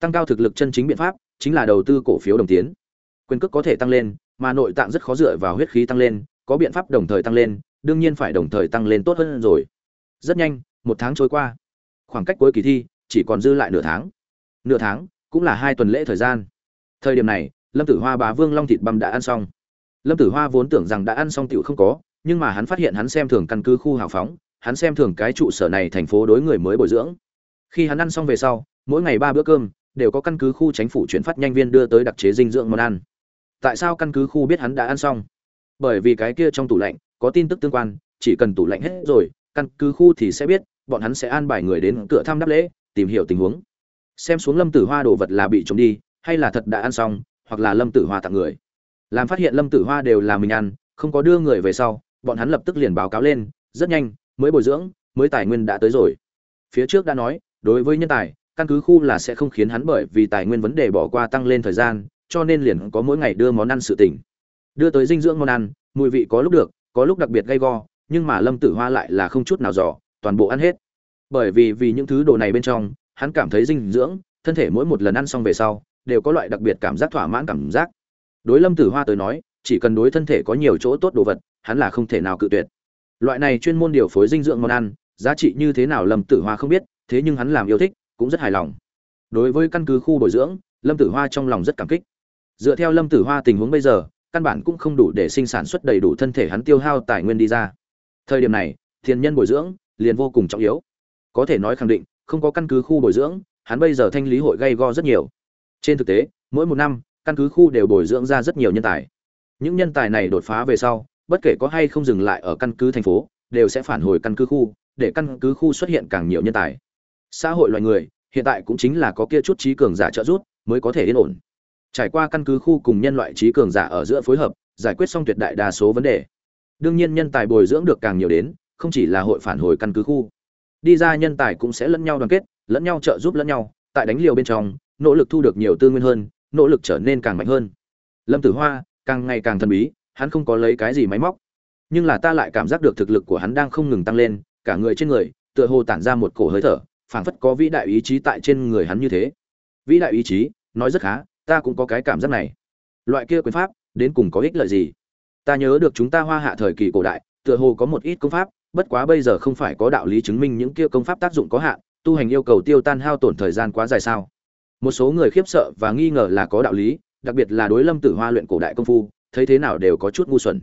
tăng cao thực lực chân chính biện pháp, chính là đầu tư cổ phiếu đồng tiến. Quyền cước có thể tăng lên, mà nội tạng rất khó dựa vào huyết khí tăng lên, có biện pháp đồng thời tăng lên, đương nhiên phải đồng thời tăng lên tốt hơn rồi. Rất nhanh, một tháng trôi qua. Khoảng cách cuối kỳ thi, chỉ còn dư lại nửa tháng. Nửa tháng, cũng là hai tuần lễ thời gian. Thời điểm này, lâm tử hoa bà vương long thịt băm đã ăn xong. Lâm tử hoa vốn tưởng rằng đã ăn xong tựu không có, nhưng mà hắn phát hiện hắn xem thường căn cứ khu hào phóng, hắn xem thường cái trụ sở này thành phố đối người mới bồi dưỡng. Khi hắn ăn xong về sau, mỗi ngày ba bữa cơm đều có căn cứ khu chính phủ chuyển phát nhanh viên đưa tới đặc chế dinh dưỡng món ăn. Tại sao căn cứ khu biết hắn đã ăn xong? Bởi vì cái kia trong tủ lạnh có tin tức tương quan, chỉ cần tủ lạnh hết rồi, căn cứ khu thì sẽ biết, bọn hắn sẽ an bài người đến cửa thăm đáp lễ, tìm hiểu tình huống. Xem xuống lâm tử hoa đồ vật là bị trộm đi, hay là thật đã ăn xong, hoặc là lâm tử hoa tặng người. Làm phát hiện lâm tử hoa đều là mình ăn, không có đưa người về sau, bọn hắn lập tức liền báo cáo lên, rất nhanh, mới bồi dưỡng, mới tài nguyên đã tới rồi. Phía trước đã nói, đối với nhân tài căn cứ khu là sẽ không khiến hắn bởi vì tài nguyên vấn đề bỏ qua tăng lên thời gian, cho nên liền có mỗi ngày đưa món ăn sự tỉnh đưa tới dinh dưỡng món ăn, mùi vị có lúc được, có lúc đặc biệt gay go, nhưng mà lâm tử hoa lại là không chút nào giỏ toàn bộ ăn hết. Bởi vì vì những thứ đồ này bên trong, hắn cảm thấy dinh dưỡng, thân thể mỗi một lần ăn xong về sau, đều có loại đặc biệt cảm giác thỏa mãn cảm giác. Đối lâm tử hoa tới nói, chỉ cần đối thân thể có nhiều chỗ tốt đồ vật, hắn là không thể nào cự tuyệt. Loại này chuyên môn điều phối dinh dưỡng món ăn, giá trị như thế nào lâm tử hoa không biết, thế nhưng hắn làm yêu thích cũng rất hài lòng. Đối với căn cứ khu bồi dưỡng, lâm tử hoa trong lòng rất cảm kích. Dựa theo lâm tử hoa tình huống bây giờ, căn bản cũng không đủ để sinh sản xuất đầy đủ thân thể hắn tiêu hao tài nguyên đi ra. Thời điểm này thiên nhân bồi dưỡng liền vô cùng trọng yếu. Có thể nói khẳng định, không có căn cứ khu bồi dưỡng, hắn bây giờ thanh lý hội gây go rất nhiều. Trên thực tế, mỗi một năm, căn cứ khu đều bồi dưỡng ra rất nhiều nhân tài. Những nhân tài này đột phá về sau, bất kể có hay không dừng lại ở căn cứ thành phố, đều sẽ phản hồi căn cứ khu, để căn cứ khu xuất hiện càng nhiều nhân tài xã hội loài người, hiện tại cũng chính là có kia chút trí cường giả trợ giúp, mới có thể yên ổn. Trải qua căn cứ khu cùng nhân loại trí cường giả ở giữa phối hợp, giải quyết xong tuyệt đại đa số vấn đề. Đương nhiên nhân tài bồi dưỡng được càng nhiều đến, không chỉ là hội phản hồi căn cứ khu. Đi ra nhân tài cũng sẽ lẫn nhau đoàn kết, lẫn nhau trợ giúp lẫn nhau, tại đánh liều bên trong, nỗ lực thu được nhiều tư nguyên hơn, nỗ lực trở nên càng mạnh hơn. Lâm tử hoa, càng ngày càng thần bí, hắn không có lấy cái gì máy móc. Nhưng là ta lại cảm giác được thực lực của hắn đang không ngừng tăng lên, cả người trên người, tựa hồ tản ra một cổ hơi thở phảng phất có vĩ đại ý chí tại trên người hắn như thế. Vĩ đại ý chí, nói rất khá, ta cũng có cái cảm giác này. Loại kia quyền pháp, đến cùng có ích lợi gì? Ta nhớ được chúng ta hoa hạ thời kỳ cổ đại, tựa hồ có một ít công pháp, bất quá bây giờ không phải có đạo lý chứng minh những kia công pháp tác dụng có hạn, tu hành yêu cầu tiêu tan hao tổn thời gian quá dài sao? Một số người khiếp sợ và nghi ngờ là có đạo lý, đặc biệt là đối lâm tử hoa luyện cổ đại công phu, thấy thế nào đều có chút ngu xuẩn.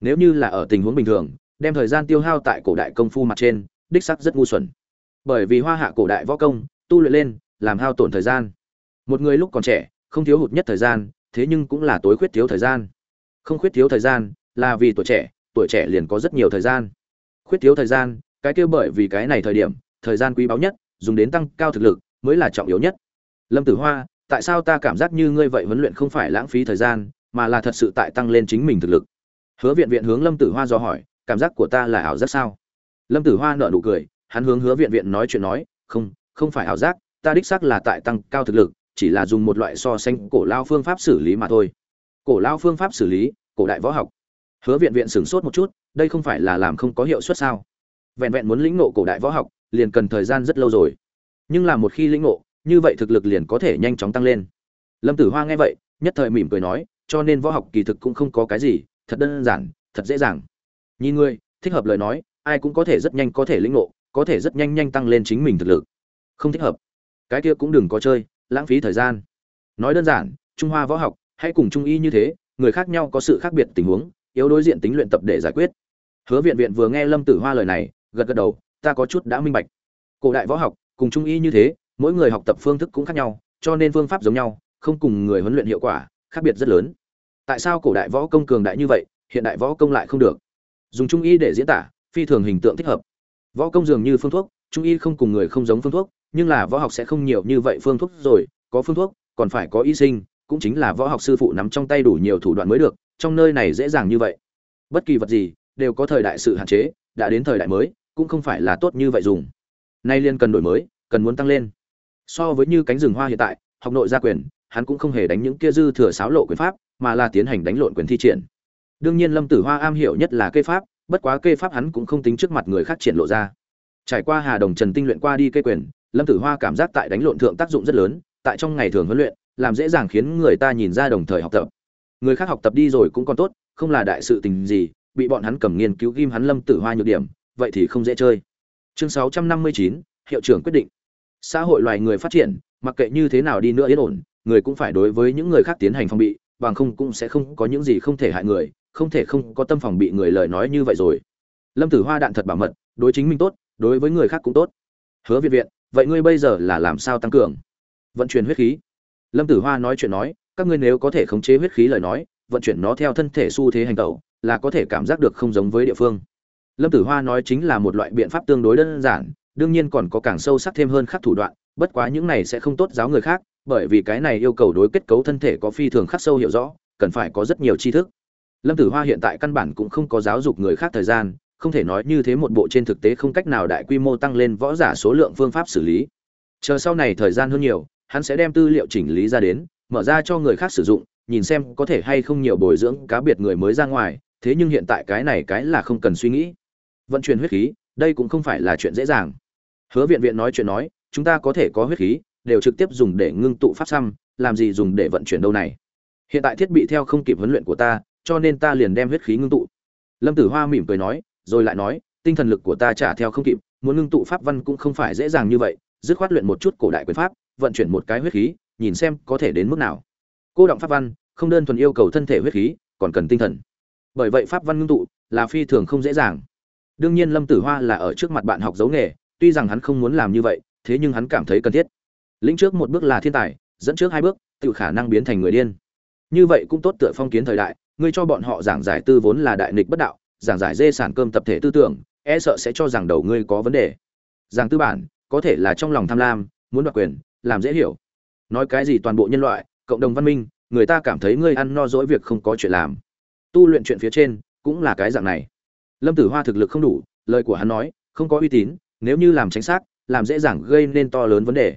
Nếu như là ở tình huống bình thường, đem thời gian tiêu hao tại cổ đại công phu mặt trên, đích sắc rất ngu xuẩn bởi vì hoa hạ cổ đại võ công, tu luyện lên, làm hao tổn thời gian. Một người lúc còn trẻ, không thiếu hụt nhất thời gian, thế nhưng cũng là tối khuyết thiếu thời gian. Không khuyết thiếu thời gian là vì tuổi trẻ tuổi trẻ liền có rất nhiều thời gian. Khuyết thiếu thời gian, cái kia bởi vì cái này thời điểm, thời gian quý báu nhất, dùng đến tăng cao thực lực, mới là trọng yếu nhất. Lâm tử hoa, tại sao ta cảm giác như ngươi vậy huấn luyện không phải lãng phí thời gian, mà là thật sự tại tăng lên chính mình thực lực? Hứa viện viện hướng lâm tử hoa do hỏi, cảm giác của ta là ảo giác sao? Lâm tử hoa nợ nụ cười hắn hướng hứa viện viện nói chuyện nói, không không phải ảo giác, ta đích xác là tại tăng cao thực lực, chỉ là dùng một loại so sánh cổ lao phương pháp xử lý mà thôi. Cổ lao phương pháp xử lý, cổ đại võ học. Hứa viện viện sửng sốt một chút, đây không phải là làm không có hiệu suất sao? Vẹn vẹn muốn lĩnh ngộ cổ đại võ học, liền cần thời gian rất lâu rồi. Nhưng là một khi lĩnh ngộ, như vậy thực lực liền có thể nhanh chóng tăng lên. Lâm tử hoa nghe vậy, nhất thời mỉm cười nói, cho nên võ học kỳ thực cũng không có cái gì, thật đơn giản, thật dễ dàng. Nhìn ngươi, thích hợp lời nói, ai cũng có thể rất nhanh có thể lĩnh ngộ có thể rất nhanh nhanh tăng lên chính mình thực lực. Không thích hợp. Cái kia cũng đừng có chơi, lãng phí thời gian. Nói đơn giản, trung hoa võ học hãy cùng trung y như thế, người khác nhau có sự khác biệt tình huống, yếu đối diện tính luyện tập để giải quyết. Hứa viện viện vừa nghe lâm tử hoa lời này, gật gật đầu, ta có chút đã minh bạch. Cổ đại võ học, cùng trung y như thế, mỗi người học tập phương thức cũng khác nhau, cho nên phương pháp giống nhau, không cùng người huấn luyện hiệu quả, khác biệt rất lớn. Tại sao cổ đại võ công cường đại như vậy, hiện đại võ công lại không được? Dùng trung y để diễn tả, phi thường hình tượng thích hợp võ công dường như phương thuốc, trung y không cùng người không giống phương thuốc, nhưng là võ học sẽ không nhiều như vậy phương thuốc rồi, có phương thuốc, còn phải có y sinh, cũng chính là võ học sư phụ nắm trong tay đủ nhiều thủ đoạn mới được, trong nơi này dễ dàng như vậy. Bất kỳ vật gì, đều có thời đại sự hạn chế, đã đến thời đại mới, cũng không phải là tốt như vậy dùng. Nay liên cần đổi mới, cần muốn tăng lên. So với như cánh rừng hoa hiện tại, học nội gia quyền, hắn cũng không hề đánh những kia dư thừa sáo lộ quyền pháp, mà là tiến hành đánh lộn quyền thi triển. Đương nhiên lâm tử hoa am hiểu nhất là cây pháp bất quá kê pháp hắn cũng không tính trước mặt người khác triển lộ ra. Trải qua hà đồng trần tinh luyện qua đi kê quyền lâm tử hoa cảm giác tại đánh lộn thượng tác dụng rất lớn tại trong ngày thường huấn luyện làm dễ dàng khiến người ta nhìn ra đồng thời học tập. Người khác học tập đi rồi cũng còn tốt không là đại sự tình gì bị bọn hắn cầm nghiên cứu ghim hắn lâm tử hoa nhược điểm vậy thì không dễ chơi. Chương 659, hiệu trưởng quyết định. Xã hội loài người phát triển mặc kệ như thế nào đi nữa yên ổn người cũng phải đối với những người khác tiến hành phòng bị bằng không cũng sẽ không có những gì không thể hại người không thể không có tâm phòng bị người lời nói như vậy rồi. Lâm tử hoa đạn thật bảo mật, đối chính mình tốt, đối với người khác cũng tốt. Hứa viện viện, vậy ngươi bây giờ là làm sao tăng cường? Vận chuyển huyết khí. Lâm tử hoa nói chuyện nói, các ngươi nếu có thể khống chế huyết khí lời nói, vận chuyển nó theo thân thể xu thế hành tẩu, là có thể cảm giác được không giống với địa phương. Lâm tử hoa nói chính là một loại biện pháp tương đối đơn giản, đương nhiên còn có càng sâu sắc thêm hơn khác thủ đoạn, bất quá những này sẽ không tốt giáo người khác, bởi vì cái này yêu cầu đối kết cấu thân thể có phi thường khắc sâu hiểu rõ, cần phải có rất nhiều tri thức lâm tử hoa hiện tại căn bản cũng không có giáo dục người khác thời gian, không thể nói như thế một bộ trên thực tế không cách nào đại quy mô tăng lên võ giả số lượng phương pháp xử lý. Chờ sau này thời gian hơn nhiều, hắn sẽ đem tư liệu chỉnh lý ra đến, mở ra cho người khác sử dụng, nhìn xem có thể hay không nhiều bồi dưỡng cá biệt người mới ra ngoài, thế nhưng hiện tại cái này cái là không cần suy nghĩ. Vận chuyển huyết khí, đây cũng không phải là chuyện dễ dàng. Hứa viện viện nói chuyện nói, chúng ta có thể có huyết khí, đều trực tiếp dùng để ngưng tụ pháp xăm, làm gì dùng để vận chuyển đâu này? Hiện tại thiết bị theo không kịp huấn luyện của ta cho nên ta liền đem huyết khí ngưng tụ. Lâm tử hoa mỉm cười nói, rồi lại nói, tinh thần lực của ta trả theo không kịp, muốn ngưng tụ pháp văn cũng không phải dễ dàng như vậy, dứt khoát luyện một chút cổ đại quyền pháp, vận chuyển một cái huyết khí, nhìn xem có thể đến mức nào. Cô động pháp văn, không đơn thuần yêu cầu thân thể huyết khí, còn cần tinh thần. Bởi vậy pháp văn ngưng tụ là phi thường không dễ dàng. Đương nhiên lâm tử hoa là ở trước mặt bạn học dấu nghề, tuy rằng hắn không muốn làm như vậy, thế nhưng hắn cảm thấy cần thiết. Lĩnh trước một bước là thiên tài, dẫn trước hai bước, tự khả năng biến thành người điên. Như vậy cũng tốt tựa phong kiến thời đại ngươi cho bọn họ giảng giải tư vốn là đại nghịch bất đạo, giảng giải dê sản cơm tập thể tư tưởng e sợ sẽ cho rằng đầu ngươi có vấn đề. Giảng tư bản, có thể là trong lòng tham lam, muốn đoạt quyền, làm dễ hiểu. Nói cái gì toàn bộ nhân loại, cộng đồng văn minh, người ta cảm thấy ngươi ăn no dỗi việc không có chuyện làm. Tu luyện chuyện phía trên, cũng là cái dạng này. Lâm tử hoa thực lực không đủ, lời của hắn nói, không có uy tín, nếu như làm chính xác, làm dễ dàng gây nên to lớn vấn đề.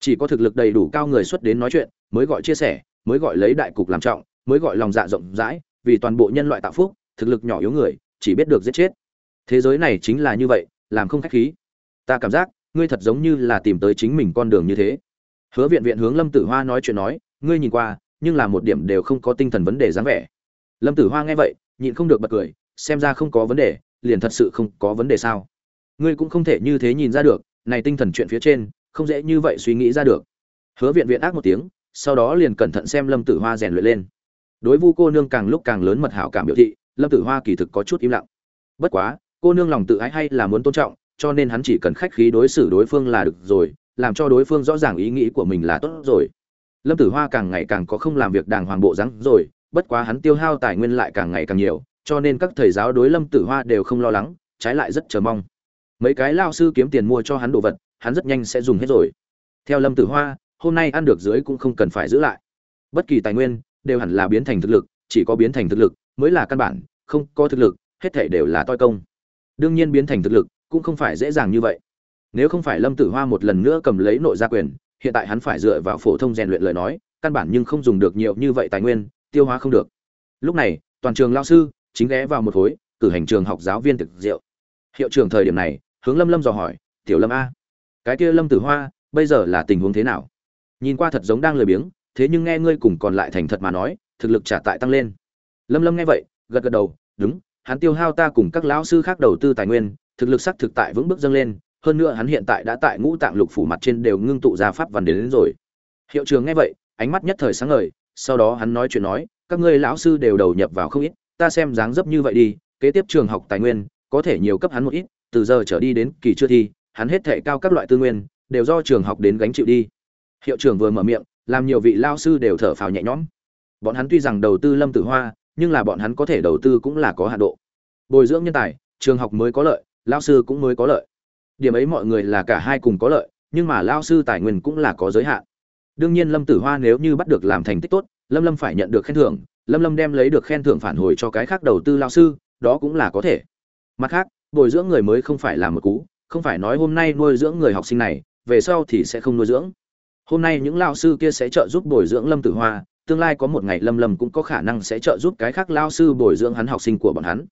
Chỉ có thực lực đầy đủ cao người xuất đến nói chuyện, mới gọi chia sẻ, mới gọi lấy đại cục làm trọng mới gọi lòng dạ rộng rãi, vì toàn bộ nhân loại tạo phúc, thực lực nhỏ yếu người, chỉ biết được giết chết. Thế giới này chính là như vậy, làm không khách khí. Ta cảm giác, ngươi thật giống như là tìm tới chính mình con đường như thế. Hứa viện viện hướng lâm tử hoa nói chuyện nói, ngươi nhìn qua, nhưng là một điểm đều không có tinh thần vấn đề dáng vẻ. Lâm tử hoa nghe vậy, nhịn không được bật cười, xem ra không có vấn đề, liền thật sự không có vấn đề sao? Ngươi cũng không thể như thế nhìn ra được, này tinh thần chuyện phía trên, không dễ như vậy suy nghĩ ra được. Hứa viện viện ác một tiếng, sau đó liền cẩn thận xem lâm tử hoa rèn luyện lên đối vu cô nương càng lúc càng lớn mật hảo cảm biểu thị, lâm tử hoa kỳ thực có chút im lặng. Bất quá, cô nương lòng tự ái hay là muốn tôn trọng, cho nên hắn chỉ cần khách khí đối xử đối phương là được rồi, làm cho đối phương rõ ràng ý nghĩ của mình là tốt rồi. Lâm tử hoa càng ngày càng có không làm việc đàng hoàng bộ rắn rồi, bất quá hắn tiêu hao tài nguyên lại càng ngày càng nhiều, cho nên các thầy giáo đối lâm tử hoa đều không lo lắng, trái lại rất chờ mong. Mấy cái lao sư kiếm tiền mua cho hắn đồ vật, hắn rất nhanh sẽ dùng hết rồi. Theo lâm tử hoa, hôm nay ăn được dưới cũng không cần phải giữ lại. Bất kỳ tài nguyên đều hẳn là biến thành thực lực, chỉ có biến thành thực lực mới là căn bản, không có thực lực, hết thể đều là toi công. Đương nhiên biến thành thực lực cũng không phải dễ dàng như vậy. Nếu không phải lâm tử hoa một lần nữa cầm lấy nội gia quyền, hiện tại hắn phải dựa vào phổ thông rèn luyện lời nói, căn bản nhưng không dùng được nhiều như vậy tài nguyên, tiêu hóa không được. Lúc này, toàn trường lao sư chính ghé vào một khối, cử hành trường học giáo viên thực diệu hiệu trưởng thời điểm này, hướng lâm lâm dò hỏi, tiểu lâm a, cái kia lâm tử hoa, bây giờ là tình huống thế nào? Nhìn qua thật giống đang lười biếng thế nhưng nghe ngươi cùng còn lại thành thật mà nói thực lực trả tại tăng lên. Lâm lâm nghe vậy gật gật đầu đúng hắn tiêu hao ta cùng các lão sư khác đầu tư tài nguyên thực lực sắc thực tại vững bước dâng lên hơn nữa hắn hiện tại đã tại ngũ tạng lục phủ mặt trên đều ngưng tụ ra pháp văn đến, đến rồi. Hiệu trường nghe vậy ánh mắt nhất thời sáng ngời sau đó hắn nói chuyện nói các ngươi lão sư đều đầu nhập vào không ít ta xem dáng dấp như vậy đi kế tiếp trường học tài nguyên có thể nhiều cấp hắn một ít từ giờ trở đi đến kỳ chưa thi hắn hết thể cao các loại tư nguyên đều do trường học đến gánh chịu đi. Hiệu trưởng vừa mở miệng làm nhiều vị lao sư đều thở phào nhẹ nhõm. Bọn hắn tuy rằng đầu tư lâm tử hoa, nhưng là bọn hắn có thể đầu tư cũng là có hạn độ. Bồi dưỡng nhân tài, trường học mới có lợi, lao sư cũng mới có lợi. Điểm ấy mọi người là cả hai cùng có lợi, nhưng mà lao sư tài nguyên cũng là có giới hạn. Đương nhiên lâm tử hoa nếu như bắt được làm thành tích tốt, lâm lâm phải nhận được khen thưởng, lâm lâm đem lấy được khen thưởng phản hồi cho cái khác đầu tư lao sư, đó cũng là có thể. Mặt khác, bồi dưỡng người mới không phải là một cú, không phải nói hôm nay nuôi dưỡng người học sinh này, về sau thì sẽ không nuôi dưỡng hôm nay những lao sư kia sẽ trợ giúp bồi dưỡng lâm tử hoa, tương lai có một ngày lâm lâm cũng có khả năng sẽ trợ giúp cái khác lao sư bồi dưỡng hắn học sinh của bọn hắn.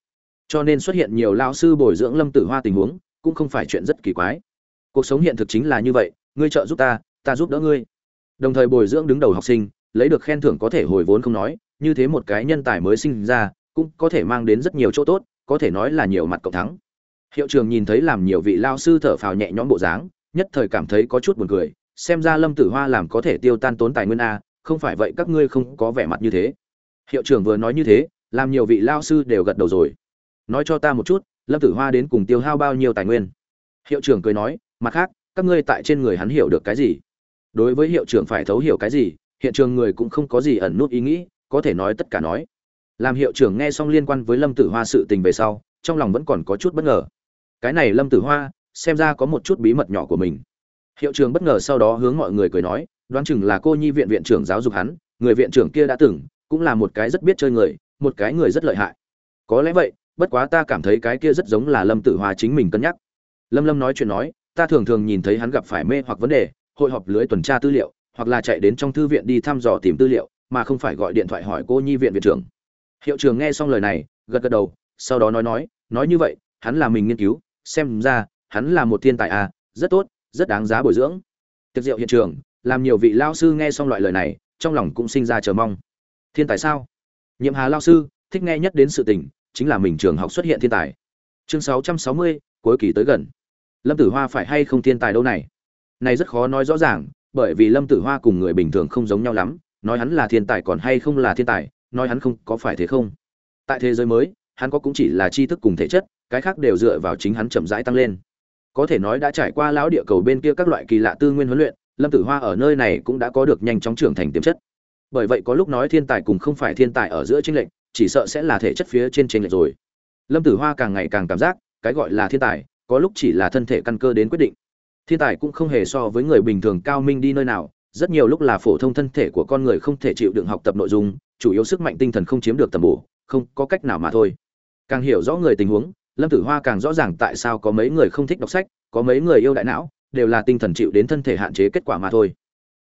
Cho nên xuất hiện nhiều lao sư bồi dưỡng lâm tử hoa tình huống, cũng không phải chuyện rất kỳ quái. Cuộc sống hiện thực chính là như vậy, ngươi trợ giúp ta ta giúp đỡ ngươi. Đồng thời bồi dưỡng đứng đầu học sinh, lấy được khen thưởng có thể hồi vốn không nói, như thế một cái nhân tài mới sinh ra, cũng có thể mang đến rất nhiều chỗ tốt, có thể nói là nhiều mặt cộng thắng. Hiệu trường nhìn thấy làm nhiều vị lao sư thở phào nhẹ nhõm bộ dáng, nhất thời cảm thấy có chút buồn cười xem ra lâm tử hoa làm có thể tiêu tan tốn tài nguyên a, không phải vậy các ngươi không có vẻ mặt như thế. Hiệu trưởng vừa nói như thế, làm nhiều vị lao sư đều gật đầu rồi. Nói cho ta một chút, lâm tử hoa đến cùng tiêu hao bao nhiêu tài nguyên? Hiệu trưởng cười nói, mặt khác, các ngươi tại trên người hắn hiểu được cái gì? Đối với hiệu trưởng phải thấu hiểu cái gì, hiện trường người cũng không có gì ẩn nút ý nghĩ, có thể nói tất cả nói. Làm hiệu trưởng nghe xong liên quan với lâm tử hoa sự tình về sau, trong lòng vẫn còn có chút bất ngờ. Cái này lâm tử hoa, xem ra có một chút bí mật nhỏ của mình hiệu trưởng bất ngờ sau đó hướng mọi người cười nói, đoán chừng là cô nhi viện viện trưởng giáo dục hắn, người viện trưởng kia đã từng, cũng là một cái rất biết chơi người, một cái người rất lợi hại. Có lẽ vậy, bất quá ta cảm thấy cái kia rất giống là lâm tử hoa chính mình cân nhắc. Lâm lâm nói chuyện nói, ta thường thường nhìn thấy hắn gặp phải mê hoặc vấn đề, hội họp lưới tuần tra tư liệu, hoặc là chạy đến trong thư viện đi thăm dò tìm tư liệu, mà không phải gọi điện thoại hỏi cô nhi viện viện trưởng. Hiệu trưởng nghe xong lời này, gật gật đầu, sau đó nói nói nói như vậy, hắn là mình nghiên cứu, xem ra, hắn là một thiên tài à rất tốt rất đáng giá bồi dưỡng. Tiệc rượu hiện trường, làm nhiều vị lao sư nghe xong loại lời này, trong lòng cũng sinh ra chờ mong. Thiên tài sao? Nhiệm hà lao sư, thích nghe nhất đến sự tình, chính là mình trường học xuất hiện thiên tài. Chương sáu trăm sáu mươi, cuối kỳ tới gần. Lâm tử hoa phải hay không thiên tài đâu này? Này rất khó nói rõ ràng, bởi vì lâm tử hoa cùng người bình thường không giống nhau lắm, nói hắn là thiên tài còn hay không là thiên tài, nói hắn không có phải thế không? Tại thế giới mới, hắn có cũng chỉ là tri thức cùng thể chất, cái khác đều dựa vào chính hắn chậm rãi tăng lên có thể nói đã trải qua lão địa cầu bên kia các loại kỳ lạ tư nguyên huấn luyện, lâm tử hoa ở nơi này cũng đã có được nhanh chóng trưởng thành tiềm chất. Bởi vậy có lúc nói thiên tài cùng không phải thiên tài ở giữa tranh lệch, chỉ sợ sẽ là thể chất phía trên tranh lệch rồi. Lâm tử hoa càng ngày càng cảm giác, cái gọi là thiên tài, có lúc chỉ là thân thể căn cơ đến quyết định. Thiên tài cũng không hề so với người bình thường cao minh đi nơi nào, rất nhiều lúc là phổ thông thân thể của con người không thể chịu đựng học tập nội dung, chủ yếu sức mạnh tinh thần không chiếm được tầm bổ, không có cách nào mà thôi. Càng hiểu rõ người tình huống lâm tử hoa càng rõ ràng tại sao có mấy người không thích đọc sách, có mấy người yêu đại não, đều là tinh thần chịu đến thân thể hạn chế kết quả mà thôi.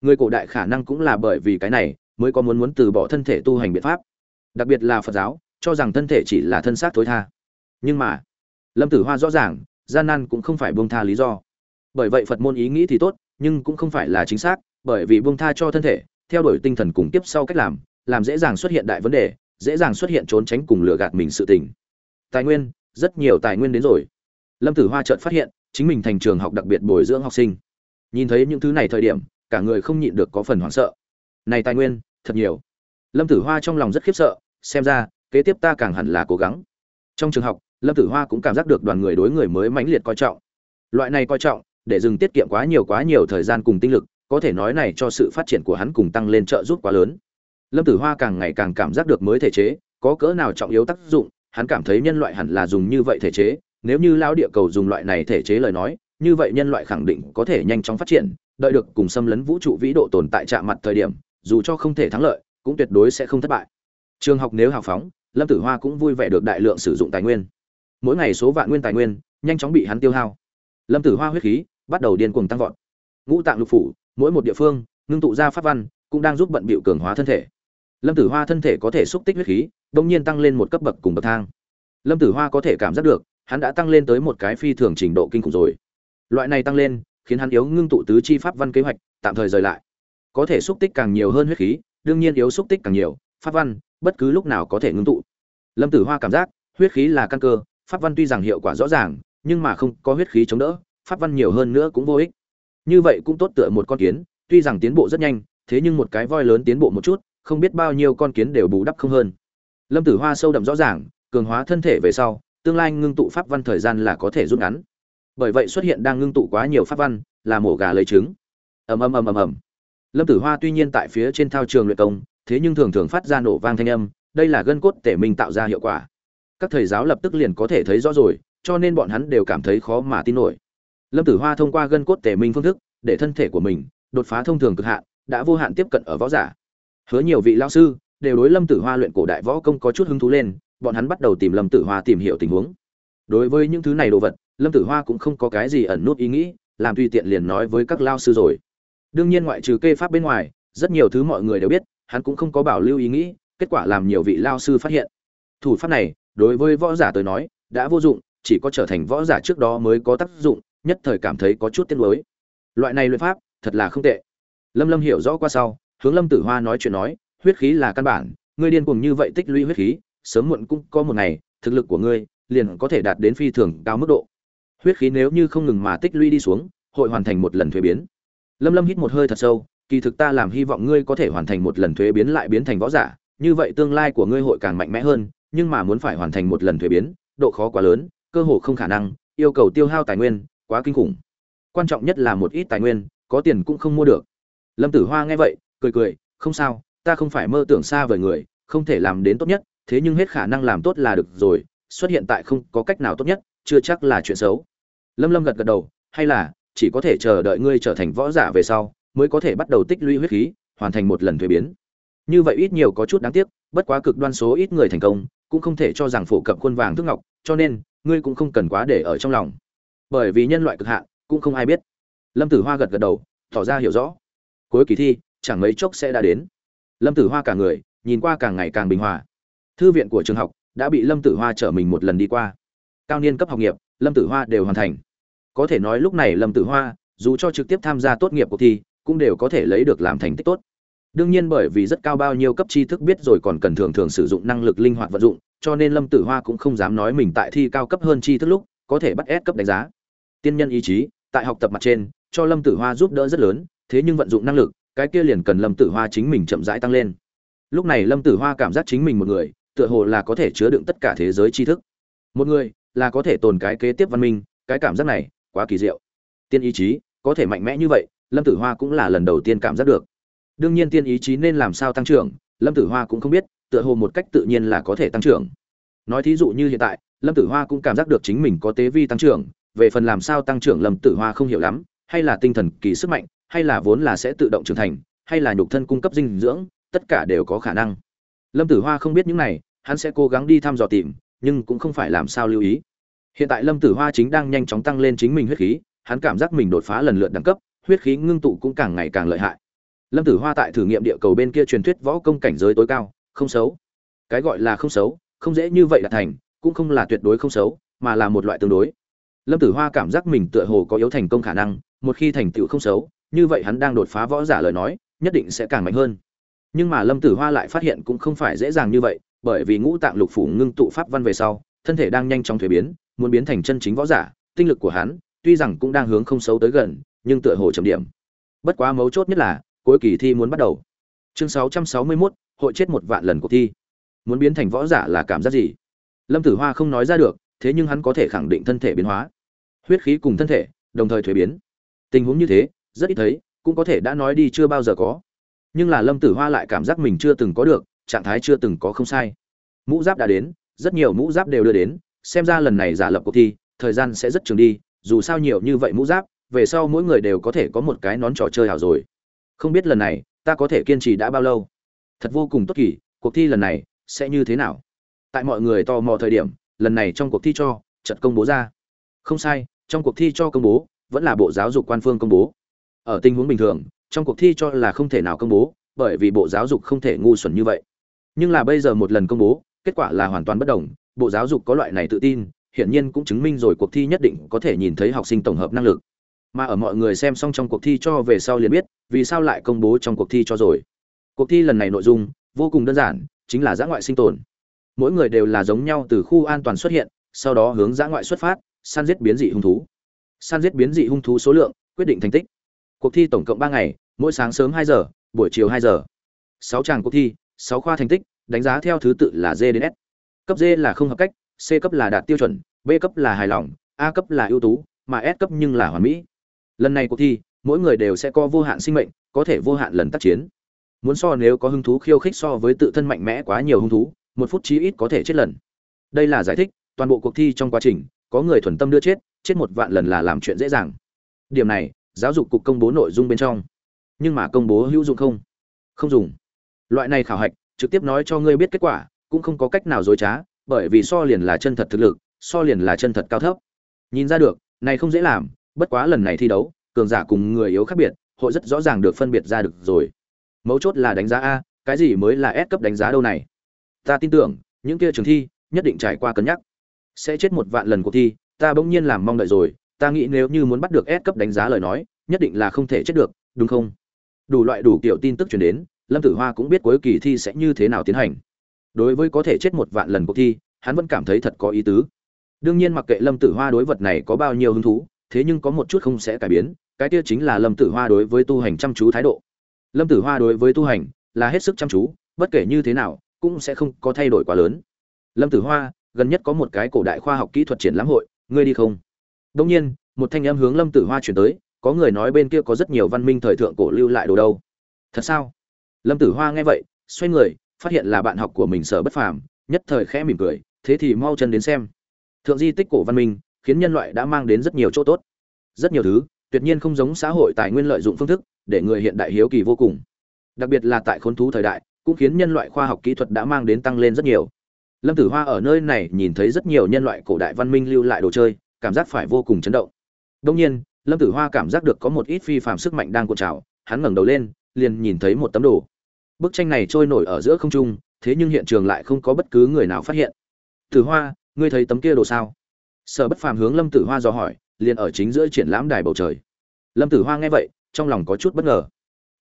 Người cổ đại khả năng cũng là bởi vì cái này, mới có muốn muốn từ bỏ thân thể tu hành biện pháp. Đặc biệt là phật giáo, cho rằng thân thể chỉ là thân xác thối tha. Nhưng mà, lâm tử hoa rõ ràng, gian nan cũng không phải buông tha lý do. Bởi vậy phật môn ý nghĩ thì tốt, nhưng cũng không phải là chính xác, bởi vì buông tha cho thân thể, theo đuổi tinh thần cùng tiếp sau cách làm làm dễ dàng xuất hiện đại vấn đề, dễ dàng xuất hiện trốn tránh cùng lừa gạt mình sự tình. Tài nguyên rất nhiều tài nguyên đến rồi. Lâm tử hoa chợt phát hiện, chính mình thành trường học đặc biệt bồi dưỡng học sinh. Nhìn thấy những thứ này thời điểm, cả người không nhịn được có phần hoảng sợ. Này tài nguyên, thật nhiều. Lâm tử hoa trong lòng rất khiếp sợ, xem ra, kế tiếp ta càng hẳn là cố gắng. Trong trường học, lâm tử hoa cũng cảm giác được đoàn người đối người mới mãnh liệt coi trọng. Loại này coi trọng, để dừng tiết kiệm quá nhiều quá nhiều thời gian cùng tinh lực, có thể nói này cho sự phát triển của hắn cùng tăng lên trợ giúp quá lớn. Lâm tử hoa càng ngày càng cảm giác được mới thể chế, có cỡ nào trọng yếu tác dụng hắn cảm thấy nhân loại hẳn là dùng như vậy thể chế, nếu như lao địa cầu dùng loại này thể chế lời nói, như vậy nhân loại khẳng định có thể nhanh chóng phát triển, đợi được cùng xâm lấn vũ trụ vĩ độ tồn tại chạm mặt thời điểm, dù cho không thể thắng lợi, cũng tuyệt đối sẽ không thất bại. Trường học nếu hào phóng, lâm tử hoa cũng vui vẻ được đại lượng sử dụng tài nguyên. Mỗi ngày số vạn nguyên tài nguyên, nhanh chóng bị hắn tiêu hao. Lâm tử hoa huyết khí bắt đầu điên cuồng tăng vọt. Ngũ tạng lục phủ, mỗi một địa phương, ngưng tụ ra pháp văn, cũng đang giúp bận bịu cường hóa thân thể lâm tử hoa thân thể có thể xúc tích huyết khí đông nhiên tăng lên một cấp bậc cùng bậc thang. Lâm tử hoa có thể cảm giác được, hắn đã tăng lên tới một cái phi thường trình độ kinh khủng rồi. Loại này tăng lên, khiến hắn yếu ngưng tụ tứ chi pháp văn kế hoạch, tạm thời rời lại. Có thể xúc tích càng nhiều hơn huyết khí, đương nhiên yếu xúc tích càng nhiều, pháp văn, bất cứ lúc nào có thể ngưng tụ. Lâm tử hoa cảm giác, huyết khí là căn cơ, pháp văn tuy rằng hiệu quả rõ ràng, nhưng mà không có huyết khí chống đỡ, pháp văn nhiều hơn nữa cũng vô ích. Như vậy cũng tốt tựa một con kiến, tuy rằng tiến bộ rất nhanh, thế nhưng một cái voi lớn tiến bộ một chút không biết bao nhiêu con kiến đều bù đắp không hơn. Lâm tử hoa sâu đậm rõ ràng, cường hóa thân thể về sau, tương lai ngưng tụ pháp văn thời gian là có thể rút ngắn. Bởi vậy xuất hiện đang ngưng tụ quá nhiều pháp văn, là mổ gà lấy trứng. Ầm ầm ầm ầm ầm. Lâm tử hoa tuy nhiên tại phía trên thao trường luyện công, thế nhưng thường thường phát ra nổ vang thanh âm, đây là gân cốt tể minh tạo ra hiệu quả. Các thầy giáo lập tức liền có thể thấy rõ rồi, cho nên bọn hắn đều cảm thấy khó mà tin nổi. Lâm tử hoa thông qua gân cốt tể minh phương thức, để thân thể của mình đột phá thông thường cực hạn, đã vô hạn tiếp cận ở võ giả hứa nhiều vị lao sư, đều đối lâm tử hoa luyện cổ đại võ công có chút hứng thú lên, bọn hắn bắt đầu tìm lâm tử hoa tìm hiểu tình huống. Đối với những thứ này đồ vật, lâm tử hoa cũng không có cái gì ẩn nút ý nghĩ, làm tùy tiện liền nói với các lao sư rồi. Đương nhiên ngoại trừ kê pháp bên ngoài, rất nhiều thứ mọi người đều biết, hắn cũng không có bảo lưu ý nghĩ, kết quả làm nhiều vị lao sư phát hiện. Thủ pháp này, đối với võ giả tới nói, đã vô dụng, chỉ có trở thành võ giả trước đó mới có tác dụng, nhất thời cảm thấy có chút tiếc nuối. Loại này luyện pháp, thật là không tệ. Lâm lâm hiểu rõ qua sau hướng lâm tử hoa nói chuyện nói, huyết khí là căn bản, ngươi điên cuồng như vậy tích lũy huyết khí, sớm muộn cũng có một ngày, thực lực của ngươi liền có thể đạt đến phi thường cao mức độ. Huyết khí nếu như không ngừng mà tích lũy đi xuống, hội hoàn thành một lần thuế biến. Lâm lâm hít một hơi thật sâu, kỳ thực ta làm hy vọng ngươi có thể hoàn thành một lần thuế biến lại biến thành võ giả, như vậy tương lai của ngươi hội càng mạnh mẽ hơn, nhưng mà muốn phải hoàn thành một lần thuế biến, độ khó quá lớn, cơ hồ không khả năng, yêu cầu tiêu hao tài nguyên, quá kinh khủng. Quan trọng nhất là một ít tài nguyên, có tiền cũng không mua được. Lâm tử hoa nghe vậy cười cười, không sao, ta không phải mơ tưởng xa vời người, không thể làm đến tốt nhất, thế nhưng hết khả năng làm tốt là được rồi, xuất hiện tại không có cách nào tốt nhất, chưa chắc là chuyện xấu. Lâm lâm gật gật đầu, hay là, chỉ có thể chờ đợi ngươi trở thành võ giả về sau, mới có thể bắt đầu tích lũy huyết khí, hoàn thành một lần thuế biến. Như vậy ít nhiều có chút đáng tiếc, bất quá cực đoan số ít người thành công, cũng không thể cho rằng phổ cập khuôn vàng thước ngọc, cho nên, ngươi cũng không cần quá để ở trong lòng. Bởi vì nhân loại cực hạn, cũng không ai biết. Lâm tử hoa gật gật đầu, tỏ ra hiểu rõ. Cuối kỳ thi chẳng mấy chốc sẽ đã đến. Lâm tử hoa cả người, nhìn qua càng ngày càng bình hòa. Thư viện của trường học đã bị lâm tử hoa chở mình một lần đi qua. Cao niên cấp học nghiệp, lâm tử hoa đều hoàn thành. Có thể nói lúc này lâm tử hoa, dù cho trực tiếp tham gia tốt nghiệp cuộc thi, cũng đều có thể lấy được làm thành tích tốt. Đương nhiên bởi vì rất cao bao nhiêu cấp tri thức biết rồi còn cần thường thường sử dụng năng lực linh hoạt vận dụng, cho nên lâm tử hoa cũng không dám nói mình tại thi cao cấp hơn tri thức lúc có thể bắt ép cấp đánh giá. Tiên nhân ý chí, tại học tập mặt trên, cho lâm tử hoa giúp đỡ rất lớn, thế nhưng vận dụng năng lực cái kia liền cần lâm tử hoa chính mình chậm rãi tăng lên. Lúc này lâm tử hoa cảm giác chính mình một người, tựa hồ là có thể chứa đựng tất cả thế giới tri thức. Một người là có thể tồn cái kế tiếp văn minh, cái cảm giác này quá kỳ diệu. Tiên ý chí có thể mạnh mẽ như vậy, lâm tử hoa cũng là lần đầu tiên cảm giác được. Đương nhiên tiên ý chí nên làm sao tăng trưởng, lâm tử hoa cũng không biết, tựa hồ một cách tự nhiên là có thể tăng trưởng. Nói thí dụ như hiện tại, lâm tử hoa cũng cảm giác được chính mình có tế vi tăng trưởng, về phần làm sao tăng trưởng lâm tử hoa không hiểu lắm, hay là tinh thần kỳ sức mạnh hay là vốn là sẽ tự động trưởng thành, hay là nhục thân cung cấp dinh dưỡng, tất cả đều có khả năng. Lâm tử hoa không biết những này, hắn sẽ cố gắng đi thăm dò tìm, nhưng cũng không phải làm sao lưu ý. Hiện tại lâm tử hoa chính đang nhanh chóng tăng lên chính mình huyết khí, hắn cảm giác mình đột phá lần lượt đẳng cấp, huyết khí ngưng tụ cũng càng ngày càng lợi hại. Lâm tử hoa tại thử nghiệm địa cầu bên kia truyền thuyết võ công cảnh giới tối cao, không xấu. Cái gọi là không xấu, không dễ như vậy là thành, cũng không là tuyệt đối không xấu, mà là một loại tương đối. Lâm tử hoa cảm giác mình tựa hồ có yếu thành công khả năng, một khi thành tựu không xấu như vậy hắn đang đột phá võ giả lời nói nhất định sẽ càng mạnh hơn. Nhưng mà lâm tử hoa lại phát hiện cũng không phải dễ dàng như vậy bởi vì ngũ tạng lục phủ ngưng tụ pháp văn về sau thân thể đang nhanh chóng thuế biến muốn biến thành chân chính võ giả tinh lực của hắn tuy rằng cũng đang hướng không xấu tới gần nhưng tựa hồ chấm điểm. Bất quá mấu chốt nhất là cuối kỳ thi muốn bắt đầu. Chương 661, hội chết một vạn lần cuộc thi. Muốn biến thành võ giả là cảm giác gì? Lâm tử hoa không nói ra được thế nhưng hắn có thể khẳng định thân thể biến hóa. Huyết khí cùng thân thể đồng thời thuế biến. Tình huống như thế rất ít thấy, cũng có thể đã nói đi chưa bao giờ có. Nhưng là lâm tử hoa lại cảm giác mình chưa từng có được, trạng thái chưa từng có không sai. Mũ giáp đã đến, rất nhiều mũ giáp đều đưa đến, xem ra lần này giả lập cuộc thi, thời gian sẽ rất trường đi, dù sao nhiều như vậy mũ giáp, về sau mỗi người đều có thể có một cái nón trò chơi hảo rồi. Không biết lần này, ta có thể kiên trì đã bao lâu? Thật vô cùng tốt kỳ, cuộc thi lần này sẽ như thế nào? Tại mọi người tò mò thời điểm, lần này trong cuộc thi cho trận công bố ra. Không sai, trong cuộc thi cho công bố, vẫn là bộ giáo dục quan phương công bố ở tình huống bình thường, trong cuộc thi cho là không thể nào công bố, bởi vì bộ giáo dục không thể ngu xuẩn như vậy. Nhưng là bây giờ một lần công bố, kết quả là hoàn toàn bất đồng, bộ giáo dục có loại này tự tin, hiển nhiên cũng chứng minh rồi cuộc thi nhất định có thể nhìn thấy học sinh tổng hợp năng lực. Mà ở mọi người xem xong trong cuộc thi cho về sau liền biết, vì sao lại công bố trong cuộc thi cho rồi. Cuộc thi lần này nội dung, vô cùng đơn giản, chính là giã ngoại sinh tồn. Mỗi người đều là giống nhau từ khu an toàn xuất hiện, sau đó hướng giã ngoại xuất phát, săn giết biến dị hung thú. Săn giết biến dị hung thú số lượng, quyết định thành tích cuộc thi tổng cộng ba ngày, mỗi sáng sớm hai giờ, buổi chiều hai giờ. Sáu tràng cuộc thi, sáu khoa thành tích, đánh giá theo thứ tự là d đến s. Cấp d là không hợp cách, c cấp là đạt tiêu chuẩn, b cấp là hài lòng, a cấp là ưu tú, mà s cấp nhưng là hoàn mỹ. Lần này cuộc thi, mỗi người đều sẽ có vô hạn sinh mệnh, có thể vô hạn lần tác chiến. Muốn so nếu có hứng thú khiêu khích so với tự thân mạnh mẽ quá nhiều hứng thú, một phút chí ít có thể chết lần. Đây là giải thích, toàn bộ cuộc thi trong quá trình, có người thuần tâm đưa chết chết một vạn lần là làm chuyện dễ dàng. Điểm này giáo dục cục công bố nội dung bên trong. Nhưng mà công bố hữu dụng không? Không dùng. Loại này khảo hạch, trực tiếp nói cho ngươi biết kết quả, cũng không có cách nào dối trá, bởi vì so liền là chân thật thực lực, so liền là chân thật cao thấp. Nhìn ra được, này không dễ làm, bất quá lần này thi đấu, cường giả cùng người yếu khác biệt, hội rất rõ ràng được phân biệt ra được rồi. Mấu chốt là đánh giá a, cái gì mới là S cấp đánh giá đâu này? Ta tin tưởng, những kia trường thi, nhất định trải qua cân nhắc. Sẽ chết một vạn lần cuộc thi, ta bỗng nhiên làm mong đợi rồi ta nghĩ nếu như muốn bắt được S cấp đánh giá lời nói, nhất định là không thể chết được, đúng không? Đủ loại đủ kiểu tin tức truyền đến, lâm tử hoa cũng biết cuối kỳ thi sẽ như thế nào tiến hành. Đối với có thể chết một vạn lần cuộc thi, hắn vẫn cảm thấy thật có ý tứ. Đương nhiên mặc kệ lâm tử hoa đối vật này có bao nhiêu hứng thú, thế nhưng có một chút không sẽ cải biến, cái kia chính là lâm tử hoa đối với tu hành chăm chú thái độ. Lâm tử hoa đối với tu hành là hết sức chăm chú, bất kể như thế nào cũng sẽ không có thay đổi quá lớn. Lâm tử hoa, gần nhất có một cái cổ đại khoa học kỹ thuật triển lãm hội, ngươi đi không? Đông nhiên, một thanh âm hướng lâm tử hoa chuyển tới, có người nói bên kia có rất nhiều văn minh thời thượng cổ lưu lại đồ đâu. Thật sao? Lâm tử hoa nghe vậy, xoay người, phát hiện là bạn học của mình sở bất phàm, nhất thời khẽ mỉm cười, thế thì mau chân đến xem. Thượng di tích cổ văn minh, khiến nhân loại đã mang đến rất nhiều chỗ tốt. Rất nhiều thứ, tuyệt nhiên không giống xã hội tài nguyên lợi dụng phương thức, để người hiện đại hiếu kỳ vô cùng. Đặc biệt là tại khốn thú thời đại, cũng khiến nhân loại khoa học kỹ thuật đã mang đến tăng lên rất nhiều. Lâm tử hoa ở nơi này nhìn thấy rất nhiều nhân loại cổ đại văn minh lưu lại đồ chơi cảm giác phải vô cùng chấn động. Đông nhiên, lâm tử hoa cảm giác được có một ít phi phạm sức mạnh đang cuộn trào, hắn ngẩng đầu lên, liền nhìn thấy một tấm đồ. Bức tranh này trôi nổi ở giữa không trung, thế nhưng hiện trường lại không có bất cứ người nào phát hiện. Tử hoa, ngươi thấy tấm kia đồ sao? Sở bất phàm hướng lâm tử hoa dò hỏi, liền ở chính giữa triển lãm đài bầu trời. Lâm tử hoa nghe vậy, trong lòng có chút bất ngờ.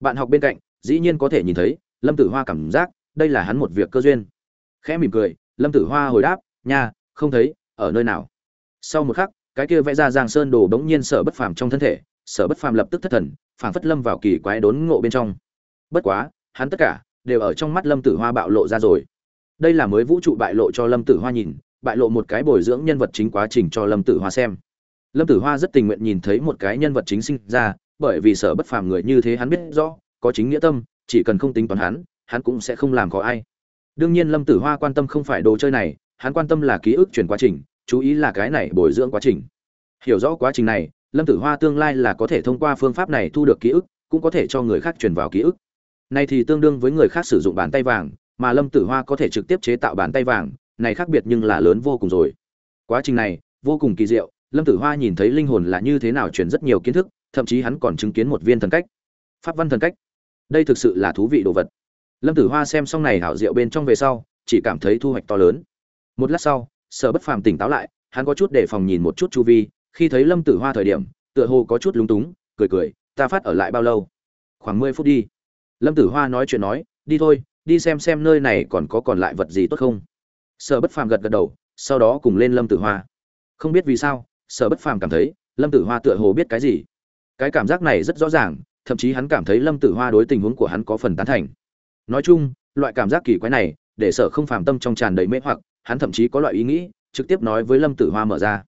Bạn học bên cạnh, dĩ nhiên có thể nhìn thấy, lâm tử hoa cảm giác, đây là hắn một việc cơ duyên. Khẽ mỉm cười, lâm tử hoa hồi đáp, nha, không thấy, ở nơi nào? Sau một khắc, cái kia vẽ ra giang sơn đồ bỗng nhiên sở bất phàm trong thân thể, sở bất phàm lập tức thất thần, phảng phất lâm vào kỳ quái đốn ngộ bên trong. Bất quá, hắn tất cả đều ở trong mắt lâm tử hoa bạo lộ ra rồi. Đây là mới vũ trụ bại lộ cho lâm tử hoa nhìn, bại lộ một cái bồi dưỡng nhân vật chính quá trình cho lâm tử hoa xem. Lâm tử hoa rất tình nguyện nhìn thấy một cái nhân vật chính sinh ra, bởi vì sở bất phàm người như thế hắn biết rõ, có chính nghĩa tâm, chỉ cần không tính toán hắn hắn cũng sẽ không làm có ai. Đương nhiên lâm tử hoa quan tâm không phải đồ chơi này, hắn quan tâm là ký ức chuyển quá trình chú ý là cái này bồi dưỡng quá trình. Hiểu rõ quá trình này, lâm tử hoa tương lai là có thể thông qua phương pháp này thu được ký ức, cũng có thể cho người khác truyền vào ký ức. Này thì tương đương với người khác sử dụng bàn tay vàng, mà lâm tử hoa có thể trực tiếp chế tạo bàn tay vàng, này khác biệt nhưng là lớn vô cùng rồi. Quá trình này, vô cùng kỳ diệu, lâm tử hoa nhìn thấy linh hồn là như thế nào truyền rất nhiều kiến thức, thậm chí hắn còn chứng kiến một viên thần cách. Pháp văn thần cách. Đây thực sự là thú vị đồ vật. Lâm tử hoa xem xong này hảo diệu bên trong về sau, chỉ cảm thấy thu hoạch to lớn. Một lát sau sở bất phàm tỉnh táo lại, hắn có chút để phòng nhìn một chút chu vi, khi thấy lâm tử hoa thời điểm, tựa hồ có chút lúng túng, cười cười, ta phát ở lại bao lâu? Khoảng mười phút đi. Lâm tử hoa nói chuyện nói, đi thôi, đi xem xem nơi này còn có còn lại vật gì tốt không? Sở bất phàm gật gật đầu, sau đó cùng lên lâm tử hoa. Không biết vì sao, sở bất phàm cảm thấy, lâm tử hoa tựa hồ biết cái gì. Cái cảm giác này rất rõ ràng, thậm chí hắn cảm thấy lâm tử hoa đối tình huống của hắn có phần tán thành. Nói chung, loại cảm giác kỳ quái này, để sở không phàm tâm trong tràn đầy mê hoặc hắn thậm chí có loại ý nghĩ, trực tiếp nói với lâm tử hoa mở ra.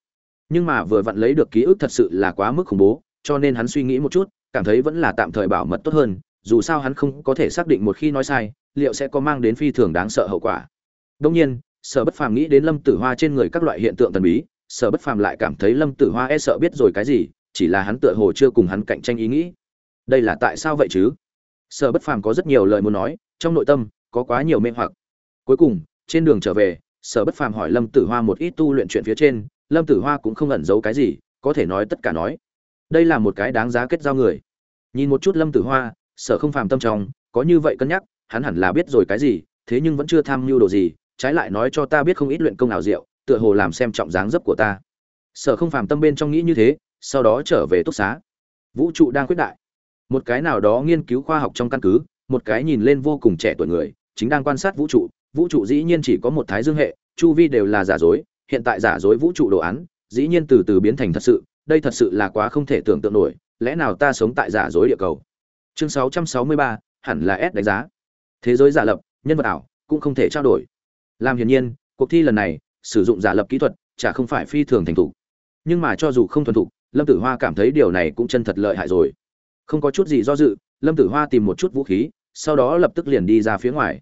Nhưng mà vừa vặn lấy được ký ức thật sự là quá mức khủng bố, cho nên hắn suy nghĩ một chút, cảm thấy vẫn là tạm thời bảo mật tốt hơn, dù sao hắn không có thể xác định một khi nói sai, liệu sẽ có mang đến phi thường đáng sợ hậu quả. Đông nhiên, sở bất phàm nghĩ đến lâm tử hoa trên người các loại hiện tượng thần bí, sở bất phàm lại cảm thấy lâm tử hoa e sợ biết rồi cái gì, chỉ là hắn tựa hồ chưa cùng hắn cạnh tranh ý nghĩ. Đây là tại sao vậy chứ? Sở bất phàm có rất nhiều lời muốn nói, trong nội tâm có quá nhiều mê hoặc. Cuối cùng, trên đường trở về sở bất phàm hỏi lâm tử hoa một ít tu luyện chuyện phía trên, lâm tử hoa cũng không ẩn giấu cái gì, có thể nói tất cả nói. Đây là một cái đáng giá kết giao người. Nhìn một chút lâm tử hoa, sở không phàm tâm trong, có như vậy cân nhắc, hắn hẳn là biết rồi cái gì, thế nhưng vẫn chưa tham mưu đồ gì, trái lại nói cho ta biết không ít luyện công nào diệu, tựa hồ làm xem trọng dáng dấp của ta. Sở không phàm tâm bên trong nghĩ như thế, sau đó trở về túc xá. Vũ trụ đang quyết đại. Một cái nào đó nghiên cứu khoa học trong căn cứ, một cái nhìn lên vô cùng trẻ tuổi người, chính đang quan sát vũ trụ vũ trụ dĩ nhiên chỉ có một thái dương hệ chu vi đều là giả dối hiện tại giả dối vũ trụ đồ án dĩ nhiên từ từ biến thành thật sự đây thật sự là quá không thể tưởng tượng nổi lẽ nào ta sống tại giả dối địa cầu? Chương 663, hẳn là S đánh giá. Thế giới giả lập nhân vật ảo cũng không thể trao đổi. Làm hiển nhiên cuộc thi lần này sử dụng giả lập kỹ thuật chả không phải phi thường thành thục. Nhưng mà cho dù không thuần thục lâm tử hoa cảm thấy điều này cũng chân thật lợi hại rồi. Không có chút gì do dự lâm tử hoa tìm một chút vũ khí sau đó lập tức liền đi ra phía ngoài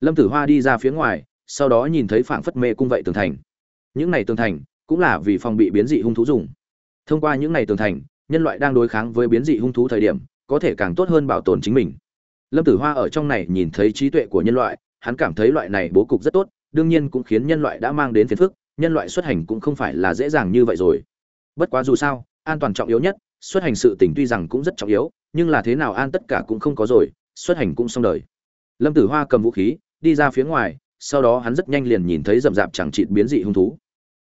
lâm tử hoa đi ra phía ngoài, sau đó nhìn thấy phảng phất mê cung vậy tường thành. Những này tường thành cũng là vì phòng bị biến dị hung thú dùng. Thông qua những này tường thành, nhân loại đang đối kháng với biến dị hung thú thời điểm, có thể càng tốt hơn bảo tồn chính mình. Lâm tử hoa ở trong này nhìn thấy trí tuệ của nhân loại, hắn cảm thấy loại này bố cục rất tốt, đương nhiên cũng khiến nhân loại đã mang đến phiền phức, nhân loại xuất hành cũng không phải là dễ dàng như vậy rồi. Bất quá dù sao, an toàn trọng yếu nhất, xuất hành sự tình tuy rằng cũng rất trọng yếu, nhưng là thế nào an tất cả cũng không có rồi, xuất hành cũng xong đời. Lâm tử hoa cầm vũ khí đi ra phía ngoài, sau đó hắn rất nhanh liền nhìn thấy rậm rạp chẳng chịt biến dị hung thú.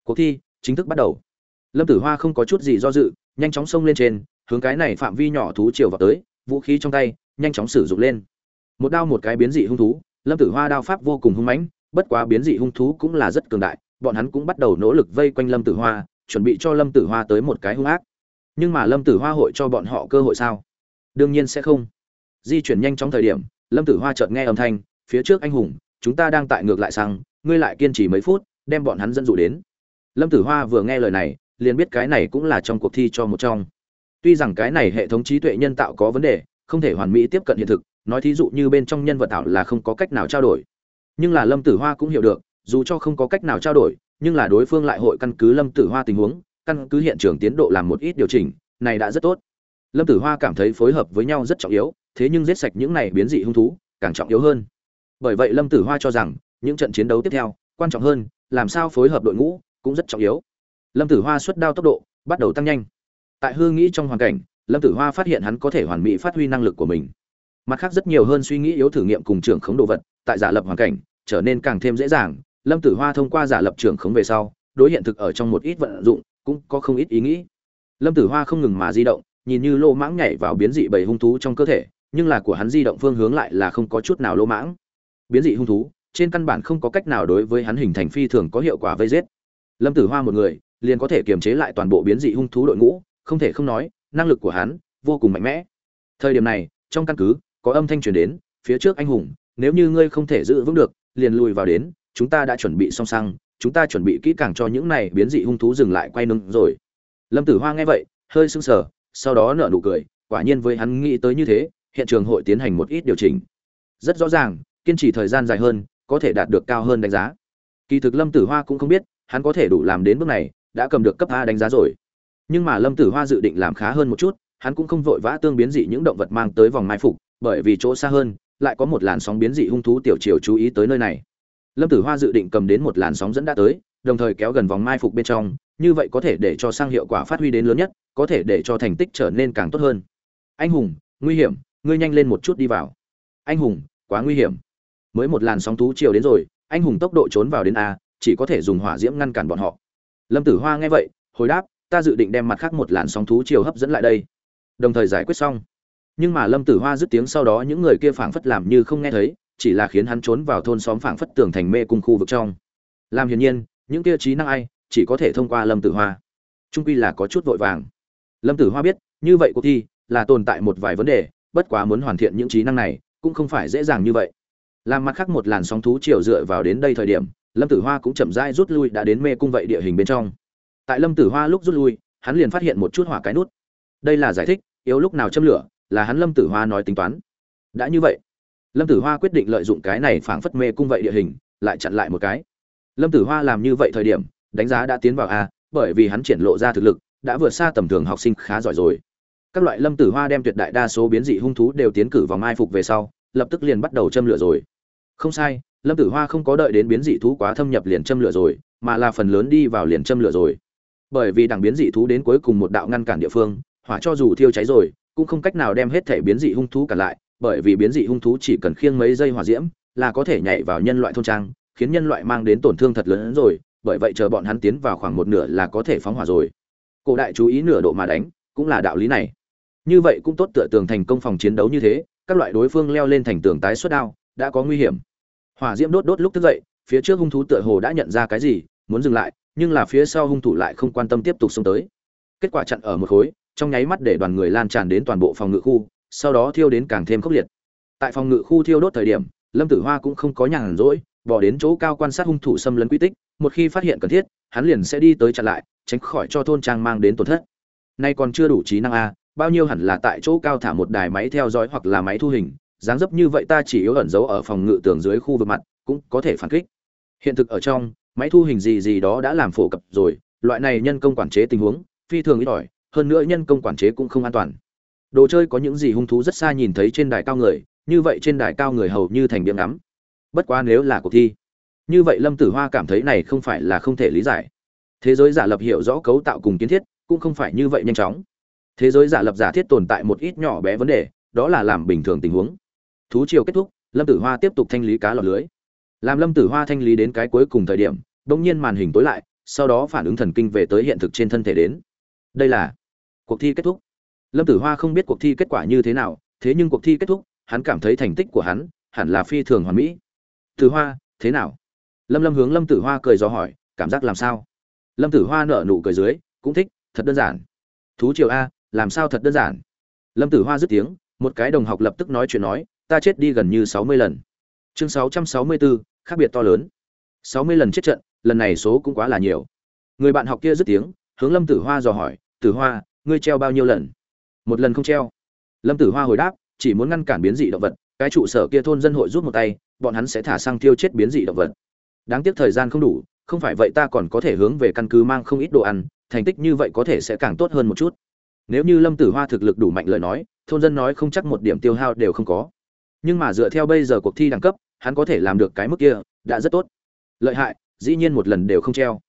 Cuộc thi chính thức bắt đầu. Lâm tử hoa không có chút gì do dự, nhanh chóng xông lên trên, hướng cái này phạm vi nhỏ thú chiều vào tới, vũ khí trong tay, nhanh chóng sử dụng lên. Một đao một cái biến dị hung thú, lâm tử hoa đao pháp vô cùng hung mãnh, bất quá biến dị hung thú cũng là rất cường đại, bọn hắn cũng bắt đầu nỗ lực vây quanh lâm tử hoa, chuẩn bị cho lâm tử hoa tới một cái hung ác. Nhưng mà lâm tử hoa hội cho bọn họ cơ hội sao? Đương nhiên sẽ không. Di chuyển nhanh trong thời điểm, lâm tử hoa chợt nghe âm thanh phía trước anh hùng, chúng ta đang tại ngược lại sang ngươi lại kiên trì mấy phút, đem bọn hắn dẫn dụ đến. Lâm tử hoa vừa nghe lời này, liền biết cái này cũng là trong cuộc thi cho một trong. Tuy rằng cái này hệ thống trí tuệ nhân tạo có vấn đề, không thể hoàn mỹ tiếp cận hiện thực, nói thí dụ như bên trong nhân vật tạo là không có cách nào trao đổi. Nhưng là lâm tử hoa cũng hiểu được, dù cho không có cách nào trao đổi, nhưng là đối phương lại hội căn cứ lâm tử hoa tình huống, căn cứ hiện trường tiến độ làm một ít điều chỉnh, này đã rất tốt. Lâm tử hoa cảm thấy phối hợp với nhau rất trọng yếu, thế nhưng giết sạch những này biến dị hung thú, càng trọng yếu hơn bởi vậy lâm tử hoa cho rằng, những trận chiến đấu tiếp theo, quan trọng hơn, làm sao phối hợp đội ngũ cũng rất trọng yếu. Lâm tử hoa xuất đao tốc độ, bắt đầu tăng nhanh. Tại hương nghĩ trong hoàn cảnh, lâm tử hoa phát hiện hắn có thể hoàn mỹ phát huy năng lực của mình. Mặt khác rất nhiều hơn suy nghĩ yếu thử nghiệm cùng trưởng khống đồ vật, tại giả lập hoàn cảnh, trở nên càng thêm dễ dàng. Lâm tử hoa thông qua giả lập trưởng khống về sau, đối hiện thực ở trong một ít vận dụng, cũng có không ít ý nghĩ. Lâm tử hoa không ngừng mà di động, nhìn như lô mãng nhảy vào biến dị bầy hung thú trong cơ thể, nhưng là của hắn di động phương hướng lại là không có chút nào lô mãng biến dị hung thú, trên căn bản không có cách nào đối với hắn hình thành phi thường có hiệu quả vây giết. Lâm tử hoa một người, liền có thể kiềm chế lại toàn bộ biến dị hung thú đội ngũ, không thể không nói, năng lực của hắn vô cùng mạnh mẽ. Thời điểm này, trong căn cứ, có âm thanh truyền đến, phía trước anh hùng, nếu như ngươi không thể giữ vững được, liền lùi vào đến, chúng ta đã chuẩn bị song xăng chúng ta chuẩn bị kỹ càng cho những này biến dị hung thú dừng lại quay nâng rồi. Lâm tử hoa nghe vậy, hơi sưng sờ, sau đó nở nụ cười, quả nhiên với hắn nghĩ tới như thế, hiện trường hội tiến hành một ít điều chỉnh. Rất rõ ràng kiên trì thời gian dài hơn, có thể đạt được cao hơn đánh giá. Kỳ thực lâm tử hoa cũng không biết, hắn có thể đủ làm đến bước này, đã cầm được cấp a đánh giá rồi. Nhưng mà lâm tử hoa dự định làm khá hơn một chút, hắn cũng không vội vã tương biến dị những động vật mang tới vòng mai phục, bởi vì chỗ xa hơn, lại có một làn sóng biến dị hung thú tiểu chiều chú ý tới nơi này. Lâm tử hoa dự định cầm đến một làn sóng dẫn đã tới, đồng thời kéo gần vòng mai phục bên trong, như vậy có thể để cho sang hiệu quả phát huy đến lớn nhất, có thể để cho thành tích trở nên càng tốt hơn. Anh hùng, nguy hiểm, ngươi nhanh lên một chút đi vào. Anh hùng, quá nguy hiểm mới một làn sóng thú chiều đến rồi, anh hùng tốc độ trốn vào đến a, chỉ có thể dùng hỏa diễm ngăn cản bọn họ. Lâm tử hoa nghe vậy, hồi đáp, ta dự định đem mặt khác một làn sóng thú chiều hấp dẫn lại đây. Đồng thời giải quyết xong. Nhưng mà lâm tử hoa dứt tiếng sau đó những người kia phảng phất làm như không nghe thấy, chỉ là khiến hắn trốn vào thôn xóm phảng phất tường thành mê cung khu vực trong. Làm hiển nhiên, những kia trí năng ai, chỉ có thể thông qua lâm tử hoa. Trung quy là có chút vội vàng. Lâm tử hoa biết, như vậy cuộc thi là tồn tại một vài vấn đề, bất quá muốn hoàn thiện những trí năng này, cũng không phải dễ dàng như vậy làm mặt khác một làn sóng thú chiều dựa vào đến đây thời điểm, lâm tử hoa cũng chậm rãi rút lui đã đến mê cung vậy địa hình bên trong. Tại lâm tử hoa lúc rút lui, hắn liền phát hiện một chút hỏa cái nút. Đây là giải thích, yếu lúc nào châm lửa, là hắn lâm tử hoa nói tính toán. Đã như vậy, lâm tử hoa quyết định lợi dụng cái này phảng phất mê cung vậy địa hình, lại chặn lại một cái. Lâm tử hoa làm như vậy thời điểm, đánh giá đã tiến vào a, bởi vì hắn triển lộ ra thực lực, đã vượt xa tầm thường học sinh khá giỏi rồi. Các loại lâm tử hoa đem tuyệt đại đa số biến dị hung thú đều tiến cử vào mai phục về sau, lập tức liền bắt đầu châm lửa rồi không sai, lâm tử hoa không có đợi đến biến dị thú quá thâm nhập liền châm lửa rồi, mà là phần lớn đi vào liền châm lửa rồi. Bởi vì đằng biến dị thú đến cuối cùng một đạo ngăn cản địa phương, hỏa cho dù thiêu cháy rồi, cũng không cách nào đem hết thể biến dị hung thú cả lại, bởi vì biến dị hung thú chỉ cần khiêng mấy giây hỏa diễm, là có thể nhảy vào nhân loại thôn trang, khiến nhân loại mang đến tổn thương thật lớn hơn rồi, bởi vậy chờ bọn hắn tiến vào khoảng một nửa là có thể phóng hỏa rồi. Cổ đại chú ý nửa độ mà đánh, cũng là đạo lý này. Như vậy cũng tốt tựa tường thành công phòng chiến đấu như thế, các loại đối phương leo lên thành tường tái xuất đao, đã có nguy hiểm hỏa diễm đốt đốt lúc thức dậy, phía trước hung thú tựa hồ đã nhận ra cái gì, muốn dừng lại, nhưng là phía sau hung thủ lại không quan tâm tiếp tục xông tới. Kết quả chặn ở một khối, trong nháy mắt để đoàn người lan tràn đến toàn bộ phòng ngự khu, sau đó thiêu đến càng thêm khốc liệt. Tại phòng ngự khu thiêu đốt thời điểm, lâm tử hoa cũng không có nhàn rỗi, bỏ đến chỗ cao quan sát hung thủ xâm lấn quy tích, một khi phát hiện cần thiết, hắn liền sẽ đi tới chặn lại, tránh khỏi cho thôn trang mang đến tổn thất. Nay còn chưa đủ trí năng a, bao nhiêu hẳn là tại chỗ cao thả một đài máy theo dõi hoặc là máy thu hình dáng dấp như vậy ta chỉ yếu ẩn giấu ở phòng ngự tường dưới khu vực mặt, cũng có thể phản kích. Hiện thực ở trong, máy thu hình gì gì đó đã làm phổ cập rồi, loại này nhân công quản chế tình huống, phi thường ít ỏi, hơn nữa nhân công quản chế cũng không an toàn. Đồ chơi có những gì hung thú rất xa nhìn thấy trên đài cao người, như vậy trên đài cao người hầu như thành điểm ngắm. Bất quá nếu là cuộc thi, như vậy lâm tử hoa cảm thấy này không phải là không thể lý giải. Thế giới giả lập hiểu rõ cấu tạo cùng kiến thiết, cũng không phải như vậy nhanh chóng. Thế giới giả lập giả thiết tồn tại một ít nhỏ bé vấn đề, đó là làm bình thường tình huống thú chiều kết thúc, lâm tử hoa tiếp tục thanh lý cá lọt lưới. Làm lâm tử hoa thanh lý đến cái cuối cùng thời điểm đ ỗ n g nhiên màn hình tối lại, sau đó phản ứng thần kinh về tới hiện thực trên thân thể đến. Đây là cuộc thi kết thúc. Lâm tử hoa không biết cuộc thi kết quả như thế nào, thế nhưng cuộc thi kết thúc, hắn cảm thấy thành tích của hắn hẳn là phi thường hoàn mỹ. Tử hoa, thế nào? Lâm lâm hướng lâm tử hoa cười gió hỏi, cảm giác làm sao? Lâm tử hoa nở nụ cười dưới, cũng thích, thật đơn giản. Thú triều a, làm sao thật đơn giản? Lâm tử hoa dứt tiếng, một cái đồng học lập tức nói chuyện nói ta chết đi gần như sáu mươi lần. Chương sáu trăm sáu mươi bốn, khác biệt to lớn. Sáu mươi lần chết trận, lần này số cũng quá là nhiều. Người bạn học kia dứt tiếng, hướng lâm tử hoa dò hỏi, tử hoa, ngươi treo bao nhiêu lần? Một lần không treo. Lâm tử hoa hồi đáp, chỉ muốn ngăn cản biến dị động vật, cái trụ sở kia thôn dân hội rút một tay, bọn hắn sẽ thả sang tiêu chết biến dị động vật. Đáng tiếc thời gian không đủ, không phải vậy ta còn có thể hướng về căn cứ mang không ít đồ ăn, thành tích như vậy có thể sẽ càng tốt hơn một chút. Nếu như lâm tử hoa thực lực đủ mạnh lời nói, thôn dân nói không chắc một điểm tiêu hao đều không có nhưng mà dựa theo bây giờ cuộc thi đẳng cấp, hắn có thể làm được cái mức kia, đã rất tốt. Lợi hại, dĩ nhiên một lần đều không treo.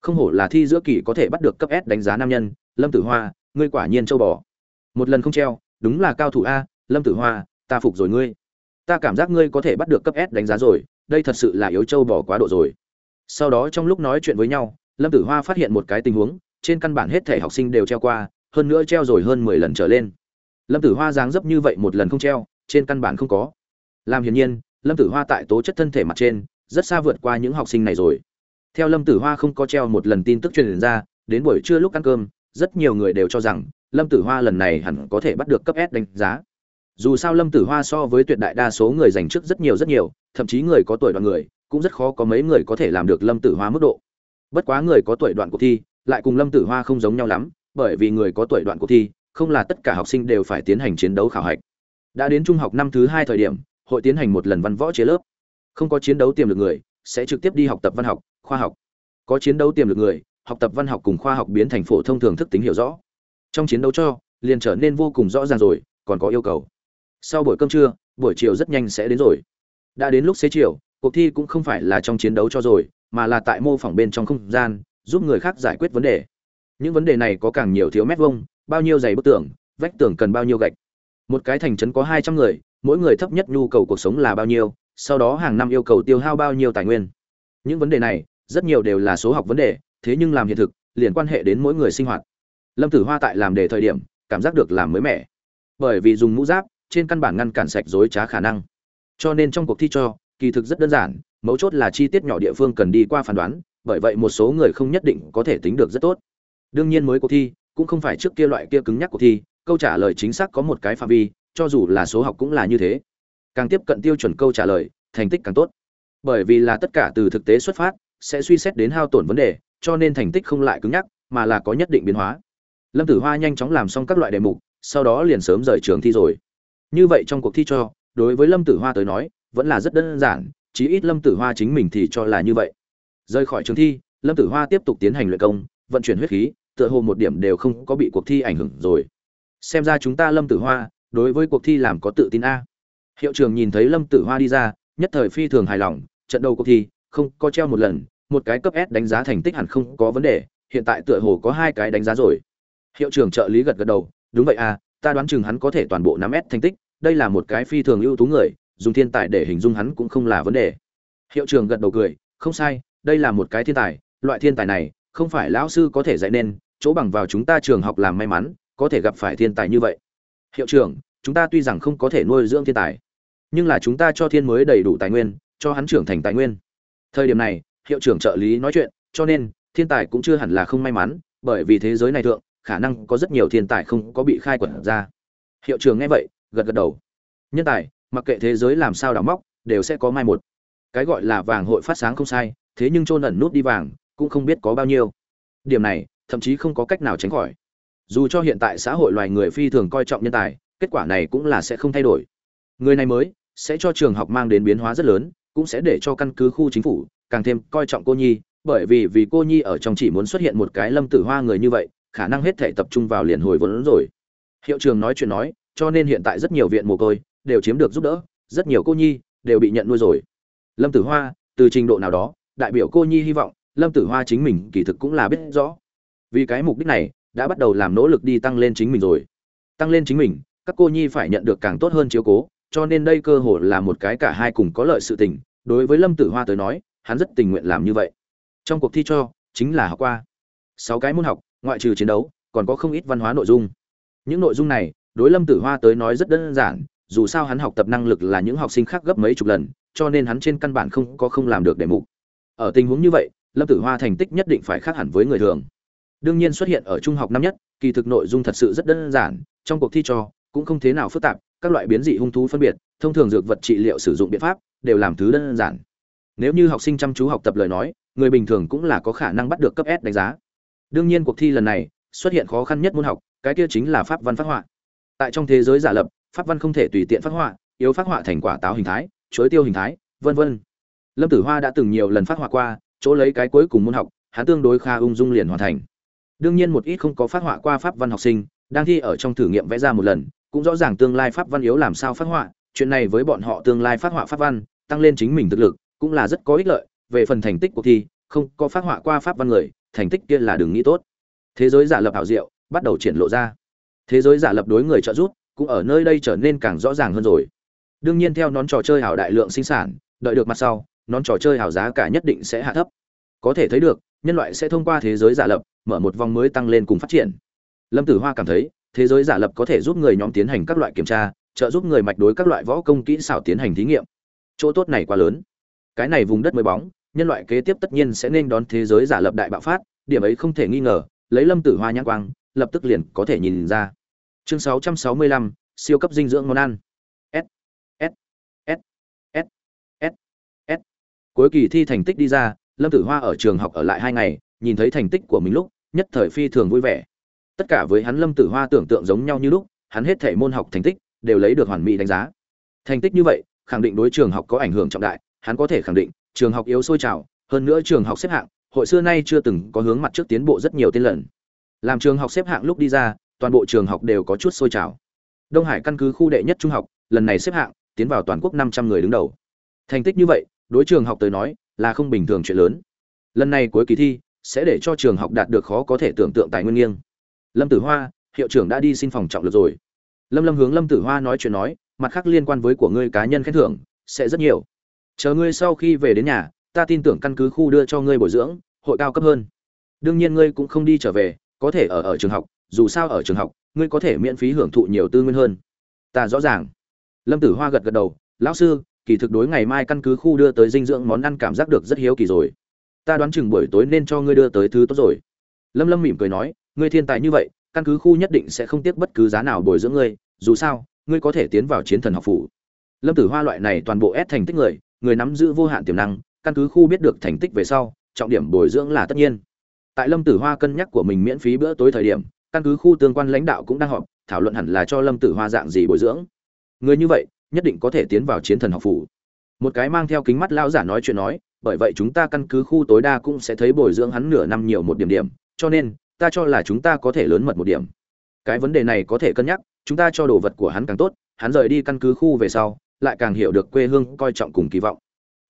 Không hổ là thi giữa kỳ có thể bắt được cấp s đánh giá nam nhân, lâm tử hoa, ngươi quả nhiên châu bò. Một lần không treo, đúng là cao thủ a, lâm tử hoa, ta phục rồi ngươi. Ta cảm giác ngươi có thể bắt được cấp s đánh giá rồi, đây thật sự là yếu châu bò quá độ rồi. Sau đó trong lúc nói chuyện với nhau, lâm tử hoa phát hiện một cái tình huống, trên căn bản hết thể học sinh đều treo qua, hơn nữa treo rồi hơn mười lần trở lên. Lâm tử hoa dáng dấp như vậy một lần không treo trên căn bản không có. Làm hiển nhiên, lâm tử hoa tại tố chất thân thể mặt trên, rất xa vượt qua những học sinh này rồi. Theo lâm tử hoa không có treo một lần tin tức truyền ra, đến buổi trưa lúc ăn cơm, rất nhiều người đều cho rằng, lâm tử hoa lần này hẳn có thể bắt được cấp s đánh giá. Dù sao lâm tử hoa so với tuyệt đại đa số người dành trước rất nhiều rất nhiều, thậm chí người có tuổi đoạn người, cũng rất khó có mấy người có thể làm được lâm tử hoa mức độ. Bất quá người có tuổi đoạn cuộc thi, lại cùng lâm tử hoa không giống nhau lắm, bởi vì người có tuổi đoạn cuộc thi, không là tất cả học sinh đều phải tiến hành chiến đấu khảo hạch đã đến trung học năm thứ hai thời điểm, hội tiến hành một lần văn võ chế lớp. Không có chiến đấu tiềm lực người, sẽ trực tiếp đi học tập văn học, khoa học. Có chiến đấu tiềm lực người, học tập văn học cùng khoa học biến thành phổ thông thường thức tính hiểu rõ. Trong chiến đấu cho, liền trở nên vô cùng rõ ràng rồi, còn có yêu cầu. Sau buổi cơm trưa, buổi chiều rất nhanh sẽ đến rồi. Đã đến lúc xế chiều, cuộc thi cũng không phải là trong chiến đấu cho rồi, mà là tại mô phỏng bên trong không gian, giúp người khác giải quyết vấn đề. Những vấn đề này có càng nhiều thiếu mét vuông, bao nhiêu dày bức tường, vách tường cần bao nhiêu gạch một cái thành trấn có hai trăm người, mỗi người thấp nhất nhu cầu cuộc sống là bao nhiêu, sau đó hàng năm yêu cầu tiêu hao bao nhiêu tài nguyên. Những vấn đề này, rất nhiều đều là số học vấn đề, thế nhưng làm hiện thực, liền quan hệ đến mỗi người sinh hoạt. Lâm tử hoa tại làm đề thời điểm, cảm giác được làm mới mẻ. Bởi vì dùng mũ giáp, trên căn bản ngăn cản sạch dối trá khả năng. Cho nên trong cuộc thi cho, kỳ thực rất đơn giản, mấu chốt là chi tiết nhỏ địa phương cần đi qua phán đoán, bởi vậy một số người không nhất định có thể tính được rất tốt. Đương nhiên mới cuộc thi, cũng không phải trước kia loại kia cứng nhắc cuộc thi câu trả lời chính xác có một cái phạm vi, cho dù là số học cũng là như thế. Càng tiếp cận tiêu chuẩn câu trả lời, thành tích càng tốt. Bởi vì là tất cả từ thực tế xuất phát, sẽ suy xét đến hao tổn vấn đề, cho nên thành tích không lại cứng nhắc, mà là có nhất định biến hóa. Lâm tử hoa nhanh chóng làm xong các loại đề mục, sau đó liền sớm rời trường thi rồi. Như vậy trong cuộc thi cho, đối với lâm tử hoa tới nói, vẫn là rất đơn giản, chí ít lâm tử hoa chính mình thì cho là như vậy. Rời khỏi trường thi, lâm tử hoa tiếp tục tiến hành luyện công, vận chuyển huyết khí, tựa hồ một điểm đều không có bị cuộc thi ảnh hưởng rồi xem ra chúng ta lâm tử hoa, đối với cuộc thi làm có tự tin a. Hiệu trường nhìn thấy lâm tử hoa đi ra, nhất thời phi thường hài lòng, trận đầu cuộc thi, không có treo một lần, một cái cấp s đánh giá thành tích hẳn không có vấn đề, hiện tại tựa hồ có hai cái đánh giá rồi. Hiệu trưởng trợ lý gật gật đầu, đúng vậy à ta đoán chừng hắn có thể toàn bộ nắm s thành tích, đây là một cái phi thường ưu tú người, dùng thiên tài để hình dung hắn cũng không là vấn đề. Hiệu trưởng gật đầu cười, không sai, đây là một cái thiên tài, loại thiên tài này, không phải lão sư có thể dạy nên, chỗ bằng vào chúng ta trường học làm may mắn có thể gặp phải thiên tài như vậy. Hiệu trưởng, chúng ta tuy rằng không có thể nuôi dưỡng thiên tài, nhưng là chúng ta cho thiên mới đầy đủ tài nguyên, cho hắn trưởng thành tài nguyên. Thời điểm này, hiệu trưởng trợ lý nói chuyện, cho nên, thiên tài cũng chưa hẳn là không may mắn, bởi vì thế giới này thượng, khả năng có rất nhiều thiên tài không có bị khai quật ra. Hiệu trưởng nghe vậy, gật gật đầu. Nhân tài, mặc kệ thế giới làm sao đào móc, đều sẽ có mai một. Cái gọi là vàng hội phát sáng không sai, thế nhưng trôn ẩn nút đi vàng, cũng không biết có bao nhiêu. Điểm này, thậm chí không có cách nào tránh khỏi dù cho hiện tại xã hội loài người phi thường coi trọng nhân tài, kết quả này cũng là sẽ không thay đổi. Người này mới sẽ cho trường học mang đến biến hóa rất lớn, cũng sẽ để cho căn cứ khu chính phủ càng thêm coi trọng cô nhi, bởi vì vì cô nhi ở trong chỉ muốn xuất hiện một cái lâm tử hoa người như vậy, khả năng hết thể tập trung vào liền hồi vốn rồi. Hiệu trường nói chuyện nói, cho nên hiện tại rất nhiều viện mồ côi đều chiếm được giúp đỡ, rất nhiều cô nhi đều bị nhận nuôi rồi. Lâm tử hoa, từ trình độ nào đó, đại biểu cô nhi hy vọng, lâm tử hoa chính mình kỳ thực cũng là biết rõ. Vì cái mục đích này đã bắt đầu làm nỗ lực đi tăng lên chính mình rồi. Tăng lên chính mình, các cô nhi phải nhận được càng tốt hơn chiếu cố, cho nên đây cơ hội là một cái cả hai cùng có lợi sự tình. Đối với lâm tử hoa tới nói, hắn rất tình nguyện làm như vậy. Trong cuộc thi cho, chính là học qua. Sáu cái môn học, ngoại trừ chiến đấu, còn có không ít văn hóa nội dung. Những nội dung này, đối lâm tử hoa tới nói rất đơn giản, dù sao hắn học tập năng lực là những học sinh khác gấp mấy chục lần, cho nên hắn trên căn bản không có không làm được đề mục. Ở tình huống như vậy, lâm tử hoa thành tích nhất định phải khác hẳn với người thường đương nhiên xuất hiện ở trung học năm nhất, kỳ thực nội dung thật sự rất đơn giản, trong cuộc thi cho cũng không thế nào phức tạp, các loại biến dị hung thú phân biệt, thông thường dược vật trị liệu sử dụng biện pháp đều làm thứ đơn giản. Nếu như học sinh chăm chú học tập lời nói, người bình thường cũng là có khả năng bắt được cấp s đánh giá. Đương nhiên cuộc thi lần này xuất hiện khó khăn nhất môn học, cái kia chính là pháp văn phát họa. Tại trong thế giới giả lập, pháp văn không thể tùy tiện phát họa, yếu phát họa thành quả táo hình thái, chuối tiêu hình thái, vân vân. Lâm tử hoa đã từng nhiều lần phát họa qua, chỗ lấy cái cuối cùng môn học, hắn tương đối kha ung dung liền hoàn thành đương nhiên một ít không có phát họa qua pháp văn học sinh, đang thi ở trong thử nghiệm vẽ ra một lần, cũng rõ ràng tương lai pháp văn yếu làm sao phát họa, chuyện này với bọn họ tương lai phát họa pháp văn, tăng lên chính mình thực lực, cũng là rất có ích lợi, về phần thành tích cuộc thi, không có phát họa qua pháp văn người, thành tích kia là đừng nghĩ tốt. Thế giới giả lập ảo diệu, bắt đầu triển lộ ra. Thế giới giả lập đối người trợ giúp, cũng ở nơi đây trở nên càng rõ ràng hơn rồi. Đương nhiên theo nón trò chơi hảo đại lượng sinh sản, đợi được mặt sau, nón trò chơi hảo giá cả nhất định sẽ hạ thấp. Có thể thấy được nhân loại sẽ thông qua thế giới giả lập mở một vòng mới tăng lên cùng phát triển. Lâm tử hoa cảm thấy thế giới giả lập có thể giúp người nhóm tiến hành các loại kiểm tra trợ giúp người mạch đối các loại võ công kỹ xảo tiến hành thí nghiệm. Chỗ tốt này quá lớn. Cái này vùng đất mới bóng nhân loại kế tiếp tất nhiên sẽ nên đón thế giới giả lập đại bạo phát điểm ấy không thể nghi ngờ lấy lâm tử hoa nhãn quang lập tức liền có thể nhìn ra. Chương 665, siêu cấp dinh dưỡng món ăn. S s s s s s. Cuối kỳ thi thành tích đi ra lâm tử hoa ở trường học ở lại hai ngày, nhìn thấy thành tích của mình lúc, nhất thời phi thường vui vẻ. Tất cả với hắn lâm tử hoa tưởng tượng giống nhau như lúc, hắn hết thể môn học thành tích đều lấy được hoàn mỹ đánh giá. Thành tích như vậy, khẳng định đối trường học có ảnh hưởng trọng đại, hắn có thể khẳng định, trường học yếu sôi trào, hơn nữa trường học xếp hạng, hội xưa nay chưa từng có hướng mặt trước tiến bộ rất nhiều tên lần làm trường học xếp hạng lúc đi ra, toàn bộ trường học đều có chút sôi trào. Đông hải căn cứ khu đệ nhất trung học, lần này xếp hạng, tiến vào toàn quốc năm trăm người đứng đầu. Thành tích như vậy, đối trường học tới nói là không bình thường chuyện lớn. Lần này cuối kỳ thi, sẽ để cho trường học đạt được khó có thể tưởng tượng tài nguyên nghiêng. Lâm tử hoa, hiệu trưởng đã đi xin phòng trọng lực rồi. Lâm lâm hướng lâm tử hoa nói chuyện nói, mặt khác liên quan với của ngươi cá nhân khen thưởng, sẽ rất nhiều. Chờ ngươi sau khi về đến nhà, ta tin tưởng căn cứ khu đưa cho ngươi bồi dưỡng, hội cao cấp hơn. Đương nhiên ngươi cũng không đi trở về, có thể ở ở trường học, dù sao ở trường học, ngươi có thể miễn phí hưởng thụ nhiều tư nguyên hơn. Ta rõ ràng. Lâm tử hoa gật gật đầu, lão sư kỳ thực đối ngày mai căn cứ khu đưa tới dinh dưỡng món ăn cảm giác được rất hiếu kỳ rồi. Ta đoán chừng buổi tối nên cho ngươi đưa tới thứ tốt rồi. Lâm lâm mỉm cười nói, ngươi thiên tài như vậy, căn cứ khu nhất định sẽ không tiếc bất cứ giá nào bồi dưỡng ngươi, dù sao, ngươi có thể tiến vào chiến thần học phủ. Lâm tử hoa loại này toàn bộ ép thành tích người người nắm giữ vô hạn tiềm năng, căn cứ khu biết được thành tích về sau, trọng điểm bồi dưỡng là tất nhiên. Tại lâm tử hoa cân nhắc của mình miễn phí bữa tối thời điểm, căn cứ khu tương quan lãnh đạo cũng đang họp, thảo luận hẳn là cho lâm tử hoa dạng gì bồi dưỡng. Người như vậy nhất định có thể tiến vào chiến thần học phủ. Một cái mang theo kính mắt lao giả nói chuyện nói, bởi vậy chúng ta căn cứ khu tối đa cũng sẽ thấy bồi dưỡng hắn nửa năm nhiều một điểm điểm, cho nên, ta cho là chúng ta có thể lớn mật một điểm. Cái vấn đề này có thể cân nhắc, chúng ta cho đồ vật của hắn càng tốt, hắn rời đi căn cứ khu về sau, lại càng hiểu được quê hương, coi trọng cùng kỳ vọng.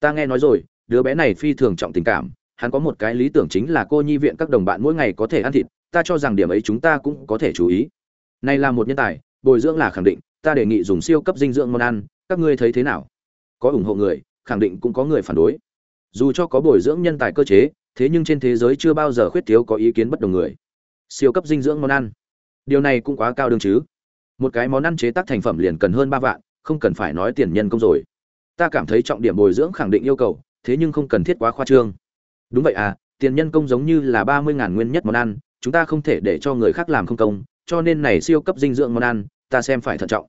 Ta nghe nói rồi, đứa bé này phi thường trọng tình cảm, hắn có một cái lý tưởng chính là cô nhi viện các đồng bạn mỗi ngày có thể ăn thịt, ta cho rằng điểm ấy chúng ta cũng có thể chú ý. Này là một nhân tài, bồi dưỡng là khẳng định ta đề nghị dùng siêu cấp dinh dưỡng món ăn, các ngươi thấy thế nào? Có ủng hộ người, khẳng định cũng có người phản đối. Dù cho có bồi dưỡng nhân tài cơ chế, thế nhưng trên thế giới chưa bao giờ khuyết thiếu có ý kiến bất đồng người. Siêu cấp dinh dưỡng món ăn. Điều này cũng quá cao đương chứ. Một cái món ăn chế tác thành phẩm liền cần hơn ba vạn, không cần phải nói tiền nhân công rồi. Ta cảm thấy trọng điểm bồi dưỡng khẳng định yêu cầu, thế nhưng không cần thiết quá khoa trương. Đúng vậy à tiền nhân công giống như là ba mươi ngàn nguyên nhất món ăn, chúng ta không thể để cho người khác làm không công, cho nên này siêu cấp dinh dưỡng món ăn ta xem phải thận trọng.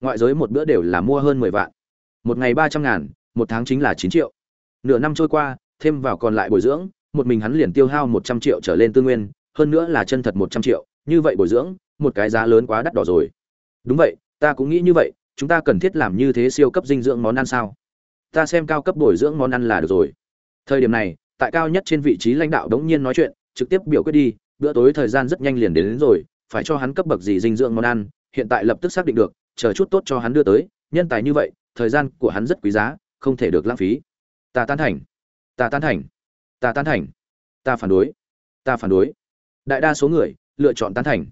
Ngoại giới một bữa đều là mua hơn mười vạn. Một ngày ba trăm ngàn một tháng chính là chín triệu. Nửa năm trôi qua thêm vào còn lại bồi dưỡng một mình hắn liền tiêu hao một trăm triệu trở lên tư nguyên hơn nữa là chân thật một trăm triệu. Như vậy bồi dưỡng một cái giá lớn quá đắt đỏ rồi. Đúng vậy ta cũng nghĩ như vậy chúng ta cần thiết làm như thế siêu cấp dinh dưỡng món ăn sao? Ta xem cao cấp bồi dưỡng món ăn là được rồi. Thời điểm này tại cao nhất trên vị trí lãnh đạo đống nhiên nói chuyện trực tiếp biểu quyết đi bữa tối thời gian rất nhanh liền đến, đến rồi phải cho hắn cấp bậc gì dinh dưỡng món ăn hiện tại lập tức xác định được, chờ chút tốt cho hắn đưa tới, nhân tài như vậy, thời gian của hắn rất quý giá, không thể được lãng phí. Ta tán thành. Ta tán thành. Ta tán thành. Ta phản đối. Ta phản đối. Đại đa số người, lựa chọn tán thành.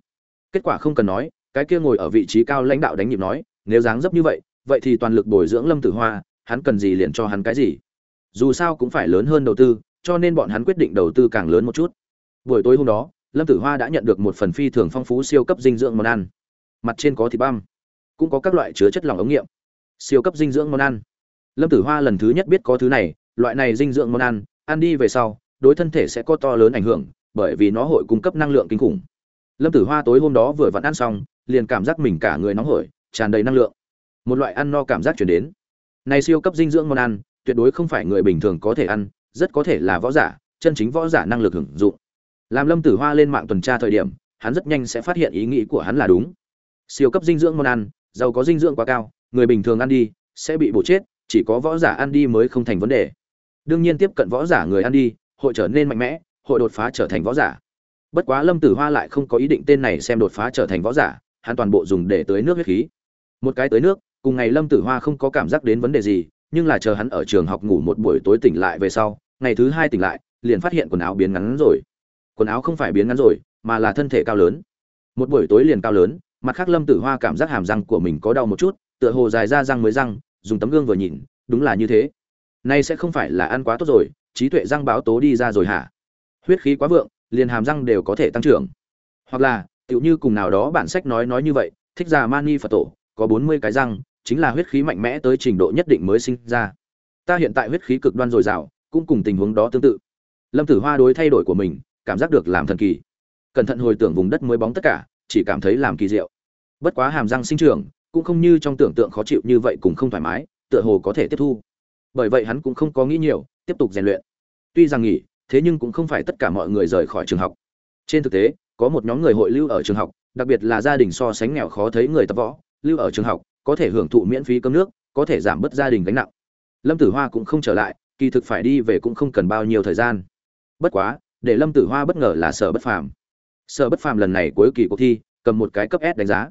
Kết quả không cần nói, cái kia ngồi ở vị trí cao lãnh đạo đánh nhịp nói, nếu dáng dấp như vậy vậy thì toàn lực bồi dưỡng lâm tử hoa, hắn cần gì liền cho hắn cái gì. Dù sao cũng phải lớn hơn đầu tư, cho nên bọn hắn quyết định đầu tư càng lớn một chút. Buổi tối hôm đó, lâm tử hoa đã nhận được một phần phi thường phong phú siêu cấp dinh dưỡng món ăn mặt trên có thịt băm, cũng có các loại chứa chất lỏng ống nghiệm, siêu cấp dinh dưỡng món ăn. Lâm tử hoa lần thứ nhất biết có thứ này, loại này dinh dưỡng món ăn ăn đi về sau, đối thân thể sẽ có to lớn ảnh hưởng, bởi vì nó hội cung cấp năng lượng kinh khủng. Lâm tử hoa tối hôm đó vừa vặn ăn xong, liền cảm giác mình cả người nóng hổi, tràn đầy năng lượng. Một loại ăn no cảm giác chuyển đến. Này siêu cấp dinh dưỡng món ăn, tuyệt đối không phải người bình thường có thể ăn, rất có thể là võ giả, chân chính võ giả năng lực hưởng dụng. Làm lâm tử hoa lên mạng tuần tra thời điểm, hắn rất nhanh sẽ phát hiện ý nghĩ của hắn là đúng siêu cấp dinh dưỡng món ăn, giàu có dinh dưỡng quá cao, người bình thường ăn đi, sẽ bị bổ chết, chỉ có võ giả ăn đi mới không thành vấn đề. Đương nhiên tiếp cận võ giả người ăn đi, hội trở nên mạnh mẽ, hội đột phá trở thành võ giả. Bất quá lâm tử hoa lại không có ý định tên này xem đột phá trở thành võ giả, hắn toàn bộ dùng để tưới nước huyết khí. Một cái tưới nước, cùng ngày lâm tử hoa không có cảm giác đến vấn đề gì, nhưng là chờ hắn ở trường học ngủ một buổi tối tỉnh lại về sau, ngày thứ hai tỉnh lại, liền phát hiện quần áo biến ngắn rồi. Quần áo không phải biến ngắn rồi, mà là thân thể cao lớn. Một buổi tối liền cao lớn mặt khác lâm tử hoa cảm giác hàm răng của mình có đau một chút, tựa hồ dài ra răng mới răng, dùng tấm gương vừa nhìn, đúng là như thế. Nay sẽ không phải là ăn quá tốt rồi, trí tuệ răng báo tố đi ra rồi hả? Huyết khí quá vượng, liền hàm răng đều có thể tăng trưởng. Hoặc là, tựu như cùng nào đó bản sách nói nói như vậy, thích già mani phật tổ, có bốn mươi cái răng, chính là huyết khí mạnh mẽ tới trình độ nhất định mới sinh ra. Ta hiện tại huyết khí cực đoan dồi dào, cũng cùng tình huống đó tương tự. Lâm tử hoa đối thay đổi của mình, cảm giác được làm thần kỳ. Cẩn thận hồi tưởng vùng đất mới bóng tất cả chỉ cảm thấy làm kỳ diệu. Bất quá hàm răng sinh trưởng, cũng không như trong tưởng tượng khó chịu như vậy cũng không thoải mái, tựa hồ có thể tiếp thu. Bởi vậy hắn cũng không có nghĩ nhiều, tiếp tục rèn luyện. Tuy rằng nghỉ, thế nhưng cũng không phải tất cả mọi người rời khỏi trường học. Trên thực tế, có một nhóm người hội lưu ở trường học, đặc biệt là gia đình so sánh nghèo khó thấy người tập võ, lưu ở trường học, có thể hưởng thụ miễn phí cơm nước, có thể giảm bớt gia đình gánh nặng. Lâm tử hoa cũng không trở lại, kỳ thực phải đi về cũng không cần bao nhiêu thời gian. Bất quá, để lâm tử hoa bất ngờ là sở bất phàm sở bất phàm lần này cuối kỳ cuộc thi, cầm một cái cấp s đánh giá.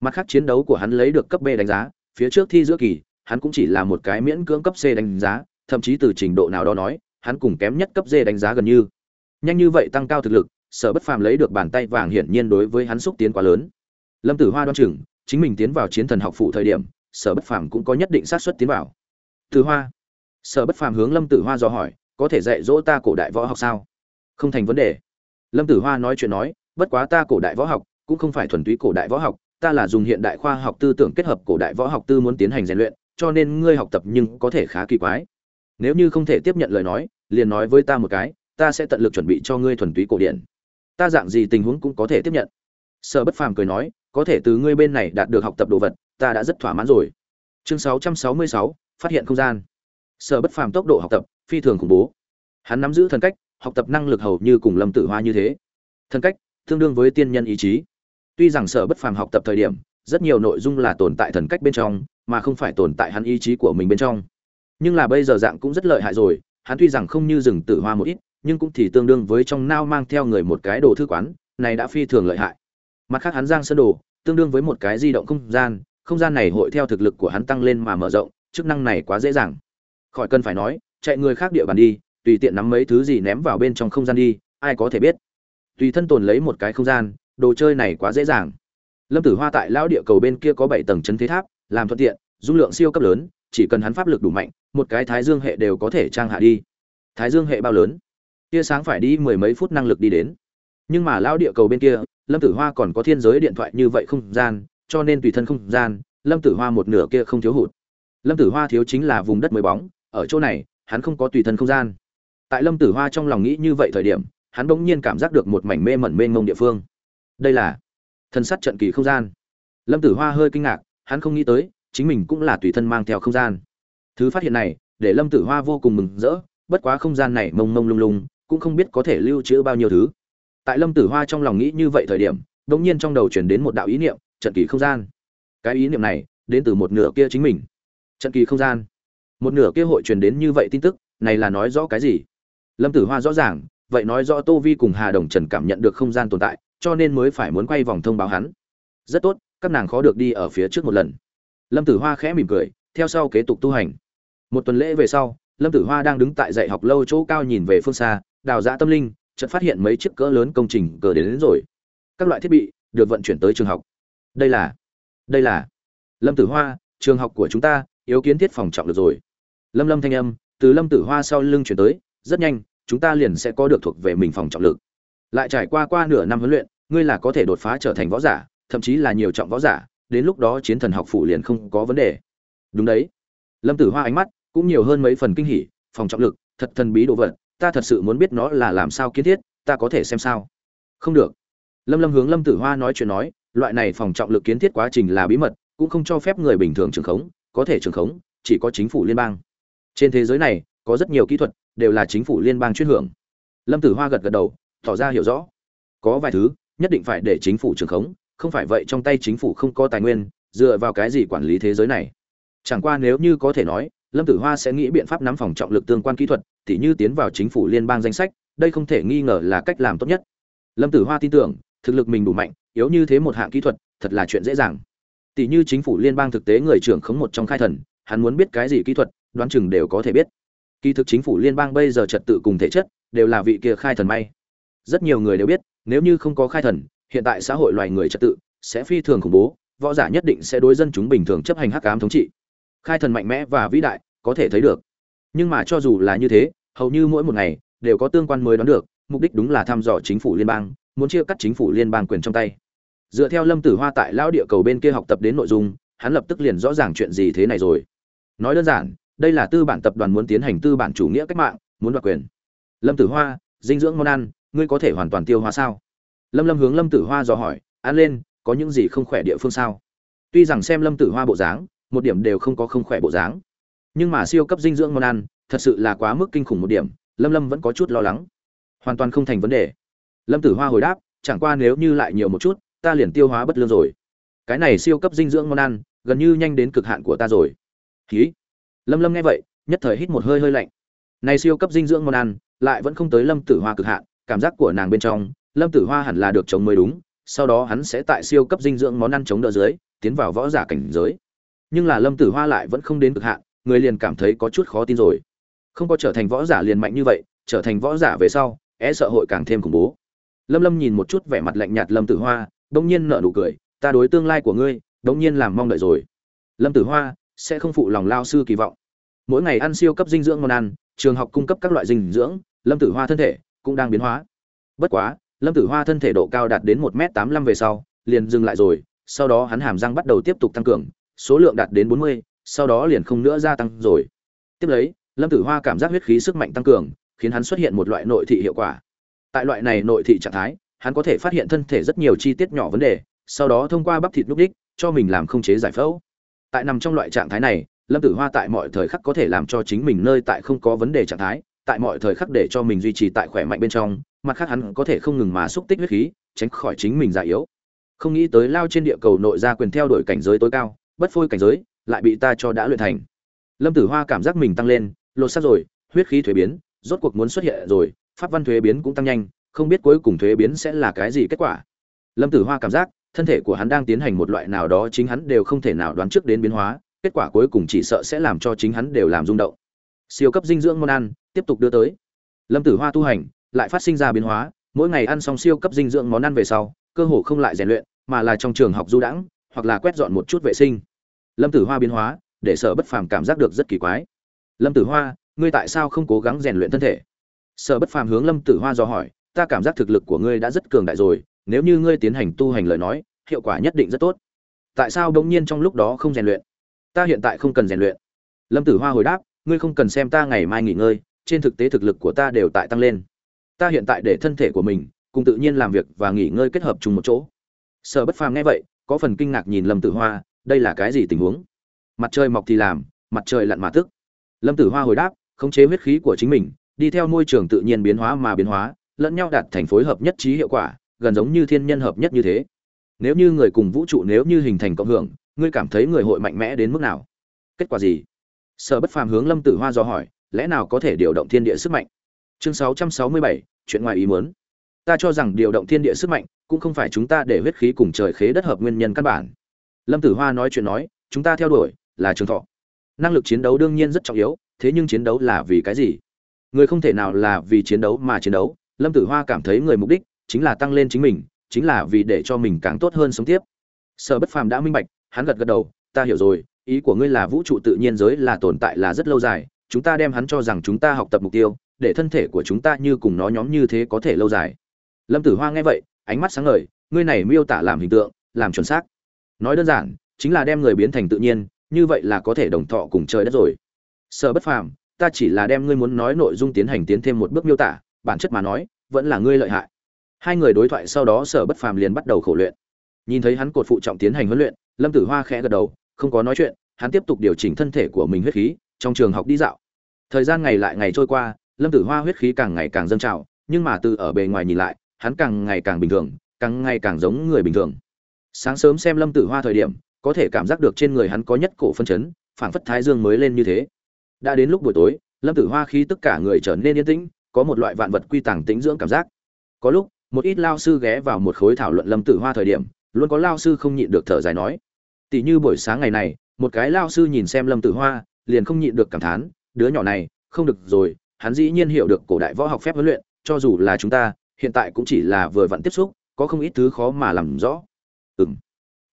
Mặt khác chiến đấu của hắn lấy được cấp b đánh giá, phía trước thi giữa kỳ, hắn cũng chỉ là một cái miễn cưỡng cấp c đánh giá, thậm chí từ trình độ nào đó nói, hắn cùng kém nhất cấp d đánh giá gần như. Nhanh như vậy tăng cao thực lực, sở bất phàm lấy được bàn tay vàng hiển nhiên đối với hắn xúc tiến quá lớn. Lâm tử hoa đoan chừng, chính mình tiến vào chiến thần học phụ thời điểm, sở bất phàm cũng có nhất định xác suất tiến vào. Tử hoa. Sở bất phàm hướng lâm tử hoa dò hỏi, có thể dạy dỗ ta cổ đại võ học sao? Không thành vấn đề lâm tử hoa nói chuyện nói bất quá ta cổ đại võ học cũng không phải thuần túy cổ đại võ học ta là dùng hiện đại khoa học tư tưởng kết hợp cổ đại võ học tư muốn tiến hành rèn luyện cho nên ngươi học tập nhưng có thể khá kỳ quái. Nếu như không thể tiếp nhận lời nói liền nói với ta một cái ta sẽ tận lực chuẩn bị cho ngươi thuần túy cổ điển. Ta dạng gì tình huống cũng có thể tiếp nhận. Sở bất phàm cười nói có thể từ ngươi bên này đạt được học tập đồ vật ta đã rất thỏa mãn rồi. Chương 666, phát hiện không gian. Sở bất phàm tốc độ học tập phi thường khủng bố. Hắn nắm giữ thần cách học tập năng lực hầu như cùng lâm tử hoa như thế. Thần cách, tương đương với tiên nhân ý chí. Tuy rằng sở bất phàm học tập thời điểm, rất nhiều nội dung là tồn tại thần cách bên trong, mà không phải tồn tại hắn ý chí của mình bên trong. Nhưng là bây giờ dạng cũng rất lợi hại rồi, hắn tuy rằng không như rừng tử hoa một ít, nhưng cũng thì tương đương với trong nao mang theo người một cái đồ thư quán, này đã phi thường lợi hại. Mặt khác hắn giang sơn đồ, tương đương với một cái di động không gian không gian này hội theo thực lực của hắn tăng lên mà mở rộng, chức năng này quá dễ dàng. Khỏi cần phải nói, chạy người khác địa bàn đi tùy tiện nắm mấy thứ gì ném vào bên trong không gian đi, ai có thể biết. Tùy thân tồn lấy một cái không gian, đồ chơi này quá dễ dàng. Lâm tử hoa tại lão địa cầu bên kia có bảy tầng chấn thế tháp, làm thuận tiện, dung lượng siêu cấp lớn, chỉ cần hắn pháp lực đủ mạnh, một cái thái dương hệ đều có thể trang hạ đi. Thái dương hệ bao lớn? Tia sáng phải đi mười mấy phút năng lực đi đến. Nhưng mà lão địa cầu bên kia, lâm tử hoa còn có thiên giới điện thoại như vậy không gian, cho nên tùy thân không gian, lâm tử hoa một nửa kia không thiếu hụt. Lâm tử hoa thiếu chính là vùng đất mới bóng, ở chỗ này, hắn không có tùy thân không gian tại lâm tử hoa trong lòng nghĩ như vậy thời điểm, hắn bỗng nhiên cảm giác được một mảnh mê mẩn mê ngông địa phương. Đây là thân sắt trận kỳ không gian. Lâm tử hoa hơi kinh ngạc, hắn không nghĩ tới, chính mình cũng là tùy thân mang theo không gian. Thứ phát hiện này, để lâm tử hoa vô cùng mừng rỡ, bất quá không gian này mông mông lung lung, cũng không biết có thể lưu trữ bao nhiêu thứ. Tại lâm tử hoa trong lòng nghĩ như vậy thời điểm đ ỗ n g nhiên trong đầu chuyển đến một đạo ý niệm, trận kỳ không gian. Cái ý niệm này, đến từ một nửa kia chính mình. Trận kỳ không gian. Một nửa kia hội truyền đến như vậy tin tức, này là nói rõ cái gì? Lâm tử hoa rõ ràng vậy nói rõ tô vi cùng hà đồng trần cảm nhận được không gian tồn tại cho nên mới phải muốn quay vòng thông báo hắn. Rất tốt các nàng khó được đi ở phía trước một lần. Lâm tử hoa khẽ mỉm cười theo sau kế tục tu hành. Một tuần lễ về sau lâm tử hoa đang đứng tại dạy học lâu chỗ cao nhìn về phương xa đào giã tâm linh chợt phát hiện mấy chiếc cỡ lớn công trình cờ đến, đến rồi. Các loại thiết bị được vận chuyển tới trường học. Đây là đây là lâm tử hoa trường học của chúng ta yếu kiến thiết phòng trọng được rồi. Lâm lâm thanh âm từ lâm tử hoa sau lưng chuyển tới rất nhanh, chúng ta liền sẽ có được thuộc về mình phòng trọng lực. Lại trải qua qua nửa năm huấn luyện, ngươi là có thể đột phá trở thành võ giả, thậm chí là nhiều trọng võ giả, đến lúc đó chiến thần học phủ liền không có vấn đề. Đúng đấy. Lâm tử hoa ánh mắt cũng nhiều hơn mấy phần kinh hỉ, phòng trọng lực, thật thần bí đồ vật, ta thật sự muốn biết nó là làm sao kiến thiết, ta có thể xem sao? Không được. Lâm lâm hướng lâm tử hoa nói chuyện nói, loại này phòng trọng lực kiến thiết quá trình là bí mật, cũng không cho phép người bình thường trường khống, có thể trường khống, chỉ có chính phủ liên bang. Trên thế giới này, có rất nhiều kỹ thuật đều là chính phủ liên bang chuyên hưởng. Lâm tử hoa gật gật đầu, tỏ ra hiểu rõ. Có vài thứ, nhất định phải để chính phủ trường khống, không phải vậy trong tay chính phủ không có tài nguyên, dựa vào cái gì quản lý thế giới này? Chẳng qua nếu như có thể nói, lâm tử hoa sẽ nghĩ biện pháp nắm phòng trọng lực tương quan kỹ thuật, tỉ như tiến vào chính phủ liên bang danh sách, đây không thể nghi ngờ là cách làm tốt nhất. Lâm tử hoa tin tưởng, thực lực mình đủ mạnh, yếu như thế một hạng kỹ thuật, thật là chuyện dễ dàng. Tỷ như chính phủ liên bang thực tế người trưởng khống một trong khai thần, hắn muốn biết cái gì kỹ thuật, đoán chừng đều có thể biết kỳ thực chính phủ liên bang bây giờ trật tự cùng thể chất đều là vị kia khai thần may. Rất nhiều người đều biết, nếu như không có khai thần, hiện tại xã hội loài người trật tự sẽ phi thường khủng bố, võ giả nhất định sẽ đối dân chúng bình thường chấp hành hắc ám thống trị. Khai thần mạnh mẽ và vĩ đại có thể thấy được. Nhưng mà cho dù là như thế, hầu như mỗi một ngày đều có tương quan mới đoán được, mục đích đúng là thăm dò chính phủ liên bang, muốn chia cắt chính phủ liên bang quyền trong tay. Dựa theo lâm tử hoa tại lão địa cầu bên kia học tập đến nội dung, hắn lập tức liền rõ ràng chuyện gì thế này rồi. Nói đơn giản đây là tư bản tập đoàn muốn tiến hành tư bản chủ nghĩa cách mạng, muốn đoạt quyền. Lâm tử hoa, dinh dưỡng món ăn, ngươi có thể hoàn toàn tiêu hóa sao? Lâm lâm hướng lâm tử hoa dò hỏi, ăn lên, có những gì không khỏe địa phương sao? Tuy rằng xem lâm tử hoa bộ dáng, một điểm đều không có không khỏe bộ dáng. Nhưng mà siêu cấp dinh dưỡng món ăn, thật sự là quá mức kinh khủng một điểm, lâm lâm vẫn có chút lo lắng. Hoàn toàn không thành vấn đề. Lâm tử hoa hồi đáp, chẳng qua nếu như lại nhiều một chút, ta liền tiêu hóa bất lương rồi. Cái này siêu cấp dinh dưỡng món ăn, gần như nhanh đến cực hạn của ta rồi. Ký lâm lâm nghe vậy, nhất thời hít một hơi hơi lạnh. Này siêu cấp dinh dưỡng món ăn, lại vẫn không tới lâm tử hoa cực hạn, cảm giác của nàng bên trong, lâm tử hoa hẳn là được chống mới đúng, sau đó hắn sẽ tại siêu cấp dinh dưỡng món ăn chống đỡ dưới, tiến vào võ giả cảnh giới. Nhưng là lâm tử hoa lại vẫn không đến cực hạn, người liền cảm thấy có chút khó tin rồi. Không có trở thành võ giả liền mạnh như vậy, trở thành võ giả về sau é sợ hội càng thêm khủng bố. Lâm lâm nhìn một chút vẻ mặt lạnh nhạt lâm tử hoa, bỗng nhiên nở nụ cười, ta đối tương lai của ngươi, bỗng nhiên làm mong đợi rồi. Lâm tử hoa sẽ không phụ lòng lao sư kỳ vọng. Mỗi ngày ăn siêu cấp dinh dưỡng ngon ăn, trường học cung cấp các loại dinh dưỡng, lâm tử hoa thân thể cũng đang biến hóa. Bất quá, lâm tử hoa thân thể độ cao đạt đến một m tám mươi lăm về sau, liền dừng lại rồi, sau đó hắn hàm răng bắt đầu tiếp tục tăng cường, số lượng đạt đến bốn mươi, sau đó liền không nữa gia tăng rồi. Tiếp lấy, lâm tử hoa cảm giác huyết khí sức mạnh tăng cường, khiến hắn xuất hiện một loại nội thị hiệu quả. Tại loại này nội thị trạng thái, hắn có thể phát hiện thân thể rất nhiều chi tiết nhỏ vấn đề, sau đó thông qua bắp thịt núc đích, cho mình làm không chế giải phẫu tại nằm trong loại trạng thái này, lâm tử hoa tại mọi thời khắc có thể làm cho chính mình nơi tại không có vấn đề trạng thái, tại mọi thời khắc để cho mình duy trì tại khỏe mạnh bên trong, mặt khác hắn có thể không ngừng mà xúc tích huyết khí, tránh khỏi chính mình già yếu. Không nghĩ tới lao trên địa cầu nội ra quyền theo đuổi cảnh giới tối cao, bất phôi cảnh giới, lại bị ta cho đã luyện thành. Lâm tử hoa cảm giác mình tăng lên, lột xác rồi, huyết khí thuế biến, rốt cuộc muốn xuất hiện rồi, pháp văn thuế biến cũng tăng nhanh, không biết cuối cùng thuế biến sẽ là cái gì kết quả. Lâm tử hoa cảm giác thân thể của hắn đang tiến hành một loại nào đó chính hắn đều không thể nào đoán trước đến biến hóa, kết quả cuối cùng chỉ sợ sẽ làm cho chính hắn đều làm rung động. Siêu cấp dinh dưỡng món ăn, tiếp tục đưa tới. Lâm tử hoa tu hành, lại phát sinh ra biến hóa, mỗi ngày ăn xong siêu cấp dinh dưỡng món ăn về sau, cơ hồ không lại rèn luyện, mà là trong trường học du đãng, hoặc là quét dọn một chút vệ sinh. Lâm tử hoa biến hóa, để sở bất phàm cảm giác được rất kỳ quái. Lâm tử hoa, ngươi tại sao không cố gắng rèn luyện thân thể? Sở bất phàm hướng lâm tử hoa do hỏi, ta cảm giác thực lực của ngươi đã rất cường đại rồi nếu như ngươi tiến hành tu hành lời nói, hiệu quả nhất định rất tốt. Tại sao đ ỗ n g nhiên trong lúc đó không rèn luyện? Ta hiện tại không cần rèn luyện. Lâm tử hoa hồi đáp, ngươi không cần xem ta ngày mai nghỉ ngơi, trên thực tế thực lực của ta đều tại tăng lên. Ta hiện tại để thân thể của mình, cùng tự nhiên làm việc và nghỉ ngơi kết hợp chung một chỗ. Sở bất phàm nghe vậy, có phần kinh ngạc nhìn lâm tử hoa, đây là cái gì tình huống? Mặt trời mọc thì làm, mặt trời lặn mà tức lâm tử hoa hồi đáp, khống chế huyết khí của chính mình, đi theo môi trường tự nhiên biến hóa mà biến hóa, lẫn nhau đạt thành phối hợp nhất trí hiệu quả gần giống như thiên nhân hợp nhất như thế. Nếu như người cùng vũ trụ nếu như hình thành cộng hưởng ngươi cảm thấy người hội mạnh mẽ đến mức nào? Kết quả gì? Sở bất phàm hướng lâm tử hoa do hỏi lẽ nào có thể điều động thiên địa sức mạnh? Chương 667, chuyện ngoài ý muốn. Ta cho rằng điều động thiên địa sức mạnh cũng không phải chúng ta để huyết khí cùng trời khế đất hợp nguyên nhân căn bản. Lâm tử hoa nói chuyện nói chúng ta theo đuổi là trường thọ. Năng lực chiến đấu đương nhiên rất trọng yếu thế nhưng chiến đấu là vì cái gì? Người không thể nào là vì chiến đấu mà chiến đấu. Lâm tử hoa cảm thấy người mục đích chính là tăng lên chính mình, chính là vì để cho mình càng tốt hơn sống tiếp. Sở bất phàm đã minh bạch, hắn gật gật đầu, ta hiểu rồi, ý của ngươi là vũ trụ tự nhiên giới là tồn tại là rất lâu dài, chúng ta đem hắn cho rằng chúng ta học tập mục tiêu, để thân thể của chúng ta như cùng nó nhóm như thế có thể lâu dài. Lâm tử hoa nghe vậy, ánh mắt sáng ngời, ngươi này miêu tả làm hình tượng, làm chuẩn xác. Nói đơn giản, chính là đem người biến thành tự nhiên, như vậy là có thể đồng thọ cùng trời đất rồi. Sở bất phàm, ta chỉ là đem ngươi muốn nói nội dung tiến hành tiến thêm một bước miêu tả, bản chất mà nói, vẫn là ngươi lợi hại hai người đối thoại sau đó sở bất phàm liền bắt đầu khổ luyện. Nhìn thấy hắn cột phụ trọng tiến hành huấn luyện, lâm tử hoa khẽ gật đầu, không có nói chuyện, hắn tiếp tục điều chỉnh thân thể của mình huyết khí, trong trường học đi dạo. Thời gian ngày lại ngày trôi qua, lâm tử hoa huyết khí càng ngày càng dâng trào, nhưng mà từ ở bề ngoài nhìn lại, hắn càng ngày càng bình thường, càng ngày càng giống người bình thường. Sáng sớm xem lâm tử hoa thời điểm, có thể cảm giác được trên người hắn có nhất cổ phân chấn, phảng phất thái dương mới lên như thế. Đã đến lúc buổi tối, lâm tử hoa khí tất cả người trở nên yên tĩnh, có một loại vạn vật quy tàng tĩnh dưỡng cảm giác. Có lúc một ít lao sư ghé vào một khối thảo luận lâm tử hoa thời điểm, luôn có lao sư không nhịn được thở dài nói, tỷ như buổi sáng ngày này, một cái lao sư nhìn xem lâm tử hoa, liền không nhịn được cảm thán, đứa nhỏ này, không được rồi, hắn dĩ nhiên hiểu được cổ đại võ học phép huấn luyện, cho dù là chúng ta, hiện tại cũng chỉ là vừa vặn tiếp xúc, có không ít thứ khó mà làm rõ. Ừ m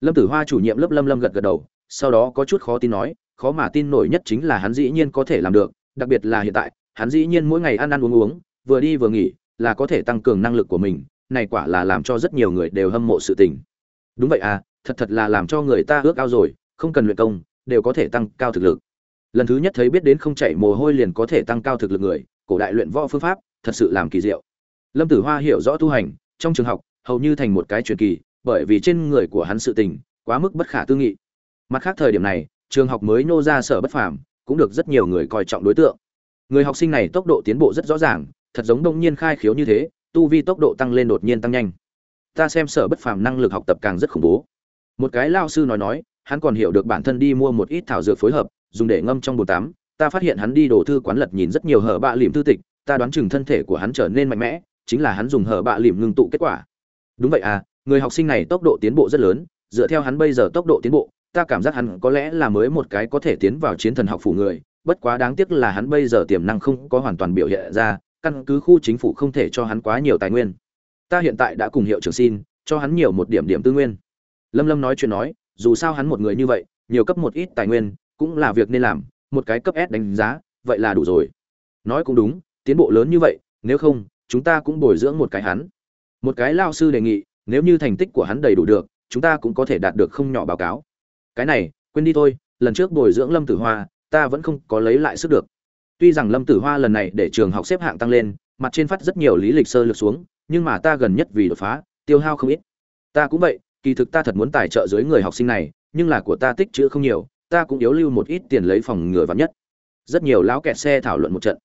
lâm tử hoa chủ nhiệm lớp lâm lâm gật gật đầu, sau đó có chút khó tin nói, khó mà tin nổi nhất chính là hắn dĩ nhiên có thể làm được, đặc biệt là hiện tại, hắn dĩ nhiên mỗi ngày ăn ăn uống uống, vừa đi vừa nghỉ là có thể tăng cường năng lực của mình, này quả là làm cho rất nhiều người đều hâm mộ sự tình. Đúng vậy à thật thật là làm cho người ta ước ao rồi, không cần luyện công, đều có thể tăng cao thực lực. Lần thứ nhất thấy biết đến không chảy mồ hôi liền có thể tăng cao thực lực người, cổ đại luyện võ phương pháp, thật sự làm kỳ diệu. Lâm tử hoa hiểu rõ tu hành, trong trường học, hầu như thành một cái truyền kỳ, bởi vì trên người của hắn sự tình, quá mức bất khả tư nghị. Mặt khác thời điểm này, trường học mới nô ra sở bất phàm, cũng được rất nhiều người coi trọng đối tượng. Người học sinh này tốc độ tiến bộ rất rõ ràng thật giống đông nhiên khai khiếu như thế, tu vi tốc độ tăng lên đột nhiên tăng nhanh. Ta xem sở bất phàm năng lực học tập càng rất khủng bố. Một cái lao sư nói nói, hắn còn hiểu được bản thân đi mua một ít thảo dược phối hợp, dùng để ngâm trong bồn tắm. Ta phát hiện hắn đi đổ thư quán lật nhìn rất nhiều hở bạ liệm thư tịch, ta đoán chừng thân thể của hắn trở nên mạnh mẽ, chính là hắn dùng hở bạ liệm ngưng tụ kết quả. Đúng vậy à người học sinh này tốc độ tiến bộ rất lớn, dựa theo hắn bây giờ tốc độ tiến bộ, ta cảm giác hắn có lẽ là mới một cái có thể tiến vào chiến thần học phủ người, bất quá đáng tiếc là hắn bây giờ tiềm năng không có hoàn toàn biểu hiện ra căn cứ khu chính phủ không thể cho hắn quá nhiều tài nguyên. Ta hiện tại đã cùng hiệu trưởng xin, cho hắn nhiều một điểm điểm tư nguyên. Lâm lâm nói chuyện nói, dù sao hắn một người như vậy, nhiều cấp một ít tài nguyên, cũng là việc nên làm, một cái cấp s đánh giá, vậy là đủ rồi. Nói cũng đúng, tiến bộ lớn như vậy, nếu không, chúng ta cũng bồi dưỡng một cái hắn. Một cái lao sư đề nghị, nếu như thành tích của hắn đầy đủ được, chúng ta cũng có thể đạt được không nhỏ báo cáo. Cái này, quên đi thôi, lần trước bồi dưỡng lâm tử hoa, ta vẫn không có lấy lại sức được tuy rằng lâm tử hoa lần này để trường học xếp hạng tăng lên, mặt trên phát rất nhiều lý lịch sơ lược xuống, nhưng mà ta gần nhất vì đột phá, tiêu hao không ít. Ta cũng vậy, kỳ thực ta thật muốn tài trợ dưới người học sinh này, nhưng là của ta tích chữ không nhiều, ta cũng yếu lưu một ít tiền lấy phòng ngừa vắn nhất. Rất nhiều lão kẹt xe thảo luận một trận.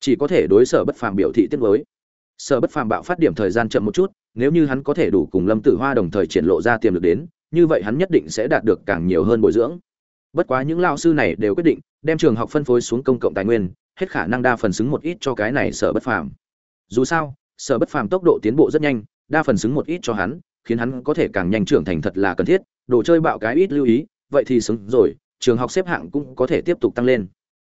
Chỉ có thể đối sở bất phàm biểu thị tiết mới sở bất phàm bạo phát điểm thời gian chậm một chút, nếu như hắn có thể đủ cùng lâm tử hoa đồng thời triển lộ ra tiềm lực đến, như vậy hắn nhất định sẽ đạt được càng nhiều hơn bồi dưỡng bất quá những lao sư này đều quyết định đem trường học phân phối xuống công cộng tài nguyên, hết khả năng đa phần xứng một ít cho cái này sở bất phàm. Dù sao, sở bất phàm tốc độ tiến bộ rất nhanh, đa phần xứng một ít cho hắn, khiến hắn có thể càng nhanh trưởng thành thật là cần thiết, đồ chơi bạo cái ít lưu ý, vậy thì xứng rồi, trường học xếp hạng cũng có thể tiếp tục tăng lên.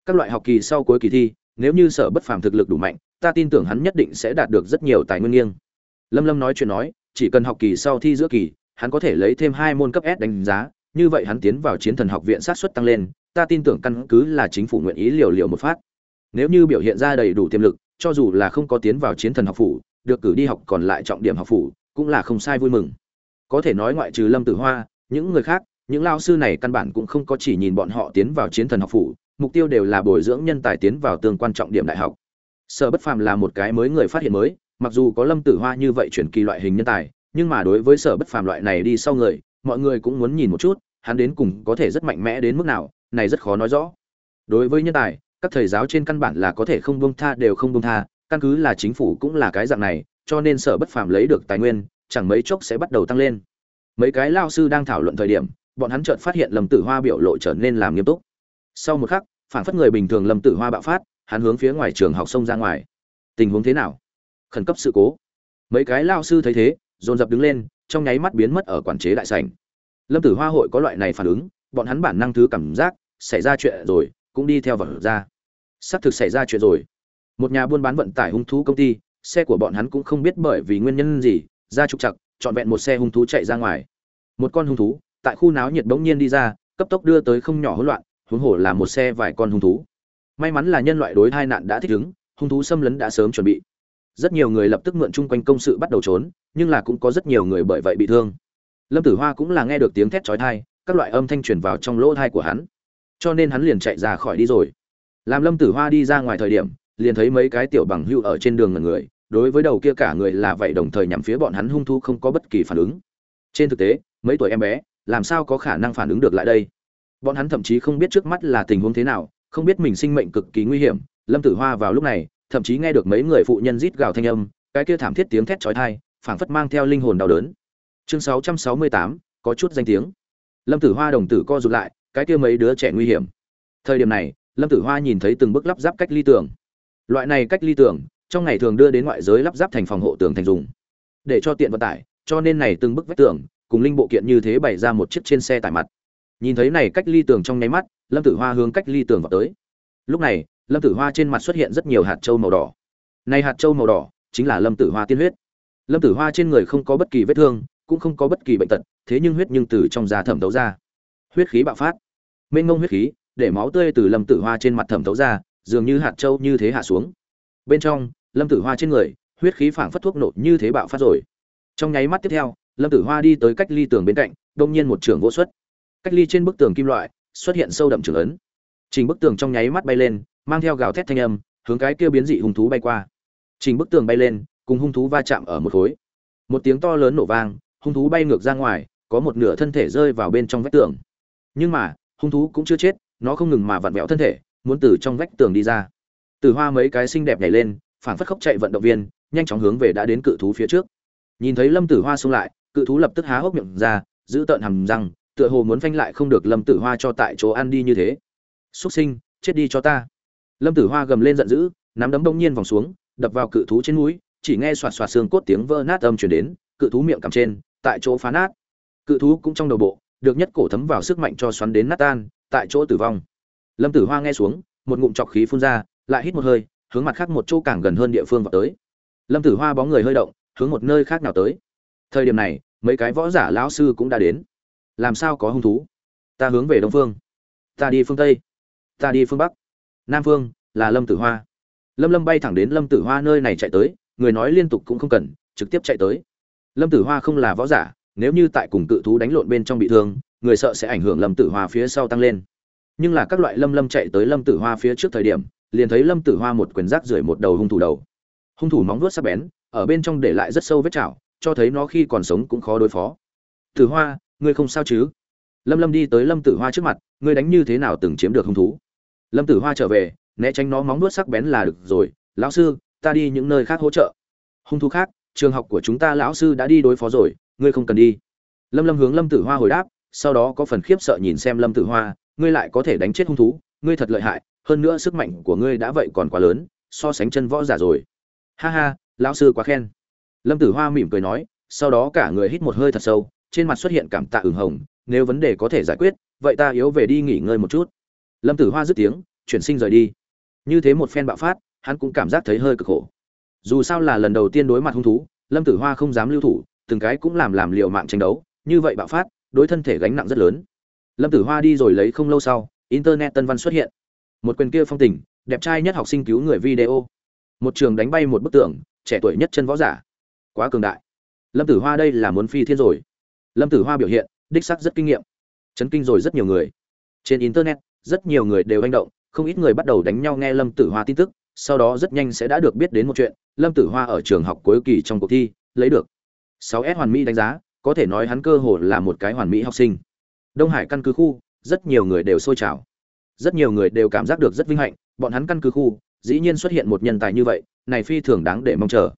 Các loại học kỳ sau cuối kỳ thi, nếu như sở bất phàm thực lực đủ mạnh, ta tin tưởng hắn nhất định sẽ đạt được rất nhiều tài nguyên nghiêng. Lâm lâm nói chuyện nói, chỉ cần học kỳ sau thi giữa kỳ, hắn có thể lấy thêm hai môn cấp s đánh giá như vậy hắn tiến vào chiến thần học viện sát suất tăng lên, ta tin tưởng căn cứ là chính phủ nguyện ý liều liều một phát. Nếu như biểu hiện ra đầy đủ tiềm lực, cho dù là không có tiến vào chiến thần học phủ, được cử đi học còn lại trọng điểm học phủ, cũng là không sai vui mừng. Có thể nói ngoại trừ lâm tử hoa, những người khác, những lao sư này căn bản cũng không có chỉ nhìn bọn họ tiến vào chiến thần học phủ, mục tiêu đều là bồi dưỡng nhân tài tiến vào tương quan trọng điểm đại học. Sở bất phàm là một cái mới người phát hiện mới, mặc dù có lâm tử hoa như vậy chuyển kỳ loại hình nhân tài, nhưng mà đối với sở bất phàm loại này đi sau người mọi người cũng muốn nhìn một chút, hắn đến cùng có thể rất mạnh mẽ đến mức nào, này rất khó nói rõ. Đối với nhân tài, các thầy giáo trên căn bản là có thể không buông tha đều không buông tha, căn cứ là chính phủ cũng là cái dạng này, cho nên sở bất phàm lấy được tài nguyên, chẳng mấy chốc sẽ bắt đầu tăng lên. Mấy cái lao sư đang thảo luận thời điểm, bọn hắn chợt phát hiện lâm tử hoa biểu lộ trở nên làm nghiêm túc. Sau một khắc phản phất người bình thường lâm tử hoa bạo phát, hắn hướng phía ngoài trường học sông ra ngoài. Tình huống thế nào? Khẩn cấp sự cố. Mấy cái lao sư thấy thế, dồn dập đứng lên trong nháy mắt biến mất ở quản chế đại sảnh. Lâm tử hoa hội có loại này phản ứng, bọn hắn bản năng thứ cảm giác, xảy ra chuyện rồi, cũng đi theo vật ra. Xác thực xảy ra chuyện rồi. Một nhà buôn bán vận tải hung thú công ty, xe của bọn hắn cũng không biết bởi vì nguyên nhân gì, ra trục chặt trọn vẹn một xe hung thú chạy ra ngoài. Một con hung thú, tại khu náo nhiệt bỗng nhiên đi ra, cấp tốc đưa tới không nhỏ hỗn loạn, huống hồ là một xe vài con hung thú. May mắn là nhân loại đối hai nạn đã thích ứng, hung thú xâm lấn đã sớm chuẩn bị rất nhiều người lập tức mượn chung quanh công sự bắt đầu trốn, nhưng là cũng có rất nhiều người bởi vậy bị thương. Lâm tử hoa cũng là nghe được tiếng thét chói tai, các loại âm thanh truyền vào trong lỗ tai của hắn. Cho nên hắn liền chạy ra khỏi đi rồi. Làm lâm tử hoa đi ra ngoài thời điểm, liền thấy mấy cái tiểu bằng hưu ở trên đường ngần người, đối với đầu kia cả người là vậy đồng thời nhằm phía bọn hắn hung thu không có bất kỳ phản ứng. Trên thực tế, mấy tuổi em bé, làm sao có khả năng phản ứng được lại đây? Bọn hắn thậm chí không biết trước mắt là tình huống thế nào, không biết mình sinh mệnh cực kỳ nguy hiểm, lâm tử hoa vào lúc này thậm chí nghe được mấy người phụ nhân rít gào thanh âm cái kia thảm thiết tiếng thét chói tai phảng phất mang theo linh hồn đau đớn. Chương 668, có chút danh tiếng. Lâm tử hoa đồng tử co rụt lại cái kia mấy đứa trẻ nguy hiểm. Thời điểm này lâm tử hoa nhìn thấy từng bức lắp ráp cách ly tường. Loại này cách ly tường trong ngày thường đưa đến ngoại giới lắp ráp thành phòng hộ tường thành dùng. Để cho tiện vận tải cho nên này từng bức vách tường cùng linh bộ kiện như thế bày ra một chiếc trên xe tải mặt. Nhìn thấy này cách ly tường trong nháy mắt lâm tử hoa hướng cách ly tường vào tới. Lúc này lâm tử hoa trên mặt xuất hiện rất nhiều hạt trâu màu đỏ. Này hạt trâu màu đỏ chính là lâm tử hoa tiên huyết. Lâm tử hoa trên người không có bất kỳ vết thương, cũng không có bất kỳ bệnh tật, thế nhưng huyết nhưng từ trong da thẩm thấu ra. Huyết khí bạo phát. Mênh ngông huyết khí, để máu tươi từ lâm tử hoa trên mặt thẩm thấu ra, dường như hạt trâu như thế hạ xuống. Bên trong, lâm tử hoa trên người, huyết khí phảng phất thuốc nổ như thế bạo phát rồi. Trong nháy mắt tiếp theo, lâm tử hoa đi tới cách ly tường bên cạnh, đông nhiên một trường vô xuất. Cách ly trên bức tường kim loại, xuất hiện sâu đậm trường ấn. Trình bức tường trong nháy mắt bay lên mang theo gào thét thanh âm, hướng cái kia biến dị hung thú bay qua. Trình bức tường bay lên, cùng hung thú va chạm ở một khối. Một tiếng to lớn nổ vang, hung thú bay ngược ra ngoài, có một nửa thân thể rơi vào bên trong vách tường. Nhưng mà, hung thú cũng chưa chết, nó không ngừng mà vặn vẹo thân thể, muốn từ trong vách tường đi ra. Từ hoa mấy cái xinh đẹp nhảy lên phản phất khốc chạy vận động viên, nhanh chóng hướng về đã đến cự thú phía trước. Nhìn thấy lâm tử hoa xông lại, cự thú lập tức há hốc miệng ra, giữ tợn hầm răng, tựa hồ muốn phanh lại không được lâm tử hoa cho tại chỗ ăn đi như thế. Xuất sinh, chết đi cho ta lâm tử hoa gầm lên giận dữ, nắm đấm đông nhiên vòng xuống, đập vào cự thú trên núi chỉ nghe xoạt xoạt xương cốt tiếng vỡ nát âm chuyển đến, cự thú miệng cằm trên, tại chỗ phá nát. Cự thú cũng trong đầu bộ, được nhất cổ thấm vào sức mạnh cho xoắn đến nát tan, tại chỗ tử vong. Lâm tử hoa nghe xuống, một ngụm trọc khí phun ra, lại hít một hơi, hướng mặt khác một chỗ càng gần hơn địa phương vào tới. Lâm tử hoa bóng người hơi động, hướng một nơi khác nào tới. Thời điểm này, mấy cái võ giả lão sư cũng đã đến. Làm sao có hung thú? Ta hướng về đông phương. Ta đi phương tây. Ta đi phương bắc nam phương, là lâm tử hoa. Lâm lâm bay thẳng đến lâm tử hoa nơi này chạy tới, người nói liên tục cũng không cần, trực tiếp chạy tới. Lâm tử hoa không là võ giả, nếu như tại cùng cự thú đánh lộn bên trong bị thương, người sợ sẽ ảnh hưởng lâm tử hoa phía sau tăng lên. Nhưng là các loại lâm lâm chạy tới lâm tử hoa phía trước thời điểm, liền thấy lâm tử hoa một quyền rác rưởi một đầu hung thủ đầu. Hung thủ móng vuốt sắc bén, ở bên trong để lại rất sâu vết chảo, cho thấy nó khi còn sống cũng khó đối phó. Tử hoa, ngươi không sao chứ? Lâm lâm đi tới lâm tử hoa trước mặt, ngươi đánh như thế nào từng chiếm được hung thú? Lâm tử hoa trở về, né tránh nó móng nuốt sắc bén là được rồi. Lão sư, ta đi những nơi khác hỗ trợ. Hung thú khác, trường học của chúng ta lão sư đã đi đối phó rồi, ngươi không cần đi. Lâm lâm hướng lâm tử hoa hồi đáp, sau đó có phần khiếp sợ nhìn xem lâm tử hoa, ngươi lại có thể đánh chết hung thú, ngươi thật lợi hại, hơn nữa sức mạnh của ngươi đã vậy còn quá lớn, so sánh chân võ giả rồi. Ha ha, lão sư quá khen. Lâm tử hoa mỉm cười nói, sau đó cả người hít một hơi thật sâu, trên mặt xuất hiện cảm tạ ửng hồng, nếu vấn đề có thể giải quyết, vậy ta yếu về đi nghỉ ngơi một chút lâm tử hoa dứt tiếng, chuyển sinh rời đi. Như thế một phen bạo phát, hắn cũng cảm giác thấy hơi cực khổ. Dù sao là lần đầu tiên đối mặt hung thú, lâm tử hoa không dám lưu thủ, từng cái cũng làm làm liều mạng tranh đấu, như vậy bạo phát, đối thân thể gánh nặng rất lớn. Lâm tử hoa đi rồi lấy không lâu sau, internet tân văn xuất hiện. Một quyền kia phong tình, đẹp trai nhất học sinh cứu người video. Một trường đánh bay một bức tượng trẻ tuổi nhất chân võ giả. Quá cường đại. Lâm tử hoa đây là muốn phi thiên rồi. Lâm tử hoa biểu hiện, đích sắc rất kinh nghiệm. Chấn kinh rồi rất nhiều người. Trên internet rất nhiều người đều hành động, không ít người bắt đầu đánh nhau nghe lâm tử hoa tin tức, sau đó rất nhanh sẽ đã được biết đến một chuyện, lâm tử hoa ở trường học cuối kỳ trong cuộc thi, lấy được 6S hoàn mỹ đánh giá, có thể nói hắn cơ hồ là một cái hoàn mỹ học sinh. Đông hải căn cứ khu, rất nhiều người đều sôi trào. Rất nhiều người đều cảm giác được rất vinh hạnh, bọn hắn căn cứ khu, dĩ nhiên xuất hiện một nhân tài như vậy, này phi thường đáng để mong chờ.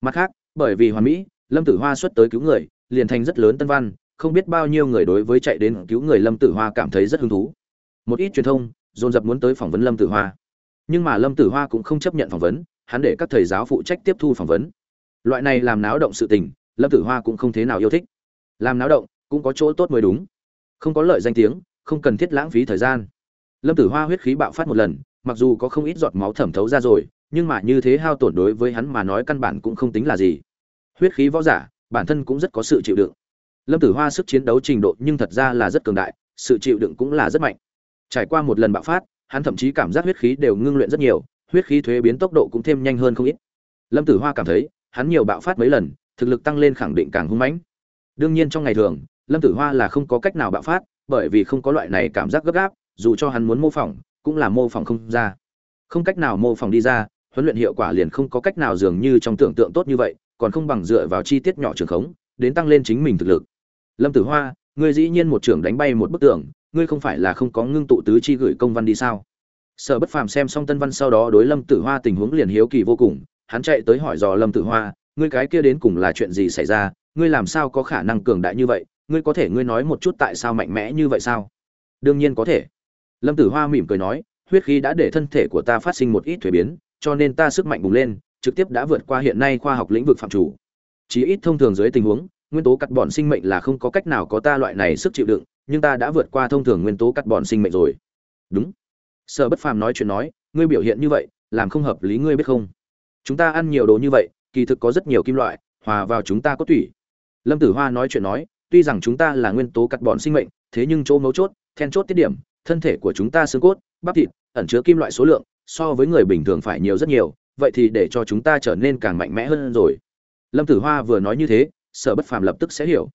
Mặt khác, bởi vì hoàn mỹ, lâm tử hoa xuất tới cứu người, liền thành rất lớn tân văn, không biết bao nhiêu người đối với chạy đến cứu người lâm tử hoa cảm thấy rất hứng thú một ít truyền thông dồn dập muốn tới phỏng vấn lâm tử hoa. Nhưng mà lâm tử hoa cũng không chấp nhận phỏng vấn, hắn để các thầy giáo phụ trách tiếp thu phỏng vấn. Loại này làm náo động sự tình, lâm tử hoa cũng không thế nào yêu thích. Làm náo động, cũng có chỗ tốt mới đúng. Không có lợi danh tiếng, không cần thiết lãng phí thời gian. Lâm tử hoa huyết khí bạo phát một lần, mặc dù có không ít giọt máu thẩm thấu ra rồi, nhưng mà như thế hao tổn đối với hắn mà nói căn bản cũng không tính là gì. Huyết khí võ giả, bản thân cũng rất có sự chịu đựng. Lâm tử hoa sức chiến đấu trình độ nhưng thật ra là rất cường đại, sự chịu đựng cũng là rất mạnh trải qua một lần bạo phát, hắn thậm chí cảm giác huyết khí đều ngưng luyện rất nhiều, huyết khí thuế biến tốc độ cũng thêm nhanh hơn không ít. Lâm tử hoa cảm thấy, hắn nhiều bạo phát mấy lần, thực lực tăng lên khẳng định càng hung mãnh. Đương nhiên trong ngày thường, lâm tử hoa là không có cách nào bạo phát, bởi vì không có loại này cảm giác gấp gáp, dù cho hắn muốn mô phỏng, cũng là mô phỏng không ra. Không cách nào mô phỏng đi ra, huấn luyện hiệu quả liền không có cách nào dường như trong tưởng tượng tốt như vậy, còn không bằng dựa vào chi tiết nhỏ trường khống, đến tăng lên chính mình thực lực. Lâm tử hoa, ngươi dĩ nhiên một trưởng đánh bay một bức tường ngươi không phải là không có ngưng tụ tứ chi gửi công văn đi sao? Sở bất phàm xem xong tân văn sau đó đối lâm tử hoa tình huống liền hiếu kỳ vô cùng, hắn chạy tới hỏi dò lâm tử hoa, ngươi cái kia đến cùng là chuyện gì xảy ra? Ngươi làm sao có khả năng cường đại như vậy? Ngươi có thể, ngươi nói một chút tại sao mạnh mẽ như vậy sao? Đương nhiên có thể. Lâm tử hoa mỉm cười nói, huyết khí đã để thân thể của ta phát sinh một ít thuế biến, cho nên ta sức mạnh bùng lên, trực tiếp đã vượt qua hiện nay khoa học lĩnh vực phạm chủ. Chí ít thông thường dưới tình huống, nguyên tố cắt bọn sinh mệnh là không có cách nào có ta loại này sức chịu đựng nhưng ta đã vượt qua thông thường nguyên tố cắt bọn sinh mệnh rồi. Đúng. Sở bất phàm nói chuyện nói, ngươi biểu hiện như vậy, làm không hợp lý ngươi biết không? Chúng ta ăn nhiều đồ như vậy, kỳ thực có rất nhiều kim loại, hòa vào chúng ta có thủy. lâm tử hoa nói chuyện nói, tuy rằng chúng ta là nguyên tố cắt bọn sinh mệnh, thế nhưng chỗ mấu chốt, then chốt tiết điểm, thân thể của chúng ta xương cốt, bắp thịt, ẩn chứa kim loại số lượng, so với người bình thường phải nhiều rất nhiều, vậy thì để cho chúng ta trở nên càng mạnh mẽ hơn rồi. Lâm tử hoa vừa nói như thế, sở bất phàm lập tức sẽ hiểu.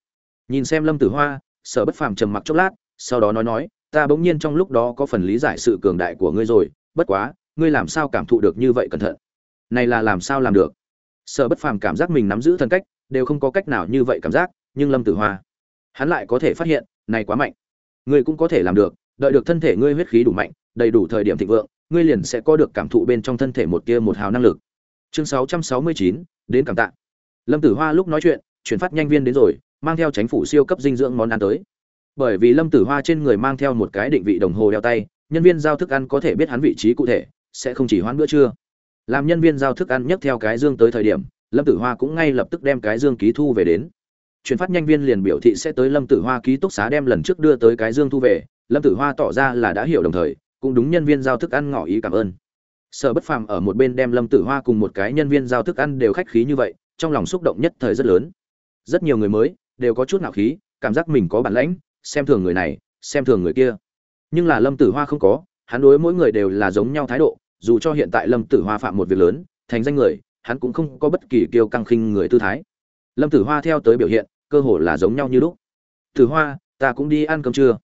Nhìn xem lâm tử hoa sở bất phàm trầm mặc chốc lát sau đó nói nói ta bỗng nhiên trong lúc đó có phần lý giải sự cường đại của ngươi rồi bất quá ngươi làm sao cảm thụ được như vậy cẩn thận? Này là làm sao làm được? Sở bất phàm cảm giác mình nắm giữ thân cách đều không có cách nào như vậy cảm giác nhưng lâm tử hoa hắn lại có thể phát hiện này quá mạnh ngươi cũng có thể làm được đợi được thân thể ngươi huyết khí đủ mạnh đầy đủ thời điểm thịnh vượng ngươi liền sẽ có được cảm thụ bên trong thân thể một tia một hào năng lực. Chương 669, đến cảm tạ. Lâm tử hoa lúc nói chuyện chuyển phát nhanh viên đến rồi mang theo chánh phủ siêu cấp dinh dưỡng món ăn tới. Bởi vì lâm tử hoa trên người mang theo một cái định vị đồng hồ đeo tay, nhân viên giao thức ăn có thể biết hắn vị trí cụ thể, sẽ không chỉ hoãn bữa trưa. Làm nhân viên giao thức ăn nhấc theo cái dương tới thời điểm, lâm tử hoa cũng ngay lập tức đem cái dương ký thu về đến. Chuyển phát nhanh viên liền biểu thị sẽ tới lâm tử hoa ký túc xá đem lần trước đưa tới cái dương thu về, lâm tử hoa tỏ ra là đã hiểu đồng thời, cũng đúng nhân viên giao thức ăn ngỏ ý cảm ơn. Sở bất phàm ở một bên đem lâm tử hoa cùng một cái nhân viên giao thức ăn đều khách khí như vậy, trong lòng xúc động nhất thời rất lớn. Rất nhiều người mới đều có chút ngạo khí, cảm giác mình có bản lãnh, xem thường người này, xem thường người kia. Nhưng là lâm tử hoa không có, hắn đối mỗi người đều là giống nhau thái độ, dù cho hiện tại lâm tử hoa phạm một việc lớn, thành danh người, hắn cũng không có bất kỳ kiêu căng khinh người tư thái. Lâm tử hoa theo tới biểu hiện, cơ hồ là giống nhau như lúc. Tử hoa, ta cũng đi ăn cơm trưa.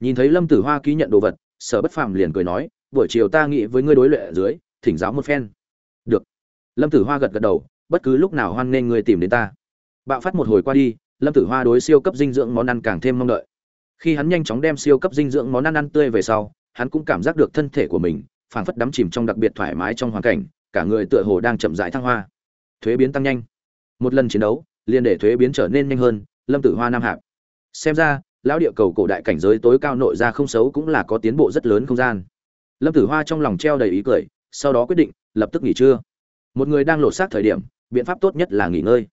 Nhìn thấy lâm tử hoa ký nhận đồ vật, sở bất phàm liền cười nói, buổi chiều ta nghĩ với ngươi đối lệ ở dưới, thỉnh giáo một phen. Được. Lâm tử hoa gật gật đầu, bất cứ lúc nào hoan nghênh ngươi tìm đến ta. Bạo phát một hồi qua đi lâm tử hoa đối siêu cấp dinh dưỡng món ăn càng thêm mong đợi. Khi hắn nhanh chóng đem siêu cấp dinh dưỡng món ăn ăn tươi về sau, hắn cũng cảm giác được thân thể của mình phảng phất đắm chìm trong đặc biệt thoải mái trong hoàn cảnh, cả người tựa hồ đang chậm rãi thăng hoa. Thuế biến tăng nhanh. Một lần chiến đấu, liền để thuế biến trở nên nhanh hơn, lâm tử hoa nam hạp. Xem ra, lão địa cầu cổ đại cảnh giới tối cao nội ra không xấu cũng là có tiến bộ rất lớn không gian. Lâm tử hoa trong lòng treo đầy ý cười, sau đó quyết định, lập tức nghỉ trưa. Một người đang lột xác thời điểm, biện pháp tốt nhất là nghỉ ngơi.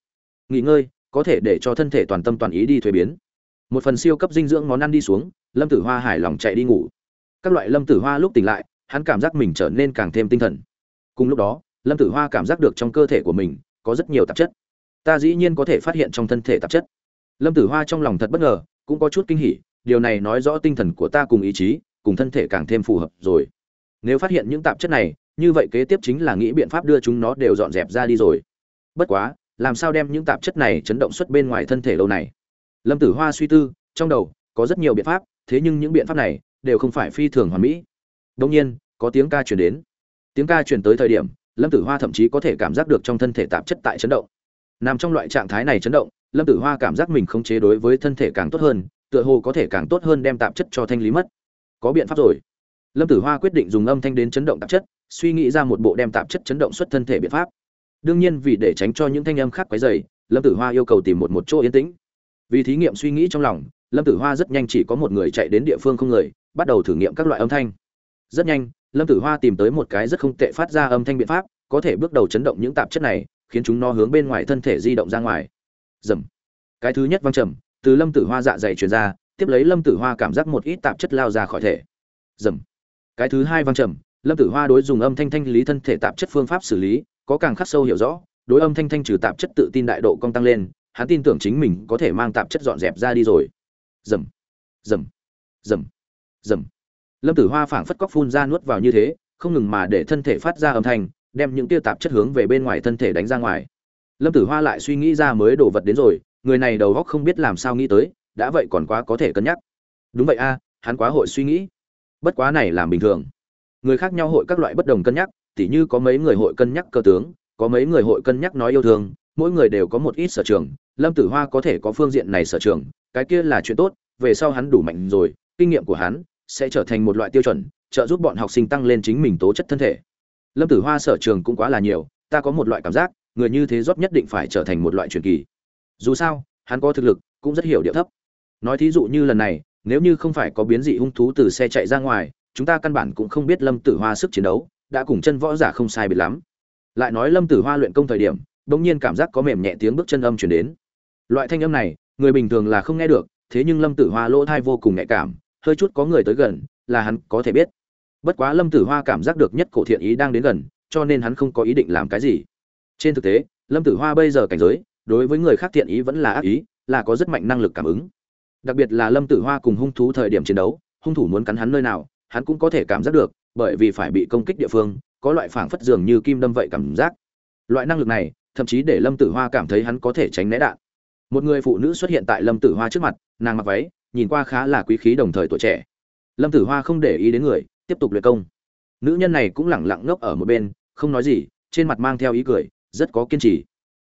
Nghỉ ngơi có thể để cho thân thể toàn tâm toàn ý đi thuế biến. Một phần siêu cấp dinh dưỡng món ăn đi xuống, lâm tử hoa hài lòng chạy đi ngủ. Các loại lâm tử hoa lúc tỉnh lại, hắn cảm giác mình trở nên càng thêm tinh thần. Cùng lúc đó, lâm tử hoa cảm giác được trong cơ thể của mình có rất nhiều tạp chất. Ta dĩ nhiên có thể phát hiện trong thân thể tạp chất. Lâm tử hoa trong lòng thật bất ngờ, cũng có chút kinh hỉ, điều này nói rõ tinh thần của ta cùng ý chí, cùng thân thể càng thêm phù hợp rồi. Nếu phát hiện những tạp chất này, như vậy kế tiếp chính là nghĩ biện pháp đưa chúng nó đều dọn dẹp ra đi rồi. Bất quá làm sao đem những tạp chất này chấn động xuất bên ngoài thân thể lâu này? Lâm tử hoa suy tư, trong đầu có rất nhiều biện pháp, thế nhưng những biện pháp này đều không phải phi thường hoàn mỹ. Đông nhiên, có tiếng ca chuyển đến. Tiếng ca chuyển tới thời điểm, lâm tử hoa thậm chí có thể cảm giác được trong thân thể tạp chất tại chấn động. Nằm trong loại trạng thái này chấn động, lâm tử hoa cảm giác mình không chế đối với thân thể càng tốt hơn, tựa hồ có thể càng tốt hơn đem tạp chất cho thanh lý mất. Có biện pháp rồi. Lâm tử hoa quyết định dùng âm thanh đến chấn động tạp chất, suy nghĩ ra một bộ đem tạp chất chấn động xuất thân thể biện pháp đương nhiên vì để tránh cho những thanh âm khác quấy dày lâm tử hoa yêu cầu tìm một một chỗ yên tĩnh. Vì thí nghiệm suy nghĩ trong lòng, lâm tử hoa rất nhanh chỉ có một người chạy đến địa phương không người, bắt đầu thử nghiệm các loại âm thanh. Rất nhanh, lâm tử hoa tìm tới một cái rất không tệ phát ra âm thanh biện pháp, có thể bước đầu chấn động những tạp chất này, khiến chúng nó hướng bên ngoài thân thể di động ra ngoài. Dầm cái thứ nhất văng trầm, từ lâm tử hoa dạ dày truyền ra, tiếp lấy lâm tử hoa cảm giác một ít tạp chất lao ra khỏi thể. Dầm cái thứ hai văng trầm, lâm tử hoa đối dùng âm thanh thanh lý thân thể tạp chất phương pháp xử lý có càng khắc sâu hiểu rõ, đối âm thanh thanh trừ tạp chất tự tin đại độ công tăng lên, hắn tin tưởng chính mình có thể mang tạp chất dọn dẹp ra đi rồi. Dầm dầm dầm dầm. Lâm tử hoa phảng phất cóc phun ra nuốt vào như thế, không ngừng mà để thân thể phát ra âm thanh, đem những tia tạp chất hướng về bên ngoài thân thể đánh ra ngoài. Lâm tử hoa lại suy nghĩ ra mới đổ vật đến rồi, người này đầu óc không biết làm sao nghĩ tới, đã vậy còn quá có thể cân nhắc. Đúng vậy a, hắn quá hội suy nghĩ. Bất quá này làm bình thường. Người khác nhau hội các loại bất đồng cân nhắc tỉ như có mấy người hội cân nhắc cơ tướng, có mấy người hội cân nhắc nói yêu thương, mỗi người đều có một ít sở trường. Lâm tử hoa có thể có phương diện này sở trường, cái kia là chuyện tốt, về sau hắn đủ mạnh rồi, kinh nghiệm của hắn sẽ trở thành một loại tiêu chuẩn, trợ giúp bọn học sinh tăng lên chính mình tố chất thân thể. Lâm tử hoa sở trường cũng quá là nhiều, ta có một loại cảm giác, người như thế rốt nhất định phải trở thành một loại truyền kỳ. Dù sao, hắn có thực lực, cũng rất hiểu địa thấp. Nói thí dụ như lần này, nếu như không phải có biến dị hung thú từ xe chạy ra ngoài, chúng ta căn bản cũng không biết lâm tử hoa sức chiến đấu đã cùng chân võ giả không sai biệt lắm. Lại nói lâm tử hoa luyện công thời điểm, bỗng nhiên cảm giác có mềm nhẹ tiếng bước chân âm chuyển đến. Loại thanh âm này, người bình thường là không nghe được, thế nhưng lâm tử hoa lỗ thai vô cùng nhạy cảm, hơi chút có người tới gần, là hắn có thể biết. Bất quá lâm tử hoa cảm giác được nhất cổ thiện ý đang đến gần, cho nên hắn không có ý định làm cái gì. Trên thực tế, lâm tử hoa bây giờ cảnh giới, đối với người khác thiện ý vẫn là ác ý, là có rất mạnh năng lực cảm ứng. Đặc biệt là lâm tử hoa cùng hung thú thời điểm chiến đấu, hung thủ muốn cắn hắn nơi nào, hắn cũng có thể cảm giác được bởi vì phải bị công kích địa phương, có loại phảng phất dường như kim đâm vậy cảm giác. Loại năng lực này, thậm chí để lâm tử hoa cảm thấy hắn có thể tránh né đạn. Một người phụ nữ xuất hiện tại lâm tử hoa trước mặt, nàng mặc váy, nhìn qua khá là quý khí đồng thời tuổi trẻ. Lâm tử hoa không để ý đến người, tiếp tục luyện công. Nữ nhân này cũng lẳng lặng ngốc ở một bên, không nói gì, trên mặt mang theo ý cười, rất có kiên trì.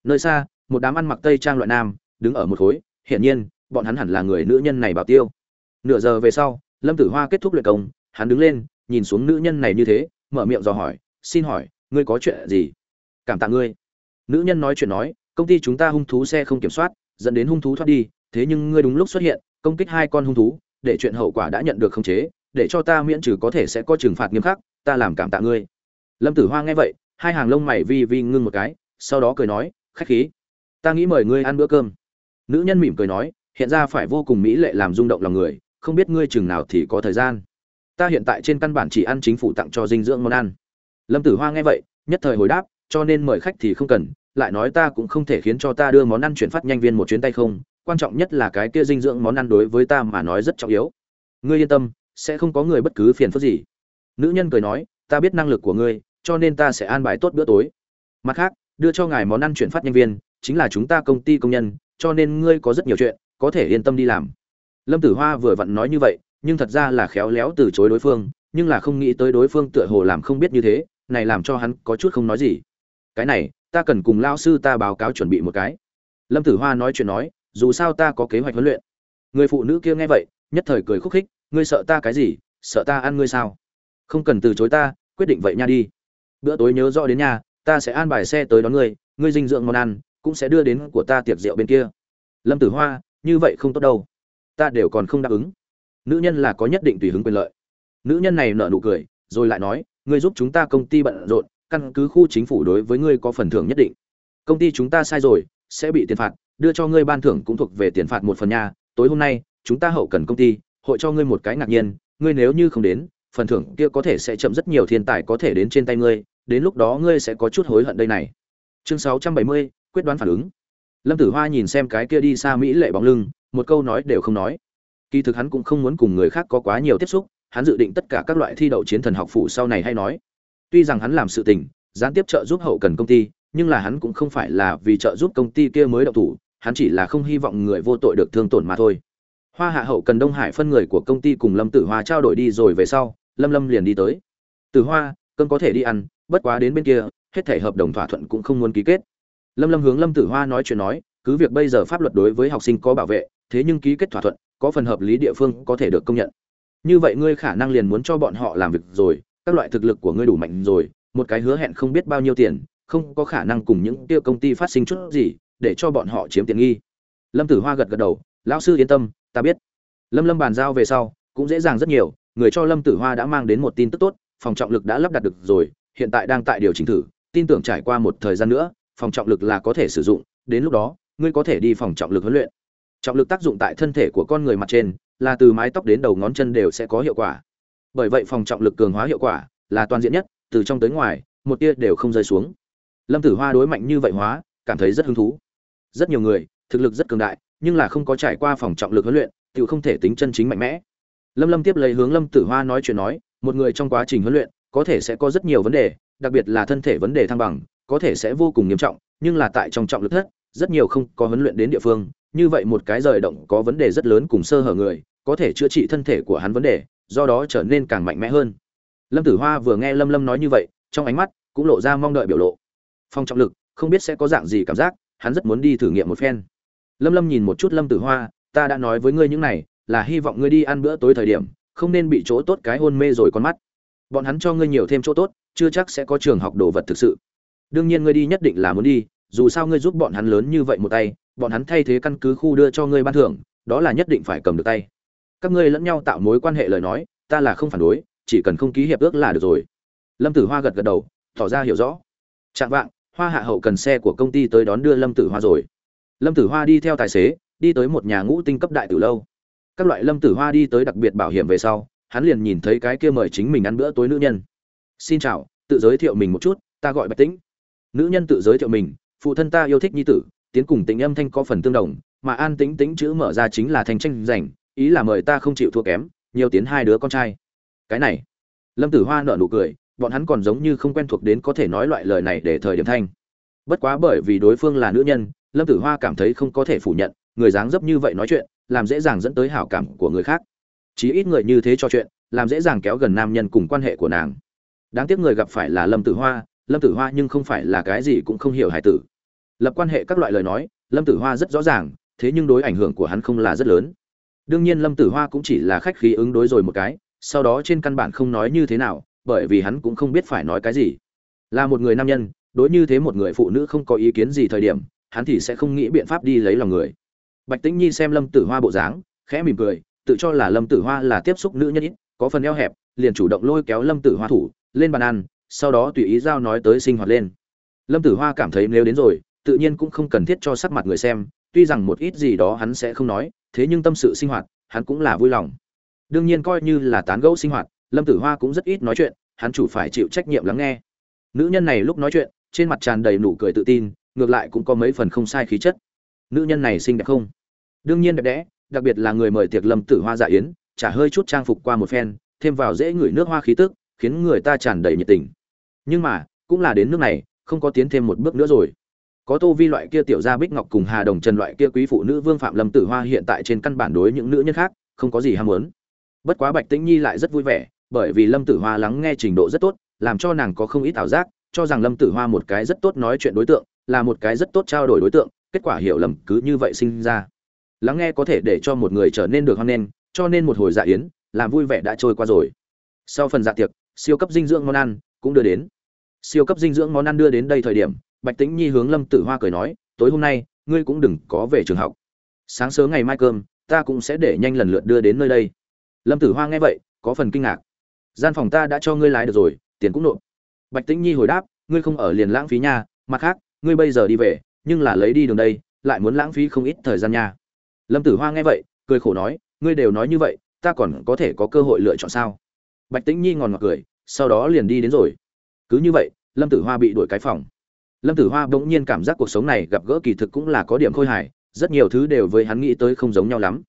Nơi xa, một đám ăn mặc tây trang loại nam, đứng ở một khối, hiển nhiên, bọn hắn hẳn là người nữ nhân này bảo tiêu. Nửa giờ về sau, lâm tử hoa kết thúc luyện công, hắn đứng lên nhìn xuống nữ nhân này như thế, mở miệng dò hỏi, xin hỏi, ngươi có chuyện gì? Cảm tạ ngươi. Nữ nhân nói chuyện nói, công ty chúng ta hung thú xe không kiểm soát, dẫn đến hung thú thoát đi, thế nhưng ngươi đúng lúc xuất hiện, công kích hai con hung thú, để chuyện hậu quả đã nhận được khống chế, để cho ta miễn trừ có thể sẽ có trừng phạt nghiêm khắc, ta làm cảm tạ ngươi. Lâm tử hoa nghe vậy, hai hàng lông mày vi vi ngưng một cái, sau đó cười nói, khách khí, ta nghĩ mời ngươi ăn bữa cơm. Nữ nhân mỉm cười nói, hiện ra phải vô cùng mỹ lệ làm rung động lòng người, không biết ngươi chừng nào thì có thời gian ta hiện tại trên căn bản chỉ ăn chính phủ tặng cho dinh dưỡng món ăn. Lâm tử hoa nghe vậy, nhất thời hồi đáp, cho nên mời khách thì không cần, lại nói ta cũng không thể khiến cho ta đưa món ăn chuyển phát nhanh viên một chuyến tay không, quan trọng nhất là cái kia dinh dưỡng món ăn đối với ta mà nói rất trọng yếu. Ngươi yên tâm, sẽ không có người bất cứ phiền phức gì. Nữ nhân cười nói, ta biết năng lực của ngươi, cho nên ta sẽ an bài tốt bữa tối. Mặt khác, đưa cho ngài món ăn chuyển phát nhanh viên, chính là chúng ta công ty công nhân, cho nên ngươi có rất nhiều chuyện, có thể yên tâm đi làm. Lâm tử hoa vừa vặn nói như vậy nhưng thật ra là khéo léo từ chối đối phương, nhưng là không nghĩ tới đối phương tựa hồ làm không biết như thế, này làm cho hắn có chút không nói gì. Cái này, ta cần cùng lao sư ta báo cáo chuẩn bị một cái. Lâm tử hoa nói chuyện nói, dù sao ta có kế hoạch huấn luyện. Người phụ nữ kia nghe vậy, nhất thời cười khúc khích, ngươi sợ ta cái gì, sợ ta ăn ngươi sao? Không cần từ chối ta, quyết định vậy nha đi. Bữa tối nhớ rõ đến nhà, ta sẽ an bài xe tới đón ngươi ngươi dinh dưỡng món ăn, cũng sẽ đưa đến của ta tiệc rượu bên kia. Lâm tử hoa, như vậy không tốt đâu. Ta đều còn không đáp ứng nữ nhân là có nhất định tùy hứng quyền lợi. Nữ nhân này nở nụ cười rồi lại nói ngươi giúp chúng ta công ty bận rộn căn cứ khu chính phủ đối với ngươi có phần thưởng nhất định. Công ty chúng ta sai rồi sẽ bị tiền phạt đưa cho ngươi ban thưởng cũng thuộc về tiền phạt một phần nha. Tối hôm nay chúng ta hậu cần công ty hội cho ngươi một cái ngạc nhiên ngươi nếu như không đến phần thưởng kia có thể sẽ chậm rất nhiều thiên tài có thể đến trên tay ngươi đến lúc đó ngươi sẽ có chút hối hận đây này. Chương 670, quyết đoán phản ứng. Lâm tử hoa nhìn xem cái kia đi xa mỹ lệ bóng lưng một câu nói đều không nói kỳ thực hắn cũng không muốn cùng người khác có quá nhiều tiếp xúc, hắn dự định tất cả các loại thi đậu chiến thần học phụ sau này hay nói. Tuy rằng hắn làm sự tình, gián tiếp trợ giúp hậu cần công ty, nhưng là hắn cũng không phải là vì trợ giúp công ty kia mới đậu thủ, hắn chỉ là không hy vọng người vô tội được thương tổn mà thôi. Hoa hạ hậu cần đông hải phân người của công ty cùng lâm tử hoa trao đổi đi rồi về sau, lâm lâm liền đi tới. Tử hoa cơn có thể đi ăn, bất quá đến bên kia, hết thể hợp đồng thỏa thuận cũng không muốn ký kết. Lâm lâm hướng lâm tử hoa nói chuyện nói, cứ việc bây giờ pháp luật đối với học sinh có bảo vệ thế nhưng ký kết thỏa thuận, có phần hợp lý địa phương có thể được công nhận. Như vậy ngươi khả năng liền muốn cho bọn họ làm việc rồi, các loại thực lực của ngươi đủ mạnh rồi, một cái hứa hẹn không biết bao nhiêu tiền, không có khả năng cùng những tiêu công ty phát sinh chút gì, để cho bọn họ chiếm tiện nghi. Lâm tử hoa gật gật đầu, lão sư yên tâm, ta biết. Lâm lâm bàn giao về sau, cũng dễ dàng rất nhiều, người cho lâm tử hoa đã mang đến một tin tức tốt, phòng trọng lực đã lắp đặt được rồi, hiện tại đang tại điều chỉnh thử, tin tưởng trải qua một thời gian nữa, phòng trọng lực là có thể sử dụng, đến lúc đó, ngươi có thể đi phòng trọng lực huấn luyện trọng lực tác dụng tại thân thể của con người mặt trên, là từ mái tóc đến đầu ngón chân đều sẽ có hiệu quả. Bởi vậy phòng trọng lực cường hóa hiệu quả là toàn diện nhất, từ trong tới ngoài, một tia đều không rơi xuống. Lâm tử hoa đối mạnh như vậy hóa, cảm thấy rất hứng thú. Rất nhiều người, thực lực rất cường đại, nhưng là không có trải qua phòng trọng lực huấn luyện tự không thể tính chân chính mạnh mẽ. Lâm lâm tiếp lấy hướng lâm tử hoa nói chuyện nói, một người trong quá trình huấn luyện, có thể sẽ có rất nhiều vấn đề, đặc biệt là thân thể vấn đề thăng bằng, có thể sẽ vô cùng nghiêm trọng, nhưng là tại trong trọng lực thất, rất nhiều không có huấn luyện đến địa phương như vậy một cái rời động có vấn đề rất lớn cùng sơ hở người, có thể chữa trị thân thể của hắn vấn đề, do đó trở nên càng mạnh mẽ hơn. Lâm tử hoa vừa nghe lâm lâm nói như vậy, trong ánh mắt cũng lộ ra mong đợi biểu lộ. Phong trọng lực, không biết sẽ có dạng gì cảm giác, hắn rất muốn đi thử nghiệm một phen. Lâm lâm nhìn một chút lâm tử hoa, ta đã nói với ngươi những này, là hy vọng ngươi đi ăn bữa tối thời điểm, không nên bị chỗ tốt cái hôn mê rồi con mắt. Bọn hắn cho ngươi nhiều thêm chỗ tốt, chưa chắc sẽ có trường học đồ vật thực sự. Đương nhiên ngươi đi nhất định là muốn đi, dù sao ngươi giúp bọn hắn lớn như vậy một tay bọn hắn thay thế căn cứ khu đưa cho ngươi ban thưởng, đó là nhất định phải cầm được tay. Các ngươi lẫn nhau tạo mối quan hệ lời nói, ta là không phản đối, chỉ cần không ký hiệp ước là được rồi. Lâm tử hoa gật gật đầu, tỏ ra hiểu rõ. Chạm vạng, hoa hạ hậu cần xe của công ty tới đón đưa lâm tử hoa rồi. Lâm tử hoa đi theo tài xế, đi tới một nhà ngũ tinh cấp đại tử lâu. Các loại lâm tử hoa đi tới đặc biệt bảo hiểm về sau, hắn liền nhìn thấy cái kia mời chính mình ăn bữa tối nữ nhân. Xin chào, tự giới thiệu mình một chút, ta gọi bạch tĩnh. Nữ nhân tự giới thiệu mình, phụ thân ta yêu thích nhi tử tiếng cùng tính âm thanh có phần tương đồng, mà an tĩnh tĩnh chữ mở ra chính là thành tranh giành, ý là mời ta không chịu thua kém, nhiều tiến hai đứa con trai. Cái này, lâm tử hoa nở nụ cười, bọn hắn còn giống như không quen thuộc đến có thể nói loại lời này để thời điểm thanh. Bất quá bởi vì đối phương là nữ nhân, lâm tử hoa cảm thấy không có thể phủ nhận, người dáng dấp như vậy nói chuyện, làm dễ dàng dẫn tới hảo cảm của người khác. Chí ít người như thế cho chuyện, làm dễ dàng kéo gần nam nhân cùng quan hệ của nàng. Đáng tiếc người gặp phải là lâm tử hoa, lâm tử hoa nhưng không phải là cái gì cũng không hiểu hải tử lập quan hệ các loại lời nói, lâm tử hoa rất rõ ràng, thế nhưng đối ảnh hưởng của hắn không là rất lớn. Đương nhiên lâm tử hoa cũng chỉ là khách khí ứng đối rồi một cái, sau đó trên căn bản không nói như thế nào, bởi vì hắn cũng không biết phải nói cái gì. Là một người nam nhân, đối như thế một người phụ nữ không có ý kiến gì thời điểm, hắn thì sẽ không nghĩ biện pháp đi lấy lòng người. Bạch tĩnh nhi xem lâm tử hoa bộ dáng, khẽ mỉm cười, tự cho là lâm tử hoa là tiếp xúc nữ nhân ít, có phần eo hẹp, liền chủ động lôi kéo lâm tử hoa thủ, lên bàn ăn, sau đó tùy ý giao nói tới sinh hoạt lên. Lâm tử hoa cảm thấy nếu đến rồi tự nhiên cũng không cần thiết cho sắc mặt người xem, tuy rằng một ít gì đó hắn sẽ không nói, thế nhưng tâm sự sinh hoạt, hắn cũng là vui lòng. Đương nhiên coi như là tán gẫu sinh hoạt, lâm tử hoa cũng rất ít nói chuyện, hắn chủ phải chịu trách nhiệm lắng nghe. Nữ nhân này lúc nói chuyện, trên mặt tràn đầy nụ cười tự tin, ngược lại cũng có mấy phần không sai khí chất. Nữ nhân này xinh đẹp không? Đương nhiên đẹp đẽ, đặc biệt là người mời tiệc lâm tử hoa dạ yến trả hơi chút trang phục qua một phen, thêm vào dễ người nước hoa khí tức, khiến người ta tràn đầy nhiệt tình. Nhưng mà, cũng là đến nước này, không có tiến thêm một bước nữa rồi có tô vi loại kia tiểu gia bích ngọc cùng hà đồng trần loại kia quý phụ nữ vương phạm lâm tử hoa hiện tại trên căn bản đối những nữ nhân khác không có gì ham muốn. Bất quá bạch tĩnh nhi lại rất vui vẻ, bởi vì lâm tử hoa lắng nghe trình độ rất tốt, làm cho nàng có không ít ảo giác, cho rằng lâm tử hoa một cái rất tốt nói chuyện đối tượng, là một cái rất tốt trao đổi đối tượng, kết quả hiểu lầm cứ như vậy sinh ra. Lắng nghe có thể để cho một người trở nên được hoan nen cho nên một hồi dạ yến, làm vui vẻ đã trôi qua rồi. Sau phần dạ tiệc, siêu cấp dinh dưỡng món ăn cũng đưa đến. Siêu cấp dinh dưỡng món ăn đưa đến đây thời điểm bạch tĩnh nhi hướng lâm tử hoa cười nói, tối hôm nay, ngươi cũng đừng có về trường học. Sáng sớm ngày mai cơm, ta cũng sẽ để nhanh lần lượt đưa đến nơi đây. Lâm tử hoa nghe vậy, có phần kinh ngạc. Gian phòng ta đã cho ngươi lái được rồi, tiền cũng nộp. Bạch tĩnh nhi hồi đáp, ngươi không ở liền lãng phí nha, mặt khác, ngươi bây giờ đi về, nhưng là lấy đi đường đây, lại muốn lãng phí không ít thời gian nha. Lâm tử hoa nghe vậy, cười khổ nói, ngươi đều nói như vậy, ta còn có thể có cơ hội lựa chọn sao? Bạch tĩnh nhi ngòn ngọt cười, sau đó liền đi đến rồi. Cứ như vậy, lâm tử hoa bị đuổi cái phòng lâm tử hoa bỗng nhiên cảm giác cuộc sống này gặp gỡ kỳ thực cũng là có điểm khôi hài, rất nhiều thứ đều với hắn nghĩ tới không giống nhau lắm.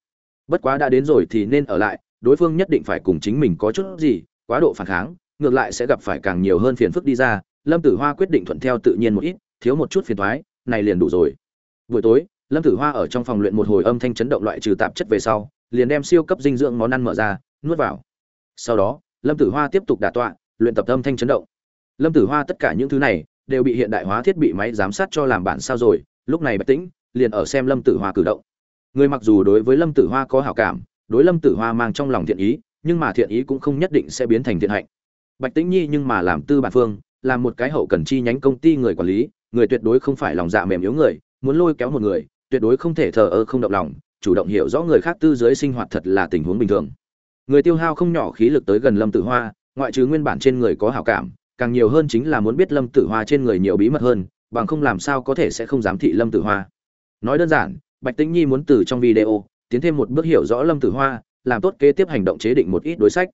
Bất quá đã đến rồi thì nên ở lại, đối phương nhất định phải cùng chính mình có chút gì, quá độ phản kháng, ngược lại sẽ gặp phải càng nhiều hơn phiền phức đi ra. Lâm tử hoa quyết định thuận theo tự nhiên một ít, thiếu một chút phiền thoái này liền đủ rồi. Buổi tối, lâm tử hoa ở trong phòng luyện một hồi âm thanh chấn động loại trừ tạp chất về sau, liền đem siêu cấp dinh dưỡng món ăn mở ra, nuốt vào. Sau đó, lâm tử hoa tiếp tục đả tọa, luyện tập âm thanh chấn động. Lâm tử hoa tất cả những thứ này đều bị hiện đại hóa thiết bị máy giám sát cho làm bản sao rồi, lúc này bạch tĩnh liền ở xem lâm tử hoa cử động. Người mặc dù đối với lâm tử hoa có hảo cảm, đối lâm tử hoa mang trong lòng thiện ý, nhưng mà thiện ý cũng không nhất định sẽ biến thành thiện hạnh. Bạch tĩnh nhi nhưng mà làm tư bản phương, làm một cái hậu cần chi nhánh công ty người quản lý, người tuyệt đối không phải lòng dạ mềm yếu người, muốn lôi kéo một người, tuyệt đối không thể thờ ơ không động lòng, chủ động hiểu rõ người khác tư giới sinh hoạt thật là tình huống bình thường. Người tiêu hao không nhỏ khí lực tới gần lâm tử hoa, ngoại trừ nguyên bản trên người có hảo cảm càng nhiều hơn chính là muốn biết lâm tử hoa trên người nhiều bí mật hơn bằng không làm sao có thể sẽ không dám thị lâm tử hoa. Nói đơn giản bạch tĩnh nhi muốn từ trong video tiến thêm một bước hiểu rõ lâm tử hoa làm tốt kế tiếp hành động chế định một ít đối sách.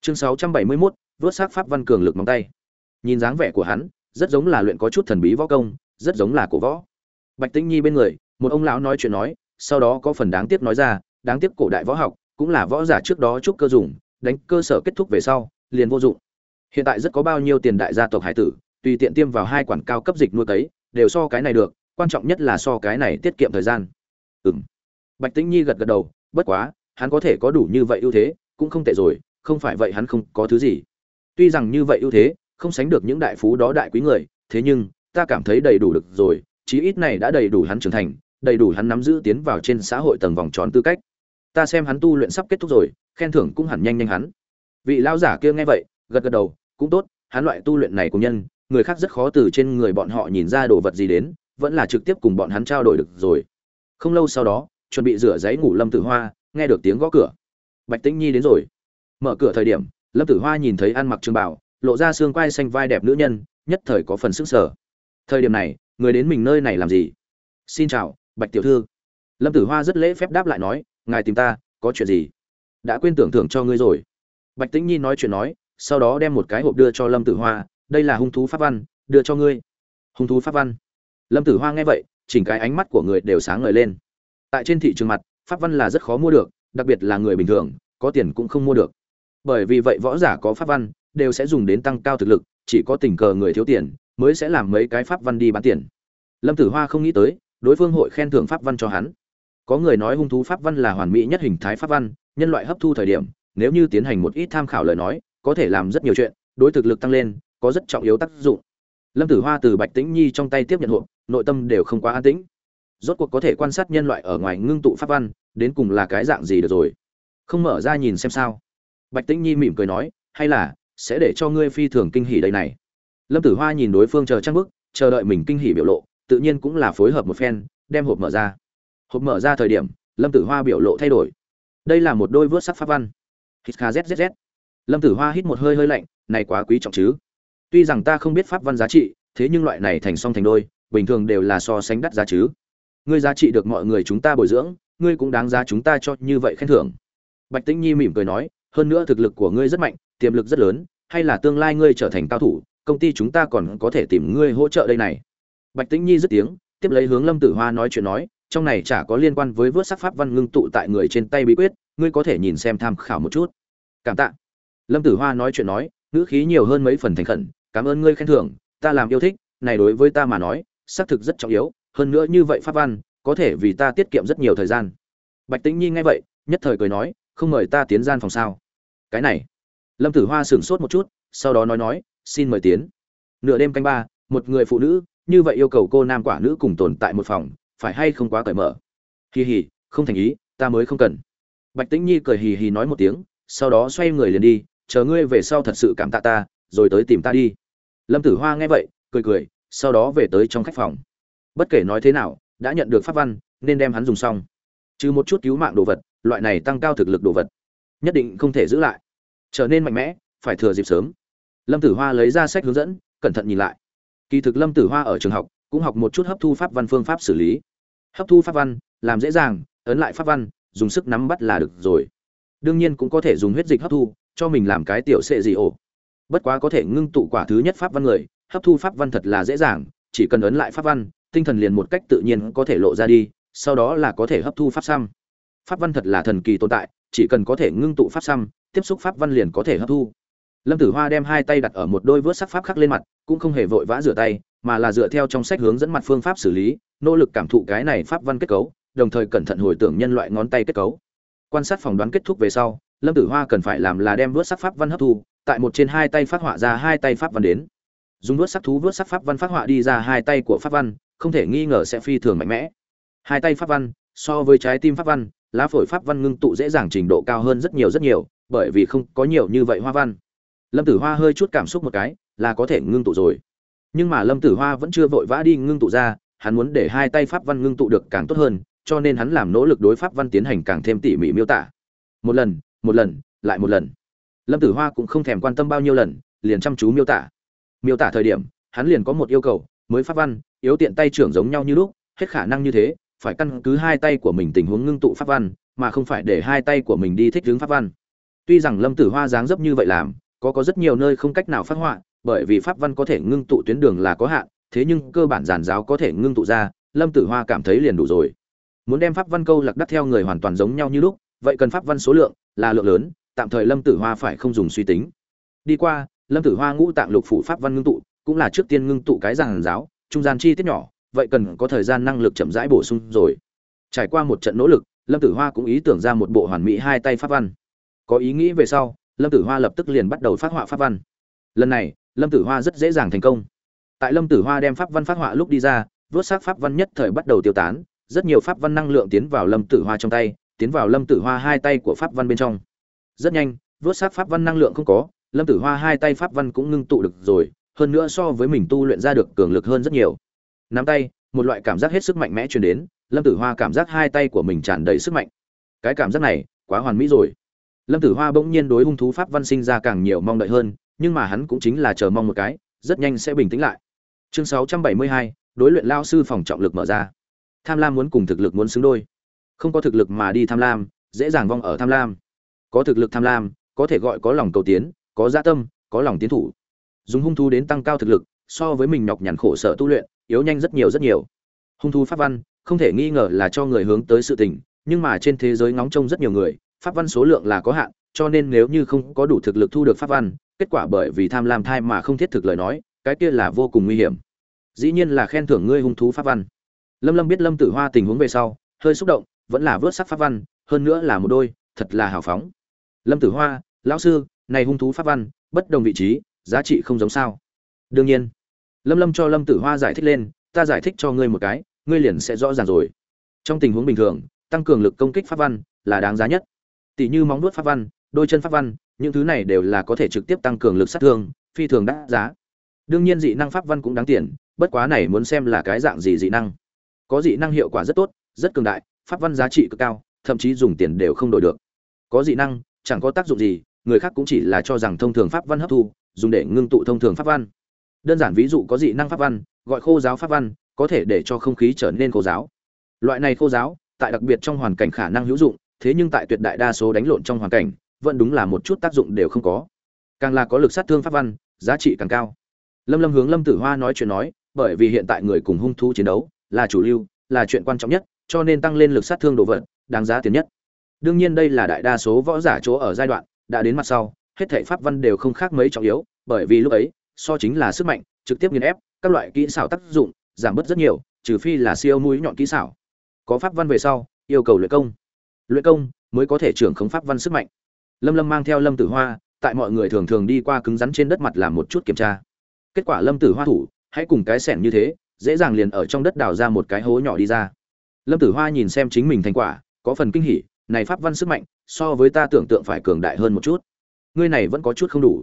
Chương 671, vớt xác pháp văn cường lực móng tay. Nhìn dáng vẻ của hắn rất giống là luyện có chút thần bí võ công rất giống là cổ võ. Bạch tĩnh nhi bên người một ông lão nói chuyện nói sau đó có phần đáng tiếc nói ra đáng tiếc cổ đại võ học cũng là võ giả trước đó chúc cơ dùng đánh cơ sở kết thúc về sau liền vô dụng hiện tại rất có bao nhiêu tiền đại gia tộc hải tử, tùy tiện tiêm vào hai quản cao cấp dịch nuôi cấy, đều so cái này được, quan trọng nhất là so cái này tiết kiệm thời gian. Ừm. Bạch tĩnh nhi gật gật đầu, bất quá, hắn có thể có đủ như vậy ưu thế, cũng không tệ rồi, không phải vậy hắn không có thứ gì. Tuy rằng như vậy ưu thế, không sánh được những đại phú đó đại quý người, thế nhưng, ta cảm thấy đầy đủ được rồi, chí ít này đã đầy đủ hắn trưởng thành, đầy đủ hắn nắm giữ tiến vào trên xã hội tầng vòng tròn tư cách. Ta xem hắn tu luyện sắp kết thúc rồi, khen thưởng cũng hẳn nhanh nhanh hắn. Vị lão giả kia nghe vậy, gật gật đầu cũng tốt, hắn loại tu luyện này của nhân, người khác rất khó từ trên người bọn họ nhìn ra đồ vật gì đến, vẫn là trực tiếp cùng bọn hắn trao đổi được rồi. Không lâu sau đó, chuẩn bị rửa giấy ngủ lâm tử hoa, nghe được tiếng gõ cửa. Bạch tĩnh nhi đến rồi. Mở cửa thời điểm, lâm tử hoa nhìn thấy ăn mặc trường bảo lộ ra xương quai xanh vai đẹp nữ nhân, nhất thời có phần sức sở. Thời điểm này, người đến mình nơi này làm gì? Xin chào, bạch tiểu thư. Lâm tử hoa rất lễ phép đáp lại nói, ngài tìm ta, có chuyện gì? Đã quên tưởng thưởng cho ngươi rồi. Bạch tĩnh nhi nói chuyện nói sau đó đem một cái hộp đưa cho lâm tử hoa, đây là hung thú pháp văn, đưa cho ngươi. Hung thú pháp văn? Lâm tử hoa nghe vậy, chỉnh cái ánh mắt của người đều sáng ngời lên. Tại trên thị trường mặt, pháp văn là rất khó mua được, đặc biệt là người bình thường, có tiền cũng không mua được. Bởi vì vậy võ giả có pháp văn, đều sẽ dùng đến tăng cao thực lực, chỉ có tình cờ người thiếu tiền, mới sẽ làm mấy cái pháp văn đi bán tiền. Lâm tử hoa không nghĩ tới, đối phương hội khen thưởng pháp văn cho hắn. Có người nói hung thú pháp văn là hoàn mỹ nhất hình thái pháp văn, nhân loại hấp thu thời điểm, nếu như tiến hành một ít tham khảo lời nói có thể làm rất nhiều chuyện, đối thực lực tăng lên, có rất trọng yếu tác dụng. Lâm tử hoa từ bạch tĩnh nhi trong tay tiếp nhận hộp, nội tâm đều không quá an tĩnh. Rốt cuộc có thể quan sát nhân loại ở ngoài ngưng tụ pháp văn, đến cùng là cái dạng gì được rồi? Không mở ra nhìn xem sao. Bạch tĩnh nhi mỉm cười nói, hay là sẽ để cho ngươi phi thường kinh hỉ đây này. Lâm tử hoa nhìn đối phương chờ trang bức chờ đợi mình kinh hỉ biểu lộ, tự nhiên cũng là phối hợp một phen, đem hộp mở ra. Hộp mở ra thời điểm, lâm tử hoa biểu lộ thay đổi. Đây là một đôi vớt sắc pháp văn. Hít kha lâm tử hoa hít một hơi hơi lạnh, này quá quý trọng chứ. Tuy rằng ta không biết pháp văn giá trị, thế nhưng loại này thành song thành đôi, bình thường đều là so sánh đắt giá chứ. Ngươi giá trị được mọi người chúng ta bồi dưỡng, ngươi cũng đáng giá chúng ta cho như vậy khen thưởng. Bạch tĩnh nhi mỉm cười nói, hơn nữa thực lực của ngươi rất mạnh, tiềm lực rất lớn, hay là tương lai ngươi trở thành cao thủ, công ty chúng ta còn có thể tìm ngươi hỗ trợ đây này. Bạch tĩnh nhi dứt tiếng, tiếp lấy hướng lâm tử hoa nói chuyện nói, trong này chả có liên quan với vớt sắc pháp văn ngưng tụ tại người trên tay bí quyết, ngươi có thể nhìn xem tham khảo một chút. Cảm tạ lâm tử hoa nói chuyện nói, ngữ khí nhiều hơn mấy phần thành khẩn, cảm ơn ngươi khen thưởng, ta làm yêu thích, này đối với ta mà nói, xác thực rất trọng yếu, hơn nữa như vậy pháp văn, có thể vì ta tiết kiệm rất nhiều thời gian. Bạch tĩnh nhi nghe vậy, nhất thời cười nói, không mời ta tiến gian phòng sao? Cái này. Lâm tử hoa sửng sốt một chút, sau đó nói nói, xin mời tiến. Nửa đêm canh ba, một người phụ nữ, như vậy yêu cầu cô nam quả nữ cùng tồn tại một phòng, phải hay không quá cởi mở? Hì hì, không thành ý, ta mới không cần. Bạch tĩnh nhi cười hì hì nói một tiếng, sau đó xoay người liền đi chờ ngươi về sau thật sự cảm tạ ta, rồi tới tìm ta đi. Lâm tử hoa nghe vậy, cười cười, sau đó về tới trong khách phòng. Bất kể nói thế nào, đã nhận được pháp văn, nên đem hắn dùng xong. Trừ một chút cứu mạng đồ vật, loại này tăng cao thực lực đồ vật, nhất định không thể giữ lại. Trở nên mạnh mẽ, phải thừa dịp sớm. Lâm tử hoa lấy ra sách hướng dẫn, cẩn thận nhìn lại. Kỳ thực lâm tử hoa ở trường học, cũng học một chút hấp thu pháp văn phương pháp xử lý. Hấp thu pháp văn, làm dễ dàng, ấn lại pháp văn, dùng sức nắm bắt là được rồi. Đương nhiên cũng có thể dùng huyết dịch hấp thu cho mình làm cái tiểu sệ gì ổ. Bất quá có thể ngưng tụ quả thứ nhất pháp văn người, hấp thu pháp văn thật là dễ dàng, chỉ cần ấn lại pháp văn, tinh thần liền một cách tự nhiên có thể lộ ra đi, sau đó là có thể hấp thu pháp xăm. Pháp văn thật là thần kỳ tồn tại, chỉ cần có thể ngưng tụ pháp xăm, tiếp xúc pháp văn liền có thể hấp thu. Lâm tử hoa đem hai tay đặt ở một đôi vớt sắc pháp khắc lên mặt, cũng không hề vội vã rửa tay, mà là dựa theo trong sách hướng dẫn mặt phương pháp xử lý, nỗ lực cảm thụ cái này pháp văn kết cấu, đồng thời cẩn thận hồi tưởng nhân loại ngón tay kết cấu. Quan sát phỏng đoán kết thúc về sau lâm tử hoa cần phải làm là đem vớt sắc pháp văn hấp thu, tại một trên hai tay phát họa ra hai tay pháp văn đến. Dùng vớt sắc thú, vớt sắc pháp văn phát họa đi ra hai tay của pháp văn, không thể nghi ngờ sẽ phi thường mạnh mẽ. Hai tay pháp văn, so với trái tim pháp văn, lá phổi pháp văn ngưng tụ dễ dàng trình độ cao hơn rất nhiều rất nhiều, bởi vì không có nhiều như vậy hoa văn. Lâm tử hoa hơi chút cảm xúc một cái, là có thể ngưng tụ rồi. Nhưng mà lâm tử hoa vẫn chưa vội vã đi ngưng tụ ra, hắn muốn để hai tay pháp văn ngưng tụ được càng tốt hơn, cho nên hắn làm nỗ lực đối pháp văn tiến hành càng thêm tỉ mỉ miêu tả. Một lần một lần, lại một lần. Lâm tử hoa cũng không thèm quan tâm bao nhiêu lần, liền chăm chú miêu tả. Miêu tả thời điểm, hắn liền có một yêu cầu, mới pháp văn, yếu tiện tay trưởng giống nhau như lúc, hết khả năng như thế, phải căn cứ hai tay của mình tình huống ngưng tụ pháp văn, mà không phải để hai tay của mình đi thích hướng pháp văn. Tuy rằng lâm tử hoa dáng dấp như vậy làm, có có rất nhiều nơi không cách nào phát họa, bởi vì pháp văn có thể ngưng tụ tuyến đường là có hạn, thế nhưng cơ bản giản giáo có thể ngưng tụ ra, lâm tử hoa cảm thấy liền đủ rồi. Muốn đem pháp văn câu lạc đắt theo người hoàn toàn giống nhau như lúc vậy cần pháp văn số lượng là lượng lớn, tạm thời lâm tử hoa phải không dùng suy tính. Đi qua, lâm tử hoa ngũ tạng lục phủ pháp văn ngưng tụ, cũng là trước tiên ngưng tụ cái giàn giáo, trung gian chi tiết nhỏ, vậy cần có thời gian năng lực chậm rãi bổ sung rồi. Trải qua một trận nỗ lực, lâm tử hoa cũng ý tưởng ra một bộ hoàn mỹ hai tay pháp văn. Có ý nghĩ về sau, lâm tử hoa lập tức liền bắt đầu phát họa pháp văn. Lần này, lâm tử hoa rất dễ dàng thành công. Tại lâm tử hoa đem pháp văn phát họa lúc đi ra vớt xác pháp văn nhất thời bắt đầu tiêu tán, rất nhiều pháp văn năng lượng tiến vào lâm tử hoa trong tay tiến vào lâm tử hoa hai tay của pháp văn bên trong. Rất nhanh vớt sát pháp văn năng lượng không có lâm tử hoa hai tay pháp văn cũng ngưng tụ được rồi hơn nữa so với mình tu luyện ra được cường lực hơn rất nhiều. Nắm tay một loại cảm giác hết sức mạnh mẽ truyền đến lâm tử hoa cảm giác hai tay của mình tràn đầy sức mạnh. Cái cảm giác này quá hoàn mỹ rồi. Lâm tử hoa bỗng nhiên đối hung thú pháp văn sinh ra càng nhiều mong đợi hơn nhưng mà hắn cũng chính là chờ mong một cái rất nhanh sẽ bình tĩnh lại. Chương 672, đối luyện lao sư phòng trọng lực mở ra. Tham lam muốn cùng thực lực muốn xứng đôi không có thực lực mà đi tham lam, dễ dàng vong ở tham lam. Có thực lực tham lam, có thể gọi có lòng cầu tiến, có gia tâm, có lòng tiến thủ. Dùng hung thú đến tăng cao thực lực, so với mình nhọc nhằn khổ sở tu luyện, yếu nhanh rất nhiều rất nhiều. Hung thú pháp văn, không thể nghi ngờ là cho người hướng tới sự tình, nhưng mà trên thế giới ngóng trông rất nhiều người, pháp văn số lượng là có hạn, cho nên nếu như không có đủ thực lực thu được pháp văn, kết quả bởi vì tham lam thai mà không thiết thực lời nói, cái kia là vô cùng nguy hiểm. Dĩ nhiên là khen thưởng ngươi hung thú pháp văn. Lâm lâm biết lâm tử hoa tình huống về sau, hơi xúc động vẫn là vớt sắc pháp văn, hơn nữa là một đôi, thật là hào phóng. Lâm tử hoa, lão sư, này hung thú pháp văn, bất đồng vị trí, giá trị không giống sao. Đương nhiên, lâm lâm cho lâm tử hoa giải thích lên, ta giải thích cho ngươi một cái, ngươi liền sẽ rõ ràng rồi. Trong tình huống bình thường, tăng cường lực công kích pháp văn là đáng giá nhất. Tỷ như móng nuốt pháp văn, đôi chân pháp văn, những thứ này đều là có thể trực tiếp tăng cường lực sát thương, phi thường đắt giá. Đương nhiên dị năng pháp văn cũng đáng tiền, bất quá này muốn xem là cái dạng gì dị năng. Có dị năng hiệu quả rất tốt, rất cường đại pháp văn giá trị cực cao, thậm chí dùng tiền đều không đổi được. Có dị năng, chẳng có tác dụng gì, người khác cũng chỉ là cho rằng thông thường pháp văn hấp thu, dùng để ngưng tụ thông thường pháp văn. Đơn giản ví dụ có dị năng pháp văn, gọi khô giáo pháp văn, có thể để cho không khí trở nên khô giáo. Loại này khô giáo, tại đặc biệt trong hoàn cảnh khả năng hữu dụng, thế nhưng tại tuyệt đại đa số đánh lộn trong hoàn cảnh, vẫn đúng là một chút tác dụng đều không có. Càng là có lực sát thương pháp văn, giá trị càng cao. Lâm lâm hướng lâm tử hoa nói chuyện nói, bởi vì hiện tại người cùng hung thú chiến đấu, là chủ lưu, là chuyện quan trọng nhất cho nên tăng lên lực sát thương đồ vật, đáng giá tiền nhất. Đương nhiên đây là đại đa số võ giả chỗ ở giai đoạn, đã đến mặt sau, hết thảy pháp văn đều không khác mấy trọng yếu, bởi vì lúc ấy, so chính là sức mạnh, trực tiếp nghiền ép, các loại kỹ xảo tác dụng, giảm bớt rất nhiều, trừ phi là siêu mũi nhọn kỹ xảo. Có pháp văn về sau, yêu cầu luyện công. Luyện công mới có thể trưởng khống pháp văn sức mạnh. Lâm lâm mang theo lâm tử hoa, tại mọi người thường thường đi qua cứng rắn trên đất mặt làm một chút kiểm tra. Kết quả lâm tử hoa thủ, hãy cùng cái sẻn như thế, dễ dàng liền ở trong đất đào ra một cái hố nhỏ đi ra lâm tử hoa nhìn xem chính mình thành quả, có phần kinh hỉ, này pháp văn sức mạnh, so với ta tưởng tượng phải cường đại hơn một chút. Ngươi này vẫn có chút không đủ.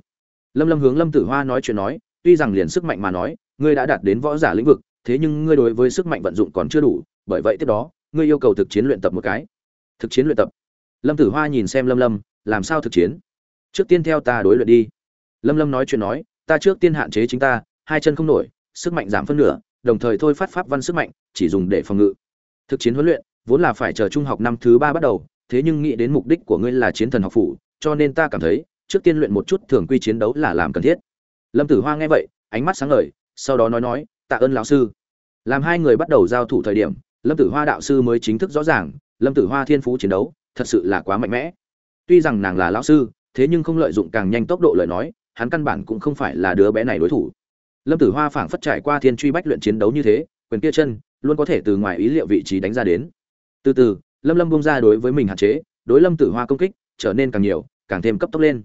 Lâm lâm hướng lâm tử hoa nói chuyện nói, tuy rằng liền sức mạnh mà nói, ngươi đã đạt đến võ giả lĩnh vực, thế nhưng ngươi đối với sức mạnh vận dụng còn chưa đủ, bởi vậy tiếp đó, ngươi yêu cầu thực chiến luyện tập một cái. Thực chiến luyện tập. Lâm tử hoa nhìn xem lâm lâm, làm sao thực chiến? Trước tiên theo ta đối luyện đi. Lâm lâm nói chuyện nói, ta trước tiên hạn chế chính ta, hai chân không nổi, sức mạnh giảm phân nửa, đồng thời thôi phát pháp văn sức mạnh, chỉ dùng để phòng ngự thực chiến huấn luyện, vốn là phải chờ trung học năm thứ ba bắt đầu, thế nhưng nghĩ đến mục đích của ngươi là chiến thần học phủ, cho nên ta cảm thấy, trước tiên luyện một chút thường quy chiến đấu là làm cần thiết. Lâm tử hoa nghe vậy, ánh mắt sáng ngời, sau đó nói nói, tạ ơn lão sư. Làm hai người bắt đầu giao thủ thời điểm, lâm tử hoa đạo sư mới chính thức rõ ràng, lâm tử hoa thiên phú chiến đấu, thật sự là quá mạnh mẽ. Tuy rằng nàng là lão sư, thế nhưng không lợi dụng càng nhanh tốc độ lời nói, hắn căn bản cũng không phải là đứa bé này đối thủ. Lâm tử hoa phảng phất trải qua thiên truy bách luyện chiến đấu như thế, quyền kia chân luôn có thể từ ngoài ý liệu vị trí đánh ra đến. Từ từ, lâm lâm bông ra đối với mình hạn chế, đối lâm tử hoa công kích trở nên càng nhiều, càng thêm cấp tốc lên.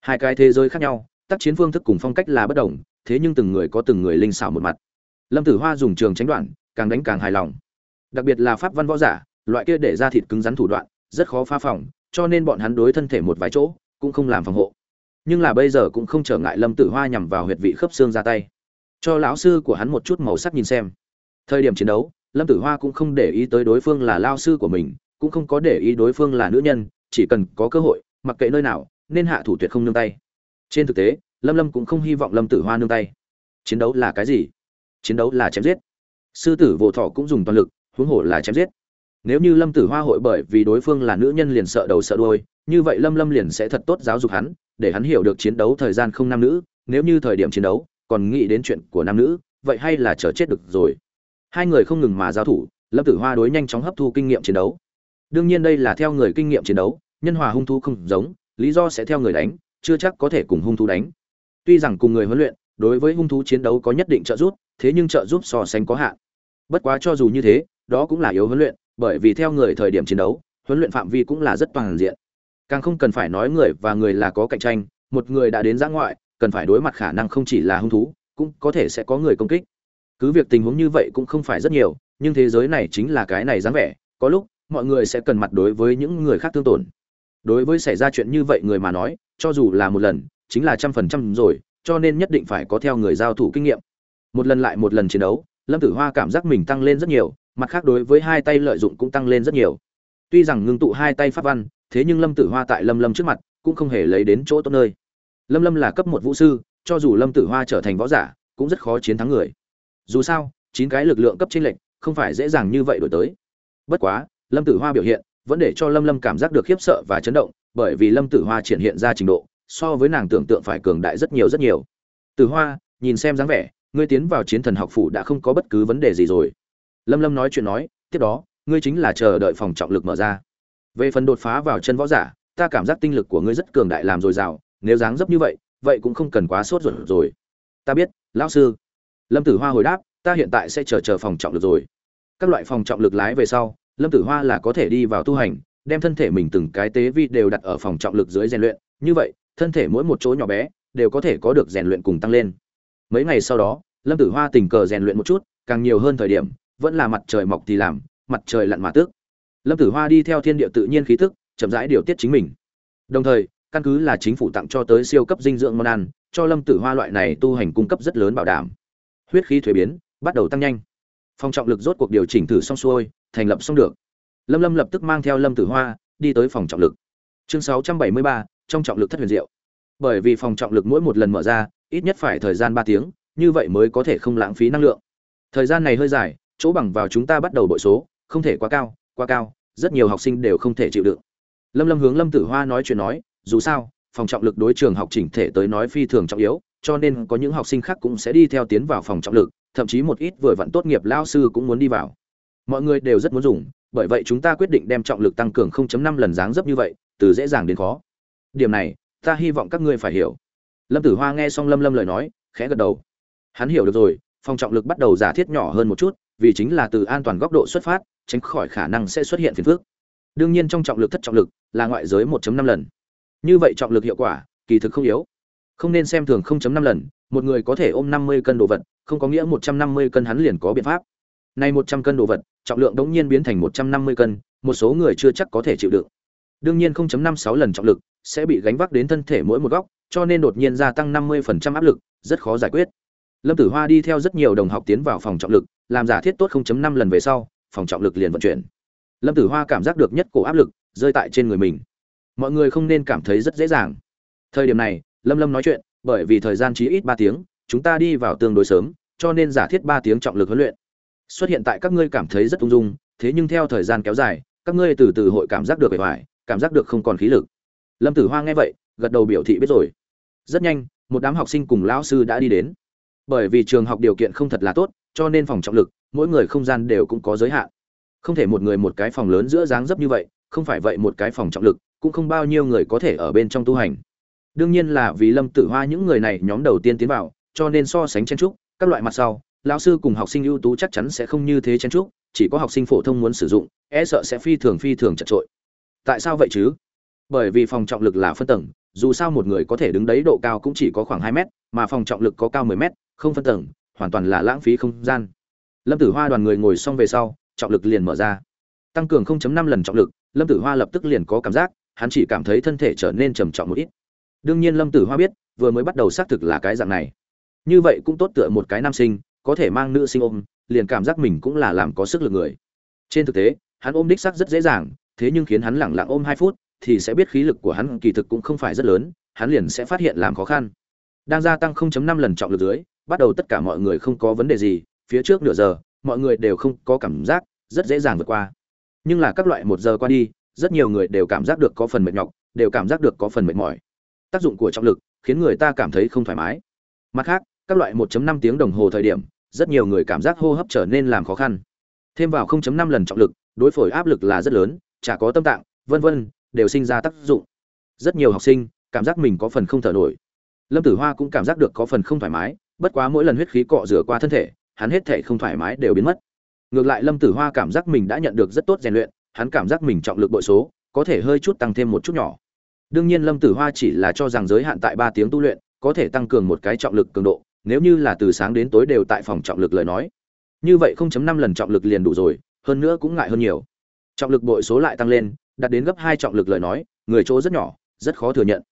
Hai cái thế giới khác nhau, tác chiến phương thức cùng phong cách là bất đồng, thế nhưng từng người có từng người linh xảo một mặt. Lâm tử hoa dùng trường tránh đoạn, càng đánh càng hài lòng. Đặc biệt là pháp văn võ giả, loại kia để ra thịt cứng rắn thủ đoạn, rất khó phá phòng, cho nên bọn hắn đối thân thể một vài chỗ cũng không làm phòng hộ. Nhưng là bây giờ cũng không trở ngại lâm tử hoa nhằm vào huyệt vị khớp xương ra tay. Cho lão sư của hắn một chút màu sắc nhìn xem thời điểm chiến đấu, lâm tử hoa cũng không để ý tới đối phương là lao sư của mình, cũng không có để ý đối phương là nữ nhân, chỉ cần có cơ hội, mặc kệ nơi nào, nên hạ thủ tuyệt không nương tay. Trên thực tế, lâm lâm cũng không hy vọng lâm tử hoa nương tay. Chiến đấu là cái gì? Chiến đấu là chém giết. Sư tử vô thọ cũng dùng toàn lực, huống hồ là chém giết. Nếu như lâm tử hoa hội bởi vì đối phương là nữ nhân liền sợ đầu sợ đuôi, như vậy lâm lâm liền sẽ thật tốt giáo dục hắn, để hắn hiểu được chiến đấu thời gian không nam nữ, nếu như thời điểm chiến đấu, còn nghĩ đến chuyện của nam nữ, vậy hay là chờ chết được rồi hai người không ngừng mà giao thủ, lâm tử hoa đối nhanh chóng hấp thu kinh nghiệm chiến đấu. Đương nhiên đây là theo người kinh nghiệm chiến đấu, nhân hòa hung thu không giống, lý do sẽ theo người đánh, chưa chắc có thể cùng hung thú đánh. Tuy rằng cùng người huấn luyện, đối với hung thú chiến đấu có nhất định trợ giúp, thế nhưng trợ giúp so sánh có hạn. Bất quá cho dù như thế, đó cũng là yếu huấn luyện, bởi vì theo người thời điểm chiến đấu, huấn luyện phạm vi cũng là rất toàn diện. Càng không cần phải nói người và người là có cạnh tranh, một người đã đến giã ngoại, cần phải đối mặt khả năng không chỉ là hung thú, cũng có thể sẽ có người công kích cứ việc tình huống như vậy cũng không phải rất nhiều, nhưng thế giới này chính là cái này dáng vẻ, có lúc, mọi người sẽ cần mặt đối với những người khác tương tổn. Đối với xảy ra chuyện như vậy người mà nói, cho dù là một lần, chính là trăm phần trăm rồi, cho nên nhất định phải có theo người giao thủ kinh nghiệm. Một lần lại một lần chiến đấu, lâm tử hoa cảm giác mình tăng lên rất nhiều, mặt khác đối với hai tay lợi dụng cũng tăng lên rất nhiều. Tuy rằng ngưng tụ hai tay pháp văn, thế nhưng lâm tử hoa tại lâm lâm trước mặt cũng không hề lấy đến chỗ tốt nơi. Lâm lâm là cấp một vũ sư, cho dù lâm tử hoa trở thành võ giả, cũng rất khó chiến thắng người dù sao, chín cái lực lượng cấp trên lệnh không phải dễ dàng như vậy đổi tới. Bất quá, lâm tử hoa biểu hiện vẫn để cho lâm lâm cảm giác được khiếp sợ và chấn động, bởi vì lâm tử hoa triển hiện ra trình độ, so với nàng tưởng tượng phải cường đại rất nhiều rất nhiều. Tử hoa, nhìn xem dáng vẻ, ngươi tiến vào chiến thần học phủ đã không có bất cứ vấn đề gì rồi. Lâm lâm nói chuyện nói, tiếp đó, ngươi chính là chờ đợi phòng trọng lực mở ra. Về phần đột phá vào chân võ giả, ta cảm giác tinh lực của ngươi rất cường đại làm dồi dào, nếu dáng dấp như vậy vậy cũng không cần quá sốt ruột rồi. Ta biết, lão sư lâm tử hoa hồi đáp, ta hiện tại sẽ chờ chờ phòng trọng lực rồi. Các loại phòng trọng lực lái về sau, lâm tử hoa là có thể đi vào tu hành, đem thân thể mình từng cái tế vi đều đặt ở phòng trọng lực dưới rèn luyện. Như vậy, thân thể mỗi một chỗ nhỏ bé đều có thể có được rèn luyện cùng tăng lên. Mấy ngày sau đó, lâm tử hoa tình cờ rèn luyện một chút, càng nhiều hơn thời điểm, vẫn là mặt trời mọc thì làm, mặt trời lặn mà tước. Lâm tử hoa đi theo thiên địa tự nhiên khí thức, chậm rãi điều tiết chính mình. Đồng thời, căn cứ là chính phủ tặng cho tới siêu cấp dinh dưỡng món ăn, cho lâm tử hoa loại này tu hành cung cấp rất lớn bảo đảm huyết khí thuế biến, bắt đầu tăng nhanh. Phòng trọng lực rốt cuộc điều chỉnh thử xong xuôi, thành lập xong được. Lâm lâm lập tức mang theo lâm tử hoa đi tới phòng trọng lực. Chương sáu trăm bảy mươi ba, trong trọng lực thất huyền diệu. Bởi vì phòng trọng lực mỗi một lần mở ra, ít nhất phải thời gian ba tiếng, như vậy mới có thể không lãng phí năng lượng. Thời gian này hơi dài, chỗ bằng vào chúng ta bắt đầu bội số, không thể quá cao quá cao, rất nhiều học sinh đều không thể chịu đựng. Lâm lâm hướng lâm tử hoa nói chuyện nói, dù sao, phòng trọng lực đối trường học chỉnh thể tới nói phi thường trọng yếu cho nên có những học sinh khác cũng sẽ đi theo tiến vào phòng trọng lực, thậm chí một ít vừa vặn tốt nghiệp lao sư cũng muốn đi vào. Mọi người đều rất muốn dùng, bởi vậy chúng ta quyết định đem trọng lực tăng cường 0.5 lần dáng dấp như vậy, từ dễ dàng đến khó. Điểm này, ta hy vọng các ngươi phải hiểu. Lâm tử hoa nghe xong lâm lâm lời nói, khẽ gật đầu. Hắn hiểu được rồi, phòng trọng lực bắt đầu giả thiết nhỏ hơn một chút, vì chính là từ an toàn góc độ xuất phát, tránh khỏi khả năng sẽ xuất hiện phiền phức. Đương nhiên trong trọng lực thất trọng lực là ngoại giới 1.5 lần. Như vậy trọng lực hiệu quả, kỳ thực không yếu không nên xem thường 0.5 lần, một người có thể ôm 50 cân đồ vật, không có nghĩa 150 cân hắn liền có biện pháp. Nay 100 cân đồ vật, trọng lượng đống nhiên biến thành 150 cân, một số người chưa chắc có thể chịu đựng. Đương nhiên 0.56 lần trọng lực sẽ bị gánh vác đến thân thể mỗi một góc, cho nên đột nhiên gia tăng 50% áp lực, rất khó giải quyết. Lâm tử hoa đi theo rất nhiều đồng học tiến vào phòng trọng lực, làm giả thiết tốt 0.5 lần về sau, phòng trọng lực liền vận chuyển. Lâm tử hoa cảm giác được nhất cổ áp lực rơi tại trên người mình. Mọi người không nên cảm thấy rất dễ dàng. Thời điểm này lâm lâm nói chuyện, bởi vì thời gian chỉ ít ba tiếng, chúng ta đi vào tương đối sớm, cho nên giả thiết ba tiếng trọng lực huấn luyện. Xuất hiện tại các ngươi cảm thấy rất ung dung, thế nhưng theo thời gian kéo dài, các ngươi từ từ hội cảm giác được bề ngoài, cảm giác được không còn khí lực. Lâm tử hoa nghe vậy, gật đầu biểu thị biết rồi. Rất nhanh, một đám học sinh cùng lão sư đã đi đến. Bởi vì trường học điều kiện không thật là tốt, cho nên phòng trọng lực, mỗi người không gian đều cũng có giới hạn. Không thể một người một cái phòng lớn giữa dáng dấp như vậy, không phải vậy một cái phòng trọng lực, cũng không bao nhiêu người có thể ở bên trong tu hành đương nhiên là vì lâm tử hoa những người này nhóm đầu tiên tiến vào, cho nên so sánh chen trúc, các loại mặt sau, lão sư cùng học sinh ưu tú chắc chắn sẽ không như thế chen trúc, chỉ có học sinh phổ thông muốn sử dụng e sợ sẽ phi thường phi thường chật trội. Tại sao vậy chứ? Bởi vì phòng trọng lực là phân tầng, dù sao một người có thể đứng đấy độ cao cũng chỉ có khoảng hai mét, mà phòng trọng lực có cao mười mét, không phân tầng, hoàn toàn là lãng phí không gian. Lâm tử hoa đoàn người ngồi xong về sau, trọng lực liền mở ra. Tăng cường 0.5 lần trọng lực, lâm tử hoa lập tức liền có cảm giác, hắn chỉ cảm thấy thân thể trở nên trầm trọng một ít đương nhiên lâm tử hoa biết, vừa mới bắt đầu xác thực là cái dạng này. Như vậy cũng tốt tựa một cái nam sinh, có thể mang nữ sinh ôm, liền cảm giác mình cũng là làm có sức lực người. Trên thực tế, hắn ôm đích xác rất dễ dàng, thế nhưng khiến hắn lẳng lặng ôm hai phút, thì sẽ biết khí lực của hắn kỳ thực cũng không phải rất lớn, hắn liền sẽ phát hiện làm khó khăn. Đang gia tăng 0.5 lần trọng lực dưới, bắt đầu tất cả mọi người không có vấn đề gì, phía trước nửa giờ, mọi người đều không có cảm giác rất dễ dàng vượt qua. Nhưng là các loại một giờ qua đi, rất nhiều người đều cảm giác được có phần mệt nhọc, đều cảm giác được có phần mệt mỏi tác dụng của trọng lực khiến người ta cảm thấy không thoải mái. Mặt khác, các loại 1.5 tiếng đồng hồ thời điểm, rất nhiều người cảm giác hô hấp trở nên làm khó khăn. Thêm vào 0.5 lần trọng lực, đối phổi áp lực là rất lớn, chả có tâm tạng, vân vân, đều sinh ra tác dụng. Rất nhiều học sinh cảm giác mình có phần không thở nổi. Lâm tử hoa cũng cảm giác được có phần không thoải mái, bất quá mỗi lần huyết khí cọ rửa qua thân thể, hắn hết thể không thoải mái đều biến mất. Ngược lại lâm tử hoa cảm giác mình đã nhận được rất tốt rèn luyện, hắn cảm giác mình trọng lực bội số có thể hơi chút tăng thêm một chút nhỏ đương nhiên lâm tử hoa chỉ là cho rằng giới hạn tại ba tiếng tu luyện có thể tăng cường một cái trọng lực cường độ, nếu như là từ sáng đến tối đều tại phòng trọng lực lời nói. Như vậy 0.5 lần trọng lực liền đủ rồi, hơn nữa cũng ngại hơn nhiều. Trọng lực bội số lại tăng lên, đạt đến gấp hai trọng lực lời nói, người chỗ rất nhỏ, rất khó thừa nhận.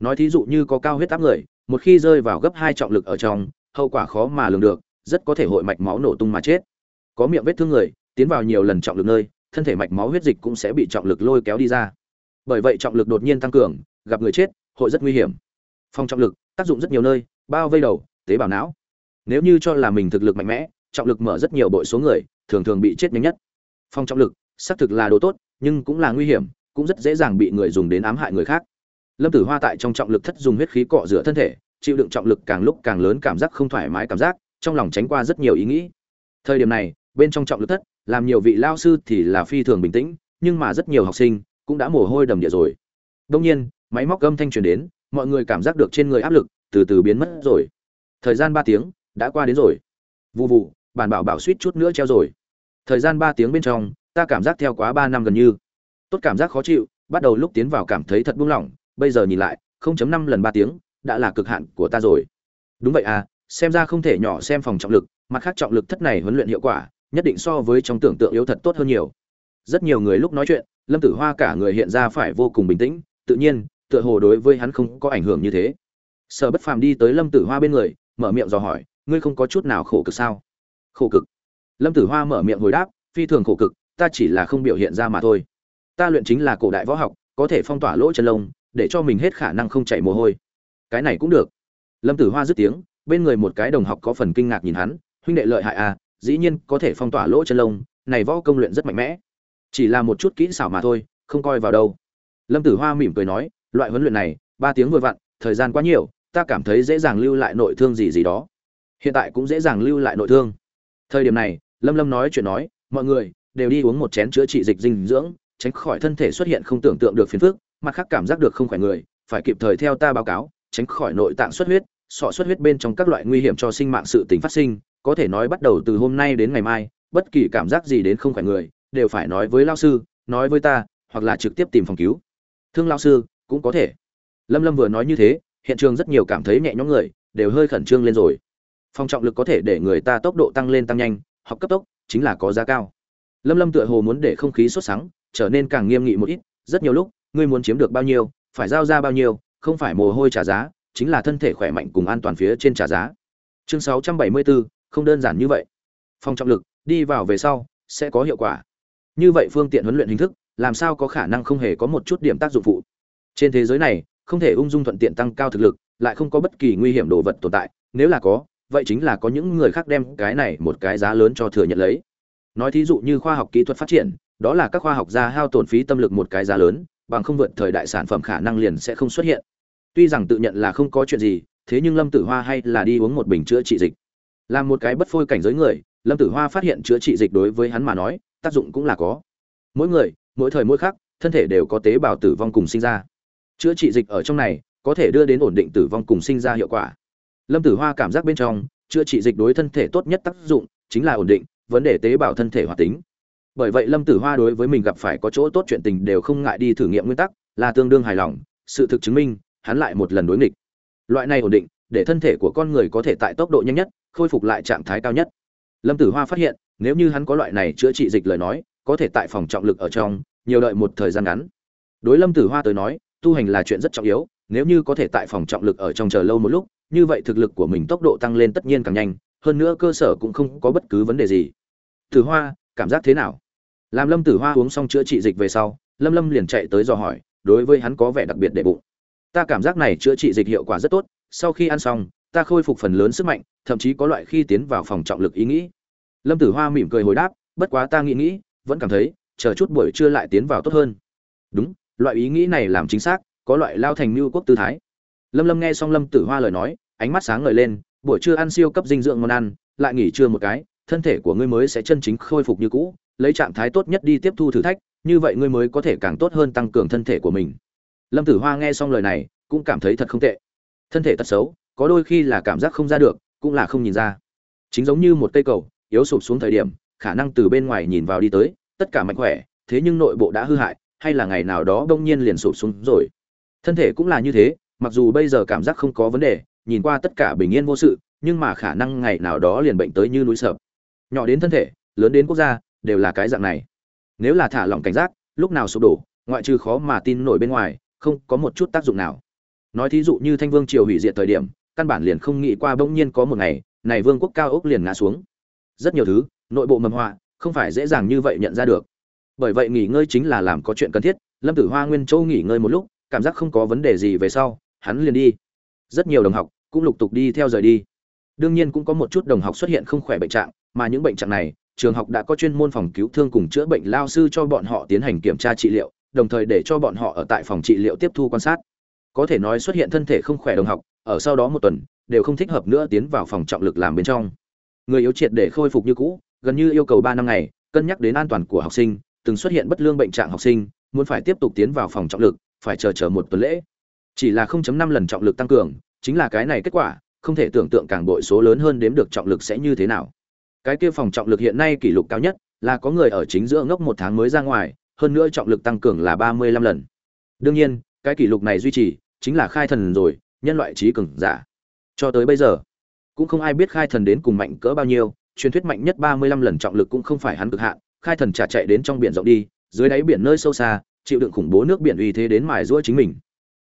Nói thí dụ như có cao huyết áp người, một khi rơi vào gấp hai trọng lực ở trong, hậu quả khó mà lường được, rất có thể hội mạch máu nổ tung mà chết. Có miệng vết thương người, tiến vào nhiều lần trọng lực nơi, thân thể mạch máu huyết dịch cũng sẽ bị trọng lực lôi kéo đi ra bởi vậy trọng lực đột nhiên tăng cường, gặp người chết, hội rất nguy hiểm. Phong trọng lực, tác dụng rất nhiều nơi, bao vây đầu, tế bào não. Nếu như cho là mình thực lực mạnh mẽ, trọng lực mở rất nhiều bội số người, thường thường bị chết nhanh nhất. Phong trọng lực, xác thực là đồ tốt, nhưng cũng là nguy hiểm, cũng rất dễ dàng bị người dùng đến ám hại người khác. Lâm tử hoa tại trong trọng lực thất dùng huyết khí cọ rửa thân thể, chịu đựng trọng lực càng lúc càng lớn cảm giác không thoải mái cảm giác, trong lòng tránh qua rất nhiều ý nghĩ. Thời điểm này, bên trong trọng lực thất, làm nhiều vị lao sư thì là phi thường bình tĩnh, nhưng mà rất nhiều học sinh cũng đã mồ hôi đầm địa rồi. Đông nhiên, máy móc âm thanh truyền đến, mọi người cảm giác được trên người áp lực từ từ biến mất rồi. Thời gian ba tiếng, đã qua đến rồi. Vụ vụ bản bảo bảo suýt chút nữa treo rồi. Thời gian ba tiếng bên trong, ta cảm giác theo quá ba năm gần như. Tốt cảm giác khó chịu, bắt đầu lúc tiến vào cảm thấy thật buông lỏng, bây giờ nhìn lại 0.5 lần ba tiếng, đã là cực hạn của ta rồi. Đúng vậy à xem ra không thể nhỏ xem phòng trọng lực, mặt khác trọng lực thất này huấn luyện hiệu quả, nhất định so với trong tưởng tượng yếu thật tốt hơn nhiều. Rất nhiều người lúc nói chuyện lâm tử hoa cả người hiện ra phải vô cùng bình tĩnh, tự nhiên, tựa hồ đối với hắn không có ảnh hưởng như thế. Sở bất phàm đi tới lâm tử hoa bên người, mở miệng dò hỏi, ngươi không có chút nào khổ cực sao? Khổ cực? Lâm tử hoa mở miệng hồi đáp, phi thường khổ cực, ta chỉ là không biểu hiện ra mà thôi. Ta luyện chính là cổ đại võ học, có thể phong tỏa lỗ chân lông, để cho mình hết khả năng không chảy mồ hôi. Cái này cũng được. Lâm tử hoa dứt tiếng, bên người một cái đồng học có phần kinh ngạc nhìn hắn, huynh đệ lợi hại à dĩ nhiên có thể phong tỏa lỗ chân lông, này võ công luyện rất mạnh mẽ chỉ là một chút kỹ xảo mà thôi, không coi vào đâu. Lâm tử hoa mỉm cười nói, loại huấn luyện này, ba tiếng vừa vặn, thời gian quá nhiều, ta cảm thấy dễ dàng lưu lại nội thương gì gì đó. Hiện tại cũng dễ dàng lưu lại nội thương. Thời điểm này, lâm lâm nói chuyện nói, mọi người, đều đi uống một chén chữa trị dịch dinh dưỡng, tránh khỏi thân thể xuất hiện không tưởng tượng được phiền phức, mặt khác cảm giác được không khỏe người, phải kịp thời theo ta báo cáo, tránh khỏi nội tạng xuất huyết, sọ xuất huyết bên trong các loại nguy hiểm cho sinh mạng sự tình phát sinh, có thể nói bắt đầu từ hôm nay đến ngày mai, bất kỳ cảm giác gì đến không khỏe người đều phải nói với lao sư nói với ta hoặc là trực tiếp tìm phòng cứu. Thương lao sư cũng có thể. Lâm lâm vừa nói như thế hiện trường rất nhiều cảm thấy nhẹ nhõm người đều hơi khẩn trương lên rồi. Phong trọng lực có thể để người ta tốc độ tăng lên tăng nhanh học cấp tốc chính là có giá cao. Lâm lâm tựa hồ muốn để không khí sốt sắng trở nên càng nghiêm nghị một ít rất nhiều lúc ngươi muốn chiếm được bao nhiêu phải giao ra bao nhiêu không phải mồ hôi trả giá chính là thân thể khỏe mạnh cùng an toàn phía trên trả giá. Chương 674, không đơn giản như vậy. Phong trọng lực đi vào về sau sẽ có hiệu quả như vậy phương tiện huấn luyện hình thức, làm sao có khả năng không hề có một chút điểm tác dụng phụ? Trên thế giới này, không thể ung dung thuận tiện tăng cao thực lực, lại không có bất kỳ nguy hiểm đồ vật tồn tại. Nếu là có, vậy chính là có những người khác đem cái này một cái giá lớn cho thừa nhận lấy. Nói thí dụ như khoa học kỹ thuật phát triển, đó là các khoa học gia hao tổn phí tâm lực một cái giá lớn, bằng không vượt thời đại sản phẩm khả năng liền sẽ không xuất hiện. Tuy rằng tự nhận là không có chuyện gì, thế nhưng lâm tử hoa hay là đi uống một bình chữa trị dịch. Làm một cái bất phôi cảnh giới người, lâm tử hoa phát hiện chữa trị dịch đối với hắn mà nói tác dụng cũng là có. Mỗi người, mỗi thời mỗi khác thân thể đều có tế bào tử vong cùng sinh ra. Chữa trị dịch ở trong này, có thể đưa đến ổn định tử vong cùng sinh ra hiệu quả. Lâm tử hoa cảm giác bên trong, chữa trị dịch đối thân thể tốt nhất tác dụng chính là ổn định, vấn đề tế bào thân thể hoạt tính. Bởi vậy lâm tử hoa đối với mình gặp phải có chỗ tốt chuyện tình đều không ngại đi thử nghiệm nguyên tắc, là tương đương hài lòng, sự thực chứng minh, hắn lại một lần đối nghịch. Loại này ổn định, để thân thể của con người có thể tại tốc độ nhanh nhất, khôi phục lại trạng thái cao nhất. Lâm tử hoa phát hiện nếu như hắn có loại này chữa trị dịch lời nói, có thể tại phòng trọng lực ở trong, nhiều đợi một thời gian ngắn. Đối lâm tử hoa tới nói, tu hành là chuyện rất trọng yếu, nếu như có thể tại phòng trọng lực ở trong chờ lâu một lúc, như vậy thực lực của mình tốc độ tăng lên tất nhiên càng nhanh, hơn nữa cơ sở cũng không có bất cứ vấn đề gì. Tử hoa, cảm giác thế nào? Làm lâm tử hoa uống xong chữa trị dịch về sau, lâm lâm liền chạy tới dò hỏi, đối với hắn có vẻ đặc biệt để bụng. Ta cảm giác này chữa trị dịch hiệu quả rất tốt, sau khi ăn xong, ta khôi phục phần lớn sức mạnh, thậm chí có loại khi tiến vào phòng trọng lực ý nghĩ lâm tử hoa mỉm cười hồi đáp, bất quá ta nghĩ nghĩ, vẫn cảm thấy, chờ chút buổi trưa lại tiến vào tốt hơn. Đúng, loại ý nghĩ này làm chính xác, có loại lao thành mưu quốc tư thái. Lâm lâm nghe xong lâm tử hoa lời nói, ánh mắt sáng ngời lên, buổi trưa ăn siêu cấp dinh dưỡng ngon ăn, lại nghỉ trưa một cái, thân thể của ngươi mới sẽ chân chính khôi phục như cũ, lấy trạng thái tốt nhất đi tiếp thu thử thách, như vậy ngươi mới có thể càng tốt hơn tăng cường thân thể của mình. Lâm tử hoa nghe xong lời này, cũng cảm thấy thật không tệ. Thân thể tật xấu, có đôi khi là cảm giác không ra được, cũng là không nhìn ra. Chính giống như một cây cầu yếu sụp xuống thời điểm, khả năng từ bên ngoài nhìn vào đi tới, tất cả mạnh khỏe, thế nhưng nội bộ đã hư hại, hay là ngày nào đó bỗng nhiên liền sụp xuống rồi. Thân thể cũng là như thế, mặc dù bây giờ cảm giác không có vấn đề, nhìn qua tất cả bình yên vô sự, nhưng mà khả năng ngày nào đó liền bệnh tới như núi sập. Nhỏ đến thân thể, lớn đến quốc gia, đều là cái dạng này. Nếu là thả lỏng cảnh giác, lúc nào sụp đổ, ngoại trừ khó mà tin nổi bên ngoài, không có một chút tác dụng nào. Nói thí dụ như thanh vương triều hủy diệt thời điểm, căn bản liền không nghĩ qua bỗng nhiên có một ngày, này vương quốc cao ốc liền ngã xuống rất nhiều thứ, nội bộ mầm họa, không phải dễ dàng như vậy nhận ra được. Bởi vậy nghỉ ngơi chính là làm có chuyện cần thiết, lâm tử hoa nguyên châu nghỉ ngơi một lúc, cảm giác không có vấn đề gì về sau, hắn liền đi. Rất nhiều đồng học cũng lục tục đi theo rời đi. Đương nhiên cũng có một chút đồng học xuất hiện không khỏe bệnh trạng, mà những bệnh trạng này, trường học đã có chuyên môn phòng cứu thương cùng chữa bệnh lao sư cho bọn họ tiến hành kiểm tra trị liệu, đồng thời để cho bọn họ ở tại phòng trị liệu tiếp thu quan sát. Có thể nói xuất hiện thân thể không khỏe đồng học, ở sau đó một tuần, đều không thích hợp nữa tiến vào phòng trọng lực làm bên trong người yếu triệt để khôi phục như cũ, gần như yêu cầu ba năm ngày, cân nhắc đến an toàn của học sinh, từng xuất hiện bất lương bệnh trạng học sinh, muốn phải tiếp tục tiến vào phòng trọng lực, phải chờ chờ một tuần lễ. Chỉ là 0.5 lần trọng lực tăng cường, chính là cái này kết quả, không thể tưởng tượng càng bội số lớn hơn đếm được trọng lực sẽ như thế nào. Cái kia phòng trọng lực hiện nay kỷ lục cao nhất là có người ở chính giữa ngốc một tháng mới ra ngoài, hơn nữa trọng lực tăng cường là 35 lần. Đương nhiên, cái kỷ lục này duy trì chính là khai thần rồi, nhân loại trí cường giả. Cho tới bây giờ cũng không ai biết khai thần đến cùng mạnh cỡ bao nhiêu, truyền thuyết mạnh nhất 35 lần trọng lực cũng không phải hắn cực hạn, khai thần trả chạy đến trong biển rộng đi, dưới đáy biển nơi sâu xa, chịu đựng khủng bố nước biển uy thế đến mài giũa chính mình.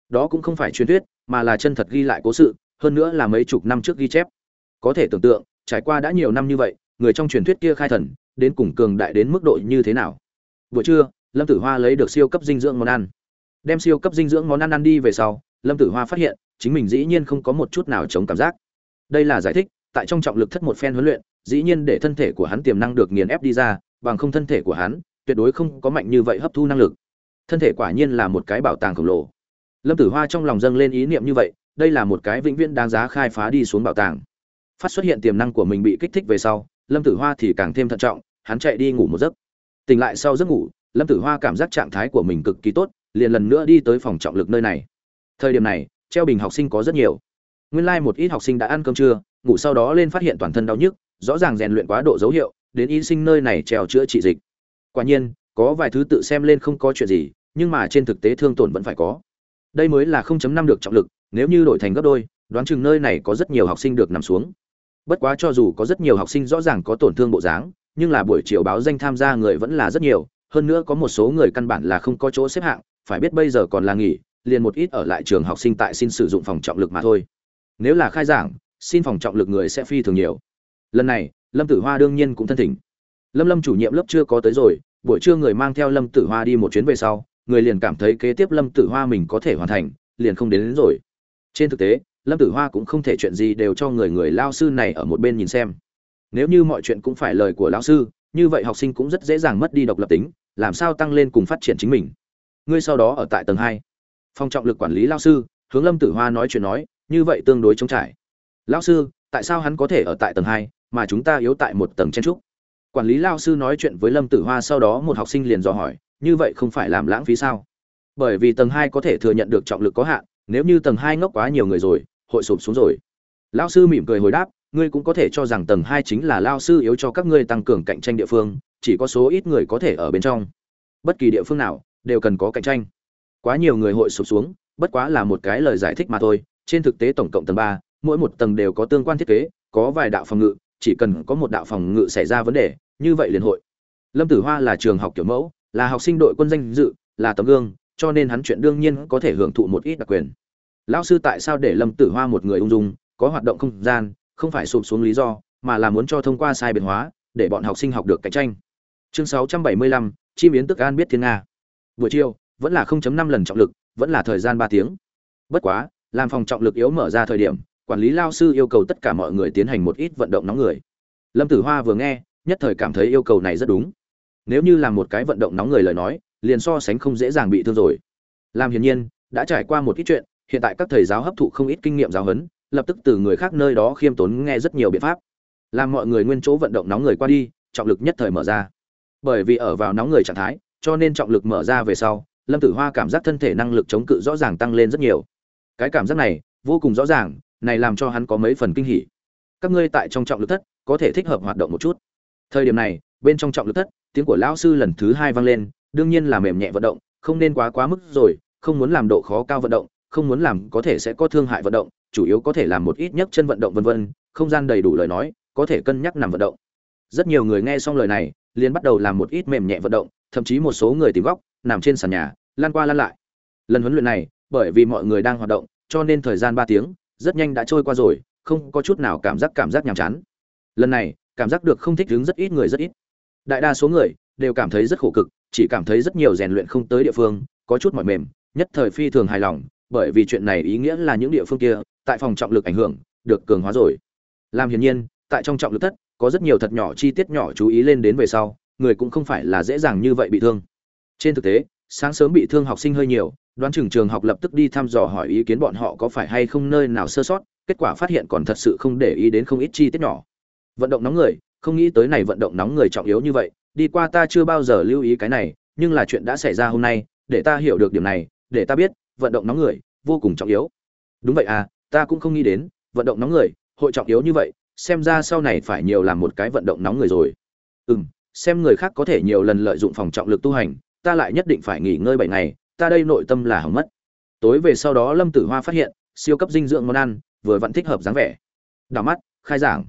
Đó cũng không phải truyền thuyết, mà là chân thật ghi lại cố sự, hơn nữa là mấy chục năm trước ghi chép. Có thể tưởng tượng, trải qua đã nhiều năm như vậy, người trong truyền thuyết kia khai thần, đến cùng cường đại đến mức độ như thế nào? Buổi trưa, lâm tử hoa lấy được siêu cấp dinh dưỡng món ăn. Đem siêu cấp dinh dưỡng món ăn ăn đi về sau, lâm tử hoa phát hiện, chính mình dĩ nhiên không có một chút nào chống cảm giác đây là giải thích, tại trong trọng lực thất một phen huấn luyện, dĩ nhiên để thân thể của hắn tiềm năng được nghiền ép đi ra, bằng không thân thể của hắn, tuyệt đối không có mạnh như vậy hấp thu năng lực. Thân thể quả nhiên là một cái bảo tàng khổng lồ. Lâm tử hoa trong lòng dâng lên ý niệm như vậy, đây là một cái vĩnh viễn đáng giá khai phá đi xuống bảo tàng. Phát xuất hiện tiềm năng của mình bị kích thích về sau, lâm tử hoa thì càng thêm thận trọng, hắn chạy đi ngủ một giấc. Tỉnh lại sau giấc ngủ, lâm tử hoa cảm giác trạng thái của mình cực kỳ tốt, liền lần nữa đi tới phòng trọng lực nơi này. Thời điểm này, treo bình học sinh có rất nhiều nguyên lai một ít học sinh đã ăn cơm trưa, ngủ sau đó lên phát hiện toàn thân đau nhức, rõ ràng rèn luyện quá độ dấu hiệu, đến y sinh nơi này treo chữa trị dịch. Quả nhiên, có vài thứ tự xem lên không có chuyện gì, nhưng mà trên thực tế thương tổn vẫn phải có. Đây mới là 0.5 được trọng lực, nếu như đổi thành gấp đôi, đoán chừng nơi này có rất nhiều học sinh được nằm xuống. Bất quá cho dù có rất nhiều học sinh rõ ràng có tổn thương bộ dáng, nhưng là buổi chiều báo danh tham gia người vẫn là rất nhiều, hơn nữa có một số người căn bản là không có chỗ xếp hạng, phải biết bây giờ còn là nghỉ, liền một ít ở lại trường học sinh tại xin sử dụng phòng trọng lực mà thôi nếu là khai giảng xin phòng trọng lực người sẽ phi thường nhiều. Lần này lâm tử hoa đương nhiên cũng thân thỉnh. Lâm lâm chủ nhiệm lớp chưa có tới rồi buổi trưa người mang theo lâm tử hoa đi một chuyến về sau người liền cảm thấy kế tiếp lâm tử hoa mình có thể hoàn thành liền không đến, đến rồi. Trên thực tế lâm tử hoa cũng không thể chuyện gì đều cho người người lao sư này ở một bên nhìn xem. Nếu như mọi chuyện cũng phải lời của lao sư như vậy học sinh cũng rất dễ dàng mất đi độc lập tính làm sao tăng lên cùng phát triển chính mình? Ngươi sau đó ở tại tầng hai. Phòng trọng lực quản lý lao sư hướng lâm tử hoa nói chuyện nói như vậy tương đối trống trải. Lão sư, tại sao hắn có thể ở tại tầng hai, mà chúng ta yếu tại một tầng chen trúc? Quản lý lao sư nói chuyện với lâm tử hoa sau đó một học sinh liền dò hỏi, như vậy không phải làm lãng phí sao? Bởi vì tầng hai có thể thừa nhận được trọng lực có hạn, nếu như tầng hai ngốc quá nhiều người rồi, hội sụp xuống rồi. Lao sư mỉm cười hồi đáp, ngươi cũng có thể cho rằng tầng hai chính là lao sư yếu cho các ngươi tăng cường cạnh tranh địa phương, chỉ có số ít người có thể ở bên trong. Bất kỳ địa phương nào đều cần có cạnh tranh. Quá nhiều người hội sụp xuống, bất quá là một cái lời giải thích mà thôi trên thực tế tổng cộng tầng ba mỗi một tầng đều có tương quan thiết kế có vài đạo phòng ngự chỉ cần có một đạo phòng ngự xảy ra vấn đề như vậy liền hội. Lâm tử hoa là trường học kiểu mẫu là học sinh đội quân danh dự là tấm gương cho nên hắn chuyện đương nhiên có thể hưởng thụ một ít đặc quyền. Lão sư tại sao để lâm tử hoa một người ung dung có hoạt động không gian không phải sụp xuống lý do mà là muốn cho thông qua sai biến hóa để bọn học sinh học được cạnh tranh. Chương 675, chi biến tức an biết thiên nga. Buổi chiều vẫn là 0.5 lần trọng lực vẫn là thời gian 3 tiếng. Bất quá làm phòng trọng lực yếu mở ra thời điểm, quản lý lao sư yêu cầu tất cả mọi người tiến hành một ít vận động nóng người. Lâm tử hoa vừa nghe, nhất thời cảm thấy yêu cầu này rất đúng. Nếu như làm một cái vận động nóng người lời nói, liền so sánh không dễ dàng bị thương rồi. Làm hiển nhiên, đã trải qua một ít chuyện, hiện tại các thầy giáo hấp thụ không ít kinh nghiệm giáo huấn, lập tức từ người khác nơi đó khiêm tốn nghe rất nhiều biện pháp. Làm mọi người nguyên chỗ vận động nóng người qua đi, trọng lực nhất thời mở ra. Bởi vì ở vào nóng người trạng thái, cho nên trọng lực mở ra về sau, lâm tử hoa cảm giác thân thể năng lực chống cự rõ ràng tăng lên rất nhiều cái cảm giác này, vô cùng rõ ràng, này làm cho hắn có mấy phần kinh hỉ. Các ngươi tại trong trọng lực thất, có thể thích hợp hoạt động một chút. Thời điểm này, bên trong trọng lực thất, tiếng của lão sư lần thứ hai vang lên, đương nhiên là mềm nhẹ vận động, không nên quá quá mức rồi, không muốn làm độ khó cao vận động, không muốn làm có thể sẽ có thương hại vận động, chủ yếu có thể làm một ít nhất chân vận động vân vân, không gian đầy đủ lời nói, có thể cân nhắc nằm vận động. Rất nhiều người nghe xong lời này, liền bắt đầu làm một ít mềm nhẹ vận động, thậm chí một số người tìm góc, nằm trên sàn nhà, lan qua lan lại. Lần huấn luyện này, bởi vì mọi người đang hoạt động cho nên thời gian ba tiếng, rất nhanh đã trôi qua rồi, không có chút nào cảm giác cảm giác nhàm chán. Lần này, cảm giác được không thích ứng rất ít người rất ít. Đại đa số người đều cảm thấy rất khổ cực, chỉ cảm thấy rất nhiều rèn luyện không tới địa phương, có chút mỏi mềm, nhất thời phi thường hài lòng, bởi vì chuyện này ý nghĩa là những địa phương kia, tại phòng trọng lực ảnh hưởng, được cường hóa rồi. Làm hiển nhiên, tại trong trọng lực thất, có rất nhiều thật nhỏ chi tiết nhỏ chú ý lên đến về sau, người cũng không phải là dễ dàng như vậy bị thương. Trên thực tế, sáng sớm bị thương học sinh hơi nhiều đoán chừng trường học lập tức đi thăm dò hỏi ý kiến bọn họ có phải hay không nơi nào sơ sót, kết quả phát hiện còn thật sự không để ý đến không ít chi tiết nhỏ. Vận động nóng người, không nghĩ tới này vận động nóng người trọng yếu như vậy, đi qua ta chưa bao giờ lưu ý cái này, nhưng là chuyện đã xảy ra hôm nay, để ta hiểu được điểm này, để ta biết, vận động nóng người, vô cùng trọng yếu. Đúng vậy à ta cũng không nghĩ đến, vận động nóng người, hội trọng yếu như vậy, xem ra sau này phải nhiều làm một cái vận động nóng người rồi. Ừ m xem người khác có thể nhiều lần lợi dụng phòng trọng lực tu hành, ta lại nhất định phải nghỉ ngơi bảy ngày ta đây nội tâm là hỏng mất. Tối về sau đó lâm tử hoa phát hiện, siêu cấp dinh dưỡng món ăn, vừa vẫn thích hợp dáng vẻ. Đảo mắt, khai giảng.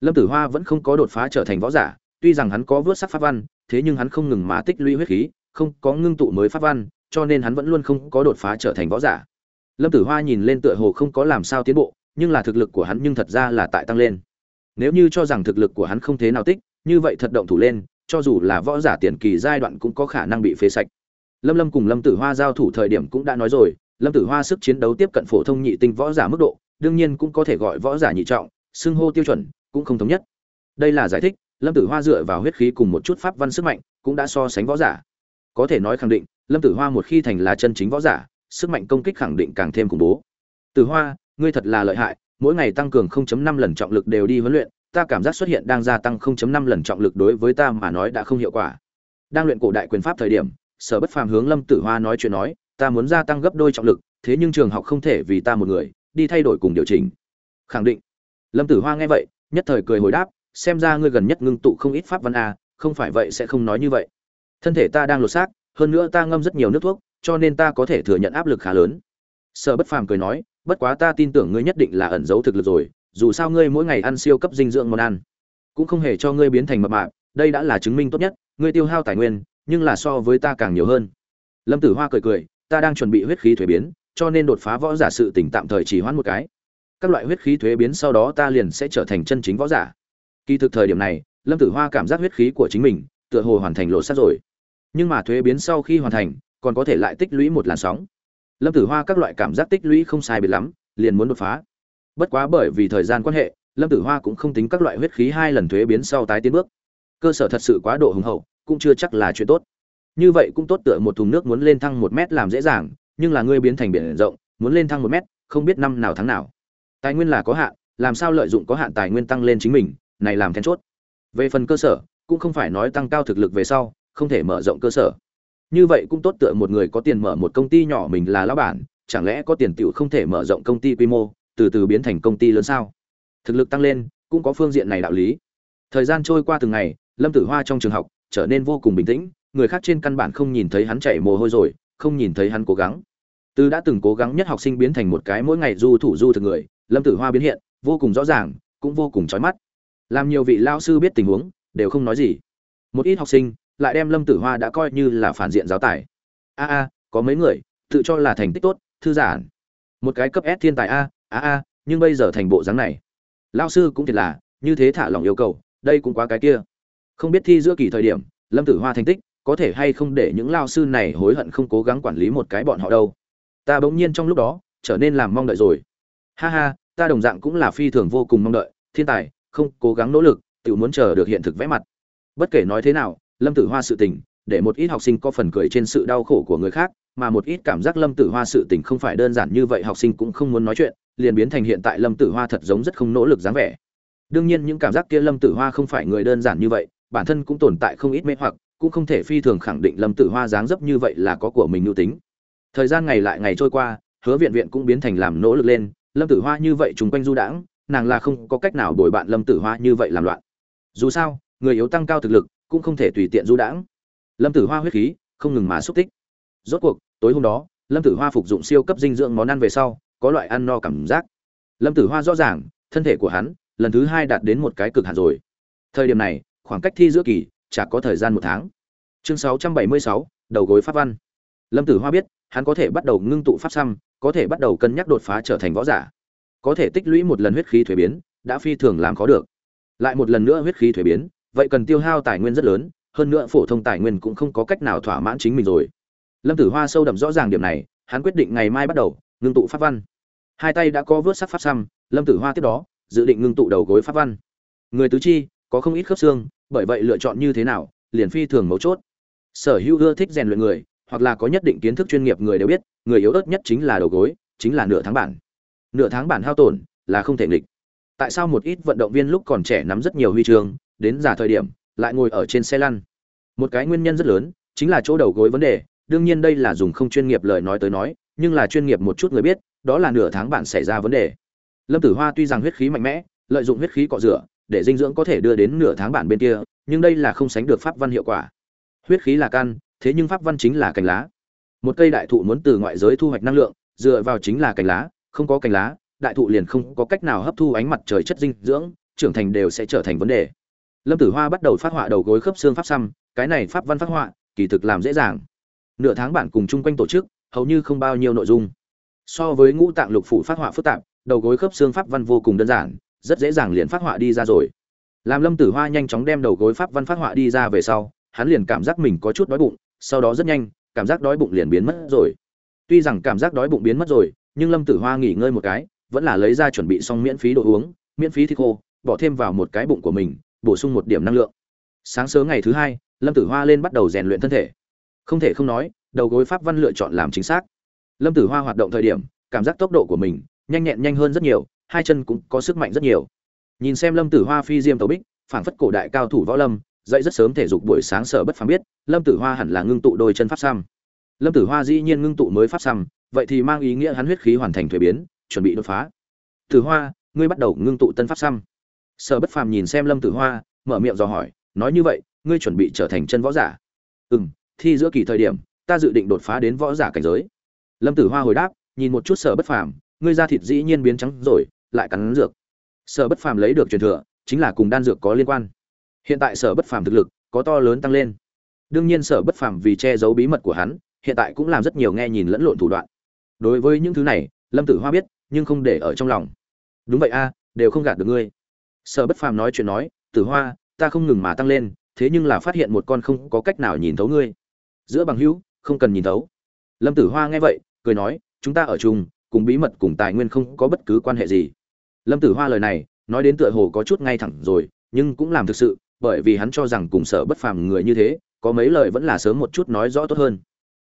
Lâm tử hoa vẫn không có đột phá trở thành võ giả, tuy rằng hắn có vớt sắc pháp văn, thế nhưng hắn không ngừng mà tích lũy huyết khí, không có ngưng tụ mới pháp văn, cho nên hắn vẫn luôn không có đột phá trở thành võ giả. Lâm tử hoa nhìn lên tựa hồ không có làm sao tiến bộ, nhưng là thực lực của hắn nhưng thật ra là tại tăng lên. Nếu như cho rằng thực lực của hắn không thế nào tích, như vậy thật động thủ lên, cho dù là võ giả tiền kỳ giai đoạn cũng có khả năng bị phế sạch lâm lâm cùng lâm tử hoa giao thủ thời điểm cũng đã nói rồi, lâm tử hoa sức chiến đấu tiếp cận phổ thông nhị tinh võ giả mức độ, đương nhiên cũng có thể gọi võ giả nhị trọng, xưng hô tiêu chuẩn, cũng không thống nhất. Đây là giải thích, lâm tử hoa dựa vào huyết khí cùng một chút pháp văn sức mạnh, cũng đã so sánh võ giả. Có thể nói khẳng định, lâm tử hoa một khi thành là chân chính võ giả, sức mạnh công kích khẳng định càng thêm khủng bố. Tử hoa, ngươi thật là lợi hại, mỗi ngày tăng cường 0.5 lần trọng lực đều đi huấn luyện, ta cảm giác xuất hiện đang gia tăng 0.5 lần trọng lực đối với ta mà nói đã không hiệu quả. Đang luyện cổ đại quyền pháp thời điểm sở bất phàm hướng lâm tử hoa nói chuyện nói, ta muốn gia tăng gấp đôi trọng lực, thế nhưng trường học không thể vì ta một người, đi thay đổi cùng điều chỉnh. Khẳng định. Lâm tử hoa nghe vậy, nhất thời cười hồi đáp, xem ra ngươi gần nhất ngưng tụ không ít pháp văn a, không phải vậy sẽ không nói như vậy. Thân thể ta đang lột xác, hơn nữa ta ngâm rất nhiều nước thuốc, cho nên ta có thể thừa nhận áp lực khá lớn. Sở bất phàm cười nói, bất quá ta tin tưởng ngươi nhất định là ẩn giấu thực lực rồi, dù sao ngươi mỗi ngày ăn siêu cấp dinh dưỡng món ăn, cũng không hề cho ngươi biến thành mập mạp, đây đã là chứng minh tốt nhất, ngươi tiêu hao tài nguyên nhưng là so với ta càng nhiều hơn. Lâm tử hoa cười cười, ta đang chuẩn bị huyết khí thuế biến, cho nên đột phá võ giả sự tỉnh tạm thời chỉ hoãn một cái. Các loại huyết khí thuế biến sau đó ta liền sẽ trở thành chân chính võ giả. Kỳ thực thời điểm này, lâm tử hoa cảm giác huyết khí của chính mình tựa hồ hoàn thành lộ sát rồi. Nhưng mà thuế biến sau khi hoàn thành, còn có thể lại tích lũy một làn sóng. Lâm tử hoa các loại cảm giác tích lũy không sai biệt lắm, liền muốn đột phá. Bất quá bởi vì thời gian quan hệ, lâm tử hoa cũng không tính các loại huyết khí hai lần thuế biến sau tái tiến bước. Cơ sở thật sự quá độ hùng hậu cũng chưa chắc là chuyện tốt. Như vậy cũng tốt tựa một thùng nước muốn lên thăng một mét làm dễ dàng, nhưng là ngươi biến thành biển rộng, muốn lên thăng một mét, không biết năm nào tháng nào. Tài nguyên là có hạn, làm sao lợi dụng có hạn tài nguyên tăng lên chính mình, này làm then chốt. Về phần cơ sở, cũng không phải nói tăng cao thực lực về sau, không thể mở rộng cơ sở. Như vậy cũng tốt tựa một người có tiền mở một công ty nhỏ mình là lão bản, chẳng lẽ có tiền tiểu không thể mở rộng công ty quy mô, từ từ biến thành công ty lớn sao? Thực lực tăng lên, cũng có phương diện này đạo lý. Thời gian trôi qua từng ngày, lâm tử hoa trong trường học trở nên vô cùng bình tĩnh, người khác trên căn bản không nhìn thấy hắn chảy mồ hôi rồi, không nhìn thấy hắn cố gắng. Từ đã từng cố gắng nhất học sinh biến thành một cái mỗi ngày du thủ du thực người, lâm tử hoa biến hiện, vô cùng rõ ràng, cũng vô cùng chói mắt. Làm nhiều vị lao sư biết tình huống, đều không nói gì. Một ít học sinh lại đem lâm tử hoa đã coi như là phản diện giáo tài. A a, có mấy người, tự cho là thành tích tốt, thư giãn. Một cái cấp s thiên tài a a a, nhưng bây giờ thành bộ dáng này. Lao sư cũng thiệt là, như thế thả lòng yêu cầu, đây cũng quá cái kia không biết thi giữa kỳ thời điểm, lâm tử hoa thành tích, có thể hay không để những lao sư này hối hận không cố gắng quản lý một cái bọn họ đâu. Ta bỗng nhiên trong lúc đó, trở nên làm mong đợi rồi. Ha ha, ta đồng dạng cũng là phi thường vô cùng mong đợi, thiên tài, không cố gắng nỗ lực, tự muốn chờ được hiện thực vẽ mặt. Bất kể nói thế nào, lâm tử hoa sự tình, để một ít học sinh có phần cười trên sự đau khổ của người khác, mà một ít cảm giác lâm tử hoa sự tình không phải đơn giản như vậy, học sinh cũng không muốn nói chuyện, liền biến thành hiện tại lâm tử hoa thật giống rất không nỗ lực dáng vẻ. Đương nhiên những cảm giác kia lâm tử hoa không phải người đơn giản như vậy bản thân cũng tồn tại không ít mê hoặc, cũng không thể phi thường khẳng định lâm tử hoa dáng dấp như vậy là có của mình nhu tính. Thời gian ngày lại ngày trôi qua, hứa viện viện cũng biến thành làm nỗ lực lên, lâm tử hoa như vậy trùng quanh du đãng, nàng là không có cách nào đổi bạn lâm tử hoa như vậy làm loạn. Dù sao, người yếu tăng cao thực lực, cũng không thể tùy tiện du đãng. Lâm tử hoa huyết khí, không ngừng mà xúc tích. Rốt cuộc, tối hôm đó, lâm tử hoa phục dụng siêu cấp dinh dưỡng món ăn về sau, có loại ăn no cảm giác. Lâm tử hoa rõ ràng, thân thể của hắn, lần thứ hai đạt đến một cái cực hạn rồi. Thời điểm này khoảng cách thi giữa kỳ chả có thời gian một tháng. Chương 676, đầu gối pháp văn. Lâm tử hoa biết hắn có thể bắt đầu ngưng tụ pháp xăm có thể bắt đầu cân nhắc đột phá trở thành võ giả. Có thể tích lũy một lần huyết khí thuế biến đã phi thường làm khó được. Lại một lần nữa huyết khí thuế biến vậy cần tiêu hao tài nguyên rất lớn hơn nữa phổ thông tài nguyên cũng không có cách nào thỏa mãn chính mình rồi. Lâm tử hoa sâu đậm rõ ràng điểm này hắn quyết định ngày mai bắt đầu ngưng tụ pháp văn. Hai tay đã có vớt sắc pháp xăm lâm tử hoa tiếp đó dự định ngưng tụ đầu gối pháp văn. Người tứ chi có không ít khớp xương bởi vậy lựa chọn như thế nào, liền phi thường mấu chốt. Sở hữu ưa thích rèn luyện người, hoặc là có nhất định kiến thức chuyên nghiệp người đều biết, người yếu ớt nhất chính là đầu gối, chính là nửa tháng bản. Nửa tháng bản hao tổn là không thể nghịch. Tại sao một ít vận động viên lúc còn trẻ nắm rất nhiều huy chương, đến già thời điểm, lại ngồi ở trên xe lăn? Một cái nguyên nhân rất lớn, chính là chỗ đầu gối vấn đề, đương nhiên đây là dùng không chuyên nghiệp lời nói tới nói, nhưng là chuyên nghiệp một chút người biết, đó là nửa tháng bản xảy ra vấn đề. Lâm tử hoa tuy rằng huyết khí mạnh mẽ, lợi dụng huyết khí cọ rửa để dinh dưỡng có thể đưa đến nửa tháng bản bên kia, nhưng đây là không sánh được pháp văn hiệu quả. Huyết khí là căn thế nhưng pháp văn chính là cành lá. Một cây đại thụ muốn từ ngoại giới thu hoạch năng lượng, dựa vào chính là cành lá, không có cành lá, đại thụ liền không có cách nào hấp thu ánh mặt trời chất dinh dưỡng, trưởng thành đều sẽ trở thành vấn đề. Lâm tử hoa bắt đầu phát họa đầu gối khớp xương pháp xăm, cái này pháp văn phát họa, kỳ thực làm dễ dàng. Nửa tháng bạn cùng chung quanh tổ chức, hầu như không bao nhiêu nội dung. So với ngũ tạng lục phủ phát họa phức tạp, đầu gối khớp xương pháp văn vô cùng đơn giản rất dễ dàng liền phát họa đi ra rồi. Làm lâm tử hoa nhanh chóng đem đầu gối pháp văn phát họa đi ra về sau, hắn liền cảm giác mình có chút đói bụng, sau đó rất nhanh, cảm giác đói bụng liền biến mất rồi. Tuy rằng cảm giác đói bụng biến mất rồi, nhưng lâm tử hoa nghỉ ngơi một cái, vẫn là lấy ra chuẩn bị xong miễn phí đồ uống, miễn phí thịt khô, bỏ thêm vào một cái bụng của mình, bổ sung một điểm năng lượng. Sáng sớm ngày thứ hai, lâm tử hoa lên bắt đầu rèn luyện thân thể. Không thể không nói, đầu gối pháp văn lựa chọn làm chính xác. Lâm tử hoa hoạt động thời điểm, cảm giác tốc độ của mình nhanh nhẹn nhanh hơn rất nhiều hai chân cũng có sức mạnh rất nhiều. Nhìn xem lâm tử hoa phi diêm tấu bích, phảng phất cổ đại cao thủ võ lâm, dậy rất sớm thể dục buổi sáng sở bất phàm biết, lâm tử hoa hẳn là ngưng tụ đôi chân pháp xăm. Lâm tử hoa dĩ nhiên ngưng tụ mới pháp xăm, vậy thì mang ý nghĩa hắn huyết khí hoàn thành thuế biến, chuẩn bị đột phá. Tử hoa, ngươi bắt đầu ngưng tụ tân pháp xăm. Sở bất phàm nhìn xem lâm tử hoa, mở miệng dò hỏi, nói như vậy, ngươi chuẩn bị trở thành chân võ giả? Ừ m thi giữa kỳ thời điểm, ta dự định đột phá đến võ giả cảnh giới. Lâm tử hoa hồi đáp, nhìn một chút sở bất phàm, ngươi da thịt dĩ nhiên biến trắng rồi lại cắn dược. Sở bất phàm lấy được truyền thừa, chính là cùng đan dược có liên quan. Hiện tại sở bất phàm thực lực có to lớn tăng lên. Đương nhiên sở bất phàm vì che giấu bí mật của hắn, hiện tại cũng làm rất nhiều nghe nhìn lẫn lộn thủ đoạn. Đối với những thứ này, lâm tử hoa biết, nhưng không để ở trong lòng. Đúng vậy a, đều không gạt được ngươi. Sở bất phàm nói chuyện nói, tử hoa, ta không ngừng mà tăng lên, thế nhưng là phát hiện một con không có cách nào nhìn thấu ngươi. Giữa bằng hữu, không cần nhìn thấu. Lâm tử hoa nghe vậy, cười nói, chúng ta ở chung, cùng bí mật cùng tài nguyên không có bất cứ quan hệ gì lâm tử hoa lời này, nói đến tựa hồ có chút ngay thẳng rồi, nhưng cũng làm thực sự, bởi vì hắn cho rằng cùng sở bất phàm người như thế, có mấy lời vẫn là sớm một chút nói rõ tốt hơn.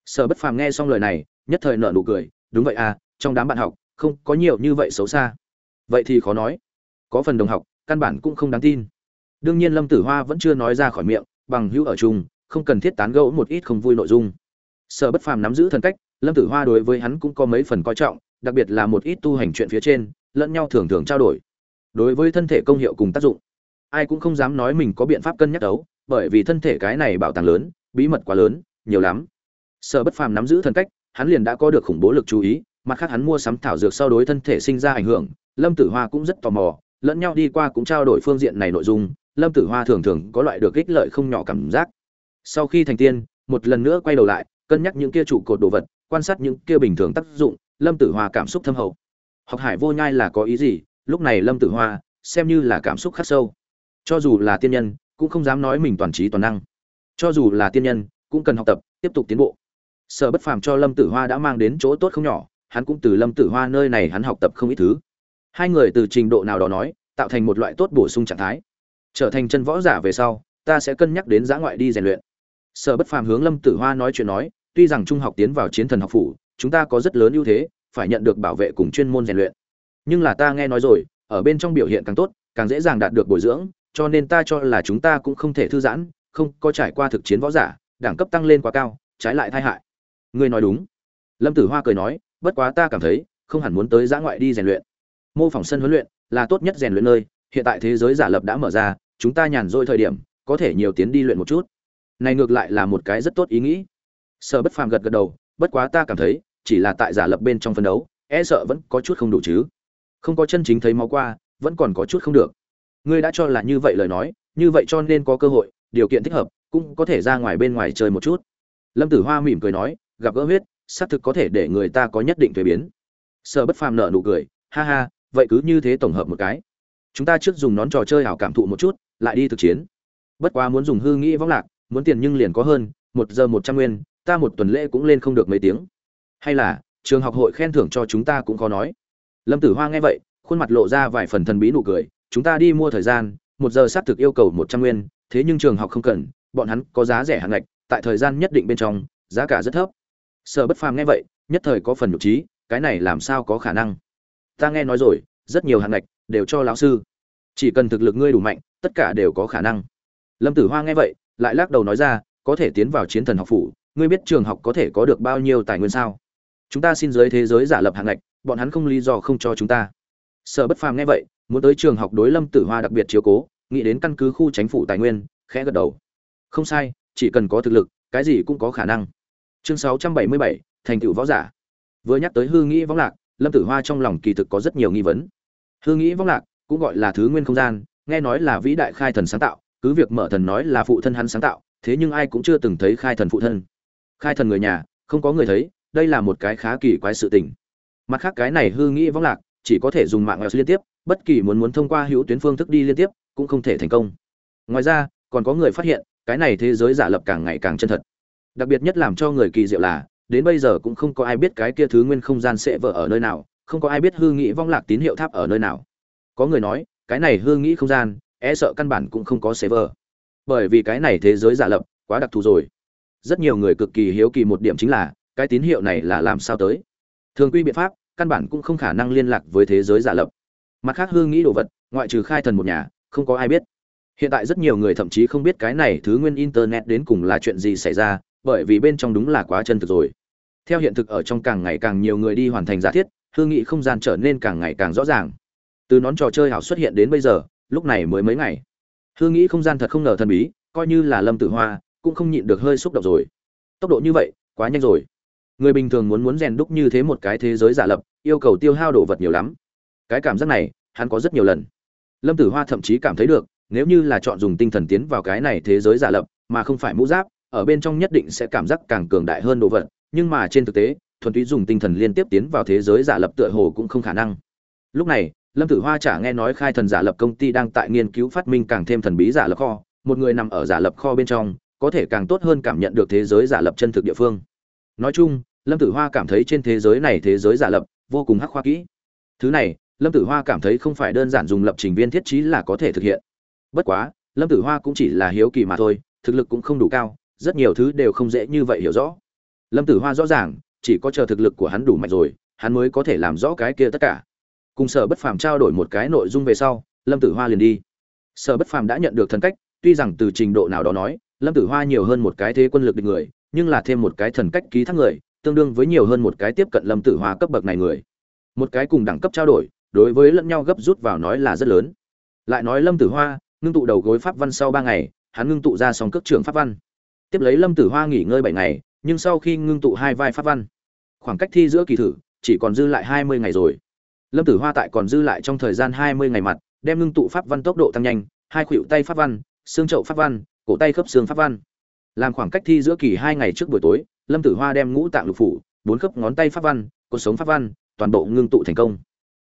Sở bất phàm nghe xong lời này, nhất thời nợ nụ cười, đúng vậy à trong đám bạn học, không có nhiều như vậy xấu xa. Vậy thì khó nói. Có phần đồng học, căn bản cũng không đáng tin. Đương nhiên lâm tử hoa vẫn chưa nói ra khỏi miệng, bằng hữu ở chung, không cần thiết tán gẫu một ít không vui nội dung. Sở bất phàm nắm giữ thần cách, lâm tử hoa đối với hắn cũng có mấy phần coi trọng, đặc biệt là một ít tu hành chuyện phía trên lẫn nhau thường thường trao đổi. Đối với thân thể công hiệu cùng tác dụng, ai cũng không dám nói mình có biện pháp cân nhắc đấu, bởi vì thân thể cái này bảo tàng lớn, bí mật quá lớn, nhiều lắm. Sở bất phàm nắm giữ thần cách, hắn liền đã có được khủng bố lực chú ý, mặt khác hắn mua sắm thảo dược sau đối thân thể sinh ra ảnh hưởng, lâm tử hoa cũng rất tò mò, lẫn nhau đi qua cũng trao đổi phương diện này nội dung, lâm tử hoa thường thường có loại được ích lợi không nhỏ cảm giác. Sau khi thành tiên, một lần nữa quay đầu lại, cân nhắc những kia trụ cột đồ vật, quan sát những kia bình thường tác dụng, lâm tử hoa cảm xúc thâm hậu học hải vô nhai là có ý gì? Lúc này lâm tử hoa, xem như là cảm xúc khắc sâu. Cho dù là tiên nhân, cũng không dám nói mình toàn trí toàn năng. Cho dù là tiên nhân, cũng cần học tập, tiếp tục tiến bộ. Sở bất phàm cho lâm tử hoa đã mang đến chỗ tốt không nhỏ, hắn cũng từ lâm tử hoa nơi này hắn học tập không ít thứ. Hai người từ trình độ nào đó nói, tạo thành một loại tốt bổ sung trạng thái. Trở thành chân võ giả về sau, ta sẽ cân nhắc đến giã ngoại đi rèn luyện. Sở bất phàm hướng lâm tử hoa nói chuyện nói, tuy rằng trung học tiến vào chiến thần học phủ, chúng ta có rất lớn ưu thế phải nhận được bảo vệ cùng chuyên môn rèn luyện. Nhưng là ta nghe nói rồi, ở bên trong biểu hiện càng tốt, càng dễ dàng đạt được bồi dưỡng, cho nên ta cho là chúng ta cũng không thể thư giãn, không có trải qua thực chiến võ giả, đẳng cấp tăng lên quá cao, trái lại tai hại. Ngươi nói đúng. Lâm tử hoa cười nói, bất quá ta cảm thấy, không hẳn muốn tới giã ngoại đi rèn luyện. Mô phỏng sân huấn luyện là tốt nhất rèn luyện nơi, hiện tại thế giới giả lập đã mở ra, chúng ta nhàn rỗi thời điểm, có thể nhiều tiến đi luyện một chút. Này ngược lại là một cái rất tốt ý nghĩ. Sở bất phàm gật gật đầu, bất quá ta cảm thấy chỉ là tại giả lập bên trong phân đấu e sợ vẫn có chút không đủ chứ. Không có chân chính thấy máu qua, vẫn còn có chút không được. Ngươi đã cho là như vậy lời nói, như vậy cho nên có cơ hội, điều kiện thích hợp, cũng có thể ra ngoài bên ngoài chơi một chút. Lâm tử hoa mỉm cười nói, gặp gỡ huyết, xác thực có thể để người ta có nhất định thuế biến. Sở bất phàm nợ nụ cười, ha ha, vậy cứ như thế tổng hợp một cái. Chúng ta trước dùng nón trò chơi ảo cảm thụ một chút, lại đi thực chiến. Bất quá muốn dùng hư nghĩ võng lạc, muốn tiền nhưng liền có hơn, một giờ một trăm nguyên, ta một tuần lễ cũng lên không được mấy tiếng hay là, trường học hội khen thưởng cho chúng ta cũng có nói. Lâm tử hoa nghe vậy, khuôn mặt lộ ra vài phần thần bí nụ cười, chúng ta đi mua thời gian, một giờ xác thực yêu cầu một trăm nguyên, thế nhưng trường học không cần, bọn hắn có giá rẻ hàng ngạch, tại thời gian nhất định bên trong, giá cả rất thấp. Sở bất phàm nghe vậy, nhất thời có phần nhục trí, cái này làm sao có khả năng? Ta nghe nói rồi, rất nhiều hàng ngạch, đều cho lão sư. Chỉ cần thực lực ngươi đủ mạnh, tất cả đều có khả năng. Lâm tử hoa nghe vậy, lại lắc đầu nói ra, có thể tiến vào chiến thần học phủ, ngươi biết trường học có thể có được bao nhiêu tài nguyên sao? Chúng ta xin giới thế giới giả lập hạng ngạch bọn hắn không lý do không cho chúng ta. Sở bất phàm nghe vậy muốn tới trường học đối lâm tử hoa đặc biệt chiếu cố nghĩ đến căn cứ khu chính phủ tài nguyên khẽ gật đầu. Không sai chỉ cần có thực lực cái gì cũng có khả năng. Chương 677, thành tựu võ giả. Vừa nhắc tới hư nghĩ võng lạc lâm tử hoa trong lòng kỳ thực có rất nhiều nghi vấn. Hư nghĩ võng lạc cũng gọi là thứ nguyên không gian nghe nói là vĩ đại khai thần sáng tạo cứ việc mở thần nói là phụ thân hắn sáng tạo thế nhưng ai cũng chưa từng thấy khai thần phụ thân. Khai thần người nhà không có người thấy đây là một cái khá kỳ quái sự tình. Mặt khác cái này hư nghĩ vong lạc, chỉ có thể dùng mạng ngoại liên tiếp, bất kỳ muốn muốn thông qua hữu tuyến phương thức đi liên tiếp, cũng không thể thành công. Ngoài ra, còn có người phát hiện, cái này thế giới giả lập càng ngày càng chân thật. Đặc biệt nhất làm cho người kỳ diệu là, đến bây giờ cũng không có ai biết cái kia thứ nguyên không gian sẽ vỡ ở nơi nào, không có ai biết hư nghĩ vong lạc tín hiệu tháp ở nơi nào. Có người nói, cái này hư nghĩ không gian e sợ căn bản cũng không có server bởi vì cái này thế giới giả lập, quá đặc thù rồi. Rất nhiều người cực kỳ hiếu kỳ một điểm chính là cái tín hiệu này là làm sao tới? Thường quy biện pháp, căn bản cũng không khả năng liên lạc với thế giới giả lập. Mặt khác Hương nghĩ đồ vật, ngoại trừ khai thần một nhà, không có ai biết. Hiện tại rất nhiều người thậm chí không biết cái này thứ nguyên internet đến cùng là chuyện gì xảy ra, bởi vì bên trong đúng là quá chân thực rồi. Theo hiện thực ở trong càng ngày càng nhiều người đi hoàn thành giả thiết, Hương nghị không gian trở nên càng ngày càng rõ ràng. Từ nón trò chơi hảo xuất hiện đến bây giờ, lúc này mới mấy ngày. Hương nghĩ không gian thật không ngờ thần bí, coi như là lâm tử hoa, cũng không nhịn được hơi xúc động rồi. Tốc độ như vậy, quá nhanh rồi người bình thường muốn muốn rèn đúc như thế một cái thế giới giả lập, yêu cầu tiêu hao đồ vật nhiều lắm. Cái cảm giác này, hắn có rất nhiều lần. Lâm tử hoa thậm chí cảm thấy được, nếu như là chọn dùng tinh thần tiến vào cái này thế giới giả lập, mà không phải mũ giáp, ở bên trong nhất định sẽ cảm giác càng cường đại hơn đồ vật. Nhưng mà trên thực tế, thuần túy dùng tinh thần liên tiếp tiến vào thế giới giả lập tựa hồ cũng không khả năng. Lúc này, lâm tử hoa chả nghe nói khai thần giả lập công ty đang tại nghiên cứu phát minh càng thêm thần bí giả lập kho. Một người nằm ở giả lập kho bên trong, có thể càng tốt hơn cảm nhận được thế giới giả lập chân thực địa phương. Nói chung lâm tử hoa cảm thấy trên thế giới này thế giới giả lập, vô cùng hắc khoa kỹ. Thứ này, lâm tử hoa cảm thấy không phải đơn giản dùng lập trình viên thiết trí là có thể thực hiện. Bất quá, lâm tử hoa cũng chỉ là hiếu kỳ mà thôi, thực lực cũng không đủ cao, rất nhiều thứ đều không dễ như vậy hiểu rõ. Lâm tử hoa rõ ràng, chỉ có chờ thực lực của hắn đủ mạnh rồi, hắn mới có thể làm rõ cái kia tất cả. Cùng sở bất phàm trao đổi một cái nội dung về sau, lâm tử hoa liền đi. Sở bất phàm đã nhận được thần cách, tuy rằng từ trình độ nào đó nói, lâm tử hoa nhiều hơn một cái thế quân lực địch người, nhưng là thêm một cái thần cách ký thác người tương đương với nhiều hơn một cái tiếp cận lâm tử hoa cấp bậc này người. Một cái cùng đẳng cấp trao đổi, đối với lẫn nhau gấp rút vào nói là rất lớn. Lại nói lâm tử hoa, ngưng tụ đầu gối pháp văn sau ba ngày, hắn ngưng tụ ra song cước trưởng pháp văn. Tiếp lấy lâm tử hoa nghỉ ngơi bảy ngày, nhưng sau khi ngưng tụ hai vai pháp văn, khoảng cách thi giữa kỳ thử chỉ còn dư lại hai mươi ngày rồi. Lâm tử hoa tại còn dư lại trong thời gian hai mươi ngày mặt, đem ngưng tụ pháp văn tốc độ tăng nhanh, hai khuỷu tay pháp văn, xương trậu pháp văn, cổ tay khớp xương pháp văn. Làm khoảng cách thi giữa kỳ hai ngày trước buổi tối lâm tử hoa đem ngũ tạng lục phủ, bốn khớp ngón tay pháp văn cuộc sống pháp văn, toàn bộ ngưng tụ thành công.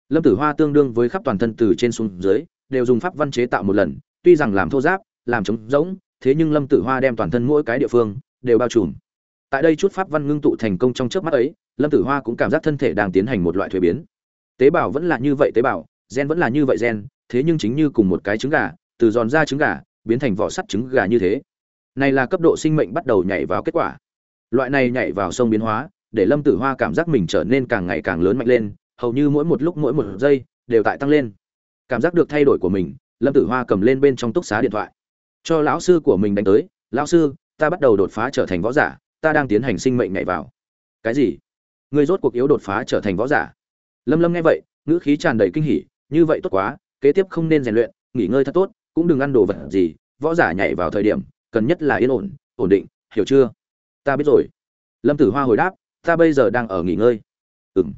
Lâm tử hoa tương đương với khắp toàn thân từ trên xuống dưới, đều dùng pháp văn chế tạo một lần, tuy rằng làm thô giáp làm trống rỗng, thế nhưng lâm tử hoa đem toàn thân mỗi cái địa phương đều bao trùm. Tại đây chút pháp văn ngưng tụ thành công trong trước mắt ấy, lâm tử hoa cũng cảm giác thân thể đang tiến hành một loại thuế biến. Tế bào vẫn là như vậy tế bào, gen vẫn là như vậy gen, thế nhưng chính như cùng một cái trứng gà, từ giòn ra trứng gà, biến thành vỏ sắt trứng gà như thế. Này là cấp độ sinh mệnh bắt đầu nhảy vào kết quả loại này nhảy vào sông biến hóa, để lâm tử hoa cảm giác mình trở nên càng ngày càng lớn mạnh lên, hầu như mỗi một lúc mỗi một giây đều tại tăng lên. Cảm giác được thay đổi của mình, lâm tử hoa cầm lên bên trong túc xá điện thoại. Cho lão sư của mình đánh tới, lão sư, ta bắt đầu đột phá trở thành võ giả, ta đang tiến hành sinh mệnh nhảy vào. Cái gì? Người rốt cuộc yếu đột phá trở thành võ giả? Lâm lâm nghe vậy, ngữ khí tràn đầy kinh hỉ, như vậy tốt quá, kế tiếp không nên rèn luyện, nghỉ ngơi thật tốt, cũng đừng ăn đồ vật gì, võ giả nhảy vào thời điểm, cần nhất là yên ổn ổn định, hiểu chưa? Ta biết rồi. Lâm tử hoa hồi đáp, ta bây giờ đang ở nghỉ ngơi. Ừm.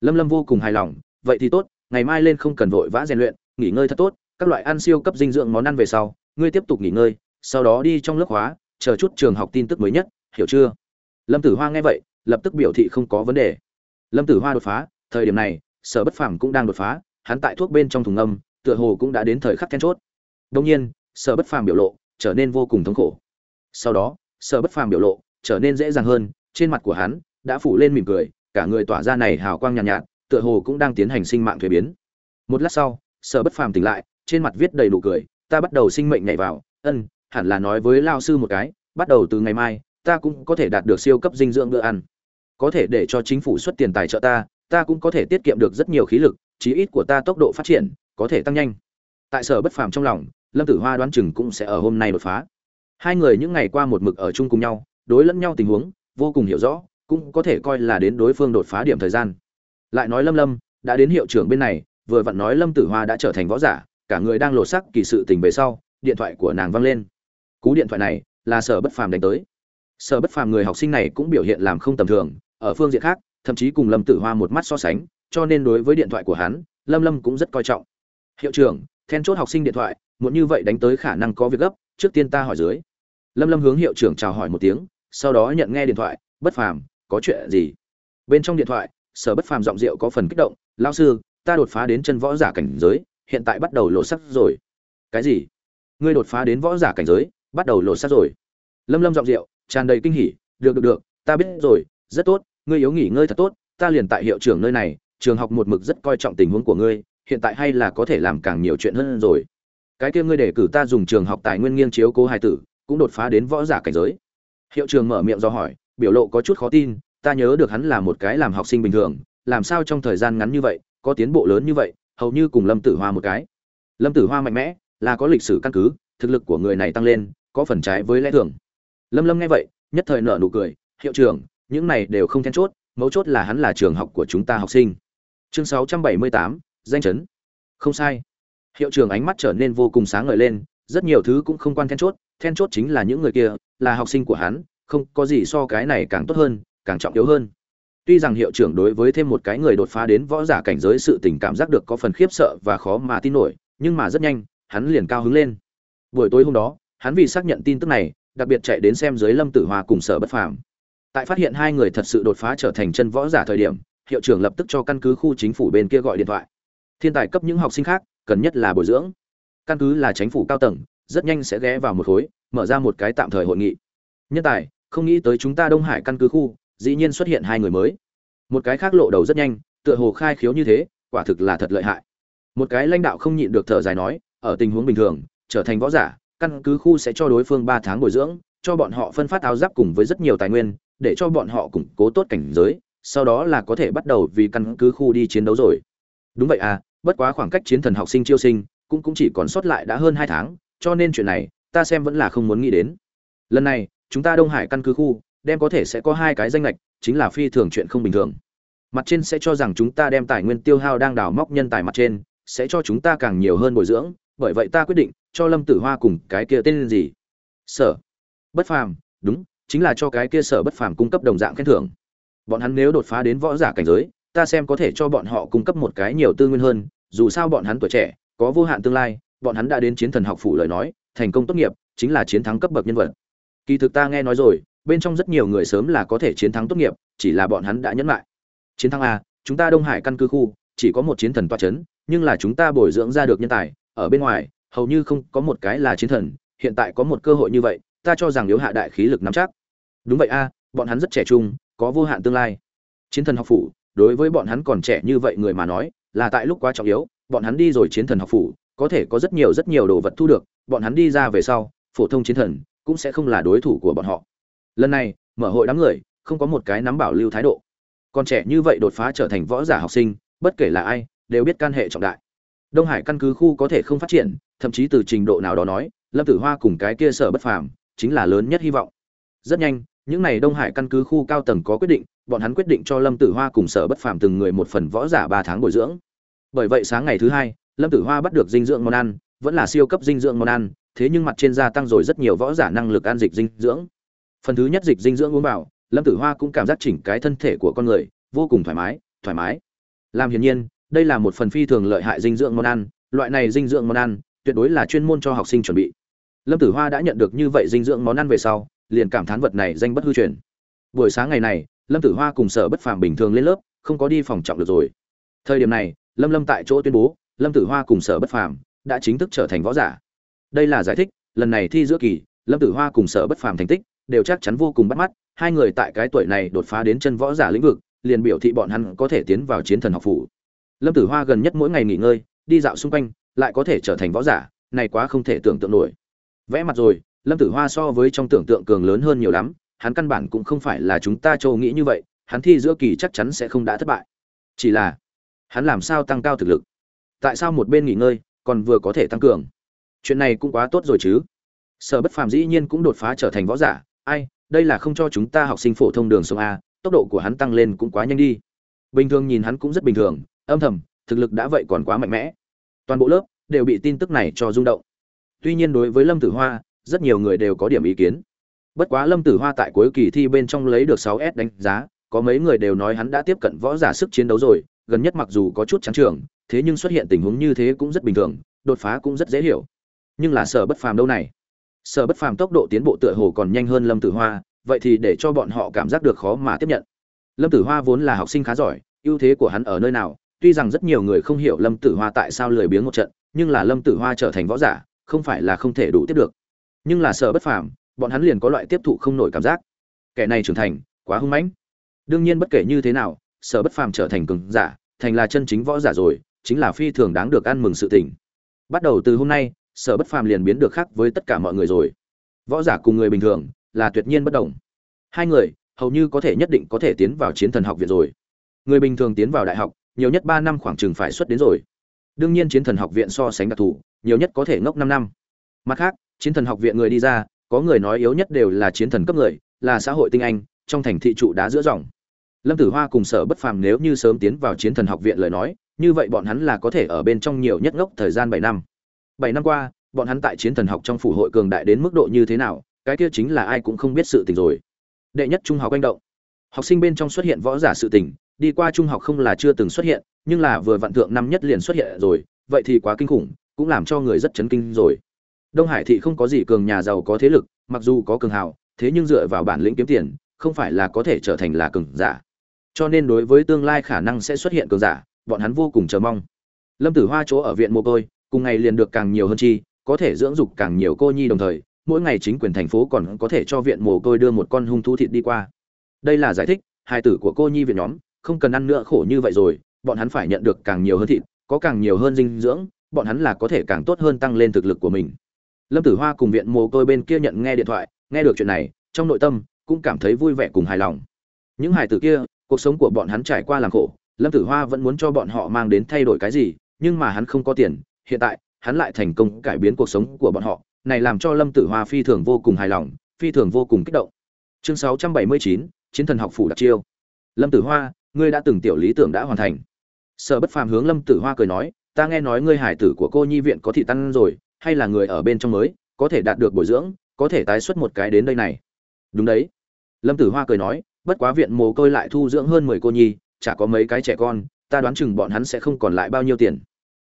Lâm lâm vô cùng hài lòng, vậy thì tốt, ngày mai lên không cần vội vã rèn luyện, nghỉ ngơi thật tốt, các loại ăn siêu cấp dinh dưỡng món ăn về sau, ngươi tiếp tục nghỉ ngơi, sau đó đi trong lớp hóa, chờ chút trường học tin tức mới nhất, hiểu chưa? Lâm tử hoa nghe vậy, lập tức biểu thị không có vấn đề. Lâm tử hoa đột phá, thời điểm này, sở bất phàm cũng đang đột phá, hắn tại thuốc bên trong thùng âm tựa hồ cũng đã đến thời khắc then chốt. Đông nhiên, sở bất phàm biểu lộ trở nên vô cùng thống khổ. Sau đó, sở bất phàm biểu lộ trở nên dễ dàng hơn trên mặt của hắn đã phủ lên mỉm cười cả người tỏa ra này hào quang nhàn nhạt, nhạt tựa hồ cũng đang tiến hành sinh mạng thuế biến. Một lát sau sở bất phàm tỉnh lại trên mặt viết đầy nụ cười ta bắt đầu sinh mệnh nhảy vào ân hẳn là nói với lao sư một cái bắt đầu từ ngày mai ta cũng có thể đạt được siêu cấp dinh dưỡng bữa ăn. Có thể để cho chính phủ xuất tiền tài trợ ta ta cũng có thể tiết kiệm được rất nhiều khí lực chí ít của ta tốc độ phát triển có thể tăng nhanh. Tại sở bất phàm trong lòng lâm tử hoa đoán chừng cũng sẽ ở hôm nay đột phá. Hai người những ngày qua một mực ở chung cùng nhau đối lẫn nhau tình huống, vô cùng hiểu rõ, cũng có thể coi là đến đối phương đột phá điểm thời gian. Lại nói lâm lâm, đã đến hiệu trưởng bên này, vừa vặn nói lâm tử hoa đã trở thành võ giả, cả người đang lột sắc kỳ sự tình về sau, điện thoại của nàng văng lên. Cú điện thoại này là sở bất phàm đánh tới. Sở bất phàm người học sinh này cũng biểu hiện làm không tầm thường, ở phương diện khác, thậm chí cùng lâm tử hoa một mắt so sánh, cho nên đối với điện thoại của hắn, lâm lâm cũng rất coi trọng. Hiệu trưởng, then chốt học sinh điện thoại muốn như vậy đánh tới khả năng có việc gấp, trước tiên ta hỏi dưới. Lâm lâm hướng hiệu trưởng chào hỏi một tiếng sau đó nhận nghe điện thoại, bất phàm, có chuyện gì? Bên trong điện thoại, sở bất phàm giọng rượu có phần kích động lao sư, ta đột phá đến chân võ giả cảnh giới, hiện tại bắt đầu lộ sắc rồi. Cái gì? Ngươi đột phá đến võ giả cảnh giới, bắt đầu lộ sắc rồi? Lâm lâm giọng rượu, tràn đầy kinh hỉ, được được được, ta biết rồi, rất tốt, ngươi yếu nghỉ ngơi thật tốt, ta liền tại hiệu trưởng nơi này, trường học một mực rất coi trọng tình huống của ngươi, hiện tại hay là có thể làm càng nhiều chuyện hơn rồi. Cái kia ngươi để cử ta dùng trường học tài nguyên nghiêng chiếu cố hài tử, cũng đột phá đến võ giả cảnh giới hiệu trường mở miệng do hỏi, biểu lộ có chút khó tin, ta nhớ được hắn là một cái làm học sinh bình thường, làm sao trong thời gian ngắn như vậy, có tiến bộ lớn như vậy, hầu như cùng lâm tử hoa một cái. Lâm tử hoa mạnh mẽ, là có lịch sử căn cứ, thực lực của người này tăng lên, có phần trái với lẽ thường. Lâm lâm nghe vậy, nhất thời nở nụ cười, hiệu trưởng, những này đều không then chốt, mấu chốt là hắn là trường học của chúng ta học sinh. Chương sáu trăm bảy mươi tám, danh chấn. Không sai. Hiệu trưởng ánh mắt trở nên vô cùng sáng ngời lên, rất nhiều thứ cũng không quan then chốt then chốt chính là những người kia, là học sinh của hắn, không có gì so cái này càng tốt hơn, càng trọng yếu hơn. Tuy rằng hiệu trưởng đối với thêm một cái người đột phá đến võ giả cảnh giới sự tình cảm giác được có phần khiếp sợ và khó mà tin nổi, nhưng mà rất nhanh, hắn liền cao hứng lên. Buổi tối hôm đó, hắn vì xác nhận tin tức này, đặc biệt chạy đến xem dưới lâm tử hoa cùng sở bất phàm. Tại phát hiện hai người thật sự đột phá trở thành chân võ giả thời điểm, hiệu trưởng lập tức cho căn cứ khu chính phủ bên kia gọi điện thoại. Thiên tài cấp những học sinh khác, cần nhất là bồi dưỡng. Căn cứ là chính phủ cao tầng rất nhanh sẽ ghé vào một khối, mở ra một cái tạm thời hội nghị. Nhân tài, không nghĩ tới chúng ta đông hải căn cứ khu, dĩ nhiên xuất hiện hai người mới. Một cái khác lộ đầu rất nhanh, tựa hồ khai khiếu như thế, quả thực là thật lợi hại. Một cái lãnh đạo không nhịn được thở dài nói, ở tình huống bình thường, trở thành võ giả, căn cứ khu sẽ cho đối phương ba tháng bồi dưỡng, cho bọn họ phân phát áo giáp cùng với rất nhiều tài nguyên, để cho bọn họ củng cố tốt cảnh giới, sau đó là có thể bắt đầu vì căn cứ khu đi chiến đấu rồi. Đúng vậy à bất quá khoảng cách chiến thần học sinh chiêu sinh, cũng cũng chỉ còn sót lại đã hơn hai tháng cho nên chuyện này, ta xem vẫn là không muốn nghĩ đến. Lần này, chúng ta đông hải căn cứ khu, đem có thể sẽ có hai cái danh lệch, chính là phi thường chuyện không bình thường. Mặt trên sẽ cho rằng chúng ta đem tài nguyên tiêu hao đang đào móc nhân tài mặt trên, sẽ cho chúng ta càng nhiều hơn bồi dưỡng, bởi vậy ta quyết định cho lâm tử hoa cùng cái kia tên gì? Sở. Bất phàm, đúng, chính là cho cái kia sở bất phàm cung cấp đồng dạng khen thưởng. Bọn hắn nếu đột phá đến võ giả cảnh giới, ta xem có thể cho bọn họ cung cấp một cái nhiều tư nguyên hơn, dù sao bọn hắn tuổi trẻ, có vô hạn tương lai bọn hắn đã đến chiến thần học phủ lời nói, thành công tốt nghiệp, chính là chiến thắng cấp bậc nhân vật. Kỳ thực ta nghe nói rồi, bên trong rất nhiều người sớm là có thể chiến thắng tốt nghiệp, chỉ là bọn hắn đã nhẫn lại. Chiến thắng a, chúng ta đông hải căn cứ khu, chỉ có một chiến thần toa c h ấ n nhưng là chúng ta bồi dưỡng ra được nhân tài, ở bên ngoài, hầu như không có một cái là chiến thần, hiện tại có một cơ hội như vậy, ta cho rằng yếu hạ đại khí lực nắm chắc. Đúng vậy a, bọn hắn rất trẻ trung, có vô hạn tương lai. Chiến thần học phủ, đối với bọn hắn còn trẻ như vậy người mà nói, là tại lúc quá trọng yếu, bọn hắn đi rồi chiến thần học phủ có thể có rất nhiều rất nhiều đồ vật thu được, bọn hắn đi ra về sau, phổ thông chiến thần cũng sẽ không là đối thủ của bọn họ. Lần này, mở hội đám người, không có một cái nắm bảo lưu thái độ. Còn trẻ như vậy đột phá trở thành võ giả học sinh, bất kể là ai, đều biết can hệ trọng đại. Đông hải căn cứ khu có thể không phát triển, thậm chí từ trình độ nào đó nói, lâm tử hoa cùng cái kia sở bất phàm, chính là lớn nhất hy vọng. Rất nhanh, những n à y đông hải căn cứ khu cao tầng có quyết định, bọn hắn quyết định cho lâm tử hoa cùng sở bất phàm từng người một phần võ giả ba tháng bồi dưỡng. Bởi vậy sáng ngày thứ hai lâm tử hoa bắt được dinh dưỡng món ăn, vẫn là siêu cấp dinh dưỡng món ăn, thế nhưng mặt trên gia tăng rồi rất nhiều võ giả năng lực ăn dịch dinh dưỡng. Phần thứ nhất dịch dinh dưỡng uống vào, lâm tử hoa cũng cảm giác chỉnh cái thân thể của con người, vô cùng thoải mái thoải mái. Làm hiển nhiên, đây là một phần phi thường lợi hại dinh dưỡng món ăn, loại này dinh dưỡng món ăn, tuyệt đối là chuyên môn cho học sinh chuẩn bị. Lâm tử hoa đã nhận được như vậy dinh dưỡng món ăn về sau, liền cảm thán vật này danh bất hư truyền. Buổi sáng ngày này, lâm tử hoa cùng sở bất phàm bình thường lên lớp, không có đi phòng trọng được rồi. Thời điểm này, lâm lâm tại chỗ tuyên bố lâm tử hoa cùng sở bất phàm đã chính thức trở thành võ giả. Đây là giải thích, lần này thi giữa kỳ, lâm tử hoa cùng sở bất phàm thành tích đều chắc chắn vô cùng bắt mắt. Hai người tại cái tuổi này đột phá đến chân võ giả lĩnh vực, liền biểu thị bọn hắn có thể tiến vào chiến thần học phủ. Lâm tử hoa gần nhất mỗi ngày nghỉ ngơi, đi dạo xung quanh, lại có thể trở thành võ giả, này quá không thể tưởng tượng nổi. Vẽ mặt rồi, lâm tử hoa so với trong tưởng tượng cường lớn hơn nhiều lắm, hắn căn bản cũng không phải là chúng ta châu nghĩ như vậy, hắn thi giữa kỳ chắc chắn sẽ không đã thất bại. Chỉ là, hắn làm sao tăng cao thực lực? Tại sao một bên nghỉ ngơi, còn vừa có thể tăng cường? Chuyện này cũng quá tốt rồi chứ. Sở bất phàm dĩ nhiên cũng đột phá trở thành võ giả. Ai, đây là không cho chúng ta học sinh phổ thông đường sông a, tốc độ của hắn tăng lên cũng quá nhanh đi. Bình thường nhìn hắn cũng rất bình thường, âm thầm, thực lực đã vậy còn quá mạnh mẽ. Toàn bộ lớp đều bị tin tức này cho rung động. Tuy nhiên đối với lâm tử hoa, rất nhiều người đều có điểm ý kiến. Bất quá lâm tử hoa tại cuối kỳ thi bên trong lấy được 6 s đánh giá, có mấy người đều nói hắn đã tiếp cận võ giả sức chiến đấu rồi, gần nhất mặc dù có chút trắng trường thế nhưng xuất hiện tình huống như thế cũng rất bình thường, đột phá cũng rất dễ hiểu. Nhưng là sở bất phàm đâu này? Sở bất phàm tốc độ tiến bộ tựa hồ còn nhanh hơn lâm tử hoa, vậy thì để cho bọn họ cảm giác được khó mà tiếp nhận. Lâm tử hoa vốn là học sinh khá giỏi, ưu thế của hắn ở nơi nào? Tuy rằng rất nhiều người không hiểu lâm tử hoa tại sao lười biếng một trận, nhưng là lâm tử hoa trở thành võ giả, không phải là không thể đủ tiếp được. Nhưng là sở bất phàm, bọn hắn liền có loại tiếp thụ không nổi cảm giác. Kẻ này trưởng thành, quá hung mãnh. Đương nhiên bất kể như thế nào, sở bất phàm trở thành cường giả, thành là chân chính võ giả rồi chính là phi thường đáng được ăn mừng sự tỉnh bắt đầu từ hôm nay, sở bất phàm liền biến được khác với tất cả mọi người rồi. Võ giả cùng người bình thường là tuyệt nhiên bất đồng. Hai người, hầu như có thể nhất định có thể tiến vào chiến thần học viện rồi. Người bình thường tiến vào đại học, nhiều nhất ba năm khoảng chừng phải xuất đến rồi. Đương nhiên chiến thần học viện so sánh đặc thù, nhiều nhất có thể ngốc năm năm. Mặt khác, chiến thần học viện người đi ra, có người nói yếu nhất đều là chiến thần cấp người, là xã hội tinh anh, trong thành thị trụ đá giữa dòng. Lâm tử hoa cùng sở bất phàm nếu như sớm tiến vào chiến thần học viện lời nói như vậy bọn hắn là có thể ở bên trong nhiều nhất ngốc thời gian bảy năm. Bảy năm qua, bọn hắn tại chiến thần học trong phủ hội cường đại đến mức độ như thế nào, cái kia chính là ai cũng không biết sự tình rồi. Đệ nhất trung học quanh động. Học sinh bên trong xuất hiện võ giả sự tình, đi qua trung học không là chưa từng xuất hiện, nhưng là vừa vạn thượng năm nhất liền xuất hiện rồi, vậy thì quá kinh khủng, cũng làm cho người rất chấn kinh rồi. Đông hải thị không có gì cường nhà giàu có thế lực, mặc dù có cường hào, thế nhưng dựa vào bản lĩnh kiếm tiền, không phải là có thể trở thành là cường giả. Cho nên đối với tương lai khả năng sẽ xuất hiện cường giả bọn hắn vô cùng chờ mong. Lâm tử hoa chỗ ở viện mồ côi, cùng ngày liền được càng nhiều hơn chi, có thể dưỡng dục càng nhiều cô nhi đồng thời, mỗi ngày chính quyền thành phố còn có thể cho viện mồ côi đưa một con hung thú thịt đi qua. Đây là giải thích, hai tử của cô nhi viện nhóm, không cần ăn nữa khổ như vậy rồi, bọn hắn phải nhận được càng nhiều hơn thịt, có càng nhiều hơn dinh dưỡng, bọn hắn là có thể càng tốt hơn tăng lên thực lực của mình. Lâm tử hoa cùng viện mồ côi bên kia nhận nghe điện thoại, nghe được chuyện này, trong nội tâm cũng cảm thấy vui vẻ cùng hài lòng. Những hải tử kia, cuộc sống của bọn hắn trải qua làm khổ lâm tử hoa vẫn muốn cho bọn họ mang đến thay đổi cái gì nhưng mà hắn không có tiền hiện tại hắn lại thành công cải biến cuộc sống của bọn họ này làm cho lâm tử hoa phi thường vô cùng hài lòng phi thường vô cùng kích động. Chương 679, chiến thần học phủ đặc chiêu. Lâm tử hoa ngươi đã từng tiểu lý tưởng đã hoàn thành. Sở bất phàm hướng lâm tử hoa cười nói ta nghe nói ngươi hải tử của cô nhi viện có thị tăng rồi hay là người ở bên trong mới có thể đạt được bồi dưỡng có thể tái xuất một cái đến đây này. Đúng đấy. Lâm tử hoa cười nói bất quá viện mồ côi lại thu dưỡng hơn mười cô nhi chả có mấy cái trẻ con, ta đoán chừng bọn hắn sẽ không còn lại bao nhiêu tiền.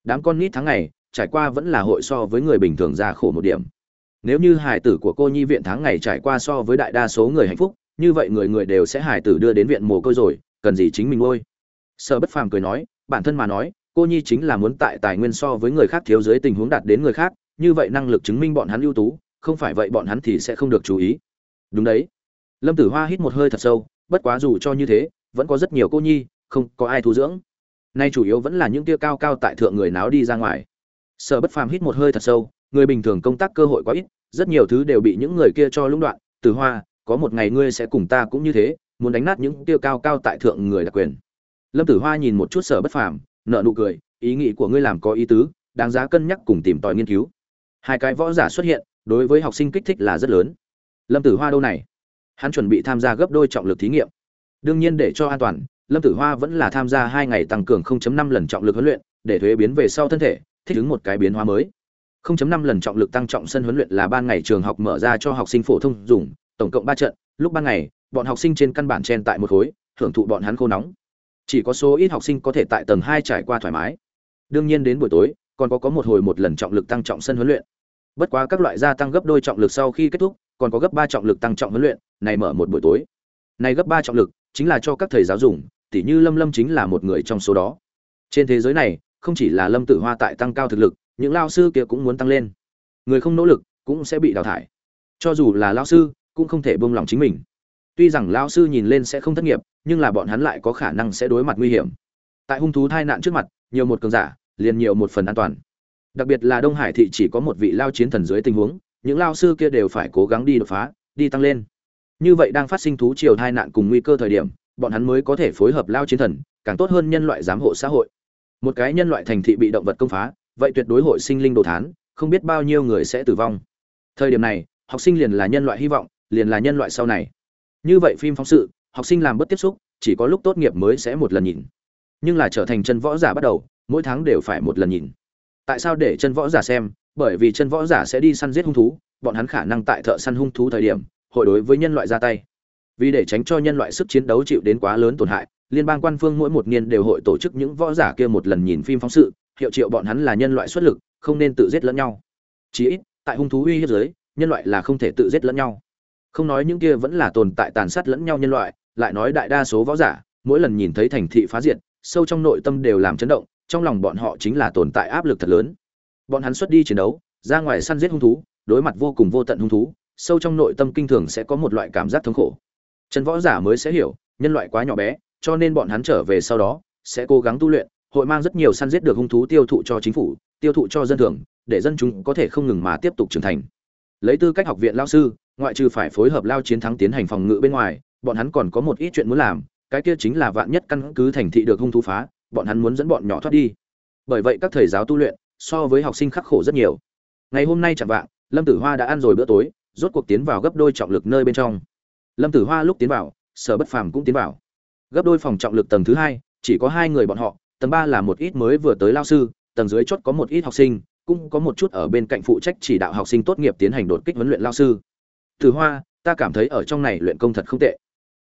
Đám con nít tháng ngày, trải qua vẫn là hội so với người bình thường ra khổ một điểm. Nếu như hải tử của cô nhi viện tháng ngày trải qua so với đại đa số người hạnh phúc, như vậy người người đều sẽ hải tử đưa đến viện mồ côi rồi, cần gì chính mình ngôi? Sở bất phàm cười nói, bản thân mà nói, cô nhi chính là muốn tại tài nguyên so với người khác thiếu dưới tình huống đạt đến người khác, như vậy năng lực chứng minh bọn hắn ưu tú, không phải vậy bọn hắn thì sẽ không được chú ý. Đúng đấy. Lâm tử hoa hít một hơi thật sâu, bất quá dù cho như thế vẫn có rất nhiều cô nhi, không có ai thu dưỡng. Nay chủ yếu vẫn là những tia cao cao tại thượng người náo đi ra ngoài. Sở bất phàm hít một hơi thật sâu, người bình thường công tác cơ hội quá ít, rất nhiều thứ đều bị những người kia cho lũng đoạn. Từ hoa, có một ngày ngươi sẽ cùng ta cũng như thế, muốn đánh nát những tia cao cao tại thượng người đặc quyền. Lâm tử hoa nhìn một chút sở bất phàm nợ nụ cười, ý nghĩ của ngươi làm có ý tứ, đáng giá cân nhắc cùng tìm tòi nghiên cứu. Hai cái võ giả xuất hiện, đối với học sinh kích thích là rất lớn. Lâm tử hoa đâu này? Hắn chuẩn bị tham gia gấp đôi trọng lực thí nghiệm đương nhiên để cho an toàn, lâm tử hoa vẫn là tham gia hai ngày tăng cường 0.5 lần trọng lực huấn luyện, để thuế biến về sau thân thể, thích ứng một cái biến hóa mới. 0.5 lần trọng lực tăng trọng sân huấn luyện là ban ngày trường học mở ra cho học sinh phổ thông dùng, tổng cộng ba trận, lúc ban ngày, bọn học sinh trên căn bản chen tại một khối, hưởng thụ bọn hắn khô nóng. Chỉ có số ít học sinh có thể tại tầng hai trải qua thoải mái. Đương nhiên đến buổi tối, còn có có một hồi một lần trọng lực tăng trọng sân huấn luyện. Bất quá các loại gia tăng gấp đôi trọng lực sau khi kết thúc, còn có gấp ba trọng lực tăng trọng huấn luyện, này mở một buổi tối. Này gấp ba trọng lực chính là cho các thầy giáo dùng, tỉ như lâm lâm chính là một người trong số đó. Trên thế giới này, không chỉ là lâm tử hoa tại tăng cao thực lực, những lao sư kia cũng muốn tăng lên. Người không nỗ lực, cũng sẽ bị đào thải. Cho dù là lao sư, cũng không thể buông lỏng chính mình. Tuy rằng lao sư nhìn lên sẽ không thất nghiệp, nhưng là bọn hắn lại có khả năng sẽ đối mặt nguy hiểm. Tại hung thú tai nạn trước mặt, nhiều một cường giả, liền nhiều một phần an toàn. Đặc biệt là đông hải thị chỉ có một vị lao chiến thần dưới tình huống, những lao sư kia đều phải cố gắng đi đột phá, đi tăng lên như vậy đang phát sinh thú triều tai nạn cùng nguy cơ thời điểm, bọn hắn mới có thể phối hợp lao chiến thần, càng tốt hơn nhân loại giám hộ xã hội. Một cái nhân loại thành thị bị động vật công phá, vậy tuyệt đối hội sinh linh đồ thán, không biết bao nhiêu người sẽ tử vong. Thời điểm này, học sinh liền là nhân loại hy vọng, liền là nhân loại sau này. Như vậy phim phóng sự, học sinh làm bất tiếp xúc, chỉ có lúc tốt nghiệp mới sẽ một lần nhìn. Nhưng là trở thành chân võ giả bắt đầu, mỗi tháng đều phải một lần nhìn. Tại sao để chân võ giả xem? Bởi vì chân võ giả sẽ đi săn giết hung thú, bọn hắn khả năng tại thợ săn hung thú thời điểm hội đối với nhân loại ra tay. Vì để tránh cho nhân loại sức chiến đấu chịu đến quá lớn tổn hại, liên bang quan phương mỗi một niên đều hội tổ chức những võ giả kia một lần nhìn phim phóng sự, hiệu triệu bọn hắn là nhân loại xuất lực, không nên tự giết lẫn nhau. Chí ít, tại hung thú uy hiếp giới, nhân loại là không thể tự giết lẫn nhau. Không nói những kia vẫn là tồn tại tàn sát lẫn nhau nhân loại, lại nói đại đa số võ giả, mỗi lần nhìn thấy thành thị phá diệt, sâu trong nội tâm đều làm chấn động, trong lòng bọn họ chính là tồn tại áp lực thật lớn. Bọn hắn xuất đi chiến đấu, ra ngoài săn giết hung thú, đối mặt vô cùng vô tận hung thú sâu trong nội tâm kinh thường sẽ có một loại cảm giác thống khổ. Trần võ giả mới sẽ hiểu, nhân loại quá nhỏ bé, cho nên bọn hắn trở về sau đó, sẽ cố gắng tu luyện, hội mang rất nhiều săn giết được hung thú tiêu thụ cho chính phủ, tiêu thụ cho dân thường, để dân chúng có thể không ngừng mà tiếp tục trưởng thành. Lấy tư cách học viện lao sư, ngoại trừ phải phối hợp lao chiến thắng tiến hành phòng ngự bên ngoài, bọn hắn còn có một ít chuyện muốn làm, cái kia chính là vạn nhất căn cứ thành thị được hung thú phá, bọn hắn muốn dẫn bọn nhỏ thoát đi. Bởi vậy các thầy giáo tu luyện so với học sinh khắc khổ rất nhiều. Ngày hôm nay chẳng vạng, lâm tử hoa đã ăn rồi bữa tối rốt cuộc tiến vào gấp đôi trọng lực nơi bên trong. Lâm tử hoa lúc tiến vào, sở bất phàm cũng tiến vào. Gấp đôi phòng trọng lực tầng thứ hai, chỉ có hai người bọn họ, tầng ba là một ít mới vừa tới lao sư, tầng dưới chốt có một ít học sinh, cũng có một chút ở bên cạnh phụ trách chỉ đạo học sinh tốt nghiệp tiến hành đột kích huấn luyện lao sư. Tử hoa, ta cảm thấy ở trong này luyện công thật không tệ.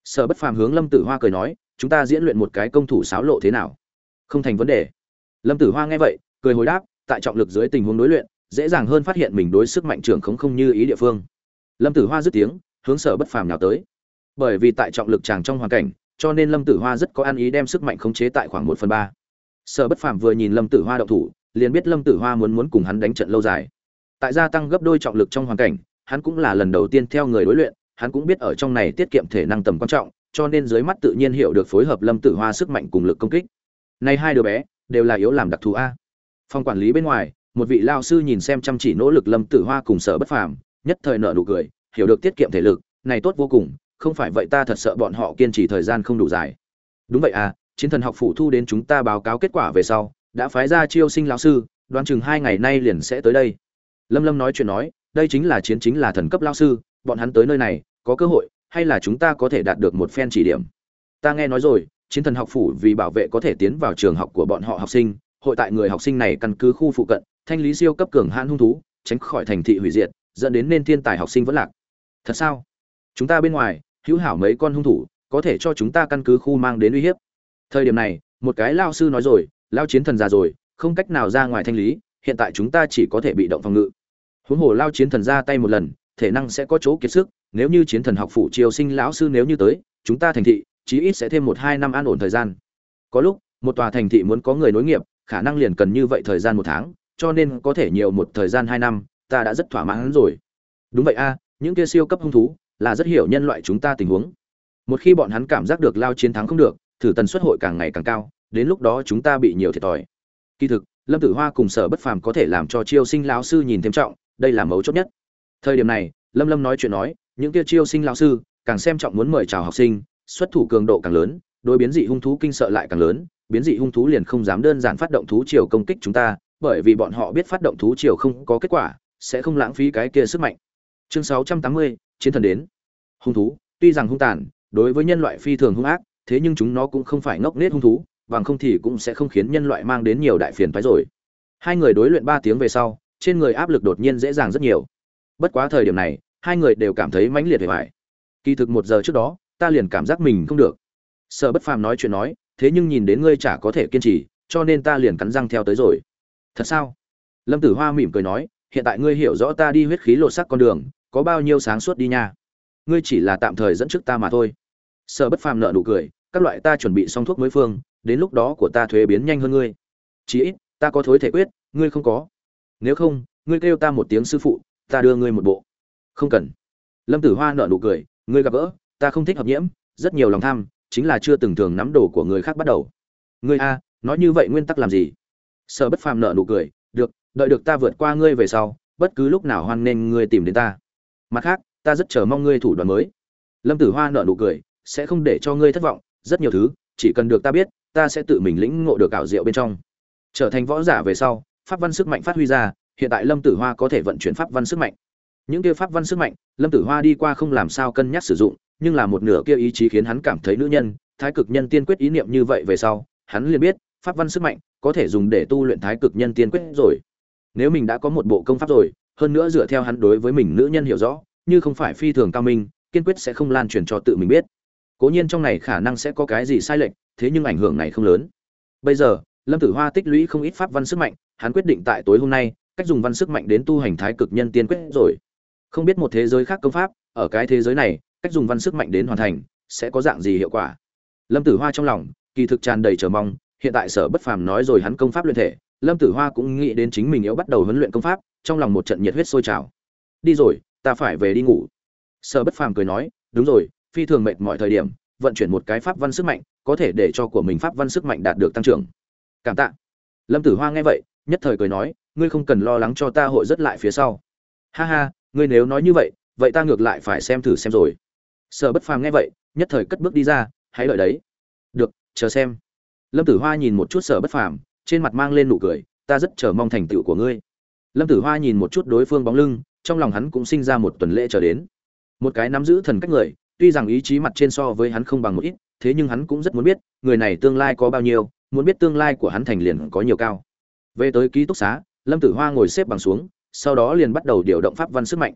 Sở bất phàm hướng lâm tử hoa cười nói, chúng ta diễn luyện một cái công thủ xáo lộ thế nào? Không thành vấn đề. Lâm tử hoa nghe vậy, cười hồi đáp, tại trọng lực dưới tình huống đối luyện, dễ dàng hơn phát hiện mình đối sức mạnh trưởng không không như ý địa phương lâm tử hoa dứt tiếng, hướng sở bất phàm nào tới. Bởi vì tại trọng lực chàng trong hoàn cảnh, cho nên lâm tử hoa rất có ăn ý đem sức mạnh khống chế tại khoảng một phần ba. Sở bất phàm vừa nhìn lâm tử hoa động thủ, liền biết lâm tử hoa muốn muốn cùng hắn đánh trận lâu dài. Tại gia tăng gấp đôi trọng lực trong hoàn cảnh, hắn cũng là lần đầu tiên theo người đối luyện, hắn cũng biết ở trong này tiết kiệm thể năng tầm quan trọng, cho nên dưới mắt tự nhiên hiểu được phối hợp lâm tử hoa sức mạnh cùng lực công kích. Nay hai đứa bé, đều là yếu làm đặc thù a. Phòng quản lý bên ngoài, một vị lao sư nhìn xem chăm chỉ nỗ lực lâm tử hoa cùng sở bất phàm nhất thời nợ nụ cười, hiểu được tiết kiệm thể lực, này tốt vô cùng, không phải vậy ta thật sợ bọn họ kiên trì thời gian không đủ dài. Đúng vậy à chiến thần học phủ thu đến chúng ta báo cáo kết quả về sau, đã phái ra chiêu sinh lão sư, đoán chừng hai ngày nay liền sẽ tới đây. Lâm lâm nói chuyện nói, đây chính là chiến chính là thần cấp lão sư, bọn hắn tới nơi này, có cơ hội, hay là chúng ta có thể đạt được một phen chỉ điểm? Ta nghe nói rồi, chiến thần học phủ vì bảo vệ có thể tiến vào trường học của bọn họ học sinh, hội tại người học sinh này căn cứ khu phụ cận, thanh lý siêu cấp cường hãn hung thú, tránh khỏi thành thị hủy diệt dẫn đến nên thiên tài học sinh vẫn lạc. Thật sao? Chúng ta bên ngoài, hữu hảo mấy con hung thủ, có thể cho chúng ta căn cứ khu mang đến uy hiếp. Thời điểm này, một cái lao sư nói rồi, lao chiến thần già rồi, không cách nào ra ngoài thanh lý, hiện tại chúng ta chỉ có thể bị động phòng ngự. Huống hồ lao chiến thần ra tay một lần, thể năng sẽ có chỗ kiệt sức, nếu như chiến thần học phủ triều sinh lão sư nếu như tới, chúng ta thành thị, chí ít sẽ thêm một hai năm an ổn thời gian. Có lúc, một tòa thành thị muốn có người nối nghiệp, khả năng liền cần như vậy thời gian một tháng, cho nên có thể nhiều một thời gian hai năm ta đã rất thỏa mãn rồi. Đúng vậy a, những kia siêu cấp hung thú là rất hiểu nhân loại chúng ta tình huống. Một khi bọn hắn cảm giác được lao chiến thắng không được, thử tần suất hội càng ngày càng cao, đến lúc đó chúng ta bị nhiều thiệt thòi. Kỳ thực, lâm tử hoa cùng sở bất phàm có thể làm cho chiêu sinh lão sư nhìn thêm trọng, đây là mấu chốt nhất. Thời điểm này, lâm lâm nói chuyện nói, những kia chiêu sinh lão sư càng xem trọng muốn mời chào học sinh, xuất thủ cường độ càng lớn, đối biến dị hung thú kinh sợ lại càng lớn, biến dị hung thú liền không dám đơn giản phát động thú triều công kích chúng ta, bởi vì bọn họ biết phát động thú triều không có kết quả sẽ không lãng phí cái kia sức mạnh. Chương 680, chiến thần đến. Hung thú tuy rằng hung tàn đối với nhân loại phi thường hung ác thế nhưng chúng nó cũng không phải ngốc nết hung thú bằng không thì cũng sẽ không khiến nhân loại mang đến nhiều đại phiền phái rồi. Hai người đối luyện ba tiếng về sau trên người áp lực đột nhiên dễ dàng rất nhiều. Bất quá thời điểm này hai người đều cảm thấy mãnh liệt về vải kỳ thực một giờ trước đó ta liền cảm giác mình không được. Sở bất phàm nói chuyện nói thế nhưng nhìn đến ngươi chả có thể kiên trì cho nên ta liền cắn răng theo tới rồi. Thật sao? Lâm tử hoa mỉm cười nói hiện tại ngươi hiểu rõ ta đi huyết khí lột sắc con đường, có bao nhiêu sáng suốt đi nha. Ngươi chỉ là tạm thời dẫn trước ta mà thôi. Sở bất phàm nợ nụ cười, các loại ta chuẩn bị xong thuốc mới phương, đến lúc đó của ta thuế biến nhanh hơn ngươi. Chí ít, ta có thối thể quyết, ngươi không có. Nếu không, ngươi kêu ta một tiếng sư phụ, ta đưa ngươi một bộ. Không cần. Lâm tử hoa nợ nụ cười, ngươi gặp gỡ, ta không thích hợp nhiễm, rất nhiều lòng tham, chính là chưa từng thường nắm đồ của người khác bắt đầu. Ngươi a, nói như vậy nguyên tắc làm gì? Sở bất phàm nợ nụ cười, được đợi được ta vượt qua ngươi về sau, bất cứ lúc nào hoan nên ngươi tìm đến ta. Mặt khác, ta rất chờ mong ngươi thủ đoạn mới. Lâm tử hoa nợ nụ cười, sẽ không để cho ngươi thất vọng, rất nhiều thứ, chỉ cần được ta biết, ta sẽ tự mình lĩnh ngộ được ảo diệu bên trong. Trở thành võ giả về sau, pháp văn sức mạnh phát huy ra, hiện tại lâm tử hoa có thể vận chuyển pháp văn sức mạnh. Những kia pháp văn sức mạnh, lâm tử hoa đi qua không làm sao cân nhắc sử dụng, nhưng là một nửa kia ý chí khiến hắn cảm thấy nữ nhân, thái cực nhân tiên quyết ý niệm như vậy về sau, hắn liền biết, pháp văn sức mạnh có thể dùng để tu luyện thái cực nhân tiên quyết rồi nếu mình đã có một bộ công pháp rồi, hơn nữa dựa theo hắn đối với mình nữ nhân hiểu rõ, như không phải phi thường cao minh, kiên quyết sẽ không lan truyền cho tự mình biết. Cố nhiên trong này khả năng sẽ có cái gì sai lệch, thế nhưng ảnh hưởng này không lớn. Bây giờ, lâm tử hoa tích lũy không ít pháp văn sức mạnh, hắn quyết định tại tối hôm nay, cách dùng văn sức mạnh đến tu hành thái cực nhân tiên quyết rồi. Không biết một thế giới khác công pháp, ở cái thế giới này, cách dùng văn sức mạnh đến hoàn thành, sẽ có dạng gì hiệu quả? Lâm tử hoa trong lòng, kỳ thực tràn đầy chờ mong, hiện tại sở bất phàm nói rồi hắn công pháp luyện thể lâm tử hoa cũng nghĩ đến chính mình yếu bắt đầu huấn luyện công pháp, trong lòng một trận nhiệt huyết sôi trào. Đi rồi, ta phải về đi ngủ. Sở bất phàm cười nói, đúng rồi, phi thường mệt mọi thời điểm, vận chuyển một cái pháp văn sức mạnh, có thể để cho của mình pháp văn sức mạnh đạt được tăng trưởng. Cảm tạ. Lâm tử hoa nghe vậy, nhất thời cười nói, ngươi không cần lo lắng cho ta hội rất lại phía sau. Ha ha, ngươi nếu nói như vậy vậy ta ngược lại phải xem thử xem rồi. Sở bất phàm nghe vậy, nhất thời cất bước đi ra, hãy đợi đấy. Được, chờ xem. Lâm tử hoa nhìn một chút sở bất phàm trên mặt mang lên nụ cười, ta rất chờ mong thành tựu của ngươi. Lâm tử hoa nhìn một chút đối phương bóng lưng, trong lòng hắn cũng sinh ra một tuần lễ chờ đến. Một cái nắm giữ thần cách người, tuy rằng ý chí mặt trên so với hắn không bằng một ít, thế nhưng hắn cũng rất muốn biết, người này tương lai có bao nhiêu, muốn biết tương lai của hắn thành liền có nhiều cao. Về tới ký túc xá, lâm tử hoa ngồi xếp bằng xuống, sau đó liền bắt đầu điều động pháp văn sức mạnh.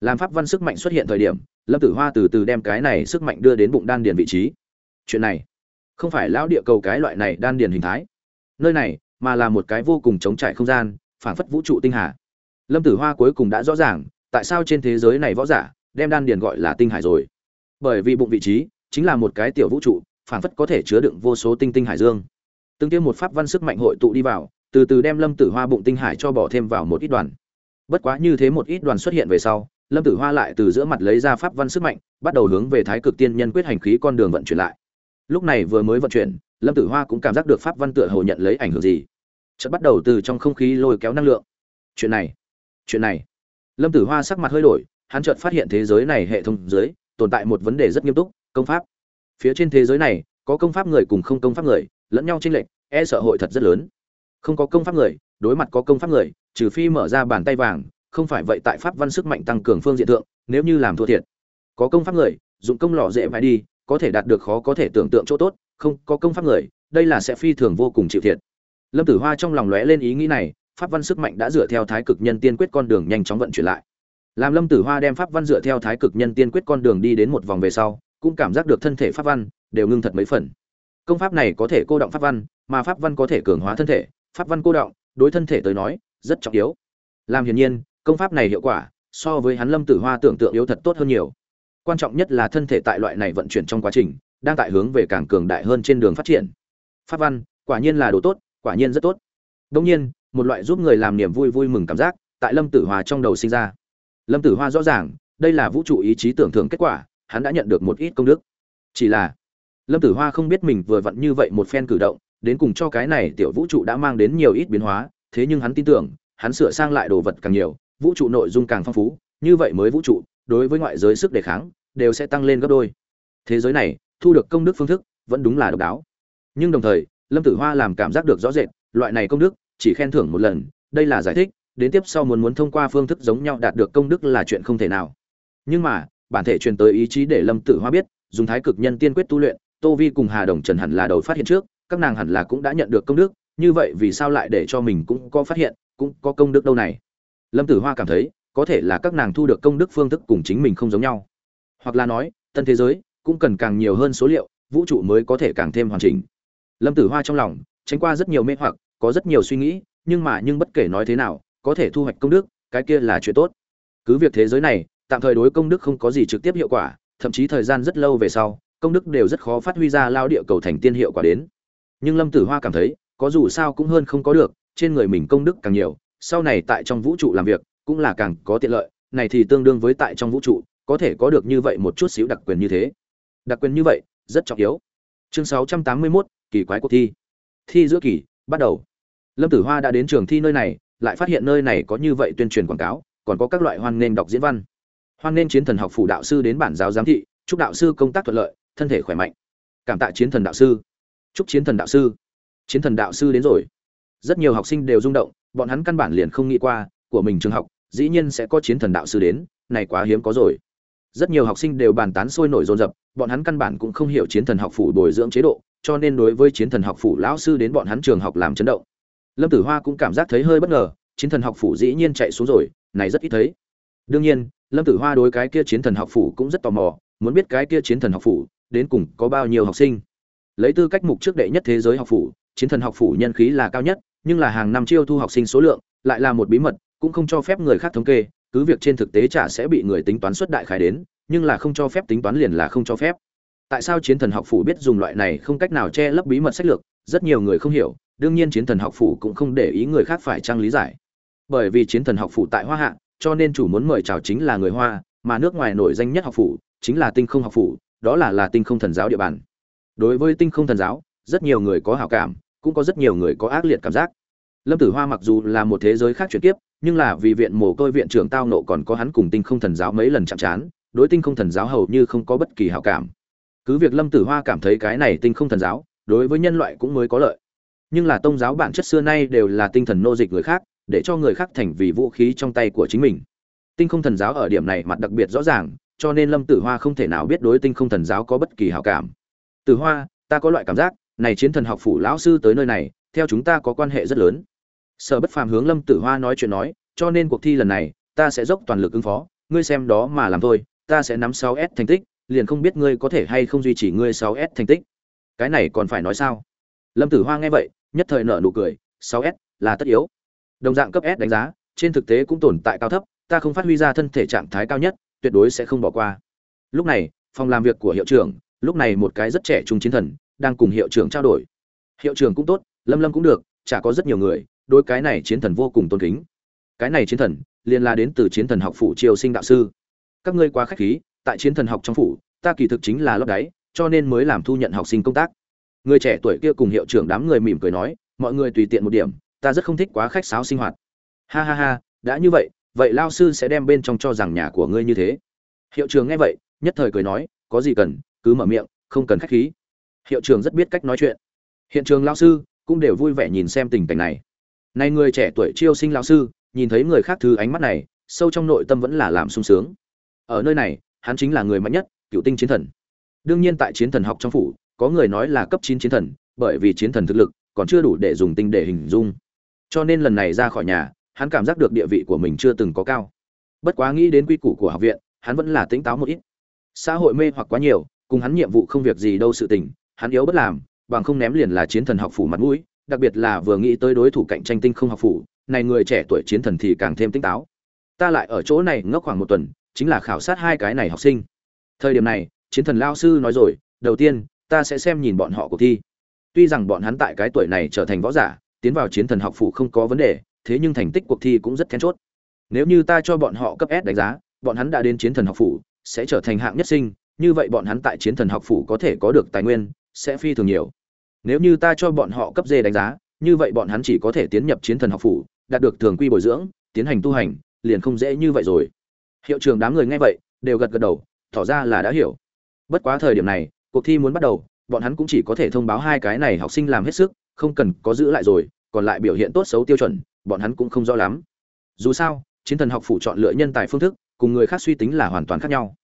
Làm pháp văn sức mạnh xuất hiện thời điểm, lâm tử hoa từ từ đem cái này sức mạnh đưa đến bụng đan điền vị trí. Chuyện này không phải lão địa cầu cái loại này đan điền hình thái nơi này mà là một cái vô cùng chống trải không gian, phảng phất vũ trụ tinh hà. Lâm tử hoa cuối cùng đã rõ ràng tại sao trên thế giới này võ giả đem đan điền gọi là tinh hải rồi. Bởi vì bụng vị trí chính là một cái tiểu vũ trụ, phảng phất có thể chứa đựng vô số tinh tinh hải dương. Từng tiêm một pháp văn sức mạnh hội tụ đi vào, từ từ đem lâm tử hoa bụng tinh hải cho bỏ thêm vào một ít đoàn. Bất quá như thế một ít đoàn xuất hiện về sau, lâm tử hoa lại từ giữa mặt lấy ra pháp văn sức mạnh, bắt đầu hướng về thái cực tiên nhân quyết hành khí con đường vận chuyển lại lúc này vừa mới vận chuyển, lâm tử hoa cũng cảm giác được pháp văn tựa hồ nhận lấy ảnh hưởng gì. Chợt bắt đầu từ trong không khí lôi kéo năng lượng. Chuyện này chuyện này. Lâm tử hoa sắc mặt hơi đổi, hắn chợt phát hiện thế giới này hệ thống dưới tồn tại một vấn đề rất nghiêm túc, công pháp. Phía trên thế giới này, có công pháp người cùng không công pháp người, lẫn nhau tranh lệch e sợ hội thật rất lớn. Không có công pháp người, đối mặt có công pháp người, trừ phi mở ra bàn tay vàng, không phải vậy tại pháp văn sức mạnh tăng cường phương diện tượng nếu như làm thua thiệt. Có công pháp người, dụng công lò dễ phải đi có thể đạt được khó có thể tưởng tượng chỗ tốt, không có công pháp người, đây là sẽ phi thường vô cùng chịu thiệt. Lâm tử hoa trong lòng lóe lên ý nghĩ này, pháp văn sức mạnh đã dựa theo thái cực nhân tiên quyết con đường nhanh chóng vận chuyển lại. Làm lâm tử hoa đem pháp văn dựa theo thái cực nhân tiên quyết con đường đi đến một vòng về sau, cũng cảm giác được thân thể pháp văn đều ngưng thật mấy phần. Công pháp này có thể cô động pháp văn, mà pháp văn có thể cường hóa thân thể, pháp văn cô động, đối thân thể tới nói, rất trọng yếu. Làm hiển nhiên, công pháp này hiệu quả, so với hắn lâm tử hoa tưởng tượng yếu thật tốt hơn nhiều quan trọng nhất là thân thể tại loại này vận chuyển trong quá trình, đang tại hướng về càng cường đại hơn trên đường phát triển. Pháp văn, quả nhiên là đồ tốt, quả nhiên rất tốt. Đông nhiên, một loại giúp người làm niềm vui vui mừng cảm giác, tại lâm tử hoa trong đầu sinh ra. Lâm tử hoa rõ ràng, đây là vũ trụ ý chí tưởng thưởng kết quả, hắn đã nhận được một ít công đức. Chỉ là, lâm tử hoa không biết mình vừa vặn như vậy một phen cử động, đến cùng cho cái này tiểu vũ trụ đã mang đến nhiều ít biến hóa, thế nhưng hắn tin tưởng, hắn sửa sang lại đồ vật càng nhiều, vũ trụ nội dung càng phong phú, như vậy mới vũ trụ, đối với ngoại giới sức đề kháng đều sẽ tăng lên gấp đôi. Thế giới này, thu được công đức phương thức vẫn đúng là độc đáo. Nhưng đồng thời, lâm tử hoa làm cảm giác được rõ rệt, loại này công đức, chỉ khen thưởng một lần, đây là giải thích, đến tiếp sau muốn muốn thông qua phương thức giống nhau đạt được công đức là chuyện không thể nào. Nhưng mà, bản thể truyền tới ý chí để lâm tử hoa biết, dùng thái cực nhân tiên quyết tu luyện, tô vi cùng hà đồng trần hẳn là đầu phát hiện trước, các nàng hẳn là cũng đã nhận được công đức, như vậy vì sao lại để cho mình cũng có phát hiện, cũng có công đức đâu này? Lâm tử hoa cảm thấy, có thể là các nàng thu được công đức phương thức cùng chính mình không giống nhau hoặc là nói, tân thế giới cũng cần càng nhiều hơn số liệu, vũ trụ mới có thể càng thêm hoàn chỉnh. Lâm tử hoa trong lòng tránh qua rất nhiều mê hoặc, có rất nhiều suy nghĩ, nhưng mà nhưng bất kể nói thế nào, có thể thu hoạch công đức, cái kia là chuyện tốt. Cứ việc thế giới này tạm thời đối công đức không có gì trực tiếp hiệu quả, thậm chí thời gian rất lâu về sau, công đức đều rất khó phát huy ra lao địa cầu thành tiên hiệu quả đến. Nhưng lâm tử hoa cảm thấy, có dù sao cũng hơn không có được, trên người mình công đức càng nhiều, sau này tại trong vũ trụ làm việc cũng là càng có tiện lợi, này thì tương đương với tại trong vũ trụ có thể có được như vậy một chút xíu đặc quyền như thế. Đặc quyền như vậy rất trọng yếu. Chương 681, kỳ quái cuộc thi. Thi giữa kỳ bắt đầu. Lâm tử hoa đã đến trường thi nơi này lại phát hiện nơi này có như vậy tuyên truyền quảng cáo còn có các loại hoan nghênh đọc diễn văn. Hoan nghênh chiến thần học phủ đạo sư đến bản giáo giám thị chúc đạo sư công tác thuận lợi thân thể khỏe mạnh. Cảm tạ chiến thần đạo sư. Chúc chiến thần đạo sư. Chiến thần đạo sư đến rồi. Rất nhiều học sinh đều rung động bọn hắn căn bản liền không nghĩ qua của mình trường học dĩ nhiên sẽ có chiến thần đạo sư đến này quá hiếm có rồi rất nhiều học sinh đều bàn tán sôi nổi dồn dập, bọn hắn căn bản cũng không hiểu chiến thần học phủ bồi dưỡng chế độ, cho nên đối với chiến thần học phủ lão sư đến bọn hắn trường học làm chấn động. Lâm tử hoa cũng cảm giác thấy hơi bất ngờ, chiến thần học phủ dĩ nhiên chạy xuống rồi, này rất ít thấy. Đương nhiên, lâm tử hoa đối cái kia chiến thần học phủ cũng rất tò mò, muốn biết cái kia chiến thần học phủ, đến cùng có bao nhiêu học sinh. Lấy tư cách mục trước đệ nhất thế giới học phủ, chiến thần học phủ nhân khí là cao nhất, nhưng là hàng năm chiêu thu học sinh số lượng lại là một bí mật, cũng không cho phép người khác thống kê cứ việc trên thực tế trả sẽ bị người tính toán xuất đại khái đến, nhưng là không cho phép tính toán liền là không cho phép. Tại sao chiến thần học phủ biết dùng loại này không cách nào che lấp bí mật sách lược, rất nhiều người không hiểu, đương nhiên chiến thần học phủ cũng không để ý người khác phải trang lý giải. Bởi vì chiến thần học phủ tại hoa hạ, cho nên chủ muốn mời chào chính là người hoa, mà nước ngoài nổi danh nhất học phủ chính là tinh không học phủ, đó là là tinh không thần giáo địa bàn. Đối với tinh không thần giáo, rất nhiều người có hảo cảm, cũng có rất nhiều người có ác liệt cảm giác. Lâm tử hoa mặc dù là một thế giới khác chuyển tiếp nhưng là vì viện mồ côi viện trưởng tao nộ còn có hắn cùng tinh không thần giáo mấy lần chạm trán, đối tinh không thần giáo hầu như không có bất kỳ hảo cảm. Cứ việc lâm tử hoa cảm thấy cái này tinh không thần giáo, đối với nhân loại cũng mới có lợi. Nhưng là tôn giáo bản chất xưa nay đều là tinh thần nô dịch người khác, để cho người khác thành vì vũ khí trong tay của chính mình. Tinh không thần giáo ở điểm này mặt đặc biệt rõ ràng, cho nên lâm tử hoa không thể nào biết đối tinh không thần giáo có bất kỳ hảo cảm. Tử hoa, ta có loại cảm giác, này chiến thần học phủ lão sư tới nơi này, theo chúng ta có quan hệ rất lớn sở bất phàm hướng lâm tử hoa nói chuyện nói, cho nên cuộc thi lần này, ta sẽ dốc toàn lực ứng phó, ngươi xem đó mà làm thôi, ta sẽ nắm 6 s thành tích, liền không biết ngươi có thể hay không duy trì ngươi 6 s thành tích. Cái này còn phải nói sao? Lâm tử hoa nghe vậy, nhất thời nở nụ cười 6 s là tất yếu. Đồng dạng cấp s đánh giá, trên thực tế cũng tồn tại cao thấp, ta không phát huy ra thân thể trạng thái cao nhất, tuyệt đối sẽ không bỏ qua. Lúc này, phòng làm việc của hiệu trưởng, lúc này một cái rất trẻ trung chiến thần, đang cùng hiệu trưởng trao đổi. Hiệu trưởng cũng tốt, lâm lâm cũng được, chả có rất nhiều người đôi cái này chiến thần vô cùng tôn kính. Cái này chiến thần, liền là đến từ chiến thần học phủ triều sinh đạo sư. Các ngươi quá khách khí, tại chiến thần học trong phủ, ta kỳ thực chính là lót đáy, cho nên mới làm thu nhận học sinh công tác. Người trẻ tuổi kia cùng hiệu trưởng đám người mỉm cười nói, mọi người tùy tiện một điểm, ta rất không thích quá khách sáo sinh hoạt. Ha ha ha, đã như vậy vậy lao sư sẽ đem bên trong cho rằng nhà của ngươi như thế. Hiệu trưởng nghe vậy, nhất thời cười nói, có gì cần, cứ mở miệng, không cần khách khí. Hiệu trưởng rất biết cách nói chuyện. Hiện trường lao sư cũng đều vui vẻ nhìn xem tình cảnh này này người trẻ tuổi chiêu sinh lão sư, nhìn thấy người khác thứ ánh mắt này, sâu trong nội tâm vẫn là làm sung sướng. Ở nơi này, hắn chính là người mạnh nhất, cựu tinh chiến thần. Đương nhiên tại chiến thần học trong phủ, có người nói là cấp chín chiến thần, bởi vì chiến thần thực lực còn chưa đủ để dùng tinh để hình dung. Cho nên lần này ra khỏi nhà, hắn cảm giác được địa vị của mình chưa từng có cao. Bất quá nghĩ đến quy củ của học viện, hắn vẫn là tỉnh táo một ít. Xã hội mê hoặc quá nhiều, cùng hắn nhiệm vụ không việc gì đâu sự tình, hắn yếu bất làm, bằng không ném liền là chiến thần học phủ mặt mũi đặc biệt là vừa nghĩ tới đối thủ cạnh tranh tinh không học phủ, này người trẻ tuổi chiến thần thì càng thêm tinh táo. Ta lại ở chỗ này ngốc khoảng một tuần, chính là khảo sát hai cái này học sinh. Thời điểm này, chiến thần lao sư nói rồi, đầu tiên, ta sẽ xem nhìn bọn họ cuộc thi. Tuy rằng bọn hắn tại cái tuổi này trở thành võ giả, tiến vào chiến thần học phủ không có vấn đề, thế nhưng thành tích cuộc thi cũng rất then chốt. Nếu như ta cho bọn họ cấp s đánh giá, bọn hắn đã đến chiến thần học phủ, sẽ trở thành hạng nhất sinh, như vậy bọn hắn tại chiến thần học phủ có thể có được tài nguyên, sẽ phi thường nhiều nếu như ta cho bọn họ cấp dê đánh giá, như vậy bọn hắn chỉ có thể tiến nhập chiến thần học phủ, đạt được thường quy bồi dưỡng, tiến hành tu hành, liền không dễ như vậy rồi. Hiệu trường đám người nghe vậy, đều gật gật đầu, tỏ ra là đã hiểu. Bất quá thời điểm này, cuộc thi muốn bắt đầu, bọn hắn cũng chỉ có thể thông báo hai cái này học sinh làm hết sức, không cần có giữ lại rồi, còn lại biểu hiện tốt xấu tiêu chuẩn, bọn hắn cũng không rõ lắm. Dù sao, chiến thần học phủ chọn lựa nhân tài phương thức, cùng người khác suy tính là hoàn toàn khác nhau.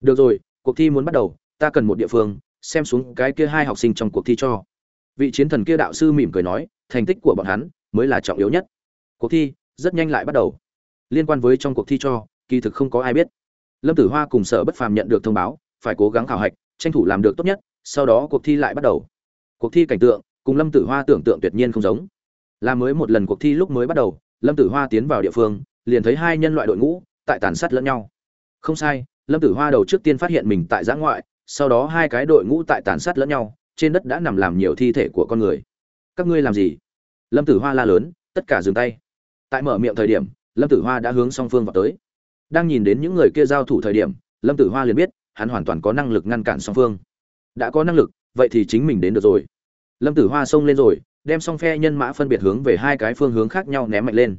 Được rồi, cuộc thi muốn bắt đầu, ta cần một địa phương, xem xuống cái kia hai học sinh trong cuộc thi cho vị chiến thần kia đạo sư mỉm cười nói, thành tích của bọn hắn mới là trọng yếu nhất. Cuộc thi rất nhanh lại bắt đầu. Liên quan với trong cuộc thi cho, kỳ thực không có ai biết. Lâm tử hoa cùng sở bất phàm nhận được thông báo, phải cố gắng khảo hạch, tranh thủ làm được tốt nhất, sau đó cuộc thi lại bắt đầu. Cuộc thi cảnh tượng cùng lâm tử hoa tưởng tượng tuyệt nhiên không giống. Là mới một lần cuộc thi lúc mới bắt đầu, lâm tử hoa tiến vào địa phương, liền thấy hai nhân loại đội ngũ tại tàn sát lẫn nhau. Không sai, lâm tử hoa đầu trước tiên phát hiện mình tại giã ngoại, sau đó hai cái đội ngũ tại tàn sát lẫn nhau trên đất đã nằm làm nhiều thi thể của con người. Các ngươi làm gì? Lâm tử hoa la lớn, tất cả dừng tay. Tại mở miệng thời điểm, lâm tử hoa đã hướng song phương vào tới. Đang nhìn đến những người kia giao thủ thời điểm, lâm tử hoa liền biết, hắn hoàn toàn có năng lực ngăn cản song phương. Đã có năng lực, vậy thì chính mình đến được rồi. Lâm tử hoa xông lên rồi, đem song phe nhân mã phân biệt hướng về hai cái phương hướng khác nhau ném mạnh lên.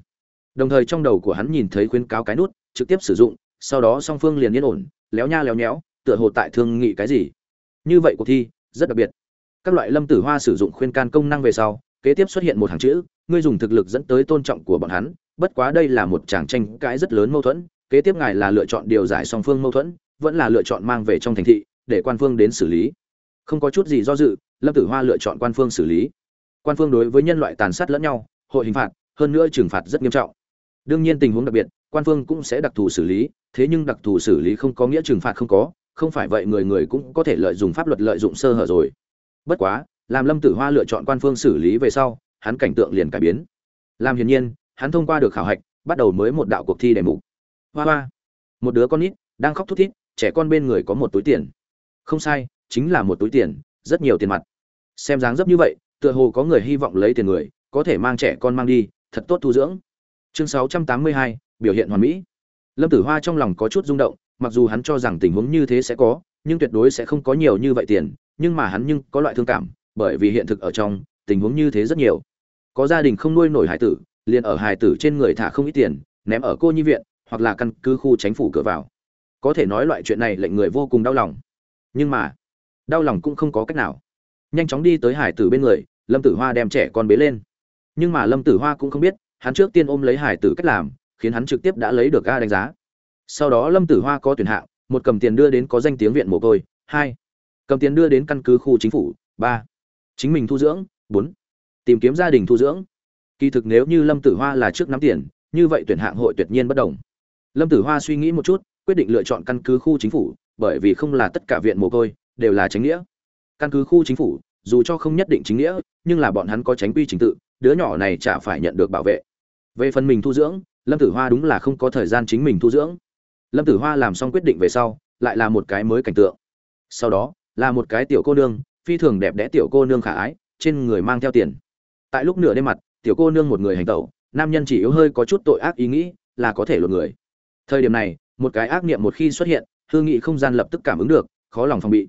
Đồng thời trong đầu của hắn nhìn thấy khuyến cáo cái nút, trực tiếp sử dụng, sau đó song phương liền yên ổn, léo nha léo nhéo, tựa hồ tại thương nghị cái gì. Như vậy cuộc thi, rất đặc biệt các loại lâm tử hoa sử dụng khuyên can công năng về sau, kế tiếp xuất hiện một hàng chữ, ngươi dùng thực lực dẫn tới tôn trọng của bọn hắn, bất quá đây là một tràng tranh cãi rất lớn mâu thuẫn, kế tiếp ngài là lựa chọn điều giải song phương mâu thuẫn, vẫn là lựa chọn mang về trong thành thị, để quan phương đến xử lý. Không có chút gì do dự, lâm tử hoa lựa chọn quan phương xử lý. Quan phương đối với nhân loại tàn sát lẫn nhau, hội hình phạt, hơn nữa trừng phạt rất nghiêm trọng. Đương nhiên tình huống đặc biệt, quan phương cũng sẽ đặc thù xử lý, thế nhưng đặc thù xử lý không có nghĩa trừng phạt không có, không phải vậy người người cũng có thể lợi dụng pháp luật lợi dụng sơ hở rồi bất quá làm lâm tử hoa lựa chọn quan phương xử lý về sau hắn cảnh tượng liền cải biến. Làm hiển nhiên hắn thông qua được khảo hạch bắt đầu mới một đạo cuộc thi đề mục. Hoa hoa một đứa con nít đang khóc thút thít trẻ con bên người có một túi tiền. Không sai chính là một túi tiền rất nhiều tiền mặt. Xem dáng dấp như vậy tựa hồ có người hy vọng lấy tiền người có thể mang trẻ con mang đi thật tốt thu dưỡng. Chương 682, biểu hiện hoàn mỹ. Lâm tử hoa trong lòng có chút rung động mặc dù hắn cho rằng tình huống như thế sẽ có nhưng tuyệt đối sẽ không có nhiều như vậy tiền nhưng mà hắn nhưng có loại thương cảm, bởi vì hiện thực ở trong, tình huống như thế rất nhiều. Có gia đình không nuôi nổi hải tử, liền ở hải tử trên người thả không ít tiền, ném ở cô nhi viện, hoặc là căn cứ khu chính phủ cửa vào. Có thể nói loại chuyện này lệnh người vô cùng đau lòng. Nhưng mà, đau lòng cũng không có cách nào. Nhanh chóng đi tới hải tử bên người, lâm tử hoa đem trẻ con bế lên. Nhưng mà lâm tử hoa cũng không biết, hắn trước tiên ôm lấy hải tử cách làm, khiến hắn trực tiếp đã lấy được ga đánh giá. Sau đó lâm tử hoa có tuyển hạng, một cầm tiền đưa đến có danh tiếng viện mồ côi. Hai cầm tiền đưa đến căn cứ khu chính phủ, ba. Chính mình thu dưỡng, bốn. Tìm kiếm gia đình thu dưỡng. Kỳ thực nếu như lâm tử hoa là trước nắm tiền, như vậy tuyển hạng hội tuyệt nhiên bất đồng. Lâm tử hoa suy nghĩ một chút, quyết định lựa chọn căn cứ khu chính phủ, bởi vì không là tất cả viện mồ côi, đều là tránh nghĩa. Căn cứ khu chính phủ, dù cho không nhất định chính nghĩa, nhưng là bọn hắn có tránh quy trình tự, đứa nhỏ này chả phải nhận được bảo vệ. Về phần mình thu dưỡng, lâm tử hoa đúng là không có thời gian chính mình thu dưỡng. Lâm tử hoa làm xong quyết định về sau, lại là một cái mới cảnh tượng. Sau đó là một cái tiểu cô nương, phi thường đẹp đẽ tiểu cô nương khả ái, trên người mang theo tiền. Tại lúc nửa đêm mặt, tiểu cô nương một người hành tẩu, nam nhân chỉ yếu hơi có chút tội ác ý nghĩ, là có thể lột người. Thời điểm này, một cái ác niệm một khi xuất hiện, hư nghị không gian lập tức cảm ứng được, khó lòng phòng bị.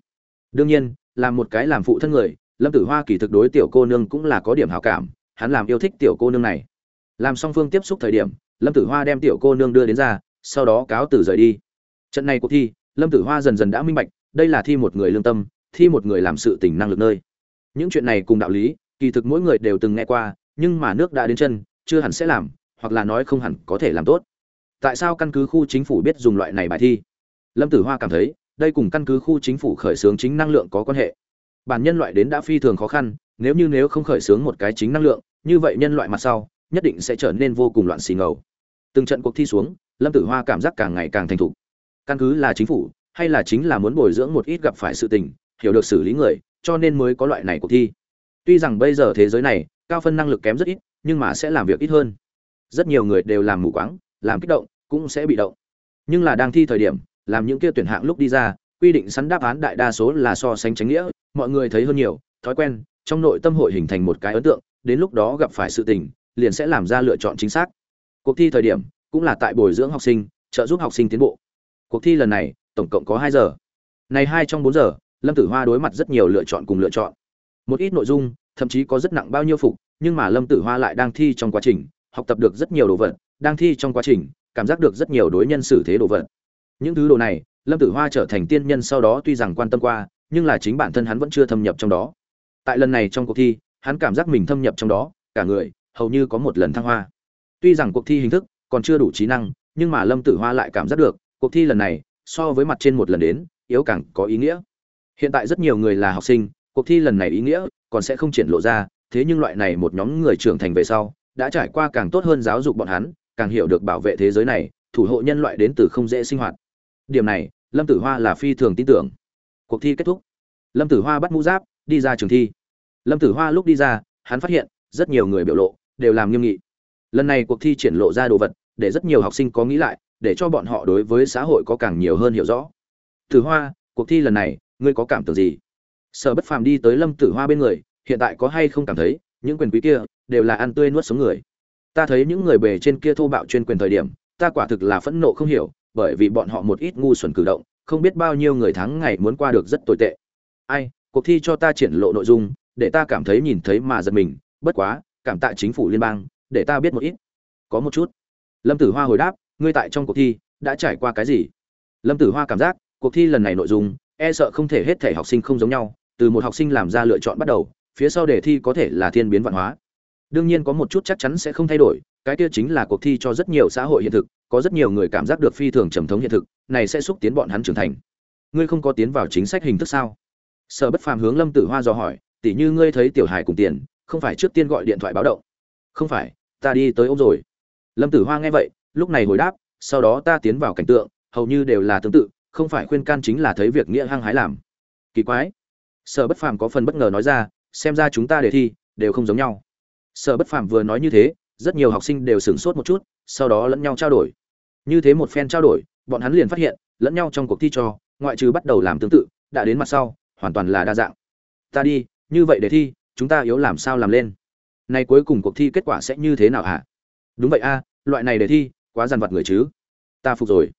Đương nhiên làm một cái làm phụ thân người, lâm tử hoa kỳ thực đối tiểu cô nương cũng là có điểm hảo cảm, hắn làm yêu thích tiểu cô nương này. Làm song phương tiếp xúc thời điểm, lâm tử hoa đem tiểu cô nương đưa đến ra, sau đó cáo từ rời đi. Trận này cuộc thi, lâm tử hoa dần dần đã minh bạch đây là thi một người lương tâm, thi một người làm sự tình năng lực nơi. Những chuyện này cùng đạo lý, kỳ thực mỗi người đều từng nghe qua, nhưng mà nước đã đến chân, chưa hẳn sẽ làm, hoặc là nói không hẳn có thể làm tốt. Tại sao căn cứ khu chính phủ biết dùng loại này bài thi? Lâm tử hoa cảm thấy, đây cùng căn cứ khu chính phủ khởi xướng chính năng lượng có quan hệ. Bản nhân loại đến đã phi thường khó khăn, nếu như nếu không khởi xướng một cái chính năng lượng, như vậy nhân loại mặt sau, nhất định sẽ trở nên vô cùng loạn xì ngầu. Từng trận cuộc thi xuống, lâm tử hoa cảm giác càng ngày càng thành thục. Căn cứ là chính phủ hay là chính là muốn bồi dưỡng một ít gặp phải sự tình, hiểu được xử lý người, cho nên mới có loại này cuộc thi. Tuy rằng bây giờ thế giới này, cao phân năng lực kém rất ít, nhưng mà sẽ làm việc ít hơn. Rất nhiều người đều làm mù quáng, làm kích động, cũng sẽ bị động. Nhưng là đang thi thời điểm, làm những kia tuyển hạng lúc đi ra, quy định sẵn đáp án đại đa số là so sánh tránh nghĩa, mọi người thấy hơn nhiều, thói quen, trong nội tâm hội hình thành một cái ấn tượng, đến lúc đó gặp phải sự tình, liền sẽ làm ra lựa chọn chính xác. Cuộc thi thời điểm, cũng là tại bồi dưỡng học sinh, trợ giúp học sinh tiến bộ. Cuộc thi lần này tổng cộng có hai giờ. Này hai trong bốn giờ, lâm tử hoa đối mặt rất nhiều lựa chọn cùng lựa chọn. Một ít nội dung, thậm chí có rất nặng bao nhiêu phục, nhưng mà lâm tử hoa lại đang thi trong quá trình, học tập được rất nhiều đồ vật, đang thi trong quá trình, cảm giác được rất nhiều đối nhân xử thế đồ vật. Những thứ đồ này, lâm tử hoa trở thành tiên nhân sau đó tuy rằng quan tâm qua, nhưng là chính bản thân hắn vẫn chưa thâm nhập trong đó. Tại lần này trong cuộc thi, hắn cảm giác mình thâm nhập trong đó, cả người, hầu như có một lần thăng hoa. Tuy rằng cuộc thi hình thức còn chưa đủ trí năng, nhưng mà lâm tử hoa lại cảm giác được, cuộc thi lần này so với mặt trên một lần đến, yếu càng có ý nghĩa. Hiện tại rất nhiều người là học sinh, cuộc thi lần này ý nghĩa còn sẽ không triển lộ ra, thế nhưng loại này một nhóm người trưởng thành về sau, đã trải qua càng tốt hơn giáo dục bọn hắn, càng hiểu được bảo vệ thế giới này, thủ hộ nhân loại đến từ không dễ sinh hoạt. Điểm này, lâm tử hoa là phi thường tin tưởng. Cuộc thi kết thúc. Lâm tử hoa bắt mũ giáp, đi ra trường thi. Lâm tử hoa lúc đi ra, hắn phát hiện, rất nhiều người biểu lộ, đều làm nghiêm nghị. Lần này cuộc thi triển lộ ra đồ vật, để rất nhiều học sinh có nghĩ lại để cho bọn họ đối với xã hội có càng nhiều hơn hiểu rõ. Tử hoa, cuộc thi lần này, ngươi có cảm tưởng gì? Sở bất phàm đi tới lâm tử hoa bên người, hiện tại có hay không cảm thấy, những quyền quý kia đều là ăn tươi nuốt sống người. Ta thấy những người bề trên kia thô bạo chuyên quyền thời điểm, ta quả thực là phẫn nộ không hiểu, bởi vì bọn họ một ít ngu xuẩn cử động, không biết bao nhiêu người thắng ngày muốn qua được rất tồi tệ. Ai, cuộc thi cho ta triển lộ nội dung, để ta cảm thấy nhìn thấy mà giật mình, bất quá, cảm tạ chính phủ liên bang, để ta biết một ít. Có một chút. Lâm tử hoa hồi đáp ngươi tại trong cuộc thi đã trải qua cái gì? Lâm tử hoa cảm giác, cuộc thi lần này nội dung e sợ không thể hết thể học sinh không giống nhau, từ một học sinh làm ra lựa chọn bắt đầu, phía sau đề thi có thể là thiên biến văn hóa. Đương nhiên có một chút chắc chắn sẽ không thay đổi, cái kia chính là cuộc thi cho rất nhiều xã hội hiện thực, có rất nhiều người cảm giác được phi thường trầm thống hiện thực, này sẽ xúc tiến bọn hắn trưởng thành. Ngươi không có tiến vào chính sách hình thức sao? Sở bất phàm hướng lâm tử hoa dò hỏi tỉ như ngươi thấy tiểu hài cùng tiền, không phải trước tiên gọi điện thoại báo động? Không phải, ta đi tới ông rồi. Lâm tử hoa nghe vậy lúc này hồi đáp, sau đó ta tiến vào cảnh tượng, hầu như đều là tương tự, không phải khuyên can chính là thấy việc nghĩa hăng hái làm. Kỳ quái. Sở bất phàm có phần bất ngờ nói ra, xem ra chúng ta đề thi đều không giống nhau. Sở bất phàm vừa nói như thế, rất nhiều học sinh đều sửng sốt một chút, sau đó lẫn nhau trao đổi. Như thế một phen trao đổi, bọn hắn liền phát hiện, lẫn nhau trong cuộc thi cho ngoại trừ bắt đầu làm tương tự, đã đến mặt sau, hoàn toàn là đa dạng. Ta đi, như vậy đề thi, chúng ta yếu làm sao làm lên? Nay cuối cùng cuộc thi kết quả sẽ như thế nào hả? Đúng vậy a, loại này đề thi quá dằn vặt người chứ? Ta phục rồi.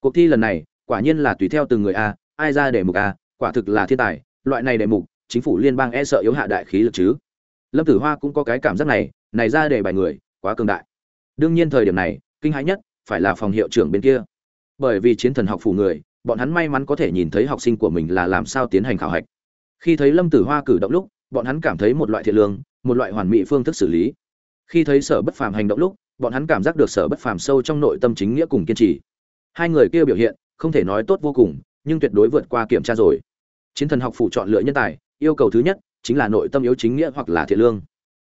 Cuộc thi lần này, quả nhiên là tùy theo từng người a, ai ra đề mục a, quả thực là thiên tài. Loại này đề mục, chính phủ liên bang e sợ yếu hạ đại khí lực chứ. Lâm tử hoa cũng có cái cảm giác này này ra đề bài người, quá cường đại. Đương nhiên thời điểm này, kinh hãi nhất phải là phòng hiệu trưởng bên kia. Bởi vì chiến thần học phủ người, bọn hắn may mắn có thể nhìn thấy học sinh của mình là làm sao tiến hành khảo hạch. Khi thấy lâm tử hoa cử động lúc, bọn hắn cảm thấy một loại thiện lương, một loại hoàn mỹ phương thức xử lý. Khi thấy sở bất phàm hành động lúc bọn hắn cảm giác được sở bất phàm sâu trong nội tâm chính nghĩa cùng kiên trì. Hai người kia biểu hiện, không thể nói tốt vô cùng, nhưng tuyệt đối vượt qua kiểm tra rồi. Chiến thần học phủ chọn lựa nhân tài, yêu cầu thứ nhất, chính là nội tâm yếu chính nghĩa hoặc là thiện lương.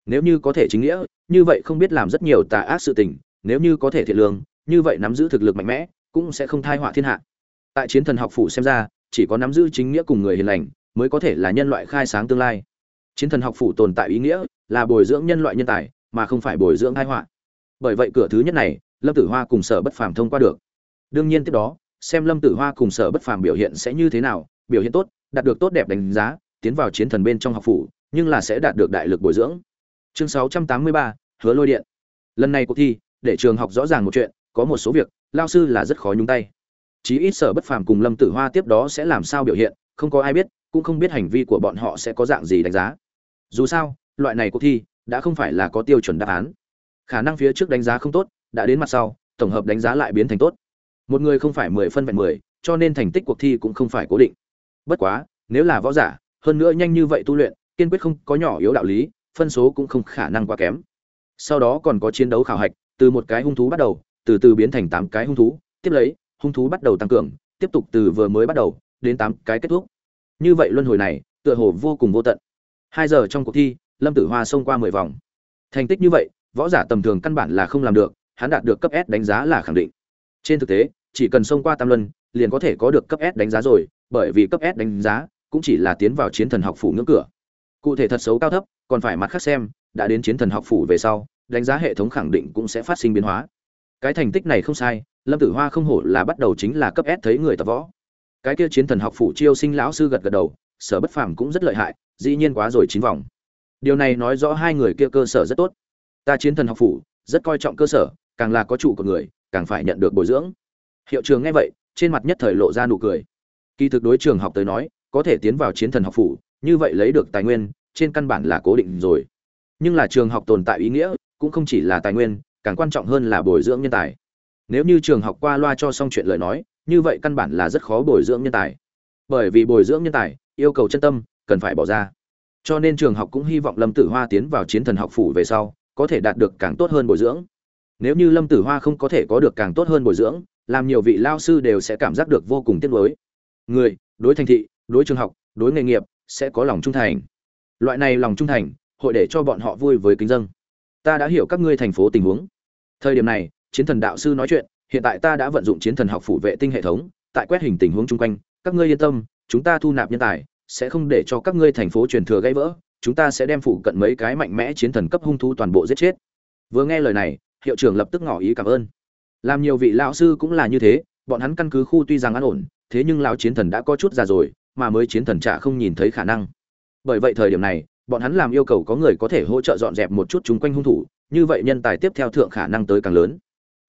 Nếu như có thể chính nghĩa, như vậy không biết làm rất nhiều tà ác sự tình, nếu như có thể thiện lương, như vậy nắm giữ thực lực mạnh mẽ, cũng sẽ không thai họa thiên hạ. Tại chiến thần học phủ xem ra, chỉ có nắm giữ chính nghĩa cùng người hiền lành, mới có thể là nhân loại khai sáng tương lai. Chiến thần học phủ tồn tại ý nghĩa, là bồi dưỡng nhân loại nhân tài, mà không phải bồi dưỡng thai họa bởi vậy cửa thứ nhất này lâm tử hoa cùng sở bất phàm thông qua được. Đương nhiên tiếp đó xem lâm tử hoa cùng sở bất phàm biểu hiện sẽ như thế nào biểu hiện tốt đạt được tốt đẹp đánh giá tiến vào chiến thần bên trong học phủ nhưng là sẽ đạt được đại lực bồi dưỡng. Chương 683, hứa lôi điện. Lần này cuộc thi để trường học rõ ràng một chuyện có một số việc lao sư là rất khó nhúng tay. Chí ít sở bất phàm cùng lâm tử hoa tiếp đó sẽ làm sao biểu hiện không có ai biết cũng không biết hành vi của bọn họ sẽ có dạng gì đánh giá. Dù sao loại này cuộc thi đã không phải là có tiêu chuẩn đáp án khả năng phía trước đánh giá không tốt, đã đến mặt sau, tổng hợp đánh giá lại biến thành tốt. Một người không phải mười phân vẹn mười, cho nên thành tích cuộc thi cũng không phải cố định. Bất quá, nếu là võ giả, hơn nữa nhanh như vậy tu luyện, kiên quyết không có nhỏ yếu đạo lý, phân số cũng không khả năng quá kém. Sau đó còn có chiến đấu khảo hạch, từ một cái hung thú bắt đầu, từ từ biến thành tám cái hung thú, tiếp lấy, hung thú bắt đầu tăng cường, tiếp tục từ vừa mới bắt đầu, đến tám cái kết thúc. Như vậy luân hồi này, tựa hồ vô cùng vô tận. Hai giờ trong cuộc thi, lâm tử hoa xông qua mười vòng. Thành tích như vậy võ giả tầm thường căn bản là không làm được, hắn đạt được cấp s đánh giá là khẳng định. Trên thực tế, chỉ cần xông qua tam luân, liền có thể có được cấp s đánh giá rồi, bởi vì cấp s đánh giá cũng chỉ là tiến vào chiến thần học phủ ngưỡng cửa. Cụ thể thật xấu cao thấp, còn phải mặt khác xem, đã đến chiến thần học phủ về sau, đánh giá hệ thống khẳng định cũng sẽ phát sinh biến hóa. Cái thành tích này không sai, lâm tử hoa không hổ là bắt đầu chính là cấp s thấy người tập võ. Cái kia chiến thần học phủ chiêu sinh lão sư gật gật đầu, sở bất phàm cũng rất lợi hại, dĩ nhiên quá rồi chín vòng. Điều này nói rõ hai người kia cơ sở rất tốt ta chiến thần học phủ, rất coi trọng cơ sở, càng là có chủ của người, càng phải nhận được bồi dưỡng. Hiệu trường nghe vậy, trên mặt nhất thời lộ ra nụ cười. Kỳ thực đối trường học tới nói, có thể tiến vào chiến thần học phủ, như vậy lấy được tài nguyên, trên căn bản là cố định rồi. Nhưng là trường học tồn tại ý nghĩa, cũng không chỉ là tài nguyên, càng quan trọng hơn là bồi dưỡng nhân tài. Nếu như trường học qua loa cho xong chuyện lời nói, như vậy căn bản là rất khó bồi dưỡng nhân tài. Bởi vì bồi dưỡng nhân tài, yêu cầu chân tâm, cần phải bỏ ra. Cho nên trường học cũng hy vọng lâm tử hoa tiến vào chiến thần học phủ về sau có thể đạt được càng tốt hơn bồi dưỡng. Nếu như lâm tử hoa không có thể có được càng tốt hơn bồi dưỡng, làm nhiều vị lao sư đều sẽ cảm giác được vô cùng tiếc nuối. Người, đối thành thị, đối trường học, đối nghề nghiệp sẽ có lòng trung thành. Loại này lòng trung thành, hội để cho bọn họ vui với kính dân. Ta đã hiểu các ngươi thành phố tình huống. Thời điểm này, chiến thần đạo sư nói chuyện, hiện tại ta đã vận dụng chiến thần học phủ vệ tinh hệ thống, tại quét hình tình huống chung quanh. Các ngươi yên tâm, chúng ta thu nạp nhân tài, sẽ không để cho các ngươi thành phố truyền thừa gãy vỡ chúng ta sẽ đem phụ cận mấy cái mạnh mẽ chiến thần cấp hung thú toàn bộ giết chết. Vừa nghe lời này, hiệu trưởng lập tức ngỏ ý cảm ơn. Làm nhiều vị lão sư cũng là như thế, bọn hắn căn cứ khu tuy rằng an ổn, thế nhưng lão chiến thần đã có chút già rồi, mà mới chiến thần trả không nhìn thấy khả năng. Bởi vậy thời điểm này, bọn hắn làm yêu cầu có người có thể hỗ trợ dọn dẹp một chút chúng quanh hung thủ, như vậy nhân tài tiếp theo thượng khả năng tới càng lớn.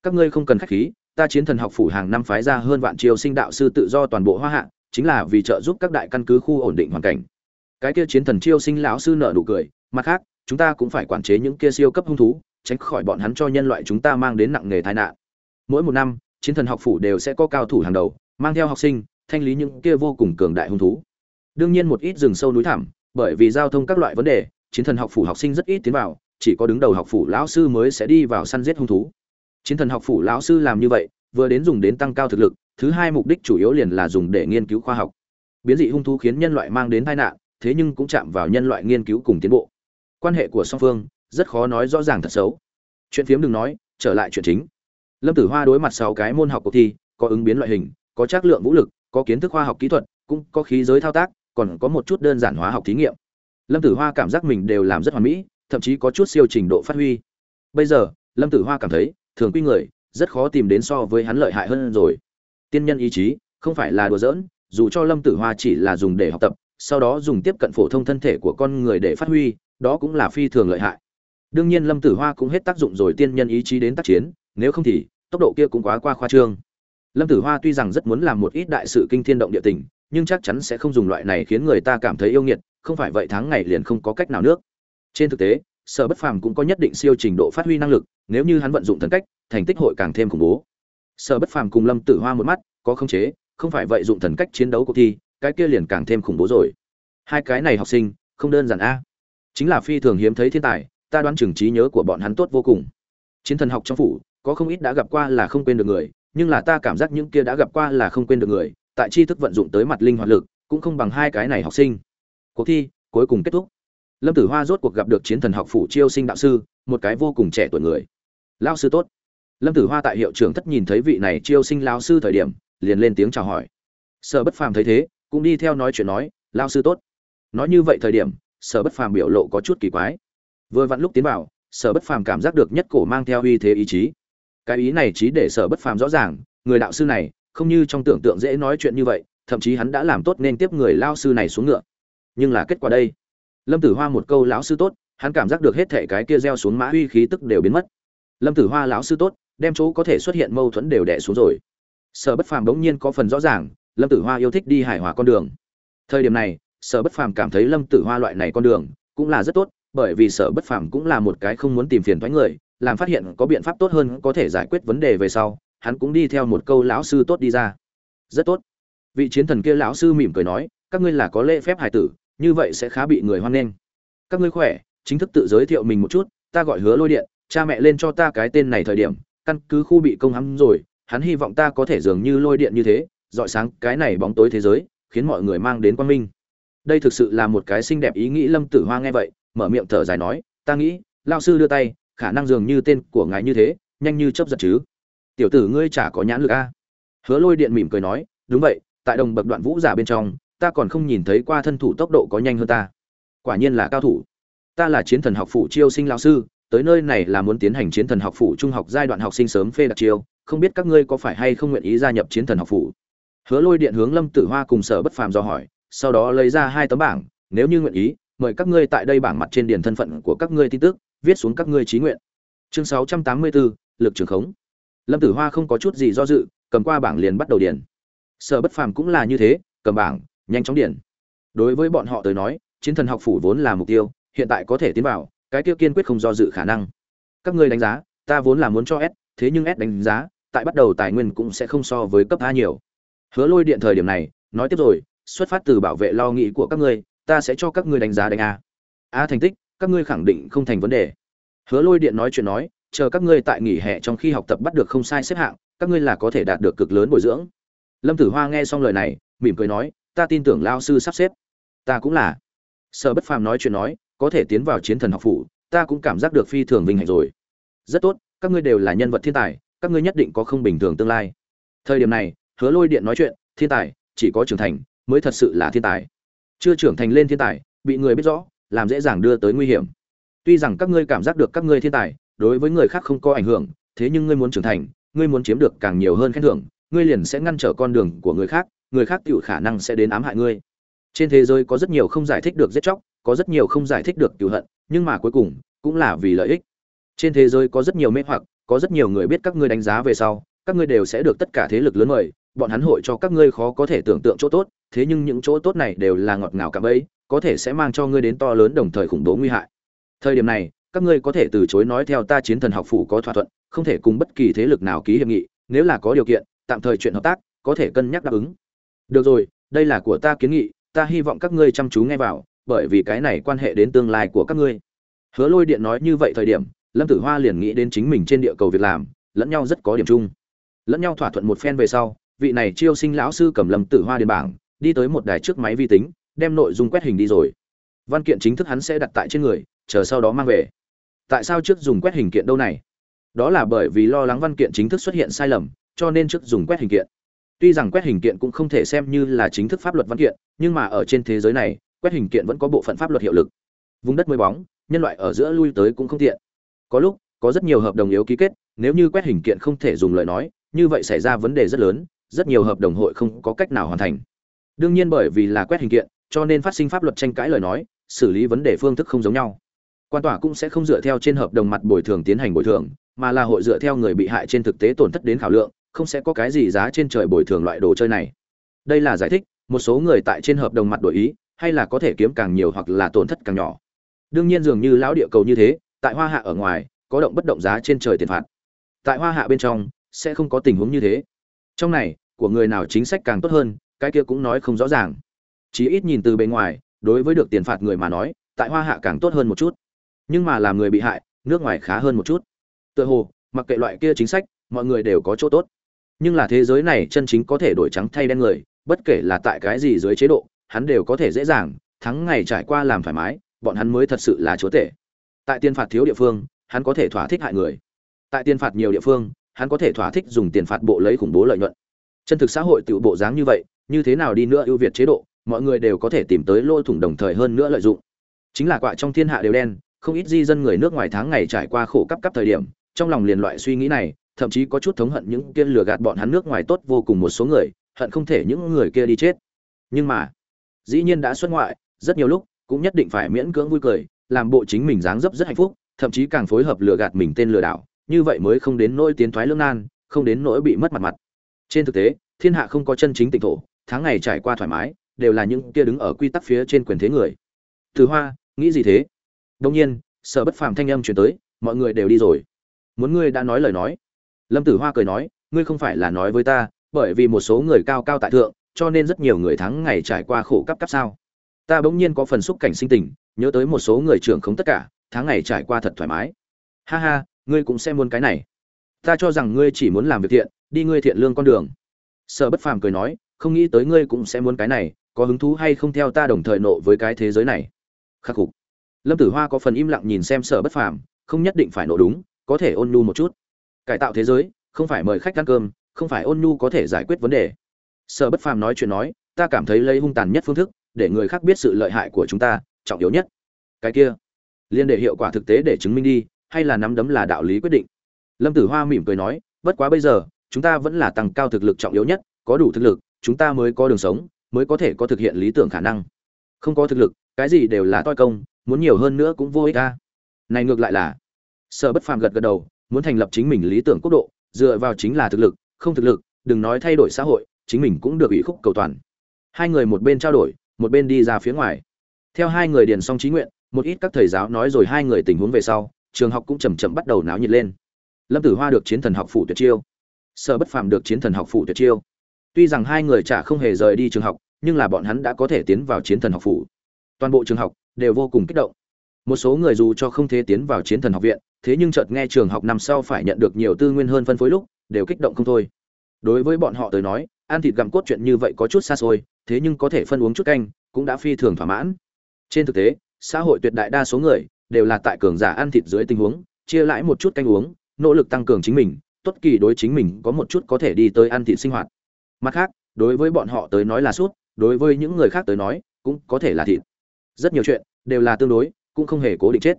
Các ngươi không cần khách khí, ta chiến thần học phủ hàng năm phái ra hơn vạn triều sinh đạo sư tự do toàn bộ hoa hạ, chính là vì trợ giúp các đại căn cứ khu ổn định hoàn cảnh cái kia chiến thần chiêu sinh lão sư nợ nụ cười, mặt khác, chúng ta cũng phải quản chế những kia siêu cấp hung thú, tránh khỏi bọn hắn cho nhân loại chúng ta mang đến nặng nghề tai nạn. Mỗi một năm, chiến thần học phủ đều sẽ có cao thủ hàng đầu, mang theo học sinh, thanh lý những kia vô cùng cường đại hung thú. Đương nhiên một ít rừng sâu núi thẳm, bởi vì giao thông các loại vấn đề, chiến thần học phủ học sinh rất ít tiến vào, chỉ có đứng đầu học phủ lão sư mới sẽ đi vào săn giết hung thú. Chiến thần học phủ lão sư làm như vậy, vừa đến dùng đến tăng cao thực lực, thứ hai mục đích chủ yếu liền là dùng để nghiên cứu khoa học. Biến dị hung thú khiến nhân loại mang đến tai nạn thế nhưng cũng chạm vào nhân loại nghiên cứu cùng tiến bộ. Quan hệ của song phương rất khó nói rõ ràng thật xấu. Chuyện phiếm đừng nói, trở lại chuyện chính. Lâm tử hoa đối mặt sáu cái môn học cuộc thi, có ứng biến loại hình, có trắc lượng vũ lực, có kiến thức khoa học kỹ thuật, cũng có khí giới thao tác, còn có một chút đơn giản hóa học thí nghiệm. Lâm tử hoa cảm giác mình đều làm rất hoàn mỹ, thậm chí có chút siêu trình độ phát huy. Bây giờ, lâm tử hoa cảm thấy, thường quy người, rất khó tìm đến so với hắn lợi hại hơn rồi. Tiên nhân ý chí, không phải là đùa giỡn, dù cho lâm tử hoa chỉ là dùng để học tập sau đó dùng tiếp cận phổ thông thân thể của con người để phát huy, đó cũng là phi thường lợi hại. Đương nhiên lâm tử hoa cũng hết tác dụng rồi tiên nhân ý chí đến tác chiến, nếu không thì, tốc độ kia cũng quá qua khoa trương. Lâm tử hoa tuy rằng rất muốn làm một ít đại sự kinh thiên động địa tình, nhưng chắc chắn sẽ không dùng loại này khiến người ta cảm thấy yêu nghiệt, không phải vậy tháng ngày liền không có cách nào nước. Trên thực tế, sở bất phàm cũng có nhất định siêu trình độ phát huy năng lực, nếu như hắn vận dụng thần cách, thành tích hội càng thêm khủng bố. Sở bất phàm cùng lâm tử hoa một mắt, có khống chế, không phải vậy dụng thần cách chiến đấu cuộc thi cái kia liền càng thêm khủng bố rồi. Hai cái này học sinh, không đơn giản a. Chính là phi thường hiếm thấy thiên tài, ta đoán chừng trí nhớ của bọn hắn tốt vô cùng. Chiến thần học trong phủ, có không ít đã gặp qua là không quên được người, nhưng là ta cảm giác những kia đã gặp qua là không quên được người, tại tri thức vận dụng tới mặt linh hoạt lực, cũng không bằng hai cái này học sinh. Cuộc thi, cuối cùng kết thúc. Lâm tử hoa rốt cuộc gặp được chiến thần học phủ chiêu sinh đạo sư, một cái vô cùng trẻ tuổi người. Lao sư tốt. Lâm tử hoa tại hiệu trưởng thất nhìn thấy vị này chiêu sinh lao sư thời điểm, liền lên tiếng chào hỏi. Sở bất phàm thấy thế cũng đi theo nói chuyện nói lao sư tốt. Nói như vậy thời điểm, sở bất phàm biểu lộ có chút kỳ quái. Vừa vặn lúc tiến vào, sở bất phàm cảm giác được nhất cổ mang theo uy thế ý chí. Cái ý này chí để sở bất phàm rõ ràng, người đạo sư này, không như trong tưởng tượng dễ nói chuyện như vậy, thậm chí hắn đã làm tốt nên tiếp người lao sư này xuống ngựa. Nhưng là kết quả đây? Lâm tử hoa một câu lão sư tốt hắn cảm giác được hết thể cái kia gieo xuống mã uy khí tức đều biến mất. Lâm tử hoa lão sư tốt đem chỗ có thể xuất hiện mâu thuẫn đều đẻ xuống rồi. Sở bất phàm đống nhiên có phần rõ ràng lâm tử hoa yêu thích đi hải hòa con đường. Thời điểm này, sở bất phàm cảm thấy lâm tử hoa loại này con đường cũng là rất tốt, bởi vì sở bất phàm cũng là một cái không muốn tìm phiền thoái người, làm phát hiện có biện pháp tốt hơn có thể giải quyết vấn đề về sau, hắn cũng đi theo một câu lão sư tốt đi ra. Rất tốt. Vị chiến thần kia lão sư mỉm cười nói, các ngươi là có lễ phép hài tử, như vậy sẽ khá bị người hoan nghênh. Các ngươi khỏe, chính thức tự giới thiệu mình một chút, ta gọi hứa lôi điện, cha mẹ lên cho ta cái tên này thời điểm, căn cứ khu bị công hắm rồi, hắn hy vọng ta có thể dường như lôi điện như thế dọi sáng cái này bóng tối thế giới, khiến mọi người mang đến quang minh. Đây thực sự là một cái xinh đẹp ý nghĩ lâm tử hoa nghe vậy, mở miệng thở dài nói, ta nghĩ lao sư đưa tay, khả năng dường như tên của ngài như thế, nhanh như chấp giật chứ. Tiểu tử ngươi chả có nhãn lực a. Hứa lôi điện mỉm cười nói, đúng vậy, tại đồng bậc đoạn vũ giả bên trong, ta còn không nhìn thấy qua thân thủ tốc độ có nhanh hơn ta. Quả nhiên là cao thủ. Ta là chiến thần học phủ chiêu sinh lão sư, tới nơi này là muốn tiến hành chiến thần học phủ trung học giai đoạn học sinh sớm phê đặc chiêu, không biết các ngươi có phải hay không nguyện ý gia nhập chiến thần học phủ? Hứa lôi điện hướng lâm tử hoa cùng sở bất phàm do hỏi, sau đó lấy ra hai tấm bảng, nếu như nguyện ý, mời các ngươi tại đây bảng mặt trên điền thân phận của các ngươi tin tức, viết xuống các ngươi trí nguyện. Chương sáu trăm tám mươi bốn lực trường khống. Lâm tử hoa không có chút gì do dự, cầm qua bảng liền bắt đầu điền. Sở bất phàm cũng là như thế, cầm bảng, nhanh chóng điền. Đối với bọn họ tới nói, chiến thần học phủ vốn là mục tiêu, hiện tại có thể tiến vào, cái tiêu kiên quyết không do dự khả năng. Các ngươi đánh giá, ta vốn là muốn cho s, thế nhưng s đánh giá, tại bắt đầu tài nguyên cũng sẽ không so với cấp a nhiều hứa lôi điện thời điểm này, nói tiếp rồi, xuất phát từ bảo vệ lo nghĩ của các ngươi, ta sẽ cho các ngươi đánh giá đánh a. A thành tích, các ngươi khẳng định không thành vấn đề. Hứa lôi điện nói chuyện nói, chờ các ngươi tại nghỉ hè trong khi học tập bắt được không sai xếp hạng, các ngươi là có thể đạt được cực lớn bồi dưỡng. Lâm tử hoa nghe xong lời này, mỉm cười nói, ta tin tưởng lao sư sắp xếp. Ta cũng là. Sở bất phàm nói chuyện nói, có thể tiến vào chiến thần học phủ, ta cũng cảm giác được phi thường vinh hạnh rồi. Rất tốt, các ngươi đều là nhân vật thiên tài, các ngươi nhất định có không bình thường tương lai. Thời điểm này hứa lôi điện nói chuyện, thiên tài, chỉ có trưởng thành mới thật sự là thiên tài. Chưa trưởng thành lên thiên tài, bị người biết rõ, làm dễ dàng đưa tới nguy hiểm. Tuy rằng các ngươi cảm giác được các ngươi thiên tài, đối với người khác không có ảnh hưởng, thế nhưng ngươi muốn trưởng thành, ngươi muốn chiếm được càng nhiều hơn khen thưởng, ngươi liền sẽ ngăn trở con đường của người khác người khác tự khả năng sẽ đến ám hại ngươi. Trên thế giới có rất nhiều không giải thích được giết chóc, có rất nhiều không giải thích được cựu hận, nhưng mà cuối cùng, cũng là vì lợi ích. Trên thế giới có rất nhiều mê hoặc, có rất nhiều người biết các ngươi đánh giá về sau, các ngươi đều sẽ được tất cả thế lực lớn mời bọn hắn hội cho các ngươi khó có thể tưởng tượng chỗ tốt, thế nhưng những chỗ tốt này đều là ngọt ngào cả bấy có thể sẽ mang cho ngươi đến to lớn đồng thời khủng bố nguy hại. Thời điểm này, các ngươi có thể từ chối nói theo ta chiến thần học phủ có thỏa thuận, không thể cùng bất kỳ thế lực nào ký hiệp nghị, nếu là có điều kiện, tạm thời chuyện hợp tác, có thể cân nhắc đáp ứng. Được rồi, đây là của ta kiến nghị, ta hy vọng các ngươi chăm chú nghe vào, bởi vì cái này quan hệ đến tương lai của các ngươi. Hứa lôi điện nói như vậy thời điểm, lâm tử hoa liền nghĩ đến chính mình trên địa cầu việc làm, lẫn nhau rất có điểm chung. Lẫn nhau thỏa thuận một phen về sau vị này chiêu sinh lão sư cầm lâm tử hoa điền bảng, đi tới một đài trước máy vi tính, đem nội dung quét hình đi rồi. Văn kiện chính thức hắn sẽ đặt tại trên người, chờ sau đó mang về. Tại sao trước dùng quét hình kiện đâu này? Đó là bởi vì lo lắng văn kiện chính thức xuất hiện sai lầm, cho nên trước dùng quét hình kiện. Tuy rằng quét hình kiện cũng không thể xem như là chính thức pháp luật văn kiện, nhưng mà ở trên thế giới này, quét hình kiện vẫn có bộ phận pháp luật hiệu lực. Vùng đất mới bóng, nhân loại ở giữa lui tới cũng không tiện. Có lúc, có rất nhiều hợp đồng yếu ký kết, nếu như quét hình kiện không thể dùng lời nói, như vậy xảy ra vấn đề rất lớn rất nhiều hợp đồng hội không có cách nào hoàn thành. Đương nhiên bởi vì là quét hình kiện, cho nên phát sinh pháp luật tranh cãi lời nói, xử lý vấn đề phương thức không giống nhau. Quan tòa cũng sẽ không dựa theo trên hợp đồng mặt bồi thường tiến hành bồi thường, mà là hội dựa theo người bị hại trên thực tế tổn thất đến khảo lượng, không sẽ có cái gì giá trên trời bồi thường loại đồ chơi này. Đây là giải thích, một số người tại trên hợp đồng mặt đổi ý, hay là có thể kiếm càng nhiều hoặc là tổn thất càng nhỏ. Đương nhiên dường như lão địa cầu như thế, tại hoa hạ ở ngoài, có động bất động giá trên trời tiền phạt. Tại hoa hạ bên trong, sẽ không có tình huống như thế trong này, của người nào chính sách càng tốt hơn, cái kia cũng nói không rõ ràng. Chí ít nhìn từ bên ngoài, đối với được tiền phạt người mà nói, tại hoa hạ càng tốt hơn một chút. Nhưng mà làm người bị hại, nước ngoài khá hơn một chút. Tựa hồ, mặc kệ loại kia chính sách, mọi người đều có chỗ tốt. Nhưng là thế giới này chân chính có thể đổi trắng thay đen người, bất kể là tại cái gì dưới chế độ, hắn đều có thể dễ dàng, thắng ngày trải qua làm thoải mái, bọn hắn mới thật sự là chúa tể. Tại tiền phạt thiếu địa phương, hắn có thể thỏa thích hại người. Tại tiền phạt nhiều địa phương hắn có thể thỏa thích dùng tiền phạt bộ lấy khủng bố lợi nhuận. Chân thực xã hội tự bộ dáng như vậy, như thế nào đi nữa ưu việt chế độ, mọi người đều có thể tìm tới lỗ thủng đồng thời hơn nữa lợi dụng. Chính là quạ trong thiên hạ đều đen, không ít di dân người nước ngoài tháng ngày trải qua khổ cấp cấp thời điểm, trong lòng liền loại suy nghĩ này, thậm chí có chút thống hận những kia lừa gạt bọn hắn nước ngoài tốt vô cùng một số người, hận không thể những người kia đi chết. Nhưng mà, dĩ nhiên đã xuất ngoại, rất nhiều lúc cũng nhất định phải miễn cưỡng vui cười, làm bộ chính mình dáng dấp rất hạnh phúc, thậm chí càng phối hợp lừa gạt mình tên lừa đảo như vậy mới không đến nỗi tiến thoái lưỡng nan, không đến nỗi bị mất mặt mặt. Trên thực tế, thiên hạ không có chân chính tịnh thổ, tháng ngày trải qua thoải mái, đều là những kia đứng ở quy tắc phía trên quyền thế người. Từ hoa, nghĩ gì thế? Đương nhiên sở bất phàm thanh âm truyền tới, mọi người đều đi rồi. Muốn ngươi đã nói lời nói. Lâm tử hoa cười nói, ngươi không phải là nói với ta, bởi vì một số người cao cao tại thượng, cho nên rất nhiều người tháng ngày trải qua khổ cấp cấp sao. Ta bỗng nhiên có phần xúc cảnh sinh tình, nhớ tới một số người trưởng không tất cả, tháng ngày trải qua thật thoải mái. Ha ha ngươi cũng sẽ muốn cái này. Ta cho rằng ngươi chỉ muốn làm việc thiện, đi ngươi thiện lương con đường. Sở bất phàm cười nói, không nghĩ tới ngươi cũng sẽ muốn cái này, có hứng thú hay không theo ta đồng thời nộ với cái thế giới này. Khắc phục. Lâm tử hoa có phần im lặng nhìn xem sở bất phàm, không nhất định phải nộ đúng, có thể ôn nhu một chút. Cải tạo thế giới, không phải mời khách ăn cơm, không phải ôn nhu có thể giải quyết vấn đề. Sở bất phàm nói chuyện nói, ta cảm thấy lấy hung tàn nhất phương thức, để người khác biết sự lợi hại của chúng ta, trọng yếu nhất. Cái kia. Liên để hiệu quả thực tế để chứng minh đi hay là nắm đấm là đạo lý quyết định. Lâm tử hoa mỉm cười nói, bất quá bây giờ, chúng ta vẫn là tăng cao thực lực trọng yếu nhất, có đủ thực lực, chúng ta mới có đường sống, mới có thể có thực hiện lý tưởng khả năng. Không có thực lực, cái gì đều là toi công, muốn nhiều hơn nữa cũng vô ích ta này ngược lại là, sở bất phàm gật gật đầu, muốn thành lập chính mình lý tưởng quốc độ, dựa vào chính là thực lực, không thực lực, đừng nói thay đổi xã hội, chính mình cũng được ủy khúc cầu toàn. Hai người một bên trao đổi, một bên đi ra phía ngoài. Theo hai người điền xong trí nguyện, một ít các thầy giáo nói rồi hai người tình huống về sau trường học cũng chầm chậm bắt đầu náo nhiệt lên. Lâm tử hoa được chiến thần học phủ tuyệt chiêu. Sở bất phàm được chiến thần học phủ tuyệt chiêu. Tuy rằng hai người chả không hề rời đi trường học, nhưng là bọn hắn đã có thể tiến vào chiến thần học phủ. Toàn bộ trường học đều vô cùng kích động. Một số người dù cho không thể tiến vào chiến thần học viện, thế nhưng chợt nghe trường học năm sau phải nhận được nhiều tư nguyên hơn phân phối lúc, đều kích động không thôi. Đối với bọn họ tới nói, ăn thịt gặm cốt chuyện như vậy có chút xa xôi, thế nhưng có thể phân uống chút canh, cũng đã phi thường thỏa mãn. Trên thực tế, xã hội tuyệt đại đa số người đều là tại cường giả ăn thịt dưới tình huống chia lãi một chút canh uống nỗ lực tăng cường chính mình tốt kỳ đối chính mình có một chút có thể đi tới ăn thịt sinh hoạt. Mặt khác đối với bọn họ tới nói là suốt đối với những người khác tới nói cũng có thể là thịt. Rất nhiều chuyện đều là tương đối cũng không hề cố định chết.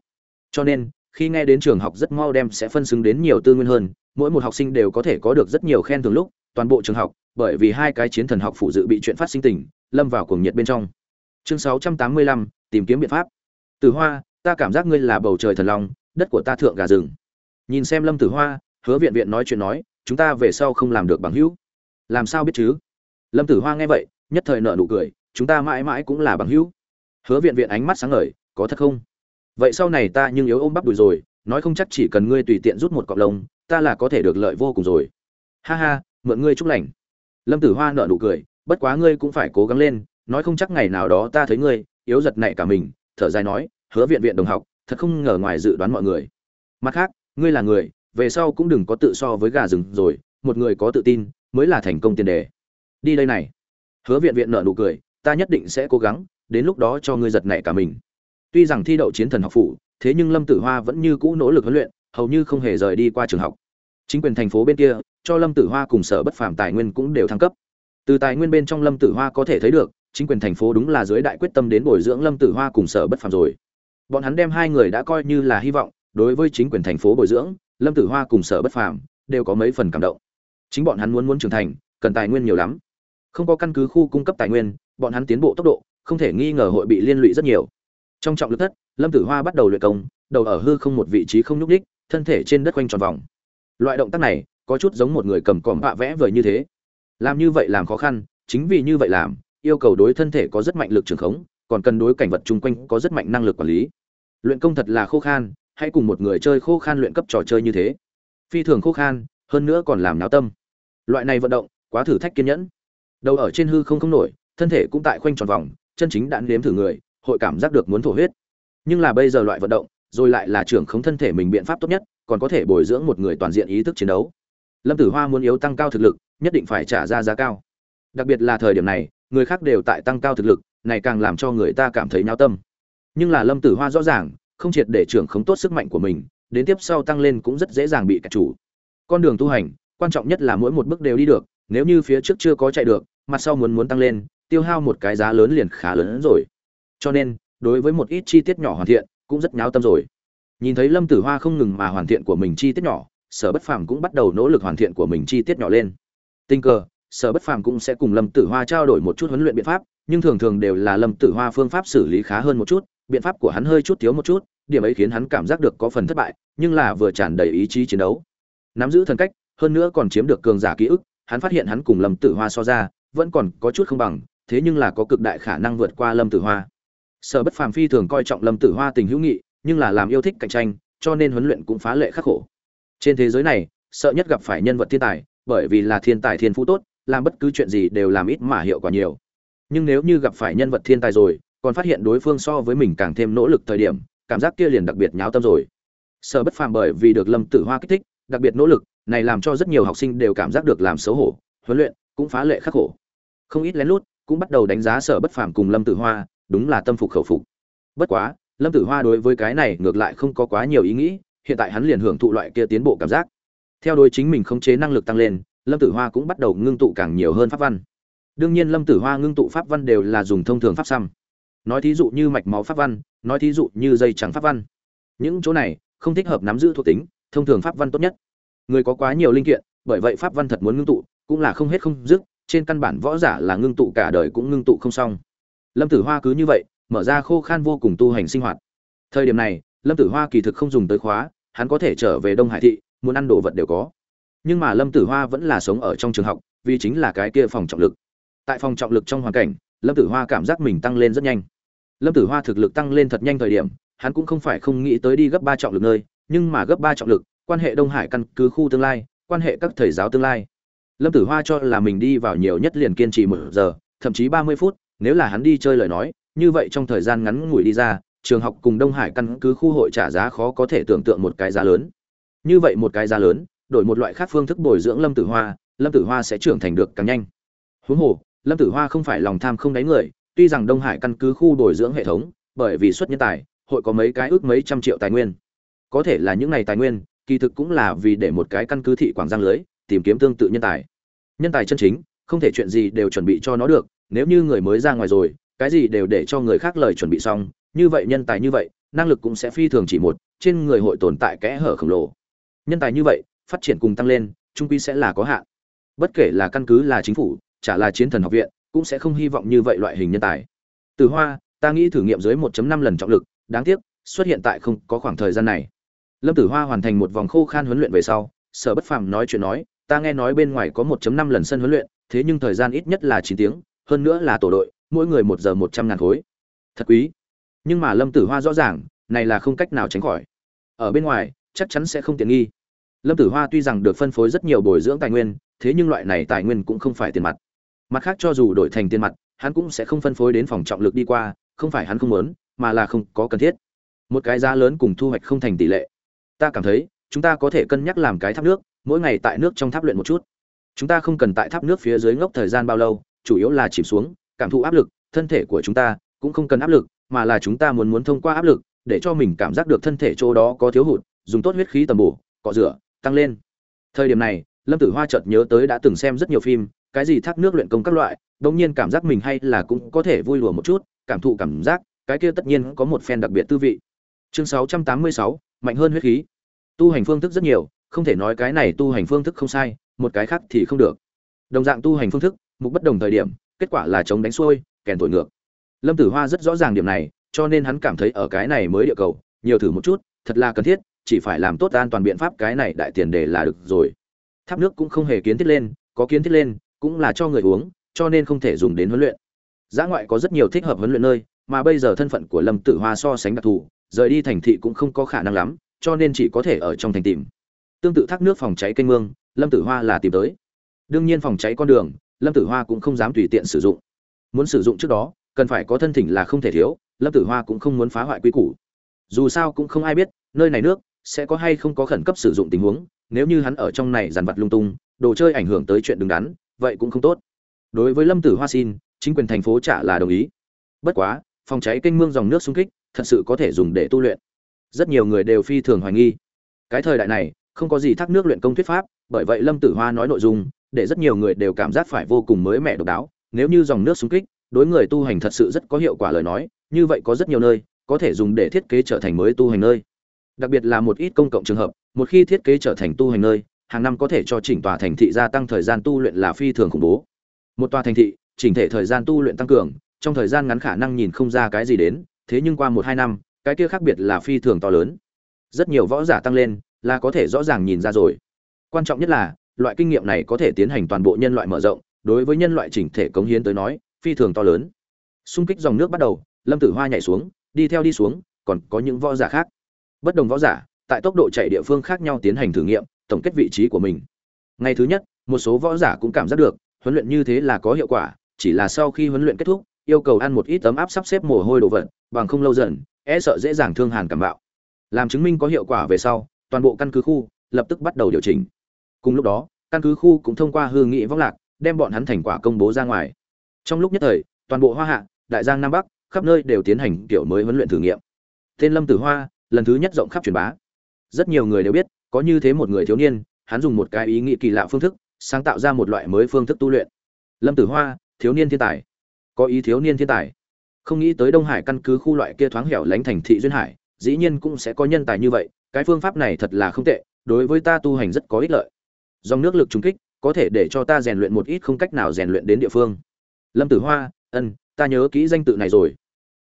Cho nên khi nghe đến trường học rất mau đem sẽ phân xứng đến nhiều tư nguyên hơn mỗi một học sinh đều có thể có được rất nhiều khen thưởng lúc toàn bộ trường học bởi vì hai cái chiến thần học phụ dự bị chuyện phát sinh tình lâm vào cuồng nhiệt bên trong. Chương 685, tìm kiếm biện pháp. Từ hoa ta cảm giác ngươi là bầu trời thần long, đất của ta thượng gà rừng. Nhìn xem lâm tử hoa, hứa viện viện nói chuyện nói, chúng ta về sau không làm được bằng hữu. Làm sao biết chứ? Lâm tử hoa nghe vậy, nhất thời nợ nụ cười, chúng ta mãi mãi cũng là bằng hữu. Hứa viện viện ánh mắt sáng ngời, có thật không? Vậy sau này ta nhưng yếu ôm bắp đùi rồi, nói không chắc chỉ cần ngươi tùy tiện rút một cọc lông, ta là có thể được lợi vô cùng rồi. Ha ha, mượn ngươi chúc lành. Lâm tử hoa nợ nụ cười, bất quá ngươi cũng phải cố gắng lên, nói không chắc ngày nào đó ta thấy ngươi, yếu giật nảy cả mình, thở dài nói hứa viện viện đồng học, thật không ngờ ngoài dự đoán mọi người. Mặt khác, ngươi là người, về sau cũng đừng có tự so với gà rừng rồi, một người có tự tin mới là thành công tiền đề. Đi đây này. Hứa viện viện nợ nụ cười, ta nhất định sẽ cố gắng, đến lúc đó cho ngươi giật nảy cả mình. Tuy rằng thi đậu chiến thần học phủ, thế nhưng lâm tử hoa vẫn như cũ nỗ lực huấn luyện, hầu như không hề rời đi qua trường học. Chính quyền thành phố bên kia, cho lâm tử hoa cùng sở bất phàm tài nguyên cũng đều thăng cấp. Từ tài nguyên bên trong lâm tử hoa có thể thấy được, chính quyền thành phố đúng là dưới đại quyết tâm đến bồi dưỡng lâm tử hoa cùng sở bất phàm rồi bọn hắn đem hai người đã coi như là hy vọng, đối với chính quyền thành phố bồi dưỡng, lâm tử hoa cùng sở bất phàm đều có mấy phần cảm động. Chính bọn hắn muốn muốn trưởng thành, cần tài nguyên nhiều lắm. Không có căn cứ khu cung cấp tài nguyên, bọn hắn tiến bộ tốc độ, không thể nghi ngờ hội bị liên lụy rất nhiều. Trong trọng lực thất, lâm tử hoa bắt đầu luyện công, đầu ở hư không một vị trí không nhúc đích thân thể trên đất quanh tròn vòng. Loại động tác này, có chút giống một người cầm còm bạ vẽ vời như thế. Làm như vậy làm khó khăn, chính vì như vậy làm, yêu cầu đối thân thể có rất mạnh lực trường khống còn cần đối cảnh vật chung quanh có rất mạnh năng lực quản lý. Luyện công thật là khô khan, hãy cùng một người chơi khô khan luyện cấp trò chơi như thế. Phi thường khô khan, hơn nữa còn làm náo tâm. Loại này vận động, quá thử thách kiên nhẫn. Đầu ở trên hư không không nổi, thân thể cũng tại khoanh tròn vòng, chân chính đạn nếm thử người, hội cảm giác được muốn thổ huyết. Nhưng là bây giờ loại vận động, rồi lại là trưởng khống thân thể mình biện pháp tốt nhất, còn có thể bồi dưỡng một người toàn diện ý thức chiến đấu. Lâm tử hoa muốn yếu tăng cao thực lực, nhất định phải trả ra giá cao. Đặc biệt là thời điểm này, người khác đều tại tăng cao thực lực này càng làm cho người ta cảm thấy nháo tâm. Nhưng là lâm tử hoa rõ ràng, không triệt để trưởng khống tốt sức mạnh của mình, đến tiếp sau tăng lên cũng rất dễ dàng bị cản chủ. Con đường tu hành, quan trọng nhất là mỗi một bước đều đi được, nếu như phía trước chưa có chạy được, mặt sau muốn muốn tăng lên, tiêu hao một cái giá lớn liền khá lớn hơn rồi. Cho nên, đối với một ít chi tiết nhỏ hoàn thiện, cũng rất nháo tâm rồi. Nhìn thấy lâm tử hoa không ngừng mà hoàn thiện của mình chi tiết nhỏ, sở bất phàm cũng bắt đầu nỗ lực hoàn thiện của mình chi tiết nhỏ lên. Tình cờ, sở bất phàm cũng sẽ cùng lâm tử hoa trao đổi một chút huấn luyện biện pháp nhưng thường thường đều là lâm tử hoa phương pháp xử lý khá hơn một chút, biện pháp của hắn hơi chút thiếu một chút, điểm ấy khiến hắn cảm giác được có phần thất bại, nhưng là vừa tràn đầy ý chí chiến đấu. Nắm giữ thần cách, hơn nữa còn chiếm được cường giả ký ức, hắn phát hiện hắn cùng lâm tử hoa so ra, vẫn còn có chút không bằng, thế nhưng là có cực đại khả năng vượt qua lâm tử hoa. Sở bất phàm phi thường coi trọng lâm tử hoa tình hữu nghị, nhưng là làm yêu thích cạnh tranh, cho nên huấn luyện cũng phá lệ khắc khổ. Trên thế giới này, sợ nhất gặp phải nhân vật thiên tài, bởi vì là thiên tài thiên phú tốt, làm bất cứ chuyện gì đều làm ít mà hiệu quả nhiều nhưng nếu như gặp phải nhân vật thiên tài rồi, còn phát hiện đối phương so với mình càng thêm nỗ lực thời điểm, cảm giác kia liền đặc biệt nháo tâm rồi. Sở bất phàm bởi vì được lâm tử hoa kích thích, đặc biệt nỗ lực, này làm cho rất nhiều học sinh đều cảm giác được làm xấu hổ, huấn luyện cũng phá lệ khắc khổ. Không ít lén lút cũng bắt đầu đánh giá sở bất phàm cùng lâm tử hoa, đúng là tâm phục khẩu phục. Bất quá, lâm tử hoa đối với cái này ngược lại không có quá nhiều ý nghĩ, hiện tại hắn liền hưởng thụ loại kia tiến bộ cảm giác. Theo đôi chính mình khống chế năng lực tăng lên, lâm tử hoa cũng bắt đầu ngưng tụ càng nhiều hơn pháp văn đương nhiên lâm tử hoa ngưng tụ pháp văn đều là dùng thông thường pháp xăm. Nói thí dụ như mạch máu pháp văn, nói thí dụ như dây trắng pháp văn. Những chỗ này, không thích hợp nắm giữ thuộc tính, thông thường pháp văn tốt nhất. Người có quá nhiều linh kiện, bởi vậy pháp văn thật muốn ngưng tụ, cũng là không hết không dứt, trên căn bản võ giả là ngưng tụ cả đời cũng ngưng tụ không xong. Lâm tử hoa cứ như vậy, mở ra khô khan vô cùng tu hành sinh hoạt. Thời điểm này, lâm tử hoa kỳ thực không dùng tới khóa, hắn có thể trở về đông hải thị, muốn ăn đồ vật đều có. Nhưng mà lâm tử hoa vẫn là sống ở trong trường học, vì chính là cái kia phòng trọng lực tại phòng trọng lực trong hoàn cảnh, lâm tử hoa cảm giác mình tăng lên rất nhanh. Lâm tử hoa thực lực tăng lên thật nhanh thời điểm, hắn cũng không phải không nghĩ tới đi gấp ba trọng lực nơi, nhưng mà gấp ba trọng lực, quan hệ đông hải căn cứ khu tương lai, quan hệ các thầy giáo tương lai. Lâm tử hoa cho là mình đi vào nhiều nhất liền kiên trì một giờ, thậm chí ba mươi phút, nếu là hắn đi chơi lời nói, như vậy trong thời gian ngắn ngủi đi ra, trường học cùng đông hải căn cứ khu hội trả giá khó có thể tưởng tượng một cái giá lớn. Như vậy một cái giá lớn, đổi một loại khác phương thức bồi dưỡng lâm tử hoa, lâm tử hoa sẽ trưởng thành được càng nhanh. Huống hồ lâm tử hoa không phải lòng tham không đáy người, tuy rằng đông hải căn cứ khu bồi dưỡng hệ thống, bởi vì xuất nhân tài, hội có mấy cái ước mấy trăm triệu tài nguyên. Có thể là những này tài nguyên, kỳ thực cũng là vì để một cái căn cứ thị quảng giang lưới, tìm kiếm tương tự nhân tài. Nhân tài chân chính, không thể chuyện gì đều chuẩn bị cho nó được, nếu như người mới ra ngoài rồi, cái gì đều để cho người khác lời chuẩn bị xong, như vậy nhân tài như vậy, năng lực cũng sẽ phi thường chỉ một, trên người hội tồn tại kẽ hở khổng lồ. Nhân tài như vậy, phát triển cùng tăng lên, trung quy sẽ là có hạn. Bất kể là căn cứ là chính phủ chả là chiến thần học viện, cũng sẽ không hy vọng như vậy loại hình nhân tài. Từ hoa, ta nghĩ thử nghiệm dưới 1.5 lần trọng lực, đáng tiếc, xuất hiện tại không có khoảng thời gian này. Lâm tử hoa hoàn thành một vòng khô khan huấn luyện về sau, sở bất phàm nói chuyện nói, ta nghe nói bên ngoài có 1.5 lần sân huấn luyện, thế nhưng thời gian ít nhất là 9 tiếng, hơn nữa là tổ đội, mỗi người một giờ 100 ngàn khối. Thật quý. Nhưng mà lâm tử hoa rõ ràng, này là không cách nào tránh khỏi. Ở bên ngoài, chắc chắn sẽ không tiện nghi. Lâm tử hoa tuy rằng được phân phối rất nhiều bồi dưỡng tài nguyên, thế nhưng loại này tài nguyên cũng không phải tiền mặt mặt khác cho dù đổi thành tiền mặt, hắn cũng sẽ không phân phối đến phòng trọng lực đi qua, không phải hắn không muốn, mà là không có cần thiết. Một cái giá lớn cùng thu hoạch không thành tỷ lệ. Ta cảm thấy, chúng ta có thể cân nhắc làm cái tháp nước, mỗi ngày tại nước trong tháp luyện một chút. Chúng ta không cần tại tháp nước phía dưới ngốc thời gian bao lâu, chủ yếu là chìm xuống, cảm thụ áp lực, thân thể của chúng ta cũng không cần áp lực, mà là chúng ta muốn muốn thông qua áp lực, để cho mình cảm giác được thân thể chỗ đó có thiếu hụt, dùng tốt huyết khí tầm bổ, cọ rửa, tăng lên. Thời điểm này, lâm tử hoa chợt nhớ tới đã từng xem rất nhiều phim cái gì thác nước luyện công các loại đông nhiên cảm giác mình hay là cũng có thể vui lùa một chút cảm thụ cảm giác cái kia tất nhiên có một phen đặc biệt tư vị. Chương 686, mạnh hơn huyết khí. Tu hành phương thức rất nhiều không thể nói cái này tu hành phương thức không sai một cái khác thì không được. Đồng dạng tu hành phương thức mục bất đồng thời điểm kết quả là chống đánh xuôi kèn thổi ngược. Lâm tử hoa rất rõ ràng điểm này cho nên hắn cảm thấy ở cái này mới địa cầu nhiều thử một chút thật là cần thiết chỉ phải làm tốt an toàn biện pháp cái này đại tiền đề là được rồi. Tháp nước cũng không hề kiến thiết lên có kiến thiết lên cũng là cho người uống, cho nên không thể dùng đến huấn luyện. Giã ngoại có rất nhiều thích hợp huấn luyện nơi, mà bây giờ thân phận của lâm tử hoa so sánh đặc thù, rời đi thành thị cũng không có khả năng lắm, cho nên chỉ có thể ở trong thành tìm. Tương tự thác nước phòng cháy kênh mương, lâm tử hoa là tìm tới. Đương nhiên phòng cháy con đường, lâm tử hoa cũng không dám tùy tiện sử dụng. Muốn sử dụng trước đó, cần phải có thân thỉnh là không thể thiếu, lâm tử hoa cũng không muốn phá hoại quy củ. Dù sao cũng không ai biết, nơi này nước sẽ có hay không có khẩn cấp sử dụng tình huống, nếu như hắn ở trong này giàn vật lung tung, đồ chơi ảnh hưởng tới chuyện đứng đắn vậy cũng không tốt. Đối với lâm tử hoa xin, chính quyền thành phố trả là đồng ý. Bất quá, phòng cháy kênh mương dòng nước xung kích, thật sự có thể dùng để tu luyện. Rất nhiều người đều phi thường hoài nghi. Cái thời đại này, không có gì thác nước luyện công thuyết pháp, bởi vậy lâm tử hoa nói nội dung, để rất nhiều người đều cảm giác phải vô cùng mới mẻ độc đáo. Nếu như dòng nước xung kích, đối người tu hành thật sự rất có hiệu quả lời nói, như vậy có rất nhiều nơi, có thể dùng để thiết kế trở thành mới tu hành nơi. Đặc biệt là một ít công cộng trường hợp, một khi thiết kế trở thành tu hành nơi hàng năm có thể cho chỉnh tòa thành thị gia tăng thời gian tu luyện là phi thường khủng bố. Một tòa thành thị, chỉnh thể thời gian tu luyện tăng cường, trong thời gian ngắn khả năng nhìn không ra cái gì đến, thế nhưng qua một hai năm, cái kia khác biệt là phi thường to lớn. Rất nhiều võ giả tăng lên, là có thể rõ ràng nhìn ra rồi. Quan trọng nhất là, loại kinh nghiệm này có thể tiến hành toàn bộ nhân loại mở rộng, đối với nhân loại chỉnh thể cống hiến tới nói, phi thường to lớn. Xung kích dòng nước bắt đầu, lâm tử hoa nhảy xuống, đi theo đi xuống, còn có những võ giả khác. Bất đồng võ giả, tại tốc độ chạy địa phương khác nhau tiến hành thử nghiệm tổng kết vị trí của mình. Ngày thứ nhất, một số võ giả cũng cảm giác được, huấn luyện như thế là có hiệu quả, chỉ là sau khi huấn luyện kết thúc, yêu cầu ăn một ít tấm áp sắp xếp mồ hôi đồ vật, bằng không lâu dần e sợ dễ dàng thương hàn cảm bạo. Làm chứng minh có hiệu quả về sau, toàn bộ căn cứ khu lập tức bắt đầu điều chỉnh. Cùng lúc đó, căn cứ khu cũng thông qua hư nghị vong lạc, đem bọn hắn thành quả công bố ra ngoài. Trong lúc nhất thời, toàn bộ hoa hạ, đại giang nam bắc, khắp nơi đều tiến hành kiểu mới huấn luyện thử nghiệm. Tên lâm tử hoa, lần thứ nhất rộng khắp truyền bá. Rất nhiều người đều biết có như thế một người thiếu niên, hắn dùng một cái ý nghĩ kỳ lạ phương thức, sáng tạo ra một loại mới phương thức tu luyện. Lâm tử hoa, thiếu niên thiên tài. Có ý thiếu niên thiên tài. Không nghĩ tới đông hải căn cứ khu loại kia thoáng hẻo lánh thành thị duyên hải, dĩ nhiên cũng sẽ có nhân tài như vậy, cái phương pháp này thật là không tệ, đối với ta tu hành rất có ích lợi. Dòng nước lực trung kích, có thể để cho ta rèn luyện một ít không cách nào rèn luyện đến địa phương. Lâm tử hoa, ân, ta nhớ kỹ danh tự này rồi.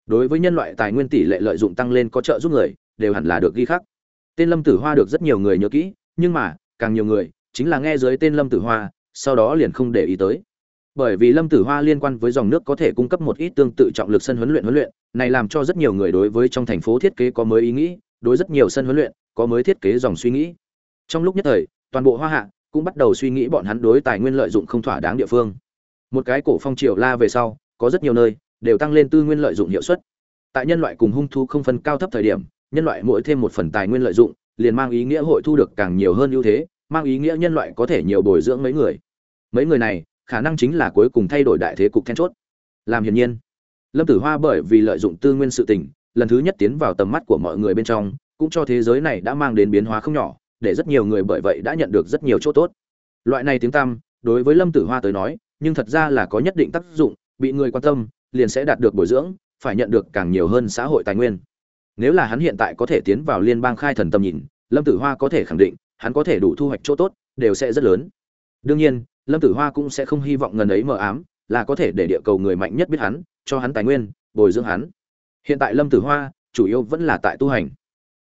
Đối với nhân loại tài nguyên tỷ lệ lợi dụng tăng lên có trợ giúp người, đều hẳn là được ghi khắc tên lâm tử hoa được rất nhiều người nhớ kỹ, nhưng mà, càng nhiều người, chính là nghe dưới tên lâm tử hoa, sau đó liền không để ý tới. Bởi vì lâm tử hoa liên quan với dòng nước có thể cung cấp một ít tương tự trọng lực sân huấn luyện huấn luyện, này làm cho rất nhiều người đối với trong thành phố thiết kế có mới ý nghĩ, đối rất nhiều sân huấn luyện có mới thiết kế dòng suy nghĩ. Trong lúc nhất thời, toàn bộ hoa hạ cũng bắt đầu suy nghĩ bọn hắn đối tài nguyên lợi dụng không thỏa đáng địa phương. Một cái cổ phong triều la về sau, có rất nhiều nơi đều tăng lên tư nguyên lợi dụng hiệu suất. Tại nhân loại cùng hung thú không phân cao thấp thời điểm nhân loại mỗi thêm một phần tài nguyên lợi dụng, liền mang ý nghĩa hội thu được càng nhiều hơn ưu thế, mang ý nghĩa nhân loại có thể nhiều bồi dưỡng mấy người. Mấy người này, khả năng chính là cuối cùng thay đổi đại thế cục then chốt. Làm hiển nhiên, lâm tử hoa bởi vì lợi dụng tư nguyên sự tình, lần thứ nhất tiến vào tầm mắt của mọi người bên trong, cũng cho thế giới này đã mang đến biến hóa không nhỏ, để rất nhiều người bởi vậy đã nhận được rất nhiều chỗ tốt. Loại này tiếng tăm, đối với lâm tử hoa tới nói, nhưng thật ra là có nhất định tác dụng, bị người quan tâm, liền sẽ đạt được bồi dưỡng, phải nhận được càng nhiều hơn xã hội tài nguyên nếu là hắn hiện tại có thể tiến vào liên bang khai thần tầm nhìn, lâm tử hoa có thể khẳng định, hắn có thể đủ thu hoạch chỗ tốt, đều sẽ rất lớn. Đương nhiên, lâm tử hoa cũng sẽ không hy vọng ngần ấy mờ ám, là có thể để địa cầu người mạnh nhất biết hắn, cho hắn tài nguyên, bồi dưỡng hắn. Hiện tại lâm tử hoa, chủ yếu vẫn là tại tu hành.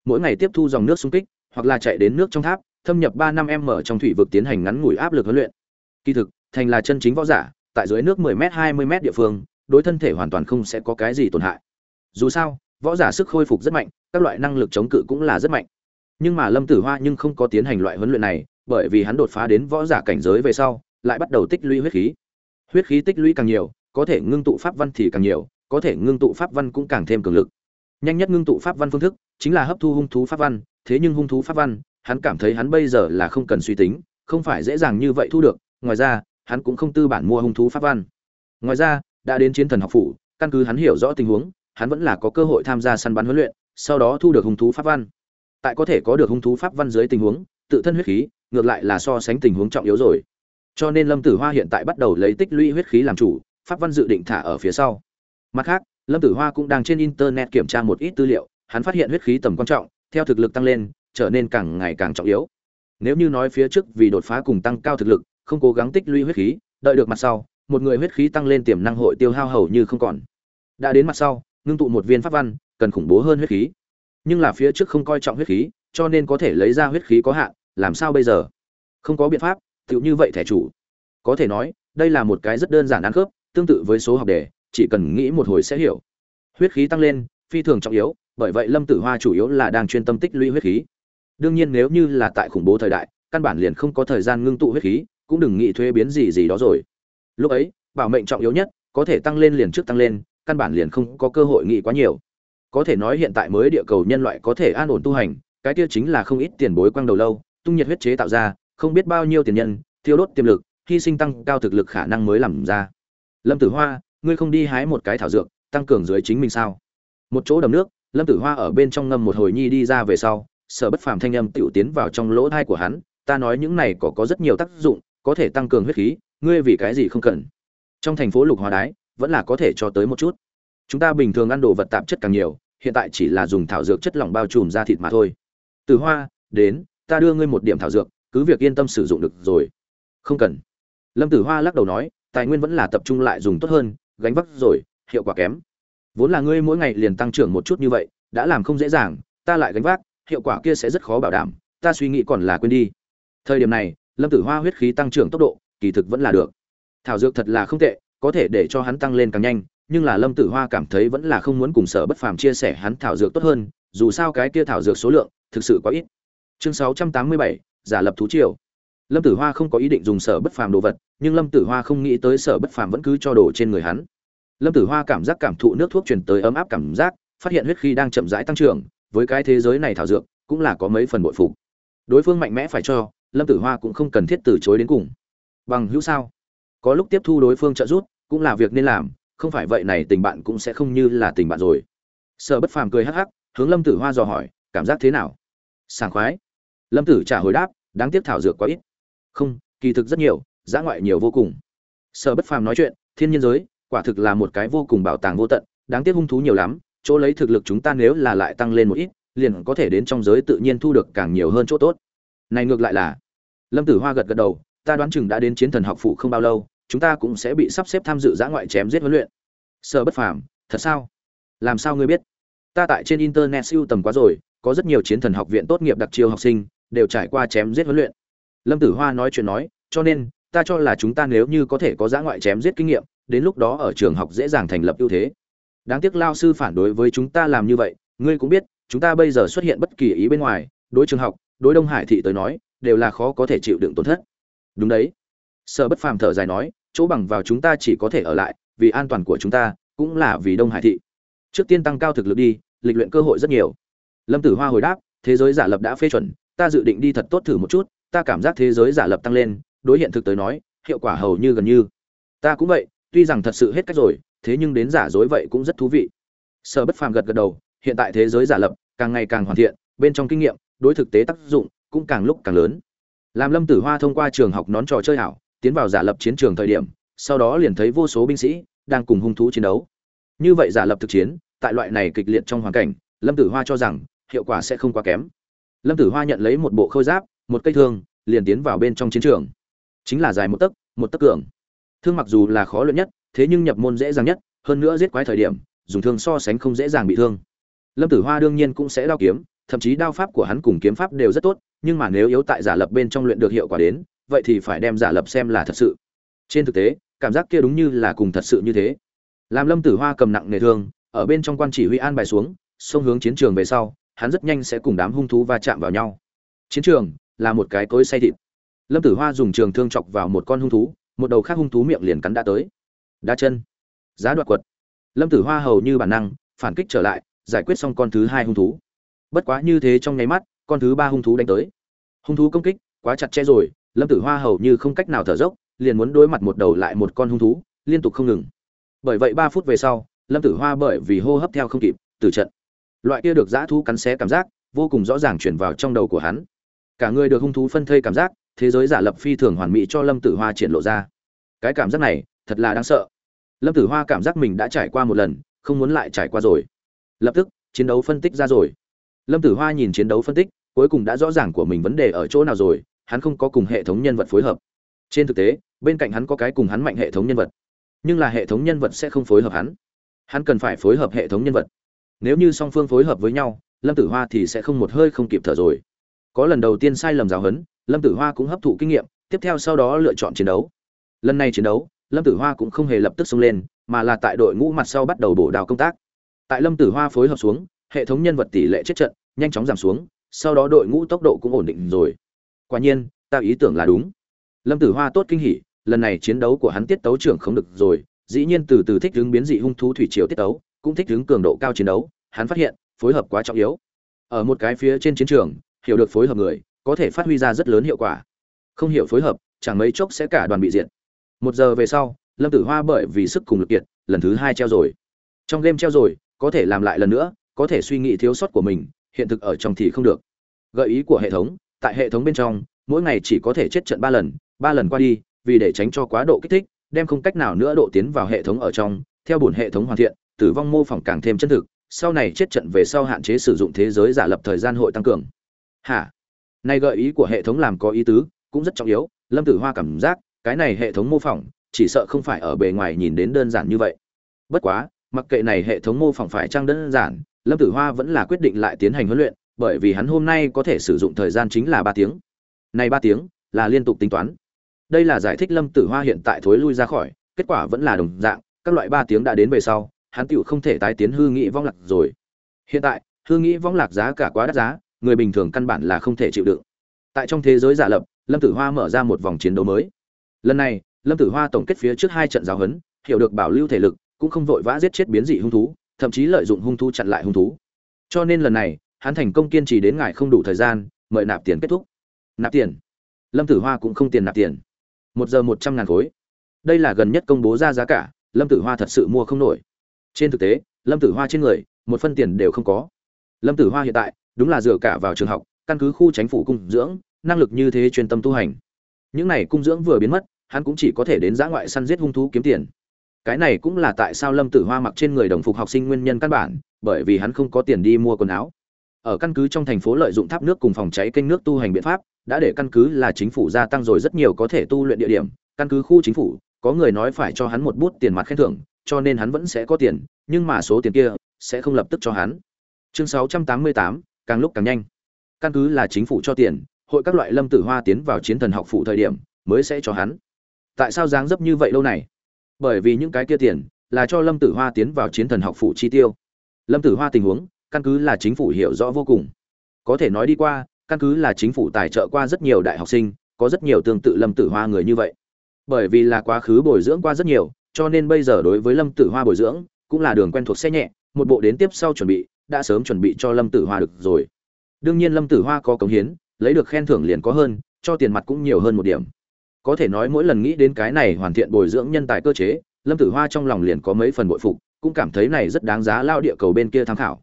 Mỗi ngày tiếp thu dòng nước xung kích, hoặc là chạy đến nước trong tháp, thâm nhập ba năm m trong thủy vực tiến hành ngắn ngủi áp lực huấn luyện. Kỳ thực, thành là chân chính võ giả, tại dưới nước 10 m 20 m địa phương, đối thân thể hoàn toàn không sẽ có cái gì tổn hại. Dù sao võ giả sức khôi phục rất mạnh, các loại năng lực chống cự cũng là rất mạnh. Nhưng mà lâm tử hoa nhưng không có tiến hành loại huấn luyện này, bởi vì hắn đột phá đến võ giả cảnh giới về sau, lại bắt đầu tích lũy huyết khí. Huyết khí tích lũy càng nhiều, có thể ngưng tụ pháp văn thì càng nhiều, có thể ngưng tụ pháp văn cũng càng thêm cường lực. Nhanh nhất ngưng tụ pháp văn phương thức chính là hấp thu hung thú pháp văn, thế nhưng hung thú pháp văn, hắn cảm thấy hắn bây giờ là không cần suy tính, không phải dễ dàng như vậy thu được, ngoài ra, hắn cũng không tư bản mua hung thú pháp văn. Ngoài ra, đã đến chiến thần học phủ, căn cứ hắn hiểu rõ tình huống hắn vẫn là có cơ hội tham gia săn bắn huấn luyện, sau đó thu được hung thú pháp văn. Tại có thể có được hung thú pháp văn dưới tình huống, tự thân huyết khí, ngược lại là so sánh tình huống trọng yếu rồi. Cho nên lâm tử hoa hiện tại bắt đầu lấy tích lũy huyết khí làm chủ, pháp văn dự định thả ở phía sau. Mặt khác, lâm tử hoa cũng đang trên internet kiểm tra một ít tư liệu, hắn phát hiện huyết khí tầm quan trọng, theo thực lực tăng lên, trở nên càng ngày càng trọng yếu. Nếu như nói phía trước vì đột phá cùng tăng cao thực lực, không cố gắng tích lũy huyết khí, đợi được mặt sau, một người huyết khí tăng lên tiềm năng hội tiêu hao hầu như không còn. Đã đến mặt sau ngưng tụ một viên pháp văn, cần khủng bố hơn huyết khí. Nhưng là phía trước không coi trọng huyết khí, cho nên có thể lấy ra huyết khí có hạn, làm sao bây giờ? Không có biện pháp, tựu như vậy thẻ chủ. Có thể nói, đây là một cái rất đơn giản ăn khớp, tương tự với số học đề, chỉ cần nghĩ một hồi sẽ hiểu. Huyết khí tăng lên, phi thường trọng yếu, bởi vậy lâm tử hoa chủ yếu là đang chuyên tâm tích lũy huyết khí. Đương nhiên nếu như là tại khủng bố thời đại, căn bản liền không có thời gian ngưng tụ huyết khí, cũng đừng nghĩ thuế biến gì gì đó rồi. Lúc ấy, bảo mệnh trọng yếu nhất, có thể tăng lên liền trước tăng lên căn bản liền không có cơ hội nghĩ quá nhiều. Có thể nói hiện tại mới địa cầu nhân loại có thể an ổn tu hành, cái kia chính là không ít tiền bối quang đầu lâu, tung nhiệt huyết chế tạo ra, không biết bao nhiêu tiền nhân, thiêu đốt tiềm lực, hy sinh tăng cao thực lực khả năng mới làm ra. Lâm tử hoa, ngươi không đi hái một cái thảo dược, tăng cường dưới chính mình sao? Một chỗ đầm nước, lâm tử hoa ở bên trong ngâm một hồi nhi đi ra về sau sở bất phàm thanh âm tiểu tiến vào trong lỗ thai của hắn, ta nói những này có có rất nhiều tác dụng, có thể tăng cường huyết khí, ngươi vì cái gì không cần? Trong thành phố lục hoa đái vẫn là có thể cho tới một chút. Chúng ta bình thường ăn đồ vật tạp chất càng nhiều, hiện tại chỉ là dùng thảo dược chất lỏng bao trùm ra thịt mà thôi. Từ hoa, đến, ta đưa ngươi một điểm thảo dược, cứ việc yên tâm sử dụng được rồi. Không cần. Lâm tử hoa lắc đầu nói, tài nguyên vẫn là tập trung lại dùng tốt hơn, gánh vác rồi, hiệu quả kém. Vốn là ngươi mỗi ngày liền tăng trưởng một chút như vậy, đã làm không dễ dàng, ta lại gánh vác, hiệu quả kia sẽ rất khó bảo đảm, ta suy nghĩ còn là quên đi. Thời điểm này, lâm tử hoa huyết khí tăng trưởng tốc độ, kỳ thực vẫn là được. Thảo dược thật là không tệ có thể để cho hắn tăng lên càng nhanh, nhưng là lâm tử hoa cảm thấy vẫn là không muốn cùng sở bất phàm chia sẻ hắn thảo dược tốt hơn, dù sao cái kia thảo dược số lượng thực sự quá ít. Chương sáu trăm tám mươi bảy, giả lập thú triều. Lâm tử hoa không có ý định dùng sở bất phàm đồ vật, nhưng lâm tử hoa không nghĩ tới sở bất phàm vẫn cứ cho đồ trên người hắn. Lâm tử hoa cảm giác cảm thụ nước thuốc truyền tới ấm áp cảm giác, phát hiện huyết khí đang chậm rãi tăng trưởng, với cái thế giới này thảo dược cũng là có mấy phần bội phục. Đối phương mạnh mẽ phải cho, lâm tử hoa cũng không cần thiết từ chối đến cùng. Bằng hữu sao? Có lúc tiếp thu đối phương trợ giúp cũng là việc nên làm, không phải vậy này tình bạn cũng sẽ không như là tình bạn rồi. Sở bất phàm cười hắc hắc, hướng lâm tử hoa dò hỏi, cảm giác thế nào? Sảng khoái. Lâm tử trả hồi đáp, đáng tiếc thảo dược quá ít. Không, kỳ thực rất nhiều giã ngoại nhiều vô cùng. Sở bất phàm nói chuyện, thiên nhiên giới, quả thực là một cái vô cùng bảo tàng vô tận, đáng tiếc hung thú nhiều lắm, chỗ lấy thực lực chúng ta nếu là lại tăng lên một ít, liền có thể đến trong giới tự nhiên thu được càng nhiều hơn chỗ tốt. Này ngược lại là, lâm tử hoa gật gật đầu, ta đoán chừng đã đến chiến thần học phụ không bao lâu chúng ta cũng sẽ bị sắp xếp tham dự giã ngoại chém giết huấn luyện. Sợ bất phàm, thật sao? Làm sao ngươi biết? Ta tại trên internet siêu tầm quá rồi, có rất nhiều chiến thần học viện tốt nghiệp đặc chiêu học sinh, đều trải qua chém giết huấn luyện. Lâm tử hoa nói chuyện nói, cho nên, ta cho là chúng ta nếu như có thể có giã ngoại chém giết kinh nghiệm, đến lúc đó ở trường học dễ dàng thành lập ưu thế. Đáng tiếc lao sư phản đối với chúng ta làm như vậy, ngươi cũng biết, chúng ta bây giờ xuất hiện bất kỳ ý bên ngoài, đối trường học, đối đông hải thị tới nói, đều là khó có thể chịu đựng tổn thất. Đúng đấy sở bất phàm thở dài nói, chỗ bằng vào chúng ta chỉ có thể ở lại, vì an toàn của chúng ta, cũng là vì đông hải thị. Trước tiên tăng cao thực lực đi, lịch luyện cơ hội rất nhiều. Lâm tử hoa hồi đáp, thế giới giả lập đã phê chuẩn, ta dự định đi thật tốt thử một chút, ta cảm giác thế giới giả lập tăng lên, đối hiện thực tới nói, hiệu quả hầu như gần như. Ta cũng vậy, tuy rằng thật sự hết cách rồi, thế nhưng đến giả dối vậy cũng rất thú vị. Sở bất phàm gật gật đầu, hiện tại thế giới giả lập càng ngày càng hoàn thiện, bên trong kinh nghiệm, đối thực tế tác dụng cũng càng lúc càng lớn. Làm lâm tử hoa thông qua trường học nón trò chơi hảo tiến vào giả lập chiến trường thời điểm, sau đó liền thấy vô số binh sĩ đang cùng hung thú chiến đấu. Như vậy giả lập thực chiến, tại loại này kịch liệt trong hoàn cảnh, lâm tử hoa cho rằng hiệu quả sẽ không quá kém. Lâm tử hoa nhận lấy một bộ khôi giáp, một cây thương, liền tiến vào bên trong chiến trường. Chính là dài một tấc một tấc cường. Thương mặc dù là khó luyện nhất, thế nhưng nhập môn dễ dàng nhất, hơn nữa giết quái thời điểm, dùng thương so sánh không dễ dàng bị thương. Lâm tử hoa đương nhiên cũng sẽ đao kiếm, thậm chí đao pháp của hắn cùng kiếm pháp đều rất tốt, nhưng mà nếu yếu tại giả lập bên trong luyện được hiệu quả đến vậy thì phải đem giả lập xem là thật sự. Trên thực tế, cảm giác kia đúng như là cùng thật sự như thế. Làm lâm tử hoa cầm nặng nghề thương, ở bên trong quan chỉ huy an bài xuống, xông hướng chiến trường về sau, hắn rất nhanh sẽ cùng đám hung thú va chạm vào nhau. Chiến trường là một cái cối say thịt. Lâm tử hoa dùng trường thương chọc vào một con hung thú, một đầu khác hung thú miệng liền cắn đã tới. Đá chân. Giá đoạt quật. Lâm tử hoa hầu như bản năng, phản kích trở lại, giải quyết xong con thứ hai hung thú. Bất quá như thế trong nháy mắt, con thứ ba hung thú đánh tới. Hung thú công kích quá chặt chẽ rồi lâm tử hoa hầu như không cách nào thở dốc, liền muốn đối mặt một đầu lại một con hung thú, liên tục không ngừng. Bởi vậy ba phút về sau, lâm tử hoa bởi vì hô hấp theo không kịp từ trận. Loại kia được dã thú cắn xé cảm giác, vô cùng rõ ràng chuyển vào trong đầu của hắn. Cả người được hung thú phân thây cảm giác, thế giới giả lập phi thường hoàn mỹ cho lâm tử hoa triển lộ ra. Cái cảm giác này, thật là đáng sợ. Lâm tử hoa cảm giác mình đã trải qua một lần, không muốn lại trải qua rồi. Lập tức, chiến đấu phân tích ra rồi. Lâm tử hoa nhìn chiến đấu phân tích, cuối cùng đã rõ ràng của mình vấn đề ở chỗ nào rồi hắn không có cùng hệ thống nhân vật phối hợp. Trên thực tế, bên cạnh hắn có cái cùng hắn mạnh hệ thống nhân vật, nhưng là hệ thống nhân vật sẽ không phối hợp hắn. Hắn cần phải phối hợp hệ thống nhân vật. Nếu như song phương phối hợp với nhau, lâm tử hoa thì sẽ không một hơi không kịp thở rồi. Có lần đầu tiên sai lầm giáo huấn, lâm tử hoa cũng hấp thụ kinh nghiệm, tiếp theo sau đó lựa chọn chiến đấu. Lần này chiến đấu, lâm tử hoa cũng không hề lập tức xông lên, mà là tại đội ngũ mặt sau bắt đầu bổ đào công tác. Tại lâm tử hoa phối hợp xuống, hệ thống nhân vật tỷ lệ chết trận nhanh chóng giảm xuống, sau đó đội ngũ tốc độ cũng ổn định rồi quả nhiên, ta ý tưởng là đúng. Lâm tử hoa tốt kinh hỉ, lần này chiến đấu của hắn tiết tấu trưởng không được rồi, dĩ nhiên từ từ thích hướng biến dị hung thú thủy triều tiết tấu, cũng thích hướng cường độ cao chiến đấu, hắn phát hiện, phối hợp quá trọng yếu. Ở một cái phía trên chiến trường, hiểu được phối hợp người, có thể phát huy ra rất lớn hiệu quả. Không hiểu phối hợp, chẳng mấy chốc sẽ cả đoàn bị diệt. Một giờ về sau, lâm tử hoa bởi vì sức cùng lực kiệt, lần thứ hai treo rồi. Trong game treo rồi, có thể làm lại lần nữa, có thể suy nghĩ thiếu sót của mình, hiện thực ở trong thì không được. Gợi ý của hệ thống tại hệ thống bên trong, mỗi ngày chỉ có thể chết trận ba lần ba lần qua đi, vì để tránh cho quá độ kích thích, đem không cách nào nữa độ tiến vào hệ thống ở trong. Theo bổn hệ thống hoàn thiện, tử vong mô phỏng càng thêm chân thực, sau này chết trận về sau hạn chế sử dụng thế giới giả lập thời gian hội tăng cường. Hả? Này gợi ý của hệ thống làm có ý tứ, cũng rất trọng yếu, lâm tử hoa cảm giác, cái này hệ thống mô phỏng, chỉ sợ không phải ở bề ngoài nhìn đến đơn giản như vậy. Bất quá, mặc kệ này hệ thống mô phỏng phải trang đơn giản, lâm tử hoa vẫn là quyết định lại tiến hành huấn luyện bởi vì hắn hôm nay có thể sử dụng thời gian chính là ba tiếng. Này ba tiếng, là liên tục tính toán. Đây là giải thích lâm tử hoa hiện tại thối lui ra khỏi, kết quả vẫn là đồng dạng, các loại ba tiếng đã đến về sau, hắn tựu không thể tái tiến hư nghị vong lạc rồi. Hiện tại, hư nghĩ vong lạc giá cả quá đắt giá, người bình thường căn bản là không thể chịu đựng. Tại trong thế giới giả lập, lâm tử hoa mở ra một vòng chiến đấu mới. Lần này, lâm tử hoa tổng kết phía trước hai trận giáo huấn, hiểu được bảo lưu thể lực, cũng không vội vã giết chết biến dị hung thú, thậm chí lợi dụng hung thú chặn lại hung thú. Cho nên lần này hắn thành công kiên trì đến ngài không đủ thời gian, mời nạp tiền kết thúc. Nạp tiền? Lâm tử hoa cũng không tiền nạp tiền. Một giờ một trăm ngàn khối. Đây là gần nhất công bố ra giá cả, lâm tử hoa thật sự mua không nổi. Trên thực tế, lâm tử hoa trên người, một phân tiền đều không có. Lâm tử hoa hiện tại, đúng là dựa cả vào trường học, căn cứ khu chính phủ cung dưỡng, năng lực như thế chuyên tâm tu hành. Những này cung dưỡng vừa biến mất, hắn cũng chỉ có thể đến giã ngoại săn giết hung thú kiếm tiền. Cái này cũng là tại sao lâm tử hoa mặc trên người đồng phục học sinh nguyên nhân căn bản, bởi vì hắn không có tiền đi mua quần áo ở căn cứ trong thành phố lợi dụng tháp nước cùng phòng cháy kênh nước tu hành biện pháp đã để căn cứ là chính phủ gia tăng rồi rất nhiều có thể tu luyện địa điểm. Căn cứ khu chính phủ có người nói phải cho hắn một bút tiền mặt khen thưởng cho nên hắn vẫn sẽ có tiền nhưng mà số tiền kia sẽ không lập tức cho hắn. Chương 688, càng lúc càng nhanh. Căn cứ là chính phủ cho tiền hội các loại lâm tử hoa tiến vào chiến thần học phụ thời điểm mới sẽ cho hắn. Tại sao dáng dấp như vậy lâu này? Bởi vì những cái kia tiền là cho lâm tử hoa tiến vào chiến thần học phụ chi tiêu. Lâm tử hoa tình huống căn cứ là chính phủ hiểu rõ vô cùng. Có thể nói đi qua, căn cứ là chính phủ tài trợ qua rất nhiều đại học sinh, có rất nhiều tương tự lâm tử hoa người như vậy. Bởi vì là quá khứ bồi dưỡng qua rất nhiều, cho nên bây giờ đối với lâm tử hoa bồi dưỡng, cũng là đường quen thuộc xe nhẹ, một bộ đến tiếp sau chuẩn bị, đã sớm chuẩn bị cho lâm tử hoa được rồi. Đương nhiên lâm tử hoa có cống hiến, lấy được khen thưởng liền có hơn, cho tiền mặt cũng nhiều hơn một điểm. Có thể nói mỗi lần nghĩ đến cái này hoàn thiện bồi dưỡng nhân tài cơ chế, lâm tử hoa trong lòng liền có mấy phần bội phục, cũng cảm thấy này rất đáng giá lao địa cầu bên kia tham khảo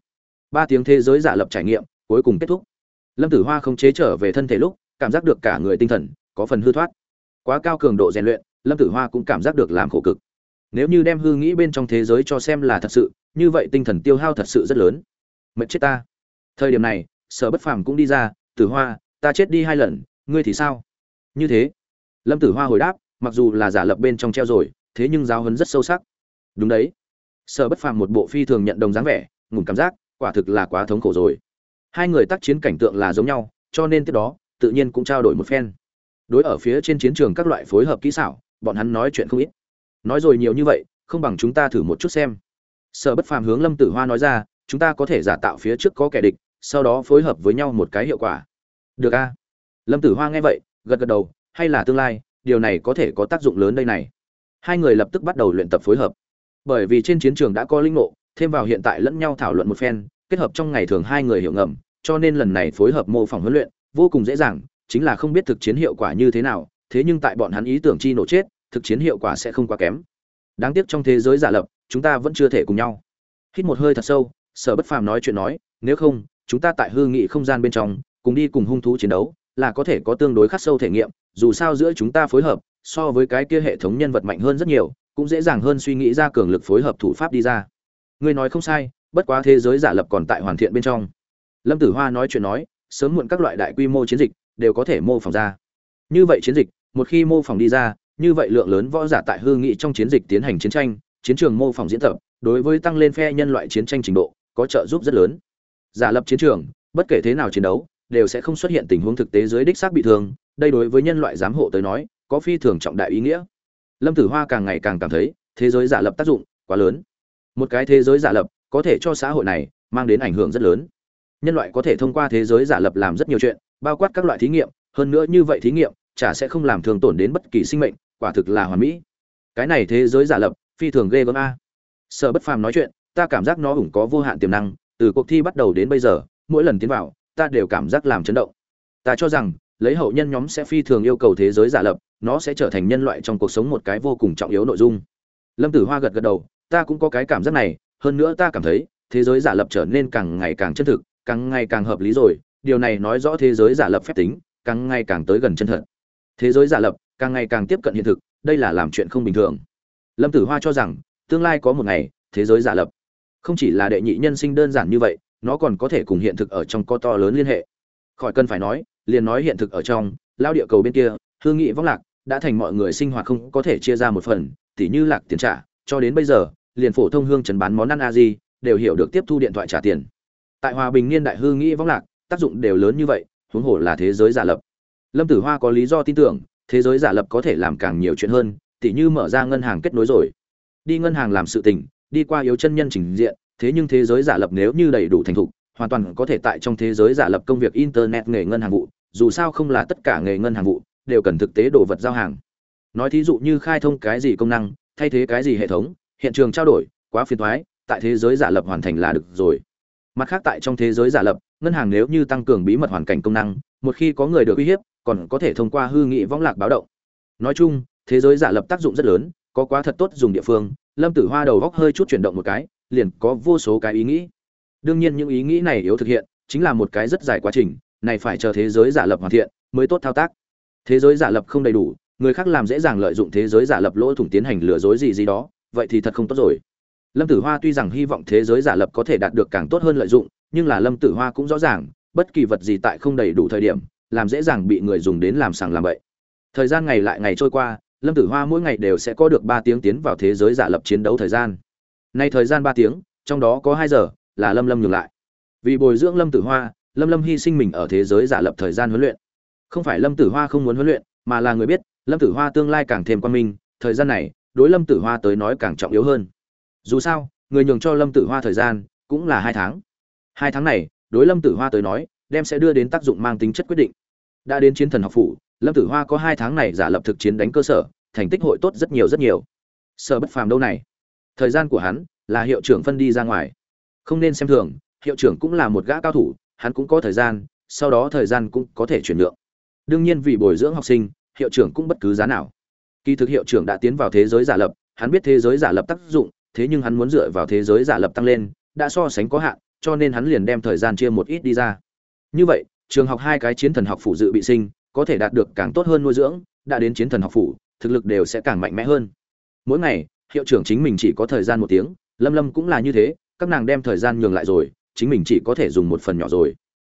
ba tiếng thế giới giả lập trải nghiệm, cuối cùng kết thúc. Lâm tử hoa không chế trở về thân thể lúc, cảm giác được cả người tinh thần có phần hư thoát. Quá cao cường độ rèn luyện, lâm tử hoa cũng cảm giác được làm khổ cực. Nếu như đem hư nghĩ bên trong thế giới cho xem là thật sự, như vậy tinh thần tiêu hao thật sự rất lớn. Mệt chết ta. Thời điểm này, sở bất phàm cũng đi ra, tử hoa, ta chết đi hai lần, ngươi thì sao? Như thế. Lâm tử hoa hồi đáp, mặc dù là giả lập bên trong treo rồi, thế nhưng giáo hấn rất sâu sắc. Đúng đấy. Sở bất phàm một bộ phi thường nhận đồng dáng vẻ ngủn cảm giác quả thực là quá thống khổ rồi. Hai người tác chiến cảnh tượng là giống nhau, cho nên tiếp đó, tự nhiên cũng trao đổi một phen. Đối ở phía trên chiến trường các loại phối hợp kỹ xảo, bọn hắn nói chuyện không ít. Nói rồi nhiều như vậy, không bằng chúng ta thử một chút xem. Sở bất phàm hướng lâm tử hoa nói ra, chúng ta có thể giả tạo phía trước có kẻ địch, sau đó phối hợp với nhau một cái hiệu quả. Được a. Lâm tử hoa nghe vậy, gật gật đầu, hay là tương lai, điều này có thể có tác dụng lớn đây này. Hai người lập tức bắt đầu luyện tập phối hợp. Bởi vì trên chiến trường đã có linh ngộ thêm vào hiện tại lẫn nhau thảo luận một phen, kết hợp trong ngày thường hai người hiểu ngầm, cho nên lần này phối hợp mô phỏng huấn luyện, vô cùng dễ dàng, chính là không biết thực chiến hiệu quả như thế nào, thế nhưng tại bọn hắn ý tưởng chi nổ chết, thực chiến hiệu quả sẽ không quá kém. Đáng tiếc trong thế giới giả lập, chúng ta vẫn chưa thể cùng nhau. Hít một hơi thật sâu, sở bất phàm nói chuyện nói, nếu không, chúng ta tại hư nghị không gian bên trong, cùng đi cùng hung thú chiến đấu, là có thể có tương đối khắc sâu thể nghiệm, dù sao giữa chúng ta phối hợp, so với cái kia hệ thống nhân vật mạnh hơn rất nhiều, cũng dễ dàng hơn suy nghĩ ra cường lực phối hợp thủ pháp đi ra ngươi nói không sai, bất quá thế giới giả lập còn tại hoàn thiện bên trong. Lâm tử hoa nói chuyện nói, sớm muộn các loại đại quy mô chiến dịch đều có thể mô phỏng ra. Như vậy chiến dịch, một khi mô phỏng đi ra, như vậy lượng lớn võ giả tại hư nghị trong chiến dịch tiến hành chiến tranh, chiến trường mô phỏng diễn tập, đối với tăng lên phe nhân loại chiến tranh trình độ, có trợ giúp rất lớn. Giả lập chiến trường, bất kể thế nào chiến đấu, đều sẽ không xuất hiện tình huống thực tế dưới đích xác bị thương, đây đối với nhân loại giám hộ tới nói, có phi thường trọng đại ý nghĩa. Lâm tử hoa càng ngày càng cảm thấy, thế giới giả lập tác dụng quá lớn một cái thế giới giả lập có thể cho xã hội này mang đến ảnh hưởng rất lớn. Nhân loại có thể thông qua thế giới giả lập làm rất nhiều chuyện, bao quát các loại thí nghiệm, hơn nữa như vậy thí nghiệm, chả sẽ không làm thường tổn đến bất kỳ sinh mệnh, quả thực là hoàn mỹ. Cái này thế giới giả lập, phi thường ghê gớm a. Sở bất phàm nói chuyện, ta cảm giác nó ủng có vô hạn tiềm năng, từ cuộc thi bắt đầu đến bây giờ, mỗi lần tiến vào, ta đều cảm giác làm chấn động. Ta cho rằng, lấy hậu nhân nhóm sẽ phi thường yêu cầu thế giới giả lập, nó sẽ trở thành nhân loại trong cuộc sống một cái vô cùng trọng yếu nội dung. Lâm tử hoa gật gật đầu ta cũng có cái cảm giác này, hơn nữa ta cảm thấy, thế giới giả lập trở nên càng ngày càng chân thực, càng ngày càng hợp lý rồi, điều này nói rõ thế giới giả lập phép tính, càng ngày càng tới gần chân thật. Thế giới giả lập, càng ngày càng tiếp cận hiện thực, đây là làm chuyện không bình thường. Lâm tử hoa cho rằng, tương lai có một ngày, thế giới giả lập. Không chỉ là đệ nhị nhân sinh đơn giản như vậy, nó còn có thể cùng hiện thực ở trong có to lớn liên hệ. Khỏi cần phải nói, liền nói hiện thực ở trong lao địa cầu bên kia, hương nghị vong lạc, đã thành mọi người sinh hoạt không có thể chia ra một phần, tỉ như lạc tiền trả, cho đến bây giờ liền phổ thông hương trần bán món ăn a di, đều hiểu được tiếp thu điện thoại trả tiền. Tại hòa bình niên đại hương nghĩ vong lạc, tác dụng đều lớn như vậy, huống hồ là thế giới giả lập. Lâm tử hoa có lý do tin tưởng, thế giới giả lập có thể làm càng nhiều chuyện hơn, tỉ như mở ra ngân hàng kết nối rồi. Đi ngân hàng làm sự tình, đi qua yếu chân nhân trình diện, thế nhưng thế giới giả lập nếu như đầy đủ thành thục, hoàn toàn có thể tại trong thế giới giả lập công việc internet nghề ngân hàng vụ, dù sao không là tất cả nghề ngân hàng vụ, đều cần thực tế đồ vật giao hàng. Nói thí dụ như khai thông cái gì công năng, thay thế cái gì hệ thống hiện trường trao đổi, quá phiền thoái tại thế giới giả lập hoàn thành là được rồi. Mặt khác tại trong thế giới giả lập, ngân hàng nếu như tăng cường bí mật hoàn cảnh công năng, một khi có người được uy hiếp, còn có thể thông qua hư nghị võng lạc báo động. Nói chung, thế giới giả lập tác dụng rất lớn, có quá thật tốt dùng địa phương, lâm tử hoa đầu góc hơi chút chuyển động một cái, liền có vô số cái ý nghĩ. Đương nhiên những ý nghĩ này yếu thực hiện, chính là một cái rất dài quá trình, này phải chờ thế giới giả lập hoàn thiện mới tốt thao tác. Thế giới giả lập không đầy đủ, người khác làm dễ dàng lợi dụng thế giới giả lập lỗ thủng tiến hành lừa dối gì gì đó vậy thì thật không tốt rồi. Lâm tử hoa tuy rằng hy vọng thế giới giả lập có thể đạt được càng tốt hơn lợi dụng, nhưng là lâm tử hoa cũng rõ ràng, bất kỳ vật gì tại không đầy đủ thời điểm, làm dễ dàng bị người dùng đến làm sàng làm bậy. Thời gian ngày lại ngày trôi qua, lâm tử hoa mỗi ngày đều sẽ có được ba tiếng tiến vào thế giới giả lập chiến đấu thời gian. Nay thời gian ba tiếng, trong đó có hai giờ, là lâm lâm nhường lại. Vì bồi dưỡng lâm tử hoa, lâm lâm hy sinh mình ở thế giới giả lập thời gian huấn luyện. Không phải lâm tử hoa không muốn huấn luyện, mà là người biết, lâm tử hoa tương lai càng thêm quan minh, thời gian này đối lâm tử hoa tới nói càng trọng yếu hơn. Dù sao, người nhường cho lâm tử hoa thời gian cũng là hai tháng. Hai tháng này, đối lâm tử hoa tới nói, đem sẽ đưa đến tác dụng mang tính chất quyết định. Đã đến chiến thần học phủ, lâm tử hoa có hai tháng này giả lập thực chiến đánh cơ sở, thành tích hội tốt rất nhiều rất nhiều. Sợ bất phàm đâu này? Thời gian của hắn là hiệu trưởng phân đi ra ngoài. Không nên xem thường, hiệu trưởng cũng là một gã cao thủ, hắn cũng có thời gian, sau đó thời gian cũng có thể chuyển nhượng. Đương nhiên vì bồi dưỡng học sinh, hiệu trưởng cũng bất cứ giá nào kỳ thực hiệu trưởng đã tiến vào thế giới giả lập, hắn biết thế giới giả lập tác dụng, thế nhưng hắn muốn dựa vào thế giới giả lập tăng lên, đã so sánh có hạn, cho nên hắn liền đem thời gian chia một ít đi ra. Như vậy, trường học hai cái chiến thần học phủ dự bị sinh, có thể đạt được càng tốt hơn nuôi dưỡng, đã đến chiến thần học phủ, thực lực đều sẽ càng mạnh mẽ hơn. Mỗi ngày, hiệu trưởng chính mình chỉ có thời gian một tiếng, lâm lâm cũng là như thế, các nàng đem thời gian nhường lại rồi, chính mình chỉ có thể dùng một phần nhỏ rồi.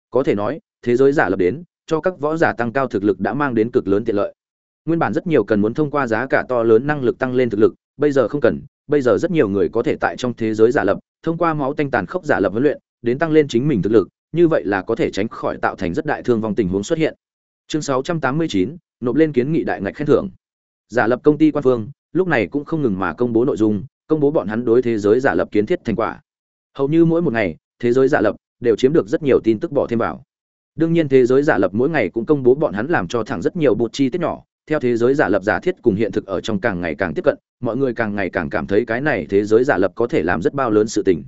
Có thể nói, thế giới giả lập đến, cho các võ giả tăng cao thực lực đã mang đến cực lớn tiện lợi nguyên bản rất nhiều cần muốn thông qua giá cả to lớn năng lực tăng lên thực lực bây giờ không cần bây giờ rất nhiều người có thể tại trong thế giới giả lập thông qua máu tanh tàn khốc giả lập huấn luyện đến tăng lên chính mình thực lực như vậy là có thể tránh khỏi tạo thành rất đại thương vong tình huống xuất hiện. Chương 689, nộp lên kiến nghị đại ngạch khen thưởng. Giả lập công ty quan phương lúc này cũng không ngừng mà công bố nội dung công bố bọn hắn đối thế giới giả lập kiến thiết thành quả. Hầu như mỗi một ngày thế giới giả lập đều chiếm được rất nhiều tin tức bỏ thêm vào. Đương nhiên thế giới giả lập mỗi ngày cũng công bố bọn hắn làm cho thẳng rất nhiều bột chi tiết nhỏ theo thế giới giả lập giả thiết cùng hiện thực ở trong càng ngày càng tiếp cận, mọi người càng ngày càng cảm thấy cái này thế giới giả lập có thể làm rất bao lớn sự tình.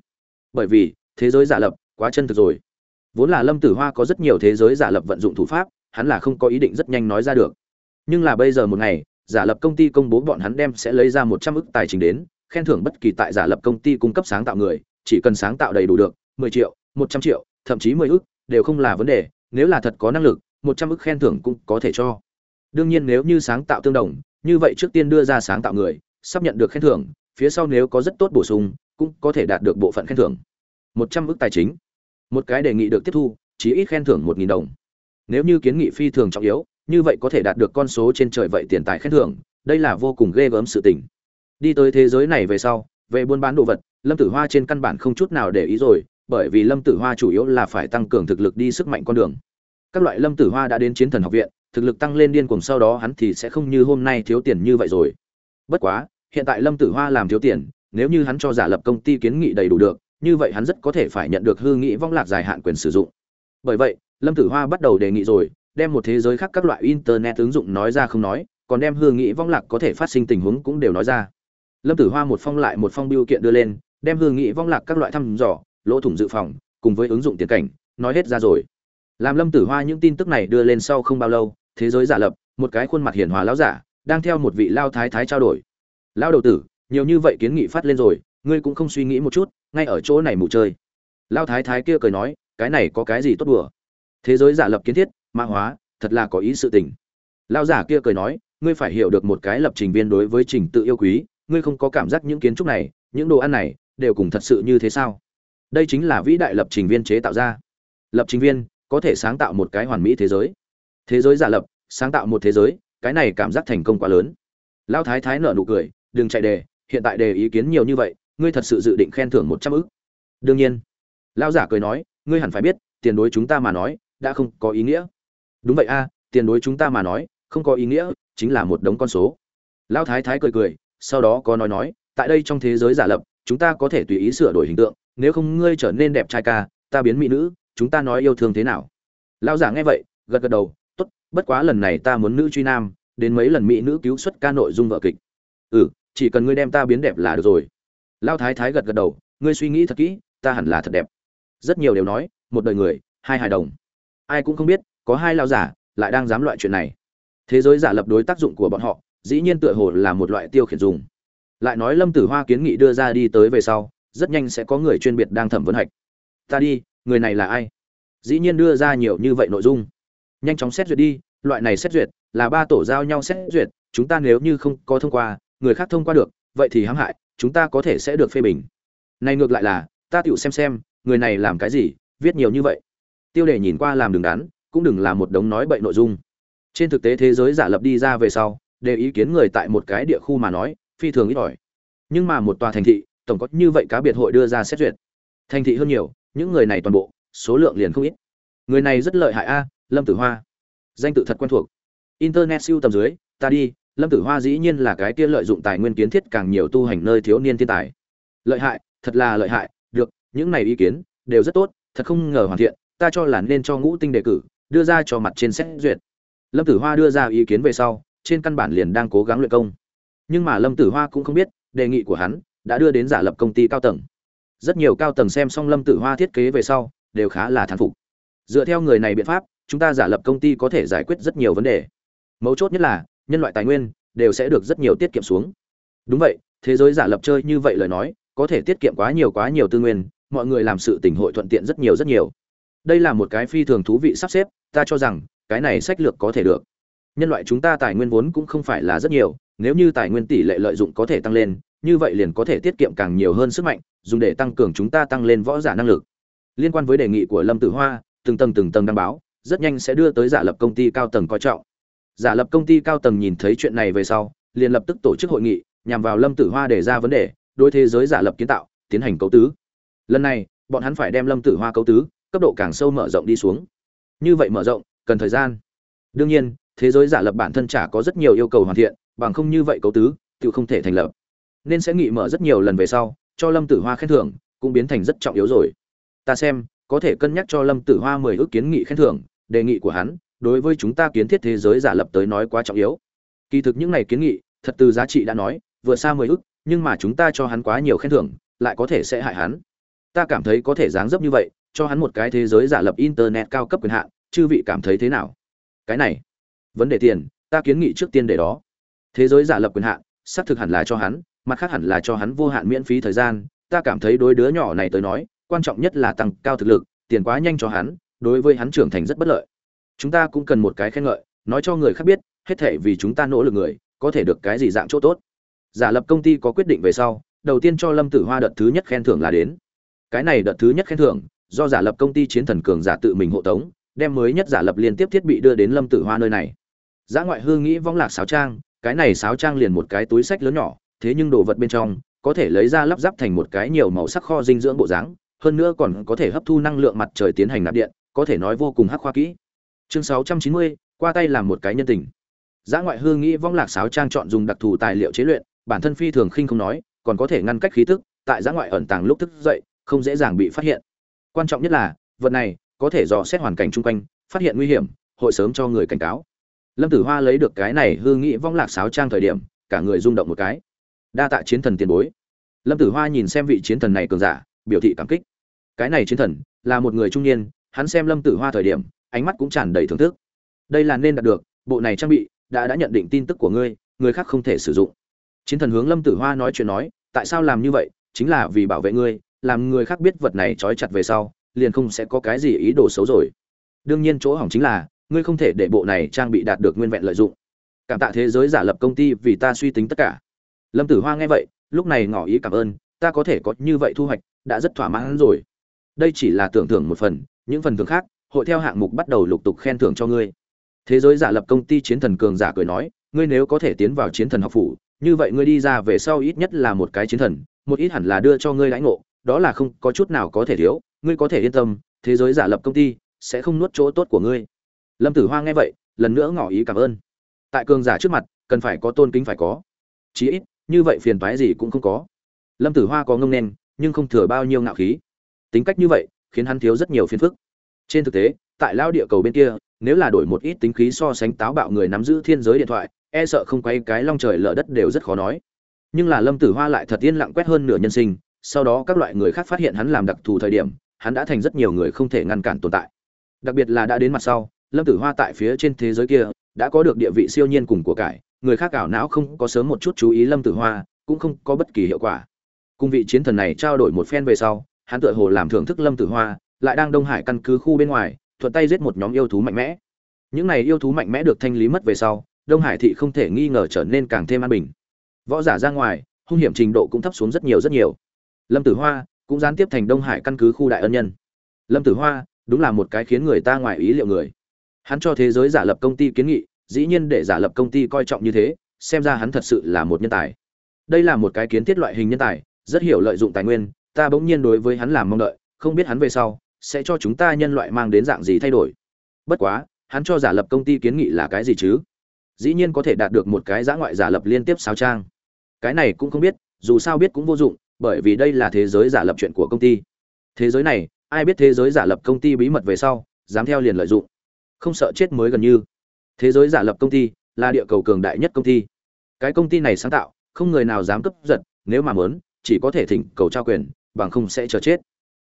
Bởi vì, thế giới giả lập quá chân thực rồi. Vốn là lâm tử hoa có rất nhiều thế giới giả lập vận dụng thủ pháp, hắn là không có ý định rất nhanh nói ra được. Nhưng là bây giờ một ngày, giả lập công ty công bố bọn hắn đem sẽ lấy ra một trăm ức tài chính đến, khen thưởng bất kỳ tại giả lập công ty cung cấp sáng tạo người, chỉ cần sáng tạo đầy đủ được, mười triệu, một trăm triệu, thậm chí mười ức, đều không là vấn đề, nếu là thật có năng lực, một trăm ức khen thưởng cũng có thể cho đương nhiên nếu như sáng tạo tương đồng, như vậy trước tiên đưa ra sáng tạo người, sắp nhận được khen thưởng, phía sau nếu có rất tốt bổ sung, cũng có thể đạt được bộ phận khen thưởng. Một trăm ước tài chính. Một cái đề nghị được tiếp thu chỉ ít khen thưởng một nghìn đồng. Nếu như kiến nghị phi thường trọng yếu, như vậy có thể đạt được con số trên trời vậy tiền tài khen thưởng, đây là vô cùng ghê gớm sự tình. Đi tới thế giới này về sau, về buôn bán đồ vật, lâm tử hoa trên căn bản không chút nào để ý rồi, bởi vì lâm tử hoa chủ yếu là phải tăng cường thực lực đi sức mạnh con đường. Các loại lâm tử hoa đã đến chiến thần học viện thực lực tăng lên điên cuồng sau đó hắn thì sẽ không như hôm nay thiếu tiền như vậy rồi. Bất quá, hiện tại lâm tử hoa làm thiếu tiền, nếu như hắn cho giả lập công ty kiến nghị đầy đủ được, như vậy hắn rất có thể phải nhận được hư nghị vong lạc dài hạn quyền sử dụng. Bởi vậy, lâm tử hoa bắt đầu đề nghị rồi, đem một thế giới khác các loại internet ứng dụng nói ra không nói, còn đem hư nghị vong lạc có thể phát sinh tình huống cũng đều nói ra. Lâm tử hoa một phong lại một phong biêu kiện đưa lên, đem hư nghị vong lạc các loại thăm dò, lỗ thủng dự phòng, cùng với ứng dụng tiền cảnh, nói hết ra rồi. Làm lâm tử hoa những tin tức này đưa lên sau không bao lâu thế giới giả lập, một cái khuôn mặt hiền hòa lão giả, đang theo một vị lao thái thái trao đổi. Lao đầu tử, nhiều như vậy kiến nghị phát lên rồi, ngươi cũng không suy nghĩ một chút, ngay ở chỗ này mù chơi. Lao thái thái kia cười nói, cái này có cái gì tốt đùa? Thế giới giả lập kiến thiết, mã hóa, thật là có ý sự tình. Lao giả kia cười nói, ngươi phải hiểu được một cái lập trình viên đối với trình tự yêu quý, ngươi không có cảm giác những kiến trúc này, những đồ ăn này, đều cùng thật sự như thế sao? Đây chính là vĩ đại lập trình viên chế tạo ra. Lập trình viên có thể sáng tạo một cái hoàn mỹ thế giới thế giới giả lập, sáng tạo một thế giới, cái này cảm giác thành công quá lớn. Lão thái thái nở nụ cười, đừng chạy đề, hiện tại đề ý kiến nhiều như vậy, ngươi thật sự dự định khen thưởng một trăm ức? Đương nhiên. Lão giả cười nói, ngươi hẳn phải biết, tiền đối chúng ta mà nói, đã không có ý nghĩa. Đúng vậy a, tiền đối chúng ta mà nói, không có ý nghĩa, chính là một đống con số. Lão thái thái cười cười, sau đó có nói nói, tại đây trong thế giới giả lập, chúng ta có thể tùy ý sửa đổi hình tượng, nếu không ngươi trở nên đẹp trai ca, ta biến mỹ nữ, chúng ta nói yêu thương thế nào? Lão giả nghe vậy, gật gật đầu bất quá lần này ta muốn nữ truy nam, đến mấy lần mỹ nữ cứu xuất ca nội dung vợ kịch. Ừ chỉ cần ngươi đem ta biến đẹp là được rồi. Lão thái thái gật gật đầu, ngươi suy nghĩ thật kỹ, ta hẳn là thật đẹp. Rất nhiều đều nói, một đời người, hai hài đồng. Ai cũng không biết, có hai lao giả, lại đang dám loại chuyện này. Thế giới giả lập đối tác dụng của bọn họ, dĩ nhiên tựa hồ là một loại tiêu khiển dùng. Lại nói lâm tử hoa kiến nghị đưa ra đi tới về sau, rất nhanh sẽ có người chuyên biệt đang thẩm vấn hạch. Ta đi, người này là ai? Dĩ nhiên đưa ra nhiều như vậy nội dung nhanh chóng xét duyệt đi, loại này xét duyệt là ba tổ giao nhau xét duyệt, chúng ta nếu như không có thông qua, người khác thông qua được, vậy thì hãm hại, chúng ta có thể sẽ được phê bình. Này ngược lại là, ta tựu xem xem, người này làm cái gì, viết nhiều như vậy. Tiêu đề nhìn qua làm đừng đắn, cũng đừng là một đống nói bậy nội dung. Trên thực tế thế giới giả lập đi ra về sau, để ý kiến người tại một cái địa khu mà nói, phi thường ít ỏi. Nhưng mà một tòa thành thị, tổng có như vậy cá biệt hội đưa ra xét duyệt. Thành thị hơn nhiều, những người này toàn bộ, số lượng liền không ít. Người này rất lợi hại a lâm tử hoa. Danh tự thật quen thuộc. Internet siêu tầm dưới, ta đi, lâm tử hoa dĩ nhiên là cái kia lợi dụng tài nguyên kiến thiết càng nhiều tu hành nơi thiếu niên thiên tài. Lợi hại, thật là lợi hại, được, những này ý kiến, đều rất tốt, thật không ngờ hoàn thiện, ta cho là nên cho ngũ tinh đề cử, đưa ra cho mặt trên xét duyệt. Lâm tử hoa đưa ra ý kiến về sau, trên căn bản liền đang cố gắng luyện công. Nhưng mà lâm tử hoa cũng không biết, đề nghị của hắn đã đưa đến giả lập công ty cao tầng. Rất nhiều cao tầng xem xong lâm tử hoa thiết kế về sau, đều khá là thán phục. Dựa theo người này biện pháp chúng ta giả lập công ty có thể giải quyết rất nhiều vấn đề. Mấu chốt nhất là, nhân loại tài nguyên đều sẽ được rất nhiều tiết kiệm xuống. Đúng vậy, thế giới giả lập chơi như vậy lời nói, có thể tiết kiệm quá nhiều quá nhiều tư nguyên, mọi người làm sự tình hội thuận tiện rất nhiều rất nhiều. Đây là một cái phi thường thú vị sắp xếp, ta cho rằng, cái này sách lược có thể được. Nhân loại chúng ta tài nguyên vốn cũng không phải là rất nhiều, nếu như tài nguyên tỷ lệ lợi dụng có thể tăng lên, như vậy liền có thể tiết kiệm càng nhiều hơn sức mạnh, dùng để tăng cường chúng ta tăng lên võ giả năng lực. Liên quan với đề nghị của lâm tử hoa, từng tầng từng tầng đăng báo rất nhanh sẽ đưa tới giả lập công ty cao tầng coi trọng. Giả lập công ty cao tầng nhìn thấy chuyện này về sau, liền lập tức tổ chức hội nghị, nhằm vào lâm tử hoa để ra vấn đề, đối thế giới giả lập kiến tạo, tiến hành cấu tứ. Lần này, bọn hắn phải đem lâm tử hoa cấu tứ, cấp độ càng sâu mở rộng đi xuống. Như vậy mở rộng, cần thời gian. Đương nhiên, thế giới giả lập bản thân chả có rất nhiều yêu cầu hoàn thiện, bằng không như vậy cấu tứ, tự không thể thành lập. Nên sẽ nghị mở rất nhiều lần về sau, cho lâm tử hoa khen thưởng, cũng biến thành rất trọng yếu rồi. Ta xem, có thể cân nhắc cho lâm tử hoa mười ước kiến nghị khen thưởng đề nghị của hắn, đối với chúng ta kiến thiết thế giới giả lập tới nói quá trọng yếu. Kỳ thực những này kiến nghị, thật từ giá trị đã nói, vừa xa mười ước nhưng mà chúng ta cho hắn quá nhiều khen thưởng, lại có thể sẽ hại hắn. Ta cảm thấy có thể dáng dấp như vậy, cho hắn một cái thế giới giả lập internet cao cấp quyền hạn, chư vị cảm thấy thế nào? Cái này, vấn đề tiền, ta kiến nghị trước tiên để đó. Thế giới giả lập quyền hạn, xác thực hẳn là cho hắn, mặt khác hẳn là cho hắn vô hạn miễn phí thời gian, ta cảm thấy đối đứa nhỏ này tới nói, quan trọng nhất là tăng cao thực lực, tiền quá nhanh cho hắn đối với hắn trưởng thành rất bất lợi. Chúng ta cũng cần một cái khen ngợi, nói cho người khác biết, hết thể vì chúng ta nỗ lực người, có thể được cái gì dạng chỗ tốt. Giả lập công ty có quyết định về sau, đầu tiên cho lâm tử hoa đợt thứ nhất khen thưởng là đến. Cái này đợt thứ nhất khen thưởng, do giả lập công ty chiến thần cường giả tự mình hộ tống, đem mới nhất giả lập liên tiếp thiết bị đưa đến lâm tử hoa nơi này. Giả ngoại hương nghĩ vong lạc sáo trang, cái này sáo trang liền một cái túi sách lớn nhỏ, thế nhưng đồ vật bên trong, có thể lấy ra lắp ráp thành một cái nhiều màu sắc kho dinh dưỡng bộ dáng, hơn nữa còn có thể hấp thu năng lượng mặt trời tiến hành nạp điện có thể nói vô cùng hắc khoa kỹ. Chương 690, qua tay làm một cái nhân tình. Giã ngoại hương nghĩ vong lạc sáo trang chọn dùng đặc thù tài liệu chế luyện bản thân phi thường khinh không nói còn có thể ngăn cách khí tức tại giã ngoại ẩn tàng lúc thức dậy không dễ dàng bị phát hiện. Quan trọng nhất là vật này có thể dò xét hoàn cảnh chung quanh phát hiện nguy hiểm hội sớm cho người cảnh cáo. Lâm tử hoa lấy được cái này hương nghĩ vong lạc sáo trang thời điểm cả người rung động một cái. Đa tạ chiến thần tiền bối. Lâm tử hoa nhìn xem vị chiến thần này cường giả biểu thị cảm kích. Cái này chiến thần là một người trung niên hắn xem lâm tử hoa thời điểm, ánh mắt cũng tràn đầy thưởng thức. Đây là nên đạt được, bộ này trang bị đã đã nhận định tin tức của ngươi, người khác không thể sử dụng. Chiến thần hướng lâm tử hoa nói chuyện nói, tại sao làm như vậy? Chính là vì bảo vệ ngươi, làm người khác biết vật này trói chặt về sau, liền không sẽ có cái gì ý đồ xấu rồi. Đương nhiên chỗ hỏng chính là, ngươi không thể để bộ này trang bị đạt được nguyên vẹn lợi dụng. Cảm tạ thế giới giả lập công ty vì ta suy tính tất cả. Lâm tử hoa nghe vậy, lúc này ngỏ ý cảm ơn, ta có thể có như vậy thu hoạch, đã rất thỏa mãn rồi. Đây chỉ là tưởng thưởng một phần những phần thưởng khác, hội theo hạng mục bắt đầu lục tục khen thưởng cho ngươi. Thế giới giả lập công ty chiến thần cường giả cười nói, ngươi nếu có thể tiến vào chiến thần học phủ, như vậy ngươi đi ra về sau ít nhất là một cái chiến thần, một ít hẳn là đưa cho ngươi lãnh ngộ, đó là không có chút nào có thể thiếu, ngươi có thể yên tâm, thế giới giả lập công ty sẽ không nuốt chỗ tốt của ngươi. Lâm tử hoa nghe vậy, lần nữa ngỏ ý cảm ơn. Tại cường giả trước mặt, cần phải có tôn kính phải có. Chí ít, như vậy phiền toái gì cũng không có. Lâm tử hoa có ngông nên, nhưng không thừa bao nhiêu ngạo khí. Tính cách như vậy khiến hắn thiếu rất nhiều phiền phức. Trên thực tế, tại lao địa cầu bên kia, nếu là đổi một ít tính khí so sánh táo bạo người nắm giữ thiên giới điện thoại e sợ không quay cái long trời lở đất đều rất khó nói. Nhưng là lâm tử hoa lại thật yên lặng quét hơn nửa nhân sinh, sau đó các loại người khác phát hiện hắn làm đặc thù thời điểm, hắn đã thành rất nhiều người không thể ngăn cản tồn tại. Đặc biệt là đã đến mặt sau, lâm tử hoa tại phía trên thế giới kia, đã có được địa vị siêu nhiên cùng của cải, người khác ảo não không có sớm một chút chú ý lâm tử hoa, cũng không có bất kỳ hiệu quả. Cùng vị chiến thần này trao đổi một phen về sau hắn tựa hồ làm thưởng thức lâm tử hoa, lại đang đông hải căn cứ khu bên ngoài, thuận tay giết một nhóm yêu thú mạnh mẽ. Những này yêu thú mạnh mẽ được thanh lý mất về sau, đông hải thị không thể nghi ngờ trở nên càng thêm an bình. Võ giả ra ngoài, hung hiểm trình độ cũng thấp xuống rất nhiều rất nhiều. Lâm tử hoa cũng gián tiếp thành đông hải căn cứ khu đại ân nhân. Lâm tử hoa đúng là một cái khiến người ta ngoài ý liệu người. Hắn cho thế giới giả lập công ty kiến nghị, dĩ nhiên để giả lập công ty coi trọng như thế, xem ra hắn thật sự là một nhân tài. Đây là một cái kiến thiết loại hình nhân tài, rất hiểu lợi dụng tài nguyên ta bỗng nhiên đối với hắn làm mong đợi, không biết hắn về sau sẽ cho chúng ta nhân loại mang đến dạng gì thay đổi. Bất quá, hắn cho giả lập công ty kiến nghị là cái gì chứ? Dĩ nhiên có thể đạt được một cái giã ngoại giả lập liên tiếp sao trang cái này cũng không biết, dù sao biết cũng vô dụng, bởi vì đây là thế giới giả lập chuyện của công ty. Thế giới này, ai biết thế giới giả lập công ty bí mật về sau, dám theo liền lợi dụng. Không sợ chết mới gần như. Thế giới giả lập công ty là địa cầu cường đại nhất công ty. Cái công ty này sáng tạo, không người nào dám cấp giật, nếu mà muốn, chỉ có thể thỉnh cầu trao quyền bằng không sẽ chờ chết.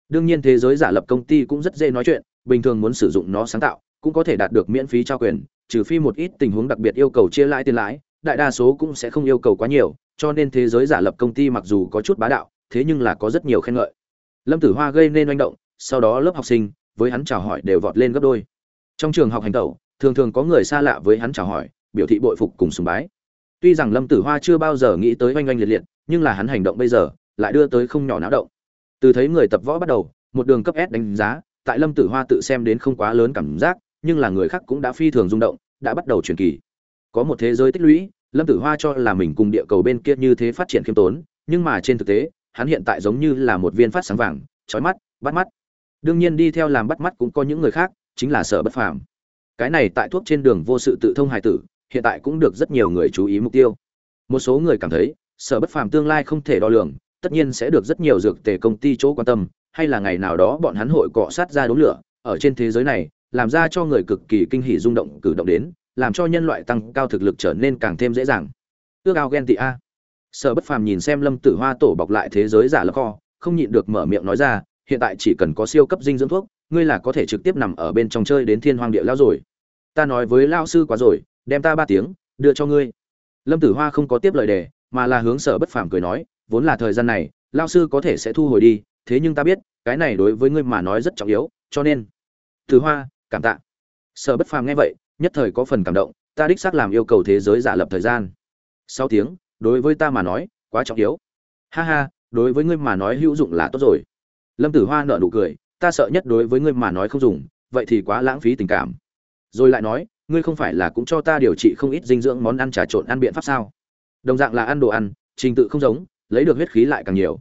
Đương nhiên thế giới giả lập công ty cũng rất dễ nói chuyện, bình thường muốn sử dụng nó sáng tạo, cũng có thể đạt được miễn phí trao quyền, trừ phi một ít tình huống đặc biệt yêu cầu chia lãi tiền lãi, đại đa số cũng sẽ không yêu cầu quá nhiều, cho nên thế giới giả lập công ty mặc dù có chút bá đạo, thế nhưng là có rất nhiều khen ngợi. Lâm tử hoa gây nên oanh động, sau đó lớp học sinh với hắn chào hỏi đều vọt lên gấp đôi. Trong trường học hành tẩu, thường thường có người xa lạ với hắn chào hỏi, biểu thị bội phục cùng sùng bái. Tuy rằng lâm tử hoa chưa bao giờ nghĩ tới oanh oanh liệt liệt, nhưng là hắn hành động bây giờ lại đưa tới không nhỏ náo động từ thấy người tập võ bắt đầu, một đường cấp s đánh giá, tại lâm tử hoa tự xem đến không quá lớn cảm giác, nhưng là người khác cũng đã phi thường rung động, đã bắt đầu truyền kỳ. Có một thế giới tích lũy, lâm tử hoa cho là mình cùng địa cầu bên kia như thế phát triển khiêm tốn, nhưng mà trên thực tế, hắn hiện tại giống như là một viên phát sáng vàng trói mắt, bắt mắt. Đương nhiên đi theo làm bắt mắt cũng có những người khác, chính là sở bất phàm. Cái này tại thuốc trên đường vô sự tự thông hài tử, hiện tại cũng được rất nhiều người chú ý mục tiêu. Một số người cảm thấy, sở bất phàm tương lai không thể đo lường tất nhiên sẽ được rất nhiều dược tề công ty chỗ quan tâm, hay là ngày nào đó bọn hắn hội cọ sát ra đốm lửa, ở trên thế giới này, làm ra cho người cực kỳ kinh hỉ rung động, cử động đến, làm cho nhân loại tăng cao thực lực trở nên càng thêm dễ dàng. Ước ao ghen tị a. Sở bất phàm nhìn xem lâm tử hoa tổ bọc lại thế giới giả lập kho, không nhịn được mở miệng nói ra, hiện tại chỉ cần có siêu cấp dinh dưỡng thuốc, ngươi là có thể trực tiếp nằm ở bên trong chơi đến thiên hoàng địa lao rồi. Ta nói với lao sư quá rồi, đem ta ba tiếng, đưa cho ngươi. Lâm tử hoa không có tiếp lời đề, mà là hướng sở bất phàm cười nói vốn là thời gian này lao sư có thể sẽ thu hồi đi, thế nhưng ta biết, cái này đối với ngươi mà nói rất trọng yếu, cho nên. Thứ hoa, cảm tạ. Sở bất phàm nghe vậy, nhất thời có phần cảm động, ta đích xác làm yêu cầu thế giới giả lập thời gian. Sáu tiếng, đối với ta mà nói, quá trọng yếu. Ha ha, đối với ngươi mà nói hữu dụng là tốt rồi. Lâm tử hoa nợ nụ cười, ta sợ nhất đối với ngươi mà nói không dùng, vậy thì quá lãng phí tình cảm. Rồi lại nói, ngươi không phải là cũng cho ta điều trị không ít dinh dưỡng món ăn trà trộn ăn biện pháp sao? Đồng dạng là ăn đồ ăn, trình tự không giống lấy được huyết khí lại càng nhiều.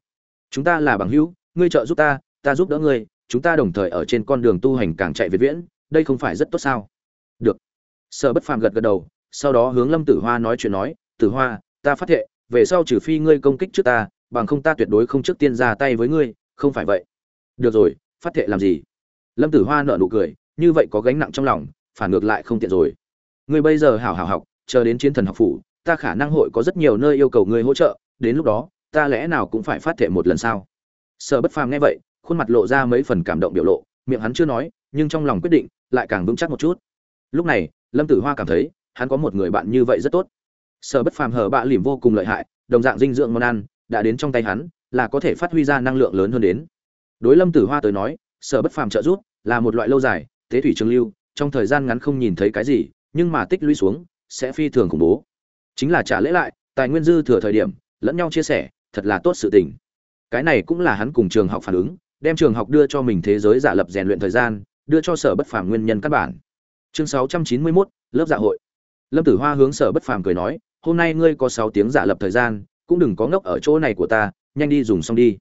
Chúng ta là bằng hữu, ngươi trợ giúp ta ta giúp đỡ ngươi, chúng ta đồng thời ở trên con đường tu hành càng chạy việt viễn, đây không phải rất tốt sao? Được. Sở bất phàm gật gật đầu, sau đó hướng lâm tử hoa nói chuyện nói, tử hoa, ta phát hiện về sau trừ phi ngươi công kích trước ta, bằng không ta tuyệt đối không trước tiên ra tay với ngươi, không phải vậy. Được rồi, phát thệ làm gì? Lâm tử hoa nợ nụ cười, như vậy có gánh nặng trong lòng, phản ngược lại không tiện rồi. Ngươi bây giờ hảo hảo học, chờ đến chiến thần học phủ, ta khả năng hội có rất nhiều nơi yêu cầu ngươi hỗ trợ, đến lúc đó ta lẽ nào cũng phải phát thệ một lần sao? Sở bất phàm nghe vậy, khuôn mặt lộ ra mấy phần cảm động biểu lộ, miệng hắn chưa nói, nhưng trong lòng quyết định, lại càng vững chắc một chút. Lúc này, lâm tử hoa cảm thấy, hắn có một người bạn như vậy rất tốt. Sở bất phàm hở bạ lìm vô cùng lợi hại, đồng dạng dinh dưỡng món ăn, đã đến trong tay hắn, là có thể phát huy ra năng lượng lớn hơn đến. Đối lâm tử hoa tới nói, sở bất phàm trợ giúp, là một loại lâu dài, tế thủy trường lưu, trong thời gian ngắn không nhìn thấy cái gì, nhưng mà tích lũy xuống, sẽ phi thường khủng bố. Chính là trả lễ lại, tài nguyên dư thừa thời điểm, lẫn nhau chia sẻ thật là tốt sự tình. Cái này cũng là hắn cùng trường học phản ứng đem trường học đưa cho mình thế giới giả lập rèn luyện thời gian đưa cho sở bất phàm nguyên nhân căn bản. Chương 691, lớp dạ hội. Lâm tử hoa hướng sở bất phàm cười nói hôm nay ngươi có sáu tiếng giả lập thời gian cũng đừng có ngốc ở chỗ này của ta nhanh đi dùng xong đi.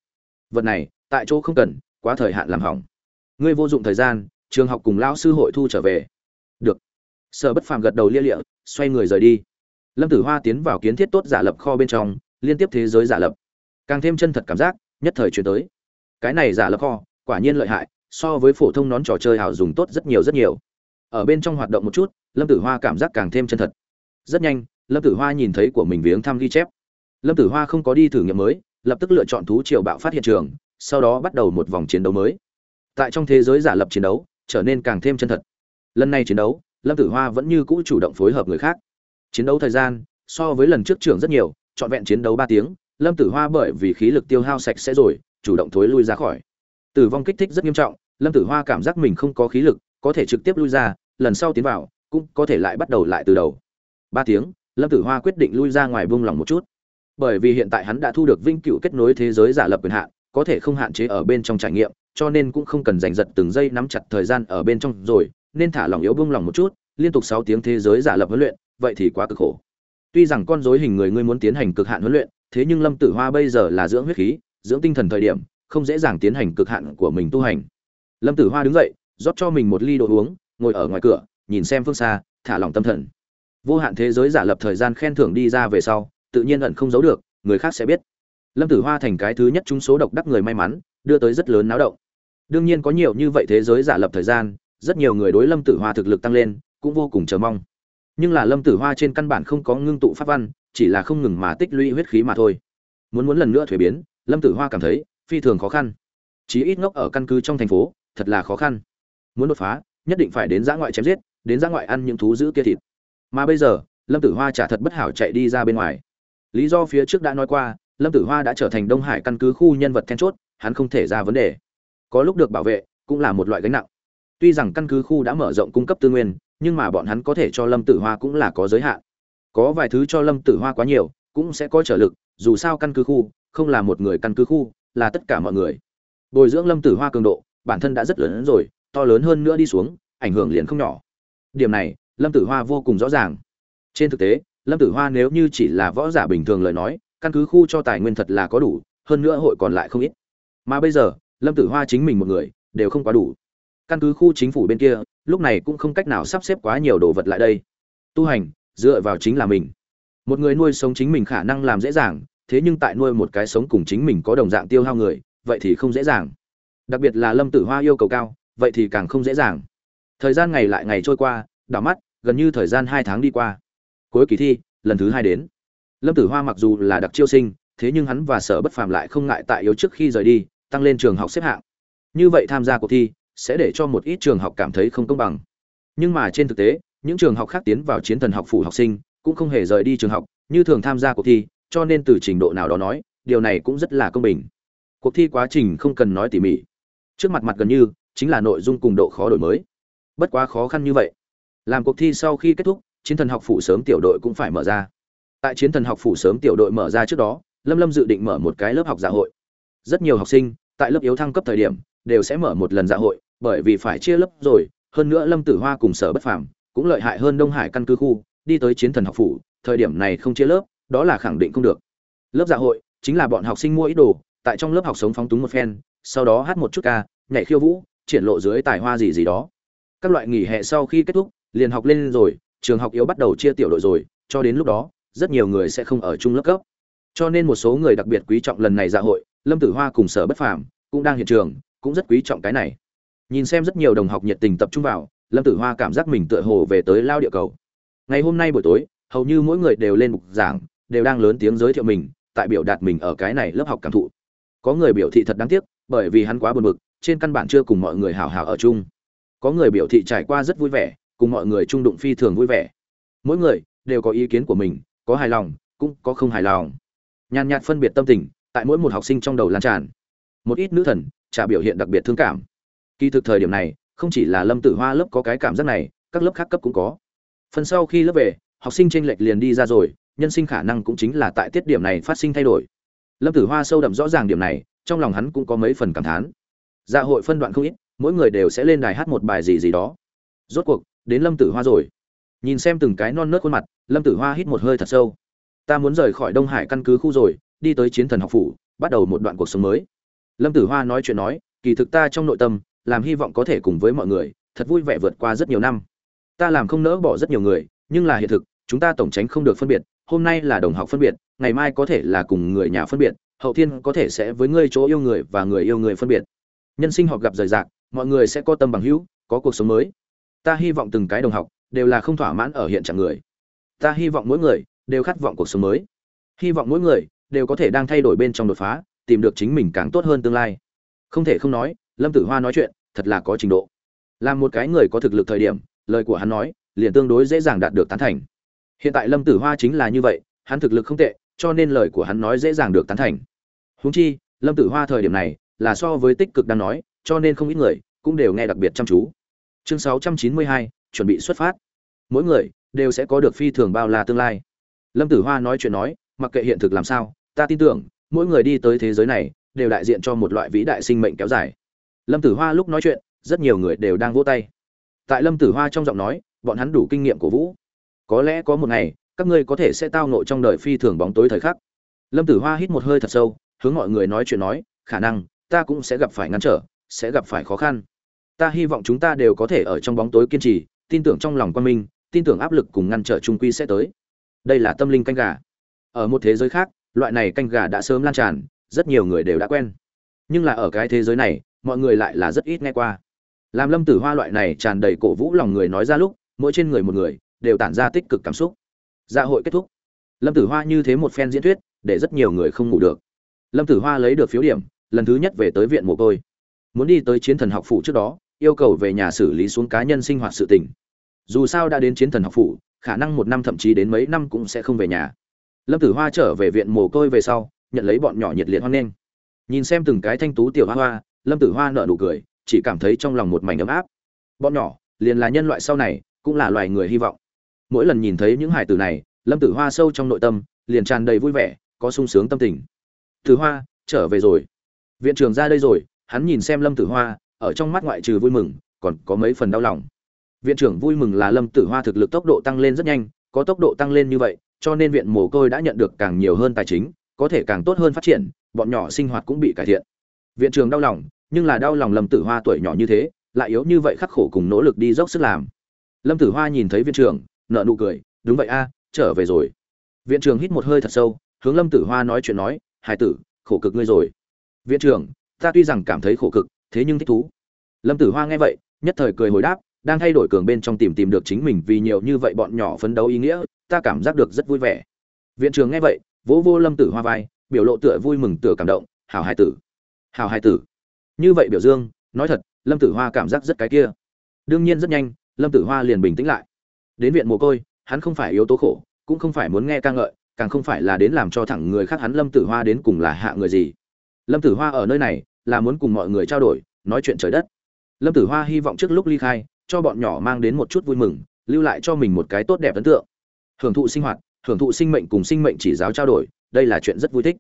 Vật này tại chỗ không cần quá thời hạn làm hỏng. Ngươi vô dụng thời gian trường học cùng lão sư hội thu trở về. Được. Sở bất phàm gật đầu lia lịa xoay người rời đi. Lâm tử hoa tiến vào kiến thiết tốt giả lập kho bên trong liên tiếp thế giới giả lập. Càng thêm chân thật cảm giác, nhất thời chuyển tới. Cái này giả lập kho, quả nhiên lợi hại, so với phổ thông nón trò chơi hào dùng tốt rất nhiều rất nhiều. Ở bên trong hoạt động một chút, lâm tử hoa cảm giác càng thêm chân thật. Rất nhanh, lâm tử hoa nhìn thấy của mình viếng thăm ghi chép. Lâm tử hoa không có đi thử nghiệm mới, lập tức lựa chọn thú triều bạo phát hiện trường, sau đó bắt đầu một vòng chiến đấu mới. Tại trong thế giới giả lập chiến đấu, trở nên càng thêm chân thật. Lần này chiến đấu, lâm tử hoa vẫn như cũ chủ động phối hợp người khác. Chiến đấu thời gian, so với lần trước trưởng rất nhiều trọn vẹn chiến đấu ba tiếng, lâm tử hoa bởi vì khí lực tiêu hao sạch sẽ rồi, chủ động thối lui ra khỏi. Tử vong kích thích rất nghiêm trọng, lâm tử hoa cảm giác mình không có khí lực, có thể trực tiếp lui ra, lần sau tiến vào, cũng có thể lại bắt đầu lại từ đầu. Ba tiếng, lâm tử hoa quyết định lui ra ngoài buông lỏng một chút. Bởi vì hiện tại hắn đã thu được vinh cựu kết nối thế giới giả lập quyền hạn, có thể không hạn chế ở bên trong trải nghiệm, cho nên cũng không cần giành giật từng giây nắm chặt thời gian ở bên trong rồi, nên thả lỏng yếu buông lỏng một chút, liên tục sáu tiếng thế giới giả lập huấn luyện, vậy thì quá cực khổ tuy rằng con rối hình người ngươi muốn tiến hành cực hạn huấn luyện, thế nhưng lâm tử hoa bây giờ là dưỡng huyết khí, dưỡng tinh thần thời điểm, không dễ dàng tiến hành cực hạn của mình tu hành. Lâm tử hoa đứng dậy, rót cho mình một ly đồ uống, ngồi ở ngoài cửa, nhìn xem phương xa, thả lỏng tâm thần. Vô hạn thế giới giả lập thời gian khen thưởng đi ra về sau, tự nhiên ẩn không giấu được, người khác sẽ biết. Lâm tử hoa thành cái thứ nhất chúng số độc đắc người may mắn, đưa tới rất lớn náo động. Đương nhiên có nhiều như vậy thế giới giả lập thời gian, rất nhiều người đối lâm tử hoa thực lực tăng lên, cũng vô cùng chờ mong nhưng là lâm tử hoa trên căn bản không có ngưng tụ pháp văn, chỉ là không ngừng mà tích lũy huyết khí mà thôi. Muốn muốn lần nữa thuế biến, lâm tử hoa cảm thấy phi thường khó khăn. Chí ít ngốc ở căn cứ trong thành phố, thật là khó khăn. Muốn đột phá, nhất định phải đến giã ngoại chém giết, đến giã ngoại ăn những thú giữ kia thịt. Mà bây giờ, lâm tử hoa trả thật bất hảo chạy đi ra bên ngoài. Lý do phía trước đã nói qua, lâm tử hoa đã trở thành đông hải căn cứ khu nhân vật then chốt, hắn không thể ra vấn đề. Có lúc được bảo vệ, cũng là một loại gánh nặng. Tuy rằng căn cứ khu đã mở rộng cung cấp tư nguyên nhưng mà bọn hắn có thể cho lâm tử hoa cũng là có giới hạn. Có vài thứ cho lâm tử hoa quá nhiều, cũng sẽ có trở lực, dù sao căn cứ khu, không là một người căn cứ khu, là tất cả mọi người. Bồi dưỡng lâm tử hoa cường độ, bản thân đã rất lớn hơn rồi, to lớn hơn nữa đi xuống, ảnh hưởng liền không nhỏ. Điểm này, lâm tử hoa vô cùng rõ ràng. Trên thực tế, lâm tử hoa nếu như chỉ là võ giả bình thường lời nói, căn cứ khu cho tài nguyên thật là có đủ, hơn nữa hội còn lại không ít. Mà bây giờ, lâm tử hoa chính mình một người, đều không quá đủ căn cứ khu chính phủ bên kia, lúc này cũng không cách nào sắp xếp quá nhiều đồ vật lại đây. Tu hành, dựa vào chính là mình. Một người nuôi sống chính mình khả năng làm dễ dàng, thế nhưng tại nuôi một cái sống cùng chính mình có đồng dạng tiêu hao người, vậy thì không dễ dàng. Đặc biệt là lâm tử hoa yêu cầu cao, vậy thì càng không dễ dàng. Thời gian ngày lại ngày trôi qua, đảo mắt, gần như thời gian hai tháng đi qua. Cuối kỳ thi, lần thứ hai đến. Lâm tử hoa mặc dù là đặc chiêu sinh, thế nhưng hắn và sở bất phàm lại không ngại tại yếu trước khi rời đi, tăng lên trường học xếp hạng. Như vậy tham gia cuộc thi sẽ để cho một ít trường học cảm thấy không công bằng. Nhưng mà trên thực tế, những trường học khác tiến vào chiến thần học phủ học sinh cũng không hề rời đi trường học, như thường tham gia cuộc thi, cho nên từ trình độ nào đó nói, điều này cũng rất là công bình. Cuộc thi quá trình không cần nói tỉ mỉ. Trước mặt mặt gần như, chính là nội dung cùng độ khó đổi mới. Bất quá khó khăn như vậy. Làm cuộc thi sau khi kết thúc, chiến thần học phủ sớm tiểu đội cũng phải mở ra. Tại chiến thần học phủ sớm tiểu đội mở ra trước đó, lâm lâm dự định mở một cái lớp học dạ hội. Rất nhiều học sinh, tại lớp yếu thăng cấp thời điểm, đều sẽ mở một lần dạ hội bởi vì phải chia lớp rồi, hơn nữa lâm tử hoa cùng sở bất phàm cũng lợi hại hơn đông hải căn cứ khu, đi tới chiến thần học phủ, thời điểm này không chia lớp, đó là khẳng định không được. Lớp dạ hội chính là bọn học sinh mua ít đồ, tại trong lớp học sống phóng túng một phen, sau đó hát một chút ca, nhảy khiêu vũ, triển lộ dưới tài hoa gì gì đó. Các loại nghỉ hè sau khi kết thúc, liền học lên rồi, trường học yếu bắt đầu chia tiểu đội rồi, cho đến lúc đó, rất nhiều người sẽ không ở chung lớp cấp. Cho nên một số người đặc biệt quý trọng lần này dạ hội, lâm tử hoa cùng sở bất phàm cũng đang hiện trường, cũng rất quý trọng cái này nhìn xem rất nhiều đồng học nhiệt tình tập trung vào, lâm tử hoa cảm giác mình tựa hồ về tới lao địa cầu. Ngày hôm nay buổi tối, hầu như mỗi người đều lên mục giảng, đều đang lớn tiếng giới thiệu mình, tại biểu đạt mình ở cái này lớp học cảm thụ. Có người biểu thị thật đáng tiếc, bởi vì hắn quá buồn bực, trên căn bản chưa cùng mọi người hào hào ở chung. Có người biểu thị trải qua rất vui vẻ, cùng mọi người trung đụng phi thường vui vẻ. Mỗi người đều có ý kiến của mình, có hài lòng, cũng có không hài lòng. Nhàn nhạt phân biệt tâm tình, tại mỗi một học sinh trong đầu lan tràn. Một ít nữ thần, trả biểu hiện đặc biệt thương cảm kỳ thực thời điểm này, không chỉ là lâm tử hoa lớp có cái cảm giác này, các lớp khác cấp cũng có. Phần sau khi lớp về, học sinh tranh lệch liền đi ra rồi, nhân sinh khả năng cũng chính là tại tiết điểm này phát sinh thay đổi. Lâm tử hoa sâu đậm rõ ràng điểm này, trong lòng hắn cũng có mấy phần cảm thán. Dạ hội phân đoạn không ít, mỗi người đều sẽ lên đài hát một bài gì gì đó. Rốt cuộc, đến lâm tử hoa rồi. Nhìn xem từng cái non nớt khuôn mặt, lâm tử hoa hít một hơi thật sâu. Ta muốn rời khỏi đông hải căn cứ khu rồi, đi tới chiến thần học phủ, bắt đầu một đoạn cuộc sống mới. Lâm tử hoa nói chuyện nói, kỳ thực ta trong nội tâm làm hy vọng có thể cùng với mọi người, thật vui vẻ vượt qua rất nhiều năm. Ta làm không nỡ bỏ rất nhiều người, nhưng là hiện thực, chúng ta tổng tránh không được phân biệt, hôm nay là đồng học phân biệt, ngày mai có thể là cùng người nhà phân biệt, hậu thiên có thể sẽ với ngươi chỗ yêu người và người yêu người phân biệt. Nhân sinh họp gặp rời rạc, mọi người sẽ có tâm bằng hữu, có cuộc sống mới. Ta hy vọng từng cái đồng học đều là không thỏa mãn ở hiện trạng người. Ta hy vọng mỗi người đều khát vọng cuộc sống mới. Hy vọng mỗi người đều có thể đang thay đổi bên trong đột phá, tìm được chính mình càng tốt hơn tương lai. Không thể không nói, lâm tử hoa nói chuyện thật là có trình độ. Làm một cái người có thực lực thời điểm lời của hắn nói liền tương đối dễ dàng đạt được tán thành. Hiện tại lâm tử hoa chính là như vậy hắn thực lực không tệ cho nên lời của hắn nói dễ dàng được tán thành. Huống chi lâm tử hoa thời điểm này là so với tích cực đang nói cho nên không ít người cũng đều nghe đặc biệt chăm chú. Chương 692, chuẩn bị xuất phát. Mỗi người đều sẽ có được phi thường bao la tương lai. Lâm tử hoa nói chuyện nói mặc kệ hiện thực làm sao ta tin tưởng mỗi người đi tới thế giới này đều đại diện cho một loại vĩ đại sinh mệnh kéo dài lâm tử hoa lúc nói chuyện, rất nhiều người đều đang vỗ tay. Tại lâm tử hoa trong giọng nói, bọn hắn đủ kinh nghiệm của vũ. Có lẽ có một ngày, các ngươi có thể sẽ tao nộ trong đời phi thường bóng tối thời khắc. Lâm tử hoa hít một hơi thật sâu, hướng mọi người nói chuyện nói, khả năng, ta cũng sẽ gặp phải ngăn trở, sẽ gặp phải khó khăn. Ta hy vọng chúng ta đều có thể ở trong bóng tối kiên trì, tin tưởng trong lòng quan minh, tin tưởng áp lực cùng ngăn trở trung quy sẽ tới. Đây là tâm linh canh gà. Ở một thế giới khác, loại này canh gà đã sớm lan tràn, rất nhiều người đều đã quen. Nhưng là ở cái thế giới này mọi người lại là rất ít nghe qua. Làm lâm tử hoa loại này tràn đầy cổ vũ lòng người nói ra lúc, mỗi trên người một người, đều tản ra tích cực cảm xúc. Dạ hội kết thúc. Lâm tử hoa như thế một phen diễn thuyết, để rất nhiều người không ngủ được. Lâm tử hoa lấy được phiếu điểm, lần thứ nhất về tới viện mồ côi. Muốn đi tới chiến thần học phủ trước đó, yêu cầu về nhà xử lý xuống cá nhân sinh hoạt sự tình. Dù sao đã đến chiến thần học phủ, khả năng một năm thậm chí đến mấy năm cũng sẽ không về nhà. Lâm tử hoa trở về viện mồ côi về sau, nhận lấy bọn nhỏ nhiệt liệt hoan nghênh. Nhìn xem từng cái thanh tú tiểu hoa hoa lâm tử hoa nợ nụ cười, chỉ cảm thấy trong lòng một mảnh ấm áp. Bọn nhỏ, liền là nhân loại sau này, cũng là loài người hy vọng. Mỗi lần nhìn thấy những hải tử này, lâm tử hoa sâu trong nội tâm, liền tràn đầy vui vẻ, có sung sướng tâm tình. Tử hoa, trở về rồi. Viện trưởng ra đây rồi. Hắn nhìn xem lâm tử hoa, ở trong mắt ngoại trừ vui mừng, còn có mấy phần đau lòng. Viện trưởng vui mừng là lâm tử hoa thực lực tốc độ tăng lên rất nhanh, có tốc độ tăng lên như vậy, cho nên viện mồ côi đã nhận được càng nhiều hơn tài chính, có thể càng tốt hơn phát triển, bọn nhỏ sinh hoạt cũng bị cải thiện viện trưởng đau lòng, nhưng là đau lòng lâm tử hoa tuổi nhỏ như thế, lại yếu như vậy khắc khổ cùng nỗ lực đi dốc sức làm. Lâm tử hoa nhìn thấy viện trưởng nợ nụ cười, đúng vậy a, trở về rồi. Viện trưởng hít một hơi thật sâu, hướng lâm tử hoa nói chuyện nói, hải tử, khổ cực ngươi rồi. Viện trưởng ta tuy rằng cảm thấy khổ cực, thế nhưng thích thú. Lâm tử hoa nghe vậy, nhất thời cười hồi đáp, đang thay đổi cường bên trong tìm tìm được chính mình vì nhiều như vậy bọn nhỏ phấn đấu ý nghĩa, ta cảm giác được rất vui vẻ. Viện trưởng nghe vậy, vỗ vô lâm tử hoa vai, biểu lộ tựa vui mừng tựa cảm động, hảo hải tử hảo hai tử. Như vậy biểu dương, nói thật, lâm tử hoa cảm giác rất cái kia. Đương nhiên rất nhanh, lâm tử hoa liền bình tĩnh lại. Đến viện mồ côi, hắn không phải yếu tố khổ, cũng không phải muốn nghe ca ngợi, càng không phải là đến làm cho thẳng người khác hắn lâm tử hoa đến cùng là hạ người gì. Lâm tử hoa ở nơi này, là muốn cùng mọi người trao đổi, nói chuyện trời đất. Lâm tử hoa hy vọng trước lúc ly khai, cho bọn nhỏ mang đến một chút vui mừng, lưu lại cho mình một cái tốt đẹp ấn tượng. Hưởng thụ sinh hoạt, hưởng thụ sinh mệnh cùng sinh mệnh chỉ giáo trao đổi, đây là chuyện rất vui thích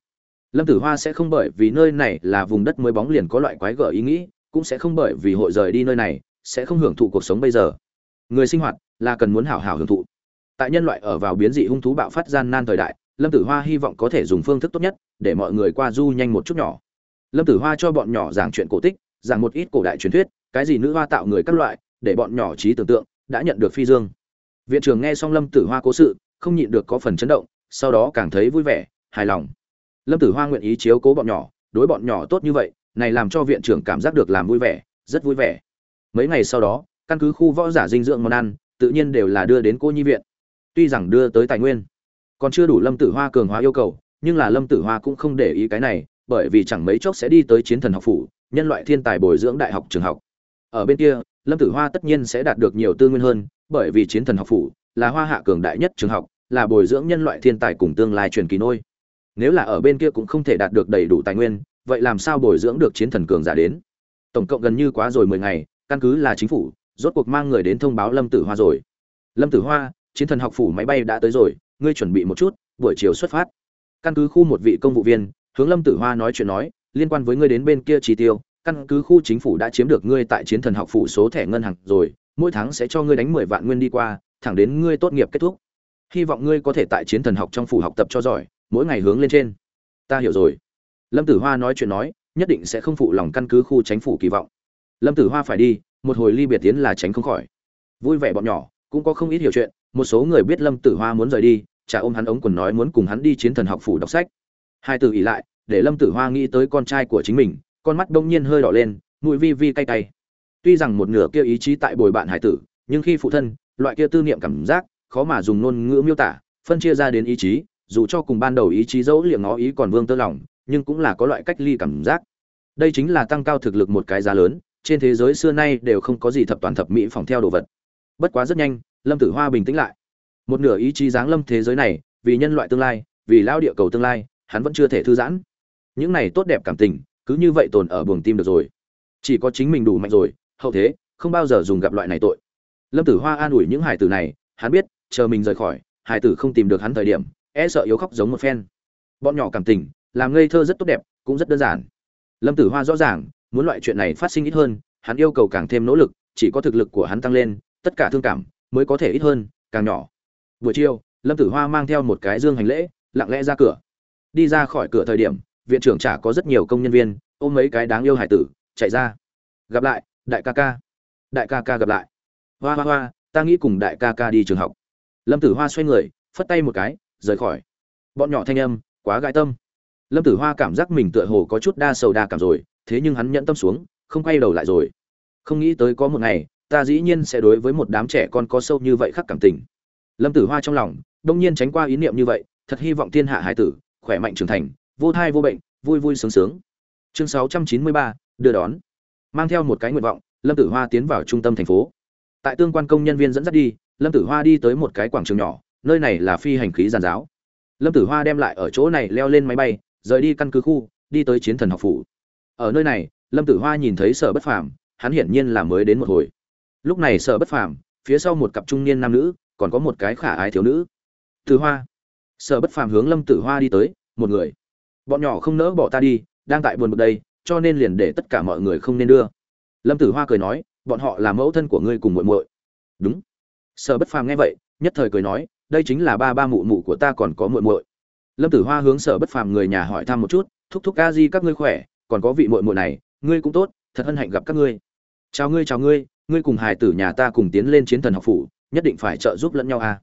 lâm tử hoa sẽ không bởi vì nơi này là vùng đất mới bóng liền có loại quái gở ý nghĩ, cũng sẽ không bởi vì hội rời đi nơi này, sẽ không hưởng thụ cuộc sống bây giờ. Người sinh hoạt là cần muốn hảo hảo hưởng thụ. Tại nhân loại ở vào biến dị hung thú bạo phát gian nan thời đại, lâm tử hoa hy vọng có thể dùng phương thức tốt nhất để mọi người qua du nhanh một chút nhỏ. Lâm tử hoa cho bọn nhỏ giảng chuyện cổ tích, giảng một ít cổ đại truyền thuyết, cái gì nữ hoa tạo người các loại, để bọn nhỏ trí tưởng tượng, đã nhận được phi dương. Viện trưởng nghe xong lâm tử hoa cố sự, không nhịn được có phần chấn động, sau đó càng thấy vui vẻ, hài lòng lâm tử hoa nguyện ý chiếu cố bọn nhỏ, đối bọn nhỏ tốt như vậy, này làm cho viện trưởng cảm giác được làm vui vẻ, rất vui vẻ. Mấy ngày sau đó, căn cứ khu võ giả dinh dưỡng món ăn, tự nhiên đều là đưa đến cô nhi viện. Tuy rằng đưa tới tài nguyên, còn chưa đủ lâm tử hoa cường hóa yêu cầu, nhưng là lâm tử hoa cũng không để ý cái này, bởi vì chẳng mấy chốc sẽ đi tới chiến thần học phủ, nhân loại thiên tài bồi dưỡng đại học trường học. Ở bên kia, lâm tử hoa tất nhiên sẽ đạt được nhiều tư nguyên hơn, bởi vì chiến thần học phủ là hoa hạ cường đại nhất trường học, là bồi dưỡng nhân loại thiên tài cùng tương lai truyền kỳ nôi nếu là ở bên kia cũng không thể đạt được đầy đủ tài nguyên, vậy làm sao bồi dưỡng được chiến thần cường giả đến? Tổng cộng gần như quá rồi mười ngày, căn cứ là chính phủ, rốt cuộc mang người đến thông báo lâm tử hoa rồi. Lâm tử hoa, chiến thần học phủ máy bay đã tới rồi, ngươi chuẩn bị một chút, buổi chiều xuất phát. Căn cứ khu một vị công vụ viên, hướng lâm tử hoa nói chuyện nói, liên quan với ngươi đến bên kia chi tiêu, căn cứ khu chính phủ đã chiếm được ngươi tại chiến thần học phủ số thẻ ngân hàng rồi, mỗi tháng sẽ cho ngươi đánh mười vạn nguyên đi qua, thẳng đến ngươi tốt nghiệp kết thúc. Hy vọng ngươi có thể tại chiến thần học trong phủ học tập cho giỏi mỗi ngày hướng lên trên. Ta hiểu rồi. Lâm tử hoa nói chuyện nói, nhất định sẽ không phụ lòng căn cứ khu chính phủ kỳ vọng. Lâm tử hoa phải đi, một hồi ly biệt tiến là tránh không khỏi. Vui vẻ bọn nhỏ, cũng có không ít hiểu chuyện, một số người biết lâm tử hoa muốn rời đi, chả ôm hắn ống quần nói muốn cùng hắn đi chiến thần học phủ đọc sách. Hai từ ỉ lại, để lâm tử hoa nghĩ tới con trai của chính mình, con mắt đông nhiên hơi đỏ lên mũi vi vi cay cay. Tuy rằng một nửa kia ý chí tại bồi bạn hải tử, nhưng khi phụ thân, loại kia tư niệm cảm giác, khó mà dùng ngôn ngữ miêu tả, phân chia ra đến ý chí dù cho cùng ban đầu ý chí dẫu liệng ngó ý còn vương tơ lỏng, nhưng cũng là có loại cách ly cảm giác. Đây chính là tăng cao thực lực một cái giá lớn trên thế giới xưa nay đều không có gì thập toàn thập mỹ phòng theo đồ vật. Bất quá rất nhanh lâm tử hoa bình tĩnh lại. Một nửa ý chí giáng lâm thế giới này vì nhân loại tương lai vì lao địa cầu tương lai hắn vẫn chưa thể thư giãn. Những này tốt đẹp cảm tình cứ như vậy tồn ở buồng tim được rồi. Chỉ có chính mình đủ mạnh rồi hậu thế không bao giờ dùng gặp loại này tội. Lâm tử hoa an ủi những hải tử này hắn biết chờ mình rời khỏi hải tử không tìm được hắn thời điểm e sợ yếu khóc giống một phen. Bọn nhỏ cảm tình, làm ngây thơ rất tốt đẹp, cũng rất đơn giản. Lâm tử hoa rõ ràng, muốn loại chuyện này phát sinh ít hơn, hắn yêu cầu càng thêm nỗ lực, chỉ có thực lực của hắn tăng lên, tất cả thương cảm mới có thể ít hơn, càng nhỏ. Buổi chiều, lâm tử hoa mang theo một cái dương hành lễ, lặng lẽ ra cửa. Đi ra khỏi cửa thời điểm, viện trưởng chả có rất nhiều công nhân viên, ôm mấy cái đáng yêu hải tử, chạy ra. Gặp lại, đại ca ca. Đại ca ca gặp lại. Hoa hoa hoa, ta nghĩ cùng đại ca ca đi trường học. Lâm tử hoa xoay người, phất tay một cái rời khỏi. Bọn nhỏ thanh âm, quá gãi tâm. Lâm tử hoa cảm giác mình tựa hồ có chút đa sầu đa cảm rồi, thế nhưng hắn nhẫn tâm xuống, không quay đầu lại rồi. Không nghĩ tới có một ngày, ta dĩ nhiên sẽ đối với một đám trẻ con có sâu như vậy khắc cảm tình. Lâm tử hoa trong lòng, đông nhiên tránh qua ý niệm như vậy, thật hy vọng thiên hạ hải tử, khỏe mạnh trưởng thành, vô thai vô bệnh, vui vui sướng sướng. Chương sáu trăm chín mươi ba, đưa đón. Mang theo một cái nguyện vọng, lâm tử hoa tiến vào trung tâm thành phố. Tại tương quan công nhân viên dẫn dắt đi, lâm tử hoa đi tới một cái quảng trường nhỏ nơi này là phi hành khí giàn giáo. Lâm tử hoa đem lại ở chỗ này leo lên máy bay, rời đi căn cứ khu, đi tới chiến thần học phủ. Ở nơi này, lâm tử hoa nhìn thấy sở bất phàm, hắn hiển nhiên là mới đến một hồi. Lúc này sở bất phàm, phía sau một cặp trung niên nam nữ, còn có một cái khả ái thiếu nữ. Tử hoa. Sở bất phàm hướng lâm tử hoa đi tới, một người. Bọn nhỏ không nỡ bỏ ta đi, đang tại buồn bực đây, cho nên liền để tất cả mọi người không nên đưa. Lâm tử hoa cười nói, bọn họ là mẫu thân của ngươi cùng muội muội. Đúng. Sở bất phàm nghe vậy, nhất thời cười nói đây chính là ba ba mụ mụ của ta còn có muội muội. Lâm tử hoa hướng sở bất phàm người nhà hỏi thăm một chút, thúc thúc ca di, các ngươi khỏe? Còn có vị muội muội này, ngươi cũng tốt, thật hân hạnh gặp các ngươi. Chào ngươi chào ngươi ngươi cùng hài tử nhà ta cùng tiến lên chiến thần học phủ, nhất định phải trợ giúp lẫn nhau à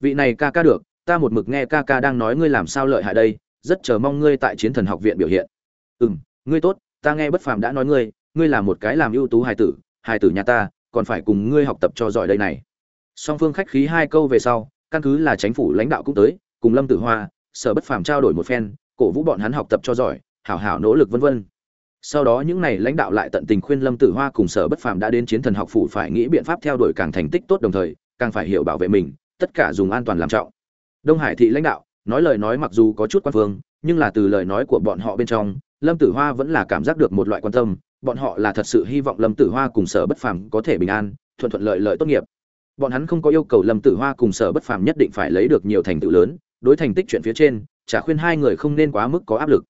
vị này ca ca được, ta một mực nghe ca ca đang nói ngươi làm sao lợi hại đây, rất chờ mong ngươi tại chiến thần học viện biểu hiện. Ừ m ngươi tốt, ta nghe bất phàm đã nói ngươi ngươi là một cái làm ưu tú hài tử hài tử nhà ta, còn phải cùng ngươi học tập cho giỏi đây này. Song phương khách khí hai câu về sau căn cứ là chính phủ lãnh đạo cũng tới cùng lâm tử hoa sở bất phàm trao đổi một phen cổ vũ bọn hắn học tập cho giỏi hảo hảo nỗ lực vân vân. Sau đó những này lãnh đạo lại tận tình khuyên lâm tử hoa cùng sở bất phàm đã đến chiến thần học phủ phải nghĩ biện pháp theo đuổi càng thành tích tốt đồng thời càng phải hiểu bảo vệ mình tất cả dùng an toàn làm trọng. Đông hải thị lãnh đạo nói lời nói mặc dù có chút quan vương, nhưng là từ lời nói của bọn họ bên trong lâm tử hoa vẫn là cảm giác được một loại quan tâm bọn họ là thật sự hy vọng lâm tử hoa cùng sở bất phàm có thể bình an thuận thuận lợi lợi tốt nghiệp bọn hắn không có yêu cầu lâm tử hoa cùng sở bất phàm nhất định phải lấy được nhiều thành tựu lớn, đối thành tích chuyện phía trên, chả khuyên hai người không nên quá mức có áp lực.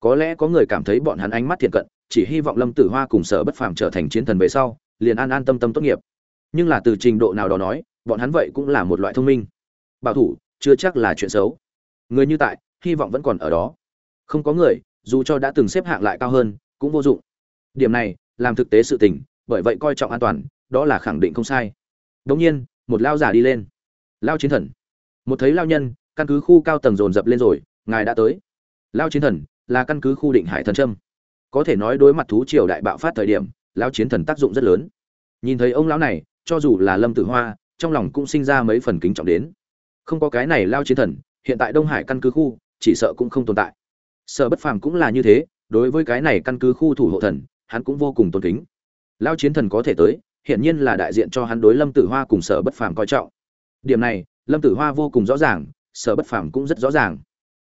Có lẽ có người cảm thấy bọn hắn ánh mắt thiện cận, chỉ hy vọng lâm tử hoa cùng sở bất phàm trở thành chiến thần về sau, liền an an tâm tâm tốt nghiệp. Nhưng là từ trình độ nào đó nói, bọn hắn vậy cũng là một loại thông minh. Bảo thủ, chưa chắc là chuyện xấu. Người như tại, hy vọng vẫn còn ở đó. Không có người, dù cho đã từng xếp hạng lại cao hơn, cũng vô dụng. Điểm này, làm thực tế sự tình, bởi vậy coi trọng an toàn, đó là khẳng định không sai đ nhiên, một lao giả đi lên. Lao chiến thần. Một thấy lao nhân, căn cứ khu cao tầng dồn dập lên rồi, ngài đã tới. Lao chiến thần là căn cứ khu định hải thần trâm. Có thể nói đối mặt thú triều đại bạo phát thời điểm lao chiến thần tác dụng rất lớn. Nhìn thấy ông lão này, cho dù là lâm tử hoa, trong lòng cũng sinh ra mấy phần kính trọng đến. Không có cái này lao chiến thần, hiện tại đông hải căn cứ khu, chỉ sợ cũng không tồn tại. Sở bất phàm cũng là như thế, đối với cái này căn cứ khu thủ hộ thần, hắn cũng vô cùng tôn kính. Lao chiến thần có thể tới hiện nhiên là đại diện cho hắn đối lâm tử hoa cùng sở bất phàm coi trọng. Điểm này, lâm tử hoa vô cùng rõ ràng, sở bất phàm cũng rất rõ ràng.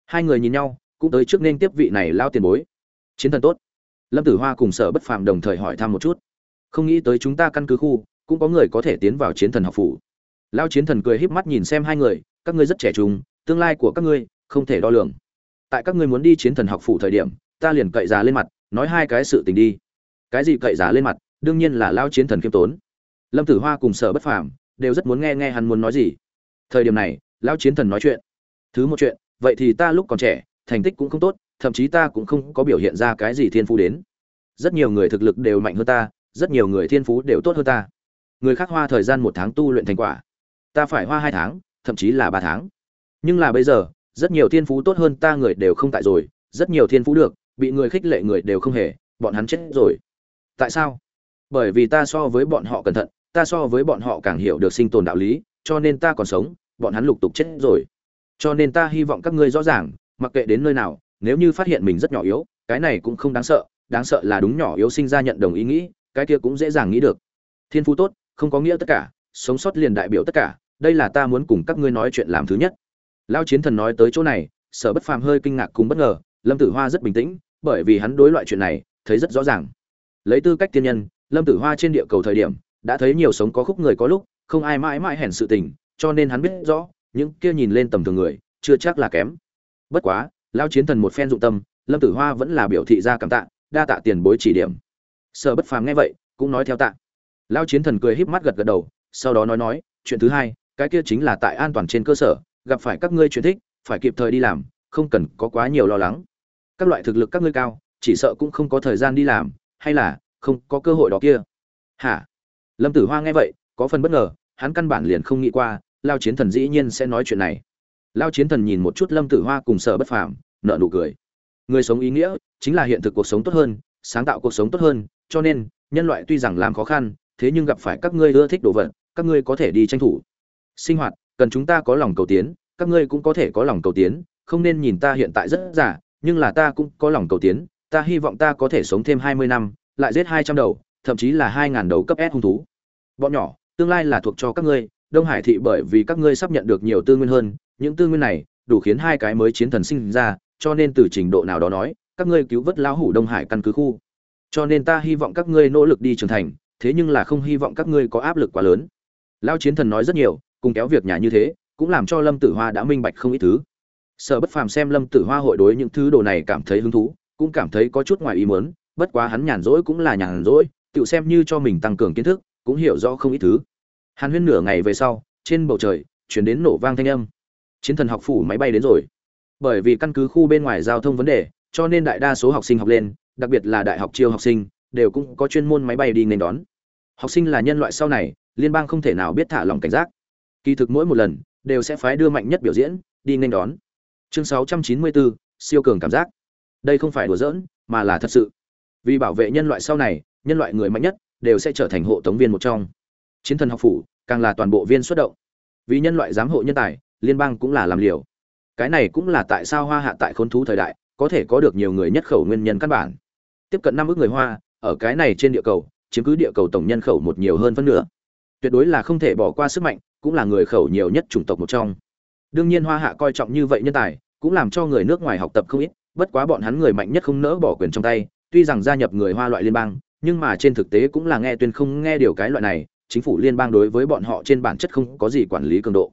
Hai người nhìn nhau, cũng tới trước nên tiếp vị này lao tiền bối. Chiến thần tốt. Lâm tử hoa cùng sở bất phàm đồng thời hỏi thăm một chút. Không nghĩ tới chúng ta căn cứ khu, cũng có người có thể tiến vào chiến thần học phủ. Lao chiến thần cười híp mắt nhìn xem hai người, các ngươi rất trẻ trung, tương lai của các ngươi không thể đo lường. Tại các ngươi muốn đi chiến thần học phủ thời điểm, ta liền cậy giá lên mặt, nói hai cái sự tình đi. Cái gì cậy giá lên mặt? Đương nhiên là lao chiến thần kiêm tốn. Lâm tử hoa cùng sở bất phàm đều rất muốn nghe nghe hắn muốn nói gì. Thời điểm này, lao chiến thần nói chuyện. Thứ một chuyện, vậy thì ta lúc còn trẻ, thành tích cũng không tốt, thậm chí ta cũng không có biểu hiện ra cái gì thiên phú đến. Rất nhiều người thực lực đều mạnh hơn ta, rất nhiều người thiên phú đều tốt hơn ta. Người khác hoa thời gian một tháng tu luyện thành quả. Ta phải hoa hai tháng, thậm chí là ba tháng. Nhưng là bây giờ, rất nhiều thiên phú tốt hơn ta người đều không tại rồi, rất nhiều thiên phú được, bị người khích lệ người đều không hề, bọn hắn chết rồi. Tại sao? Bởi vì ta so với bọn họ cẩn thận, ta so với bọn họ càng hiểu được sinh tồn đạo lý, cho nên ta còn sống, bọn hắn lục tục chết rồi. Cho nên ta hy vọng các ngươi rõ ràng, mặc kệ đến nơi nào, nếu như phát hiện mình rất nhỏ yếu, cái này cũng không đáng sợ đáng sợ là đúng nhỏ yếu sinh ra nhận đồng ý nghĩ, cái kia cũng dễ dàng nghĩ được. Thiên phú tốt, không có nghĩa tất cả, sống sót liền đại biểu tất cả, đây là ta muốn cùng các ngươi nói chuyện làm thứ nhất. Lao chiến thần nói tới chỗ này, sở bất phàm hơi kinh ngạc cùng bất ngờ, lâm tử hoa rất bình tĩnh, bởi vì hắn đối loại chuyện này, thấy rất rõ ràng. Lấy tư cách tiên nhân lâm tử hoa trên địa cầu thời điểm, đã thấy nhiều sống có khúc người có lúc, không ai mãi mãi hèn sự tình, cho nên hắn biết rõ, những kia nhìn lên tầm thường người, chưa chắc là kém. Bất quá, lao chiến thần một phen dụng tâm, lâm tử hoa vẫn là biểu thị ra cảm tạ, đa tạ tiền bối chỉ điểm. Sở bất phàm nghe vậy, cũng nói theo tạ. Lao chiến thần cười híp mắt gật gật đầu, sau đó nói nói, chuyện thứ hai, cái kia chính là tại an toàn trên cơ sở, gặp phải các ngươi chuyện thích, phải kịp thời đi làm, không cần có quá nhiều lo lắng. Các loại thực lực các ngươi cao, chỉ sợ cũng không có thời gian đi làm, hay là không có cơ hội đó kia. Hả? Lâm tử hoa nghe vậy, có phần bất ngờ, hắn căn bản liền không nghĩ qua, lao chiến thần dĩ nhiên sẽ nói chuyện này. Lao chiến thần nhìn một chút lâm tử hoa cùng sở bất phàm nợ nụ cười. Người sống ý nghĩa chính là hiện thực cuộc sống tốt hơn, sáng tạo cuộc sống tốt hơn, cho nên, nhân loại tuy rằng làm khó khăn, thế nhưng gặp phải các ngươi ưa thích đồ vật, các ngươi có thể đi tranh thủ. Sinh hoạt, cần chúng ta có lòng cầu tiến, các ngươi cũng có thể có lòng cầu tiến, không nên nhìn ta hiện tại rất giả nhưng là ta cũng có lòng cầu tiến, ta hy vọng ta có thể sống thêm hai mươi năm lại giết hai trăm đầu, thậm chí là hai ngàn đầu cấp S hung thú. Bọn nhỏ, tương lai là thuộc cho các ngươi, đông hải thị bởi vì các ngươi sắp nhận được nhiều tư nguyên hơn, những tư nguyên này đủ khiến hai cái mới chiến thần sinh ra, cho nên từ trình độ nào đó nói, các ngươi cứu vớt lão hủ đông hải căn cứ khu. Cho nên ta hy vọng các ngươi nỗ lực đi trưởng thành, thế nhưng là không hy vọng các ngươi có áp lực quá lớn. Lao chiến thần nói rất nhiều, cùng kéo việc nhà như thế, cũng làm cho lâm tử hoa đã minh bạch không ít thứ. Sở bất phàm xem lâm tử hoa hội đối những thứ đồ này cảm thấy hứng thú, cũng cảm thấy có chút ngoài ý muốn bất quá hắn nhàn rỗi cũng là nhàn rỗi tự xem như cho mình tăng cường kiến thức cũng hiểu rõ không ít thứ. Hàn huyên nửa ngày về sau trên bầu trời chuyển đến nổ vang thanh âm. Chiến thần học phủ máy bay đến rồi. Bởi vì căn cứ khu bên ngoài giao thông vấn đề cho nên đại đa số học sinh học lên đặc biệt là đại học chiêu học sinh đều cũng có chuyên môn máy bay đi nên đón. Học sinh là nhân loại sau này liên bang không thể nào biết thả lòng cảnh giác. Kỳ thực mỗi một lần đều sẽ phái đưa mạnh nhất biểu diễn đi nên đón. Chương 694, siêu cường cảm giác. Đây không phải đùa giỡn mà là thật sự vì bảo vệ nhân loại sau này, nhân loại người mạnh nhất đều sẽ trở thành hộ tống viên một trong. Chiến thần học phủ, càng là toàn bộ viên xuất động. Vì nhân loại giám hộ nhân tài, liên bang cũng là làm liều. Cái này cũng là tại sao hoa hạ tại khốn thú thời đại, có thể có được nhiều người nhất khẩu nguyên nhân căn bản. Tiếp cận năm ước người hoa, ở cái này trên địa cầu, chiếm cứ địa cầu tổng nhân khẩu một nhiều hơn phân nửa. Tuyệt đối là không thể bỏ qua sức mạnh, cũng là người khẩu nhiều nhất chủng tộc một trong. Đương nhiên hoa hạ coi trọng như vậy nhân tài, cũng làm cho người nước ngoài học tập không ít, bất quá bọn hắn người mạnh nhất không nỡ bỏ quyền trong tay tuy rằng gia nhập người hoa loại liên bang, nhưng mà trên thực tế cũng là nghe tuyên không nghe điều cái loại này, chính phủ liên bang đối với bọn họ trên bản chất không có gì quản lý cường độ.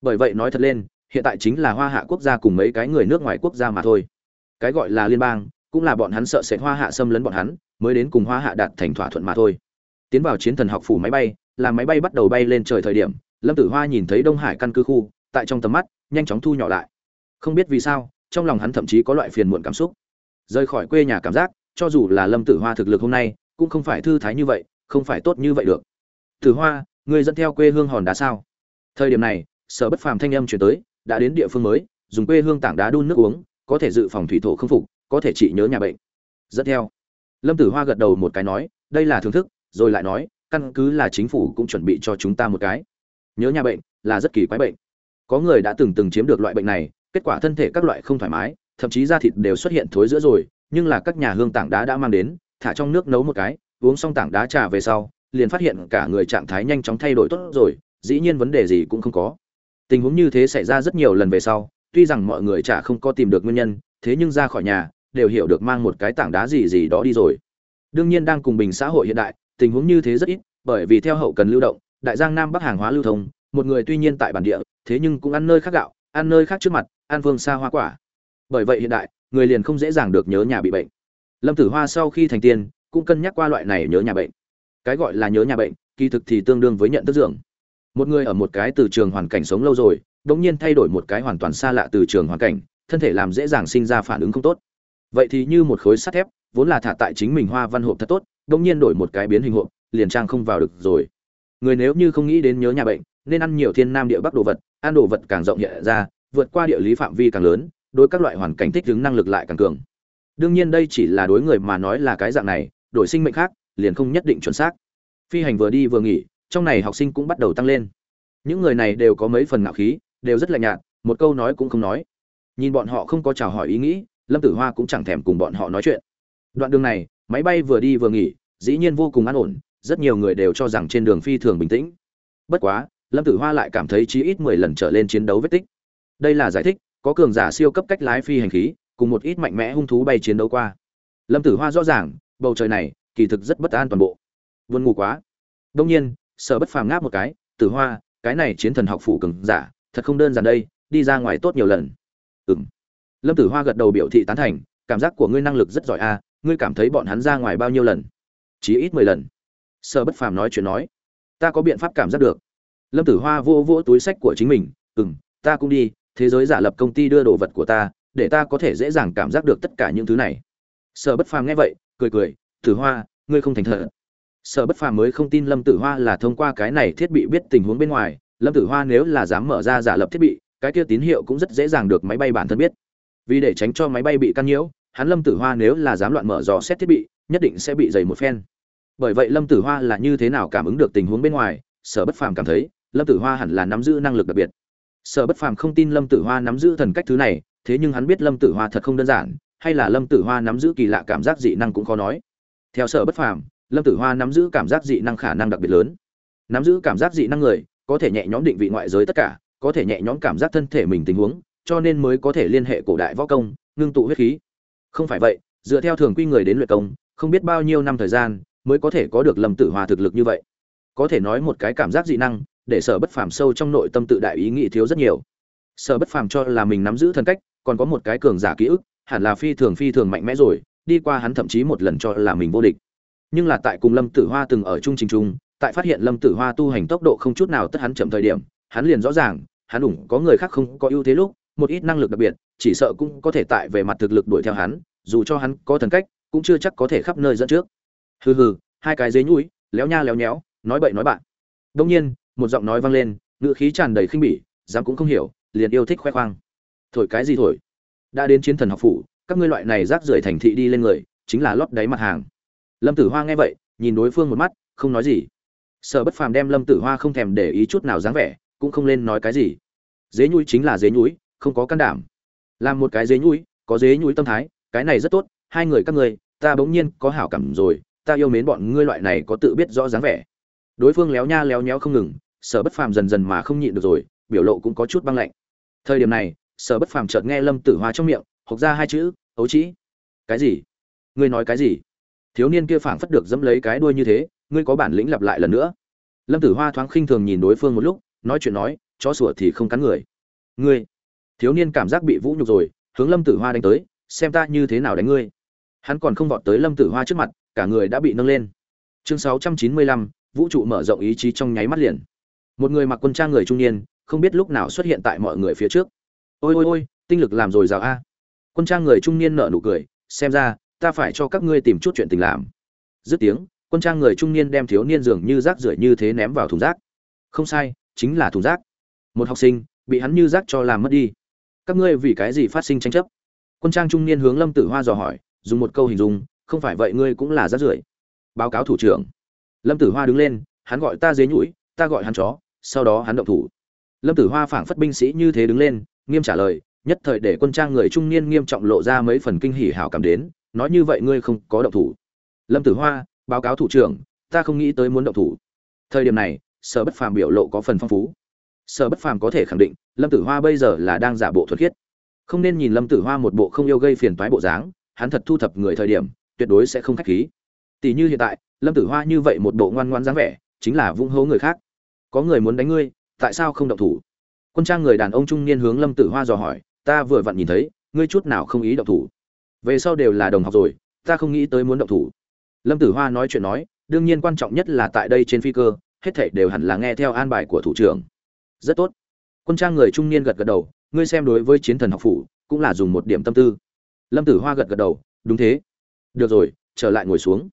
Bởi vậy nói thật lên, hiện tại chính là hoa hạ quốc gia cùng mấy cái người nước ngoài quốc gia mà thôi. Cái gọi là liên bang, cũng là bọn hắn sợ sẽ hoa hạ xâm lấn bọn hắn, mới đến cùng hoa hạ đạt thành thỏa thuận mà thôi. Tiến vào chiến thần học phủ máy bay, là máy bay bắt đầu bay lên trời thời điểm, lâm tử hoa nhìn thấy đông hải căn cứ khu, tại trong tầm mắt, nhanh chóng thu nhỏ lại. Không biết vì sao, trong lòng hắn thậm chí có loại phiền muộn cảm xúc. Rời khỏi quê nhà cảm giác cho dù là lâm tử hoa thực lực hôm nay, cũng không phải thư thái như vậy, không phải tốt như vậy được. Tử hoa người dẫn theo quê hương hòn đá sao? Thời điểm này, sở bất phàm thanh âm chuyển tới, đã đến địa phương mới, dùng quê hương tảng đá đun nước uống, có thể dự phòng thủy thổ không phục, có thể trị nhớ nhà bệnh. Dẫn theo. Lâm tử hoa gật đầu một cái nói, đây là thưởng thức, rồi lại nói, căn cứ là chính phủ cũng chuẩn bị cho chúng ta một cái. Nhớ nhà bệnh, là rất kỳ quái bệnh. Có người đã từng từng chiếm được loại bệnh này, kết quả thân thể các loại không thoải mái, thậm chí da thịt đều xuất hiện thối giữa rồi nhưng là các nhà hương tảng đá đã mang đến, thả trong nước nấu một cái, uống xong tảng đá trà về sau, liền phát hiện cả người trạng thái nhanh chóng thay đổi tốt rồi, dĩ nhiên vấn đề gì cũng không có. Tình huống như thế xảy ra rất nhiều lần về sau, tuy rằng mọi người chả không có tìm được nguyên nhân, thế nhưng ra khỏi nhà, đều hiểu được mang một cái tảng đá gì gì đó đi rồi. Đương nhiên đang cùng bình xã hội hiện đại, tình huống như thế rất ít, bởi vì theo hậu cần lưu động, đại giang nam bắc hàng hóa lưu thông, một người tuy nhiên tại bản địa, thế nhưng cũng ăn nơi khác gạo, ăn nơi khác trước mặt, ăn vương xa hoa quả. Bởi vậy hiện đại người liền không dễ dàng được nhớ nhà bị bệnh. Lâm tử hoa sau khi thành tiên, cũng cân nhắc qua loại này nhớ nhà bệnh. Cái gọi là nhớ nhà bệnh, kỳ thực thì tương đương với nhận thức dưỡng. Một người ở một cái từ trường hoàn cảnh sống lâu rồi đ ỗ n g nhiên thay đổi một cái hoàn toàn xa lạ từ trường hoàn cảnh, thân thể làm dễ dàng sinh ra phản ứng không tốt. Vậy thì như một khối sắt thép, vốn là thả tại chính mình hoa văn hộp thật tốt đ ỗ n g nhiên đổi một cái biến hình hộp, liền trang không vào được rồi. Người nếu như không nghĩ đến nhớ nhà bệnh, nên ăn nhiều thiên nam địa bắc đồ vật, ăn đồ vật càng rộng nhẹ ra, vượt qua địa lý phạm vi càng lớn đối các loại hoàn cảnh thích ứng năng lực lại càng cường. Đương nhiên đây chỉ là đối người mà nói là cái dạng này, đổi sinh mệnh khác, liền không nhất định chuẩn xác. Phi hành vừa đi vừa nghỉ, trong này học sinh cũng bắt đầu tăng lên. Những người này đều có mấy phần ngạo khí, đều rất lạnh nhạt, một câu nói cũng không nói. Nhìn bọn họ không có chào hỏi ý nghĩ, lâm tử hoa cũng chẳng thèm cùng bọn họ nói chuyện. Đoạn đường này, máy bay vừa đi vừa nghỉ, dĩ nhiên vô cùng an ổn, rất nhiều người đều cho rằng trên đường phi thường bình tĩnh. Bất quá, lâm tử hoa lại cảm thấy chí ít mười lần trở lên chiến đấu vết tích. Đây là giải thích có cường giả siêu cấp cách lái phi hành khí, cùng một ít mạnh mẽ hung thú bay chiến đấu qua. Lâm tử hoa rõ ràng, bầu trời này, kỳ thực rất bất an toàn bộ. Vươn ngủ quá. Đông nhiên sở bất phàm ngáp một cái, tử hoa, cái này chiến thần học phủ cường giả, thật không đơn giản đây, đi ra ngoài tốt nhiều lần. Ừng lâm tử hoa gật đầu biểu thị tán thành, cảm giác của ngươi năng lực rất giỏi a, ngươi cảm thấy bọn hắn ra ngoài bao nhiêu lần? Chí ít mười lần. Sở bất phàm nói chuyện nói, ta có biện pháp cảm giác được. Lâm tử hoa vô vô túi sách của chính mình ừ m ta cũng đi thế giới giả lập công ty đưa đồ vật của ta, để ta có thể dễ dàng cảm giác được tất cả những thứ này. Sở bất phàm nghe vậy, cười cười, tử hoa, ngươi không thành thật. Sở bất phàm mới không tin lâm tử hoa là thông qua cái này thiết bị biết tình huống bên ngoài, lâm tử hoa nếu là dám mở ra giả lập thiết bị, cái kia tín hiệu cũng rất dễ dàng được máy bay bản thân biết. Vì để tránh cho máy bay bị căn nhiễu, hắn lâm tử hoa nếu là dám loạn mở dò xét thiết bị, nhất định sẽ bị dày một phen. Bởi vậy lâm tử hoa là như thế nào cảm ứng được tình huống bên ngoài, sở bất phàm cảm thấy, lâm tử hoa hẳn là nắm giữ năng lực đặc biệt sở bất phàm không tin lâm tử hoa nắm giữ thần cách thứ này, thế nhưng hắn biết lâm tử hoa thật không đơn giản, hay là lâm tử hoa nắm giữ kỳ lạ cảm giác dị năng cũng khó nói. Theo sở bất phàm, lâm tử hoa nắm giữ cảm giác dị năng khả năng đặc biệt lớn. Nắm giữ cảm giác dị năng người, có thể nhẹ nhõm định vị ngoại giới tất cả, có thể nhẹ nhõm cảm giác thân thể mình tình huống, cho nên mới có thể liên hệ cổ đại võ công, ngưng tụ huyết khí. Không phải vậy, dựa theo thường quy người đến luyện công, không biết bao nhiêu năm thời gian, mới có thể có được lâm tử hoa thực lực như vậy. Có thể nói một cái cảm giác dị năng để sở bất phàm sâu trong nội tâm tự đại ý nghĩ thiếu rất nhiều. Sở bất phàm cho là mình nắm giữ thần cách còn có một cái cường giả ký ức hẳn là phi thường phi thường mạnh mẽ rồi đi qua hắn thậm chí một lần cho là mình vô địch. Nhưng là tại cùng lâm tử hoa từng ở chung trình chung, tại phát hiện lâm tử hoa tu hành tốc độ không chút nào tất hắn chậm thời điểm hắn liền rõ ràng hắn ủng có người khác không có ưu thế lúc một ít năng lực đặc biệt chỉ sợ cũng có thể tại về mặt thực lực đuổi theo hắn dù cho hắn có thần cách cũng chưa chắc có thể khắp nơi dẫn trước. Hừ hừ hai cái dế nhũi léo nha léo nhéo nói bậy nói bạn. Đông nhiên một giọng nói vang lên ngựa khí tràn đầy khinh bỉ, dám cũng không hiểu, liền yêu thích khoe khoang. Thổi cái gì thổi? Đã đến chiến thần học phủ, các ngươi loại này rác rưởi thành thị đi lên người, chính là lót đáy mặt hàng. Lâm tử hoa nghe vậy, nhìn đối phương một mắt, không nói gì. Sở bất phàm đem lâm tử hoa không thèm để ý chút nào dáng vẻ, cũng không lên nói cái gì. Dế nhui chính là dế nhui không có can đảm. Làm một cái dế nhui có dế nhui tâm thái, cái này rất tốt, hai người các ngươi, ta bỗng nhiên có hảo cảm rồi, ta yêu mến bọn ngươi loại này có tự biết rõ dáng vẻ. Đối phương léo nha léo nhéo không ngừng sở bất phàm dần dần mà không nhịn được rồi, biểu lộ cũng có chút băng lạnh. Thời điểm này, sở bất phàm chợt nghe lâm tử hoa trong miệng, hộc ra hai chữ, ấu trĩ. Cái gì? Ngươi nói cái gì? Thiếu niên kia phảng phất được dẫm lấy cái đuôi như thế, ngươi có bản lĩnh lặp lại lần nữa. Lâm tử hoa thoáng khinh thường nhìn đối phương một lúc, nói chuyện nói, chó sủa thì không cắn người. Ngươi? Thiếu niên cảm giác bị vũ nhục rồi, hướng lâm tử hoa đánh tới, xem ta như thế nào đánh ngươi. Hắn còn không vọt tới lâm tử hoa trước mặt, cả người đã bị nâng lên. Chương sáu trăm chín mươi lăm, vũ trụ mở rộng ý chí trong nháy mắt liền một người mặc quân trang người trung niên, không biết lúc nào xuất hiện tại mọi người phía trước. Ôi ôi ôi, tinh lực làm rồi rào a. Quân trang người trung niên nở nụ cười, xem ra, ta phải cho các ngươi tìm chút chuyện tình làm. Dứt tiếng, quân trang người trung niên đem thiếu niên dường như rác rưởi như thế ném vào thùng rác. Không sai, chính là thùng rác. Một học sinh, bị hắn như rác cho làm mất đi. Các ngươi vì cái gì phát sinh tranh chấp? Quân trang trung niên hướng lâm tử hoa dò hỏi, dùng một câu hình dung, không phải vậy ngươi cũng là rác rưởi. Báo cáo thủ trưởng. Lâm tử hoa đứng lên, hắn gọi ta dế nhũi, ta gọi hắn chó sau đó hắn động thủ. Lâm tử hoa phảng phất binh sĩ như thế đứng lên, nghiêm trả lời, nhất thời để quân trang người trung niên nghiêm trọng lộ ra mấy phần kinh hỉ hảo cảm đến, nói như vậy ngươi không có động thủ. Lâm tử hoa, báo cáo thủ trưởng, ta không nghĩ tới muốn động thủ. Thời điểm này, sở bất phàm biểu lộ có phần phong phú. Sở bất phàm có thể khẳng định, lâm tử hoa bây giờ là đang giả bộ thuật khiết. Không nên nhìn lâm tử hoa một bộ không yêu gây phiền toái bộ dáng, hắn thật thu thập người thời điểm, tuyệt đối sẽ không khách khí. Tỷ như hiện tại, lâm tử hoa như vậy một bộ ngoan ngoan dáng vẻ, chính là vung hố người khác có người muốn đánh ngươi, tại sao không động thủ? Quân trang người đàn ông trung niên hướng lâm tử hoa dò hỏi, ta vừa vặn nhìn thấy, ngươi chút nào không ý động thủ? Về sau đều là đồng học rồi, ta không nghĩ tới muốn động thủ. Lâm tử hoa nói chuyện nói, đương nhiên quan trọng nhất là tại đây trên phi cơ, hết thảy đều hẳn là nghe theo an bài của thủ trưởng. Rất tốt. Quân trang người trung niên gật gật đầu, ngươi xem đối với chiến thần học phủ, cũng là dùng một điểm tâm tư. Lâm tử hoa gật gật đầu, đúng thế. Được rồi, trở lại ngồi xuống.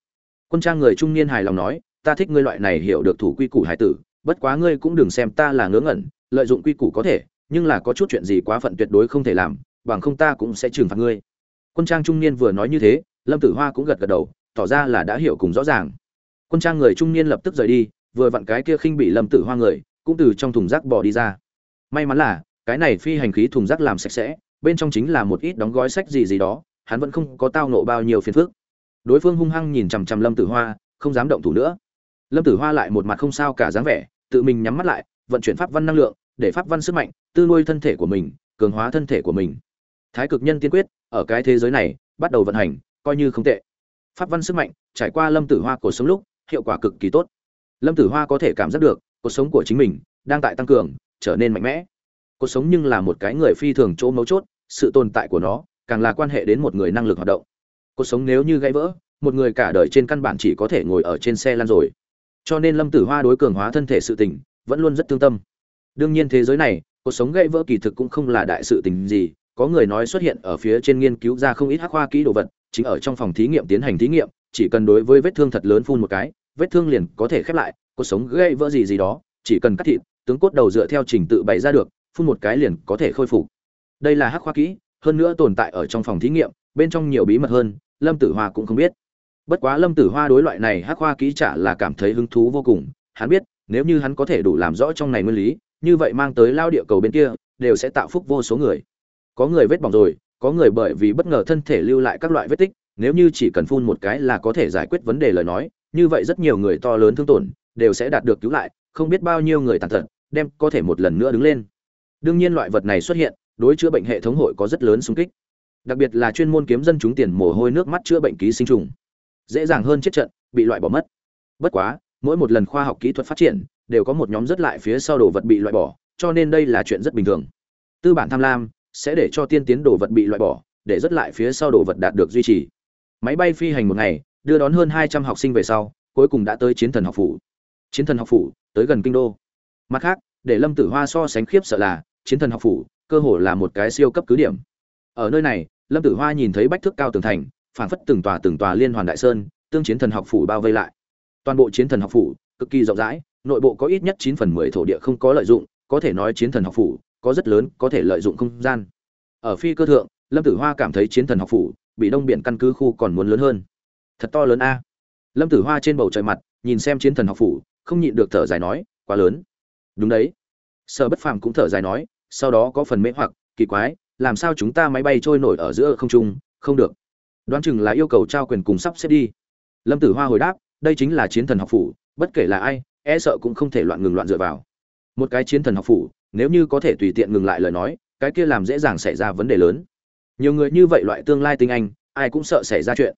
Quân trang người trung niên hài lòng nói, ta thích ngươi loại này hiểu được thủ quy củ hải tử bất quá ngươi cũng đừng xem ta là ngớ ngẩn, lợi dụng quy củ có thể, nhưng là có chút chuyện gì quá phận tuyệt đối không thể làm, bằng không ta cũng sẽ trừng phạt ngươi. Quân trang trung niên vừa nói như thế, lâm tử hoa cũng gật gật đầu, tỏ ra là đã hiểu cùng rõ ràng. Quân trang người trung niên lập tức rời đi, vừa vặn cái kia khinh bị lâm tử hoa người, cũng từ trong thùng rác bỏ đi ra. May mắn là, cái này phi hành khí thùng rác làm sạch sẽ, bên trong chính là một ít đóng gói sách gì gì đó, hắn vẫn không có tao nộ bao nhiêu phiền phức. Đối phương hung hăng nhìn chằm chằm lâm tử hoa, không dám động thủ nữa. Lâm tử hoa lại một mặt không sao cả dáng vẻ tự mình nhắm mắt lại, vận chuyển pháp văn năng lượng, để pháp văn sức mạnh, tư nuôi thân thể của mình, cường hóa thân thể của mình. Thái cực nhân tiên quyết, ở cái thế giới này, bắt đầu vận hành, coi như không tệ. Pháp văn sức mạnh, trải qua lâm tử hoa cuộc sống lúc, hiệu quả cực kỳ tốt. Lâm tử hoa có thể cảm giác được, cuộc sống của chính mình, đang tại tăng cường, trở nên mạnh mẽ. Cuộc sống nhưng là một cái người phi thường chỗ mấu chốt, sự tồn tại của nó, càng là quan hệ đến một người năng lực hoạt động. Cuộc sống nếu như gãy vỡ, một người cả đời trên căn bản chỉ có thể ngồi ở trên xe lăn rồi cho nên lâm tử hoa đối cường hóa thân thể sự tình vẫn luôn rất thương tâm. Đương nhiên thế giới này, cuộc sống gãy vỡ kỳ thực cũng không là đại sự tình gì, có người nói xuất hiện ở phía trên nghiên cứu ra không ít hắc hoa kỹ đồ vật, chính ở trong phòng thí nghiệm tiến hành thí nghiệm, chỉ cần đối với vết thương thật lớn phun một cái, vết thương liền có thể khép lại, cuộc sống gãy vỡ gì gì đó, chỉ cần cắt thịt, tướng cốt đầu dựa theo trình tự bày ra được, phun một cái liền có thể khôi phục. Đây là hắc khoa kỹ, hơn nữa tồn tại ở trong phòng thí nghiệm, bên trong nhiều bí mật hơn, lâm tử hoa cũng không biết bất quá lâm tử hoa đối loại này hắc hoa kỹ trả là cảm thấy hứng thú vô cùng. Hắn biết, nếu như hắn có thể đủ làm rõ trong này nguyên lý, như vậy mang tới lao địa cầu bên kia, đều sẽ tạo phúc vô số người. Có người vết bỏng rồi, có người bởi vì bất ngờ thân thể lưu lại các loại vết tích, nếu như chỉ cần phun một cái là có thể giải quyết vấn đề lời nói, như vậy rất nhiều người to lớn thương tổn, đều sẽ đạt được cứu lại, không biết bao nhiêu người tàn tật, đem có thể một lần nữa đứng lên. Đương nhiên loại vật này xuất hiện, đối chữa bệnh hệ thống hội có rất lớn xung kích. Đặc biệt là chuyên môn kiếm dân chúng tiền mồ hôi nước mắt chữa bệnh ký sinh trùng dễ dàng hơn chết trận, bị loại bỏ mất. Bất quá, mỗi một lần khoa học kỹ thuật phát triển, đều có một nhóm rất lại phía sau đồ vật bị loại bỏ, cho nên đây là chuyện rất bình thường. Tư bản tham lam sẽ để cho tiên tiến đồ vật bị loại bỏ, để rất lại phía sau đồ vật đạt được duy trì. Máy bay phi hành một ngày, đưa đón hơn hai trăm học sinh về sau, cuối cùng đã tới chiến thần học phủ. Chiến thần học phủ tới gần kinh đô. Mặt khác, để lâm tử hoa so sánh khiếp sợ là, chiến thần học phủ cơ hồ là một cái siêu cấp cứ điểm. Ở nơi này, lâm tử hoa nhìn thấy bách thước cao tường thành phản phất từng tòa từng tòa liên hoàn đại sơn, tương chiến thần học phủ bao vây lại. Toàn bộ chiến thần học phủ, cực kỳ rộng rãi, nội bộ có ít nhất chín phần mười thổ địa không có lợi dụng, có thể nói chiến thần học phủ, có rất lớn, có thể lợi dụng không gian. Ở phi cơ thượng, lâm tử hoa cảm thấy chiến thần học phủ bị đông biển căn cứ khu còn muốn lớn hơn. Thật to lớn a. Lâm tử hoa trên bầu trời mặt, nhìn xem chiến thần học phủ, không nhịn được thở dài nói, quá lớn. Đúng đấy. Sở bất phàm cũng thở dài nói, sau đó có phần mễ hoặc, kỳ quái, làm sao chúng ta máy bay trôi nổi ở giữa không trung? Không được đoán chừng là yêu cầu trao quyền cùng sắp xếp đi. Lâm tử hoa hồi đáp, đây chính là chiến thần học phủ, bất kể là ai e sợ cũng không thể loạn ngừng loạn dựa vào. Một cái chiến thần học phủ, nếu như có thể tùy tiện ngừng lại lời nói, cái kia làm dễ dàng xảy ra vấn đề lớn. Nhiều người như vậy loại tương lai tinh anh, ai cũng sợ xảy ra chuyện.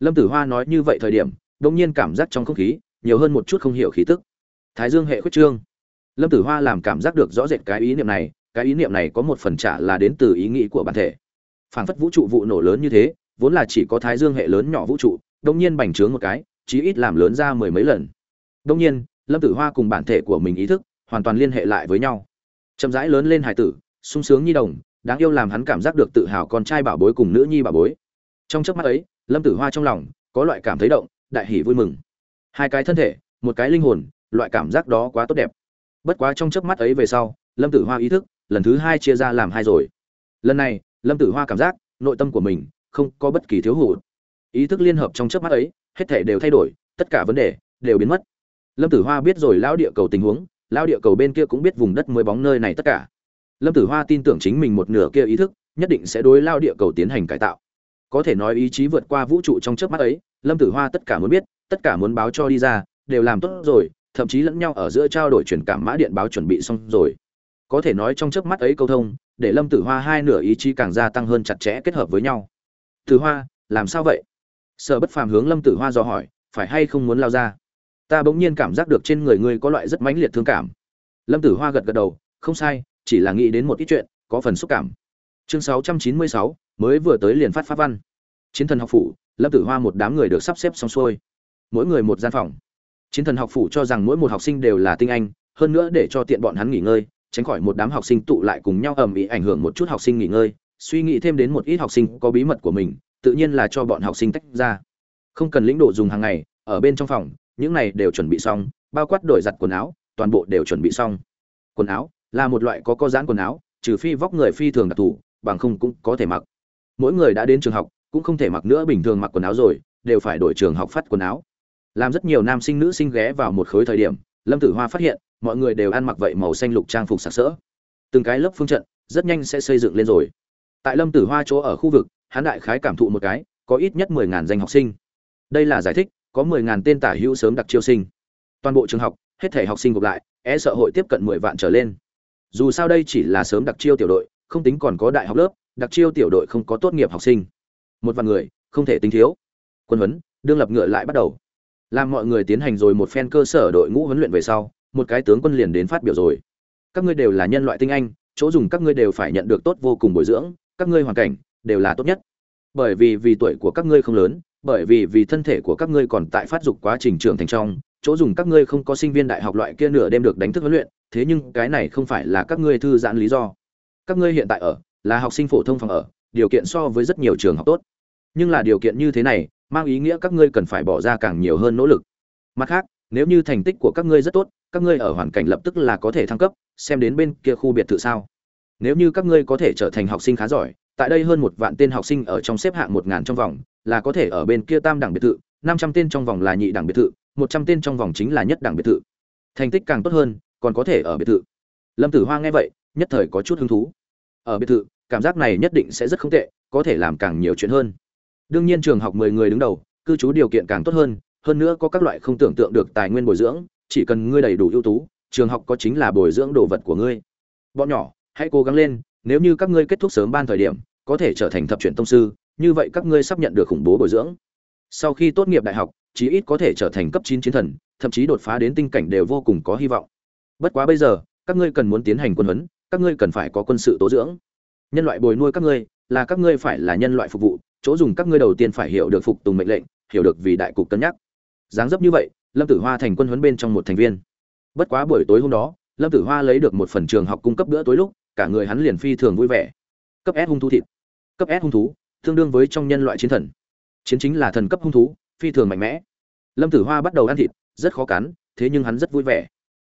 Lâm tử hoa nói như vậy thời điểm đông nhiên cảm giác trong không khí, nhiều hơn một chút không hiểu khí tức. Thái dương hệ khuyết trương. Lâm tử hoa làm cảm giác được rõ rệt cái ý niệm này, cái ý niệm này có một phần trả là đến từ ý nghĩ của bản thể. Phảng phất vũ trụ vụ nổ lớn như thế vốn là chỉ có thái dương hệ lớn nhỏ vũ trụ đông nhiên bành trướng một cái, chí ít làm lớn ra mười mấy lần. Đông nhiên, lâm tử hoa cùng bản thể của mình ý thức, hoàn toàn liên hệ lại với nhau. Chậm rãi lớn lên hải tử, sung sướng nhi đồng, đáng yêu làm hắn cảm giác được tự hào con trai bảo bối cùng nữ nhi bảo bối. Trong chớp mắt ấy, lâm tử hoa trong lòng, có loại cảm thấy động, đại hỷ vui mừng. Hai cái thân thể, một cái linh hồn, loại cảm giác đó quá tốt đẹp. Bất quá trong chớp mắt ấy về sau, lâm tử hoa ý thức, lần thứ hai chia ra làm hai rồi. Lần này, lâm tử hoa cảm giác, nội tâm của mình không có bất kỳ thiếu hụt. Ý thức liên hợp trong chớp mắt ấy, hết thể đều thay đổi, tất cả vấn đề đều biến mất. Lâm tử hoa biết rồi lão địa cầu tình huống, lão địa cầu bên kia cũng biết vùng đất mới bóng nơi này tất cả. Lâm tử hoa tin tưởng chính mình một nửa kia ý thức, nhất định sẽ đối lao địa cầu tiến hành cải tạo. Có thể nói ý chí vượt qua vũ trụ trong chớp mắt ấy, lâm tử hoa tất cả muốn biết, tất cả muốn báo cho đi ra, đều làm tốt rồi, thậm chí lẫn nhau ở giữa trao đổi truyền cảm mã điện báo chuẩn bị xong rồi. Có thể nói trong chớp mắt ấy câu thông, để lâm tử hoa hai nửa ý chí càng gia tăng hơn chặt chẽ kết hợp với nhau tử hoa làm sao vậy? Sở bất phàm hướng lâm tử hoa dò hỏi phải hay không muốn lao ra? Ta bỗng nhiên cảm giác được trên người ngươi có loại rất mãnh liệt thương cảm. Lâm tử hoa gật gật đầu không sai chỉ là nghĩ đến một ít chuyện có phần xúc cảm. Chương 696, mới vừa tới liền phát pháp văn. Chiến thần học phủ lâm tử hoa một đám người được sắp xếp xong xuôi. Mỗi người một gian phòng. Chiến thần học phủ cho rằng mỗi một học sinh đều là tinh anh hơn nữa để cho tiện bọn hắn nghỉ ngơi tránh khỏi một đám học sinh tụ lại cùng nhau ầm ĩ ảnh hưởng một chút học sinh nghỉ ngơi suy nghĩ thêm đến một ít học sinh có bí mật của mình, tự nhiên là cho bọn học sinh tách ra. Không cần lĩnh độ dùng hàng ngày, ở bên trong phòng, những này đều chuẩn bị xong, bao quát đổi giặt quần áo, toàn bộ đều chuẩn bị xong. Quần áo, là một loại có có giãn quần áo, trừ phi vóc người phi thường đặc thù, bằng không cũng có thể mặc. Mỗi người đã đến trường học, cũng không thể mặc nữa, bình thường mặc quần áo rồi, đều phải đổi trường học phát quần áo. Làm rất nhiều nam sinh, nữ sinh ghé vào một khối thời điểm, lâm tử hoa phát hiện, mọi người đều ăn mặc vậy màu xanh lục trang phục sặc sỡ. Từng cái lớp phương trận, rất nhanh sẽ xây dựng lên rồi tại lâm tử hoa chỗ ở khu vực, hắn đại khái cảm thụ một cái, có ít nhất mười ngàn danh học sinh. Đây là giải thích, có mười ngàn tên tả hữu sớm đặc chiêu sinh. Toàn bộ trường học, hết thể học sinh gộp lại e sợ hội tiếp cận mười vạn trở lên. Dù sao đây chỉ là sớm đặc chiêu tiểu đội, không tính còn có đại học lớp, đặc chiêu tiểu đội không có tốt nghiệp học sinh. Một vạn người, không thể tính thiếu. Quân huấn, đương lập ngựa lại bắt đầu. Làm mọi người tiến hành rồi một phen cơ sở đội ngũ huấn luyện về sau, một cái tướng quân liền đến phát biểu rồi. Các ngươi đều là nhân loại tinh anh, chỗ dùng các ngươi đều phải nhận được tốt vô cùng bồi dưỡng các ngươi hoàn cảnh đều là tốt nhất. Bởi vì vì tuổi của các ngươi không lớn, bởi vì vì thân thể của các ngươi còn tại phát dục quá trình trưởng thành trong, chỗ dùng các ngươi không có sinh viên đại học loại kia nửa đêm được đánh thức huấn luyện, thế nhưng cái này không phải là các ngươi thư giãn lý do. Các ngươi hiện tại ở, là học sinh phổ thông phòng ở, điều kiện so với rất nhiều trường học tốt. Nhưng là điều kiện như thế này, mang ý nghĩa các ngươi cần phải bỏ ra càng nhiều hơn nỗ lực. Mặt khác, nếu như thành tích của các ngươi rất tốt, các ngươi ở hoàn cảnh lập tức là có thể thăng cấp, xem đến bên kia khu biệt thự sao nếu như các ngươi có thể trở thành học sinh khá giỏi, tại đây hơn một vạn tên học sinh ở trong xếp hạng một ngàn trong vòng, là có thể ở bên kia tam đẳng biệt thự, năm trăm tên trong vòng là nhị đẳng biệt thự, một trăm tên trong vòng chính là nhất đẳng biệt thự. Thành tích càng tốt hơn, còn có thể ở biệt thự. Lâm tử hoa nghe vậy, nhất thời có chút hứng thú. Ở biệt thự, cảm giác này nhất định sẽ rất không tệ, có thể làm càng nhiều chuyện hơn. Đương nhiên trường học mười người đứng đầu, cư trú điều kiện càng tốt hơn hơn nữa có các loại không tưởng tượng được tài nguyên bồi dưỡng, chỉ cần ngươi đầy đủ ưu tú, trường học có chính là bồi dưỡng đồ vật của ngươi. Bọn nhỏ hãy cố gắng lên, nếu như các ngươi kết thúc sớm ban thời điểm, có thể trở thành thập truyền tông sư, như vậy các ngươi sắp nhận được khủng bố bồi dưỡng. Sau khi tốt nghiệp đại học, chí ít có thể trở thành cấp chín chiến thần, thậm chí đột phá đến tinh cảnh đều vô cùng có hy vọng. Bất quá bây giờ, các ngươi cần muốn tiến hành quân huấn, các ngươi cần phải có quân sự tố dưỡng. Nhân loại bồi nuôi các ngươi, là các ngươi phải là nhân loại phục vụ, chỗ dùng các ngươi đầu tiên phải hiểu được phục tùng mệnh lệnh, hiểu được vì đại cục cân nhắc. Dáng dấp như vậy, lâm tử hoa thành quân huấn bên trong một thành viên. Bất quá buổi tối hôm đó, lâm tử hoa lấy được một phần trường học cung cấp bữa tối lúc cả người hắn liền phi thường vui vẻ. Cấp s hung thú thịt. Cấp s hung thú, tương đương với trong nhân loại chiến thần. Chiến chính là thần cấp hung thú, phi thường mạnh mẽ. Lâm tử hoa bắt đầu ăn thịt, rất khó cắn, thế nhưng hắn rất vui vẻ.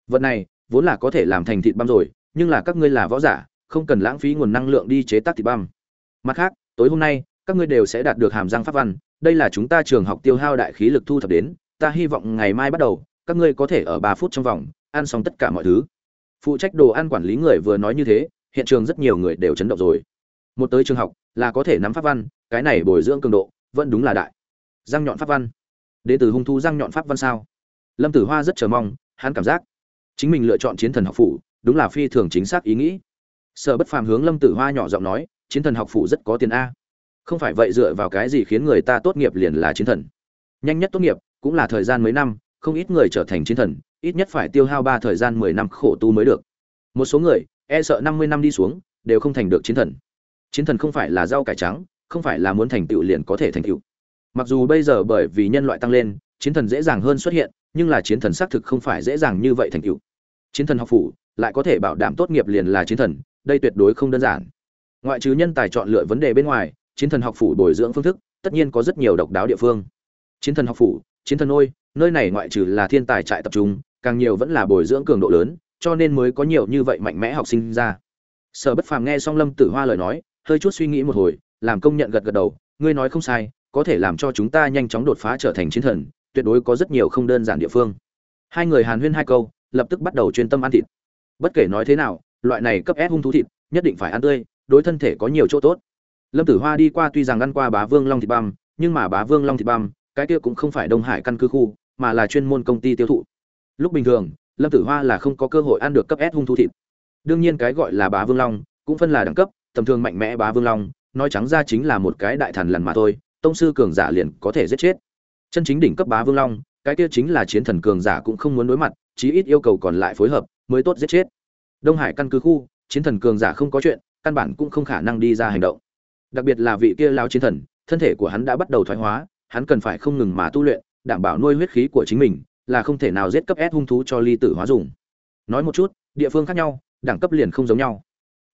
Vật này, vốn là có thể làm thành thịt băm rồi, nhưng là các ngươi là võ giả, không cần lãng phí nguồn năng lượng đi chế tác thịt băm. Mặt khác, tối hôm nay, các ngươi đều sẽ đạt được hàm răng pháp văn, đây là chúng ta trường học tiêu hao đại khí lực thu thập đến, ta hy vọng ngày mai bắt đầu, các ngươi có thể ở ba phút trong vòng, ăn xong tất cả mọi thứ. Phụ trách đồ ăn quản lý người vừa nói như thế hiện trường rất nhiều người đều chấn động rồi. Một tới trường học, là có thể nắm pháp văn, cái này bồi dưỡng cường độ, vẫn đúng là đại. Răng nhọn pháp văn. Đến từ hung thu răng nhọn pháp văn sao? Lâm tử hoa rất chờ mong, hắn cảm giác chính mình lựa chọn chiến thần học phủ, đúng là phi thường chính xác ý nghĩ. Sở bất phàm hướng lâm tử hoa nhỏ giọng nói, chiến thần học phủ rất có tiền a. Không phải vậy dựa vào cái gì khiến người ta tốt nghiệp liền là chiến thần? Nhanh nhất tốt nghiệp, cũng là thời gian mấy năm, không ít người trở thành chiến thần, ít nhất phải tiêu hao ba thời gian mười năm khổ tu mới được. Một số người e sợ năm mươi năm đi xuống, đều không thành được chiến thần. Chiến thần không phải là rau cải trắng, không phải là muốn thành tựu liền có thể thành tựu. Mặc dù bây giờ bởi vì nhân loại tăng lên, chiến thần dễ dàng hơn xuất hiện, nhưng là chiến thần xác thực không phải dễ dàng như vậy thành tựu. Chiến thần học phủ, lại có thể bảo đảm tốt nghiệp liền là chiến thần, đây tuyệt đối không đơn giản. Ngoại trừ nhân tài chọn lựa vấn đề bên ngoài, chiến thần học phủ bồi dưỡng phương thức, tất nhiên có rất nhiều độc đáo địa phương. Chiến thần học phủ, chiến thần ôi, nơi này ngoại trừ là thiên tài trại tập trung, càng nhiều vẫn là bồi dưỡng cường độ lớn cho nên mới có nhiều như vậy mạnh mẽ học sinh ra. Sở bất phàm nghe xong lâm tử hoa lời nói, hơi chút suy nghĩ một hồi, làm công nhận gật gật đầu, ngươi nói không sai, có thể làm cho chúng ta nhanh chóng đột phá trở thành chiến thần, tuyệt đối có rất nhiều không đơn giản địa phương. Hai người hàn huyên hai câu, lập tức bắt đầu chuyên tâm ăn thịt. Bất kể nói thế nào, loại này cấp ép hung thú thịt, nhất định phải ăn tươi, đối thân thể có nhiều chỗ tốt. Lâm tử hoa đi qua tuy rằng ăn qua bá vương long thịt băm, nhưng mà bá vương long thịt băm, cái kia cũng không phải đông hải căn cứ khu, mà là chuyên môn công ty tiêu thụ. Lúc bình thường lâm tử hoa là không có cơ hội ăn được cấp s hung thú thịt. Đương nhiên cái gọi là bá vương long cũng phân là đẳng cấp, tầm thường mạnh mẽ bá vương long, nói trắng ra chính là một cái đại thần lần mà thôi, tông sư cường giả liền có thể giết chết. Chân chính đỉnh cấp bá vương long, cái kia chính là chiến thần cường giả cũng không muốn đối mặt, chí ít yêu cầu còn lại phối hợp mới tốt giết chết. Đông hải căn cứ khu, chiến thần cường giả không có chuyện, căn bản cũng không khả năng đi ra hành động. Đặc biệt là vị kia lao chiến thần, thân thể của hắn đã bắt đầu thoái hóa, hắn cần phải không ngừng mà tu luyện, đảm bảo nuôi huyết khí của chính mình là không thể nào giết cấp S hung thú cho ly tử hóa dùng. Nói một chút, địa phương khác nhau, đẳng cấp liền không giống nhau.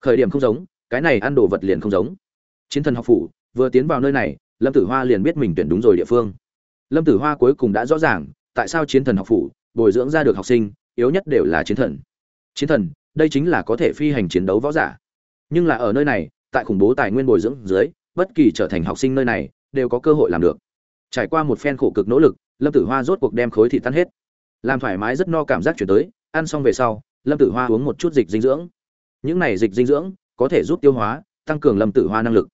Khởi điểm không giống, cái này ăn đồ vật liền không giống. Chiến thần học phủ, vừa tiến vào nơi này, lâm tử hoa liền biết mình tuyển đúng rồi địa phương. Lâm tử hoa cuối cùng đã rõ ràng, tại sao chiến thần học phủ, bồi dưỡng ra được học sinh, yếu nhất đều là chiến thần. Chiến thần, đây chính là có thể phi hành chiến đấu võ giả. Nhưng là ở nơi này, tại khủng bố tài nguyên bồi dưỡng dưới, bất kỳ trở thành học sinh nơi này, đều có cơ hội làm được. Trải qua một phen khổ cực nỗ lực lâm tử hoa rốt cuộc đem khối thịt tan hết. Làm thoải mái rất no cảm giác chuyển tới, ăn xong về sau, lâm tử hoa uống một chút dịch dinh dưỡng. Những này dịch dinh dưỡng có thể giúp tiêu hóa, tăng cường lâm tử hoa năng lực.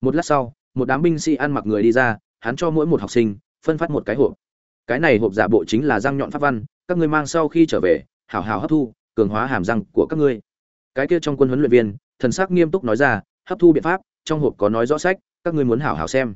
Một lát sau, một đám binh sĩ ăn mặc người đi ra, hắn cho mỗi một học sinh phân phát một cái hộp. Cái này hộp giả bộ chính là răng nhọn pháp văn, các ngươi mang sau khi trở về, hảo hảo hấp thu, cường hóa hàm răng của các ngươi. Cái kia trong quân huấn luyện viên, thần sắc nghiêm túc nói ra, hấp thu biện pháp, trong hộp có nói rõ sách, các ngươi muốn hảo hảo xem.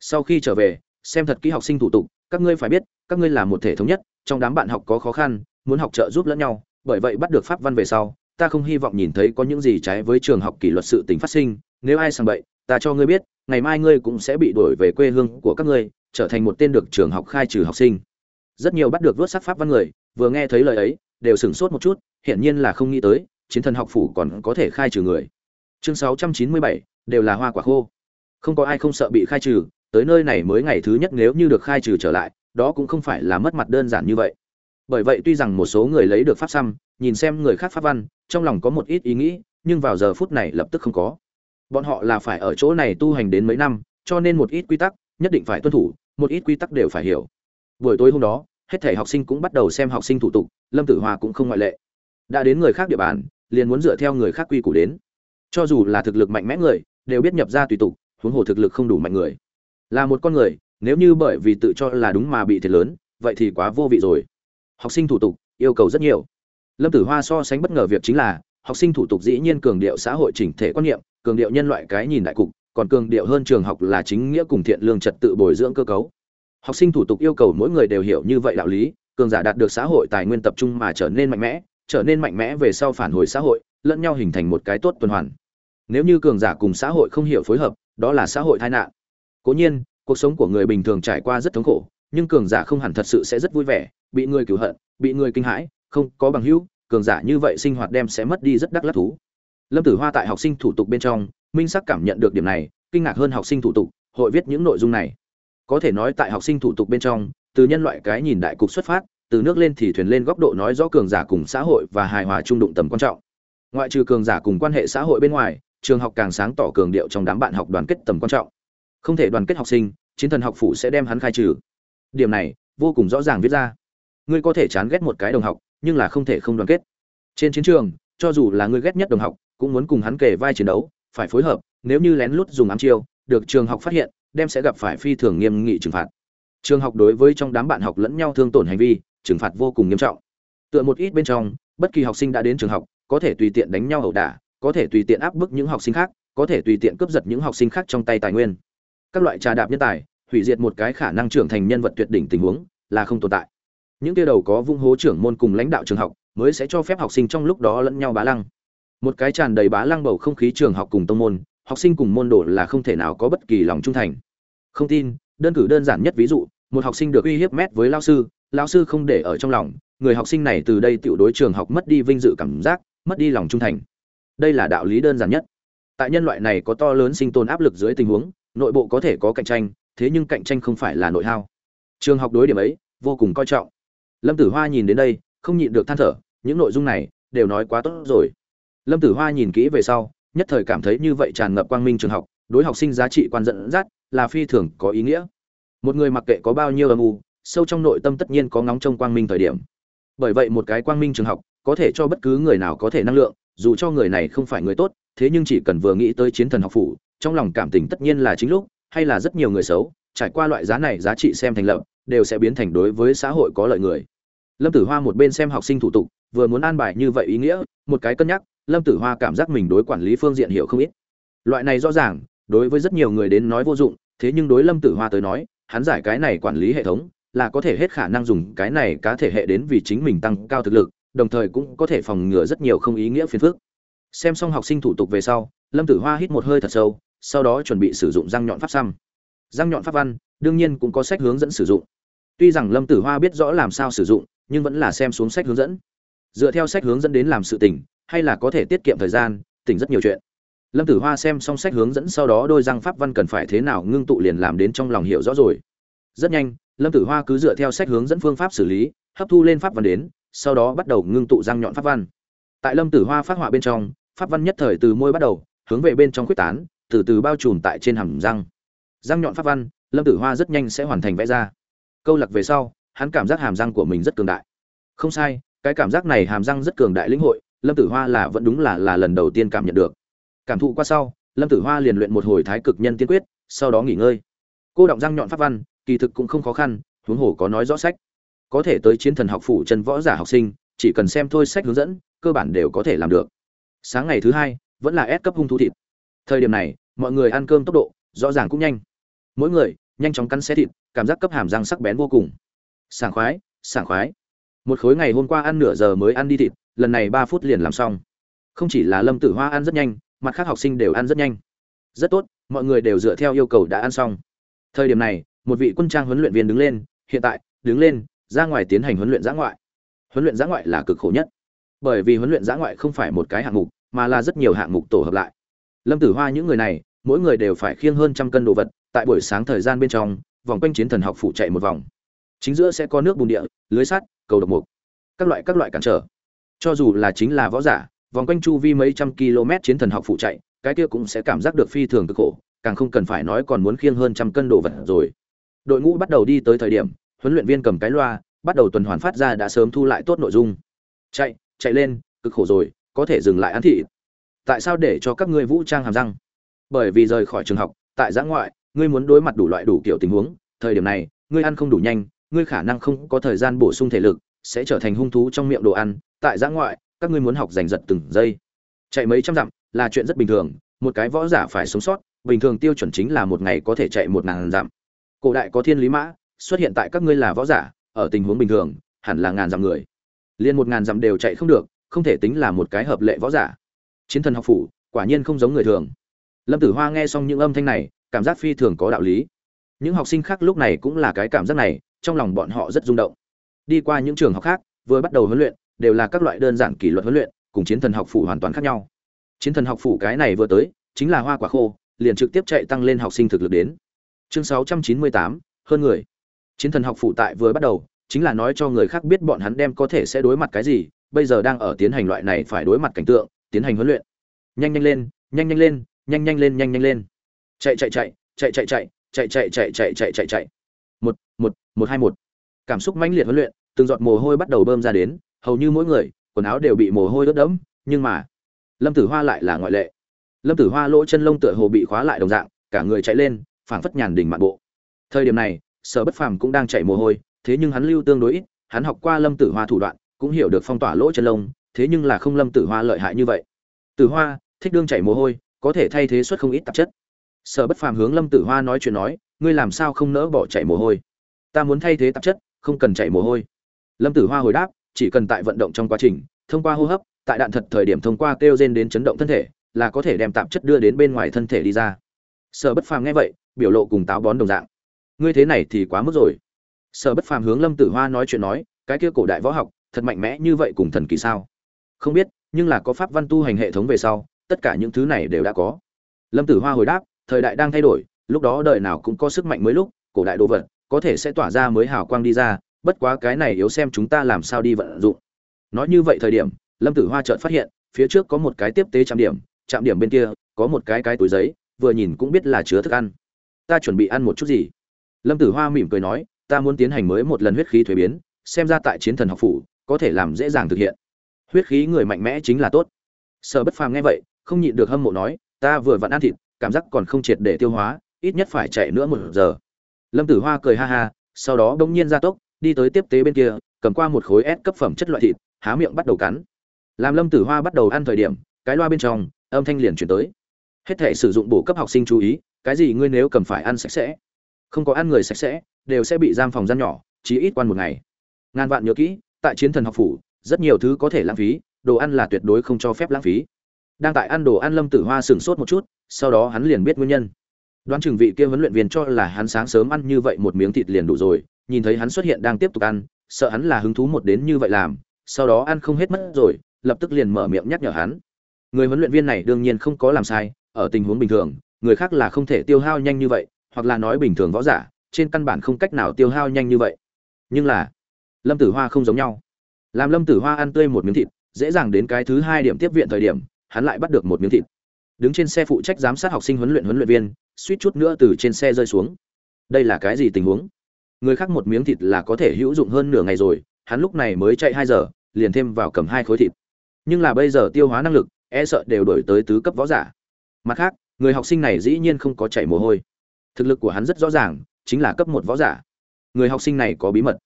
Sau khi trở về, xem thật kỹ học sinh thủ tục các ngươi phải biết các ngươi là một thể thống nhất trong đám bạn học có khó khăn muốn học trợ giúp lẫn nhau bởi vậy bắt được pháp văn về sau ta không hy vọng nhìn thấy có những gì trái với trường học kỷ luật sự tình phát sinh nếu ai sang bậy ta cho ngươi biết ngày mai ngươi cũng sẽ bị đuổi về quê hương của các ngươi trở thành một tên được trường học khai trừ học sinh. Rất nhiều bắt được vớt sắc pháp văn người vừa nghe thấy lời ấy đều sửng sốt một chút hiển nhiên là không nghĩ tới chiến thần học phủ còn có thể khai trừ người. Chương 697, đều là hoa quả khô. Không có ai không sợ bị khai trừ tới nơi này mới ngày thứ nhất nếu như được khai trừ trở lại, đó cũng không phải là mất mặt đơn giản như vậy. Bởi vậy tuy rằng một số người lấy được pháp xăm, nhìn xem người khác pháp văn, trong lòng có một ít ý nghĩ, nhưng vào giờ phút này lập tức không có. Bọn họ là phải ở chỗ này tu hành đến mấy năm, cho nên một ít quy tắc, nhất định phải tuân thủ, một ít quy tắc đều phải hiểu. Buổi tối hôm đó, hết thể học sinh cũng bắt đầu xem học sinh thủ tục, lâm tử hoa cũng không ngoại lệ. Đã đến người khác địa bàn, liền muốn dựa theo người khác quy củ đến. Cho dù là thực lực mạnh mẽ người, đều biết nhập ra tùy tục, huống hồ thực lực không đủ mạnh người là một con người, nếu như bởi vì tự cho là đúng mà bị thiệt lớn, vậy thì quá vô vị rồi. Học sinh thủ tục, yêu cầu rất nhiều. Lâm tử hoa so sánh bất ngờ việc chính là, học sinh thủ tục dĩ nhiên cường điệu xã hội chỉnh thể quan niệm, cường điệu nhân loại cái nhìn đại cục, còn cường điệu hơn trường học là chính nghĩa cùng thiện lương trật tự bồi dưỡng cơ cấu. Học sinh thủ tục yêu cầu mỗi người đều hiểu như vậy đạo lý, cường giả đạt được xã hội tài nguyên tập trung mà trở nên mạnh mẽ, trở nên mạnh mẽ về sau phản hồi xã hội, lẫn nhau hình thành một cái tốt tuần hoàn. Nếu như cường giả cùng xã hội không hiểu phối hợp, đó là xã hội tai nạn cố nhiên, cuộc sống của người bình thường trải qua rất thống khổ, nhưng cường giả không hẳn thật sự sẽ rất vui vẻ, bị người cứu hận, bị người kinh hãi, không có bằng hữu, cường giả như vậy sinh hoạt đem sẽ mất đi rất đắc lắc thú. Lâm tử hoa tại học sinh thủ tục bên trong, minh sắc cảm nhận được điểm này, kinh ngạc hơn học sinh thủ tục, hội viết những nội dung này. Có thể nói tại học sinh thủ tục bên trong, từ nhân loại cái nhìn đại cục xuất phát, từ nước lên thì thuyền lên góc độ nói rõ cường giả cùng xã hội và hài hòa trung đụng tầm quan trọng. Ngoại trừ cường giả cùng quan hệ xã hội bên ngoài, trường học càng sáng tỏ cường điệu trong đám bạn học đoàn kết tầm quan trọng không thể đoàn kết học sinh, chiến thần học phủ sẽ đem hắn khai trừ. Điểm này, vô cùng rõ ràng viết ra. Ngươi có thể chán ghét một cái đồng học, nhưng là không thể không đoàn kết. Trên chiến trường, cho dù là ngươi ghét nhất đồng học, cũng muốn cùng hắn kề vai chiến đấu, phải phối hợp, nếu như lén lút dùng ám chiêu, được trường học phát hiện, đem sẽ gặp phải phi thường nghiêm nghị trừng phạt. Trường học đối với trong đám bạn học lẫn nhau thương tổn hành vi, trừng phạt vô cùng nghiêm trọng. Tựa một ít bên trong, bất kỳ học sinh đã đến trường học, có thể tùy tiện đánh nhau ẩu đả, có thể tùy tiện áp bức những học sinh khác, có thể tùy tiện cướp giật những học sinh khác trong tay tài nguyên các loại trà đạp nhân tài, hủy diệt một cái khả năng trưởng thành nhân vật tuyệt đỉnh tình huống, là không tồn tại. Những kia đầu có vung hố trưởng môn cùng lãnh đạo trường học, mới sẽ cho phép học sinh trong lúc đó lẫn nhau bá lăng. Một cái tràn đầy bá lăng bầu không khí trường học cùng tông môn, học sinh cùng môn đồ là không thể nào có bất kỳ lòng trung thành. Không tin, đơn cử đơn giản nhất ví dụ, một học sinh được uy hiếp mét với lao sư lao sư không để ở trong lòng, người học sinh này từ đây tiểu đối trường học mất đi vinh dự cảm giác, mất đi lòng trung thành. Đây là đạo lý đơn giản nhất. Tại nhân loại này có to lớn sinh tồn áp lực dưới tình huống nội bộ có thể có cạnh tranh, thế nhưng cạnh tranh không phải là nội hao. Trường học đối điểm ấy, vô cùng coi trọng. Lâm tử hoa nhìn đến đây, không nhịn được than thở, những nội dung này, đều nói quá tốt rồi. Lâm tử hoa nhìn kỹ về sau, nhất thời cảm thấy như vậy tràn ngập quang minh trường học, đối học sinh giá trị quan dẫn dắt, là phi thường có ý nghĩa. Một người mặc kệ có bao nhiêu âm u, sâu trong nội tâm tất nhiên có ngóng trong quang minh thời điểm. Bởi vậy một cái quang minh trường học, có thể cho bất cứ người nào có thể năng lượng dù cho người này không phải người tốt, thế nhưng chỉ cần vừa nghĩ tới chiến thần học phủ, trong lòng cảm tình tất nhiên là chính lúc, hay là rất nhiều người xấu, trải qua loại giá này giá trị xem thành lập, đều sẽ biến thành đối với xã hội có lợi người. Lâm tử hoa một bên xem học sinh thủ tục, vừa muốn an bài như vậy ý nghĩa, một cái cân nhắc, lâm tử hoa cảm giác mình đối quản lý phương diện hiểu không ít. Loại này rõ ràng, đối với rất nhiều người đến nói vô dụng, thế nhưng đối lâm tử hoa tới nói, hắn giải cái này quản lý hệ thống, là có thể hết khả năng dùng cái này cá thể hệ đến vì chính mình tăng cao thực lực đồng thời cũng có thể phòng ngừa rất nhiều không ý nghĩa phiền phức. Xem xong học sinh thủ tục về sau, lâm tử hoa hít một hơi thật sâu, sau đó chuẩn bị sử dụng răng nhọn pháp xăm. Răng nhọn pháp văn, đương nhiên cũng có sách hướng dẫn sử dụng. Tuy rằng lâm tử hoa biết rõ làm sao sử dụng, nhưng vẫn là xem xuống sách hướng dẫn. Dựa theo sách hướng dẫn đến làm sự tỉnh hay là có thể tiết kiệm thời gian, tỉnh rất nhiều chuyện. Lâm tử hoa xem xong sách hướng dẫn sau đó đôi răng pháp văn cần phải thế nào ngưng tụ liền làm đến trong lòng hiểu rõ rồi. Rất nhanh, lâm tử hoa cứ dựa theo sách hướng dẫn phương pháp xử lý, hấp thu lên pháp văn đến sau đó bắt đầu ngưng tụ răng nhọn pháp văn. Tại lâm tử hoa phát họa bên trong, pháp văn nhất thời từ môi bắt đầu, hướng về bên trong quyết tán, từ từ bao trùm tại trên hàm răng. Răng nhọn pháp văn, lâm tử hoa rất nhanh sẽ hoàn thành vẽ ra. Câu lạc về sau, hắn cảm giác hàm răng của mình rất cường đại. Không sai, cái cảm giác này hàm răng rất cường đại lĩnh hội, lâm tử hoa là vẫn đúng là là lần đầu tiên cảm nhận được. Cảm thụ qua sau, lâm tử hoa liền luyện một hồi thái cực nhân tiên quyết, sau đó nghỉ ngơi. Cô động răng nhọn pháp văn, kỳ thực cũng không khó khăn, huống hồ có nói rõ sách có thể tới chiến thần học phủ chân võ giả học sinh, chỉ cần xem thôi sách hướng dẫn, cơ bản đều có thể làm được. Sáng ngày thứ hai, vẫn là ép cấp hung thú thịt. Thời điểm này, mọi người ăn cơm tốc độ, rõ ràng cũng nhanh. Mỗi người, nhanh chóng cắn xé thịt, cảm giác cấp hàm răng sắc bén vô cùng. Sảng khoái sảng khoái. Một khối ngày hôm qua ăn nửa giờ mới ăn đi thịt, lần này ba phút liền làm xong. Không chỉ là lâm tử hoa ăn rất nhanh, mặt khác học sinh đều ăn rất nhanh. Rất tốt, mọi người đều dựa theo yêu cầu đã ăn xong. Thời điểm này, một vị quân trang huấn luyện viên đứng lên, hiện tại, đứng lên ra ngoài tiến hành huấn luyện giã ngoại. Huấn luyện giã ngoại là cực khổ nhất. Bởi vì huấn luyện giã ngoại không phải một cái hạng mục, mà là rất nhiều hạng mục tổ hợp lại. Lâm tử hoa những người này, mỗi người đều phải khiêng hơn trăm cân đồ vật, tại buổi sáng thời gian bên trong, vòng quanh chiến thần học phủ chạy một vòng. Chính giữa sẽ có nước bùn địa, lưới sắt, cầu độc mục, các loại các loại cản trở. Cho dù là chính là võ giả, vòng quanh chu vi mấy trăm km chiến thần học phụ chạy, cái kia cũng sẽ cảm giác được phi thường cực khổ, càng không cần phải nói còn muốn khiêng hơn trăm cân đồ vật rồi. Đội ngũ bắt đầu đi tới thời điểm huấn luyện viên cầm cái loa, bắt đầu tuần hoàn phát ra đã sớm thu lại tốt nội dung. Chạy chạy lên, cực khổ rồi, có thể dừng lại ăn thị tại sao để cho các ngươi vũ trang hàm răng? Bởi vì rời khỏi trường học, tại giã ngoại, ngươi muốn đối mặt đủ loại đủ kiểu tình huống, thời điểm này, ngươi ăn không đủ nhanh, ngươi khả năng không có thời gian bổ sung thể lực, sẽ trở thành hung thú trong miệng đồ ăn. Tại giã ngoại, các ngươi muốn học giành giật từng giây. Chạy mấy trăm dặm là chuyện rất bình thường, một cái võ giả phải sống sót, bình thường tiêu chuẩn chính là một ngày có thể chạy một ngàn dặm. Cổ đại có thiên lý mã xuất hiện tại các ngươi là võ giả ở tình huống bình thường hẳn là ngàn dặm người. Liền một ngàn dặm đều chạy không được không thể tính là một cái hợp lệ võ giả. Chiến thần học phủ quả nhiên không giống người thường. Lâm tử hoa nghe xong những âm thanh này cảm giác phi thường có đạo lý. Những học sinh khác lúc này cũng là cái cảm giác này trong lòng bọn họ rất rung động. Đi qua những trường học khác vừa bắt đầu huấn luyện đều là các loại đơn giản kỷ luật huấn luyện cùng chiến thần học phủ hoàn toàn khác nhau. Chiến thần học phủ cái này vừa tới chính là hoa quả khô liền trực tiếp chạy tăng lên học sinh thực lực đến. Chương 698, hơn người chiến thần học phụ tại vừa bắt đầu chính là nói cho người khác biết bọn hắn đem có thể sẽ đối mặt cái gì bây giờ đang ở tiến hành loại này phải đối mặt cảnh tượng tiến hành huấn luyện nhanh nhanh lên nhanh nhanh lên nhanh nhanh lên nhanh nhanh lên chạy chạy chạy chạy chạy chạy chạy chạy chạy chạy chạy chạy chạy một một một hai một cảm xúc mãnh liệt huấn luyện từng giọt mồ hôi bắt đầu bơm ra đến hầu như mỗi người quần áo đều bị mồ hôi ướt đẫm nhưng mà lâm tử hoa lại là ngoại lệ lâm tử hoa lỗ chân lông tựa hồ bị khóa lại đồng dạng cả người chạy lên phảng phất nhàn đỉnh mạn bộ thời điểm này sở bất phàm cũng đang chạy mồ hôi, thế nhưng hắn lưu tương đối ít, hắn học qua lâm tử hoa thủ đoạn, cũng hiểu được phong tỏa lỗ chân lông, thế nhưng là không lâm tử hoa lợi hại như vậy. Tử hoa, thích đương chảy mồ hôi, có thể thay thế suất không ít tạp chất. Sở bất phàm hướng lâm tử hoa nói chuyện nói, ngươi làm sao không nỡ bỏ chảy mồ hôi? Ta muốn thay thế tạp chất, không cần chảy mồ hôi. Lâm tử hoa hồi đáp, chỉ cần tại vận động trong quá trình, thông qua hô hấp, tại đạn thật thời điểm thông qua kêu gen đến chấn động thân thể, là có thể đem tạp chất đưa đến bên ngoài thân thể đi ra. Sở bất phàm nghe vậy, biểu lộ cùng táo bón đồng dạng ngươi thế này thì quá mức rồi. Sở bất phàm hướng lâm tử hoa nói chuyện nói, cái kia cổ đại võ học, thật mạnh mẽ như vậy cùng thần kỳ sao? Không biết, nhưng là có pháp văn tu hành hệ thống về sau, tất cả những thứ này đều đã có. Lâm tử hoa hồi đáp, thời đại đang thay đổi, lúc đó đời nào cũng có sức mạnh mới lúc, cổ đại đồ vật, có thể sẽ tỏa ra mới hào quang đi ra, bất quá cái này yếu xem chúng ta làm sao đi vận dụng. Nói như vậy thời điểm, lâm tử hoa chợt phát hiện, phía trước có một cái tiếp tế trạm điểm trạm điểm bên kia, có một cái cái túi giấy, vừa nhìn cũng biết là chứa thức ăn. Ta chuẩn bị ăn một chút gì? Lâm tử hoa mỉm cười nói, ta muốn tiến hành mới một lần huyết khí thuế biến, xem ra tại chiến thần học phủ, có thể làm dễ dàng thực hiện. Huyết khí người mạnh mẽ chính là tốt. Sở bất phàm nghe vậy, không nhịn được hâm mộ nói, ta vừa vặn ăn thịt, cảm giác còn không triệt để tiêu hóa, ít nhất phải chạy nữa một giờ. Lâm tử hoa cười ha ha, sau đó đ ỗ n g nhiên ra tốc, đi tới tiếp tế bên kia, cầm qua một khối ép cấp phẩm chất loại thịt, há miệng bắt đầu cắn. Làm lâm tử hoa bắt đầu ăn thời điểm, cái loa bên trong, âm thanh liền chuyển tới. Hết thể sử dụng bổ cấp học sinh chú ý, cái gì ngươi nếu cầm phải ăn sạch sẽ không có ăn người sạch sẽ, đều sẽ bị giam phòng gian nhỏ, chỉ ít quan một ngày. Ngàn vạn nhớ kỹ, tại chiến thần học phủ, rất nhiều thứ có thể lãng phí, đồ ăn là tuyệt đối không cho phép lãng phí. Đang tại ăn đồ ăn lâm tử hoa sửng sốt một chút, sau đó hắn liền biết nguyên nhân. Đoán chừng vị kia huấn luyện viên cho là hắn sáng sớm ăn như vậy một miếng thịt liền đủ rồi, nhìn thấy hắn xuất hiện đang tiếp tục ăn, sợ hắn là hứng thú một đến như vậy làm, sau đó ăn không hết mất rồi, lập tức liền mở miệng nhắc nhở hắn. Người huấn luyện viên này đương nhiên không có làm sai, ở tình huống bình thường, người khác là không thể tiêu hao nhanh như vậy hoặc là nói bình thường võ giả, trên căn bản không cách nào tiêu hao nhanh như vậy. Nhưng là, lâm tử hoa không giống nhau. Làm lâm tử hoa ăn tươi một miếng thịt, dễ dàng đến cái thứ hai điểm tiếp viện thời điểm, hắn lại bắt được một miếng thịt. Đứng trên xe phụ trách giám sát học sinh huấn luyện huấn luyện viên, suýt chút nữa từ trên xe rơi xuống. Đây là cái gì tình huống? Người khác một miếng thịt là có thể hữu dụng hơn nửa ngày rồi, hắn lúc này mới chạy hai giờ, liền thêm vào cầm hai khối thịt. Nhưng là bây giờ tiêu hóa năng lực e sợ đều đổi tới tứ cấp võ giả. Mặt khác, người học sinh này dĩ nhiên không có chảy mồ hôi thực lực của hắn rất rõ ràng, chính là cấp một võ giả. Người học sinh này có bí mật.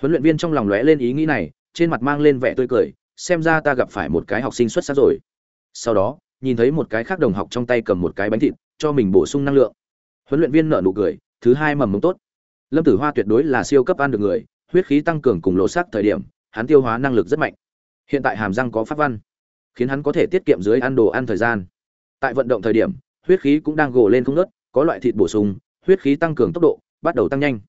Huấn luyện viên trong lòng lóe lên ý nghĩ này, trên mặt mang lên vẻ tươi cười, xem ra ta gặp phải một cái học sinh xuất sắc rồi. Sau đó, nhìn thấy một cái khác đồng học trong tay cầm một cái bánh thịt, cho mình bổ sung năng lượng. Huấn luyện viên nở nụ cười, thứ hai mầm mống tốt. Lâm tử hoa tuyệt đối là siêu cấp ăn được người, huyết khí tăng cường cùng lộ sắc thời điểm, hắn tiêu hóa năng lực rất mạnh. Hiện tại hàm răng có phát văn, khiến hắn có thể tiết kiệm dưới ăn đồ ăn thời gian. Tại vận động thời điểm, huyết khí cũng đang gồ lên không nớt có loại thịt bổ sung, huyết khí tăng cường tốc độ, bắt đầu tăng nhanh.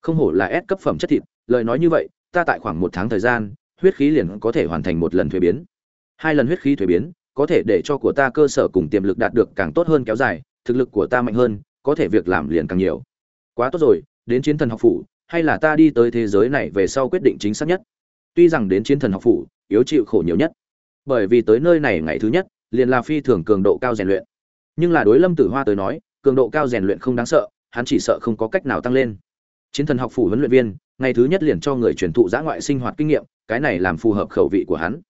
Không hổ là S cấp phẩm chất thịt, lời nói như vậy, ta tại khoảng một tháng thời gian, huyết khí liền có thể hoàn thành một lần thuế biến. Hai lần huyết khí thuế biến, có thể để cho của ta cơ sở cùng tiềm lực đạt được càng tốt hơn kéo dài, thực lực của ta mạnh hơn, có thể việc làm liền càng nhiều. Quá tốt rồi, đến chiến thần học phủ, hay là ta đi tới thế giới này về sau quyết định chính xác nhất? Tuy rằng đến chiến thần học phủ, yếu chịu khổ nhiều nhất. Bởi vì tới nơi này ngày thứ nhất, liền là phi thường cường độ cao rèn luyện. Nhưng là đối lâm tử hoa tới nói cường độ cao rèn luyện không đáng sợ, hắn chỉ sợ không có cách nào tăng lên. Chiến thần học phủ huấn luyện viên, ngày thứ nhất liền cho người truyền thụ giã ngoại sinh hoạt kinh nghiệm, cái này làm phù hợp khẩu vị của hắn.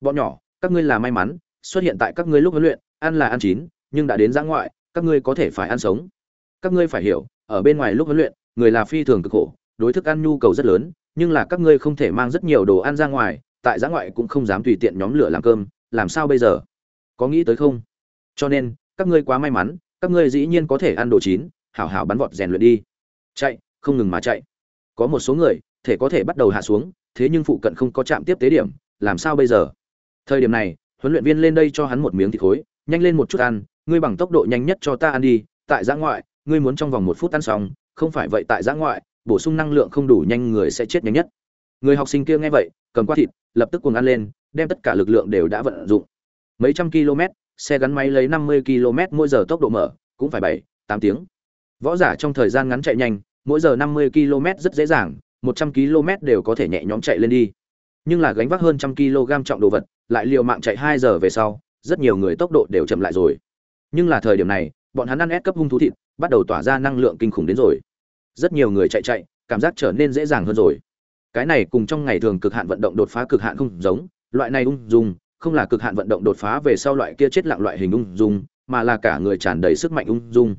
Bọn nhỏ, các ngươi là may mắn, xuất hiện tại các ngươi lúc huấn luyện, ăn là ăn chín, nhưng đã đến giã ngoại, các ngươi có thể phải ăn sống. Các ngươi phải hiểu, ở bên ngoài lúc huấn luyện, người là phi thường cực khổ, đối thức ăn nhu cầu rất lớn, nhưng là các ngươi không thể mang rất nhiều đồ ăn ra ngoài, tại giã ngoại cũng không dám tùy tiện nhóm lửa làm cơm, làm sao bây giờ? Có nghĩ tới không? Cho nên, các ngươi quá may mắn các ngươi dĩ nhiên có thể ăn đồ chín, hảo hảo bắn vọt rèn luyện đi. Chạy, không ngừng mà chạy. Có một số người, thể có thể bắt đầu hạ xuống, thế nhưng phụ cận không có trạm tiếp tế điểm, làm sao bây giờ? Thời điểm này, huấn luyện viên lên đây cho hắn một miếng thịt khối, nhanh lên một chút ăn, ngươi bằng tốc độ nhanh nhất cho ta ăn đi, tại giã ngoại, ngươi muốn trong vòng một phút ăn xong, không phải vậy tại giã ngoại, bổ sung năng lượng không đủ nhanh người sẽ chết nhanh nhất. Người học sinh kia nghe vậy, cầm qua thịt, lập tức cuồng ăn lên, đem tất cả lực lượng đều đã vận dụng. Mấy trăm km xe gắn máy lấy 50 km mỗi giờ tốc độ mở, cũng phải bảy, tám tiếng. Võ giả trong thời gian ngắn chạy nhanh, mỗi giờ 50 km rất dễ dàng 100 km đều có thể nhẹ nhõm chạy lên đi. Nhưng là gánh vác hơn trăm kg trọng đồ vật, lại liều mạng chạy 2 giờ về sau, rất nhiều người tốc độ đều chậm lại rồi. Nhưng là thời điểm này, bọn hắn ăn ép cấp hung thú thịt, bắt đầu tỏa ra năng lượng kinh khủng đến rồi. Rất nhiều người chạy chạy, cảm giác trở nên dễ dàng hơn rồi. Cái này cùng trong ngày thường cực hạn vận động đột phá cực hạn không giống, loại này ung dung không là cực hạn vận động đột phá về sau loại kia chết lặng loại hình ung dung, mà là cả người tràn đầy sức mạnh ung dung.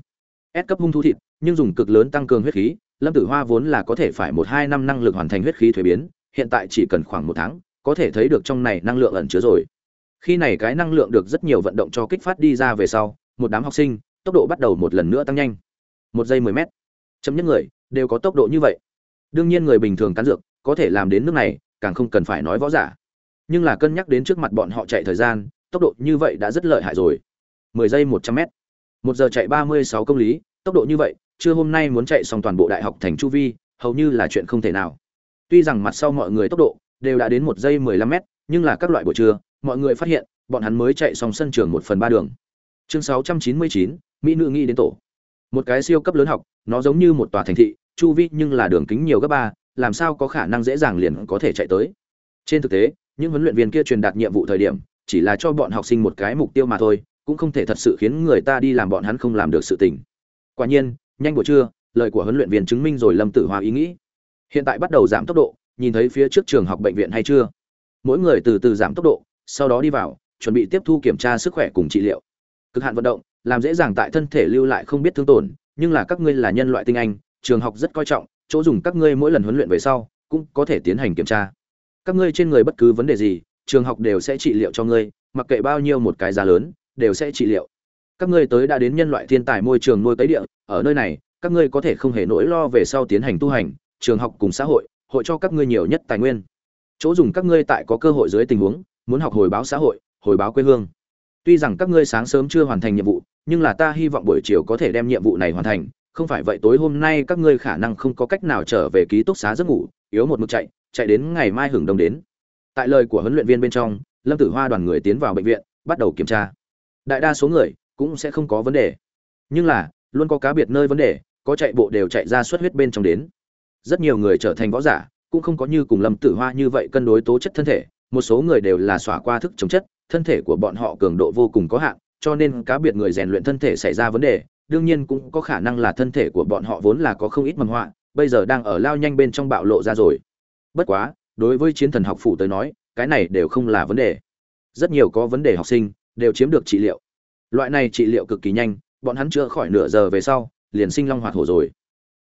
Ép cấp hung thú thịt, nhưng dùng cực lớn tăng cường huyết khí, lâm tử hoa vốn là có thể phải một hai năm năng lực hoàn thành huyết khí thuế biến, hiện tại chỉ cần khoảng một tháng, có thể thấy được trong này năng lượng ẩn chứa rồi. Khi này cái năng lượng được rất nhiều vận động cho kích phát đi ra về sau, một đám học sinh, tốc độ bắt đầu một lần nữa tăng nhanh. Một giây mười mét. Chấm nhất người, đều có tốc độ như vậy. Đương nhiên người bình thường cán dược, có thể làm đến nước này, càng không cần phải nói võ giả nhưng là cân nhắc đến trước mặt bọn họ chạy thời gian, tốc độ như vậy đã rất lợi hại rồi. Mười giây một trăm mét. Một giờ chạy ba mươi sáu công lý, tốc độ như vậy chưa hôm nay muốn chạy xong toàn bộ đại học thành chu vi, hầu như là chuyện không thể nào. Tuy rằng mặt sau mọi người tốc độ đều đã đến một giây mười lăm mét, nhưng là các loại buổi trưa, mọi người phát hiện, bọn hắn mới chạy xong sân trường một phần ba đường. Chương sáu trăm chín mươi chín, mỹ nữ nghĩ đến tổ. Một cái siêu cấp lớn học, nó giống như một tòa thành thị, chu vi nhưng là đường kính nhiều gấp ba, làm sao có khả năng dễ dàng liền có thể chạy tới. Trên thực tế những huấn luyện viên kia truyền đạt nhiệm vụ thời điểm, chỉ là cho bọn học sinh một cái mục tiêu mà thôi, cũng không thể thật sự khiến người ta đi làm bọn hắn không làm được sự tình. Quả nhiên, nhanh buổi trưa, lời của huấn luyện viên chứng minh rồi lâm tử hòa ý nghĩ. Hiện tại bắt đầu giảm tốc độ, nhìn thấy phía trước trường học bệnh viện hay chưa? Mỗi người từ từ giảm tốc độ, sau đó đi vào, chuẩn bị tiếp thu kiểm tra sức khỏe cùng trị liệu. Cực hạn vận động, làm dễ dàng tại thân thể lưu lại không biết thương tổn, nhưng là các ngươi là nhân loại tinh anh, trường học rất coi trọng, chỗ dùng các ngươi mỗi lần huấn luyện về sau, cũng có thể tiến hành kiểm tra các ngươi trên người bất cứ vấn đề gì, trường học đều sẽ trị liệu cho ngươi, mặc kệ bao nhiêu một cái giá lớn, đều sẽ trị liệu. Các ngươi tới đã đến nhân loại thiên tài môi trường nuôi cấy địa, ở nơi này, các ngươi có thể không hề nỗi lo về sau tiến hành tu hành, trường học cùng xã hội hội cho các ngươi nhiều nhất tài nguyên. Chỗ dùng các ngươi tại có cơ hội dưới tình huống, muốn học hồi báo xã hội, hồi báo quê hương. Tuy rằng các ngươi sáng sớm chưa hoàn thành nhiệm vụ, nhưng là ta hy vọng buổi chiều có thể đem nhiệm vụ này hoàn thành. Không phải vậy, tối hôm nay các ngươi khả năng không có cách nào trở về ký túc xá giấc ngủ, yếu một mực chạy chạy đến ngày mai hưởng đông đến. Tại lời của huấn luyện viên bên trong, lâm tử hoa đoàn người tiến vào bệnh viện, bắt đầu kiểm tra. Đại đa số người cũng sẽ không có vấn đề. Nhưng là, luôn có cá biệt nơi vấn đề, có chạy bộ đều chạy ra suất huyết bên trong đến. Rất nhiều người trở thành võ giả, cũng không có như cùng lâm tử hoa như vậy cân đối tố chất thân thể, một số người đều là xỏa qua thức chống chất, thân thể của bọn họ cường độ vô cùng có hạn, cho nên cá biệt người rèn luyện thân thể xảy ra vấn đề, đương nhiên cũng có khả năng là thân thể của bọn họ vốn là có không ít mầm họa, bây giờ đang ở lao nhanh bên trong bạo lộ ra rồi bất quá, đối với chiến thần học phủ tới nói, cái này đều không là vấn đề. Rất nhiều có vấn đề học sinh đều chiếm được trị liệu. Loại này trị liệu cực kỳ nhanh, bọn hắn chữa khỏi nửa giờ về sau, liền sinh long hoạt hổ rồi.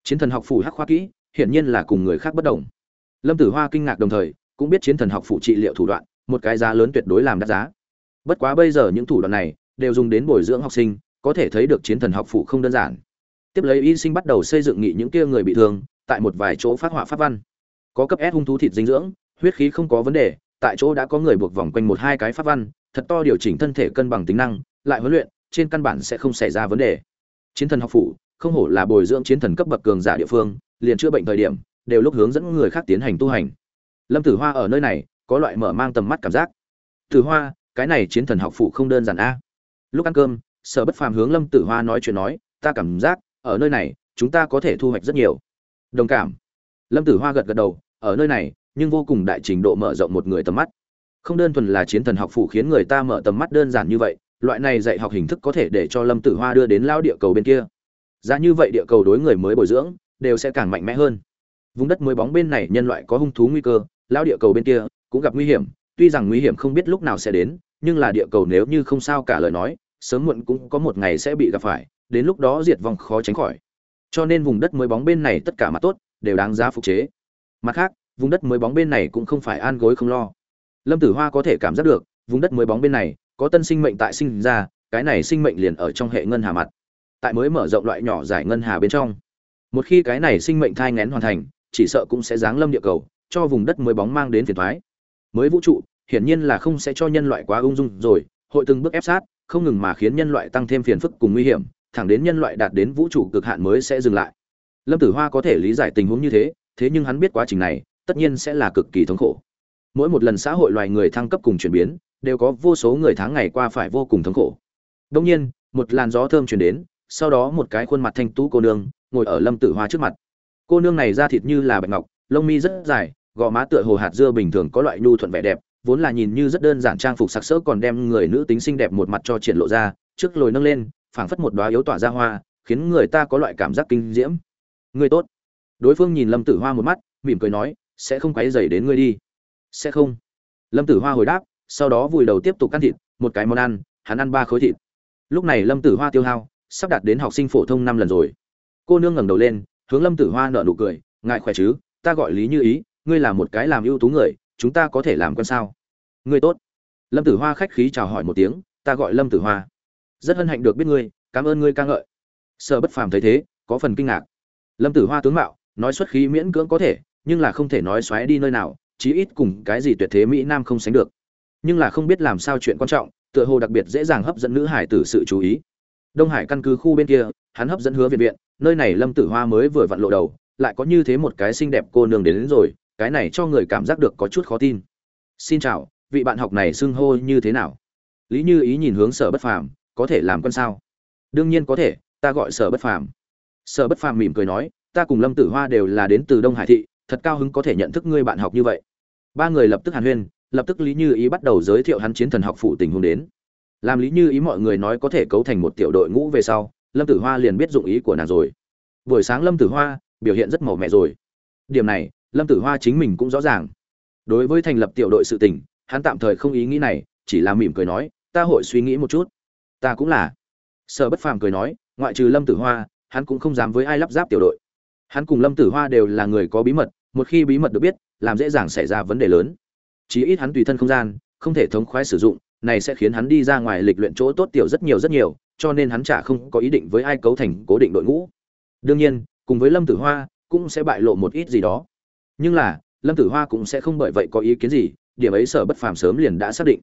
Chiến thần học phủ hắc khoa kỹ, hiển nhiên là cùng người khác bất đồng. Lâm tử hoa kinh ngạc đồng thời, cũng biết chiến thần học phủ trị liệu thủ đoạn, một cái giá lớn tuyệt đối làm đắt giá. Bất quá bây giờ những thủ đoạn này đều dùng đến bồi dưỡng học sinh, có thể thấy được chiến thần học phủ không đơn giản. Tiếp lấy y sinh bắt đầu xây dựng nghị những kia người bị thương, tại một vài chỗ phát họa pháp văn có cấp S hung thú thịt dinh dưỡng, huyết khí không có vấn đề, tại chỗ đã có người buộc vòng quanh một hai cái pháp văn, thật to điều chỉnh thân thể cân bằng tính năng, lại huấn luyện, trên căn bản sẽ không xảy ra vấn đề. Chiến thần học phủ, không hổ là bồi dưỡng chiến thần cấp bậc cường giả địa phương, liền chữa bệnh thời điểm, đều lúc hướng dẫn người khác tiến hành tu hành. Lâm Tử Hoa ở nơi này, có loại mở mang tầm mắt cảm giác. Tử Hoa, cái này chiến thần học phủ không đơn giản a. Lúc ăn cơm, Sở Bất Phàm hướng Lâm Tử Hoa nói chuyện nói, ta cảm giác, ở nơi này, chúng ta có thể thu hoạch rất nhiều. Đồng cảm. Lâm Tử Hoa gật gật đầu, ở nơi này, nhưng vô cùng đại trình độ mở rộng một người tầm mắt. Không đơn thuần là chiến thần học phủ khiến người ta mở tầm mắt đơn giản như vậy, loại này dạy học hình thức có thể để cho lâm tử hoa đưa đến lao địa cầu bên kia. Giá như vậy địa cầu đối người mới bồi dưỡng, đều sẽ càng mạnh mẽ hơn. Vùng đất mới bóng bên này nhân loại có hung thú nguy cơ lao địa cầu bên kia cũng gặp nguy hiểm, tuy rằng nguy hiểm không biết lúc nào sẽ đến, nhưng là địa cầu nếu như không sao cả lời nói, sớm muộn cũng có một ngày sẽ bị gặp phải, đến lúc đó diệt vong khó tránh khỏi. Cho nên vùng đất mới bóng bên này tất cả mặt tốt, đều đáng giá phục chế mặt khác, vùng đất mới bóng bên này cũng không phải an gối không lo. Lâm tử hoa có thể cảm giác được, vùng đất mới bóng bên này, có tân sinh mệnh tại sinh ra, cái này sinh mệnh liền ở trong hệ ngân hà mặt. Tại mới mở rộng loại nhỏ giải ngân hà bên trong. Một khi cái này sinh mệnh thai ngén hoàn thành, chỉ sợ cũng sẽ giáng lâm địa cầu, cho vùng đất mới bóng mang đến phiền thoái mới vũ trụ, hiển nhiên là không sẽ cho nhân loại quá ung dung rồi, hội từng bước ép sát, không ngừng mà khiến nhân loại tăng thêm phiền phức cùng nguy hiểm, thẳng đến nhân loại đạt đến vũ trụ cực hạn mới sẽ dừng lại. Lâm tử hoa có thể lý giải tình huống như thế thế nhưng hắn biết quá trình này, tất nhiên sẽ là cực kỳ thống khổ. Mỗi một lần xã hội loài người thăng cấp cùng chuyển biến, đều có vô số người tháng ngày qua phải vô cùng thống khổ. Đông nhiên, một làn gió thơm chuyển đến, sau đó một cái khuôn mặt thanh tú cô nương ngồi ở lâm tử hoa trước mặt. Cô nương này da thịt như là bạch ngọc, lông mi rất dài, gò má tựa hồ hạt dưa bình thường có loại nhu thuận vẻ đẹp, vốn là nhìn như rất đơn giản trang phục sặc sỡ còn đem người nữ tính xinh đẹp một mặt cho triển lộ ra, trước lồi nâng lên, phảng phất một đóa yếu tỏa ra hoa, khiến người ta có loại cảm giác kinh diễm. Người tốt đối phương nhìn lâm tử hoa một mắt, mỉm cười nói, sẽ không quáy dày đến ngươi đi. Sẽ không. Lâm tử hoa hồi đáp, sau đó vùi đầu tiếp tục ăn thịt, một cái món ăn, hắn ăn ba khối thịt. Lúc này lâm tử hoa tiêu hao, sắp đạt đến học sinh phổ thông năm lần rồi. Cô nương ngẩng đầu lên, hướng lâm tử hoa nợ nụ cười ngại khỏe chứ? Ta gọi lý như ý, ngươi là một cái làm ưu tú người, chúng ta có thể làm con sao? Ngươi tốt. Lâm tử hoa khách khí chào hỏi một tiếng, ta gọi lâm tử hoa. Rất hân hạnh được biết ngươi, cảm ơn ngươi ca ngợi. Sợ bất phàm thấy thế, có phần kinh ngạc. Lâm tử hoa tướng mạo nói xuất khí miễn cưỡng có thể nhưng là không thể nói xoáy đi nơi nào chí ít cùng cái gì tuyệt thế mỹ nam không sánh được. Nhưng là không biết làm sao chuyện quan trọng tựa hồ đặc biệt dễ dàng hấp dẫn nữ hải tử sự chú ý. Đông hải căn cứ khu bên kia hắn hấp dẫn hứa viện viện nơi này lâm tử hoa mới vừa vặn lộ đầu lại có như thế một cái xinh đẹp cô nương đến, đến rồi cái này cho người cảm giác được có chút khó tin. Xin chào vị bạn học này xưng hô như thế nào? Lý như ý nhìn hướng sở bất phàm có thể làm con sao? Đương nhiên có thể ta gọi sở bất phàm. Sở bất phàm mỉm cười nói ta cùng lâm tử hoa đều là đến từ đông hải thị, thật cao hứng có thể nhận thức ngươi bạn học như vậy. Ba người lập tức hàn huyên, lập tức lý như ý bắt đầu giới thiệu hắn chiến thần học phụ tình huống đến. Làm lý như ý mọi người nói có thể cấu thành một tiểu đội ngũ về sau, lâm tử hoa liền biết dụng ý của nàng rồi. Buổi sáng lâm tử hoa biểu hiện rất màu mẹ rồi. Điểm này, lâm tử hoa chính mình cũng rõ ràng. Đối với thành lập tiểu đội sự tình, hắn tạm thời không ý nghĩ này, chỉ là mỉm cười nói, ta hội suy nghĩ một chút. Ta cũng là. Sở bất phàm cười nói, ngoại trừ lâm tử hoa, hắn cũng không dám với ai lắp ráp tiểu đội hắn cùng lâm tử hoa đều là người có bí mật, một khi bí mật được biết, làm dễ dàng xảy ra vấn đề lớn. Chí ít hắn tùy thân không gian, không thể thống khoái sử dụng, này sẽ khiến hắn đi ra ngoài lịch luyện chỗ tốt tiểu rất nhiều rất nhiều, cho nên hắn chả không có ý định với ai cấu thành cố định đội ngũ. Đương nhiên, cùng với lâm tử hoa, cũng sẽ bại lộ một ít gì đó. Nhưng là, lâm tử hoa cũng sẽ không bởi vậy có ý kiến gì, điểm ấy sở bất phàm sớm liền đã xác định.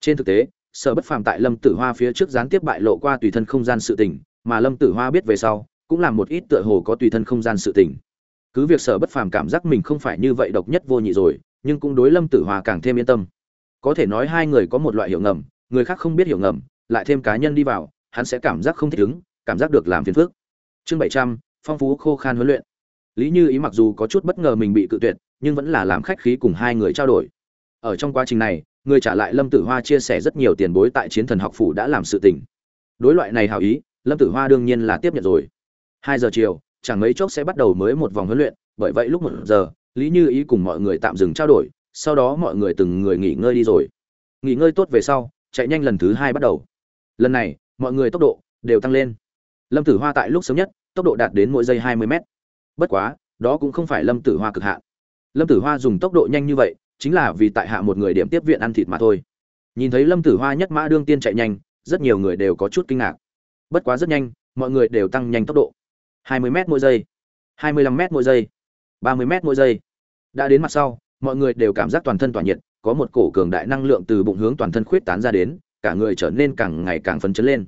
Trên thực tế, sở bất phàm tại lâm tử hoa phía trước gián tiếp bại lộ qua tùy thân không gian sự tình, mà lâm tử hoa biết về sau cũng làm một ít tựa hồ có tùy thân không gian sự tình. Cứ việc sở bất phàm cảm giác mình không phải như vậy độc nhất vô nhị rồi, nhưng cũng đối lâm tử hoa càng thêm yên tâm. Có thể nói hai người có một loại hiểu ngầm, người khác không biết hiểu ngầm, lại thêm cá nhân đi vào, hắn sẽ cảm giác không thích ứng, cảm giác được làm phiền phức. Chương bảy trăm, phong phú khô khan huấn luyện. Lý như ý mặc dù có chút bất ngờ mình bị cự tuyệt, nhưng vẫn là làm khách khí cùng hai người trao đổi. Ở trong quá trình này, người trả lại lâm tử hoa chia sẻ rất nhiều tiền bối tại chiến thần học phủ đã làm sự tình. Đối loại này hào ý, lâm tử hoa đương nhiên là tiếp nhận rồi hai giờ chiều, chẳng mấy chốc sẽ bắt đầu mới một vòng huấn luyện, bởi vậy lúc một giờ, lý như ý cùng mọi người tạm dừng trao đổi, sau đó mọi người từng người nghỉ ngơi đi rồi. Nghỉ ngơi tốt về sau, chạy nhanh lần thứ hai bắt đầu. Lần này, mọi người tốc độ đều tăng lên. Lâm tử hoa tại lúc sớm nhất, tốc độ đạt đến mỗi giây hai mươi m bất quá, đó cũng không phải lâm tử hoa cực hạn. Lâm tử hoa dùng tốc độ nhanh như vậy, chính là vì tại hạ một người điểm tiếp viện ăn thịt mà thôi. Nhìn thấy lâm tử hoa nhất mã đương tiên chạy nhanh, rất nhiều người đều có chút kinh ngạc. Bất quá rất nhanh, mọi người đều tăng nhanh tốc độ. 20 m mỗi giây. 25 m mỗi giây. 30 m mỗi giây. Đã đến mặt sau, mọi người đều cảm giác toàn thân tỏa nhiệt, có một cổ cường đại năng lượng từ bụng hướng toàn thân khuyết tán ra đến, cả người trở nên càng ngày càng phấn chấn lên.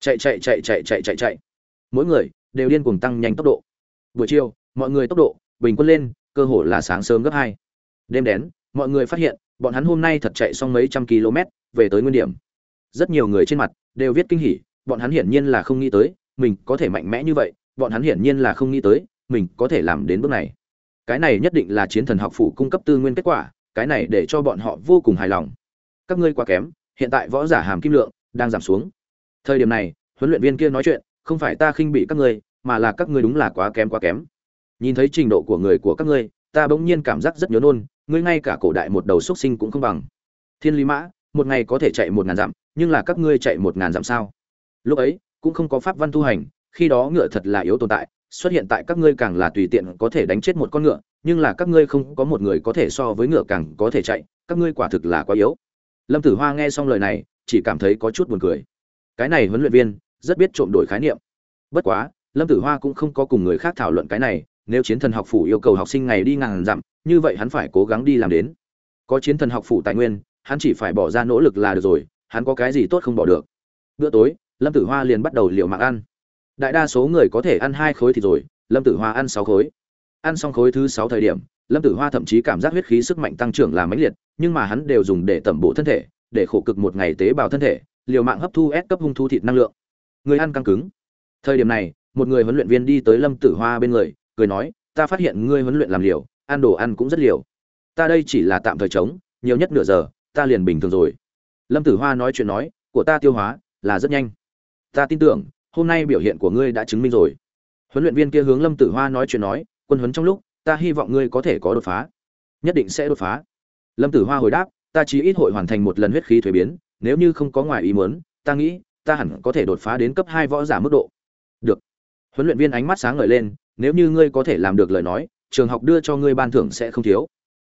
Chạy chạy chạy chạy chạy chạy chạy. Mỗi người đều điên cuồng tăng nhanh tốc độ. Buổi chiều, mọi người tốc độ bình quân lên, cơ hồ là sáng sớm gấp hai. Đêm đến, mọi người phát hiện, bọn hắn hôm nay thật chạy xong mấy trăm km, về tới nguyên điểm. Rất nhiều người trên mặt đều viết kinh hỉ, bọn hắn hiển nhiên là không nghĩ tới, mình có thể mạnh mẽ như vậy bọn hắn hiển nhiên là không nghĩ tới, mình có thể làm đến bước này. Cái này nhất định là chiến thần học phủ cung cấp tư nguyên kết quả, cái này để cho bọn họ vô cùng hài lòng. Các ngươi quá kém, hiện tại võ giả hàm kim lượng đang giảm xuống. Thời điểm này, huấn luyện viên kia nói chuyện, không phải ta khinh bị các ngươi, mà là các ngươi đúng là quá kém quá kém. Nhìn thấy trình độ của người của các ngươi, ta bỗng nhiên cảm giác rất nhớ nôn, ngươi ngay cả cổ đại một đầu xuất sinh cũng không bằng. Thiên lý mã, một ngày có thể chạy một ngàn dặm, nhưng là các ngươi chạy một ngàn dặm sao? Lúc ấy, cũng không có pháp văn tu hành khi đó ngựa thật là yếu tồn tại, xuất hiện tại các ngươi càng là tùy tiện có thể đánh chết một con ngựa, nhưng là các ngươi không có một người có thể so với ngựa càng có thể chạy, các ngươi quả thực là quá yếu. Lâm tử hoa nghe xong lời này, chỉ cảm thấy có chút buồn cười. Cái này huấn luyện viên, rất biết trộm đổi khái niệm. Bất quá, lâm tử hoa cũng không có cùng người khác thảo luận cái này, nếu chiến thần học phủ yêu cầu học sinh ngày đi ngàn dặm, như vậy hắn phải cố gắng đi làm đến. Có chiến thần học phủ tài nguyên, hắn chỉ phải bỏ ra nỗ lực là được rồi, hắn có cái gì tốt không bỏ được. Bữa tối, lâm tử hoa liền bắt đầu liều mạng ăn đại đa số người có thể ăn hai khối thịt rồi, lâm tử hoa ăn sáu khối. Ăn xong khối thứ sáu thời điểm, lâm tử hoa thậm chí cảm giác huyết khí sức mạnh tăng trưởng là mãnh liệt, nhưng mà hắn đều dùng để tẩm bổ thân thể, để khổ cực một ngày tế bào thân thể, liều mạng hấp thu ép cấp hung thu thịt năng lượng. Người ăn căng cứng. Thời điểm này, một người huấn luyện viên đi tới lâm tử hoa bên người, cười nói, ta phát hiện ngươi huấn luyện làm liều, ăn đồ ăn cũng rất liều. Ta đây chỉ là tạm thời chống nhiều nhất nửa giờ, ta liền bình thường rồi. Lâm tử hoa nói chuyện nói, của ta tiêu hóa là rất nhanh. Ta tin tưởng hôm nay biểu hiện của ngươi đã chứng minh rồi. Huấn luyện viên kia hướng lâm tử hoa nói chuyện nói, quân huấn trong lúc, ta hy vọng ngươi có thể có đột phá. Nhất định sẽ đột phá. Lâm tử hoa hồi đáp, ta chỉ ít hội hoàn thành một lần huyết khí thuế biến, nếu như không có ngoài ý muốn, ta nghĩ, ta hẳn có thể đột phá đến cấp hai võ giả mức độ. Được. Huấn luyện viên ánh mắt sáng ngời lên, nếu như ngươi có thể làm được lời nói, trường học đưa cho ngươi ban thưởng sẽ không thiếu.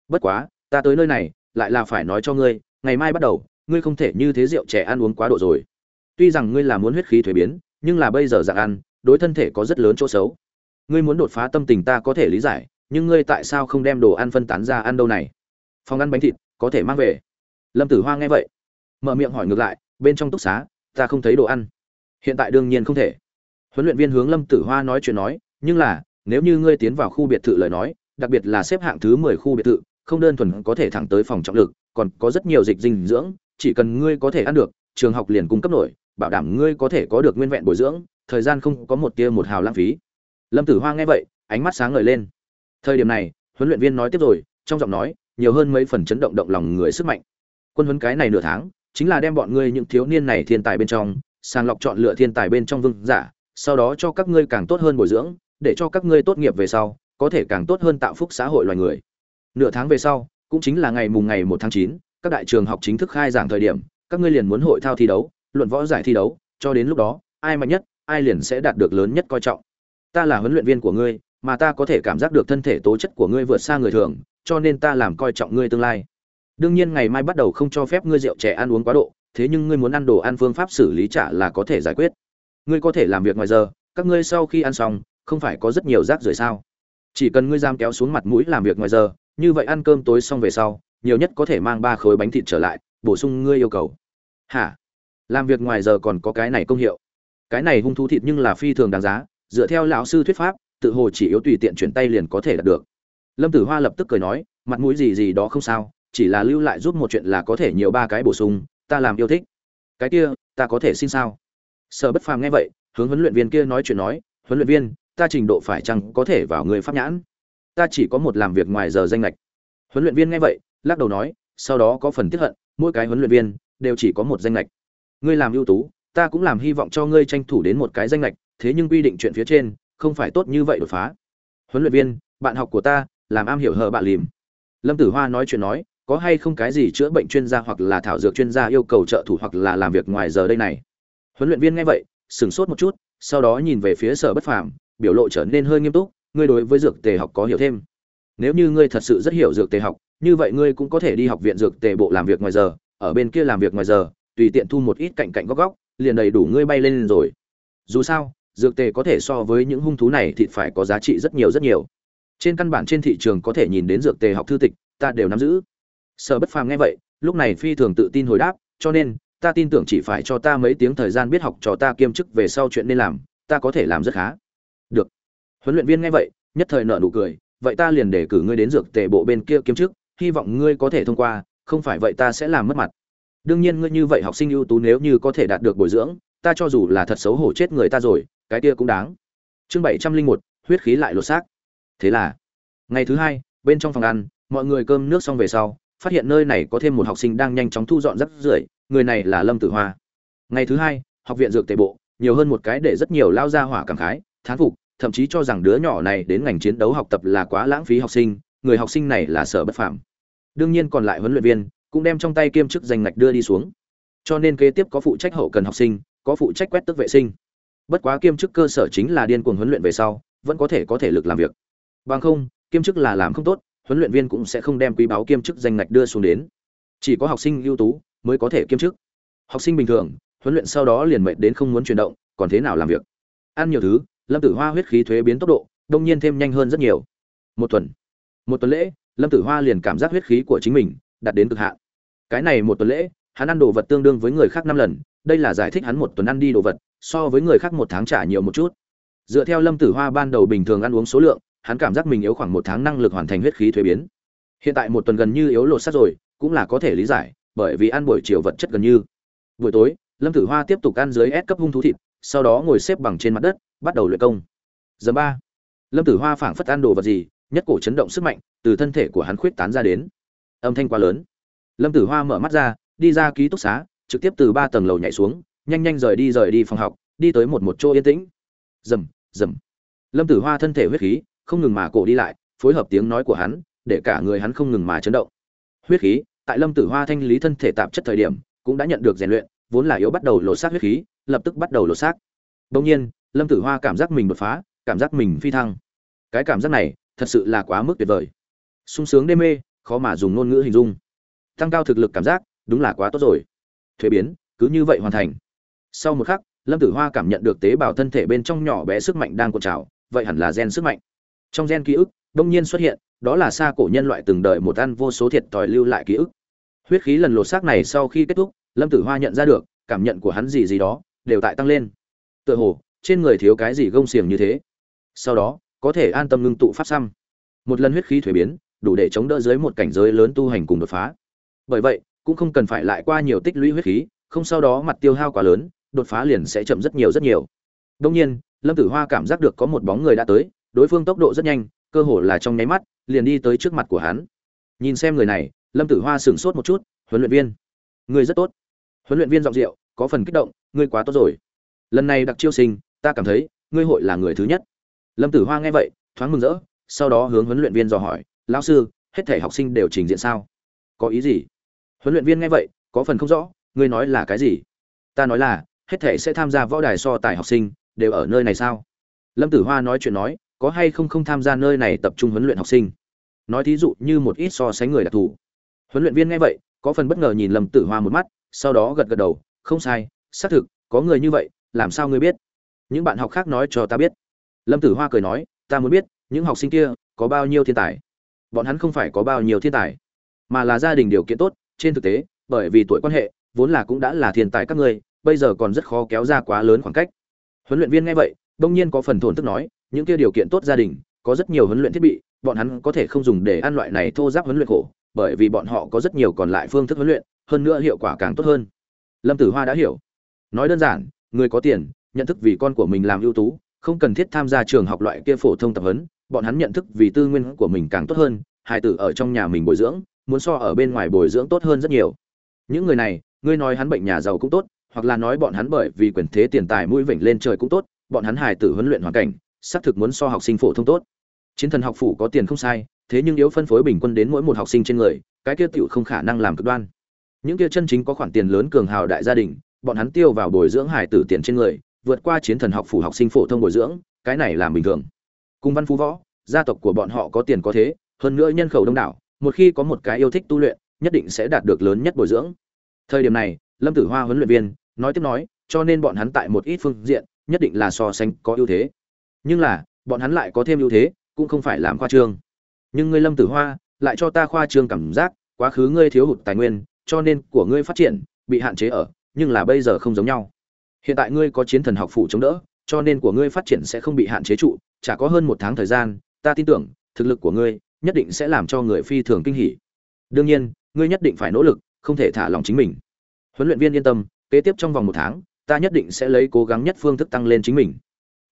Bất quá, ta tới nơi này, lại là phải nói cho ngươi, ngày mai bắt đầu, ngươi không thể như thế rượu trẻ ăn uống quá độ rồi. Tuy rằng ngươi là muốn huyết khí thuế biến nhưng là bây giờ dạng ăn, đối thân thể có rất lớn chỗ xấu. Ngươi muốn đột phá tâm tình ta có thể lý giải, nhưng ngươi tại sao không đem đồ ăn phân tán ra ăn đâu này? Phòng ăn bánh thịt, có thể mang về. Lâm tử hoa nghe vậy, mở miệng hỏi ngược lại, bên trong túc xá, ta không thấy đồ ăn. Hiện tại đương nhiên không thể. Huấn luyện viên hướng lâm tử hoa nói chuyện nói, nhưng là, nếu như ngươi tiến vào khu biệt thự lời nói, đặc biệt là xếp hạng thứ mười khu biệt thự, không đơn thuần có thể thẳng tới phòng trọng lực, còn có rất nhiều dịch dinh dưỡng, chỉ cần ngươi có thể ăn được, trường học liền cung cấp nổi bảo đảm ngươi có thể có được nguyên vẹn bồi dưỡng, thời gian không có một tia một hào lãng phí. Lâm tử hoa nghe vậy, ánh mắt sáng ngời lên. Thời điểm này, huấn luyện viên nói tiếp rồi, trong giọng nói, nhiều hơn mấy phần chấn động động lòng người sức mạnh. Quân huấn cái này nửa tháng, chính là đem bọn ngươi những thiếu niên này thiên tài bên trong, sàng lọc chọn lựa thiên tài bên trong vương giả, sau đó cho các ngươi càng tốt hơn bồi dưỡng, để cho các ngươi tốt nghiệp về sau, có thể càng tốt hơn tạo phúc xã hội loài người. Nửa tháng về sau, cũng chính là ngày mùng ngày một tháng chín, các đại trường học chính thức khai giảng thời điểm, các ngươi liền muốn hội thao thi đấu luận võ giải thi đấu, cho đến lúc đó, ai mạnh nhất, ai liền sẽ đạt được lớn nhất coi trọng. Ta là huấn luyện viên của ngươi, mà ta có thể cảm giác được thân thể tố chất của ngươi vượt xa người thường, cho nên ta làm coi trọng ngươi tương lai. Đương nhiên ngày mai bắt đầu không cho phép ngươi rượu trẻ ăn uống quá độ, thế nhưng ngươi muốn ăn đồ ăn phương pháp xử lý trả là có thể giải quyết. Ngươi có thể làm việc ngoài giờ, các ngươi sau khi ăn xong, không phải có rất nhiều rác rưởi sao? Chỉ cần ngươi giam kéo xuống mặt mũi làm việc ngoài giờ, như vậy ăn cơm tối xong về sau, nhiều nhất có thể mang ba khối bánh thịt trở lại, bổ sung ngươi yêu cầu. Hả? Làm việc ngoài giờ còn có cái này công hiệu. Cái này hung thú thịt nhưng là phi thường đáng giá, dựa theo lão sư thuyết pháp, tự hồ chỉ yếu tùy tiện chuyển tay liền có thể đạt được. Lâm tử hoa lập tức cười nói, mặt mũi gì gì đó không sao, chỉ là lưu lại giúp một chuyện là có thể nhiều ba cái bổ sung, ta làm yêu thích. Cái kia, ta có thể xin sao? Sở bất phàm nghe vậy, hướng huấn luyện viên kia nói chuyện nói, huấn luyện viên, ta trình độ phải chăng có thể vào người pháp nhãn? Ta chỉ có một làm việc ngoài giờ danh lệch huấn luyện viên nghe vậy, lắc đầu nói, sau đó có phần tiếp hận, mỗi cái huấn luyện viên đều chỉ có một danh lệch ngươi làm ưu tú, ta cũng làm hy vọng cho ngươi tranh thủ đến một cái danh lệch, thế nhưng quy định chuyện phía trên, không phải tốt như vậy đột phá. Huấn luyện viên, bạn học của ta, làm am hiểu hờ bạn lìm. Lâm tử hoa nói chuyện nói, có hay không cái gì chữa bệnh chuyên gia hoặc là thảo dược chuyên gia yêu cầu trợ thủ hoặc là làm việc ngoài giờ đây này? Huấn luyện viên nghe vậy, sửng sốt một chút, sau đó nhìn về phía sở bất phàm, biểu lộ trở nên hơi nghiêm túc, ngươi đối với dược tề học có hiểu thêm. Nếu như ngươi thật sự rất hiểu dược tề học, như vậy ngươi cũng có thể đi học viện dược tề bộ làm việc ngoài giờ, ở bên kia làm việc ngoài giờ tùy tiện thu một ít cạnh cạnh góc góc, liền đầy đủ ngươi bay lên rồi. Dù sao, dược tề có thể so với những hung thú này thì phải có giá trị rất nhiều rất nhiều. Trên căn bản trên thị trường có thể nhìn đến dược tề học thư tịch, ta đều nắm giữ. Sở bất phàm nghe vậy, lúc này phi thường tự tin hồi đáp, cho nên, ta tin tưởng chỉ phải cho ta mấy tiếng thời gian biết học cho ta kiêm chức về sau chuyện nên làm, ta có thể làm rất khá. Được. Huấn luyện viên nghe vậy, nhất thời nợ nụ cười, vậy ta liền để cử ngươi đến dược tề bộ bên kia kiêm chức, hy vọng ngươi có thể thông qua, không phải vậy ta sẽ làm mất mặt đương nhiên ngươi như vậy học sinh ưu tú nếu như có thể đạt được bồi dưỡng, ta cho dù là thật xấu hổ chết người ta rồi, cái kia cũng đáng. Chương bảy trăm linh một, huyết khí lại lột xác. Thế là, ngày thứ hai, bên trong phòng ăn, mọi người cơm nước xong về sau, phát hiện nơi này có thêm một học sinh đang nhanh chóng thu dọn rắc rưởi, người này là lâm tử hoa. Ngày thứ hai, học viện dược tề bộ, nhiều hơn một cái để rất nhiều lao ra hỏa cảm khái, thán phục, thậm chí cho rằng đứa nhỏ này đến ngành chiến đấu học tập là quá lãng phí học sinh, người học sinh này là sở bất phạm đương nhiên còn lại huấn luyện viên cũng đem trong tay kiêm chức danh ngạch đưa đi xuống. Cho nên kế tiếp có phụ trách hậu cần học sinh, có phụ trách quét tức vệ sinh. Bất quá kiêm chức cơ sở chính là điên cuồng huấn luyện về sau, vẫn có thể có thể lực làm việc. Bằng không, kiêm chức là làm không tốt, huấn luyện viên cũng sẽ không đem quý báo kiêm chức danh ngạch đưa xuống đến. Chỉ có học sinh ưu tú mới có thể kiêm chức. Học sinh bình thường, huấn luyện sau đó liền mệt đến không muốn chuyển động, còn thế nào làm việc? Ăn nhiều thứ, lâm tử hoa huyết khí thuế biến tốc độ, đông nhiên thêm nhanh hơn rất nhiều. Một tuần một tuần lễ, lâm tử hoa liền cảm giác huyết khí của chính mình đạt đến cực hạn cái này một tuần lễ, hắn ăn đồ vật tương đương với người khác năm lần, đây là giải thích hắn một tuần ăn đi đồ vật, so với người khác một tháng trả nhiều một chút. Dựa theo lâm tử hoa ban đầu bình thường ăn uống số lượng, hắn cảm giác mình yếu khoảng một tháng năng lực hoàn thành huyết khí thuế biến. Hiện tại một tuần gần như yếu lột sắt rồi, cũng là có thể lý giải, bởi vì ăn buổi chiều vật chất gần như. Buổi tối, lâm tử hoa tiếp tục ăn dưới ép cấp hung thú thịt, sau đó ngồi xếp bằng trên mặt đất, bắt đầu luyện công. Giờ ba, lâm tử hoa phảng phất ăn đồ vật gì, nhất cổ chấn động sức mạnh, từ thân thể của hắn khuyết tán ra đến. Âm thanh quá lớn lâm tử hoa mở mắt ra, đi ra ký túc xá, trực tiếp từ ba tầng lầu nhảy xuống, nhanh nhanh rời đi rời đi phòng học, đi tới một một chỗ yên tĩnh. Rầm rầm. Lâm tử hoa thân thể huyết khí, không ngừng mà cổ đi lại, phối hợp tiếng nói của hắn, để cả người hắn không ngừng mà chấn động. Huyết khí, tại lâm tử hoa thanh lý thân thể tạp chất thời điểm, cũng đã nhận được rèn luyện, vốn là yếu bắt đầu lột xác huyết khí, lập tức bắt đầu lột xác. Đông nhiên, lâm tử hoa cảm giác mình đột phá, cảm giác mình phi thăng. Cái cảm giác này, thật sự là quá mức tuyệt vời. Sung sướng đê mê, khó mà dùng ngôn ngữ hình dung tăng cao thực lực cảm giác, đúng là quá tốt rồi. Thuế biến, cứ như vậy hoàn thành. Sau một khắc, lâm tử hoa cảm nhận được tế bào thân thể bên trong nhỏ bé sức mạnh đang cuộn trào, vậy hẳn là gen sức mạnh. Trong gen ký ức, đông nhiên xuất hiện, đó là xa cổ nhân loại từng đời một ăn vô số thiệt tòi lưu lại ký ức. Huyết khí lần lột xác này sau khi kết thúc, lâm tử hoa nhận ra được, cảm nhận của hắn gì gì đó, đều tại tăng lên. Tựa hồ, trên người thiếu cái gì gông xiềng như thế. Sau đó, có thể an tâm ngưng tụ pháp xăm. Một lần huyết khí thuế biến, đủ để chống đỡ dưới một cảnh giới lớn tu hành cùng đột phá bởi vậy, cũng không cần phải lại qua nhiều tích lũy huyết khí, không sau đó mặt tiêu hao quá lớn, đột phá liền sẽ chậm rất nhiều rất nhiều. Đông nhiên, lâm tử hoa cảm giác được có một bóng người đã tới, đối phương tốc độ rất nhanh, cơ hồ là trong nháy mắt, liền đi tới trước mặt của hắn. Nhìn xem người này, lâm tử hoa sửng sốt một chút, huấn luyện viên người rất tốt. Huấn luyện viên giọng rượu có phần kích động, ngươi quá tốt rồi. Lần này đặc chiêu sinh, ta cảm thấy, ngươi hội là người thứ nhất. Lâm tử hoa nghe vậy, thoáng mừng rỡ, sau đó hướng huấn luyện viên dò hỏi, lão sư, hết thể học sinh đều trình diện sao? Có ý gì? Huấn luyện viên nghe vậy, có phần không rõ, ngươi nói là cái gì? Ta nói là, hết thể sẽ tham gia võ đài so tài học sinh, đều ở nơi này sao? Lâm tử hoa nói chuyện nói, có hay không không tham gia nơi này tập trung huấn luyện học sinh? Nói thí dụ như một ít so sánh người đặc thù. Huấn luyện viên nghe vậy, có phần bất ngờ nhìn lâm tử hoa một mắt, sau đó gật gật đầu, không sai, xác thực, có người như vậy, làm sao ngươi biết? Những bạn học khác nói cho ta biết. Lâm tử hoa cười nói, ta muốn biết, những học sinh kia, có bao nhiêu thiên tài? Bọn hắn không phải có bao nhiêu thiên tài, mà là gia đình điều kiện tốt trên thực tế, bởi vì tuổi quan hệ, vốn là cũng đã là thiên tài các ngươi, bây giờ còn rất khó kéo ra quá lớn khoảng cách. Huấn luyện viên nghe vậy, đông nhiên có phần thổn thức nói, những kia điều kiện tốt gia đình, có rất nhiều huấn luyện thiết bị, bọn hắn có thể không dùng để ăn loại này thô giáp huấn luyện khổ, bởi vì bọn họ có rất nhiều còn lại phương thức huấn luyện, hơn nữa hiệu quả càng tốt hơn. Lâm tử hoa đã hiểu. Nói đơn giản, người có tiền, nhận thức vì con của mình làm ưu tú, không cần thiết tham gia trường học loại kia phổ thông tập huấn, bọn hắn nhận thức vì tư nguyên của mình càng tốt hơn, hai tử ở trong nhà mình bồi dưỡng muốn so ở bên ngoài bồi dưỡng tốt hơn rất nhiều. Những người này, ngươi nói hắn bệnh nhà giàu cũng tốt, hoặc là nói bọn hắn bởi vì quyền thế tiền tài mũi vểnh lên trời cũng tốt, bọn hắn hài tử huấn luyện hoàn cảnh, xác thực muốn so học sinh phổ thông tốt. Chiến thần học phủ có tiền không sai, thế nhưng yếu phân phối bình quân đến mỗi một học sinh trên người, cái kia tiểu không khả năng làm cực đoan. Những kia chân chính có khoản tiền lớn cường hào đại gia đình, bọn hắn tiêu vào bồi dưỡng hài tử tiền trên người, vượt qua chiến thần học phủ học sinh phổ thông bồi dưỡng, cái này làm bình thường. Cung văn phú võ, gia tộc của bọn họ có tiền có thế, hơn nữa nhân khẩu đông đảo một khi có một cái yêu thích tu luyện, nhất định sẽ đạt được lớn nhất bồi dưỡng. Thời điểm này, lâm tử hoa huấn luyện viên, nói tiếp nói, cho nên bọn hắn tại một ít phương diện, nhất định là so sánh có ưu thế. Nhưng là, bọn hắn lại có thêm ưu thế, cũng không phải làm khoa trương. Nhưng ngươi lâm tử hoa, lại cho ta khoa trương cảm giác, quá khứ ngươi thiếu hụt tài nguyên, cho nên của ngươi phát triển, bị hạn chế ở, nhưng là bây giờ không giống nhau. Hiện tại ngươi có chiến thần học phủ chống đỡ, cho nên của ngươi phát triển sẽ không bị hạn chế trụ, chả có hơn một tháng thời gian, ta tin tưởng, thực lực của ngươi nhất định sẽ làm cho người phi thường kinh hỉ. Đương nhiên, ngươi nhất định phải nỗ lực, không thể thả lòng chính mình. Huấn luyện viên yên tâm, kế tiếp trong vòng một tháng, ta nhất định sẽ lấy cố gắng nhất phương thức tăng lên chính mình.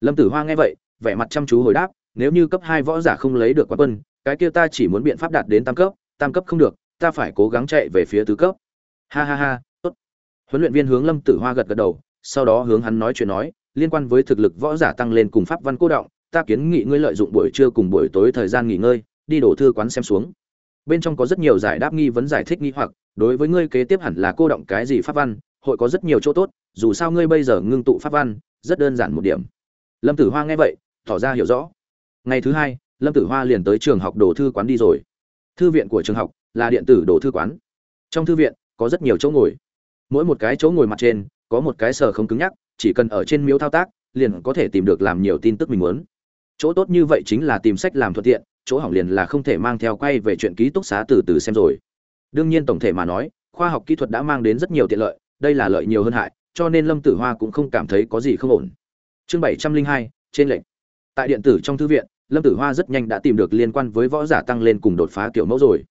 Lâm tử hoa nghe vậy, vẻ mặt chăm chú hồi đáp, nếu như cấp hai võ giả không lấy được quán quân, cái kia ta chỉ muốn biện pháp đạt đến tam cấp tam cấp không được, ta phải cố gắng chạy về phía tứ cấp. Ha ha ha, tốt. Huấn luyện viên hướng lâm tử hoa gật gật đầu, sau đó hướng hắn nói chuyện nói, liên quan với thực lực võ giả tăng lên cùng pháp văn cô động, ta kiến nghị ngươi lợi dụng buổi trưa cùng buổi tối thời gian nghỉ ngơi đi đổ thư quán xem xuống. Bên trong có rất nhiều giải đáp nghi vấn giải thích nghi hoặc, đối với ngươi kế tiếp hẳn là cô động cái gì pháp văn, hội có rất nhiều chỗ tốt, dù sao ngươi bây giờ ngưng tụ pháp văn, rất đơn giản một điểm. Lâm tử hoa nghe vậy, tỏ ra hiểu rõ. Ngày thứ hai, lâm tử hoa liền tới trường học đồ thư quán đi rồi. Thư viện của trường học là điện tử đồ thư quán. Trong thư viện, có rất nhiều chỗ ngồi. Mỗi một cái chỗ ngồi mặt trên, có một cái sờ không cứng nhắc, chỉ cần ở trên miếu thao tác, liền có thể tìm được làm nhiều tin tức mình muốn. Chỗ tốt như vậy chính là tìm sách làm thuận tiện chỗ hỏng liền là không thể mang theo quay về chuyện ký túc xá từ từ xem rồi. Đương nhiên tổng thể mà nói, khoa học kỹ thuật đã mang đến rất nhiều tiện lợi, đây là lợi nhiều hơn hại, cho nên lâm tử hoa cũng không cảm thấy có gì không ổn. Chương bảy trăm linh hai, trên lệnh. Tại điện tử trong thư viện, lâm tử hoa rất nhanh đã tìm được liên quan với võ giả tăng lên cùng đột phá kiểu mẫu rồi.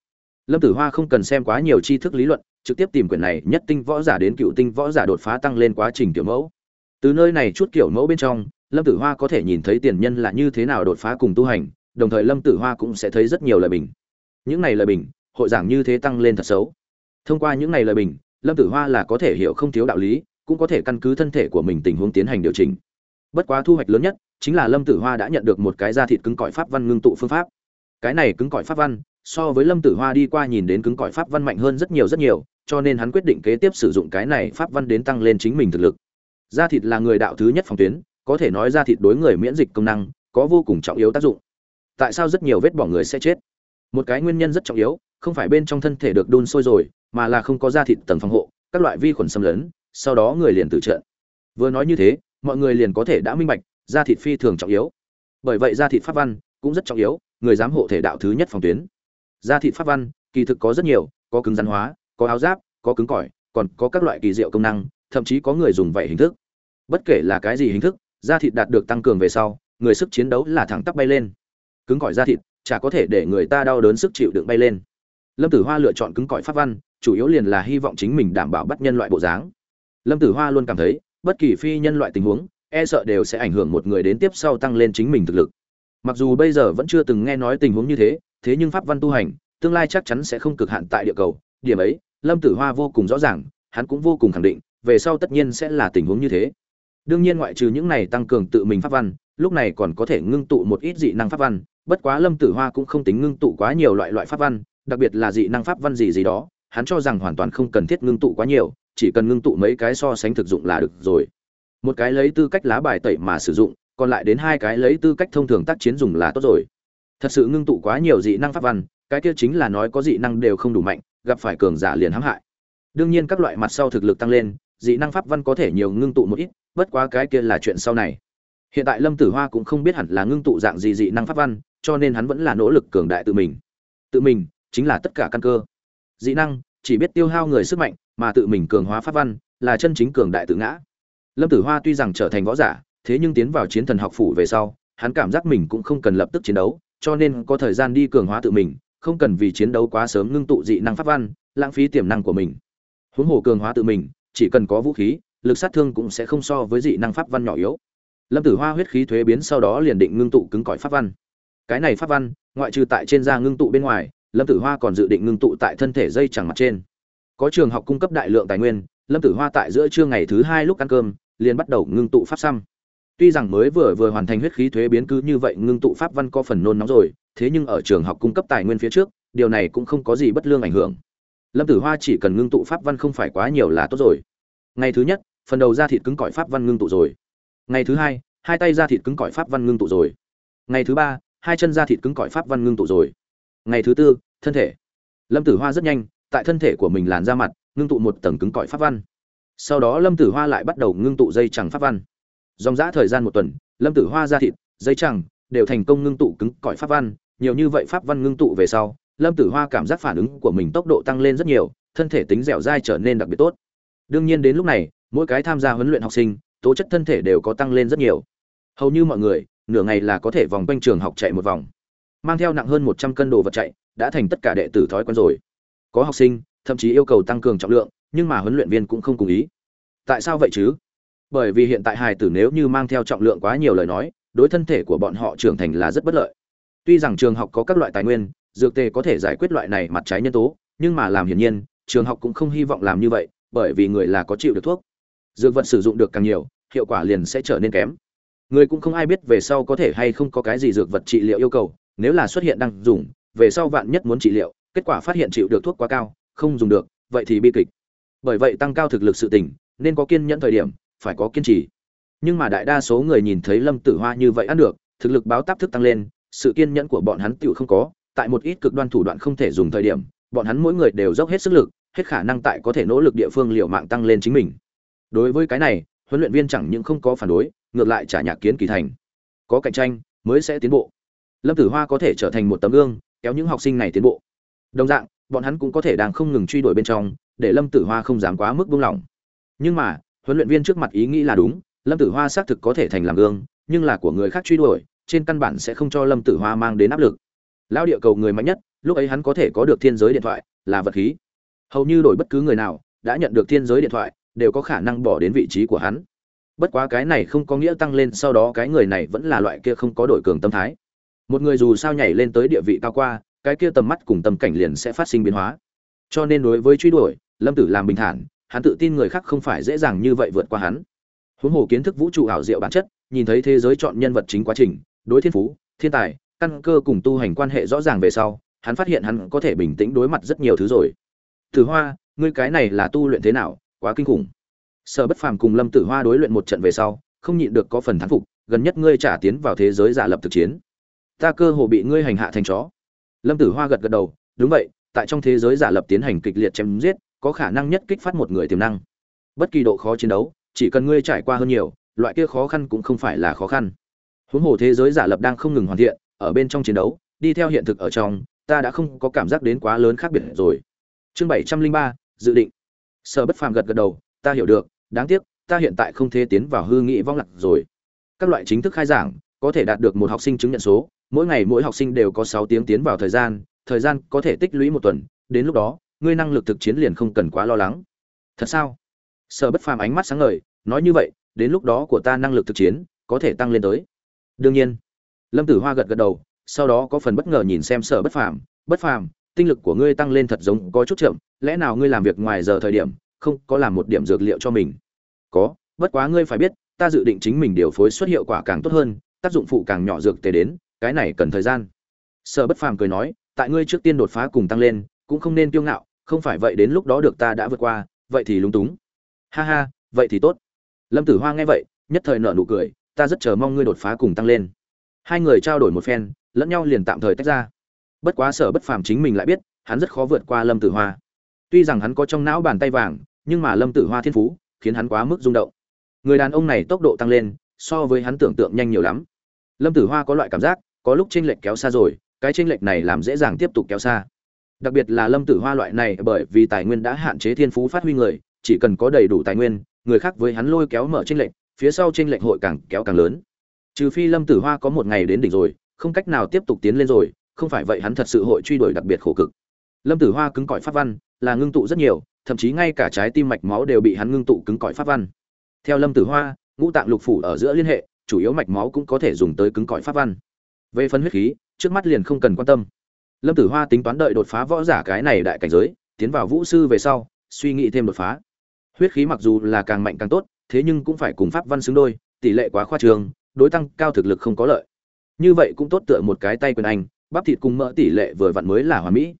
Lâm tử hoa không cần xem quá nhiều tri thức lý luận, trực tiếp tìm quyển này, nhất tinh võ giả đến cựu tinh võ giả đột phá tăng lên quá trình kiểu mẫu. Từ nơi này chút kiểu mẫu bên trong, lâm tử hoa có thể nhìn thấy tiền nhân là như thế nào đột phá cùng tu hành đồng thời lâm tử hoa cũng sẽ thấy rất nhiều lời bình. Những này lời bình, hội giảng như thế tăng lên thật xấu. Thông qua những này lời bình, lâm tử hoa là có thể hiểu không thiếu đạo lý, cũng có thể căn cứ thân thể của mình tình huống tiến hành điều chỉnh. Bất quá thu hoạch lớn nhất, chính là lâm tử hoa đã nhận được một cái da thịt cứng cỏi pháp văn ngưng tụ phương pháp. Cái này cứng cỏi pháp văn, so với lâm tử hoa đi qua nhìn đến cứng cỏi pháp văn mạnh hơn rất nhiều rất nhiều, cho nên hắn quyết định kế tiếp sử dụng cái này pháp văn đến tăng lên chính mình thực lực. Da thịt là người đạo thứ nhất phòng tuyến, có thể nói da thịt đối người miễn dịch công năng, có vô cùng trọng yếu tác dụng tại sao rất nhiều vết bỏng người sẽ chết? Một cái nguyên nhân rất trọng yếu, không phải bên trong thân thể được đun sôi rồi, mà là không có da thịt tầng phòng hộ, các loại vi khuẩn xâm lấn, sau đó người liền tử trận. Vừa nói như thế, mọi người liền có thể đã minh bạch, da thịt phi thường trọng yếu. Bởi vậy da thịt pháp văn cũng rất trọng yếu, người giám hộ thể đạo thứ nhất phòng tuyến. Da thịt pháp văn, kỳ thực có rất nhiều, có cứng rắn hóa, có áo giáp, có cứng cỏi, còn có các loại kỳ diệu công năng, thậm chí có người dùng vậy hình thức. Bất kể là cái gì hình thức, da thịt đạt được tăng cường về sau, người sức chiến đấu là thẳng tắp bay lên cứng cỏi da thịt, chả có thể để người ta đau đớn sức chịu đựng bay lên. Lâm tử hoa lựa chọn cứng cỏi pháp văn, chủ yếu liền là hy vọng chính mình đảm bảo bắt nhân loại bộ dáng. Lâm tử hoa luôn cảm thấy, bất kỳ phi nhân loại tình huống e sợ đều sẽ ảnh hưởng một người đến tiếp sau tăng lên chính mình thực lực. Mặc dù bây giờ vẫn chưa từng nghe nói tình huống như thế thế nhưng pháp văn tu hành, tương lai chắc chắn sẽ không cực hạn tại địa cầu. Điểm ấy, lâm tử hoa vô cùng rõ ràng, hắn cũng vô cùng khẳng định, về sau tất nhiên sẽ là tình huống như thế. Đương nhiên ngoại trừ những này tăng cường tự mình pháp văn, lúc này còn có thể ngưng tụ một ít dị năng pháp văn bất quá lâm tử hoa cũng không tính ngưng tụ quá nhiều loại loại pháp văn, đặc biệt là dị năng pháp văn gì gì đó, hắn cho rằng hoàn toàn không cần thiết ngưng tụ quá nhiều, chỉ cần ngưng tụ mấy cái so sánh thực dụng là được rồi. Một cái lấy tư cách lá bài tẩy mà sử dụng, còn lại đến hai cái lấy tư cách thông thường tác chiến dùng là tốt rồi. Thật sự ngưng tụ quá nhiều dị năng pháp văn, cái kia chính là nói có dị năng đều không đủ mạnh, gặp phải cường giả liền hãm hại. Đương nhiên các loại mặt sau thực lực tăng lên, dị năng pháp văn có thể nhiều ngưng tụ một ít, bất quá cái kia là chuyện sau này hiện tại lâm tử hoa cũng không biết hẳn là ngưng tụ dạng gì dị năng pháp văn, cho nên hắn vẫn là nỗ lực cường đại tự mình. Tự mình chính là tất cả căn cơ. Dị năng chỉ biết tiêu hao người sức mạnh, mà tự mình cường hóa pháp văn là chân chính cường đại tự ngã. Lâm tử hoa tuy rằng trở thành võ giả, thế nhưng tiến vào chiến thần học phủ về sau, hắn cảm giác mình cũng không cần lập tức chiến đấu, cho nên có thời gian đi cường hóa tự mình, không cần vì chiến đấu quá sớm ngưng tụ dị năng pháp văn, lãng phí tiềm năng của mình. Huống hồ cường hóa tự mình, chỉ cần có vũ khí, lực sát thương cũng sẽ không so với dị năng pháp văn nhỏ yếu lâm tử hoa huyết khí thuế biến sau đó liền định ngưng tụ cứng cỏi pháp văn. Cái này pháp văn, ngoại trừ tại trên da ngưng tụ bên ngoài, lâm tử hoa còn dự định ngưng tụ tại thân thể dây chẳng mặt trên. Có trường học cung cấp đại lượng tài nguyên, lâm tử hoa tại giữa trưa ngày thứ hai lúc ăn cơm, liền bắt đầu ngưng tụ pháp xăm. Tuy rằng mới vừa vừa hoàn thành huyết khí thuế biến cứ như vậy ngưng tụ pháp văn có phần nôn nóng rồi, thế nhưng ở trường học cung cấp tài nguyên phía trước, điều này cũng không có gì bất lương ảnh hưởng. Lâm tử hoa chỉ cần ngưng tụ pháp văn không phải quá nhiều là tốt rồi. Ngày thứ nhất, phần đầu da thịt cứng cỏi pháp văn ngưng tụ rồi ngày thứ hai hai tay da thịt cứng cỏi pháp văn ngưng tụ rồi. Ngày thứ ba, hai chân da thịt cứng cỏi pháp văn ngưng tụ rồi. Ngày thứ tư, thân thể. Lâm tử hoa rất nhanh, tại thân thể của mình làn ra mặt, ngưng tụ một tầng cứng cỏi pháp văn. Sau đó lâm tử hoa lại bắt đầu ngưng tụ dây chẳng pháp văn. Dòng giã thời gian một tuần, lâm tử hoa da thịt, dây chẳng đều thành công ngưng tụ cứng cỏi pháp văn. Nhiều như vậy pháp văn ngưng tụ về sau, lâm tử hoa cảm giác phản ứng của mình tốc độ tăng lên rất nhiều, thân thể tính dẻo dai trở nên đặc biệt tốt. Đương nhiên đến lúc này, mỗi cái tham gia huấn luyện học sinh tố chất thân thể đều có tăng lên rất nhiều. Hầu như mọi người, nửa ngày là có thể vòng quanh trường học chạy một vòng. Mang theo nặng hơn một trăm cân đồ vật chạy, đã thành tất cả đệ tử thói quen rồi. Có học sinh, thậm chí yêu cầu tăng cường trọng lượng, nhưng mà huấn luyện viên cũng không cùng ý. Tại sao vậy chứ? Bởi vì hiện tại hài tử nếu như mang theo trọng lượng quá nhiều lời nói, đối thân thể của bọn họ trưởng thành là rất bất lợi. Tuy rằng trường học có các loại tài nguyên, dược tề có thể giải quyết loại này mặt trái nhân tố, nhưng mà làm hiển nhiên, trường học cũng không hy vọng làm như vậy, bởi vì người là có chịu được thuốc dược vật sử dụng được càng nhiều, hiệu quả liền sẽ trở nên kém. Người cũng không ai biết về sau có thể hay không có cái gì dược vật trị liệu yêu cầu, nếu là xuất hiện đang dùng, về sau vạn nhất muốn trị liệu, kết quả phát hiện chịu được thuốc quá cao, không dùng được, vậy thì bi kịch. Bởi vậy tăng cao thực lực sự tỉnh nên có kiên nhẫn thời điểm, phải có kiên trì. Nhưng mà đại đa số người nhìn thấy lâm tử hoa như vậy ăn được, thực lực báo táp thức tăng lên, sự kiên nhẫn của bọn hắn tựu không có, tại một ít cực đoan thủ đoạn không thể dùng thời điểm, bọn hắn mỗi người đều dốc hết sức lực, hết khả năng tại có thể nỗ lực địa phương liệu mạng tăng lên chính mình đối với cái này, huấn luyện viên chẳng những không có phản đối, ngược lại trả nhạc kiến kỳ thành. Có cạnh tranh, mới sẽ tiến bộ. Lâm tử hoa có thể trở thành một tấm gương, kéo những học sinh này tiến bộ. Đồng dạng, bọn hắn cũng có thể đang không ngừng truy đuổi bên trong, để lâm tử hoa không dám quá mức buông lỏng. Nhưng mà, huấn luyện viên trước mặt ý nghĩ là đúng, lâm tử hoa xác thực có thể thành làm gương, nhưng là của người khác truy đuổi, trên căn bản sẽ không cho lâm tử hoa mang đến áp lực. Lao địa cầu người mạnh nhất, lúc ấy hắn có thể có được thiên giới điện thoại, là vật khí. Hầu như đổi bất cứ người nào, đã nhận được thiên giới điện thoại đều có khả năng bỏ đến vị trí của hắn. Bất quá cái này không có nghĩa tăng lên sau đó cái người này vẫn là loại kia không có đổi cường tâm thái. Một người dù sao nhảy lên tới địa vị cao qua, cái kia tầm mắt cùng tâm cảnh liền sẽ phát sinh biến hóa. Cho nên đối với truy đuổi, lâm tử làm bình thản, hắn tự tin người khác không phải dễ dàng như vậy vượt qua hắn. Huống hồ kiến thức vũ trụ ảo diệu bản chất, nhìn thấy thế giới chọn nhân vật chính quá trình, đối thiên phú, thiên tài, căn cơ cùng tu hành quan hệ rõ ràng về sau, hắn phát hiện hắn có thể bình tĩnh đối mặt rất nhiều thứ rồi. Tử hoa, ngươi cái này là tu luyện thế nào? Quá kinh khủng. Sở bất phàm cùng lâm tử hoa đối luyện một trận về sau, không nhịn được có phần thán phục, gần nhất ngươi trả tiến vào thế giới giả lập thực chiến. Ta cơ hồ bị ngươi hành hạ thành chó. Lâm tử hoa gật gật đầu, đúng vậy, tại trong thế giới giả lập tiến hành kịch liệt chém giết, có khả năng nhất kích phát một người tiềm năng. Bất kỳ độ khó chiến đấu, chỉ cần ngươi trải qua hơn nhiều, loại kia khó khăn cũng không phải là khó khăn. Huống hồ thế giới giả lập đang không ngừng hoàn thiện, ở bên trong chiến đấu, đi theo hiện thực ở trong, ta đã không có cảm giác đến quá lớn khác biệt rồi. Chương bảy trăm linh ba, dự định sở bất phàm gật gật đầu, ta hiểu được, đáng tiếc, ta hiện tại không thể tiến vào hư nghị vong lạc rồi. Các loại chính thức khai giảng, có thể đạt được một học sinh chứng nhận số, mỗi ngày mỗi học sinh đều có sáu tiếng tiến vào thời gian thời gian có thể tích lũy một tuần, đến lúc đó, ngươi năng lực thực chiến liền không cần quá lo lắng. Thật sao? Sở bất phàm ánh mắt sáng ngời, nói như vậy, đến lúc đó của ta năng lực thực chiến có thể tăng lên tới. Đương nhiên. Lâm tử hoa gật gật đầu, sau đó có phần bất ngờ nhìn xem sở bất phàm bất phàm tinh lực của ngươi tăng lên thật giống có chút chậm, lẽ nào ngươi làm việc ngoài giờ thời điểm, không có làm một điểm dược liệu cho mình? Có, bất quá ngươi phải biết, ta dự định chính mình điều phối xuất hiệu quả càng tốt hơn, tác dụng phụ càng nhỏ dược tề đến, cái này cần thời gian. Sở bất phàm cười nói, tại ngươi trước tiên đột phá cùng tăng lên, cũng không nên kiêu ngạo, không phải vậy đến lúc đó được ta đã vượt qua, vậy thì lúng túng. Ha ha, vậy thì tốt. Lâm tử hoa nghe vậy, nhất thời nở nụ cười, ta rất chờ mong ngươi đột phá cùng tăng lên. Hai người trao đổi một phen, lẫn nhau liền tạm thời tách ra bất quá sở bất phàm chính mình lại biết, hắn rất khó vượt qua lâm tử hoa. Tuy rằng hắn có trong não bàn tay vàng, nhưng mà lâm tử hoa thiên phú, khiến hắn quá mức rung động. Người đàn ông này tốc độ tăng lên, so với hắn tưởng tượng nhanh nhiều lắm. Lâm tử hoa có loại cảm giác, có lúc tranh lệch kéo xa rồi, cái tranh lệch này làm dễ dàng tiếp tục kéo xa. Đặc biệt là lâm tử hoa loại này, bởi vì tài nguyên đã hạn chế thiên phú phát huy người, chỉ cần có đầy đủ tài nguyên, người khác với hắn lôi kéo mở tranh lệch, phía sau tranh lệch hội càng kéo càng lớn. Trừ phi lâm tử hoa có một ngày đến đỉnh rồi, không cách nào tiếp tục tiến lên rồi không phải vậy hắn thật sự hội truy đuổi đặc biệt khổ cực. Lâm tử hoa cứng cỏi pháp văn, là ngưng tụ rất nhiều, thậm chí ngay cả trái tim mạch máu đều bị hắn ngưng tụ cứng cỏi pháp văn. Theo lâm tử hoa, ngũ tạng lục phủ ở giữa liên hệ, chủ yếu mạch máu cũng có thể dùng tới cứng cỏi pháp văn. Về phân huyết khí, trước mắt liền không cần quan tâm. Lâm tử hoa tính toán đợi đột phá võ giả cái này đại cảnh giới, tiến vào vũ sư về sau, suy nghĩ thêm đột phá. Huyết khí mặc dù là càng mạnh càng tốt, thế nhưng cũng phải cùng pháp văn xứng đôi, tỷ lệ quá khoa trường đối tăng cao thực lực không có lợi. Như vậy cũng tốt tựa một cái tay quyền anh bắp thịt cùng mỡ tỷ lệ vừa vặn mới là hoàn mỹ.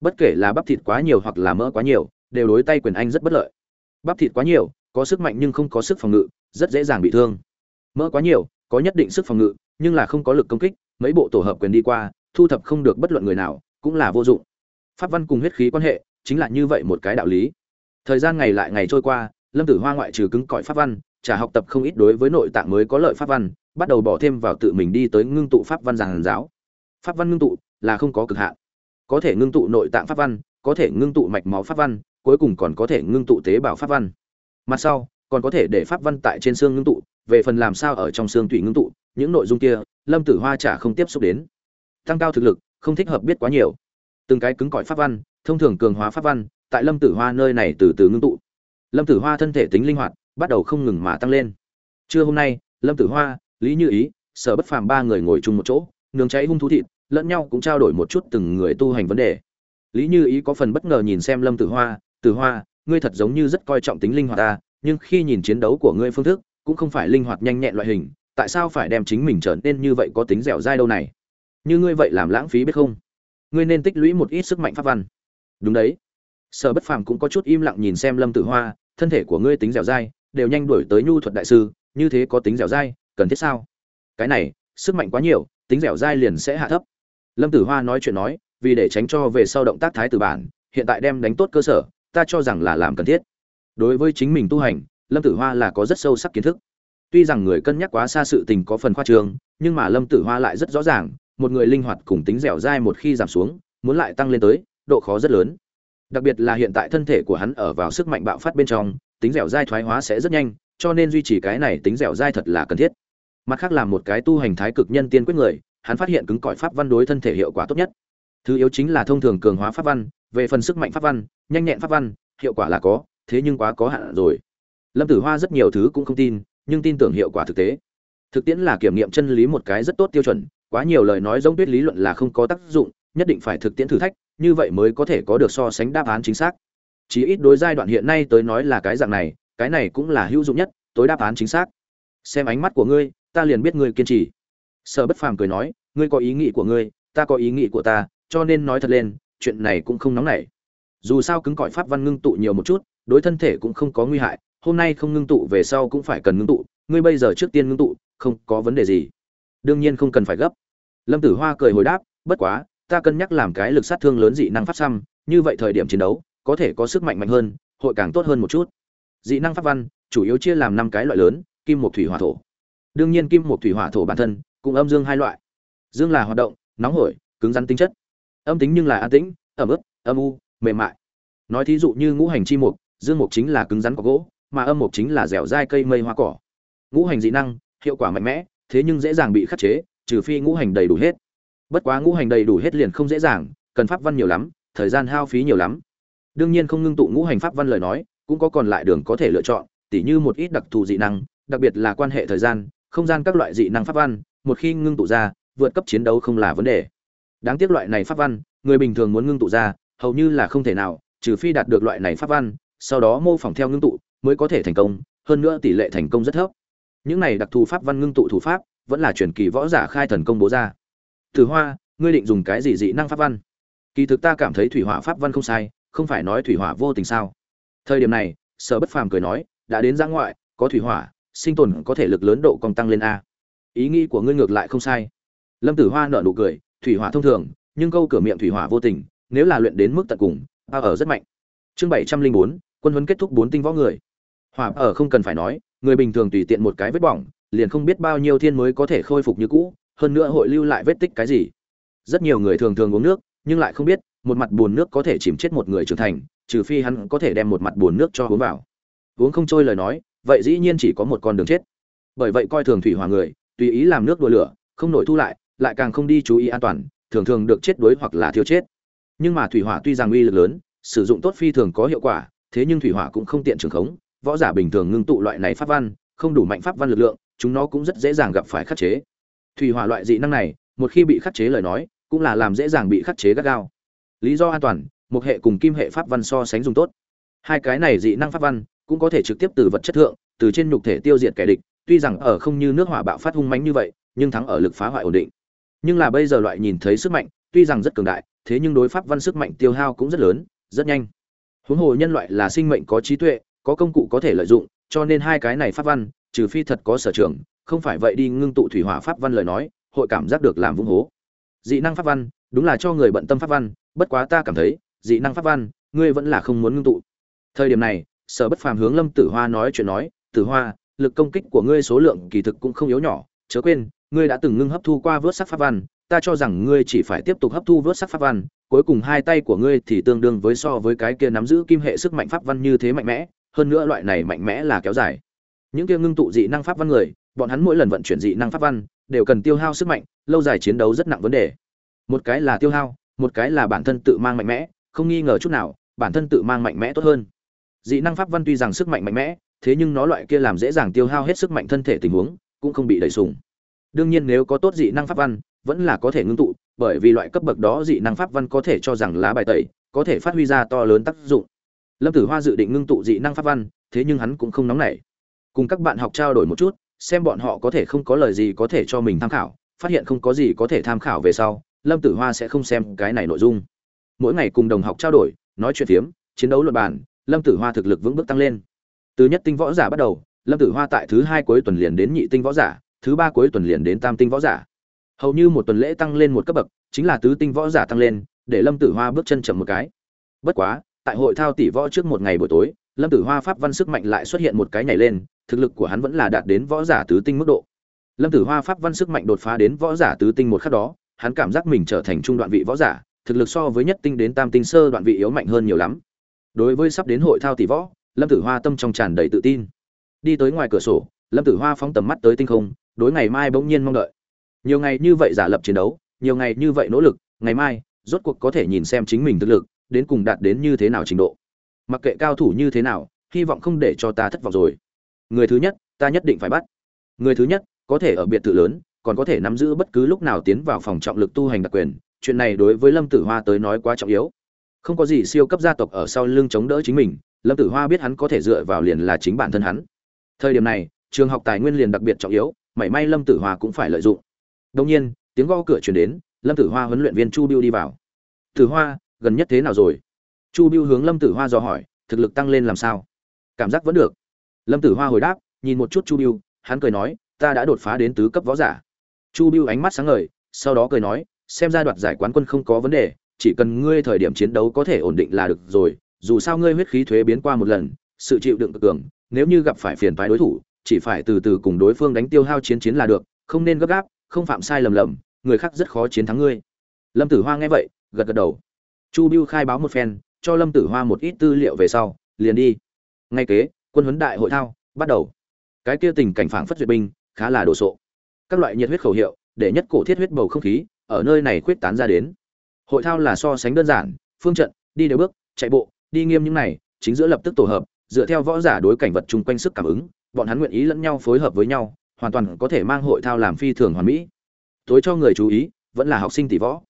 Bất kể là bắp thịt quá nhiều hoặc là mỡ quá nhiều, đều đối tay quyền anh rất bất lợi. Bắp thịt quá nhiều, có sức mạnh nhưng không có sức phòng ngự, rất dễ dàng bị thương. Mỡ quá nhiều, có nhất định sức phòng ngự, nhưng là không có lực công kích, mấy bộ tổ hợp quyền đi qua, thu thập không được bất luận người nào, cũng là vô dụng. Pháp văn cùng huyết khí quan hệ, chính là như vậy một cái đạo lý. Thời gian ngày lại ngày trôi qua, lâm tử hoa ngoại trừ cứng cỏi pháp văn trả học tập không ít đối với nội tạng mới có lợi pháp văn, bắt đầu bỏ thêm vào tự mình đi tới ngưng tụ pháp văn giảng giáo pháp văn ngưng tụ là không có cực hạn. Có thể ngưng tụ nội tạng pháp văn, có thể ngưng tụ mạch máu pháp văn, cuối cùng còn có thể ngưng tụ tế bào pháp văn. Mặt sau, còn có thể để pháp văn tại trên xương ngưng tụ, về phần làm sao ở trong xương tủy ngưng tụ, những nội dung kia, lâm tử hoa chả không tiếp xúc đến. Tăng cao thực lực, không thích hợp biết quá nhiều. Từng cái cứng cỏi pháp văn, thông thường cường hóa pháp văn, tại lâm tử hoa nơi này từ từ ngưng tụ. Lâm tử hoa thân thể tính linh hoạt, bắt đầu không ngừng mà tăng lên. Trưa hôm nay, lâm tử hoa, lý như ý, sở bất phàm ba người ngồi chung một chỗ nướng cháy hung thú thịt, lẫn nhau cũng trao đổi một chút từng người tu hành vấn đề. Lý như ý có phần bất ngờ nhìn xem lâm tử hoa tử hoa, ngươi thật giống như rất coi trọng tính linh hoạt ta, nhưng khi nhìn chiến đấu của ngươi phương thức, cũng không phải linh hoạt nhanh nhẹn loại hình, tại sao phải đem chính mình trở nên như vậy có tính dẻo dai đâu này? Như ngươi vậy làm lãng phí biết không? Ngươi nên tích lũy một ít sức mạnh pháp văn. Đúng đấy. Sở bất phàm cũng có chút im lặng nhìn xem lâm tử hoa, thân thể của ngươi tính dẻo dai, đều nhanh đuổi tới nhu thuật đại sư, như thế có tính dẻo dai, cần thiết sao? Cái này, sức mạnh quá nhiều tính dẻo dai liền sẽ hạ thấp. Lâm tử hoa nói chuyện nói, vì để tránh cho về sau động tác thái tử bản, hiện tại đem đánh tốt cơ sở, ta cho rằng là làm cần thiết. Đối với chính mình tu hành, lâm tử hoa là có rất sâu sắc kiến thức. Tuy rằng người cân nhắc quá xa sự tình có phần khoa trương, nhưng mà lâm tử hoa lại rất rõ ràng, một người linh hoạt cùng tính dẻo dai một khi giảm xuống, muốn lại tăng lên tới, độ khó rất lớn. Đặc biệt là hiện tại thân thể của hắn ở vào sức mạnh bạo phát bên trong, tính dẻo dai thoái hóa sẽ rất nhanh, cho nên duy trì cái này tính dẻo dai thật là cần thiết mặt khác là một cái tu hành thái cực nhân tiên quyết người, hắn phát hiện cứng cỏi pháp văn đối thân thể hiệu quả tốt nhất. Thứ yếu chính là thông thường cường hóa pháp văn, về phần sức mạnh pháp văn, nhanh nhẹn pháp văn, hiệu quả là có, thế nhưng quá có hạn rồi. Lâm tử hoa rất nhiều thứ cũng không tin, nhưng tin tưởng hiệu quả thực tế. Thực tiễn là kiểm nghiệm chân lý một cái rất tốt tiêu chuẩn, quá nhiều lời nói giống tuyết lý luận là không có tác dụng, nhất định phải thực tiễn thử thách, như vậy mới có thể có được so sánh đáp án chính xác. Chỉ ít đối giai đoạn hiện nay tới nói là cái dạng này, cái này cũng là hữu dụng nhất, tối đáp án chính xác. Xem ánh mắt của ngươi ta liền biết ngươi kiên trì. Sở bất phàm cười nói, ngươi có ý nghĩ của ngươi, ta có ý nghĩ của ta, cho nên nói thật lên, chuyện này cũng không nóng nảy. Dù sao cứng cỏi pháp văn ngưng tụ nhiều một chút, đối thân thể cũng không có nguy hại, hôm nay không ngưng tụ về sau cũng phải cần ngưng tụ, ngươi bây giờ trước tiên ngưng tụ, không có vấn đề gì. Đương nhiên không cần phải gấp. Lâm tử hoa cười hồi đáp, bất quá, ta cân nhắc làm cái lực sát thương lớn dị năng pháp xăm, như vậy thời điểm chiến đấu, có thể có sức mạnh mạnh hơn, hội càng tốt hơn một chút. Dị năng pháp văn, chủ yếu chia làm năm cái loại lớn, kim một thủy, hỏa, thổ đương nhiên kim một thủy hỏa thổ bản thân cũng âm dương hai loại. Dương là hoạt động, nóng hổi, cứng rắn tính chất. Âm tính nhưng là an tĩnh, ẩm ướt, âm u, mềm mại. Nói thí dụ như ngũ hành chi mục, dương mục chính là cứng rắn có gỗ, mà âm mục chính là dẻo dai cây mây hoa cỏ. Ngũ hành dị năng, hiệu quả mạnh mẽ, thế nhưng dễ dàng bị khắc chế, trừ phi ngũ hành đầy đủ hết. Bất quá ngũ hành đầy đủ hết liền không dễ dàng, cần pháp văn nhiều lắm, thời gian hao phí nhiều lắm. Đương nhiên không ngưng tụ ngũ hành pháp văn lời nói, cũng có còn lại đường có thể lựa chọn, tỉ như một ít đặc thù dị năng, đặc biệt là quan hệ thời gian không gian các loại dị năng pháp văn, một khi ngưng tụ ra, vượt cấp chiến đấu không là vấn đề. Đáng tiếc loại này pháp văn, người bình thường muốn ngưng tụ ra, hầu như là không thể nào, trừ phi đạt được loại này pháp văn, sau đó mô phỏng theo ngưng tụ, mới có thể thành công, hơn nữa tỷ lệ thành công rất thấp. Những này đặc thù pháp văn ngưng tụ thủ pháp, vẫn là truyền kỳ võ giả khai thần công bố ra. Từ hoa, ngươi định dùng cái gì dị năng pháp văn? Kỳ thực ta cảm thấy thủy hỏa pháp văn không sai, không phải nói thủy hỏa vô tình sao. Thời điểm này, sở bất phàm cười nói, đã đến ra ngoại, có thủy hỏa sinh tồn có thể lực lớn độ còn tăng lên a. Ý nghĩ của ngươi ngược lại không sai. Lâm tử hoa nở nụ cười, thủy hỏa thông thường, nhưng câu cửa miệng thủy hỏa vô tình, nếu là luyện đến mức tận cùng a ở rất mạnh. Chương bảy trăm linh bốn, quân huấn kết thúc bốn tinh võ người. Hỏa ở không cần phải nói, người bình thường tùy tiện một cái vết bỏng, liền không biết bao nhiêu thiên mới có thể khôi phục như cũ, hơn nữa hội lưu lại vết tích cái gì. Rất nhiều người thường thường uống nước, nhưng lại không biết, một mặt bùn nước có thể chìm chết một người trưởng thành, trừ phi hắn có thể đem một mặt bùn nước cho uống vào. Uống không trôi lời nói vậy dĩ nhiên chỉ có một con đường chết. Bởi vậy coi thường thủy hỏa người, tùy ý làm nước đua lửa, không nổi thu lại lại càng không đi chú ý an toàn, thường thường được chết đuối hoặc là thiếu chết. Nhưng mà thủy hỏa tuy rằng uy lực lớn, sử dụng tốt phi thường có hiệu quả, thế nhưng thủy hỏa cũng không tiện trường khống, võ giả bình thường ngưng tụ loại này pháp văn, không đủ mạnh pháp văn lực lượng, chúng nó cũng rất dễ dàng gặp phải khắc chế. Thủy hỏa loại dị năng này, một khi bị khắc chế lời nói, cũng là làm dễ dàng bị khắc chế gắt gao. Lý do an toàn, một hệ cùng kim hệ pháp văn so sánh dùng tốt. Hai cái này dị năng pháp văn cũng có thể trực tiếp từ vật chất thượng, từ trên nhục thể tiêu diệt kẻ địch, tuy rằng ở không như nước hỏa bạo phát hung mãnh như vậy, nhưng thắng ở lực phá hoại ổn định. Nhưng là bây giờ loại nhìn thấy sức mạnh, tuy rằng rất cường đại, thế nhưng đối pháp văn sức mạnh tiêu hao cũng rất lớn, rất nhanh. Huống hồ nhân loại là sinh mệnh có trí tuệ, có công cụ có thể lợi dụng, cho nên hai cái này pháp văn, trừ phi thật có sở trường, không phải vậy đi ngưng tụ thủy hỏa pháp văn lời nói, hội cảm giác được làm vung hố. Dị năng pháp văn, đúng là cho người bận tâm pháp văn, bất quá ta cảm thấy, dị năng pháp văn, ngươi vẫn là không muốn ngưng tụ. Thời điểm này sở bất phàm hướng lâm tử hoa nói chuyện nói, tử hoa, lực công kích của ngươi số lượng kỳ thực cũng không yếu nhỏ. Chớ quên, ngươi đã từng ngưng hấp thu qua vớt sắc pháp văn. Ta cho rằng ngươi chỉ phải tiếp tục hấp thu vớt sắc pháp văn. Cuối cùng hai tay của ngươi thì tương đương với so với cái kia nắm giữ kim hệ sức mạnh pháp văn như thế mạnh mẽ. Hơn nữa loại này mạnh mẽ là kéo dài. Những kia ngưng tụ dị năng pháp văn người, bọn hắn mỗi lần vận chuyển dị năng pháp văn, đều cần tiêu hao sức mạnh, lâu dài chiến đấu rất nặng vấn đề. Một cái là tiêu hao, một cái là bản thân tự mang mạnh mẽ. Không nghi ngờ chút nào, bản thân tự mang mạnh mẽ tốt hơn dị năng pháp văn tuy rằng sức mạnh mạnh mẽ, thế nhưng nó loại kia làm dễ dàng tiêu hao hết sức mạnh thân thể tình huống, cũng không bị đẩy sùng. Đương nhiên nếu có tốt dị năng pháp văn, vẫn là có thể ngưng tụ, bởi vì loại cấp bậc đó dị năng pháp văn có thể cho rằng lá bài tẩy, có thể phát huy ra to lớn tác dụng. Lâm tử hoa dự định ngưng tụ dị năng pháp văn, thế nhưng hắn cũng không nóng nảy. Cùng các bạn học trao đổi một chút, xem bọn họ có thể không có lời gì có thể cho mình tham khảo, phát hiện không có gì có thể tham khảo về sau, lâm tử hoa sẽ không xem cái này nội dung. Mỗi ngày cùng đồng học trao đổi, nói chuyện phiếm, chiến đấu luật bản lâm tử hoa thực lực vững bước tăng lên. Từ nhất tinh võ giả bắt đầu, lâm tử hoa tại thứ hai cuối tuần liền đến nhị tinh võ giả, thứ ba cuối tuần liền đến tam tinh võ giả. Hầu như một tuần lễ tăng lên một cấp bậc, chính là tứ tinh võ giả tăng lên, để lâm tử hoa bước chân chậm một cái. Bất quá, tại hội thao tỷ võ trước một ngày buổi tối, lâm tử hoa pháp văn sức mạnh lại xuất hiện một cái nhảy lên, thực lực của hắn vẫn là đạt đến võ giả tứ tinh mức độ. Lâm tử hoa pháp văn sức mạnh đột phá đến võ giả tứ tinh một khắc đó, hắn cảm giác mình trở thành trung đoạn vị võ giả, thực lực so với nhất tinh đến tam tinh sơ đoạn vị yếu mạnh hơn nhiều lắm đối với sắp đến hội thao tỷ võ, lâm tử hoa tâm trong tràn đầy tự tin. Đi tới ngoài cửa sổ, lâm tử hoa phóng tầm mắt tới tinh không, đối ngày mai bỗng nhiên mong đợi. Nhiều ngày như vậy giả lập chiến đấu, nhiều ngày như vậy nỗ lực, ngày mai, rốt cuộc có thể nhìn xem chính mình thực lực, đến cùng đạt đến như thế nào trình độ. Mặc kệ cao thủ như thế nào, hy vọng không để cho ta thất vọng rồi. Người thứ nhất, ta nhất định phải bắt. Người thứ nhất, có thể ở biệt thự lớn, còn có thể nắm giữ bất cứ lúc nào tiến vào phòng trọng lực tu hành đặc quyền. Chuyện này đối với lâm tử hoa tới nói quá trọng yếu không có gì siêu cấp gia tộc ở sau lưng chống đỡ chính mình, lâm tử hoa biết hắn có thể dựa vào liền là chính bản thân hắn. Thời điểm này, trường học tài nguyên liền đặc biệt trọng yếu, mảy may lâm tử hoa cũng phải lợi dụng. Đông nhiên, tiếng gõ cửa chuyển đến, lâm tử hoa huấn luyện viên chu biêu đi vào. Tử hoa, gần nhất thế nào rồi? Chu biêu hướng lâm tử hoa dò hỏi, thực lực tăng lên làm sao? Cảm giác vẫn được. Lâm tử hoa hồi đáp, nhìn một chút chu biêu, hắn cười nói, ta đã đột phá đến tứ cấp võ giả. Chu biêu ánh mắt sáng ngời, sau đó cười nói, xem ra đoạt giải quán quân không có vấn đề chỉ cần ngươi thời điểm chiến đấu có thể ổn định là được rồi, dù sao ngươi huyết khí thuế biến qua một lần, sự chịu đựng cực cường, nếu như gặp phải phiền phái đối thủ, chỉ phải từ từ cùng đối phương đánh tiêu hao chiến chiến là được, không nên gấp gáp, không phạm sai lầm lầm, người khác rất khó chiến thắng ngươi. Lâm tử hoa nghe vậy, gật gật đầu. Chu biêu khai báo một phen, cho lâm tử hoa một ít tư liệu về sau, liền đi. Ngay kế, quân huấn đại hội thao, bắt đầu. Cái kia tình cảnh phảng phất duyệt binh, khá là đồ sộ. Các loại nhiệt huyết khẩu hiệu, để nhất cổ thiết huyết bầu không khí, ở nơi này khuyết tán ra đến hội thao là so sánh đơn giản, phương trận, đi đều bước, chạy bộ, đi nghiêm những này, chính giữa lập tức tổ hợp, dựa theo võ giả đối cảnh vật chung quanh sức cảm ứng, bọn hắn nguyện ý lẫn nhau phối hợp với nhau, hoàn toàn có thể mang hội thao làm phi thường hoàn mỹ. Tối cho người chú ý, vẫn là học sinh tỷ võ.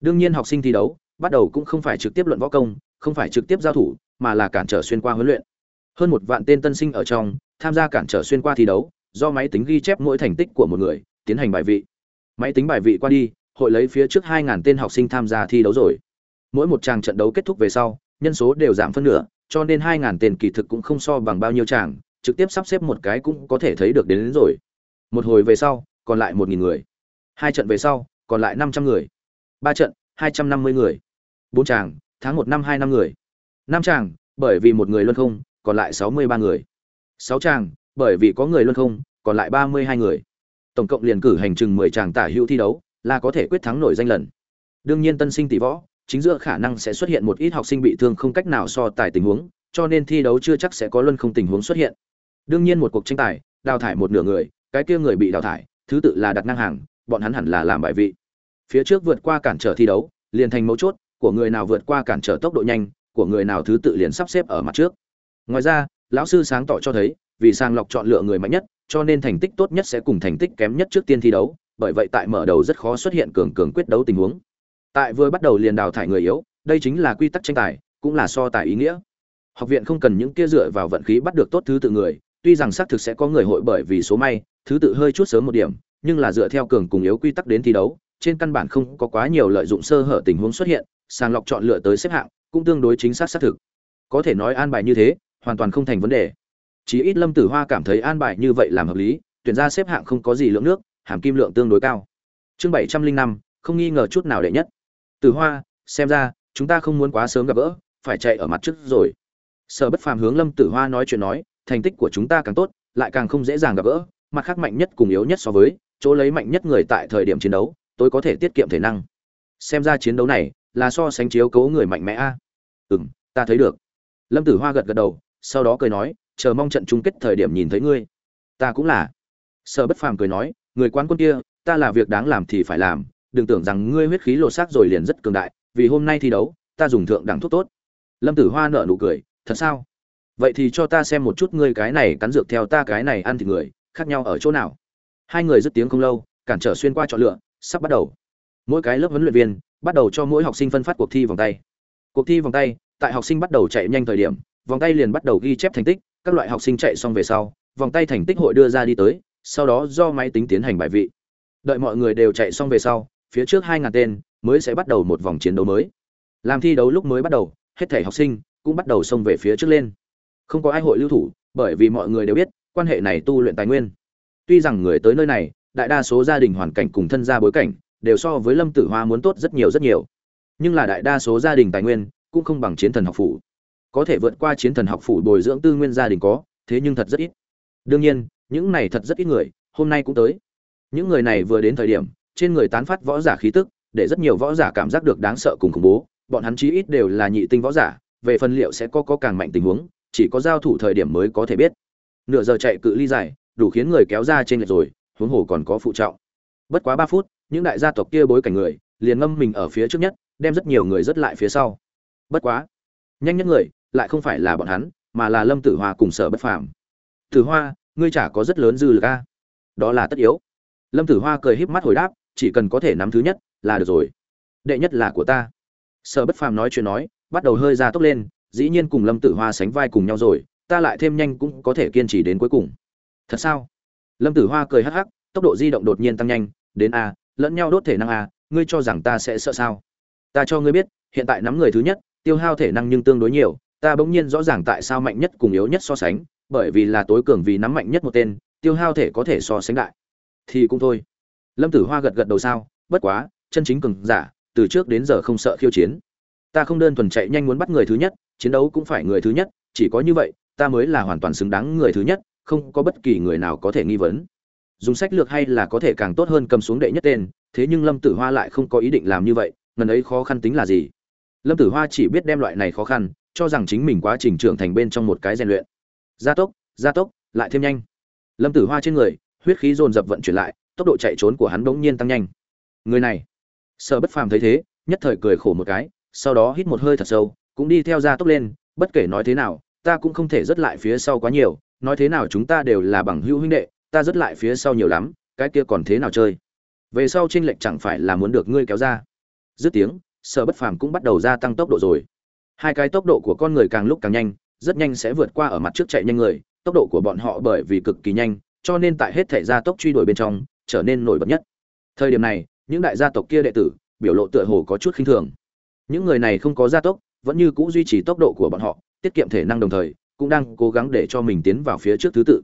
Đương nhiên học sinh thi đấu, bắt đầu cũng không phải trực tiếp luận võ công, không phải trực tiếp giao thủ, mà là cản trở xuyên qua huấn luyện. Hơn một vạn tên tân sinh ở trong, tham gia cản trở xuyên qua thi đấu, do máy tính ghi chép mỗi thành tích của một người, tiến hành bài vị. Máy tính bài vị qua đi hội lấy phía trước 2.000 tên học sinh tham gia thi đấu rồi. Mỗi một tràng trận đấu kết thúc về sau nhân số đều giảm phân nửa cho nên 2.000 tên kỳ thực cũng không so bằng bao nhiêu tràng trực tiếp sắp xếp một cái cũng có thể thấy được đến, đến rồi. Một hồi về sau còn lại 1.000 người. Hai trận về sau còn lại 500 người. Ba trận 250 người. Bốn tràng tháng một năm hai năm người. Năm tràng bởi vì một người luân không còn lại 63 người. Sáu tràng bởi vì có người luân không còn lại 32 người. Tổng cộng liền cử hành chừng 10 tràng tả hữu thi đấu là có thể quyết thắng nổi danh lần. Đương nhiên tân sinh tỷ võ, chính giữa khả năng sẽ xuất hiện một ít học sinh bị thương không cách nào so tài tình huống, cho nên thi đấu chưa chắc sẽ có luân không tình huống xuất hiện. Đương nhiên một cuộc tranh tài, đào thải một nửa người, cái kia người bị đào thải, thứ tự là đặt ngang hàng, bọn hắn hẳn là làm bài vị. Phía trước vượt qua cản trở thi đấu, liền thành mấu chốt, của người nào vượt qua cản trở tốc độ nhanh, của người nào thứ tự liền sắp xếp ở mặt trước. Ngoài ra, lão sư sáng tỏ cho thấy, vì sàng lọc chọn lựa người mạnh nhất, cho nên thành tích tốt nhất sẽ cùng thành tích kém nhất trước tiên thi đấu bởi vậy tại mở đầu rất khó xuất hiện cường cường quyết đấu tình huống. Tại vừa bắt đầu liền đào thải người yếu, đây chính là quy tắc tranh tài, cũng là so tài ý nghĩa. Học viện không cần những kia dựa vào vận khí bắt được tốt thứ tự người, tuy rằng xác thực sẽ có người hội bởi vì số may, thứ tự hơi chút sớm một điểm, nhưng là dựa theo cường cùng yếu quy tắc đến thi đấu, trên căn bản không có quá nhiều lợi dụng sơ hở tình huống xuất hiện, sàng lọc chọn lựa tới xếp hạng, cũng tương đối chính xác xác thực. Có thể nói an bài như thế, hoàn toàn không thành vấn đề. Chỉ ít lâm tử hoa cảm thấy an bài như vậy làm hợp lý, tuyển ra xếp hạng không có gì lượng nước hàm kim lượng tương đối cao. Chương bảy trăm linh năm, không nghi ngờ chút nào đệ nhất. Tử hoa, xem ra, chúng ta không muốn quá sớm gặp gỡ, phải chạy ở mặt trước rồi. Sở bất phàm hướng lâm tử hoa nói chuyện nói, thành tích của chúng ta càng tốt, lại càng không dễ dàng gặp gỡ, mặt khác mạnh nhất cùng yếu nhất so với, chỗ lấy mạnh nhất người tại thời điểm chiến đấu, tôi có thể tiết kiệm thể năng. Xem ra chiến đấu này là so sánh chiếu cố người mạnh mẽ a. À? ta thấy được. Lâm tử hoa gật gật đầu, sau đó cười nói, chờ mong trận chung kết thời điểm nhìn thấy ngươi. Ta cũng là. Sở bất phàm cười nói người quán quân kia, ta là việc đáng làm thì phải làm, đừng tưởng rằng ngươi huyết khí lột xác rồi liền rất cường đại, vì hôm nay thi đấu, ta dùng thượng đẳng thuốc tốt. Lâm tử hoa nợ nụ cười, thật sao? Vậy thì cho ta xem một chút ngươi cái này cắn dược theo ta cái này ăn thịt người, khác nhau ở chỗ nào? Hai người dứt tiếng không lâu, cản trở xuyên qua chọn lựa, sắp bắt đầu. Mỗi cái lớp huấn luyện viên bắt đầu cho mỗi học sinh phân phát cuộc thi vòng tay. Cuộc thi vòng tay, tại học sinh bắt đầu chạy nhanh thời điểm, vòng tay liền bắt đầu ghi chép thành tích, các loại học sinh chạy xong về sau, vòng tay thành tích hội đưa ra đi tới sau đó do máy tính tiến hành bài vị. Đợi mọi người đều chạy xong về sau, phía trước hai ngàn tên mới sẽ bắt đầu một vòng chiến đấu mới. Làm thi đấu lúc mới bắt đầu, hết thể học sinh cũng bắt đầu xông về phía trước lên. Không có ai hội lưu thủ, bởi vì mọi người đều biết, quan hệ này tu luyện tài nguyên. Tuy rằng người tới nơi này, đại đa số gia đình hoàn cảnh cùng thân gia bối cảnh đều so với lâm tử hoa muốn tốt rất nhiều rất nhiều. Nhưng là đại đa số gia đình tài nguyên cũng không bằng chiến thần học phủ. Có thể vượt qua chiến thần học phủ bồi dưỡng tư nguyên gia đình có, thế nhưng thật rất ít. Đương nhiên những này thật rất ít người, hôm nay cũng tới. Những người này vừa đến thời điểm, trên người tán phát võ giả khí tức, để rất nhiều võ giả cảm giác được đáng sợ cùng khủng bố. Bọn hắn chí ít đều là nhị tinh võ giả, về phần liệu sẽ có có càng mạnh tình huống, chỉ có giao thủ thời điểm mới có thể biết. Nửa giờ chạy cự ly dài, đủ khiến người kéo ra trên lệch rồi, huống hồ còn có phụ trọng. Bất quá ba phút, những đại gia tộc kia bối cảnh người, liền ngâm mình ở phía trước nhất, đem rất nhiều người rất lại phía sau. Bất quá, nhanh nhất người, lại không phải là bọn hắn, mà là lâm tử hoa cùng sở bất phàm. Tử hoa ngươi chả có rất lớn dư lực a. Đó là tất yếu. Lâm tử hoa cười híp mắt hồi đáp, chỉ cần có thể nắm thứ nhất là được rồi. Đệ nhất là của ta. Sở bất phàm nói chuyện nói, bắt đầu hơi ra tốc lên, dĩ nhiên cùng lâm tử hoa sánh vai cùng nhau rồi, ta lại thêm nhanh cũng có thể kiên trì đến cuối cùng. Thật sao? Lâm tử hoa cười hắc hắc, tốc độ di động đột nhiên tăng nhanh, đến a, lẫn nhau đốt thể năng a, ngươi cho rằng ta sẽ sợ sao? Ta cho ngươi biết, hiện tại nắm người thứ nhất, tiêu hao thể năng nhưng tương đối nhiều, ta bỗng nhiên rõ ràng tại sao mạnh nhất cùng yếu nhất so sánh bởi vì là tối cường vì nắm mạnh nhất một tên, tiêu hao thể có thể so sánh đại. Thì cũng thôi. Lâm tử hoa gật gật đầu sao, bất quá, chân chính cường giả, từ trước đến giờ không sợ khiêu chiến. Ta không đơn thuần chạy nhanh muốn bắt người thứ nhất, chiến đấu cũng phải người thứ nhất, chỉ có như vậy, ta mới là hoàn toàn xứng đáng người thứ nhất, không có bất kỳ người nào có thể nghi vấn. Dùng sách lược hay là có thể càng tốt hơn cầm xuống đệ nhất tên, thế nhưng lâm tử hoa lại không có ý định làm như vậy, ngần ấy khó khăn tính là gì? Lâm tử hoa chỉ biết đem loại này khó khăn, cho rằng chính mình quá trình trưởng thành bên trong một cái rèn luyện gia tốc gia tốc, lại thêm nhanh. Lâm tử hoa trên người, huyết khí dồn dập vận chuyển lại, tốc độ chạy trốn của hắn bỗng nhiên tăng nhanh. Người này, sợ bất phàm thấy thế, nhất thời cười khổ một cái, sau đó hít một hơi thật sâu, cũng đi theo gia tốc lên, bất kể nói thế nào, ta cũng không thể dứt lại phía sau quá nhiều, nói thế nào chúng ta đều là bằng hữu huynh đệ, ta dứt lại phía sau nhiều lắm, cái kia còn thế nào chơi? Về sau tranh lệch chẳng phải là muốn được ngươi kéo ra. Dứt tiếng sở bất phàm cũng bắt đầu gia tăng tốc độ rồi. Hai cái tốc độ của con người càng lúc càng nhanh rất nhanh sẽ vượt qua ở mặt trước chạy nhanh người, tốc độ của bọn họ bởi vì cực kỳ nhanh, cho nên tại hết thể gia tốc truy đuổi bên trong, trở nên nổi bật nhất. Thời điểm này, những đại gia tộc kia đệ tử, biểu lộ tựa hồ có chút khinh thường. Những người này không có gia tốc, vẫn như cũ duy trì tốc độ của bọn họ, tiết kiệm thể năng đồng thời, cũng đang cố gắng để cho mình tiến vào phía trước thứ tự.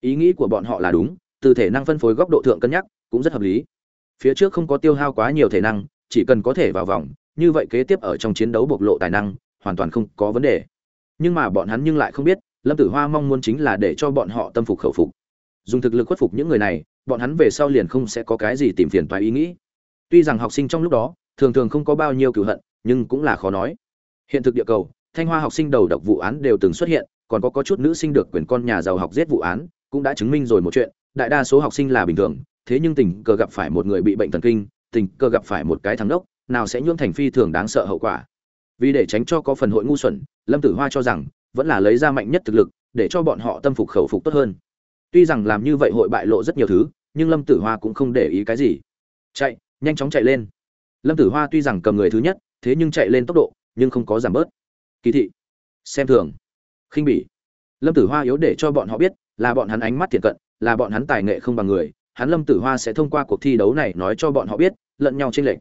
Ý nghĩ của bọn họ là đúng, từ thể năng phân phối góc độ thượng cân nhắc, cũng rất hợp lý. Phía trước không có tiêu hao quá nhiều thể năng, chỉ cần có thể vào vòng, như vậy kế tiếp ở trong chiến đấu bộc lộ tài năng, hoàn toàn không có vấn đề nhưng mà bọn hắn nhưng lại không biết, lâm tử hoa mong muốn chính là để cho bọn họ tâm phục khẩu phục. Dùng thực lực khuất phục những người này, bọn hắn về sau liền không sẽ có cái gì tìm phiền toái ý nghĩ. Tuy rằng học sinh trong lúc đó, thường thường không có bao nhiêu cựu hận, nhưng cũng là khó nói. Hiện thực địa cầu, thanh hoa học sinh đầu độc vụ án đều từng xuất hiện, còn có có chút nữ sinh được quyền con nhà giàu học giết vụ án, cũng đã chứng minh rồi một chuyện, đại đa số học sinh là bình thường, thế nhưng tình cờ gặp phải một người bị bệnh thần kinh, tình cờ gặp phải một cái thắng đốc, nào sẽ nhuộm thành phi thường đáng sợ hậu quả vì để tránh cho có phần hội ngu xuẩn, lâm tử hoa cho rằng, vẫn là lấy ra mạnh nhất thực lực, để cho bọn họ tâm phục khẩu phục tốt hơn. Tuy rằng làm như vậy hội bại lộ rất nhiều thứ, nhưng lâm tử hoa cũng không để ý cái gì. Chạy, nhanh chóng chạy lên. Lâm tử hoa tuy rằng cầm người thứ nhất, thế nhưng chạy lên tốc độ, nhưng không có giảm bớt. Kỳ thị. Xem thường. Khinh bỉ. Lâm tử hoa yếu để cho bọn họ biết, là bọn hắn ánh mắt thiện cận, là bọn hắn tài nghệ không bằng người, hắn lâm tử hoa sẽ thông qua cuộc thi đấu này nói cho bọn họ biết, lẫn nhau trên lệnh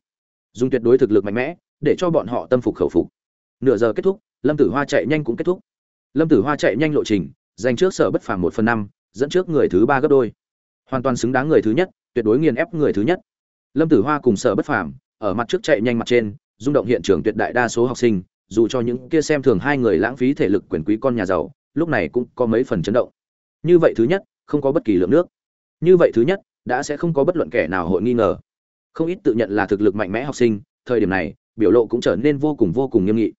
dùng tuyệt đối thực lực mạnh mẽ để cho bọn họ tâm phục khẩu phục. Nửa giờ kết thúc, lâm tử hoa chạy nhanh cũng kết thúc. Lâm tử hoa chạy nhanh lộ trình, giành trước sở bất phàm một phần năm, dẫn trước người thứ ba gấp đôi. Hoàn toàn xứng đáng người thứ nhất, tuyệt đối nghiền ép người thứ nhất. Lâm tử hoa cùng sở bất phàm, ở mặt trước chạy nhanh mặt trên, rung động hiện trường tuyệt đại đa số học sinh, dù cho những kia xem thường hai người lãng phí thể lực quyền quý con nhà giàu, lúc này cũng có mấy phần chấn động. Như vậy thứ nhất, không có bất kỳ lượng nước. Như vậy thứ nhất, đã sẽ không có bất luận kẻ nào hội nghi ngờ. Không ít tự nhận là thực lực mạnh mẽ học sinh, thời điểm này biểu lộ cũng trở nên vô cùng vô cùng nghiêm nghị.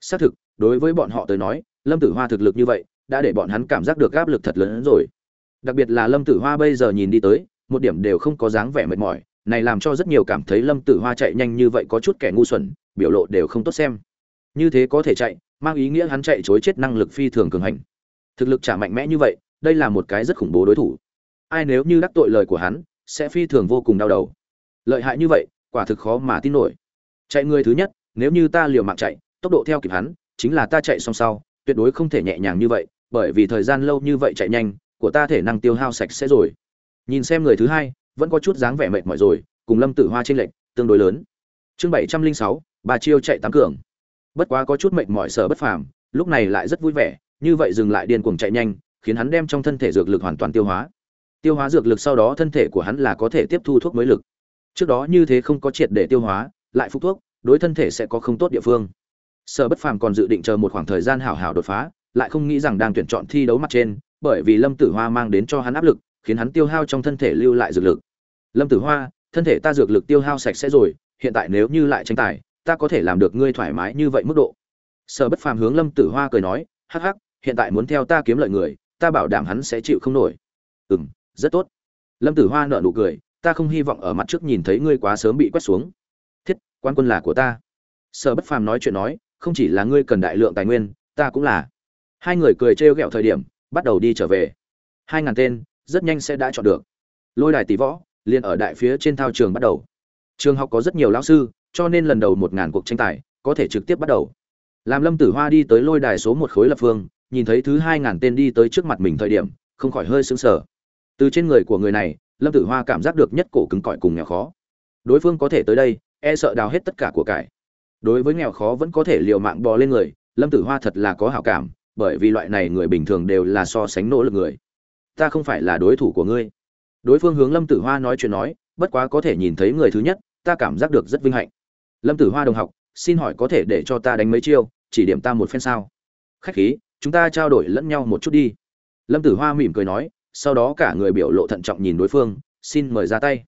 Xác thực, đối với bọn họ tới nói, lâm tử hoa thực lực như vậy, đã để bọn hắn cảm giác được áp lực thật lớn hơn rồi. Đặc biệt là lâm tử hoa bây giờ nhìn đi tới, một điểm đều không có dáng vẻ mệt mỏi, này làm cho rất nhiều cảm thấy lâm tử hoa chạy nhanh như vậy có chút kẻ ngu xuẩn, biểu lộ đều không tốt xem. Như thế có thể chạy, mang ý nghĩa hắn chạy chối chết năng lực phi thường cường hành. Thực lực trả mạnh mẽ như vậy, đây là một cái rất khủng bố đối thủ. Ai nếu như đắc tội lời của hắn, sẽ phi thường vô cùng đau đầu. Lợi hại như vậy, quả thực khó mà tin nổi chạy người thứ nhất, nếu như ta liều mạng chạy, tốc độ theo kịp hắn, chính là ta chạy song sau, tuyệt đối không thể nhẹ nhàng như vậy, bởi vì thời gian lâu như vậy chạy nhanh, của ta thể năng tiêu hao sạch sẽ rồi. Nhìn xem người thứ hai, vẫn có chút dáng vẻ mệt mỏi rồi, cùng lâm tử hoa trên lệnh tương đối lớn. Chương bảy trăm linh sáu, bà chiêu chạy tám cường. Bất quá có chút mệt mỏi sở bất phàm, lúc này lại rất vui vẻ, như vậy dừng lại điên cuồng chạy nhanh, khiến hắn đem trong thân thể dược lực hoàn toàn tiêu hóa. Tiêu hóa dược lực sau đó thân thể của hắn là có thể tiếp thu thuốc mới lực. Trước đó như thế không có triệt để tiêu hóa lại phục thuốc, đối thân thể sẽ có không tốt địa phương. Sở bất phàm còn dự định chờ một khoảng thời gian hảo hảo đột phá, lại không nghĩ rằng đang tuyển chọn thi đấu mặt trên, bởi vì lâm tử hoa mang đến cho hắn áp lực, khiến hắn tiêu hao trong thân thể lưu lại dược lực. Lâm tử hoa, thân thể ta dược lực tiêu hao sạch sẽ rồi, hiện tại nếu như lại tranh tài, ta có thể làm được ngươi thoải mái như vậy mức độ. Sở bất phàm hướng lâm tử hoa cười nói, hắc hắc, hiện tại muốn theo ta kiếm lợi người, ta bảo đảm hắn sẽ chịu không nổi. Ừ m rất tốt. Lâm tử hoa nợ nụ cười, ta không hy vọng ở mặt trước nhìn thấy ngươi quá sớm bị quét xuống quan quân là của ta. Sở bất phàm nói chuyện nói, không chỉ là ngươi cần đại lượng tài nguyên, ta cũng là. Hai người cười trêu ghẹo thời điểm, bắt đầu đi trở về. Hai ngàn tên, rất nhanh sẽ đã chọn được. Lôi đài tỷ võ, liền ở đại phía trên thao trường bắt đầu. Trường học có rất nhiều lão sư, cho nên lần đầu một ngàn cuộc tranh tài, có thể trực tiếp bắt đầu. Làm lâm tử hoa đi tới lôi đài số một khối lập phương, nhìn thấy thứ hai ngàn tên đi tới trước mặt mình thời điểm, không khỏi hơi sững sờ. Từ trên người của người này, lâm tử hoa cảm giác được nhất cổ cứng cỏi cùng nghèo khó. Đối phương có thể tới đây e sợ đào hết tất cả của cải. Đối với nghèo khó vẫn có thể liều mạng bò lên người, lâm tử hoa thật là có hảo cảm, bởi vì loại này người bình thường đều là so sánh nỗ lực người. Ta không phải là đối thủ của ngươi. Đối phương hướng lâm tử hoa nói chuyện nói, bất quá có thể nhìn thấy người thứ nhất, ta cảm giác được rất vinh hạnh. Lâm tử hoa đồng học, xin hỏi có thể để cho ta đánh mấy chiêu, chỉ điểm ta một phen sao? Khách khí, chúng ta trao đổi lẫn nhau một chút đi. Lâm tử hoa mỉm cười nói, sau đó cả người biểu lộ thận trọng nhìn đối phương, xin mời ra tay.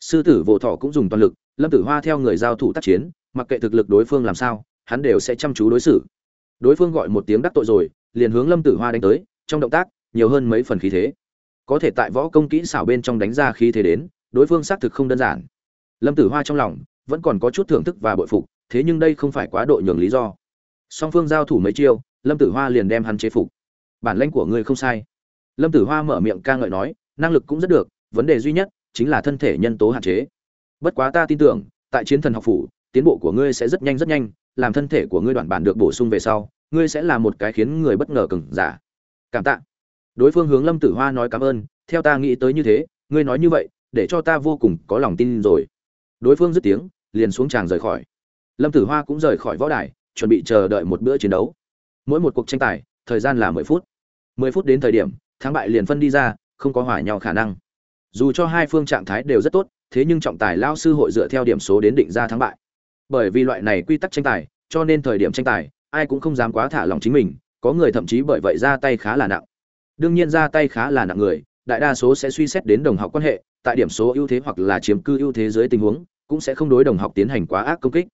Sư tử vô thọ cũng dùng toàn lực lâm tử hoa theo người giao thủ tác chiến, mặc kệ thực lực đối phương làm sao, hắn đều sẽ chăm chú đối xử. Đối phương gọi một tiếng đắc tội rồi, liền hướng lâm tử hoa đánh tới, trong động tác, nhiều hơn mấy phần khí thế. Có thể tại võ công kỹ xảo bên trong đánh ra khí thế đến, đối phương xác thực không đơn giản. Lâm tử hoa trong lòng, vẫn còn có chút thưởng thức và bội phục, thế nhưng đây không phải quá độ nhường lý do. Song phương giao thủ mấy chiêu, lâm tử hoa liền đem hắn chế phục. Bản lãnh của ngươi không sai. Lâm tử hoa mở miệng ca ngợi nói, năng lực cũng rất được, vấn đề duy nhất chính là thân thể nhân tố hạn chế bất quá ta tin tưởng, tại chiến thần học phủ, tiến bộ của ngươi sẽ rất nhanh rất nhanh, làm thân thể của ngươi đoạn bản được bổ sung về sau, ngươi sẽ là một cái khiến người bất ngờ cừng giả. Cảm tạ. Đối phương hướng lâm tử hoa nói cảm ơn, theo ta nghĩ tới như thế, ngươi nói như vậy, để cho ta vô cùng có lòng tin rồi. Đối phương dứt tiếng, liền xuống tràng rời khỏi. Lâm tử hoa cũng rời khỏi võ đài, chuẩn bị chờ đợi một bữa chiến đấu. Mỗi một cuộc tranh tài, thời gian là mười phút. Mười phút đến thời điểm, thắng bại liền phân đi ra, không có hỏa nhau khả năng. Dù cho hai phương trạng thái đều rất tốt thế nhưng trọng tài lao sư hội dựa theo điểm số đến định ra thắng bại. Bởi vì loại này quy tắc tranh tài, cho nên thời điểm tranh tài, ai cũng không dám quá thả lòng chính mình, có người thậm chí bởi vậy ra tay khá là nặng. Đương nhiên ra tay khá là nặng người, đại đa số sẽ suy xét đến đồng học quan hệ, tại điểm số ưu thế hoặc là chiếm cư ưu thế dưới tình huống, cũng sẽ không đối đồng học tiến hành quá ác công kích.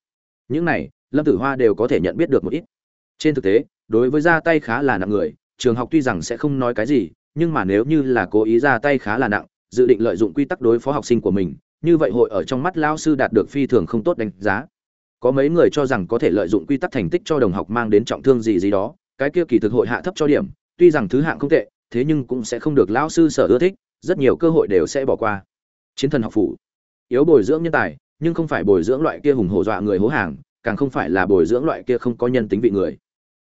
Những này, lâm tử hoa đều có thể nhận biết được một ít. Trên thực tế, đối với ra tay khá là nặng người, trường học tuy rằng sẽ không nói cái gì, nhưng mà nếu như là cố ý ra tay khá là nặng, dự định lợi dụng quy tắc đối phó học sinh của mình như vậy hội ở trong mắt lao sư đạt được phi thường không tốt đánh giá. Có mấy người cho rằng có thể lợi dụng quy tắc thành tích cho đồng học mang đến trọng thương gì gì đó, cái kia kỳ thực hội hạ thấp cho điểm, tuy rằng thứ hạng không tệ, thế nhưng cũng sẽ không được lao sư sở ưa thích, rất nhiều cơ hội đều sẽ bỏ qua. Chiến thần học phủ, yếu bồi dưỡng nhân tài, nhưng không phải bồi dưỡng loại kia hùng hổ dọa người hố hàng, càng không phải là bồi dưỡng loại kia không có nhân tính vị người.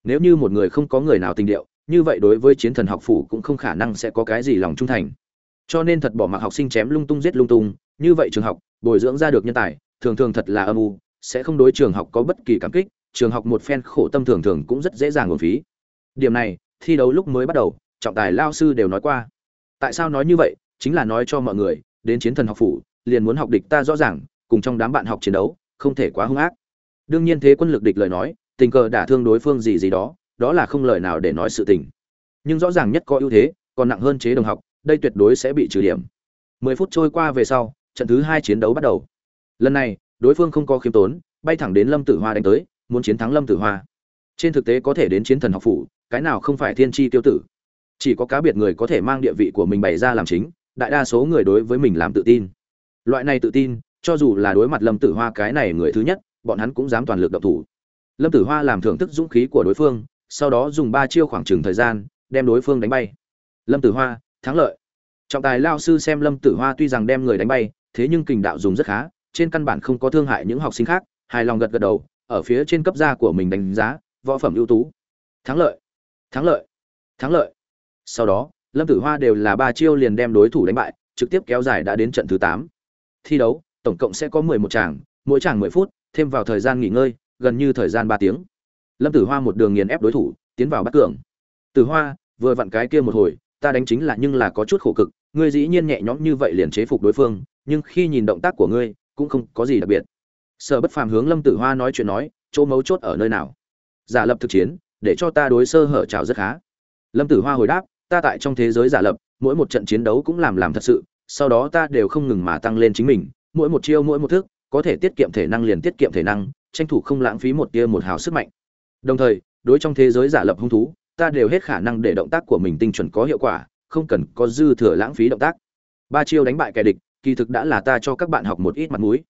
Nếu như một người không có người nào tình điệu, như vậy đối với chiến thần học phủ cũng không khả năng sẽ có cái gì lòng trung thành. Cho nên thật bỏ mặc học sinh chém lung tung giết lung tung như vậy trường học, bồi dưỡng ra được nhân tài, thường thường thật là âm u, sẽ không đối trường học có bất kỳ cảm kích, trường học một phen khổ tâm thường thường cũng rất dễ dàng nguồn phí. Điểm này, thi đấu lúc mới bắt đầu, trọng tài lao sư đều nói qua. Tại sao nói như vậy? Chính là nói cho mọi người, đến chiến thần học phủ, liền muốn học địch ta rõ ràng, cùng trong đám bạn học chiến đấu, không thể quá hung ác. Đương nhiên thế quân lực địch lời nói, tình cờ đả thương đối phương gì gì đó đó là không lời nào để nói sự tình. Nhưng rõ ràng nhất có ưu thế, còn nặng hơn chế đồng học, đây tuyệt đối sẽ bị trừ điểm. 10 phút trôi qua về sau trận thứ hai chiến đấu bắt đầu. Lần này, đối phương không có khiêm tốn, bay thẳng đến lâm tử hoa đánh tới, muốn chiến thắng lâm tử hoa. Trên thực tế có thể đến chiến thần học phủ, cái nào không phải thiên tri tiêu tử. Chỉ có cá biệt người có thể mang địa vị của mình bày ra làm chính, đại đa số người đối với mình làm tự tin. Loại này tự tin, cho dù là đối mặt lâm tử hoa cái này người thứ nhất, bọn hắn cũng dám toàn lực độc thủ. Lâm tử hoa làm thưởng thức dũng khí của đối phương, sau đó dùng ba chiêu khoảng trừng thời gian, đem đối phương đánh bay. Lâm tử hoa, thắng lợi. Trọng tài lao sư xem lâm tử hoa tuy rằng đem người đánh bay thế nhưng kình đạo dùng rất khá, trên căn bản không có thương hại những học sinh khác, hài lòng gật gật đầu, ở phía trên cấp gia của mình đánh giá, võ phẩm ưu tú. Thắng lợi thắng lợi thắng lợi. Sau đó, lâm tử hoa đều là ba chiêu liền đem đối thủ đánh bại, trực tiếp kéo dài đã đến trận thứ tám. Thi đấu, tổng cộng sẽ có mười một tràng, mỗi tràng mười phút, thêm vào thời gian nghỉ ngơi, gần như thời gian ba tiếng. Lâm tử hoa một đường nghiền ép đối thủ, tiến vào bắt cường. Tử hoa, vừa vặn cái kia một hồi, ta đánh chính là nhưng là có chút khổ cực ngươi dĩ nhiên nhẹ nhõm như vậy liền chế phục đối phương, nhưng khi nhìn động tác của ngươi, cũng không có gì đặc biệt. Sở bất phàm hướng lâm tử hoa nói chuyện nói, chỗ mấu chốt ở nơi nào? Giả lập thực chiến, để cho ta đối sơ hở trào rất khá. Lâm tử hoa hồi đáp, ta tại trong thế giới giả lập, mỗi một trận chiến đấu cũng làm làm thật sự, sau đó ta đều không ngừng mà tăng lên chính mình, mỗi một chiêu, mỗi một thức, có thể tiết kiệm thể năng liền tiết kiệm thể năng, tranh thủ không lãng phí một tia một hào sức mạnh. Đồng thời, đối trong thế giới giả lập hung thú, ta đều hết khả năng để động tác của mình tinh chuẩn có hiệu quả không cần có dư thừa lãng phí động tác. Ba chiêu đánh bại kẻ địch, kỳ thực đã là ta cho các bạn học một ít mặt mũi.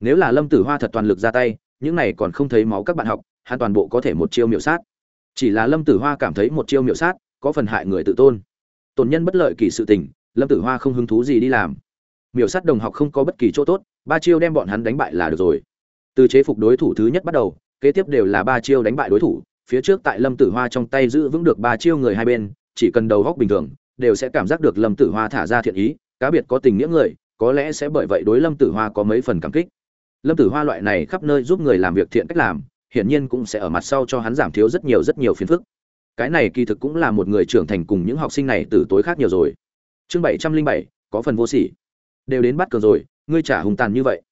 Nếu là lâm tử hoa thật toàn lực ra tay, những này còn không thấy máu các bạn học, hắn toàn bộ có thể một chiêu miểu sát. Chỉ là lâm tử hoa cảm thấy một chiêu miểu sát, có phần hại người tự tôn. Tổn nhân bất lợi kỳ sự tình, lâm tử hoa không hứng thú gì đi làm. Miểu sát đồng học không có bất kỳ chỗ tốt, ba chiêu đem bọn hắn đánh bại là được rồi. Từ chế phục đối thủ thứ nhất bắt đầu, kế tiếp đều là ba chiêu đánh bại đối thủ, phía trước tại lâm tử hoa trong tay giữ vững được ba chiêu người hai bên, chỉ cần đầu góc bình thường đều sẽ cảm giác được lâm tử hoa thả ra thiện ý, cá biệt có tình nghĩa người, có lẽ sẽ bởi vậy đối lâm tử hoa có mấy phần cảm kích. Lâm tử hoa loại này khắp nơi giúp người làm việc thiện cách làm, hiển nhiên cũng sẽ ở mặt sau cho hắn giảm thiếu rất nhiều rất nhiều phiền phức. Cái này kỳ thực cũng là một người trưởng thành cùng những học sinh này từ tối khác nhiều rồi. Chương bảy trăm linh bảy, có phần vô sỉ. Đều đến bắt cờ rồi, ngươi trả hùng tàn như vậy.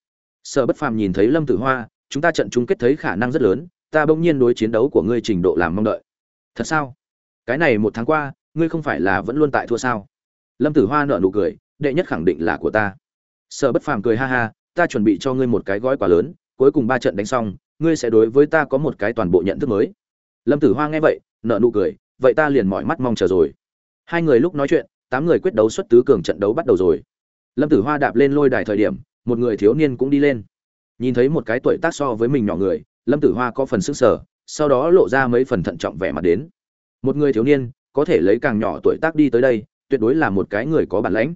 Sở bất phàm nhìn thấy lâm tử hoa, chúng ta trận chung kết thấy khả năng rất lớn, ta bỗng nhiên đối chiến đấu của ngươi trình độ làm mong đợi. Thật sao? Cái này một tháng qua ngươi không phải là vẫn luôn tại thua sao? Lâm tử hoa nợ nụ cười, đệ nhất khẳng định là của ta. Sở bất phàm cười ha ha, ta chuẩn bị cho ngươi một cái gói quà lớn, cuối cùng ba trận đánh xong, ngươi sẽ đối với ta có một cái toàn bộ nhận thức mới. Lâm tử hoa nghe vậy nợ nụ cười, vậy ta liền mọi mắt mong chờ rồi. Hai người lúc nói chuyện, tám người quyết đấu xuất tứ cường trận đấu bắt đầu rồi. Lâm tử hoa đạp lên lôi đài thời điểm, một người thiếu niên cũng đi lên. Nhìn thấy một cái tuổi tác so với mình nhỏ người, lâm tử hoa có phần sức sở sau đó lộ ra mấy phần thận trọng vẻ mặt đến. Một người thiếu niên có thể lấy càng nhỏ tuổi tác đi tới đây, tuyệt đối là một cái người có bản lãnh.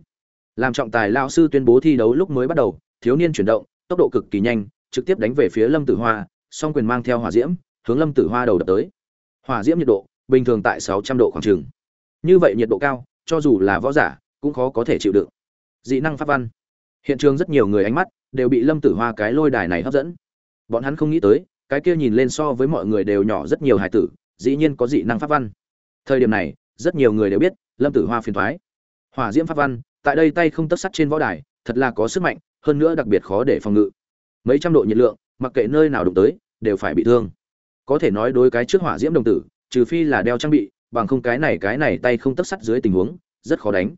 Làm trọng tài lao sư tuyên bố thi đấu lúc mới bắt đầu, thiếu niên chuyển động, tốc độ cực kỳ nhanh, trực tiếp đánh về phía lâm tử hoa, song quyền mang theo hỏa diễm, hướng lâm tử hoa đầu đập tới. Hỏa diễm nhiệt độ, bình thường tại sáu trăm độ khoảng trường như vậy nhiệt độ cao, cho dù là võ giả, cũng khó có thể chịu đựng. Dị năng pháp văn. Hiện trường rất nhiều người ánh mắt đều bị lâm tử hoa cái lôi đài này hấp dẫn. Bọn hắn không nghĩ tới, cái kia nhìn lên so với mọi người đều nhỏ rất nhiều hài tử, dĩ nhiên có dị năng pháp văn thời điểm này, rất nhiều người đều biết, lâm tử hoa phiền thoái hỏa diễm pháp văn, tại đây tay không tất sắt trên võ đài, thật là có sức mạnh, hơn nữa đặc biệt khó để phòng ngự. Mấy trăm độ nhiệt lượng, mặc kệ nơi nào đụng tới, đều phải bị thương. Có thể nói đối cái trước hỏa diễm đồng tử, trừ phi là đeo trang bị, bằng không cái này cái này tay không tất sắt dưới tình huống, rất khó đánh.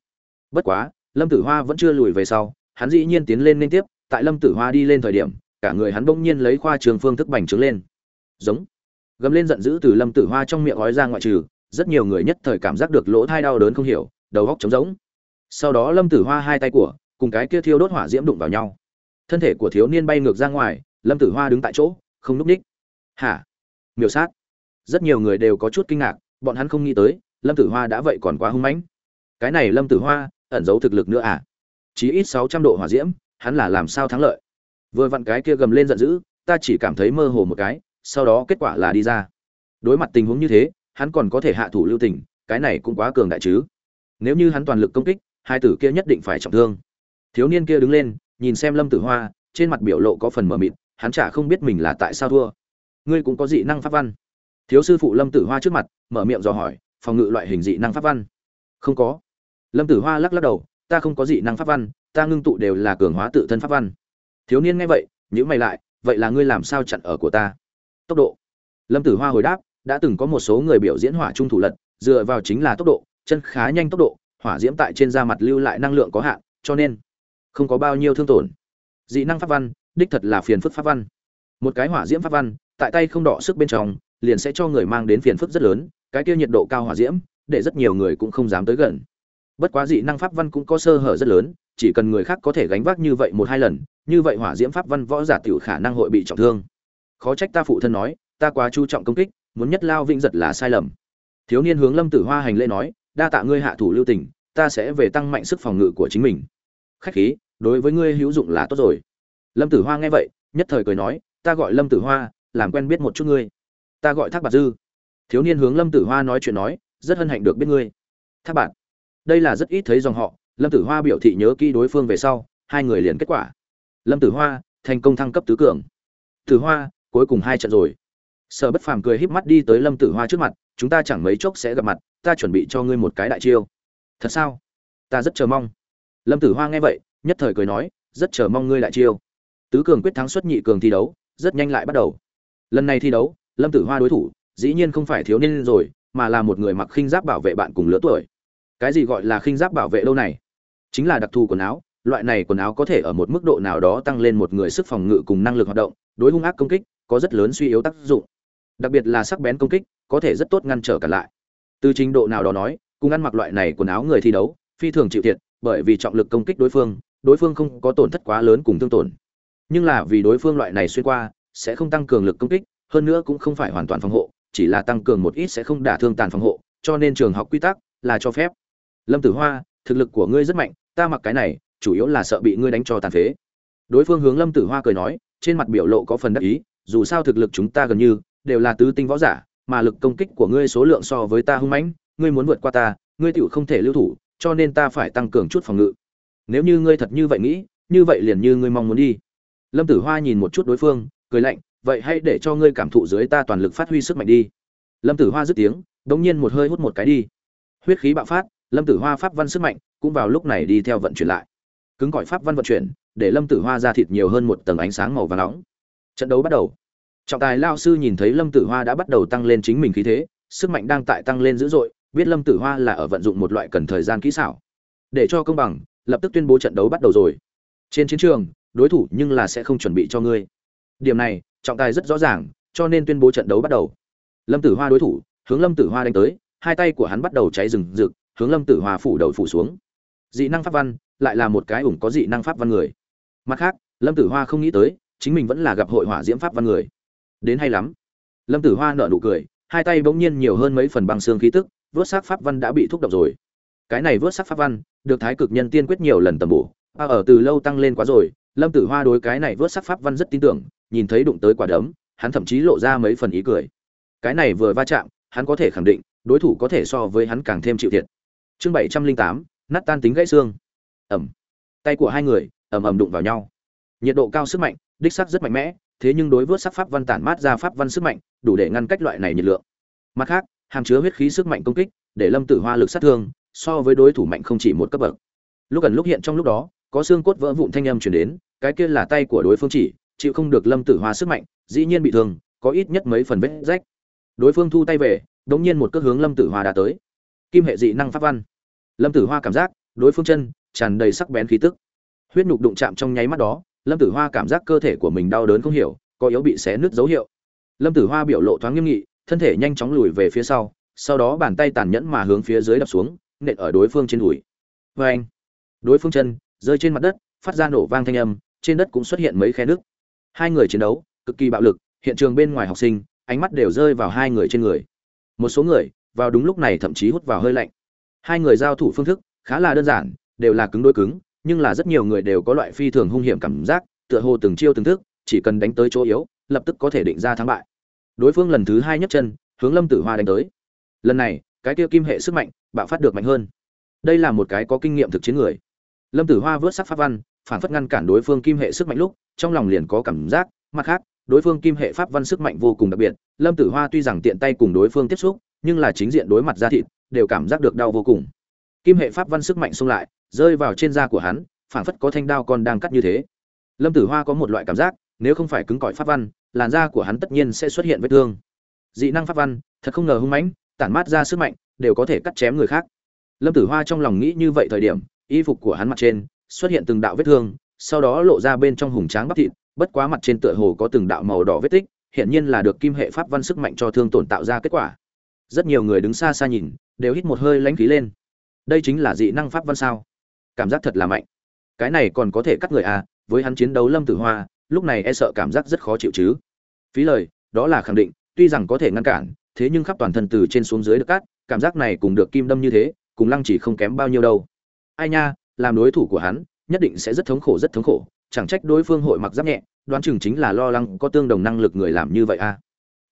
Bất quá, lâm tử hoa vẫn chưa lùi về sau, hắn dĩ nhiên tiến lên liên tiếp, tại lâm tử hoa đi lên thời điểm, cả người hắn bỗng nhiên lấy khoa trường phương thức bành trướng lên. Giống. Gầm lên giận dữ từ lâm tử hoa trong miệng gói ra ngoại trừ rất nhiều người nhất thời cảm giác được lỗ thai đau đớn không hiểu, đầu góc trống rỗng. Sau đó lâm tử hoa hai tay của, cùng cái kia thiêu đốt hỏa diễm đụng vào nhau. Thân thể của thiếu niên bay ngược ra ngoài, lâm tử hoa đứng tại chỗ, không núp ních. Hả? Miêu sát. Rất nhiều người đều có chút kinh ngạc, bọn hắn không nghĩ tới, lâm tử hoa đã vậy còn quá hung mãnh. Cái này lâm tử hoa, ẩn giấu thực lực nữa à? Chí ít sáu trăm độ hỏa diễm, hắn là làm sao thắng lợi? Vừa vặn cái kia gầm lên giận dữ, ta chỉ cảm thấy mơ hồ một cái, sau đó kết quả là đi ra. Đối mặt tình huống như thế hắn còn có thể hạ thủ lưu tình, cái này cũng quá cường đại chứ. Nếu như hắn toàn lực công kích, hai tử kia nhất định phải trọng thương. Thiếu niên kia đứng lên, nhìn xem lâm tử hoa, trên mặt biểu lộ có phần mờ mịt, hắn chả không biết mình là tại sao thua. Ngươi cũng có dị năng pháp văn. Thiếu sư phụ lâm tử hoa trước mặt, mở miệng dò hỏi, phòng ngự loại hình dị năng pháp văn? Không có. Lâm tử hoa lắc lắc đầu, ta không có dị năng pháp văn, ta ngưng tụ đều là cường hóa tự thân pháp văn. Thiếu niên nghe vậy, nhíu mày lại, vậy là ngươi làm sao chặn ở của ta? Tốc độ. Lâm tử hoa hồi đáp đã từng có một số người biểu diễn hỏa trung thủ lật, dựa vào chính là tốc độ, chân khá nhanh tốc độ, hỏa diễm tại trên da mặt lưu lại năng lượng có hạn, cho nên không có bao nhiêu thương tổn. Dị năng pháp văn, đích thật là phiền phức pháp văn. Một cái hỏa diễm pháp văn, tại tay không đỏ sức bên trong, liền sẽ cho người mang đến phiền phức rất lớn, cái kia nhiệt độ cao hỏa diễm, để rất nhiều người cũng không dám tới gần. Bất quá dị năng pháp văn cũng có sơ hở rất lớn, chỉ cần người khác có thể gánh vác như vậy một hai lần, như vậy hỏa diễm pháp văn võ giả tiểu khả năng hội bị trọng thương. Khó trách ta phụ thân nói, ta quá chú trọng công kích muốn nhất lao vĩnh giật là sai lầm. Thiếu niên hướng lâm tử hoa hành lễ nói, đa tạ ngươi hạ thủ lưu tình, ta sẽ về tăng mạnh sức phòng ngự của chính mình. Khách khí, đối với ngươi hữu dụng là tốt rồi. Lâm tử hoa nghe vậy, nhất thời cười nói, ta gọi lâm tử hoa, làm quen biết một chút ngươi. Ta gọi thác bạc dư. Thiếu niên hướng lâm tử hoa nói chuyện nói, rất hân hạnh được biết ngươi. Thác bạc đây là rất ít thấy dòng họ, lâm tử hoa biểu thị nhớ kỹ đối phương về sau, hai người liền kết quả. Lâm tử hoa thành công thăng cấp tứ cường. Tử hoa, cuối cùng hai trận rồi sở bất phàm cười híp mắt đi tới lâm tử hoa trước mặt, chúng ta chẳng mấy chốc sẽ gặp mặt, ta chuẩn bị cho ngươi một cái đại chiêu. Thật sao? Ta rất chờ mong. Lâm tử hoa nghe vậy, nhất thời cười nói, rất chờ mong ngươi đại chiêu. Tứ cường quyết thắng xuất nhị cường thi đấu, rất nhanh lại bắt đầu. Lần này thi đấu, lâm tử hoa đối thủ, dĩ nhiên không phải thiếu niên rồi, mà là một người mặc khinh giáp bảo vệ bạn cùng lứa tuổi. Cái gì gọi là khinh giáp bảo vệ lâu này? Chính là đặc thù quần áo, loại này quần áo có thể ở một mức độ nào đó tăng lên một người sức phòng ngự cùng năng lực hoạt động, đối hung ác công kích có rất lớn suy yếu tác dụng đặc biệt là sắc bén công kích, có thể rất tốt ngăn trở cả lại. Từ trình độ nào đó nói, cùng ăn mặc loại này quần áo người thi đấu, phi thường chịu thiệt, bởi vì trọng lực công kích đối phương đối phương không có tổn thất quá lớn cùng thương tổn. Nhưng là vì đối phương loại này xuyên qua, sẽ không tăng cường lực công kích, hơn nữa cũng không phải hoàn toàn phòng hộ, chỉ là tăng cường một ít sẽ không đả thương tàn phòng hộ, cho nên trường học quy tắc là cho phép. Lâm tử hoa, thực lực của ngươi rất mạnh, ta mặc cái này, chủ yếu là sợ bị ngươi đánh cho tàn phế. Đối phương hướng lâm tử hoa cười nói, trên mặt biểu lộ có phần đắc ý, dù sao thực lực chúng ta gần như đều là tứ tinh võ giả, mà lực công kích của ngươi số lượng so với ta hung mãnh, ngươi muốn vượt qua ta, ngươi tựu không thể lưu thủ, cho nên ta phải tăng cường chút phòng ngự. Nếu như ngươi thật như vậy nghĩ, như vậy liền như ngươi mong muốn đi. Lâm tử hoa nhìn một chút đối phương, cười lạnh, vậy hãy để cho ngươi cảm thụ dưới ta toàn lực phát huy sức mạnh đi. Lâm tử hoa dứt tiếng, đống nhiên một hơi hút một cái đi. Huyết khí bạo phát, lâm tử hoa pháp văn sức mạnh cũng vào lúc này đi theo vận chuyển lại. Cứng cỏi pháp văn vận chuyển, để lâm tử hoa ra thịt nhiều hơn một tầng ánh sáng màu vàng nóng. Trận đấu bắt đầu trọng tài lao sư nhìn thấy lâm tử hoa đã bắt đầu tăng lên chính mình khí thế, sức mạnh đang tại tăng lên dữ dội, biết lâm tử hoa là ở vận dụng một loại cần thời gian kỹ xảo. Để cho công bằng, lập tức tuyên bố trận đấu bắt đầu rồi. Trên chiến trường, đối thủ nhưng là sẽ không chuẩn bị cho ngươi. Điểm này, trọng tài rất rõ ràng, cho nên tuyên bố trận đấu bắt đầu. Lâm tử hoa đối thủ, hướng lâm tử hoa đánh tới, hai tay của hắn bắt đầu cháy rừng rực, hướng lâm tử hoa phủ đầu phủ xuống. Dị năng pháp văn, lại là một cái ủng có dị năng pháp văn người. Mặt khác, lâm tử hoa không nghĩ tới, chính mình vẫn là gặp hội hỏa diễm pháp văn người đến hay lắm. Lâm tử hoa nở nụ cười, hai tay bỗng nhiên nhiều hơn mấy phần băng xương khí tức, vớt sắc pháp văn đã bị thúc độc rồi. Cái này vớt sắc pháp văn, được thái cực nhân tiên quyết nhiều lần tầm bổ. A ở từ lâu tăng lên quá rồi, lâm tử hoa đối cái này vớt sắc pháp văn rất tin tưởng, nhìn thấy đụng tới quả đấm, hắn thậm chí lộ ra mấy phần ý cười. Cái này vừa va chạm, hắn có thể khẳng định, đối thủ có thể so với hắn càng thêm chịu thiệt. Chương bảy trăm linh tám, nát tan tính gãy xương. Ẩm. Tay của hai người, ầm ầm đụng vào nhau. Nhiệt độ cao sức mạnh, đích sắc rất mạnh mẽ thế nhưng đối vớt sắc pháp văn tản mát ra pháp văn sức mạnh, đủ để ngăn cách loại này nhiệt lượng. Mặt khác, hàm chứa huyết khí sức mạnh công kích, để lâm tử hoa lực sát thương, so với đối thủ mạnh không chỉ một cấp bậc. Lúc gần lúc hiện trong lúc đó, có xương cốt vỡ vụn thanh âm chuyển đến, cái kia là tay của đối phương chỉ, chịu không được lâm tử hoa sức mạnh, dĩ nhiên bị thương, có ít nhất mấy phần vết rách. Đối phương thu tay về, đống nhiên một cước hướng lâm tử hoa đã tới. Kim hệ dị năng pháp văn. Lâm tử hoa cảm giác, đối phương chân, tràn đầy sắc bén khí tức. Huyết nhục đụng chạm trong nháy mắt đó lâm tử hoa cảm giác cơ thể của mình đau đớn không hiểu, có yếu bị xé nứt dấu hiệu. Lâm tử hoa biểu lộ thoáng nghiêm nghị, thân thể nhanh chóng lùi về phía sau sau đó bàn tay tàn nhẫn mà hướng phía dưới đập xuống, nện ở đối phương trên đùi. Vê anh, đối phương chân rơi trên mặt đất, phát ra nổ vang thanh âm, trên đất cũng xuất hiện mấy khe nước hai người chiến đấu, cực kỳ bạo lực, hiện trường bên ngoài học sinh, ánh mắt đều rơi vào hai người trên người. Một số người, vào đúng lúc này thậm chí hút vào hơi lạnh. Hai người giao thủ phương thức khá là đơn giản, đều là cứng đôi cứng nhưng là rất nhiều người đều có loại phi thường hung hiểm cảm giác, tựa hồ từng chiêu từng thức, chỉ cần đánh tới chỗ yếu, lập tức có thể định ra thắng bại. Đối phương lần thứ hai nhấc chân, hướng lâm tử hoa đánh tới. Lần này, cái kia kim hệ sức mạnh, bạo phát được mạnh hơn. Đây là một cái có kinh nghiệm thực chiến người. Lâm tử hoa vớt sắc pháp văn phản phất ngăn cản đối phương kim hệ sức mạnh lúc, trong lòng liền có cảm giác, mặt khác, đối phương kim hệ pháp văn sức mạnh vô cùng đặc biệt. Lâm tử hoa tuy rằng tiện tay cùng đối phương tiếp xúc, nhưng là chính diện đối mặt ra thịt, đều cảm giác được đau vô cùng. Kim hệ pháp văn sức mạnh xung lại rơi vào trên da của hắn, phảng phất có thanh đao còn đang cắt như thế. Lâm tử hoa có một loại cảm giác, nếu không phải cứng cỏi pháp văn, làn da của hắn tất nhiên sẽ xuất hiện vết thương. Dị năng pháp văn, thật không ngờ hung mãnh, tản mát ra sức mạnh, đều có thể cắt chém người khác. Lâm tử hoa trong lòng nghĩ như vậy thời điểm, y phục của hắn mặt trên xuất hiện từng đạo vết thương, sau đó lộ ra bên trong hùng tráng bắp thịt, bất quá mặt trên tựa hồ có từng đạo màu đỏ vết tích hiện nhiên là được kim hệ pháp văn sức mạnh cho thương tổn tạo ra kết quả. Rất nhiều người đứng xa xa nhìn, đều hít một hơi lãnh khí lên. Đây chính là dị năng pháp văn sao? Cảm giác thật là mạnh. Cái này còn có thể cắt người à với hắn chiến đấu lâm tử hoa, lúc này e sợ cảm giác rất khó chịu chứ. Phí lời, đó là khẳng định, tuy rằng có thể ngăn cản, thế nhưng khắp toàn thân từ trên xuống dưới được cắt, cảm giác này cùng được kim đâm như thế, cùng lăng chỉ không kém bao nhiêu đâu. Ai nha, làm đối thủ của hắn, nhất định sẽ rất thống khổ, rất thống khổ, chẳng trách đối phương hội mặc giáp nhẹ, đoán chừng chính là lo lắng có tương đồng năng lực người làm như vậy a à.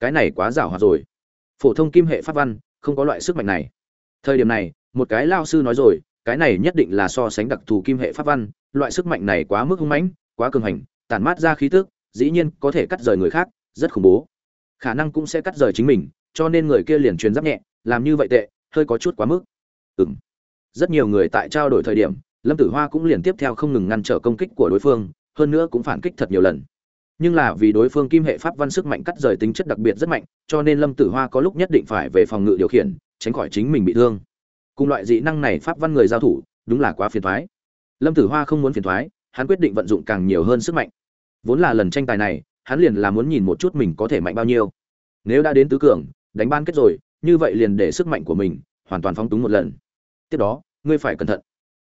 cái này quá giảo hoạt rồi. Phổ thông kim hệ pháp văn, không có loại sức mạnh này. Thời điểm này, một cái lao sư nói rồi cái này nhất định là so sánh đặc thù kim hệ pháp văn, loại sức mạnh này quá mức hung mãnh, quá cường hành, tản mát ra khí tức, dĩ nhiên có thể cắt rời người khác, rất khủng bố. Khả năng cũng sẽ cắt rời chính mình, cho nên người kia liền truyền giáp nhẹ, làm như vậy tệ, hơi có chút quá mức. Ừm. rất nhiều người tại trao đổi thời điểm, lâm tử hoa cũng liền tiếp theo không ngừng ngăn trở công kích của đối phương, hơn nữa cũng phản kích thật nhiều lần. Nhưng là vì đối phương kim hệ pháp văn sức mạnh cắt rời tính chất đặc biệt rất mạnh, cho nên lâm tử hoa có lúc nhất định phải về phòng ngự điều khiển, tránh khỏi chính mình bị thương cùng loại dị năng này pháp văn người giao thủ, đúng là quá phiền thoái lâm tử hoa không muốn phiền thoái hắn quyết định vận dụng càng nhiều hơn sức mạnh. Vốn là lần tranh tài này, hắn liền là muốn nhìn một chút mình có thể mạnh bao nhiêu. Nếu đã đến tứ cường, đánh ban kết rồi, như vậy liền để sức mạnh của mình hoàn toàn phóng túng một lần. Tiếp đó, ngươi phải cẩn thận.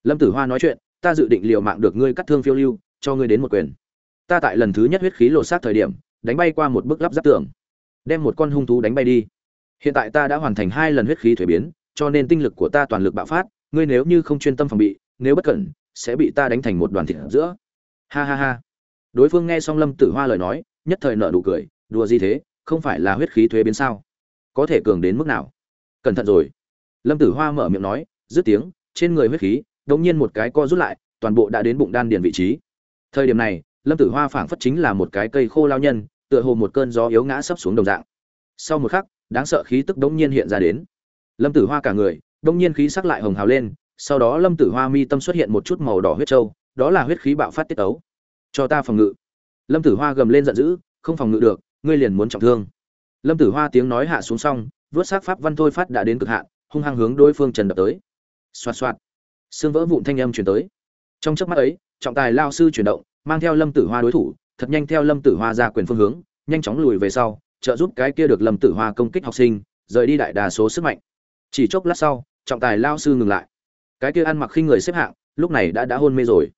Lâm tử hoa nói chuyện, ta dự định liều mạng được ngươi cắt thương phiêu lưu, cho ngươi đến một quyền. Ta tại lần thứ nhất huyết khí lột xác thời điểm, đánh bay qua một bức lắp giáp tường. Đem một con hung thú đánh bay đi. Hiện tại ta đã hoàn thành hai lần huyết khí thuế biến cho nên tinh lực của ta toàn lực bạo phát, ngươi nếu như không chuyên tâm phòng bị, nếu bất cẩn, sẽ bị ta đánh thành một đoàn thịt giữa. Ha ha ha. Đối phương nghe xong lâm tử hoa lời nói, nhất thời nợ nụ cười, đùa gì thế, không phải là huyết khí thuế biến sao? Có thể cường đến mức nào? Cẩn thận rồi. Lâm tử hoa mở miệng nói, dứt tiếng, trên người huyết khí đột nhiên một cái co rút lại, toàn bộ đã đến bụng đan điền vị trí. Thời điểm này, lâm tử hoa phảng phất chính là một cái cây khô lao nhân, tựa hồ một cơn gió yếu ngã sấp xuống đồng dạng. Sau một khắc, đáng sợ khí tức đống nhiên hiện ra đến lâm tử hoa cả người, đông nhiên khí sắc lại hồng hào lên, sau đó lâm tử hoa mi tâm xuất hiện một chút màu đỏ huyết trâu, đó là huyết khí bạo phát tiết ấu cho ta phòng ngự. Lâm tử hoa gầm lên giận dữ, không phòng ngự được, ngươi liền muốn trọng thương. Lâm tử hoa tiếng nói hạ xuống xong, vớt sát pháp văn thôi phát đã đến cực hạn, hung hăng hướng đối phương trần đập tới. Xoạt xoạt. Xương vỡ vụn thanh âm chuyển tới. Trong chớp mắt ấy, trọng tài lao sư chuyển động, mang theo lâm tử hoa đối thủ, thật nhanh theo lâm tử hoa ra quyền phương hướng, nhanh chóng lùi về sau, trợ giúp cái kia được lâm tử hoa công kích học sinh, rời đi đại đa số sức mạnh chỉ chốc lát sau, trọng tài lao sư ngừng lại. Cái kia ăn mặc khinh người xếp hạng, lúc này đã đã hôn mê rồi.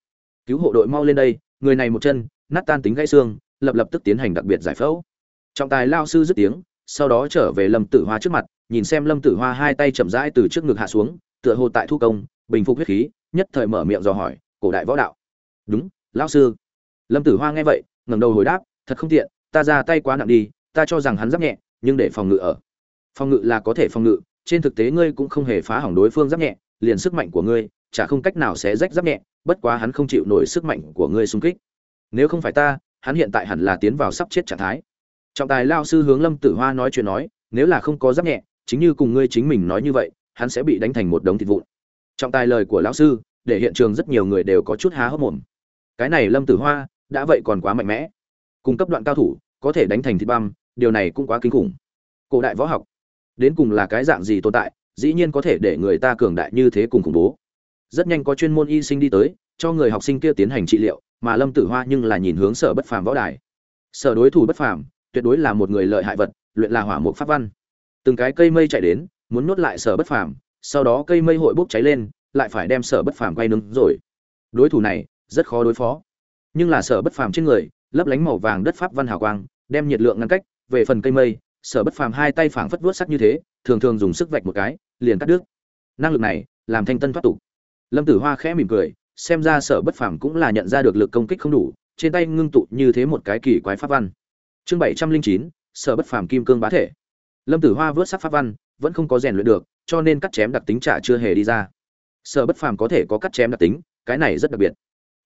Cứu hộ đội mau lên đây, người này một chân, nát tan tính gãy xương, lập lập tức tiến hành đặc biệt giải phẫu. Trọng tài lao sư dứt tiếng, sau đó trở về lâm tử hoa trước mặt, nhìn xem lâm tử hoa hai tay chậm rãi từ trước ngực hạ xuống, tựa hồ tại thu công, bình phục huyết khí, nhất thời mở miệng dò hỏi, cổ đại võ đạo? Đúng, lão sư. Lâm tử hoa nghe vậy, ngẩng đầu hồi đáp, thật không tiện, ta ra tay quá nặng đi, ta cho rằng hắn giáp nhẹ, nhưng để phòng ngự ở. Phòng ngự là có thể phòng ngự trên thực tế ngươi cũng không hề phá hỏng đối phương giáp nhẹ, liền sức mạnh của ngươi, chả không cách nào sẽ rách giáp nhẹ, bất quá hắn không chịu nổi sức mạnh của ngươi xung kích. Nếu không phải ta, hắn hiện tại hẳn là tiến vào sắp chết trạng thái. Trọng tài lao sư hướng lâm tử hoa nói chuyện nói, nếu là không có giáp nhẹ, chính như cùng ngươi chính mình nói như vậy, hắn sẽ bị đánh thành một đống thịt vụn. Trọng tài lời của lão sư, để hiện trường rất nhiều người đều có chút há hốc mồm. Cái này lâm tử hoa, đã vậy còn quá mạnh mẽ. Cung cấp đoạn cao thủ, có thể đánh thành thịt băm, điều này cũng quá kinh khủng. Cổ đại võ học đến cùng là cái dạng gì tồn tại, dĩ nhiên có thể để người ta cường đại như thế cùng khủng bố. Rất nhanh có chuyên môn y sinh đi tới, cho người học sinh kia tiến hành trị liệu, mà lâm tử hoa nhưng là nhìn hướng sở bất phàm võ đài. Sở đối thủ bất phàm, tuyệt đối là một người lợi hại vật, luyện là hỏa mục pháp văn. Từng cái cây mây chạy đến, muốn nuốt lại sở bất phàm, sau đó cây mây hội bốc cháy lên, lại phải đem sở bất phàm quay nướng rồi. Đối thủ này, rất khó đối phó. Nhưng là sở bất phàm trên người, lấp lánh màu vàng đất pháp văn hào quang, đem nhiệt lượng ngăn cách, về phần cây mây sở bất phàm hai tay phảng phất vuốt sắc như thế, thường thường dùng sức vạch một cái, liền cắt đứt. Năng lực này, làm thanh tân thoát tục. Lâm tử hoa khẽ mỉm cười, xem ra sở bất phàm cũng là nhận ra được lực công kích không đủ, trên tay ngưng tụ như thế một cái kỳ quái pháp văn. Chương bảy trăm linh chín, sở bất phàm kim cương bá thể. Lâm tử hoa vớt sắc pháp văn, vẫn không có rèn luyện được, cho nên cắt chém đặc tính trả chưa hề đi ra. Sở bất phàm có thể có cắt chém đặc tính, cái này rất đặc biệt.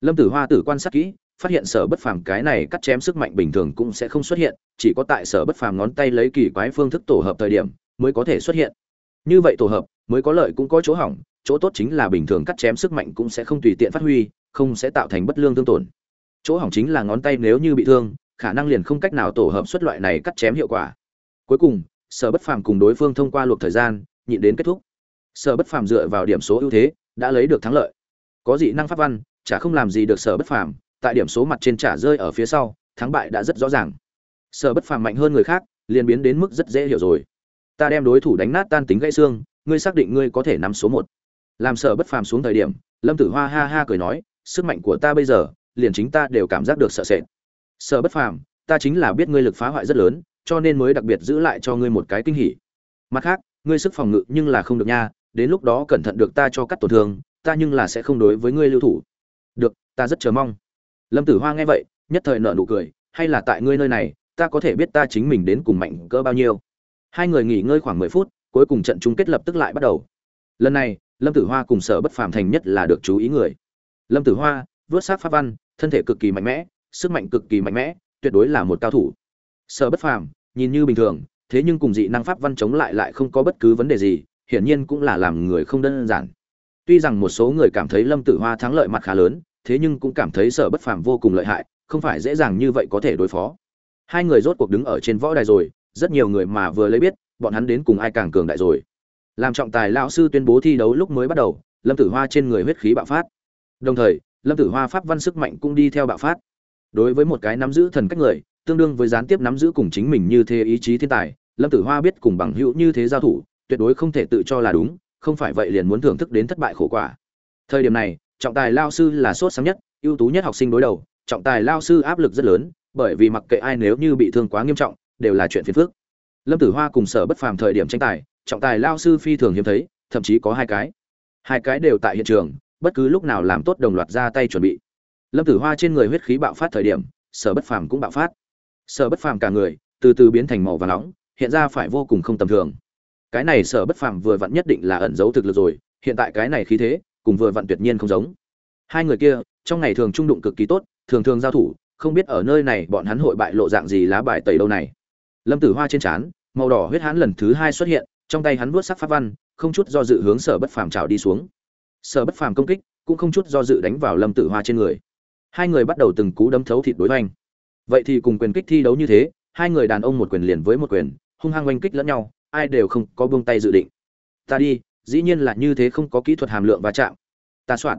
Lâm tử hoa tử quan sát kỹ phát hiện sở bất phàm cái này cắt chém sức mạnh bình thường cũng sẽ không xuất hiện, chỉ có tại sở bất phàm ngón tay lấy kỳ quái phương thức tổ hợp thời điểm mới có thể xuất hiện. Như vậy tổ hợp mới có lợi cũng có chỗ hỏng, chỗ tốt chính là bình thường cắt chém sức mạnh cũng sẽ không tùy tiện phát huy, không sẽ tạo thành bất lương tương tổn. Chỗ hỏng chính là ngón tay nếu như bị thương, khả năng liền không cách nào tổ hợp xuất loại này cắt chém hiệu quả. Cuối cùng, sở bất phàm cùng đối phương thông qua luộc thời gian, nhịn đến kết thúc. Sở bất phàm dựa vào điểm số ưu thế, đã lấy được thắng lợi. Có dị năng pháp văn, chả không làm gì được sở bất phàm tại điểm số mặt trên trả rơi ở phía sau, thắng bại đã rất rõ ràng. Sở bất phàm mạnh hơn người khác, liền biến đến mức rất dễ hiểu rồi. Ta đem đối thủ đánh nát tan tính gãy xương, ngươi xác định ngươi có thể nắm số một. Làm sở bất phàm xuống thời điểm, lâm tử hoa ha ha cười nói, sức mạnh của ta bây giờ, liền chính ta đều cảm giác được sợ sệt. Sở bất phàm, ta chính là biết ngươi lực phá hoại rất lớn, cho nên mới đặc biệt giữ lại cho ngươi một cái kinh hỉ. Mặt khác, ngươi sức phòng ngự nhưng là không được nha, đến lúc đó cẩn thận được ta cho cắt tổn thương, ta nhưng là sẽ không đối với ngươi lưu thủ. Được, ta rất chờ mong lâm tử hoa nghe vậy, nhất thời nợ nụ cười, hay là tại ngươi nơi này, ta có thể biết ta chính mình đến cùng mạnh cỡ bao nhiêu? Hai người nghỉ ngơi khoảng mười phút, cuối cùng trận chung kết lập tức lại bắt đầu. Lần này, lâm tử hoa cùng sở bất phàm thành nhất là được chú ý người. Lâm tử hoa, vớt sát pháp văn, thân thể cực kỳ mạnh mẽ, sức mạnh cực kỳ mạnh mẽ, tuyệt đối là một cao thủ. Sở bất phàm, nhìn như bình thường, thế nhưng cùng dị năng pháp văn chống lại lại không có bất cứ vấn đề gì, hiển nhiên cũng là làm người không đơn giản. Tuy rằng một số người cảm thấy lâm tử hoa thắng lợi mặt khá lớn thế nhưng cũng cảm thấy sở bất phàm vô cùng lợi hại, không phải dễ dàng như vậy có thể đối phó. Hai người rốt cuộc đứng ở trên võ đài rồi, rất nhiều người mà vừa lấy biết, bọn hắn đến cùng ai càng cường đại rồi. Làm trọng tài lão sư tuyên bố thi đấu lúc mới bắt đầu, lâm tử hoa trên người huyết khí bạo phát. Đồng thời, lâm tử hoa pháp văn sức mạnh cũng đi theo bạo phát. Đối với một cái nắm giữ thần cách người, tương đương với gián tiếp nắm giữ cùng chính mình như thế ý chí thiên tài, lâm tử hoa biết cùng bằng hữu như thế giao thủ, tuyệt đối không thể tự cho là đúng, không phải vậy liền muốn thưởng thức đến thất bại khổ quả. Thời điểm này trọng tài lao sư là sốt sáng nhất, ưu tú nhất học sinh đối đầu, trọng tài lao sư áp lực rất lớn, bởi vì mặc kệ ai nếu như bị thương quá nghiêm trọng, đều là chuyện phiền phức. Lâm tử hoa cùng sở bất phàm thời điểm tranh tài, trọng tài lao sư phi thường hiếm thấy, thậm chí có hai cái. Hai cái đều tại hiện trường, bất cứ lúc nào làm tốt đồng loạt ra tay chuẩn bị. Lâm tử hoa trên người huyết khí bạo phát thời điểm, sở bất phàm cũng bạo phát. Sở bất phàm cả người, từ từ biến thành màu và nóng, hiện ra phải vô cùng không tầm thường. Cái này sở bất phàm vừa vặn nhất định là ẩn giấu thực lực rồi, hiện tại cái này khí thế cùng vừa vặn tuyệt nhiên không giống. Hai người kia, trong ngày thường trung đụng cực kỳ tốt, thường thường giao thủ, không biết ở nơi này bọn hắn hội bại lộ dạng gì lá bài tẩy đâu này. Lâm tử hoa trên trán, màu đỏ huyết hãn lần thứ hai xuất hiện, trong tay hắn vuốt sắc pháp văn, không chút do dự hướng sở bất phàm trào đi xuống. Sở bất phàm công kích, cũng không chút do dự đánh vào lâm tử hoa trên người. Hai người bắt đầu từng cú đấm thấu thịt đối hoành. Vậy thì cùng quyền kích thi đấu như thế, hai người đàn ông một quyền liền với một quyền, hung hăng oanh kích lẫn nhau, ai đều không có buông tay dự định. Ta đi dĩ nhiên là như thế không có kỹ thuật hàm lượng va chạm. Ta soạn.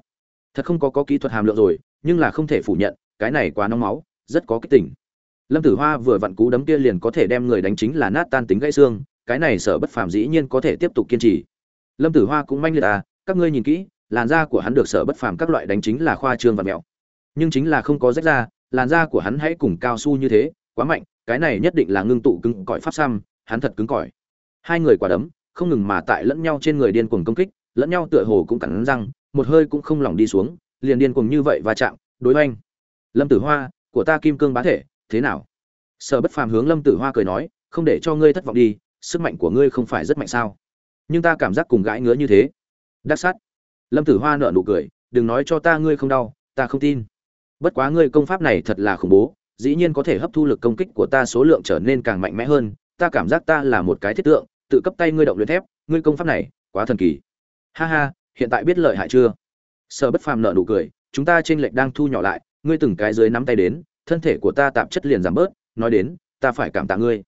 Thật không có có kỹ thuật hàm lượng rồi, nhưng là không thể phủ nhận, cái này quá nóng máu, rất có kích tỉnh lâm tử hoa vừa vặn cú đấm kia liền có thể đem người đánh chính là nát tan tính gãy xương, cái này sở bất phàm dĩ nhiên có thể tiếp tục kiên trì. Lâm tử hoa cũng manh liệt à các ngươi nhìn kỹ, làn da của hắn được sở bất phàm các loại đánh chính là khoa trương và mèo nhưng chính là không có rách da, làn da của hắn hãy cùng cao su như thế, quá mạnh, cái này nhất định là ngưng tụ cứng cỏi pháp xăm, hắn thật cứng cỏi. Hai người quả đấm không ngừng mà tại lẫn nhau trên người điên cuồng công kích, lẫn nhau tựa hồ cũng cắn răng, một hơi cũng không lỏng đi xuống, liền điên cuồng như vậy va chạm, đối hoành. lâm tử hoa, của ta kim cương bá thể, thế nào? Sở bất phàm hướng lâm tử hoa cười nói, không để cho ngươi thất vọng đi, sức mạnh của ngươi không phải rất mạnh sao? Nhưng ta cảm giác cùng gãi ngứa như thế. Đắc sát. Lâm tử hoa nở nụ cười, đừng nói cho ta ngươi không đau, ta không tin. Bất quá ngươi công pháp này thật là khủng bố, dĩ nhiên có thể hấp thu lực công kích của ta số lượng trở nên càng mạnh mẽ hơn, ta cảm giác ta là một cái thiết tượng tự cấp tay ngươi động luyện thép, ngươi công pháp này, quá thần kỳ. Ha ha, hiện tại biết lợi hại chưa? Sở bất phàm nợ nụ cười, chúng ta trên lệch đang thu nhỏ lại, ngươi từng cái dưới nắm tay đến, thân thể của ta tạp chất liền giảm bớt, nói đến, ta phải cảm tạ ngươi.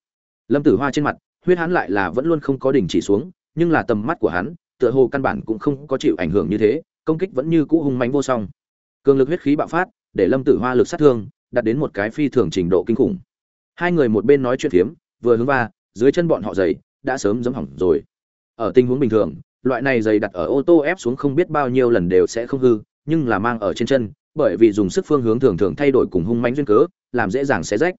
Lâm tử hoa trên mặt, huyết hắn lại là vẫn luôn không có đỉnh chỉ xuống, nhưng là tầm mắt của hắn, tựa hồ căn bản cũng không có chịu ảnh hưởng như thế, công kích vẫn như cũ hung mãnh vô song. Cường lực huyết khí bạo phát, để lâm tử hoa lực sát thương, đạt đến một cái phi thường trình độ kinh khủng. Hai người một bên nói chuyện phiếm, vừa hướng va dưới chân bọn họ giày đã sớm giấm hỏng rồi. Ở tình huống bình thường, loại này giày đặt ở ô tô ép xuống không biết bao nhiêu lần đều sẽ không hư, nhưng là mang ở trên chân, bởi vì dùng sức phương hướng thường thường thay đổi cùng hung mãnh duyên cớ, làm dễ dàng xé rách.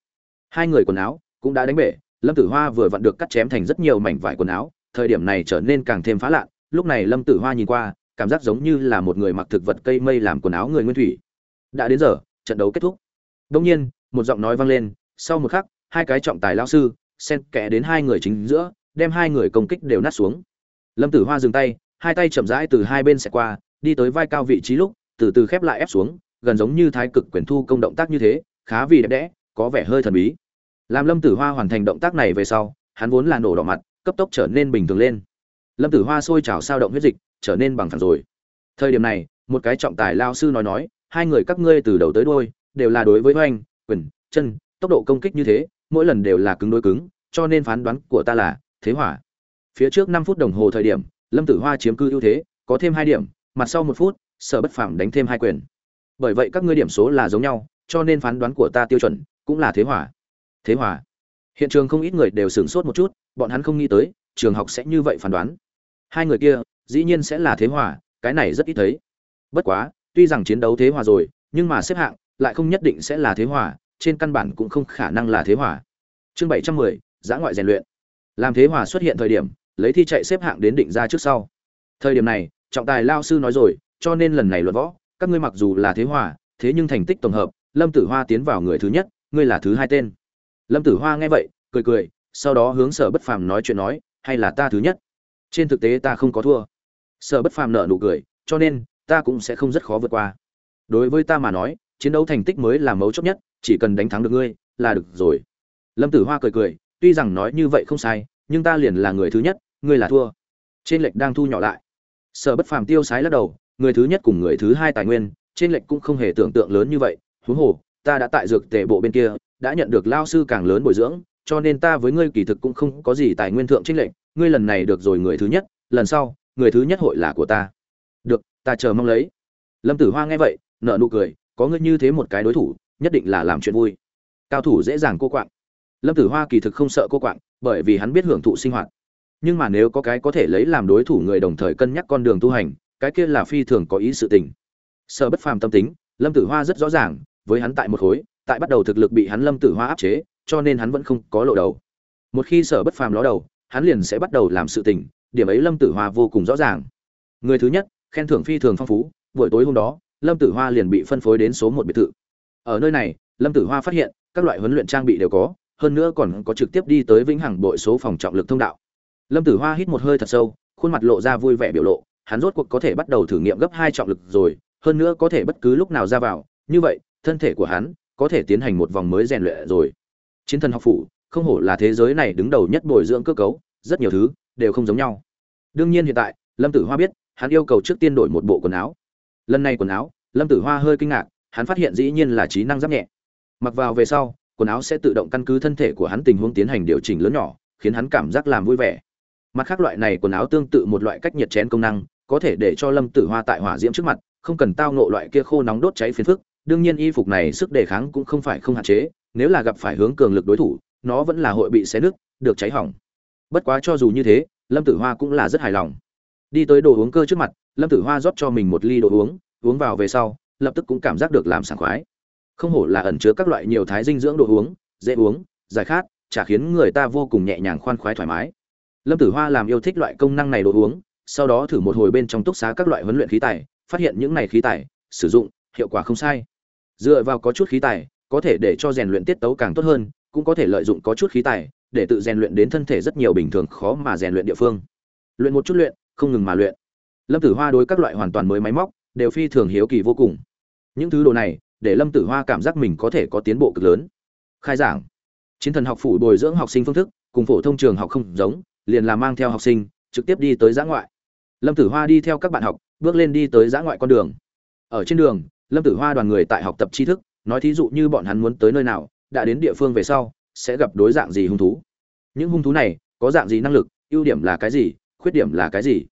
Hai người quần áo cũng đã đánh bể, lâm tử hoa vừa vặn được cắt chém thành rất nhiều mảnh vải quần áo, thời điểm này trở nên càng thêm phá lạ, lúc này lâm tử hoa nhìn qua, cảm giác giống như là một người mặc thực vật cây mây làm quần áo người nguyên thủy. Đã đến giờ, trận đấu kết thúc. Đông nhiên, một giọng nói vang lên, sau một khắc, hai cái trọng tài lao sư, xen kẽ đến hai người chính giữa đem hai người công kích đều nát xuống. Lâm tử hoa dừng tay, hai tay chậm rãi từ hai bên xẹt qua, đi tới vai cao vị trí lúc, từ từ khép lại ép xuống, gần giống như thái cực quyền thu công động tác như thế, khá vì đẹp đẽ, có vẻ hơi thần bí. Làm lâm tử hoa hoàn thành động tác này về sau, hắn vốn là nổ đỏ mặt, cấp tốc trở nên bình thường lên. Lâm tử hoa sôi trào sao động huyết dịch, trở nên bằng thẳng rồi. Thời điểm này, một cái trọng tài lao sư nói nói, hai người các ngươi từ đầu tới đôi đều là đối với oanh, quyền, chân, tốc độ công kích như thế, mỗi lần đều là cứng đối cứng, cho nên phán đoán của ta là thế hỏa. Phía trước năm phút đồng hồ thời điểm, lâm tử hoa chiếm cư ưu thế, có thêm hai điểm, mặt sau một phút, sở bất phàm đánh thêm hai quyền. Bởi vậy các ngươi điểm số là giống nhau, cho nên phán đoán của ta tiêu chuẩn cũng là thế hỏa. Thế hỏa. Hiện trường không ít người đều sửng sốt một chút, bọn hắn không nghĩ tới, trường học sẽ như vậy phán đoán. Hai người kia, dĩ nhiên sẽ là thế hỏa, cái này rất ít thấy. Bất quá, tuy rằng chiến đấu thế hòa rồi, nhưng mà xếp hạng lại không nhất định sẽ là thế hòa trên căn bản cũng không khả năng là thế hòa chương bảy trăm mười, giã ngoại rèn luyện làm thế hòa xuất hiện thời điểm, lấy thi chạy xếp hạng đến định ra trước sau. Thời điểm này, trọng tài lao sư nói rồi, cho nên lần này luận võ, các ngươi mặc dù là thế hòa, thế nhưng thành tích tổng hợp, lâm tử hoa tiến vào người thứ nhất, ngươi là thứ hai tên. Lâm tử hoa nghe vậy, cười cười, sau đó hướng sở bất phàm nói chuyện nói, hay là ta thứ nhất? Trên thực tế ta không có thua. Sở bất phàm nợ nụ cười, cho nên, ta cũng sẽ không rất khó vượt qua. Đối với ta mà nói, chiến đấu thành tích mới là mấu chốt nhất, chỉ cần đánh thắng được ngươi, là được rồi. Lâm tử hoa cười cười tuy rằng nói như vậy không sai, nhưng ta liền là người thứ nhất, ngươi là thua. Trên lệch đang thu nhỏ lại. Sở bất phàm tiêu sái lắc đầu, người thứ nhất cùng người thứ hai tài nguyên, trên lệch cũng không hề tưởng tượng lớn như vậy. Huống hồ, ta đã tại dược tề bộ bên kia, đã nhận được lao sư càng lớn bồi dưỡng, cho nên ta với ngươi kỳ thực cũng không có gì tài nguyên thượng trên lệch. Ngươi lần này được rồi người thứ nhất, lần sau, người thứ nhất hội là của ta. Được, ta chờ mong lấy. Lâm tử hoa nghe vậy nợ nụ cười, có ngươi như thế một cái đối thủ, nhất định là làm chuyện vui. Cao thủ dễ dàng cô quạng lâm tử hoa kỳ thực không sợ cô quạng, bởi vì hắn biết hưởng thụ sinh hoạt. Nhưng mà nếu có cái có thể lấy làm đối thủ người đồng thời cân nhắc con đường tu hành, cái kia là phi thường có ý sự tình. Sợ bất phàm tâm tính, lâm tử hoa rất rõ ràng, với hắn tại một khối, tại bắt đầu thực lực bị hắn lâm tử hoa áp chế, cho nên hắn vẫn không có lộ đầu. Một khi sở bất phàm ló đầu, hắn liền sẽ bắt đầu làm sự tình, điểm ấy lâm tử hoa vô cùng rõ ràng. Người thứ nhất, khen thưởng phi thường phong phú, buổi tối hôm đó, lâm tử hoa liền bị phân phối đến số một biệt thự. Ở nơi này, lâm tử hoa phát hiện, các loại huấn luyện trang bị đều có hơn nữa còn có trực tiếp đi tới vĩnh hằng bội số phòng trọng lực thông đạo. Lâm tử hoa hít một hơi thật sâu, khuôn mặt lộ ra vui vẻ biểu lộ, hắn rốt cuộc có thể bắt đầu thử nghiệm gấp hai trọng lực rồi, hơn nữa có thể bất cứ lúc nào ra vào, như vậy, thân thể của hắn có thể tiến hành một vòng mới rèn luyện rồi. Chiến thần học phủ, không hổ là thế giới này đứng đầu nhất bồi dưỡng cơ cấu, rất nhiều thứ đều không giống nhau. Đương nhiên hiện tại, lâm tử hoa biết, hắn yêu cầu trước tiên đổi một bộ quần áo. Lần này quần áo, lâm tử hoa hơi kinh ngạc, hắn phát hiện dĩ nhiên là trí năng giáp nhẹ. Mặc vào về sau quần áo sẽ tự động căn cứ thân thể của hắn tình huống tiến hành điều chỉnh lớn nhỏ, khiến hắn cảm giác làm vui vẻ. Mặt khác loại này quần áo tương tự một loại cách nhiệt chén công năng, có thể để cho lâm tử hoa tại hỏa diễm trước mặt, không cần tao nộ loại kia khô nóng đốt cháy phiền phức. Đương nhiên y phục này sức đề kháng cũng không phải không hạn chế, nếu là gặp phải hướng cường lực đối thủ, nó vẫn là hội bị xé nứt, được cháy hỏng. Bất quá cho dù như thế, lâm tử hoa cũng là rất hài lòng. Đi tới đồ uống cơ trước mặt, lâm tử hoa rót cho mình một ly đồ uống uống vào về sau, lập tức cũng cảm giác được làm sảng khoái không hổ là ẩn chứa các loại nhiều thái dinh dưỡng đồ uống, dễ uống, giải khát, chả khiến người ta vô cùng nhẹ nhàng khoan khoái thoải mái. Lâm tử hoa làm yêu thích loại công năng này đồ uống, sau đó thử một hồi bên trong túc xá các loại huấn luyện khí tài, phát hiện những này khí tài, sử dụng, hiệu quả không sai. Dựa vào có chút khí tài, có thể để cho rèn luyện tiết tấu càng tốt hơn, cũng có thể lợi dụng có chút khí tài, để tự rèn luyện đến thân thể rất nhiều bình thường khó mà rèn luyện địa phương. Luyện một chút luyện, không ngừng mà luyện. Lâm tử hoa đối các loại hoàn toàn mới máy móc, đều phi thường hiếu kỳ vô cùng. Những thứ đồ này để lâm tử hoa cảm giác mình có thể có tiến bộ cực lớn. Khai giảng. Chiến thần học phủ bồi dưỡng học sinh phương thức, cùng phổ thông trường học không giống, liền là mang theo học sinh, trực tiếp đi tới giã ngoại. Lâm tử hoa đi theo các bạn học, bước lên đi tới giã ngoại con đường. Ở trên đường, lâm tử hoa đoàn người tại học tập tri thức, nói thí dụ như bọn hắn muốn tới nơi nào, đã đến địa phương về sau, sẽ gặp đối dạng gì hung thú. Những hung thú này, có dạng gì năng lực, ưu điểm là cái gì, khuyết điểm là cái gì?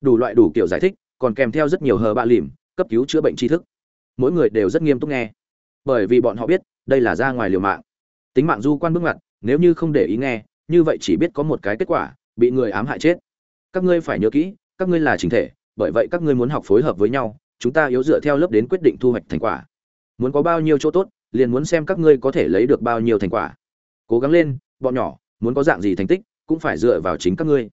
Đủ loại đủ kiểu giải thích, còn kèm theo rất nhiều hờ bạ lìm cấp cứu chữa bệnh tri thức mỗi người đều rất nghiêm túc nghe. Bởi vì bọn họ biết, đây là ra ngoài liều mạng. Tính mạng du quan bước ngoặt, nếu như không để ý nghe, như vậy chỉ biết có một cái kết quả, bị người ám hại chết. Các ngươi phải nhớ kỹ, các ngươi là chính thể, bởi vậy các ngươi muốn học phối hợp với nhau, chúng ta yếu dựa theo lớp đến quyết định thu hoạch thành quả. Muốn có bao nhiêu chỗ tốt, liền muốn xem các ngươi có thể lấy được bao nhiêu thành quả. Cố gắng lên, bọn nhỏ, muốn có dạng gì thành tích, cũng phải dựa vào chính các ngươi.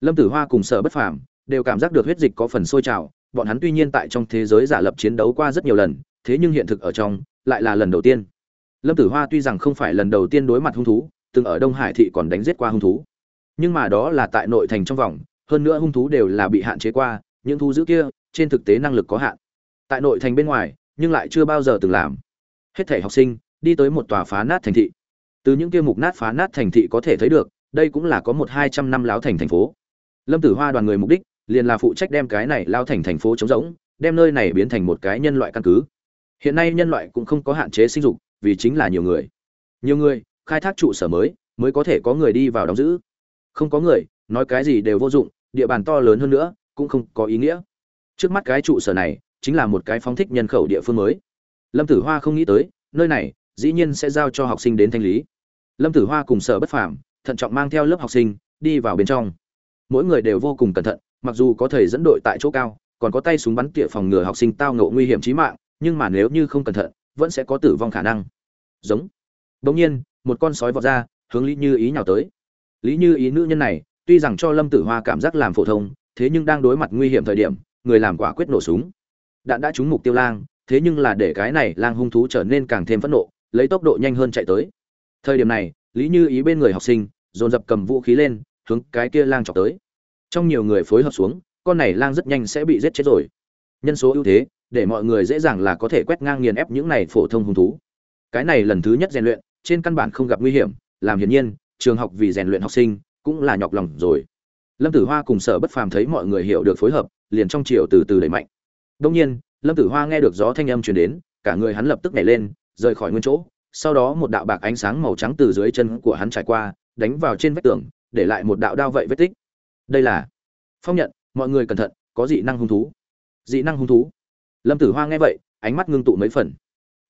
Lâm tử hoa cùng sở bất phàm đều cảm giác được huyết dịch có phần sôi trào bọn hắn tuy nhiên tại trong thế giới giả lập chiến đấu qua rất nhiều lần, thế nhưng hiện thực ở trong lại là lần đầu tiên. Lâm tử hoa tuy rằng không phải lần đầu tiên đối mặt hung thú, từng ở đông hải thị còn đánh giết qua hung thú. Nhưng mà đó là tại nội thành trong vòng, hơn nữa hung thú đều là bị hạn chế qua, những thú giữ kia, trên thực tế năng lực có hạn. Tại nội thành bên ngoài, nhưng lại chưa bao giờ từng làm. Hết thể học sinh, đi tới một tòa phá nát thành thị. Từ những kia mục nát phá nát thành thị có thể thấy được, đây cũng là có một hai trăm năm láo thành thành phố. Lâm tử hoa đoàn người mục đích liền là phụ trách đem cái này lao thành thành phố trống rỗng, đem nơi này biến thành một cái nhân loại căn cứ. Hiện nay nhân loại cũng không có hạn chế sinh dục, vì chính là nhiều người. Nhiều người, khai thác trụ sở mới mới có thể có người đi vào đóng giữ. Không có người, nói cái gì đều vô dụng, địa bàn to lớn hơn nữa, cũng không có ý nghĩa. Trước mắt cái trụ sở này, chính là một cái phóng thích nhân khẩu địa phương mới. Lâm tử hoa không nghĩ tới, nơi này, dĩ nhiên sẽ giao cho học sinh đến thanh lý. Lâm tử hoa cùng sở bất phàm, thận trọng mang theo lớp học sinh, đi vào bên trong. Mỗi người đều vô cùng cẩn thận mặc dù có thầy dẫn đội tại chỗ cao, còn có tay súng bắn tỉa phòng ngừa học sinh tao ngộ nguy hiểm chí mạng, nhưng mà nếu như không cẩn thận, vẫn sẽ có tử vong khả năng. Giống. Đống nhiên, một con sói vọt ra, hướng lý như ý nhào tới. Lý như ý nữ nhân này, tuy rằng cho lâm tử hoa cảm giác làm phổ thông, thế nhưng đang đối mặt nguy hiểm thời điểm, người làm quả quyết nổ súng. Đạn đã trúng mục tiêu lang, thế nhưng là để cái này lang hung thú trở nên càng thêm phẫn nộ, lấy tốc độ nhanh hơn chạy tới. Thời điểm này, lý như ý bên người học sinh, dồn dập cầm vũ khí lên, hướng cái kia lang chọc tới trong nhiều người phối hợp xuống, con này lang rất nhanh sẽ bị giết chết rồi. Nhân số ưu thế, để mọi người dễ dàng là có thể quét ngang nghiền ép những này phổ thông hung thú. Cái này lần thứ nhất rèn luyện, trên căn bản không gặp nguy hiểm, làm hiển nhiên, trường học vì rèn luyện học sinh, cũng là nhọc lòng rồi. Lâm tử hoa cùng sở bất phàm thấy mọi người hiểu được phối hợp, liền trong chiều từ từ đẩy mạnh. Đông nhiên, lâm tử hoa nghe được gió thanh âm truyền đến, cả người hắn lập tức nhảy lên, rời khỏi nguyên chỗ, sau đó một đạo bạc ánh sáng màu trắng từ dưới chân của hắn trải qua, đánh vào trên vách tường, để lại một đạo đao vậy vết tích đây là phong nhận, mọi người cẩn thận, có dị năng hung thú. Dị năng hung thú. Lâm tử hoa nghe vậy, ánh mắt ngưng tụ mấy phần.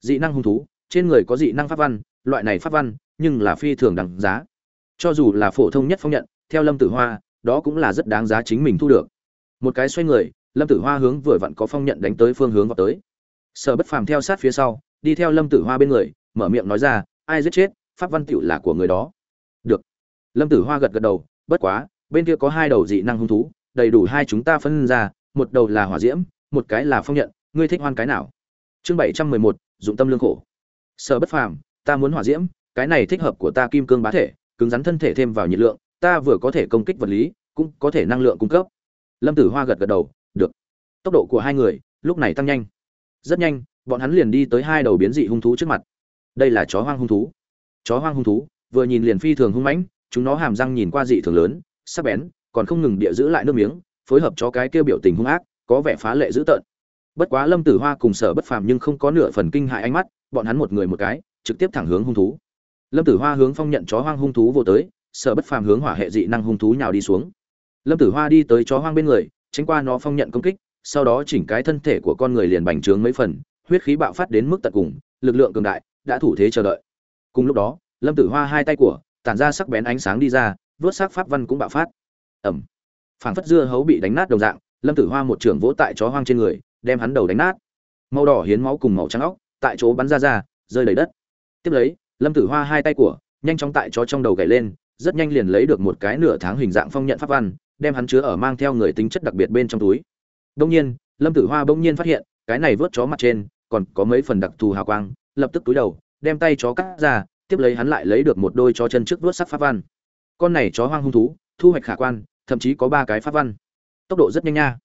Dị năng hung thú, trên người có dị năng pháp văn, loại này pháp văn, nhưng là phi thường đằng giá. Cho dù là phổ thông nhất phong nhận, theo lâm tử hoa, đó cũng là rất đáng giá chính mình thu được. Một cái xoay người, lâm tử hoa hướng vừa vặn có phong nhận đánh tới phương hướng vào tới. Sở bất phàm theo sát phía sau, đi theo lâm tử hoa bên người, mở miệng nói ra, ai giết chết, pháp văn tựu là của người đó. Được. Lâm tử hoa gật gật đầu, bất quá bên kia có hai đầu dị năng hung thú, đầy đủ hai chúng ta phân ra, một đầu là hỏa diễm, một cái là phong nhận, ngươi thích hoan cái nào? Chương bảy trăm mười một, dụng tâm lương khổ. Sở bất phàm, ta muốn hỏa diễm, cái này thích hợp của ta kim cương bá thể, cứng rắn thân thể thêm vào nhiệt lượng, ta vừa có thể công kích vật lý, cũng có thể năng lượng cung cấp. Lâm tử hoa gật gật đầu, được. Tốc độ của hai người, lúc này tăng nhanh. Rất nhanh, bọn hắn liền đi tới hai đầu biến dị hung thú trước mặt. Đây là chó hoang hung thú. Chó hoang hung thú, vừa nhìn liền phi thường hung mãnh, chúng nó hàm răng nhìn qua dị thường lớn sắc bén, còn không ngừng địa giữ lại nước miếng, phối hợp cho cái kêu biểu tình hung ác, có vẻ phá lệ dữ tợn. Bất quá lâm tử hoa cùng sở bất phàm nhưng không có nửa phần kinh hại ánh mắt, bọn hắn một người một cái, trực tiếp thẳng hướng hung thú. Lâm tử hoa hướng phong nhận chó hoang hung thú vô tới, sở bất phàm hướng hỏa hệ dị năng hung thú nhào đi xuống. Lâm tử hoa đi tới chó hoang bên người, tránh qua nó phong nhận công kích, sau đó chỉnh cái thân thể của con người liền bành trướng mấy phần, huyết khí bạo phát đến mức tận cùng, lực lượng cường đại, đã thủ thế chờ đợi. Cùng lúc đó, lâm tử hoa hai tay của, tản ra sắc bén ánh sáng đi ra vớt sắc pháp văn cũng bạo phát. Ẩm. Phảng phất dưa hấu bị đánh nát đồng dạng, lâm tử hoa một trưởng vỗ tại chó hoang trên người, đem hắn đầu đánh nát. Màu đỏ hiến máu cùng màu trắng óc, tại chỗ bắn ra ra, rơi đầy đất. Tiếp lấy, lâm tử hoa hai tay của, nhanh chóng tại chó trong đầu gảy lên, rất nhanh liền lấy được một cái nửa tháng hình dạng phong nhận pháp văn, đem hắn chứa ở mang theo người tính chất đặc biệt bên trong túi. Đông nhiên, lâm tử hoa bỗng nhiên phát hiện, cái này vớt chó mặt trên, còn có mấy phần đặc thù hào quang, lập tức túi đầu, đem tay chó cắt ra, tiếp lấy hắn lại lấy được một đôi chó chân trước vớt sắc pháp văn con này chó hoang hung thú, thu hoạch khả quan, thậm chí có ba cái pháp văn. Tốc độ rất nhanh nha.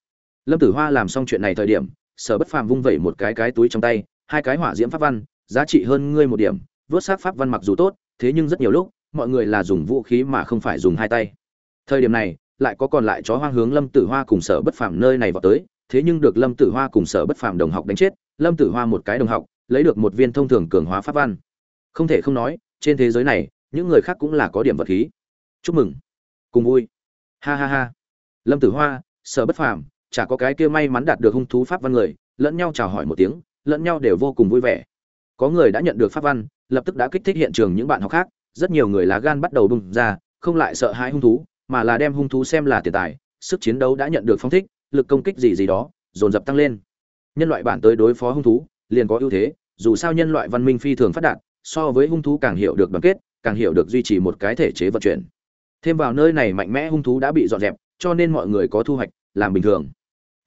Lâm tử hoa làm xong chuyện này thời điểm, sở bất phàm vung vẩy một cái cái túi trong tay, hai cái hỏa diễm pháp văn, giá trị hơn ngươi một điểm, vớt sát pháp văn mặc dù tốt, thế nhưng rất nhiều lúc, mọi người là dùng vũ khí mà không phải dùng hai tay. Thời điểm này, lại có còn lại chó hoang hướng lâm tử hoa cùng sở bất phàm nơi này vào tới, thế nhưng được lâm tử hoa cùng sở bất phàm đồng học đánh chết, lâm tử hoa một cái đồng học, lấy được một viên thông thường cường hóa pháp văn. Không thể không nói, trên thế giới này, những người khác cũng là có điểm vật khí chúc mừng. Cùng vui. Ha ha ha. Lâm tử hoa sở bất phàm, chả có cái kia may mắn đạt được hung thú pháp văn người, lẫn nhau chào hỏi một tiếng, lẫn nhau đều vô cùng vui vẻ. Có người đã nhận được pháp văn, lập tức đã kích thích hiện trường những bạn học khác, rất nhiều người lá gan bắt đầu bùng ra, không lại sợ hãi hung thú, mà là đem hung thú xem là tiền tài, sức chiến đấu đã nhận được phong thích, lực công kích gì gì đó, dồn dập tăng lên. Nhân loại bản tới đối phó hung thú, liền có ưu thế, dù sao nhân loại văn minh phi thường phát đạt, so với hung thú càng hiểu được đoàn kết, càng hiểu được duy trì một cái thể chế vận chuyển thêm vào nơi này mạnh mẽ hung thú đã bị dọn dẹp, cho nên mọi người có thu hoạch làm bình thường.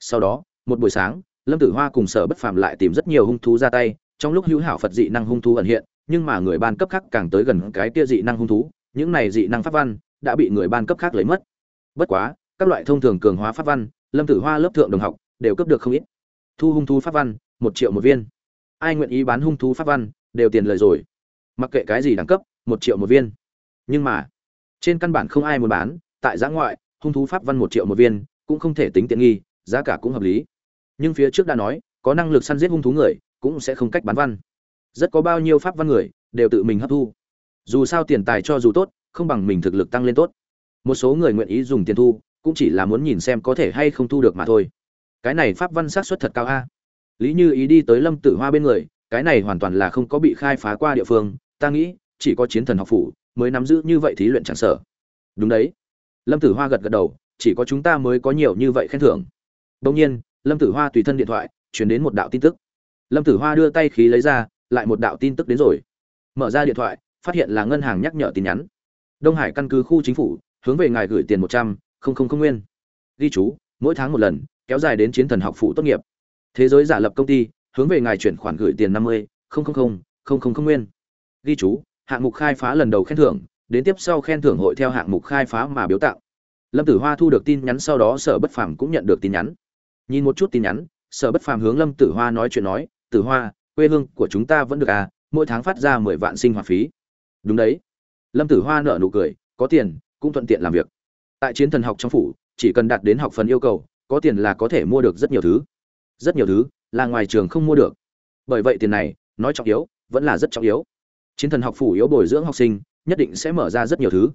Sau đó, một buổi sáng, lâm tử hoa cùng sở bất phàm lại tìm rất nhiều hung thú ra tay. Trong lúc hữu hảo phật dị năng hung thú ẩn hiện, nhưng mà người ban cấp khác càng tới gần cái kia dị năng hung thú, những này dị năng pháp văn đã bị người ban cấp khác lấy mất. Bất quá, các loại thông thường cường hóa pháp văn, lâm tử hoa lớp thượng đồng học đều cấp được không ít. Thu hung thú pháp văn, một triệu một viên. Ai nguyện ý bán hung thú pháp văn, đều tiền lời rồi. Mặc kệ cái gì đẳng cấp, một triệu một viên. Nhưng mà trên căn bản không ai muốn bán, tại giã ngoại, hung thú pháp văn một triệu một viên, cũng không thể tính tiện nghi, giá cả cũng hợp lý. Nhưng phía trước đã nói, có năng lực săn giết hung thú người, cũng sẽ không cách bán văn. Rất có bao nhiêu pháp văn người, đều tự mình hấp thu. Dù sao tiền tài cho dù tốt, không bằng mình thực lực tăng lên tốt. Một số người nguyện ý dùng tiền thu, cũng chỉ là muốn nhìn xem có thể hay không thu được mà thôi. Cái này pháp văn xác suất thật cao a. Lý như ý đi tới lâm tử hoa bên người, cái này hoàn toàn là không có bị khai phá qua địa phương, ta nghĩ, chỉ có chiến thần học phủ mới nắm giữ như vậy thí luyện chẳng sở đúng đấy. Lâm tử hoa gật gật đầu, chỉ có chúng ta mới có nhiều như vậy khen thưởng. Đông nhiên, lâm tử hoa tùy thân điện thoại, chuyển đến một đạo tin tức. Lâm tử hoa đưa tay khí lấy ra, lại một đạo tin tức đến rồi. Mở ra điện thoại, phát hiện là ngân hàng nhắc nhở tin nhắn. Đông hải căn cứ khu chính phủ, hướng về ngài gửi tiền một trăm linh nguyên. Ghi chú, mỗi tháng một lần, kéo dài đến chiến thần học phụ tốt nghiệp. Thế giới giả lập công ty, hướng về ngài chuyển khoản gửi tiền năm mươi nguyên. Ghi chú hạng mục khai phá lần đầu khen thưởng, đến tiếp sau khen thưởng hội theo hạng mục khai phá mà biếu tặng. lâm tử hoa thu được tin nhắn sau đó sở bất phàm cũng nhận được tin nhắn. Nhìn một chút tin nhắn, sở bất phàm hướng lâm tử hoa nói chuyện nói, tử hoa, quê hương của chúng ta vẫn được à mỗi tháng phát ra mười vạn sinh hoạt phí. Đúng đấy. Lâm tử hoa nợ nụ cười, có tiền, cũng thuận tiện làm việc. Tại chiến thần học trong phủ, chỉ cần đạt đến học phần yêu cầu, có tiền là có thể mua được rất nhiều thứ. Rất nhiều thứ là ngoài trường không mua được. Bởi vậy tiền này, nói trọng yếu, vẫn là rất trọng yếu chiến thần học phủ yếu bồi dưỡng học sinh, nhất định sẽ mở ra rất nhiều thứ.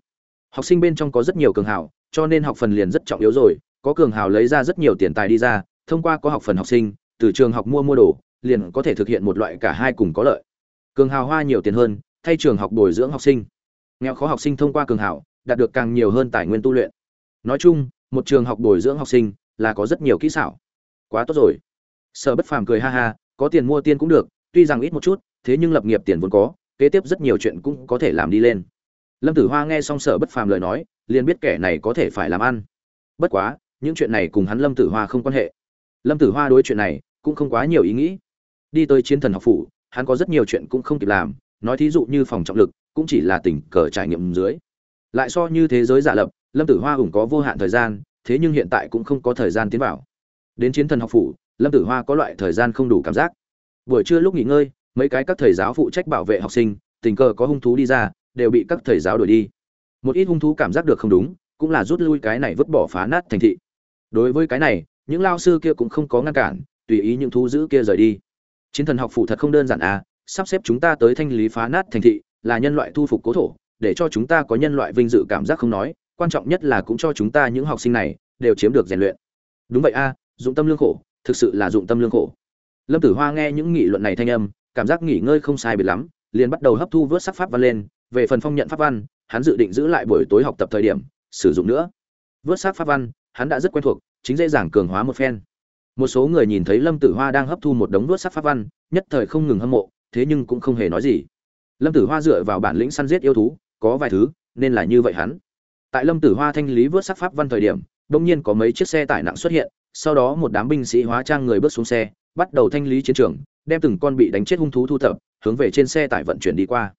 Học sinh bên trong có rất nhiều cường hào, cho nên học phần liền rất trọng yếu rồi. Có cường hào lấy ra rất nhiều tiền tài đi ra, thông qua có học phần học sinh, từ trường học mua mua đồ, liền có thể thực hiện một loại cả hai cùng có lợi. Cường hào hoa nhiều tiền hơn, thay trường học bồi dưỡng học sinh. Nghèo khó học sinh thông qua cường hào, đạt được càng nhiều hơn tài nguyên tu luyện. Nói chung, một trường học bồi dưỡng học sinh là có rất nhiều kỹ xảo. Quá tốt rồi. Sở bất phàm cười ha ha, có tiền mua tiên cũng được, tuy rằng ít một chút, thế nhưng lập nghiệp tiền vốn có kế tiếp rất nhiều chuyện cũng có thể làm đi lên. Lâm tử hoa nghe xong sở bất phàm lời nói, liền biết kẻ này có thể phải làm ăn. Bất quá, những chuyện này cùng hắn lâm tử hoa không quan hệ. Lâm tử hoa đối chuyện này cũng không quá nhiều ý nghĩ. Đi tới chiến thần học phủ, hắn có rất nhiều chuyện cũng không kịp làm, nói thí dụ như phòng trọng lực, cũng chỉ là tình cờ trải nghiệm dưới. Lại so như thế giới giả lập, lâm tử hoa hùng có vô hạn thời gian, thế nhưng hiện tại cũng không có thời gian tiến vào. Đến chiến thần học phủ, lâm tử hoa có loại thời gian không đủ cảm giác. Buổi trưa lúc nghỉ ngơi mấy cái các thầy giáo phụ trách bảo vệ học sinh tình cờ có hung thú đi ra đều bị các thầy giáo đuổi đi. Một ít hung thú cảm giác được không đúng cũng là rút lui cái này vứt bỏ phá nát thành thị. Đối với cái này những lao sư kia cũng không có ngăn cản tùy ý những thú giữ kia rời đi. Chiến thần học phủ thật không đơn giản à sắp xếp chúng ta tới thanh lý phá nát thành thị là nhân loại thu phục cố thổ để cho chúng ta có nhân loại vinh dự cảm giác không nói quan trọng nhất là cũng cho chúng ta những học sinh này đều chiếm được rèn luyện. Đúng vậy a à, dụng tâm lương khổ thực sự là dụng tâm lương khổ. Lâm tử hoa nghe những nghị luận này thanh âm cảm giác nghỉ ngơi không sai biệt lắm, liền bắt đầu hấp thu vớt sắc pháp văn lên, về phần phong nhận pháp văn, hắn dự định giữ lại buổi tối học tập thời điểm, sử dụng nữa. Vớt sắc pháp văn, hắn đã rất quen thuộc, chính dễ dàng cường hóa một phen. Một số người nhìn thấy lâm tử hoa đang hấp thu một đống vớt sắc pháp văn, nhất thời không ngừng hâm mộ, thế nhưng cũng không hề nói gì. Lâm tử hoa dựa vào bản lĩnh săn giết yêu thú, có vài thứ, nên là như vậy hắn. Tại lâm tử hoa thanh lý vớt sắc pháp văn thời điểm đông nhiên có mấy chiếc xe tải nặng xuất hiện, sau đó một đám binh sĩ hóa trang người bước xuống xe, bắt đầu thanh lý chiến trường đem từng con bị đánh chết hung thú thu thập, hướng về trên xe tải vận chuyển đi qua.